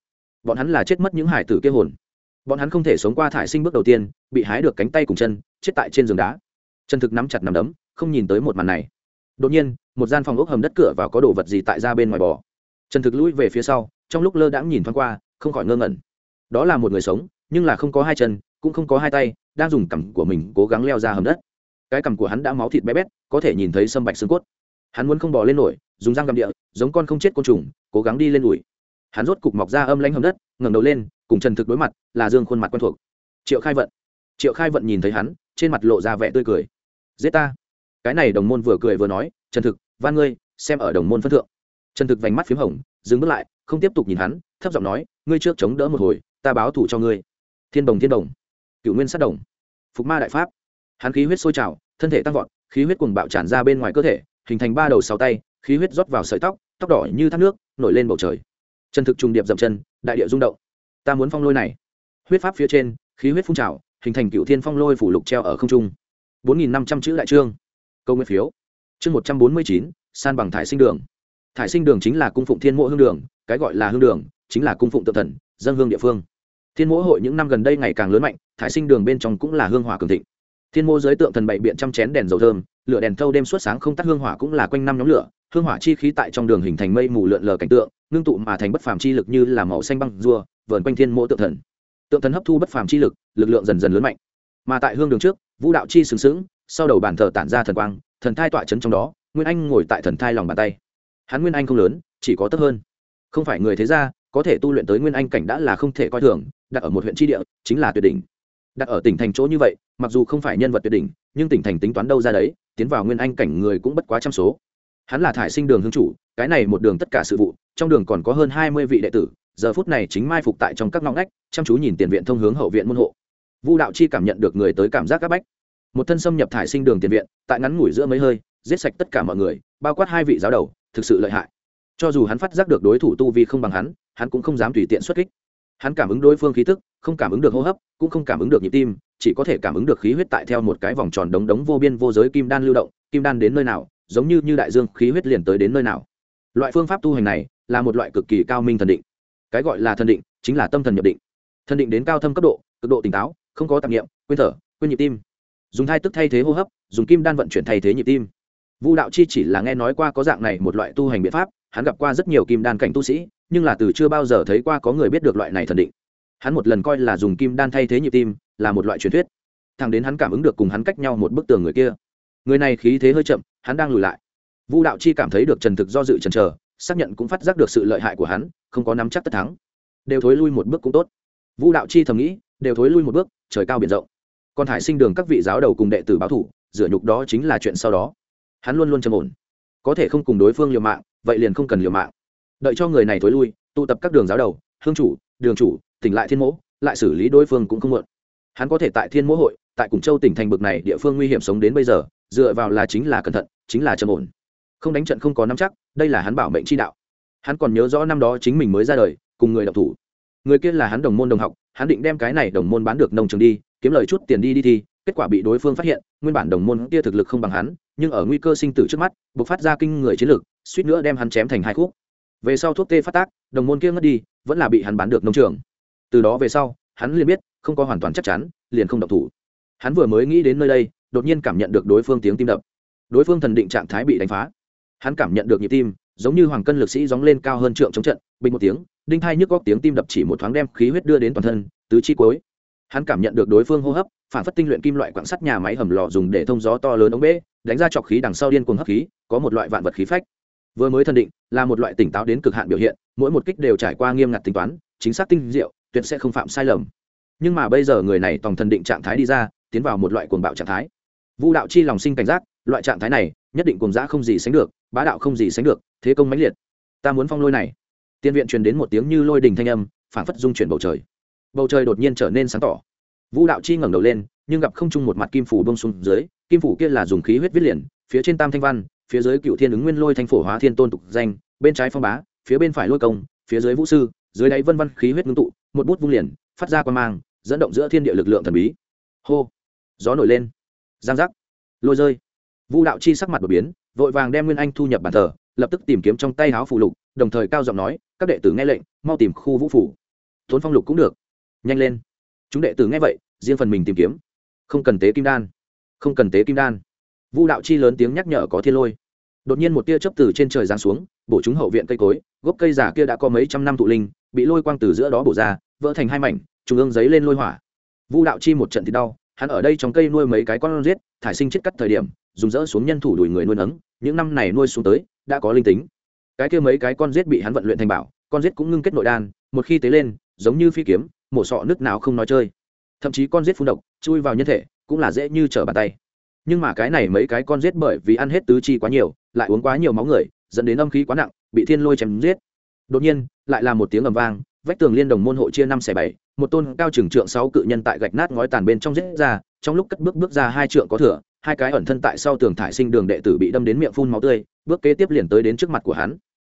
[SPEAKER 1] Bọn hắn là chết mất những hải tử kia hồn. Bọn hắn không thể sống qua thải sinh bước đầu tiên, bị hái được cánh tay cùng chân, chết tại trên giường đá. Trần thực nắm chặt nằm đấm, không nhìn tới một màn này đột nhiên, một gian phòng ốc hầm đất cửa vào có đồ vật gì tại ra bên ngoài bò. Trần thực lũi về phía sau, trong lúc lơ đãng nhìn thoáng qua, không khỏi ngơ ngẩn. Đó là một người sống, nhưng là không có hai chân, cũng không có hai tay, đang dùng cằm của mình cố gắng leo ra hầm đất. Cái cằm của hắn đã máu thịt bé bét, có thể nhìn thấy sâm bạch xương cốt. Hắn muốn không bò lên nổi, dùng răng gặm địa, giống con không chết côn trùng, cố gắng đi lên ủi hắn rốt cục mọc ra âm lãnh hầm đất, ngẩng đầu lên, cùng trần thực đối mặt, là dương khuôn mặt quen thuộc. Triệu khai vận. Triệu khai vận nhìn thấy hắn, trên mặt lộ ra vẻ tươi cười. Giết ta! Cái này đồng môn vừa cười vừa nói, trần thực van ngươi, xem ở đồng môn phân thượng. Trần thực vành mắt p h í m hồng, dừng bước lại, không tiếp tục nhìn hắn, thấp giọng nói, ngươi trước chống đỡ một hồi, ta báo thủ cho ngươi. Thiên đồng thiên đồng. Cựu nguyên sát đồng. Phục ma đại pháp. Hắn khí huyết sôi trào, thân thể tăng vọt, khí huyết cùng bạo tràn ra bên ngoài cơ thể, hình thành ba đầu sáu tay, khí huyết rót vào sợi tóc tóc đỏ như thác nước, nổi lên bầu trời. Trần thực trùng điệp dậm chân, đại địa rung động. Ta muốn phong lôi này. Huyết pháp phía trên, khí huyết phun trào, hình thành cựu thiên phong lôi phủ lục treo ở không trung. Bốn nghìn năm trăm chữ đại trương câu nguyên phiếu. Chương một trăm bốn mươi chín, san bằng thải sinh đường. Thải sinh đường chính là cung phụng thiên mộ hương đường, cái gọi là hương đường, chính là cung phụng tự thần, dân hương địa phương. Thiên mỗ hội những năm gần đây ngày càng lớn mạnh, thải sinh đường bên trong cũng là hương hỏa cường thịnh. Thiên mô giới tượng thần bậy biện trăm chén đèn dầu thơm, lửa đèn thâu đêm suốt sáng không tắt hương hỏa cũng là quanh năm nhóm lửa, hương hỏa chi khí tại trong đường hình thành mây mù lượn lờ cảnh tượng, ngưng tụ mà thành bất phàm chi lực như là màu xanh băng rùa, vờn quanh thiên mộ tượng thần. Tượng thần hấp thu bất phàm chi lực lực lượng dần dần lớn mạnh. Mà tại hương đường trước, vũ đạo chi sừng sững sau đầu bàn thờ tản ra thần quang, thần thai tọa chấn trong đó, nguyên anh ngồi tại thần thai lòng bàn tay. Hắn nguyên anh không lớn, chỉ có tấp hơn. Không phải người thế gia, có thể tu luyện tới nguyên anh cảnh đã là không thể coi thường, đặt ở một huyện tri địa, chính là tuyệt đỉnh. Đặt ở tỉnh thành chỗ như vậy, mặc dù không phải nhân vật tuyệt đỉnh, nhưng tỉnh thành tính toán đâu ra đấy, tiến vào nguyên anh cảnh người cũng bất quá trăm số. Hắn là thải sinh đường hương chủ, cái này một đường tất cả sự vụ, trong đường còn có hơn hai mươi vị đệ tử, giờ phút này chính mai phục tại trong các ngõ ngách, chăm chú nhìn tiền viện thông hướng hậu viện môn hộ. Vu đạo chi cảm nhận được người tới cảm giác áp bách một thân xâm nhập thải sinh đường tiền viện, tại ngắn ngủi giữa mấy hơi, giết sạch tất cả mọi người, bao quát hai vị giáo đầu, thực sự lợi hại. Cho dù hắn phát giác được đối thủ tu vi không bằng hắn hắn cũng không dám tùy tiện xuất kích. Hắn cảm ứng đối phương khí tức, không cảm ứng được hô hấp, cũng không cảm ứng được nhịp tim, chỉ có thể cảm ứng được khí huyết tại theo một cái vòng tròn đống đống vô biên vô giới kim đan lưu động, kim đan đến nơi nào, giống như như đại dương khí huyết liền tới đến nơi nào. Loại phương pháp tu hành này, là một loại cực kỳ cao minh thần định. Cái gọi là thần định, chính là tâm thần nhập định. Thần định đến cao thâm cấp độ, cực độ tỉnh táo, không có tạp nghiệm quên thở, quên nhịp tim dùng thai tức thay thế hô hấp, dùng kim đan vận chuyển thay thế nhịp tim. Vu đạo chi chỉ là nghe nói qua có dạng này một loại tu hành biện pháp, hắn gặp qua rất nhiều kim đan cảnh tu sĩ, nhưng là từ chưa bao giờ thấy qua có người biết được loại này thần định. Hắn một lần coi là dùng kim đan thay thế nhịp tim, là một loại truyền thuyết. Thằng đến hắn cảm ứng được cùng hắn cách nhau một bức tường người kia. Người này khí thế hơi chậm, hắn đang lùi lại. Vu đạo chi cảm thấy được trần thực do dự trần trờ xác nhận cũng phát giác được sự lợi hại của hắn, không có nắm chắc tất thắng. Đều thối lui một bước cũng tốt. Vu đạo chi thầm nghĩ, đều thối lui một bước, trời cao biển rộng còn thải sinh đường các vị giáo đầu cùng đệ tử báo thủ dựa nhục đó chính là chuyện sau đó. Hắn luôn luôn trầm ổn. Có thể không cùng đối phương liều mạng, vậy liền không cần liều mạng. Đợi cho người này thối lui, tụ tập các đường giáo đầu, hương chủ, đường chủ, tỉnh lại thiên mỗ, lại xử lý đối phương cũng không muộn. Hắn có thể tại thiên mỗ hội, tại cùng châu tỉnh thành bực này địa phương nguy hiểm sống đến bây giờ, dựa vào là chính là cẩn thận, chính là trầm ổn. Không đánh trận không có nắm chắc, đây là hắn bảo mệnh chi đạo. Hắn còn nhớ rõ năm đó chính mình mới ra đời, cùng người đọc thủ. Người kia là hắn đồng môn đồng học, hắn định đem cái này đồng môn bán được nông trường đi kiếm lời chút tiền đi đi thi, kết quả bị đối phương phát hiện, nguyên bản đồng môn kia thực lực không bằng hắn, nhưng ở nguy cơ sinh tử trước mắt buộc phát ra kinh người chiến lược suýt nữa đem hắn chém thành hai khúc. Về sau thuốc tê phát tác, đồng môn kia ngất đi, vẫn là bị hắn bán được nông trường. Từ đó về sau, hắn liền biết, không có hoàn toàn chắc chắn, liền không độc thủ. Hắn vừa mới nghĩ đến nơi đây, đột nhiên cảm nhận được đối phương tiếng tim đập. Đối phương thần định trạng thái bị đánh phá. Hắn cảm nhận được nhịp tim, giống như hoàng cân lực sĩ gióng lên cao hơn trượng chống trận, bình một tiếng, đinh thai nhức góc tiếng tim đập chỉ một thoáng đem khí huyết đưa đến toàn thân, tứ chi cuối hắn cảm nhận được đối phương hô hấp phản phất tinh luyện kim loại quặng sắt nhà máy hầm lò dùng để thông gió to lớn ống bê, đánh ra trọc khí đằng sau điên cuồng hấp khí có một loại vạn vật khí phách. Vừa mới thần định là một loại tỉnh táo đến cực hạn biểu hiện mỗi một kích đều trải qua nghiêm ngặt tính toán chính xác tinh diệu tuyệt sẽ không phạm sai lầm. Nhưng mà bây giờ người này tòng thần định trạng thái đi ra tiến vào một loại cuồng bạo trạng thái. Vu đạo chi lòng sinh cảnh giác loại trạng thái này nhất định cuồng dã không gì sánh được bá đạo không gì sánh được thế công mãnh liệt. Ta muốn phong lôi này. Tiên viện truyền đến một tiếng như lôi đình thanh âm phảng phất dung chuyển bầu trời bầu trời đột nhiên trở nên sáng tỏ. Vũ đạo chi ngẩng đầu lên, nhưng gặp không chung một mặt kim phủ bông xuống dưới, kim phủ kia là dùng khí huyết viết liền, phía trên tam thanh văn, phía dưới cựu thiên ứng nguyên lôi thanh phổ hóa thiên tôn tục danh, bên trái phong bá, phía bên phải lôi công, phía dưới vũ sư, dưới đáy vân văn khí huyết ngưng tụ, một bút vung liền, phát ra quan mang, dẫn động giữa thiên địa lực lượng thần bí. Hô! Gió nổi lên. Giang giác. Lôi rơi. Vu đạo chi sắc mặt đột biến, vội vàng đem nguyên anh thu nhập bàn thờ, lập tức tìm kiếm trong tay háo phù lục, đồng thời cao giọng nói, các đệ tử nghe lệnh, mau tìm khu vũ phủ. Thốn phong lục cũng được nhanh lên. Chúng đệ tử nghe vậy, riêng phần mình tìm kiếm. Không cần tế kim đan. Không cần tế kim đan. Vu đạo chi lớn tiếng nhắc nhở có thiên lôi. Đột nhiên một tia chớp từ trên trời giáng xuống, bổ chúng hậu viện cây cối, gốc cây giả kia đã có mấy trăm năm tụ linh, bị lôi quang từ giữa đó bổ ra, vỡ thành hai mảnh, trung ương giấy lên lôi hỏa. Vu đạo chi một trận thì đau, hắn ở đây trong cây nuôi mấy cái con riết thải sinh chết cắt thời điểm, dùng dỡ xuống nhân thủ đuổi người nuôi nấng, những năm này nuôi xuống tới, đã có linh tính. Cái kia mấy cái con riết bị hắn vận luyện thành bảo, con riết cũng ngưng kết nội đan, một khi tế lên, giống như phi kiếm mổ sọ nước nào không nói chơi. Thậm chí con rết phun độc, chui vào nhân thể, cũng là dễ như trở bàn tay. Nhưng mà cái này mấy cái con rết bởi vì ăn hết tứ chi quá nhiều, lại uống quá nhiều máu người, dẫn đến âm khí quá nặng, bị thiên lôi chém giết. Đột nhiên, lại là một tiếng ầm vang, vách tường liên đồng môn hộ chia năm xẻ bảy, một tôn cao trừng trượng sáu cự nhân tại gạch nát ngói tàn bên trong giết ra, trong lúc cất bước bước ra hai trượng có thửa hai cái ẩn thân tại sau tường thải sinh đường đệ tử bị đâm đến miệng phun máu tươi, bước kế tiếp liền tới đến trước mặt của hắn.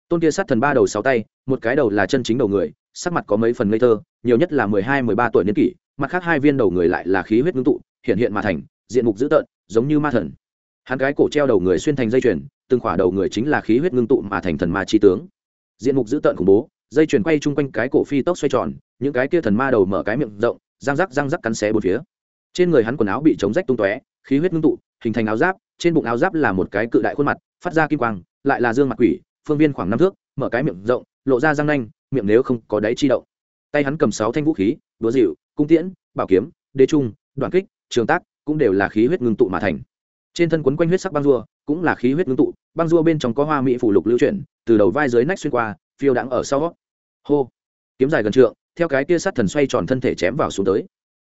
[SPEAKER 1] Tôn kia sát thần ba đầu sáu tay, một cái đầu là chân chính đầu người sắc mặt có mấy phần ngây thơ, nhiều nhất là mười hai, mười ba tuổi niên kỷ, mặt khác hai viên đầu người lại là khí huyết ngưng tụ, hiện hiện mà thành, diện mục dữ tợn, giống như ma thần. Hắn cái cổ treo đầu người xuyên thành dây chuyền, từng khỏa đầu người chính là khí huyết ngưng tụ mà thành thần ma chi tướng. Diện mục dữ tợn khủng bố, dây chuyền quay chung quanh cái cổ phi tốc xoay tròn, những cái kia thần ma đầu mở cái miệng rộng, răng rắc răng rắc cắn xé bốn phía. Trên người hắn quần áo bị chống rách tung tóe, khí huyết ngưng tụ, hình thành áo giáp, trên bụng áo giáp là một cái cự đại khuôn mặt, phát ra kim quang, lại là dương mặt quỷ, phương viên khoảng năm thước, mở cái miệng rộng, lộ ra răng nanh miệng nếu không có đáy chi động. Tay hắn cầm sáu thanh vũ khí, đũa dịu cung tiễn, bảo kiếm, đế trung, đoạn kích, trường tác, cũng đều là khí huyết ngưng tụ mà thành. Trên thân quấn quanh huyết sắc băng rua cũng là khí huyết ngưng tụ, băng rua bên trong có hoa mỹ phủ lục lưu chuyển, từ đầu vai dưới nách xuyên qua, phiêu đãng ở sau. Hô. Kiếm dài gần trượng, theo cái kia sát thần xoay tròn thân thể chém vào xuống tới.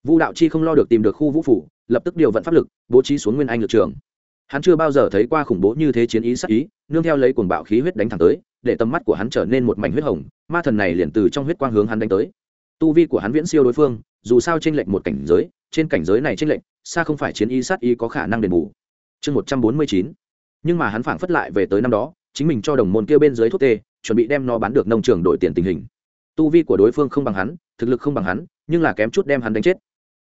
[SPEAKER 1] Vu đạo chi không lo được tìm được khu vũ phủ, lập tức điều vận pháp lực, bố trí xuống nguyên anh lực trường. Hắn chưa bao giờ thấy qua khủng bố như thế chiến ý sắc ý, nương theo lấy cuồng bạo khí huyết đánh thẳng tới để tầm mắt của hắn trở nên một mảnh huyết hồng, ma thần này liền từ trong huyết quang hướng hắn đánh tới. Tu vi của hắn viễn siêu đối phương, dù sao trên lệnh một cảnh giới, trên cảnh giới này trên lệnh xa không phải chiến y sát y có khả năng đền bù. Chương một trăm bốn mươi chín. Nhưng mà hắn phảng phất lại về tới năm đó, chính mình cho đồng môn kia bên dưới thuốc tê, chuẩn bị đem nó bán được nông trường đổi tiền tình hình. Tu vi của đối phương không bằng hắn, thực lực không bằng hắn, nhưng là kém chút đem hắn đánh chết.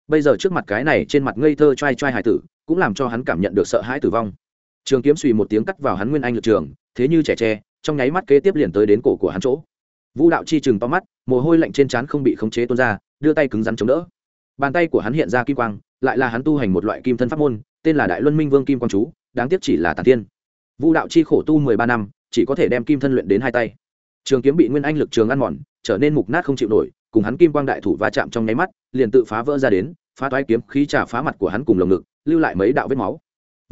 [SPEAKER 1] Bây giờ trước mặt cái này trên mặt ngây thơ t r a i t r a i hải tử, cũng làm cho hắn cảm nhận được sợ hãi tử vong. Trường kiếm suy một tiếng cắt vào hắn nguyên anh lực trường, thế như trẻ tre trong nháy mắt kế tiếp liền tới đến cổ của hắn chỗ. Vũ đạo chi chừng to mắt, mồ hôi lạnh trên trán không bị khống chế tuôn ra, đưa tay cứng rắn chống đỡ. Bàn tay của hắn hiện ra kim quang, lại là hắn tu hành một loại kim thân pháp môn, tên là đại luân minh vương kim quang chú, đáng tiếc chỉ là tàn tiên. Vũ đạo chi khổ tu mười ba năm, chỉ có thể đem kim thân luyện đến hai tay. Trường kiếm bị nguyên anh lực trường ăn mòn, trở nên mục nát không chịu nổi, cùng hắn kim quang đại thủ va chạm trong nháy mắt, liền tự phá vỡ ra đến, phá toái kiếm khí trả phá mặt của hắn cùng lồng ngực, lưu lại mấy đạo vết máu.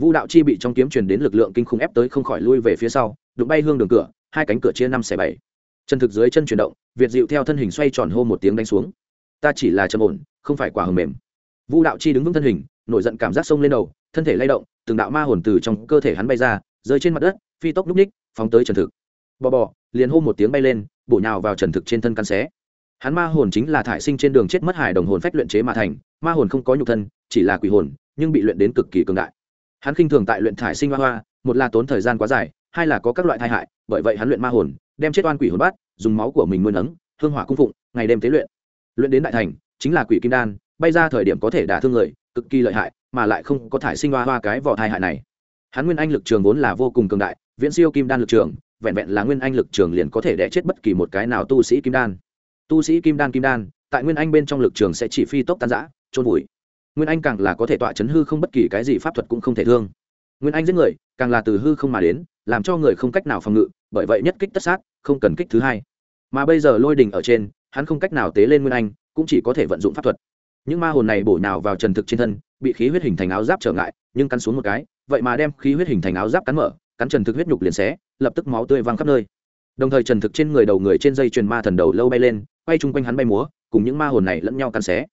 [SPEAKER 1] Vu đạo chi bị trong kiếm truyền đến lực lượng kinh khủng ép tới không khỏi lui về phía sau đụng bay hương đường cửa, hai cánh cửa chia năm xẻ bảy. Chân thực dưới chân chuyển động, việt dịu theo thân hình xoay tròn hô một tiếng đánh xuống. Ta chỉ là trầm ổn, không phải quả hầm mềm. Vu đạo chi đứng vững thân hình, nổi giận cảm giác sông lên đầu, thân thể lay động, từng đạo ma hồn từ trong cơ thể hắn bay ra, rơi trên mặt đất, phi tốc núp ních, phóng tới trần thực. Bò bò, liền hô một tiếng bay lên, bổ nhào vào trần thực trên thân căn xé. Hắn ma hồn chính là thải sinh trên đường chết mất hải đồng hồn phách luyện chế mà thành, ma hồn không có nhục thân, chỉ là quỷ hồn, nhưng bị luyện đến cực kỳ cường đại. Hắn khinh thường tại luyện thải sinh hoa hoa, một là tốn thời gian quá dài hai là có các loại tai hại bởi vậy hắn luyện ma hồn đem chết oan quỷ hồn bát dùng máu của mình nuôi nấng hương hỏa cung phụng ngày đêm tế luyện. Luyện đến đại thành chính là quỷ kim đan bay ra thời điểm có thể đả thương người cực kỳ lợi hại mà lại không có thải sinh hoa hoa cái vỏ thai hại này. Hắn nguyên anh lực trường vốn là vô cùng cường đại viễn siêu kim đan lực trường vẹn vẹn là nguyên anh lực trường liền có thể đè chết bất kỳ một cái nào tu sĩ kim đan. Tu sĩ kim đan kim đan tại nguyên anh bên trong lực trường sẽ chỉ phi tốc tan rã, trôn vùi. Nguyên anh càng là có thể tọa chấn hư không bất kỳ cái gì pháp thuật cũng không thể thương. Nguyên anh giết người càng là từ hư không mà đến làm cho người không cách nào phòng ngự, bởi vậy nhất kích tất sát, không cần kích thứ hai. Mà bây giờ lôi đình ở trên, hắn không cách nào tế lên nguyên anh, cũng chỉ có thể vận dụng pháp thuật. Những ma hồn này bổ nhào vào trần thực trên thân, bị khí huyết hình thành áo giáp trở ngại, nhưng cắn xuống một cái, vậy mà đem khí huyết hình thành áo giáp cắn mở, cắn trần thực huyết nhục liền xé, lập tức máu tươi văng khắp nơi. Đồng thời trần thực trên người đầu người trên dây truyền ma thần đầu lâu bay lên, quay chung quanh hắn bay múa, cùng những ma hồn này lẫn nhau cắn xé.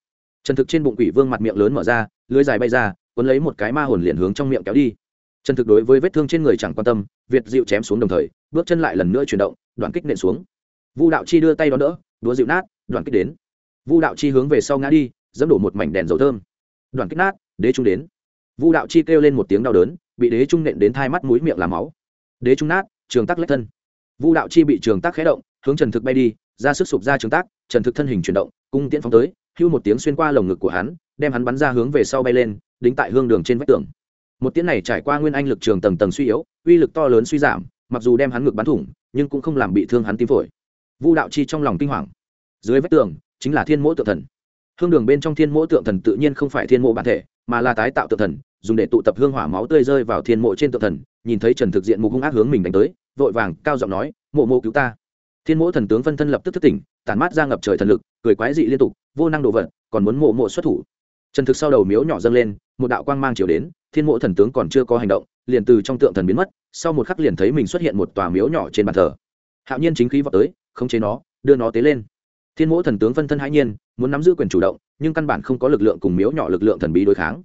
[SPEAKER 1] Trần thực trên bụng quỷ vương mặt miệng lớn mở ra lưới dài bay ra, cuốn lấy một cái ma hồn liền hướng trong miệng kéo đi trần thực đối với vết thương trên người chẳng quan tâm, việt dịu chém xuống đồng thời, bước chân lại lần nữa chuyển động, đoạn kích nện xuống. Vu đạo chi đưa tay đón đỡ đúa dịu nát, đoạn kích đến. Vu đạo chi hướng về sau ngã đi dẫm đổ một mảnh đèn dầu thơm. Đoàn kích nát, đế trung đến. Vu đạo chi kêu lên một tiếng đau đớn, bị đế trung nện đến thai mắt mũi miệng làm máu. Đế trung nát, trường tắc lách thân. Vu đạo chi bị trường tắc khé động, hướng trần thực bay đi, ra sức sụp ra trường tắc, trần thực thân hình chuyển động, cung tiễn phóng tới, hưu một tiếng xuyên qua lồng ngực của hắn, đem hắn bắn ra hướng về sau bay lên, đính tại hương đường trên vách tường một tiếng này trải qua nguyên anh lực trường tầng tầng suy yếu, uy lực to lớn suy giảm, mặc dù đem hắn ngực bắn thủng, nhưng cũng không làm bị thương hắn tim phổi. Vu đạo chi trong lòng kinh hoàng. Dưới vách tường, chính là thiên mỗ tượng thần. Hương đường bên trong thiên mỗ tượng thần tự nhiên không phải thiên mộ bản thể, mà là tái tạo tượng thần, dùng để tụ tập hương hỏa máu tươi rơi vào thiên mộ trên tượng thần, nhìn thấy trần thực diện mục hung ác hướng mình đánh tới, vội vàng cao giọng nói, mộ mộ cứu ta. Thiên mộ thần tướng phân thân lập tức thức tỉnh, tản mát ra ngập trời thần lực, cười quái dị liên tục, vô năng đồ vật, còn muốn mộ mộ xuất thủ. Trần thực sau đầu miếu nhỏ dâng lên, một đạo quang mang chiều đến thiên mộ thần tướng còn chưa có hành động, liền từ trong tượng thần biến mất, sau một khắc liền thấy mình xuất hiện một tòa miếu nhỏ trên bàn thờ. Hạo nhiên chính khí vào tới, khống chế nó, đưa nó tế lên. Thiên mộ thần tướng phân thân hãi nhiên, muốn nắm giữ quyền chủ động, nhưng căn bản không có lực lượng cùng miếu nhỏ lực lượng thần bí đối kháng.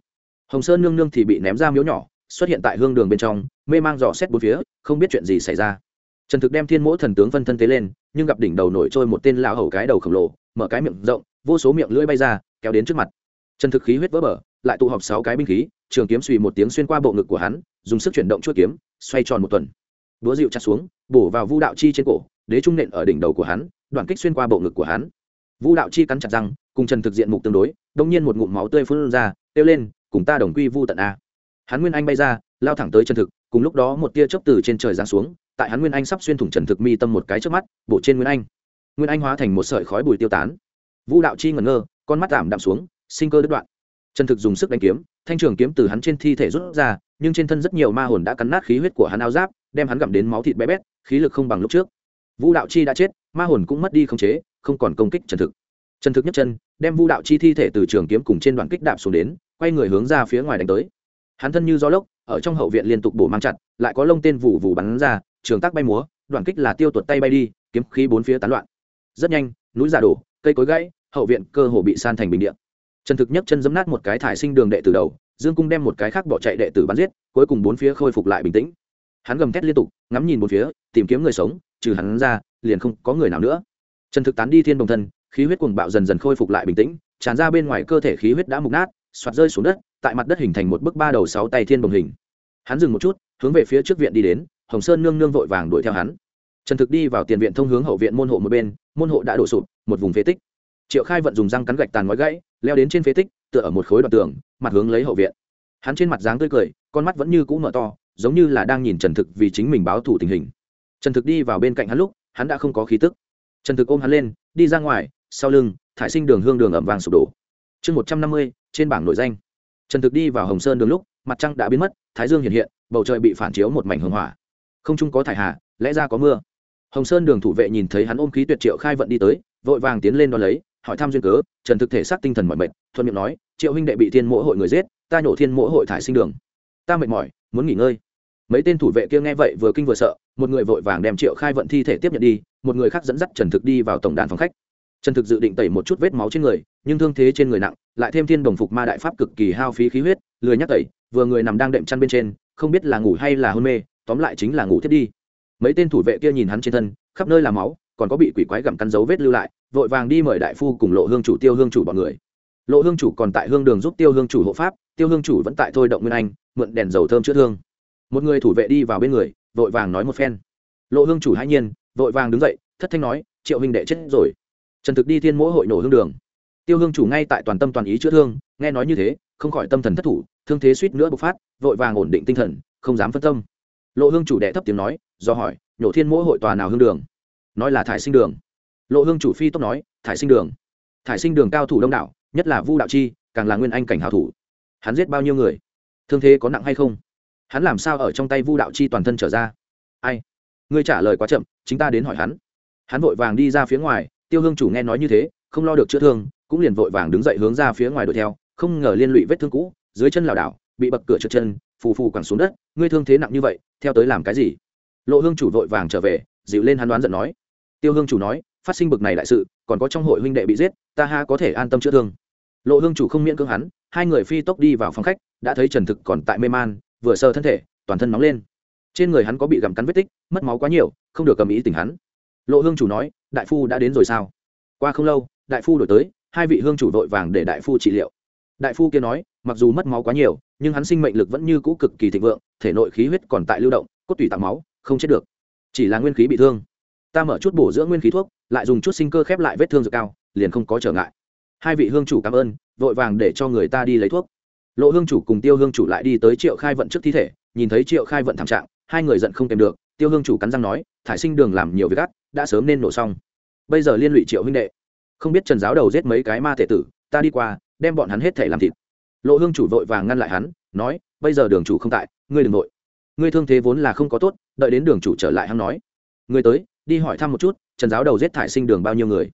[SPEAKER 1] Hồng sơn nương nương thì bị ném ra miếu nhỏ, xuất hiện tại hương đường bên trong, mê mang dò xét bốn phía, không biết chuyện gì xảy ra. Trần thực đem thiên mỗ thần tướng phân thân tế lên, nhưng gặp đỉnh đầu nổi trôi một tên lão hầu cái đầu khổng lồ, mở cái miệng rộng, vô số miệng lưỡi bay ra, kéo đến trước mặt trần thực khí huyết vỡ bờ, lại tụ họp sáu cái binh khí, trường kiếm suy một tiếng xuyên qua bộ ngực của hắn, dùng sức chuyển động chuỗi kiếm, xoay tròn một tuần. Đũa dịu chặt xuống, bổ vào vu đạo chi trên cổ, đế trung nện ở đỉnh đầu của hắn, đoạn kích xuyên qua bộ ngực của hắn. Vu đạo chi cắn chặt răng, cùng trần thực diện mục tương đối, đông nhiên một ngụm máu tươi phun ra, kêu lên, cùng ta đồng quy vu tận a. Hắn nguyên anh bay ra, lao thẳng tới trần thực, cùng lúc đó một tia chớp từ trên trời giáng xuống, tại hắn nguyên anh sắp xuyên thủng trần thực mi tâm một cái trước mắt, bổ trên nguyên anh. Nguyên anh hóa thành một sợi khói bụi tiêu tán. Vu đạo chi ngẩn ngơ, con mắt giảm đạm xuống sinh cơ đứt đoạn. Trần thực dùng sức đánh kiếm, thanh trường kiếm từ hắn trên thi thể rút ra, nhưng trên thân rất nhiều ma hồn đã cắn nát khí huyết của hắn áo giáp, đem hắn gặm đến máu thịt bé bét, khí lực không bằng lúc trước. Vu đạo chi đã chết, ma hồn cũng mất đi khống chế, không còn công kích trần thực. Trần thực nhấc chân, đem vu đạo chi thi thể từ trường kiếm cùng trên đoạn kích đạp xuống đến, quay người hướng ra phía ngoài đánh tới. Hắn thân như gió lốc, ở trong hậu viện liên tục bổ mang chặt, lại có lông tên vụ vụ bắn ra, trường tác bay múa, đoạn kích là tiêu tuột tay bay đi, kiếm khí bốn phía tán loạn. Rất nhanh, núi giả đổ, cây cối gãy, hậu viện cơ hồ bị san thành bình điện trần thực nhấc chân giấm nát một cái thải sinh đường đệ từ đầu, dương cung đem một cái khác bỏ chạy đệ tử bắn giết, cuối cùng bốn phía khôi phục lại bình tĩnh. Hắn gầm thét liên tục, ngắm nhìn bốn phía, tìm kiếm người sống, trừ hắn ra, liền không có người nào nữa. Trần thực tán đi thiên đồng thân, khí huyết cuồng bạo dần dần khôi phục lại bình tĩnh, tràn ra bên ngoài cơ thể khí huyết đã mục nát, xoạt rơi xuống đất, tại mặt đất hình thành một bức ba đầu sáu tay thiên đồng hình. Hắn dừng một chút, hướng về phía trước viện đi đến, hồng sơn nương nương vội vàng đuổi theo hắn. Trần thực đi vào tiền viện thông hướng hậu viện môn hộ một bên, môn hộ đã đổ sụp, một vùng phế tích. Triệu khai vận dùng răng cắn gạch tàn ngói gãy leo đến trên phế tích, tựa ở một khối đoạn tường, mặt hướng lấy hậu viện. Hắn trên mặt dáng tươi cười, con mắt vẫn như cũ mở to, giống như là đang nhìn trần thực vì chính mình báo thủ tình hình. Trần thực đi vào bên cạnh hắn lúc, hắn đã không có khí tức. Trần thực ôm hắn lên, đi ra ngoài, sau lưng, thải sinh đường hương đường ẩm vàng sụp đổ. Chương một trăm năm mươi, trên bảng nội danh. Trần thực đi vào hồng sơn đường lúc, mặt trăng đã biến mất, thái dương hiện hiện, bầu trời bị phản chiếu một mảnh hưng hỏa. Không trung có thải hà, lẽ ra có mưa. Hồng sơn đường thủ vệ nhìn thấy hắn ôm khí tuyệt triệu khai vận đi tới, vội vàng tiến lên đo lấy hỏi thăm duyên cớ, trần thực thể xác tinh thần mọi mệt, thuận miệng nói, triệu huynh đệ bị thiên mỗi hội người giết, ta nhổ thiên mỗi hội thải sinh đường. Ta mệt mỏi, muốn nghỉ ngơi. Mấy tên thủ vệ kia nghe vậy vừa kinh vừa sợ, một người vội vàng đem triệu khai vận thi thể tiếp nhận đi, một người khác dẫn dắt trần thực đi vào tổng đàn phòng khách. Trần thực dự định tẩy một chút vết máu trên người, nhưng thương thế trên người nặng, lại thêm thiên đồng phục ma đại pháp cực kỳ hao phí khí huyết, lười nhắc tẩy, vừa người nằm đang đệm chăn bên trên, không biết là ngủ hay là hôn mê, tóm lại chính là ngủ thiết đi. Mấy tên thủ vệ kia nhìn hắn trên thân, khắp nơi là máu còn có bị quỷ quái gặm cắn dấu vết lưu lại, vội vàng đi mời đại phu cùng lộ hương chủ, tiêu hương chủ bọn người. Lộ hương chủ còn tại hương đường giúp tiêu hương chủ hộ pháp, tiêu hương chủ vẫn tại thôi động nguyên anh, mượn đèn dầu thơm chữa thương. Một người thủ vệ đi vào bên người, vội vàng nói một phen. Lộ hương chủ hãi nhiên, vội vàng đứng dậy, thất thanh nói, triệu huynh đệ chết rồi. Trần thực đi thiên mỗi hội nổ hương đường. Tiêu hương chủ ngay tại toàn tâm toàn ý chữa thương, nghe nói như thế, không khỏi tâm thần thất thủ, thương thế suýt nữa bộc phát, vội vàng ổn định tinh thần, không dám phân tâm. Lộ hương chủ đệ thấp tiếng nói, do hỏi, nhổ thiên mỗi hội tòa nào hương đường? Nói là thải sinh đường. Lộ hương chủ phi tốc nói, thải sinh đường. Thải sinh đường cao thủ đông đảo, nhất là vu đạo chi, càng là nguyên anh cảnh hảo thủ. Hắn giết bao nhiêu người? Thương thế có nặng hay không? Hắn làm sao ở trong tay vu đạo chi toàn thân trở ra? Ai? Ngươi trả lời quá chậm, chính ta đến hỏi hắn. Hắn vội vàng đi ra phía ngoài, tiêu hương chủ nghe nói như thế, không lo được chữa thương, cũng liền vội vàng đứng dậy hướng ra phía ngoài đuổi theo, không ngờ liên lụy vết thương cũ, dưới chân lảo đảo, bị bậc cửa trượt chân, phù phù quẳng xuống đất, ngươi thương thế nặng như vậy, theo tới làm cái gì? Lộ hương chủ vội vàng trở về, dịu lên hắn đoán giận nói tiêu hương chủ nói, phát sinh bực này đại sự, còn có trong hội huynh đệ bị giết, ta ha có thể an tâm chữa thương. Lộ hương chủ không miễn cưỡng hắn, hai người phi tốc đi vào phòng khách, đã thấy trần thực còn tại mê man, vừa sờ thân thể, toàn thân nóng lên. Trên người hắn có bị gặm cắn vết tích, mất máu quá nhiều, không được cầm ý tình hắn. Lộ hương chủ nói, đại phu đã đến rồi sao? Qua không lâu, đại phu đổi tới, hai vị hương chủ vội vàng để đại phu trị liệu. Đại phu kia nói, mặc dù mất máu quá nhiều, nhưng hắn sinh mệnh lực vẫn như cũ cực kỳ thịnh vượng, thể nội khí huyết còn tại lưu động, cốt tủy tạo máu, không chết được, chỉ là nguyên khí bị thương ta mở chút bổ dưỡng nguyên khí thuốc, lại dùng chút sinh cơ khép lại vết thương dược cao, liền không có trở ngại. Hai vị hương chủ cảm ơn, vội vàng để cho người ta đi lấy thuốc. Lộ hương chủ cùng tiêu hương chủ lại đi tới triệu khai vận trước thi thể, nhìn thấy triệu khai vận thảm trạng, hai người giận không kèm được, tiêu hương chủ cắn răng nói, thải sinh đường làm nhiều việc gắt, đã sớm nên nổ xong. Bây giờ liên lụy triệu huynh đệ. Không biết trần giáo đầu giết mấy cái ma thể tử, ta đi qua, đem bọn hắn hết thể làm thịt. Lộ hương chủ vội vàng ngăn lại hắn, nói, bây giờ đường chủ không tại, ngươi đ ừ n g nội ngươi thương thế vốn là không có tốt, đợi đến đường chủ trở lại hắn nói. Ngươi tới đi hỏi thăm một chút, trần giáo đầu giết thải sinh đường bao nhiêu người.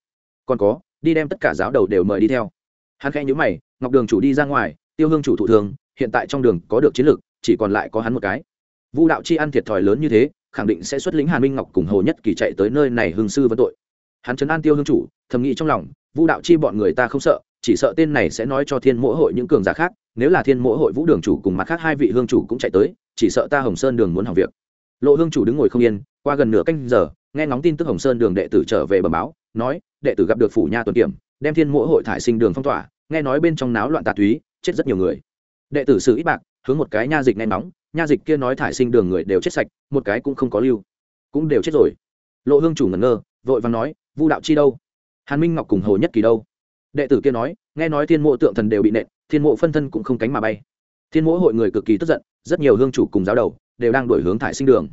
[SPEAKER 1] Còn có, đi đem tất cả giáo đầu đều mời đi theo. Hắn khẽ nhữ mày, ngọc đường chủ đi ra ngoài, tiêu hương chủ thụ thường, hiện tại trong đường có được chiến lược chỉ còn lại có hắn một cái. Vu đạo chi ăn thiệt thòi lớn như thế, khẳng định sẽ xuất lĩnh hàn minh ngọc cùng hồ nhất kỳ chạy tới nơi này hương sư vấn tội. Hắn chấn an tiêu hương chủ, thầm nghĩ trong lòng, vu đạo chi bọn người ta không sợ, chỉ sợ tên này sẽ nói cho thiên mỗi hội những cường giả khác, nếu là thiên mỗi hội vũ đường chủ cùng mặt khác hai vị hương chủ cũng chạy tới, chỉ sợ ta hồng sơn đường muốn hỏng việc. Lộ hương chủ đứng ngồi không yên, qua gần nửa canh giờ nghe ngóng tin tức hồng sơn đường đệ tử trở về bẩm báo, nói, đệ tử gặp được phủ nha tuần kiểm, đem thiên mỗi hội thải sinh đường phong tỏa, nghe nói bên trong náo loạn tà túy, chết rất nhiều người. Đệ tử xử ít bạc, hướng một cái nha dịch nghe nóng nha dịch kia nói thải sinh đường người đều chết sạch, một cái cũng không có lưu. Cũng đều chết rồi. Lộ hương chủ ngẩn ngơ, vội vàng nói, vu đạo chi đâu? Hàn minh ngọc cùng hồ nhất kỳ đâu? Đệ tử kia nói, nghe nói thiên mộ tượng thần đều bị nện, thiên mộ phân thân cũng không cánh mà bay. Thiên mộ hội người cực kỳ tức giận, rất nhiều hương chủ cùng giáo đầu, đều đang đổi hướng thải sinh đường.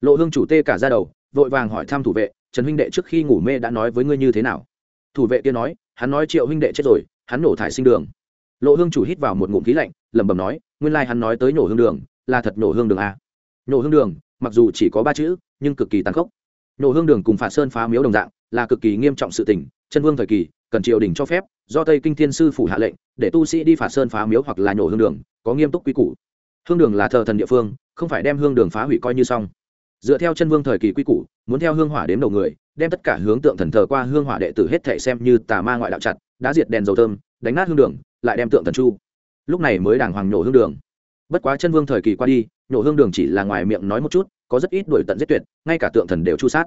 [SPEAKER 1] Lộ hương chủ tê cả ra đầu vội vàng hỏi thăm thủ vệ, trần huynh đệ trước khi ngủ mê đã nói với ngươi như thế nào? Thủ vệ kia nói, hắn nói triệu huynh đệ chết rồi, hắn nổ thải sinh đường. Lộ hương chủ hít vào một ngụm khí lạnh, lẩm bẩm nói, nguyên lai hắn nói tới nổ hương đường, là thật nổ hương đường a nổ hương đường, mặc dù chỉ có ba chữ, nhưng cực kỳ tàn khốc. Nổ hương đường cùng phạt sơn phá miếu đồng dạng, là cực kỳ nghiêm trọng sự tình, chân vương thời kỳ, cần triều đình cho phép, do tây kinh thiên sư phủ hạ lệnh, để tu sĩ đi phạt sơn phá miếu hoặc là nổ hương đường, có nghiêm túc quy củ. Hương đường là thờ thần địa phương, không phải đem hương đường phá hủy coi như xong dựa theo chân vương thời kỳ quy củ, muốn theo hương hỏa đến đầu người, đem tất cả hướng tượng thần thờ qua hương hỏa đệ tử hết thể xem như tà ma ngoại đạo chặt đã diệt đèn dầu thơm, đánh nát hương đường, lại đem tượng thần chu. Lúc này mới đàng hoàng nhổ hương đường. Bất quá chân vương thời kỳ qua đi, nhổ hương đường chỉ là ngoài miệng nói một chút, có rất ít đuổi tận giết tuyệt, ngay cả tượng thần đều chu sát.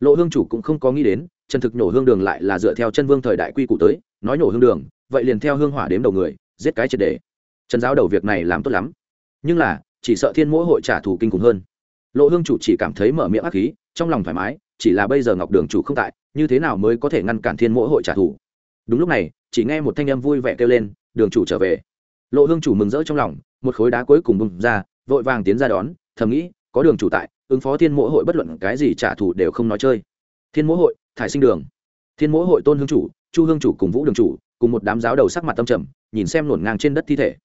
[SPEAKER 1] Lộ hương chủ cũng không có nghĩ đến, chân thực nhổ hương đường lại là dựa theo chân vương thời đại quy củ tới, nói nhổ hương đường, vậy liền theo hương hỏa đếm đầu người, giết cái triệt đề trần giáo đầu việc này làm tốt lắm. Nhưng là, chỉ sợ thiên mỗi hội trả thù kinh khủng hơn lộ hương chủ chỉ cảm thấy mở miệng ác khí, trong lòng thoải mái, chỉ là bây giờ ngọc đường chủ không tại, như thế nào mới có thể ngăn cản thiên mỗi hội trả thù? Đúng lúc này, chỉ nghe một thanh âm vui vẻ kêu lên, đường chủ trở về. Lộ hương chủ mừng rỡ trong lòng, một khối đá cuối cùng bùng ra, vội vàng tiến ra đón, thầm nghĩ, có đường chủ tại, ứng phó thiên mỗi hội bất luận cái gì trả thù đều không nói chơi. Thiên mỗi hội, thải sinh đường. Thiên mỗi hội tôn hương chủ, chu hương chủ cùng vũ đường chủ, cùng một đám giáo đầu sắc mặt tâm trầm, nhìn xem nổn ngang trên đất thi thể.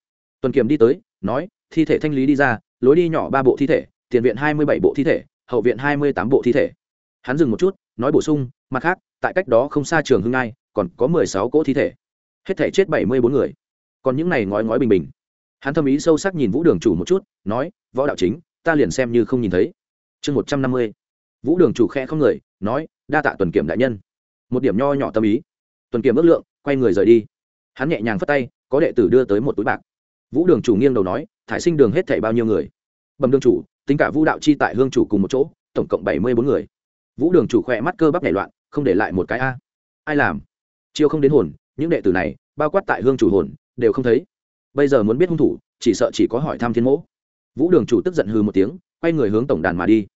[SPEAKER 1] Tuần kiềm đi tới, nói, thi thể thanh lý đi ra, lối đi nhỏ ba bộ thi thể tiền viện hai mươi bảy bộ thi thể, hậu viện hai mươi tám bộ thi thể. Hắn dừng một chút, nói bổ sung, mặt khác, tại cách đó không xa trường hưng nai còn có mười sáu cỗ thi thể. Hết thể chết bảy mươi bốn người. Còn những này ngói ngói bình bình. Hắn thâm ý sâu sắc nhìn vũ đường chủ một chút, nói, võ đạo chính, ta liền xem như không nhìn thấy. Chương một trăm năm mươi. Vũ đường chủ khe không người, nói, đa tạ tuần kiểm đại nhân. Một điểm nho nhỏ tâm ý. Tuần kiểm ước lượng, quay người rời đi. Hắn nhẹ nhàng phất tay, có đệ tử đưa tới một túi bạc. Vũ đường chủ nghiêng đầu nói, thải sinh đường hết thảy bao nhiêu người? Bẩm đường chủ tính cả vũ đạo chi tại hương chủ cùng một chỗ, tổng cộng bảy mươi bốn người. Vũ đường chủ khỏe mắt cơ bắp nhảy loạn, không để lại một cái a. Ai làm? Chiêu không đến hồn, những đệ tử này, bao quát tại hương chủ hồn, đều không thấy. Bây giờ muốn biết hung thủ, chỉ sợ chỉ có hỏi thăm thiên mỗ. Vũ đường chủ tức giận hư một tiếng, quay người hướng tổng đàn mà đi.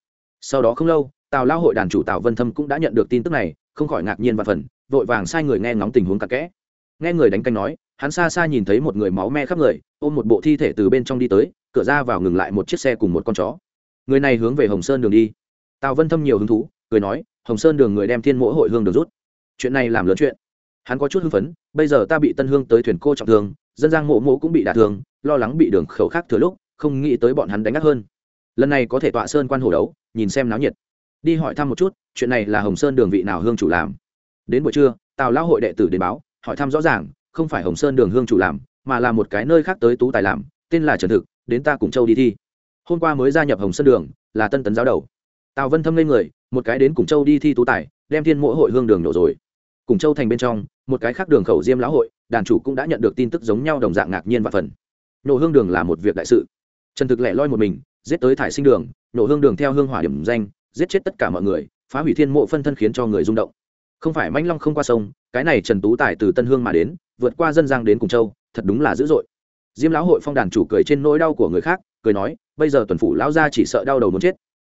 [SPEAKER 1] Sau đó không lâu, tào lao hội đàn chủ tào vân thâm cũng đã nhận được tin tức này, không khỏi ngạc nhiên và phần, vội vàng sai người nghe ngóng tình huống cặn kẽ. Nghe người đánh canh nói hắn xa xa nhìn thấy một người máu me khắp người, ôm một bộ thi thể từ bên trong đi tới, cửa ra vào ngừng lại một chiếc xe cùng một con chó. Người này hướng về hồng sơn đường đi. Tào vân thâm nhiều hứng thú, cười nói, hồng sơn đường người đem thiên mỗi hội hương đường rút. Chuyện này làm lớn chuyện. Hắn có chút hưng phấn, bây giờ ta bị tân hương tới thuyền cô trọng thương, dân giang mộ mộ cũng bị đả thương, lo lắng bị đường khẩu khác thừa lúc, không nghĩ tới bọn hắn đánh ngắt hơn. Lần này có thể tọa sơn quan hồ đấu, nhìn xem náo nhiệt. Đi hỏi thăm một chút, chuyện này là hồng sơn đường vị nào hương chủ làm? Đến buổi trưa, tào lão hội đệ tử đến báo, hỏi thăm rõ ràng không phải hồng sơn đường hương chủ làm, mà là một cái nơi khác tới tú tài làm, tên là trần thực, đến ta cùng châu đi thi. Hôm qua mới gia nhập hồng sơn đường, là tân tấn giáo đầu. Tào vân thâm lên người, một cái đến cùng châu đi thi tú tài, đem thiên mỗi hội hương đường nổ rồi. Cùng châu thành bên trong, một cái khác đường khẩu diêm lão hội, đàn chủ cũng đã nhận được tin tức giống nhau đồng dạng ngạc nhiên và phần. Nổ hương đường là một việc đại sự. Trần thực lẻ loi một mình, giết tới thải sinh đường, nổ hương đường theo hương hỏa điểm danh, giết chết tất cả mọi người, phá hủy thiên mộ phân thân khiến cho người rung động không phải manh long không qua sông, cái này trần tú tài từ tân hương mà đến, vượt qua dân giang đến cùng châu, thật đúng là dữ dội. Diêm lão hội phong đàn chủ cười trên nỗi đau của người khác, cười nói, bây giờ tuần phủ lão gia chỉ sợ đau đầu muốn chết.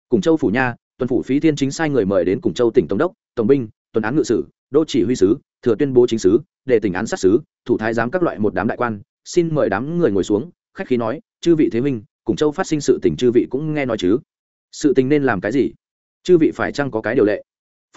[SPEAKER 1] Cùng châu phủ nha, tuần phủ phí thiên chính sai người mời đến cùng châu tỉnh tổng đốc, tổng binh, tuần án ngự sử, đô chỉ huy sứ, thừa tuyên bố chính sứ, để tỉnh án sát sứ, thủ thái giám các loại một đám đại quan, xin mời đám người ngồi xuống, khách khí nói, chư vị thế minh cùng châu phát sinh sự tình chư vị cũng nghe nói chứ? Sự tình nên làm cái gì? Chư vị phải chăng có cái điều lệ?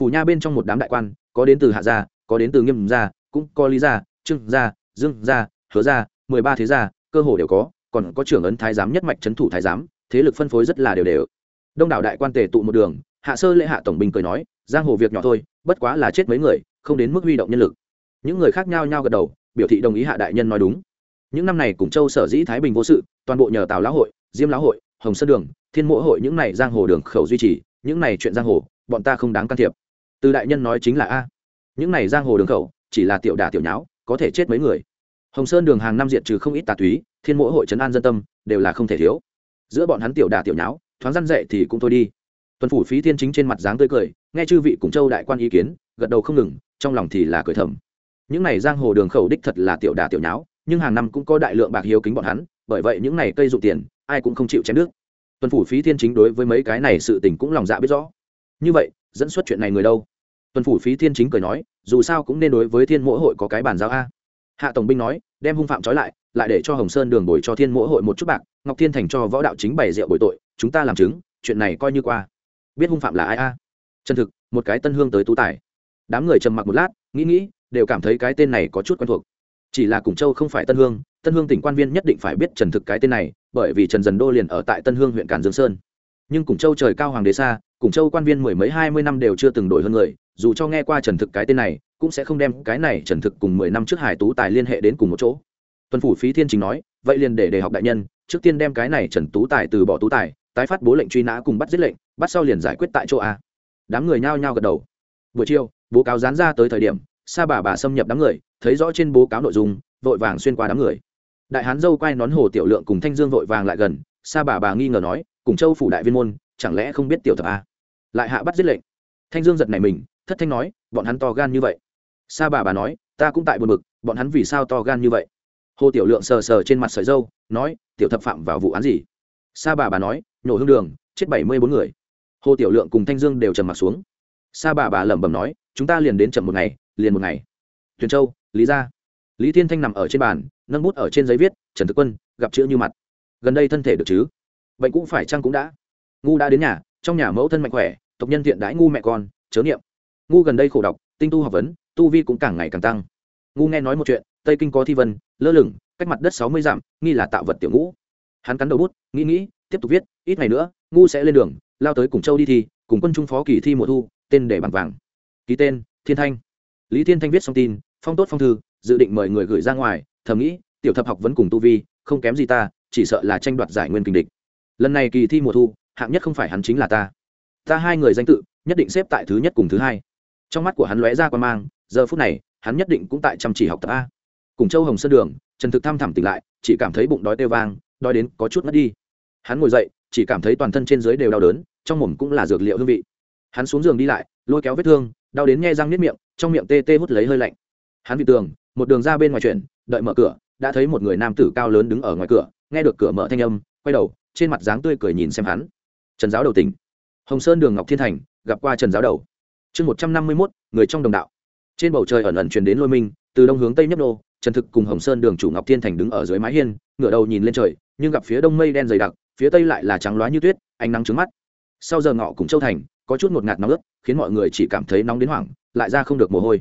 [SPEAKER 1] Phủ nha bên trong một đám đại quan, có đến từ hạ gia, có đến từ nghiêm gia, cũng có lý gia, trương gia, dương gia, hứa gia, mười ba thế gia, cơ hồ đều có, còn có trưởng ấn thái giám nhất mạch trấn thủ thái giám, thế lực phân phối rất là đều đều. Đông đảo đại quan tề tụ một đường, hạ sơ lễ hạ tổng binh cười nói, giang hồ việc nhỏ thôi, bất quá là chết mấy người, không đến mức huy động nhân lực. Những người khác nhau nhau gật đầu, biểu thị đồng ý hạ đại nhân nói đúng. Những năm này cùng châu sở dĩ thái bình vô sự, toàn bộ nhờ tào lão hội, diêm lão hội, hồng sơn đường, thiên mỗ hội những này giang hồ đường khẩu duy trì, những này chuyện giang hồ, bọn ta không đáng can thiệp từ đại nhân nói chính là a. Những này giang hồ đường khẩu, chỉ là tiểu đà tiểu nháo, có thể chết mấy người. Hồng sơn đường hàng năm diện trừ không ít tà túy, thiên mỗi hội trấn an dân tâm, đều là không thể thiếu. Giữa bọn hắn tiểu đà tiểu nháo, thoáng răn dậy thì cũng thôi đi. Tuần phủ phí thiên chính trên mặt dáng tươi cười, nghe chư vị cùng châu đại quan ý kiến, gật đầu không ngừng, trong lòng thì là cười thầm. Những này giang hồ đường khẩu đích thật là tiểu đà tiểu nháo, nhưng hàng năm cũng có đại lượng bạc hiếu kính bọn hắn, bởi vậy những này cây dụng tiền, ai cũng không chịu chém nước tuần phủ phí thiên chính đối với mấy cái này sự tình cũng lòng dạ biết rõ. Như vậy dẫn xuất chuyện này người đâu? Tuần phủ phí thiên chính cười nói, dù sao cũng nên đối với thiên mỗi hội có cái bàn giao a. Hạ tổng binh nói, đem hung phạm trói lại lại để cho hồng sơn đường bồi cho thiên mỗi hội một chút bạc, ngọc thiên thành cho võ đạo chính bày rượu bồi tội, chúng ta làm chứng, chuyện này coi như qua. Biết hung phạm là ai a? À? chân thực, một cái tân hương tới tú tài. Đám người trầm mặc một lát, nghĩ nghĩ, đều cảm thấy cái tên này có chút quen thuộc. Chỉ là Củng châu không phải tân hương tân hương tỉnh quan viên nhất định phải biết trần thực cái tên này, bởi vì trần dần đô liền ở tại tân hương huyện càn dương sơn nhưng cùng châu trời cao hoàng đế xa, cùng châu quan viên mười mấy hai mươi năm đều chưa từng đổi hơn người, dù cho nghe qua trần thực cái tên này, cũng sẽ không đem cái này trần thực cùng mười năm trước hải tú tài liên hệ đến cùng một chỗ. Tuần phủ phí thiên chính nói, vậy liền để đề học đại nhân, trước tiên đem cái này trần tú tài từ bỏ tú tài, tái phát bố lệnh truy nã cùng bắt giết lệnh, bắt sau liền giải quyết tại chỗ a. Đám người nhao nhao gật đầu. Buổi chiều, bố cáo dán ra tới thời điểm, sa bà bà xâm nhập đám người, thấy rõ trên bố cáo nội dung, vội vàng xuyên qua đám người. Đại hán dâu quay nón hồ tiểu lượng cùng thanh dương vội vàng lại gần, sa bà bà nghi ngờ nói cùng châu phủ đại viên môn, chẳng lẽ không biết tiểu thập a? Lại hạ bắt giết lệnh. Thanh dương giật này mình, thất thanh nói, bọn hắn to gan như vậy. Sa bà bà nói, ta cũng tại buồn bực, bọn hắn vì sao to gan như vậy? Hồ tiểu lượng sờ sờ trên mặt sợi dâu, nói, tiểu thập phạm vào vụ án gì? Sa bà bà nói, nhổ hương đường, chết bảy mươi bốn người. Hồ tiểu lượng cùng thanh dương đều trầm mặt xuống. Sa bà bà lẩm bẩm nói, chúng ta liền đến chậm một ngày, liền một ngày. Tuyền châu, lý gia. Lý thiên thanh nằm ở trên bàn, nâng bút ở trên giấy viết, trần thực quân, gặp chữ như mặt. Gần đây thân thể được chứ? Bệnh cũng phải chăng cũng đã. Ngu đã đến nhà, trong nhà mẫu thân mạnh khỏe, tộc nhân thiện đãi ngu mẹ con, chớ niệm. Ngu gần đây khổ đọc, tinh tu học vấn, tu vi cũng càng ngày càng tăng. Ngu nghe nói một chuyện, tây kinh có thi vân, lơ lửng, cách mặt đất sáu mươi dặm, nghi là tạo vật tiểu ngũ. Hắn cắn đầu bút, nghĩ nghĩ, tiếp tục viết, ít ngày nữa, ngu sẽ lên đường, lao tới cùng châu đi thi, cùng quân trung phó kỳ thi mùa thu, tên để bằng vàng. Ký tên, thiên thanh. Lý thiên thanh viết xong tin, phong tốt phong thư, dự định mời người gửi ra ngoài, thầm nghĩ, tiểu thập học vẫn cùng tu vi, không kém gì ta, chỉ sợ là tranh đoạt giải nguyên kinh địch lần này kỳ thi mùa thu, hạng nhất không phải hắn chính là ta. Ta hai người danh tự, nhất định xếp tại thứ nhất cùng thứ hai. Trong mắt của hắn lóe ra quan mang, giờ phút này, hắn nhất định cũng tại chăm chỉ học tập a. Cùng châu hồng sơn đường, trần thực thăm thẳm tỉnh lại, chỉ cảm thấy bụng đói tê vang, đói đến có chút mất đi. Hắn ngồi dậy, chỉ cảm thấy toàn thân trên dưới đều đau đớn, trong mồm cũng là dược liệu hương vị. Hắn xuống giường đi lại, lôi kéo vết thương, đau đến nghe răng nếp miệng, trong miệng tê tê hút lấy hơi lạnh. Hắn bị tường, một đường ra bên ngoài chuyện đợi mở cửa, đã thấy một người nam tử cao lớn đứng ở ngoài cửa, nghe được cửa mở thanh âm quay đầu, trên mặt dáng tươi cười nhìn xem hắn. Trần giáo đầu tỉnh. Hồng sơn đường ngọc thiên thành, gặp qua trần giáo đầu. Chương một trăm năm mươi mốt, người trong đồng đạo. Trên bầu trời ẩn ẩn truyền đến lôi minh, từ đông hướng tây nhấp nô, trần thực cùng hồng sơn đường chủ ngọc thiên thành đứng ở dưới mái hiên, ngửa đầu nhìn lên trời, nhưng gặp phía đông mây đen dày đặc, phía tây lại là trắng loá như tuyết, ánh nắng trứng mắt. Sau giờ ngọ cùng châu thành, có chút ngột ngạt nóng ướt, khiến mọi người chỉ cảm thấy nóng đến hoảng, lại ra không được mồ hôi.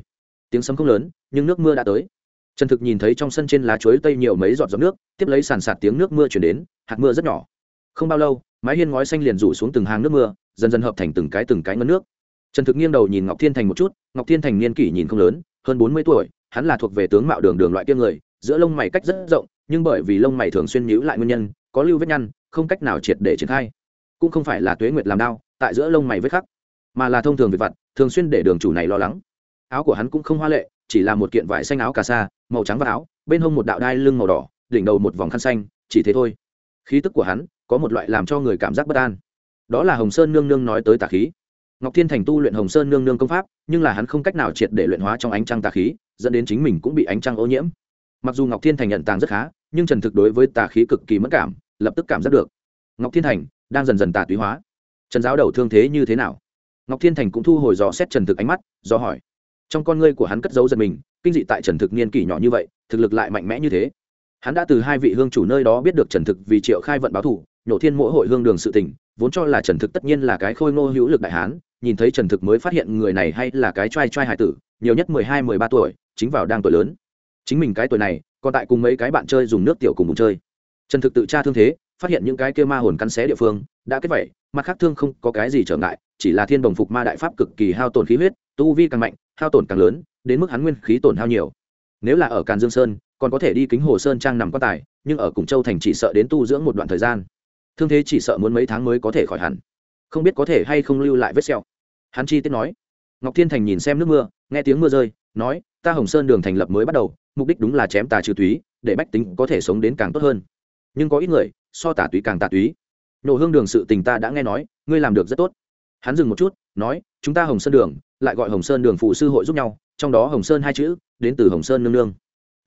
[SPEAKER 1] Tiếng sấm không lớn, nhưng nước mưa đã tới trần thực nhìn thấy trong sân trên lá chuối tây nhiều mấy giọt giọt nước, tiếp lấy sàn sạt tiếng nước mưa chuyển đến, hạt mưa rất nhỏ. Không bao lâu, mái hiên ngói xanh liền rủ xuống từng hàng nước mưa, dần dần hợp thành từng cái từng cái ngân nước. Trần thực nghiêng đầu nhìn ngọc thiên thành một chút, ngọc thiên thành niên kỷ nhìn không lớn, hơn bốn mươi tuổi, hắn là thuộc về tướng mạo đường đường loại kiêng người, giữa lông mày cách rất rộng, nhưng bởi vì lông mày thường xuyên nhíu lại nguyên nhân, có lưu vết nhăn, không cách nào triệt để triển khai. Cũng không phải là tuế nguyệt làm đau tại giữa lông mày vết khắc, mà là thông thường việc vặt, thường xuyên để đường chủ này lo lắng. Áo của hắn cũng không hoa lệ chỉ là một kiện vải xanh áo cà sa, màu trắng và áo, bên hông một đạo đai lưng màu đỏ, đỉnh đầu một vòng khăn xanh, chỉ thế thôi. Khí tức của hắn có một loại làm cho người cảm giác bất an. Đó là hồng sơn nương nương nói tới tà khí. Ngọc thiên thành tu luyện hồng sơn nương nương công pháp, nhưng là hắn không cách nào triệt để luyện hóa trong ánh trăng tà khí, dẫn đến chính mình cũng bị ánh trăng ô nhiễm. Mặc dù ngọc thiên thành nhận tàng rất khá, nhưng trần thực đối với tà khí cực kỳ mất cảm, lập tức cảm giác được. Ngọc thiên thành đang dần dần tà túy hóa. Trần giáo đầu thương thế như thế nào? Ngọc thiên thành cũng thu hồi dò xét trần thực ánh mắt, do hỏi trong con ngươi của hắn cất giấu giật mình, kinh dị tại trần thực niên kỷ nhỏ như vậy, thực lực lại mạnh mẽ như thế. Hắn đã từ hai vị hương chủ nơi đó biết được trần thực vì triệu khai vận báo thủ nhổ thiên mỗi hội hương đường sự tỉnh vốn cho là trần thực tất nhiên là cái khôi ngô hữu lực đại hán, nhìn thấy trần thực mới phát hiện người này hay là cái t r a i t r a i hải tử, nhiều nhất mười hai, mười ba tuổi, chính vào đang tuổi lớn. Chính mình cái tuổi này, còn tại cùng mấy cái bạn chơi dùng nước tiểu cùng cùng chơi. Trần thực tự tra thương thế, phát hiện những cái kêu ma hồn căn xé địa phương, đã kết vậy, mặt khác thương không có cái gì trở ngại, chỉ là thiên đồng phục ma đại pháp cực kỳ hao tổn khí huyết, tu vi càng mạnh hao tổn càng lớn, đến mức hắn nguyên khí tổn hao nhiều. Nếu là ở càn dương sơn, còn có thể đi kính hồ sơn trang nằm quan tài, nhưng ở cùng châu thành chỉ sợ đến tu dưỡng một đoạn thời gian. Thương thế chỉ sợ muốn mấy tháng mới có thể khỏi hẳn. Không biết có thể hay không lưu lại vết sẹo. Hắn chi tiết nói. Ngọc thiên thành nhìn xem nước mưa, nghe tiếng mưa rơi, nói, ta hồng sơn đường thành lập mới bắt đầu, mục đích đúng là chém tà trừ túy, để bách tính có thể sống đến càng tốt hơn. Nhưng có ít người, so tà túy càng tà túy. Nổ hương đường sự tình ta đã nghe nói, ngươi làm được rất tốt. Hắn dừng một chút, nói, chúng ta hồng sơn đường lại gọi hồng sơn đường phụ sư hội giúp nhau, trong đó hồng sơn hai chữ, đến từ hồng sơn nương nương.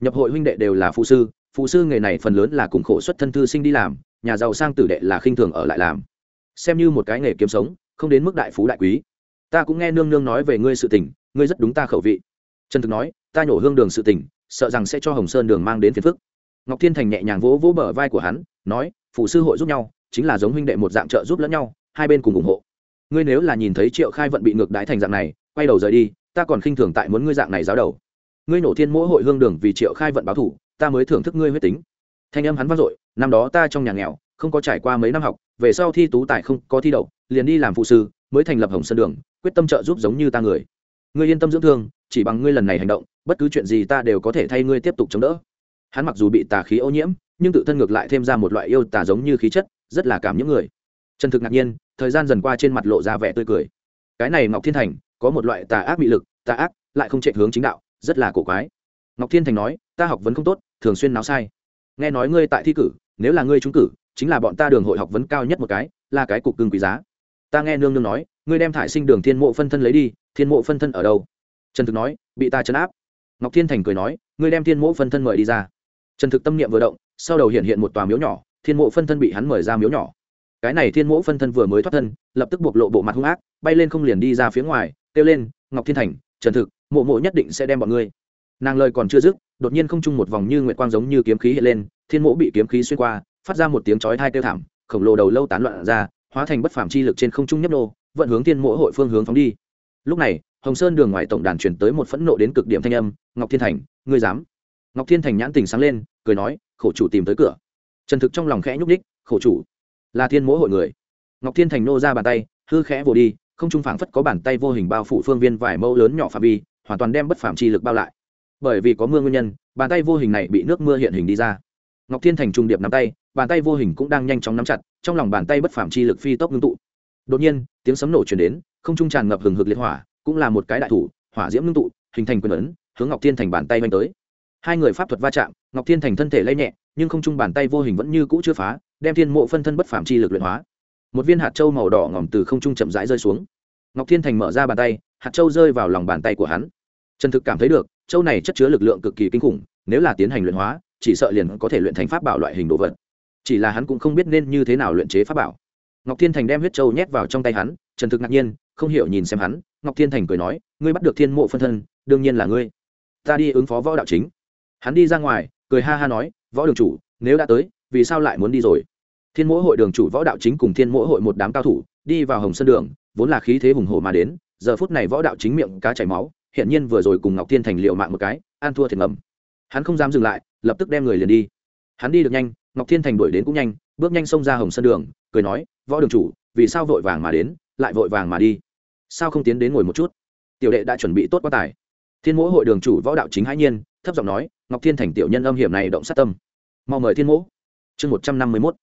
[SPEAKER 1] Nhập hội huynh đệ đều là phụ sư phụ sư nghề này phần lớn là cùng khổ xuất thân thư sinh đi làm, nhà giàu sang tử đệ là khinh thường ở lại làm. Xem như một cái nghề kiếm sống, không đến mức đại phú đại quý. Ta cũng nghe nương nương nói về ngươi sự tình, ngươi rất đúng ta khẩu vị. Trần thực nói, ta nhổ hương đường sự tình, sợ rằng sẽ cho hồng sơn đường mang đến phiền phức. Ngọc thiên thành nhẹ nhàng vỗ vỗ bờ vai của hắn, nói, phụ sư hội giúp nhau, chính là giống huynh đệ một dạng trợ giúp lẫn nhau, hai bên cùng ủng hộ. Ngươi nếu là nhìn thấy triệu khai vận bị ngược đái thành dạng này quay đầu rời đi, ta còn khinh thường tại muốn ngươi dạng này giáo đầu. Ngươi nổ thiên mỗi hội hương đường vì triệu khai vận báo thủ, ta mới thưởng thức ngươi huyết tính. Thanh âm hắn vang dội, năm đó ta trong nhà nghèo, không có trải qua mấy năm học, về sau thi tú tài không có thi đậu, liền đi làm phụ sư, mới thành lập hồng sơn đường, quyết tâm trợ giúp giống như ta người. Ngươi yên tâm dưỡng thương, chỉ bằng ngươi lần này hành động, bất cứ chuyện gì ta đều có thể thay ngươi tiếp tục chống đỡ. Hắn mặc dù bị tà khí ô nhiễm, nhưng tự thân ngược lại thêm ra một loại yêu tà giống như khí chất, rất là cảm những người. Trần thực ngạc nhiên, thời gian dần qua trên mặt lộ ra vẻ tươi cười. Cái này ngọc thiên thành có một loại tà ác bị lực, tà ác, lại không chạy hướng chính đạo, rất là cổ quái. Ngọc thiên thành nói, ta học vấn không tốt, thường xuyên náo sai. Nghe nói ngươi tại thi cử, nếu là ngươi trúng cử, chính là bọn ta đường hội học vấn cao nhất một cái, là cái cục cưng quý giá. Ta nghe nương nương nói, ngươi đem thải sinh đường thiên mộ phân thân lấy đi, thiên mộ phân thân ở đâu? Trần thực nói, bị ta chấn áp. Ngọc thiên thành cười nói, ngươi đem thiên mộ phân thân mời đi ra. Trần thực tâm niệm vừa động, sau đầu hiện hiện một tòa miếu nhỏ, thiên mộ phân thân bị hắn mời ra miếu nhỏ. Cái này thiên mộ phân thân vừa mới thoát thân, lập tức bộc lộ bộ mặt hung ác, bay lên không liền đi ra phía ngoài kêu lên, ngọc thiên thành, trần thực, mộ mộ nhất định sẽ đem bọn ngươi. Nàng lời còn chưa dứt, đột nhiên không chung một vòng như nguyệt quang giống như kiếm khí hiện lên, thiên mộ bị kiếm khí xuyên qua, phát ra một tiếng chói thai kêu thảm, khổng lồ đầu lâu tán loạn ra, hóa thành bất phàm chi lực trên không trung nhấp nô, vận hướng thiên mộ hội phương hướng phóng đi. Lúc này, hồng sơn đường ngoài tổng đàn chuyển tới một phẫn nộ đến cực điểm thanh âm, ngọc thiên thành, ngươi dám? Ngọc thiên thành nhãn tình sáng lên, cười nói, khổ chủ tìm tới cửa. Trần thực trong lòng khẽ nhúc ních khổ chủ, là thiên mỗ hội người. Ngọc thiên thành nô ra bàn tay, hư khẽ vồ đi không trung phảng phất có bàn tay vô hình bao phủ phương viên vài mẫu lớn nhỏ phạm vi, hoàn toàn đem bất phạm chi lực bao lại. Bởi vì có mưa nguyên nhân, bàn tay vô hình này bị nước mưa hiện hình đi ra. Ngọc thiên thành trung điệp nắm tay, bàn tay vô hình cũng đang nhanh chóng nắm chặt, trong lòng bàn tay bất phạm chi lực phi tốc ngưng tụ. Đột nhiên, tiếng sấm nổ chuyển đến, không trung tràn ngập hừng hực liệt hỏa, cũng là một cái đại thủ, hỏa diễm ngưng tụ, hình thành quyền ấn, hướng ngọc thiên thành bàn tay manh tới. Hai người pháp thuật va chạm, ngọc thiên thành thân thể lay nhẹ, nhưng không trung bàn tay vô hình vẫn như cũ chưa phá, đem thiên mộ phân thân bất phạm chi lực luyện hóa một viên hạt trâu màu đỏ ngỏm từ không trung chậm rãi rơi xuống. Ngọc thiên thành mở ra bàn tay, hạt trâu rơi vào lòng bàn tay của hắn. Trần thực cảm thấy được châu này chất chứa lực lượng cực kỳ kinh khủng, nếu là tiến hành luyện hóa, chỉ sợ liền có thể luyện thành pháp bảo loại hình đồ vật. Chỉ là hắn cũng không biết nên như thế nào luyện chế pháp bảo. Ngọc thiên thành đem huyết châu nhét vào trong tay hắn, trần thực ngạc nhiên, không hiểu nhìn xem hắn, ngọc thiên thành cười nói, ngươi bắt được thiên mộ phân thân, đương nhiên là ngươi. Ta đi ứng phó võ đạo chính. Hắn đi ra ngoài, cười ha ha nói, võ đường chủ, nếu đã tới, vì sao lại muốn đi rồi? Thiên mỗi hội đường chủ võ đạo chính cùng thiên mỗi hội một đám cao thủ, đi vào hồng sơn đường, vốn là khí thế hùng hồ mà đến, giờ phút này võ đạo chính miệng cá chảy máu hiện nhiên vừa rồi cùng ngọc thiên thành liệu mạng một cái an thua thiệt ngầm. Hắn không dám dừng lại, lập tức đem người liền đi. Hắn đi được nhanh, ngọc thiên thành đuổi đến cũng nhanh, bước nhanh xông ra hồng sơn đường, cười nói, võ đường chủ, vì sao vội vàng mà đến, lại vội vàng mà đi? Sao không tiến đến ngồi một chút? Tiểu đệ đã chuẩn bị tốt quá tài. Thiên mỗi hội đường chủ võ đạo chính hãi nhiên, thấp giọng nói, ngọc thiên thành tiểu nhân âm hiểm này động sát tâm. Mau mời thiên mỗ. Chương một trăm năm mươi mốt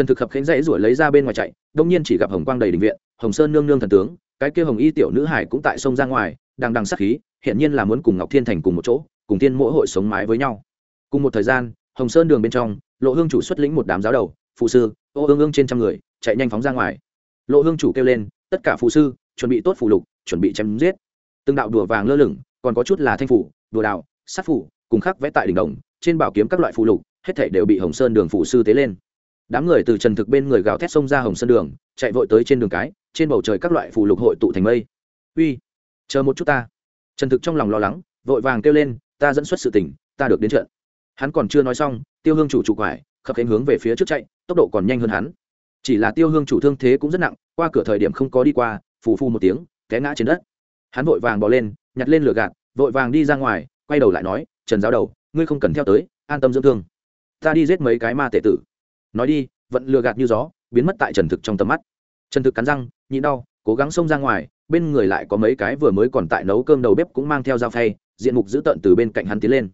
[SPEAKER 1] trần thực khập khánh dãy ruổi lấy ra bên ngoài chạy, đông nhiên chỉ gặp hồng quang đầy đình viện, hồng sơn nương nương thần tướng, cái kia hồng y tiểu nữ hải cũng tại sông ra ngoài đang đằng sắc khí hiện nhiên là muốn cùng ngọc thiên thành cùng một chỗ, cùng thiên mỗi hội sống mái với nhau. Cùng một thời gian, hồng sơn đường bên trong, lộ hương chủ xuất lĩnh một đám giáo đầu, phụ sư, ô ương ương trên trăm người, chạy nhanh phóng ra ngoài. Lộ hương chủ kêu lên, tất cả phụ sư, chuẩn bị tốt phụ lục, chuẩn bị chém giết. Từng đạo đùa vàng lơ lửng, còn có chút là thanh phủ, đùa đạo, sát phủ, cùng khắc vẽ tại đỉnh đồng, trên bảo kiếm các loại phụ lục, hết thảy đều bị hồng sơn đường phụ sư tế lên đám người từ trần thực bên người gào thét xông ra hồng sơn đường, chạy vội tới trên đường cái, trên bầu trời các loại phù lục hội tụ thành mây. Uy, chờ một chút ta. Trần thực trong lòng lo lắng, vội vàng kêu lên, ta dẫn xuất sự tỉnh ta được đến trận. Hắn còn chưa nói xong, tiêu hương chủ trụ quải, khập cánh hướng về phía trước chạy, tốc độ còn nhanh hơn hắn. Chỉ là tiêu hương chủ thương thế cũng rất nặng, qua cửa thời điểm không có đi qua, phù phu một tiếng, té ngã trên đất. Hắn vội vàng bỏ lên, nhặt lên lửa gạt, vội vàng đi ra ngoài, quay đầu lại nói, trần giáo đầu, ngươi không cần theo tới, an tâm dưỡng thương. Ta đi giết mấy cái ma tệ tử nói đi vẫn lừa gạt như gió, biến mất tại trần thực trong tầm mắt. Trần thực cắn răng, nhịn đau, cố gắng xông ra ngoài, bên người lại có mấy cái vừa mới còn tại nấu cơm đầu bếp cũng mang theo dao phay, diện mục dữ tợn từ bên cạnh hắn tiến lên.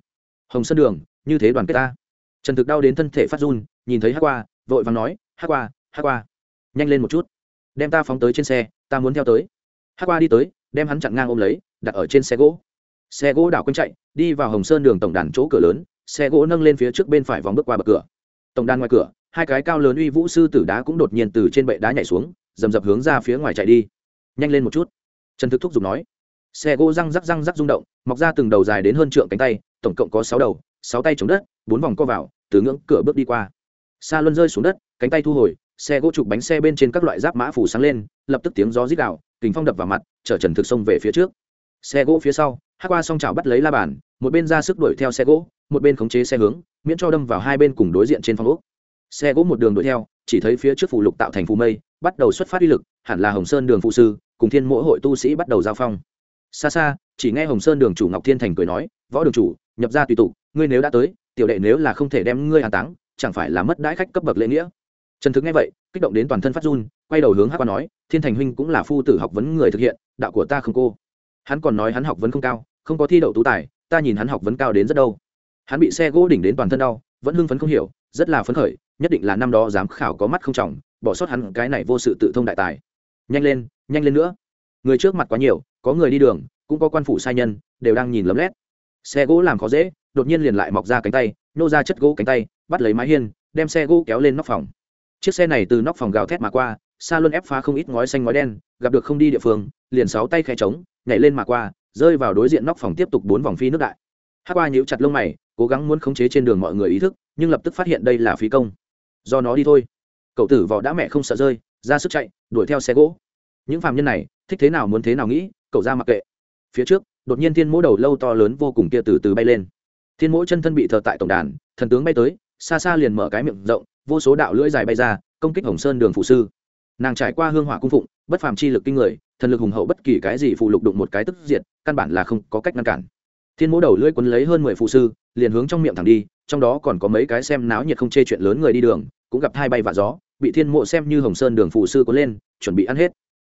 [SPEAKER 1] Hồng sơn đường, như thế đoàn kết ta. Trần thực đau đến thân thể phát run, nhìn thấy hát qua, vội vàng nói hát qua hát qua, nhanh lên một chút. Đem ta phóng tới trên xe, ta muốn theo tới. Hát qua đi tới, đem hắn chặn ngang ôm lấy, đặt ở trên xe gỗ. Xe gỗ đảo quanh chạy, đi vào hồng sơn đường tổng đàn chỗ cửa lớn, xe gỗ nâng lên phía trước bên phải vòng bước qua bậc cửa. Tổng đàn ngoài cửa hai cái cao lớn uy vũ sư tử đá cũng đột nhiên từ trên bệ đá nhảy xuống, dầm dập hướng ra phía ngoài chạy đi. Nhanh lên một chút. Trần thực thúc giục nói. Xe gỗ răng rắc răng rắc rung động, mọc ra từng đầu dài đến hơn trượng cánh tay, tổng cộng có sáu đầu, sáu tay chống đất, bốn vòng co vào, từ ngưỡng cửa bước đi qua. Xa luân rơi xuống đất, cánh tay thu hồi, xe gỗ trục bánh xe bên trên các loại giáp mã phủ sáng lên, lập tức tiếng gió rít đạo kính phong đập vào mặt, chở trần thực xông về phía trước. Xe gỗ phía sau, hát qua song chảo bắt lấy la bàn, một bên ra sức đuổi theo xe gỗ, một bên khống chế xe hướng, miễn cho đâm vào hai bên cùng đối diện trên phong ốc xe gỗ một đường đuổi theo, chỉ thấy phía trước phủ lục tạo thành phù mây, bắt đầu xuất phát uy lực, hẳn là hồng sơn đường phụ sư, cùng thiên mỗi hội tu sĩ bắt đầu giao phong. Xa xa, chỉ nghe hồng sơn đường chủ ngọc thiên thành cười nói, võ đường chủ, nhập ra tùy tục ngươi nếu đã tới, tiểu đệ nếu là không thể đem ngươi hàn táng, chẳng phải là mất đãi khách cấp bậc lễ nghĩa? Trần thực nghe vậy, kích động đến toàn thân phát run, quay đầu hướng hát qua nói, thiên thành huynh cũng là phu tử học vấn người thực hiện, đạo của ta không cô. Hắn còn nói hắn học vấn không cao, không có thi đậu tú tài, ta nhìn hắn học vấn cao đến rất đâu. Hắn bị xe gỗ đỉnh đến toàn thân đau, vẫn hưng phấn không hiểu, rất là phấn khởi nhất định là năm đó giám khảo có mắt không trọng, bỏ sót hắn cái này vô sự tự thông đại tài. Nhanh lên nhanh lên nữa. Người trước mặt quá nhiều, có người đi đường, cũng có quan phủ sai nhân, đều đang nhìn lấm lét. Xe gỗ làm khó dễ, đột nhiên liền lại mọc ra cánh tay, nô ra chất gỗ cánh tay, bắt lấy mái hiên, đem xe gỗ kéo lên nóc phòng. Chiếc xe này từ nóc phòng gào thét mà qua, xa luôn ép phá không ít ngói xanh ngói đen, gặp được không đi địa phương, liền sáu tay khe trống, nhảy lên mà qua, rơi vào đối diện nóc phòng tiếp tục bốn vòng phi nước đại. Hát qua nhíu chặt lông mày, cố gắng muốn khống chế trên đường mọi người ý thức, nhưng lập tức phát hiện đây là phí công do nó đi thôi. Cậu tử vỏ đã mẹ không sợ rơi, ra sức chạy, đuổi theo xe gỗ. Những phạm nhân này, thích thế nào muốn thế nào nghĩ, cậu ra mặc kệ. Phía trước, đột nhiên thiên mỗi đầu lâu to lớn vô cùng kia từ từ bay lên. Thiên mỗi chân thân bị thờ tại tổng đàn, thần tướng bay tới, xa xa liền mở cái miệng rộng, vô số đạo lưỡi dài bay ra, công kích hồng sơn đường phụ sư. Nàng trải qua hương hỏa cung phụng, bất phàm chi lực kinh người, thần lực hùng hậu bất kỳ cái gì phụ lục đụng một cái tức diệt, căn bản là không có cách ngăn cản. Thiên mỗ đầu lưỡi quấn lấy hơn mười phụ sư, liền hướng trong miệng thẳng đi, trong đó còn có mấy cái xem náo nhiệt không chê chuyện lớn người đi đường cũng gặp hai bay và gió, bị thiên mộ xem như hồng sơn đường phụ sư có lên, chuẩn bị ăn hết.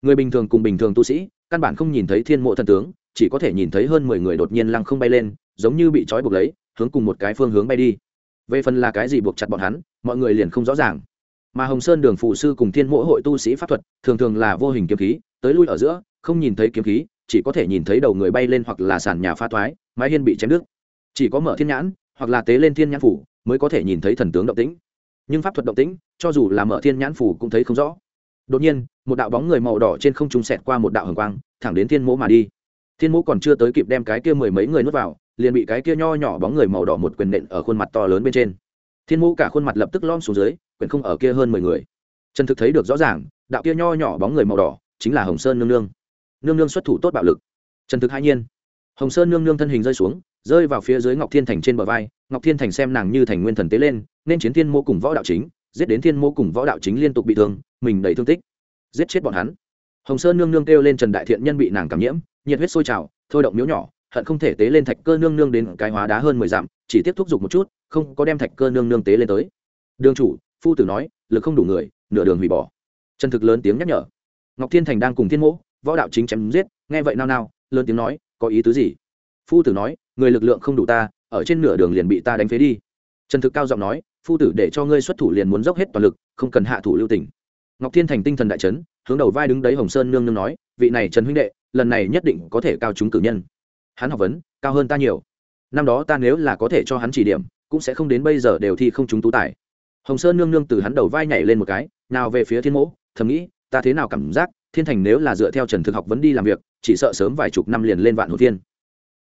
[SPEAKER 1] Người bình thường cùng bình thường tu sĩ, căn bản không nhìn thấy thiên mộ thần tướng, chỉ có thể nhìn thấy hơn mười người đột nhiên lăng không bay lên, giống như bị trói buộc lấy, hướng cùng một cái phương hướng bay đi. Về phần là cái gì buộc chặt bọn hắn, mọi người liền không rõ ràng. Mà hồng sơn đường phụ sư cùng thiên mộ hội tu sĩ pháp thuật, thường thường là vô hình kiếm khí, tới lui ở giữa, không nhìn thấy kiếm khí, chỉ có thể nhìn thấy đầu người bay lên hoặc là sàn nhà pha thoái, mái hiên bị chém nước chỉ có mở thiên nhãn, hoặc là tế lên thiên nhãn phủ, mới có thể nhìn thấy thần tướng động tĩnh nhưng pháp thuật động tĩnh, cho dù là mở thiên nhãn phủ cũng thấy không rõ. Đột nhiên, một đạo bóng người màu đỏ trên không trung sẹt qua một đạo hồng quang, thẳng đến thiên mỗ mà đi. Thiên mỗ còn chưa tới kịp đem cái kia mười mấy người nuốt vào, liền bị cái kia nho nhỏ bóng người màu đỏ một quyền nện ở khuôn mặt to lớn bên trên. Thiên mỗ cả khuôn mặt lập tức lom xuống dưới, quyền không ở kia hơn mười người. Trần thực thấy được rõ ràng, đạo kia nho nhỏ bóng người màu đỏ chính là hồng sơn nương nương. Nương nương xuất thủ tốt bạo lực. Trần thực hai nhiên. Hồng sơn nương nương thân hình rơi xuống rơi vào phía dưới ngọc thiên thành trên bờ vai, ngọc thiên thành xem nàng như thành nguyên thần tế lên, nên chiến thiên mô cùng võ đạo chính, giết đến thiên mô cùng võ đạo chính liên tục bị thương, mình đầy thương tích. Giết chết bọn hắn. Hồng sơn nương nương kêu lên trần đại thiện nhân bị nàng cảm nhiễm, nhiệt huyết sôi trào, thôi động miếu nhỏ, hận không thể tế lên thạch cơ nương nương đến cái hóa đá hơn mười dặm, chỉ tiếp thúc giục một chút, không có đem thạch cơ nương nương tế lên tới. Đường chủ, phu tử nói, lực không đủ người, nửa đường hủy bỏ. Trần thực lớn tiếng nhắc nhở. Ngọc thiên thành đang cùng thiên mỗ võ đạo chính chém giết, nghe vậy nao nao, lớn tiếng nói, có ý tứ gì? Phu tử nói, người lực lượng không đủ ta, ở trên nửa đường liền bị ta đánh phế đi. Trần thực cao giọng nói, phu tử để cho ngươi xuất thủ liền muốn dốc hết toàn lực, không cần hạ thủ lưu tình. Ngọc thiên thành tinh thần đại trấn hướng đầu vai đứng đấy hồng sơn nương nương nói, vị này trần huynh đệ, lần này nhất định có thể cao chúng cử nhân. Hắn học vấn, cao hơn ta nhiều. Năm đó ta nếu là có thể cho hắn chỉ điểm, cũng sẽ không đến bây giờ đều thi không chúng tú tài. Hồng sơn nương nương từ hắn đầu vai nhảy lên một cái, nào về phía thiên mỗ, thầm nghĩ, ta thế nào cảm giác, thiên thành nếu là dựa theo trần thực học vấn đi làm việc, chỉ sợ sớm vài chục năm liền lên vạn hồ thiên.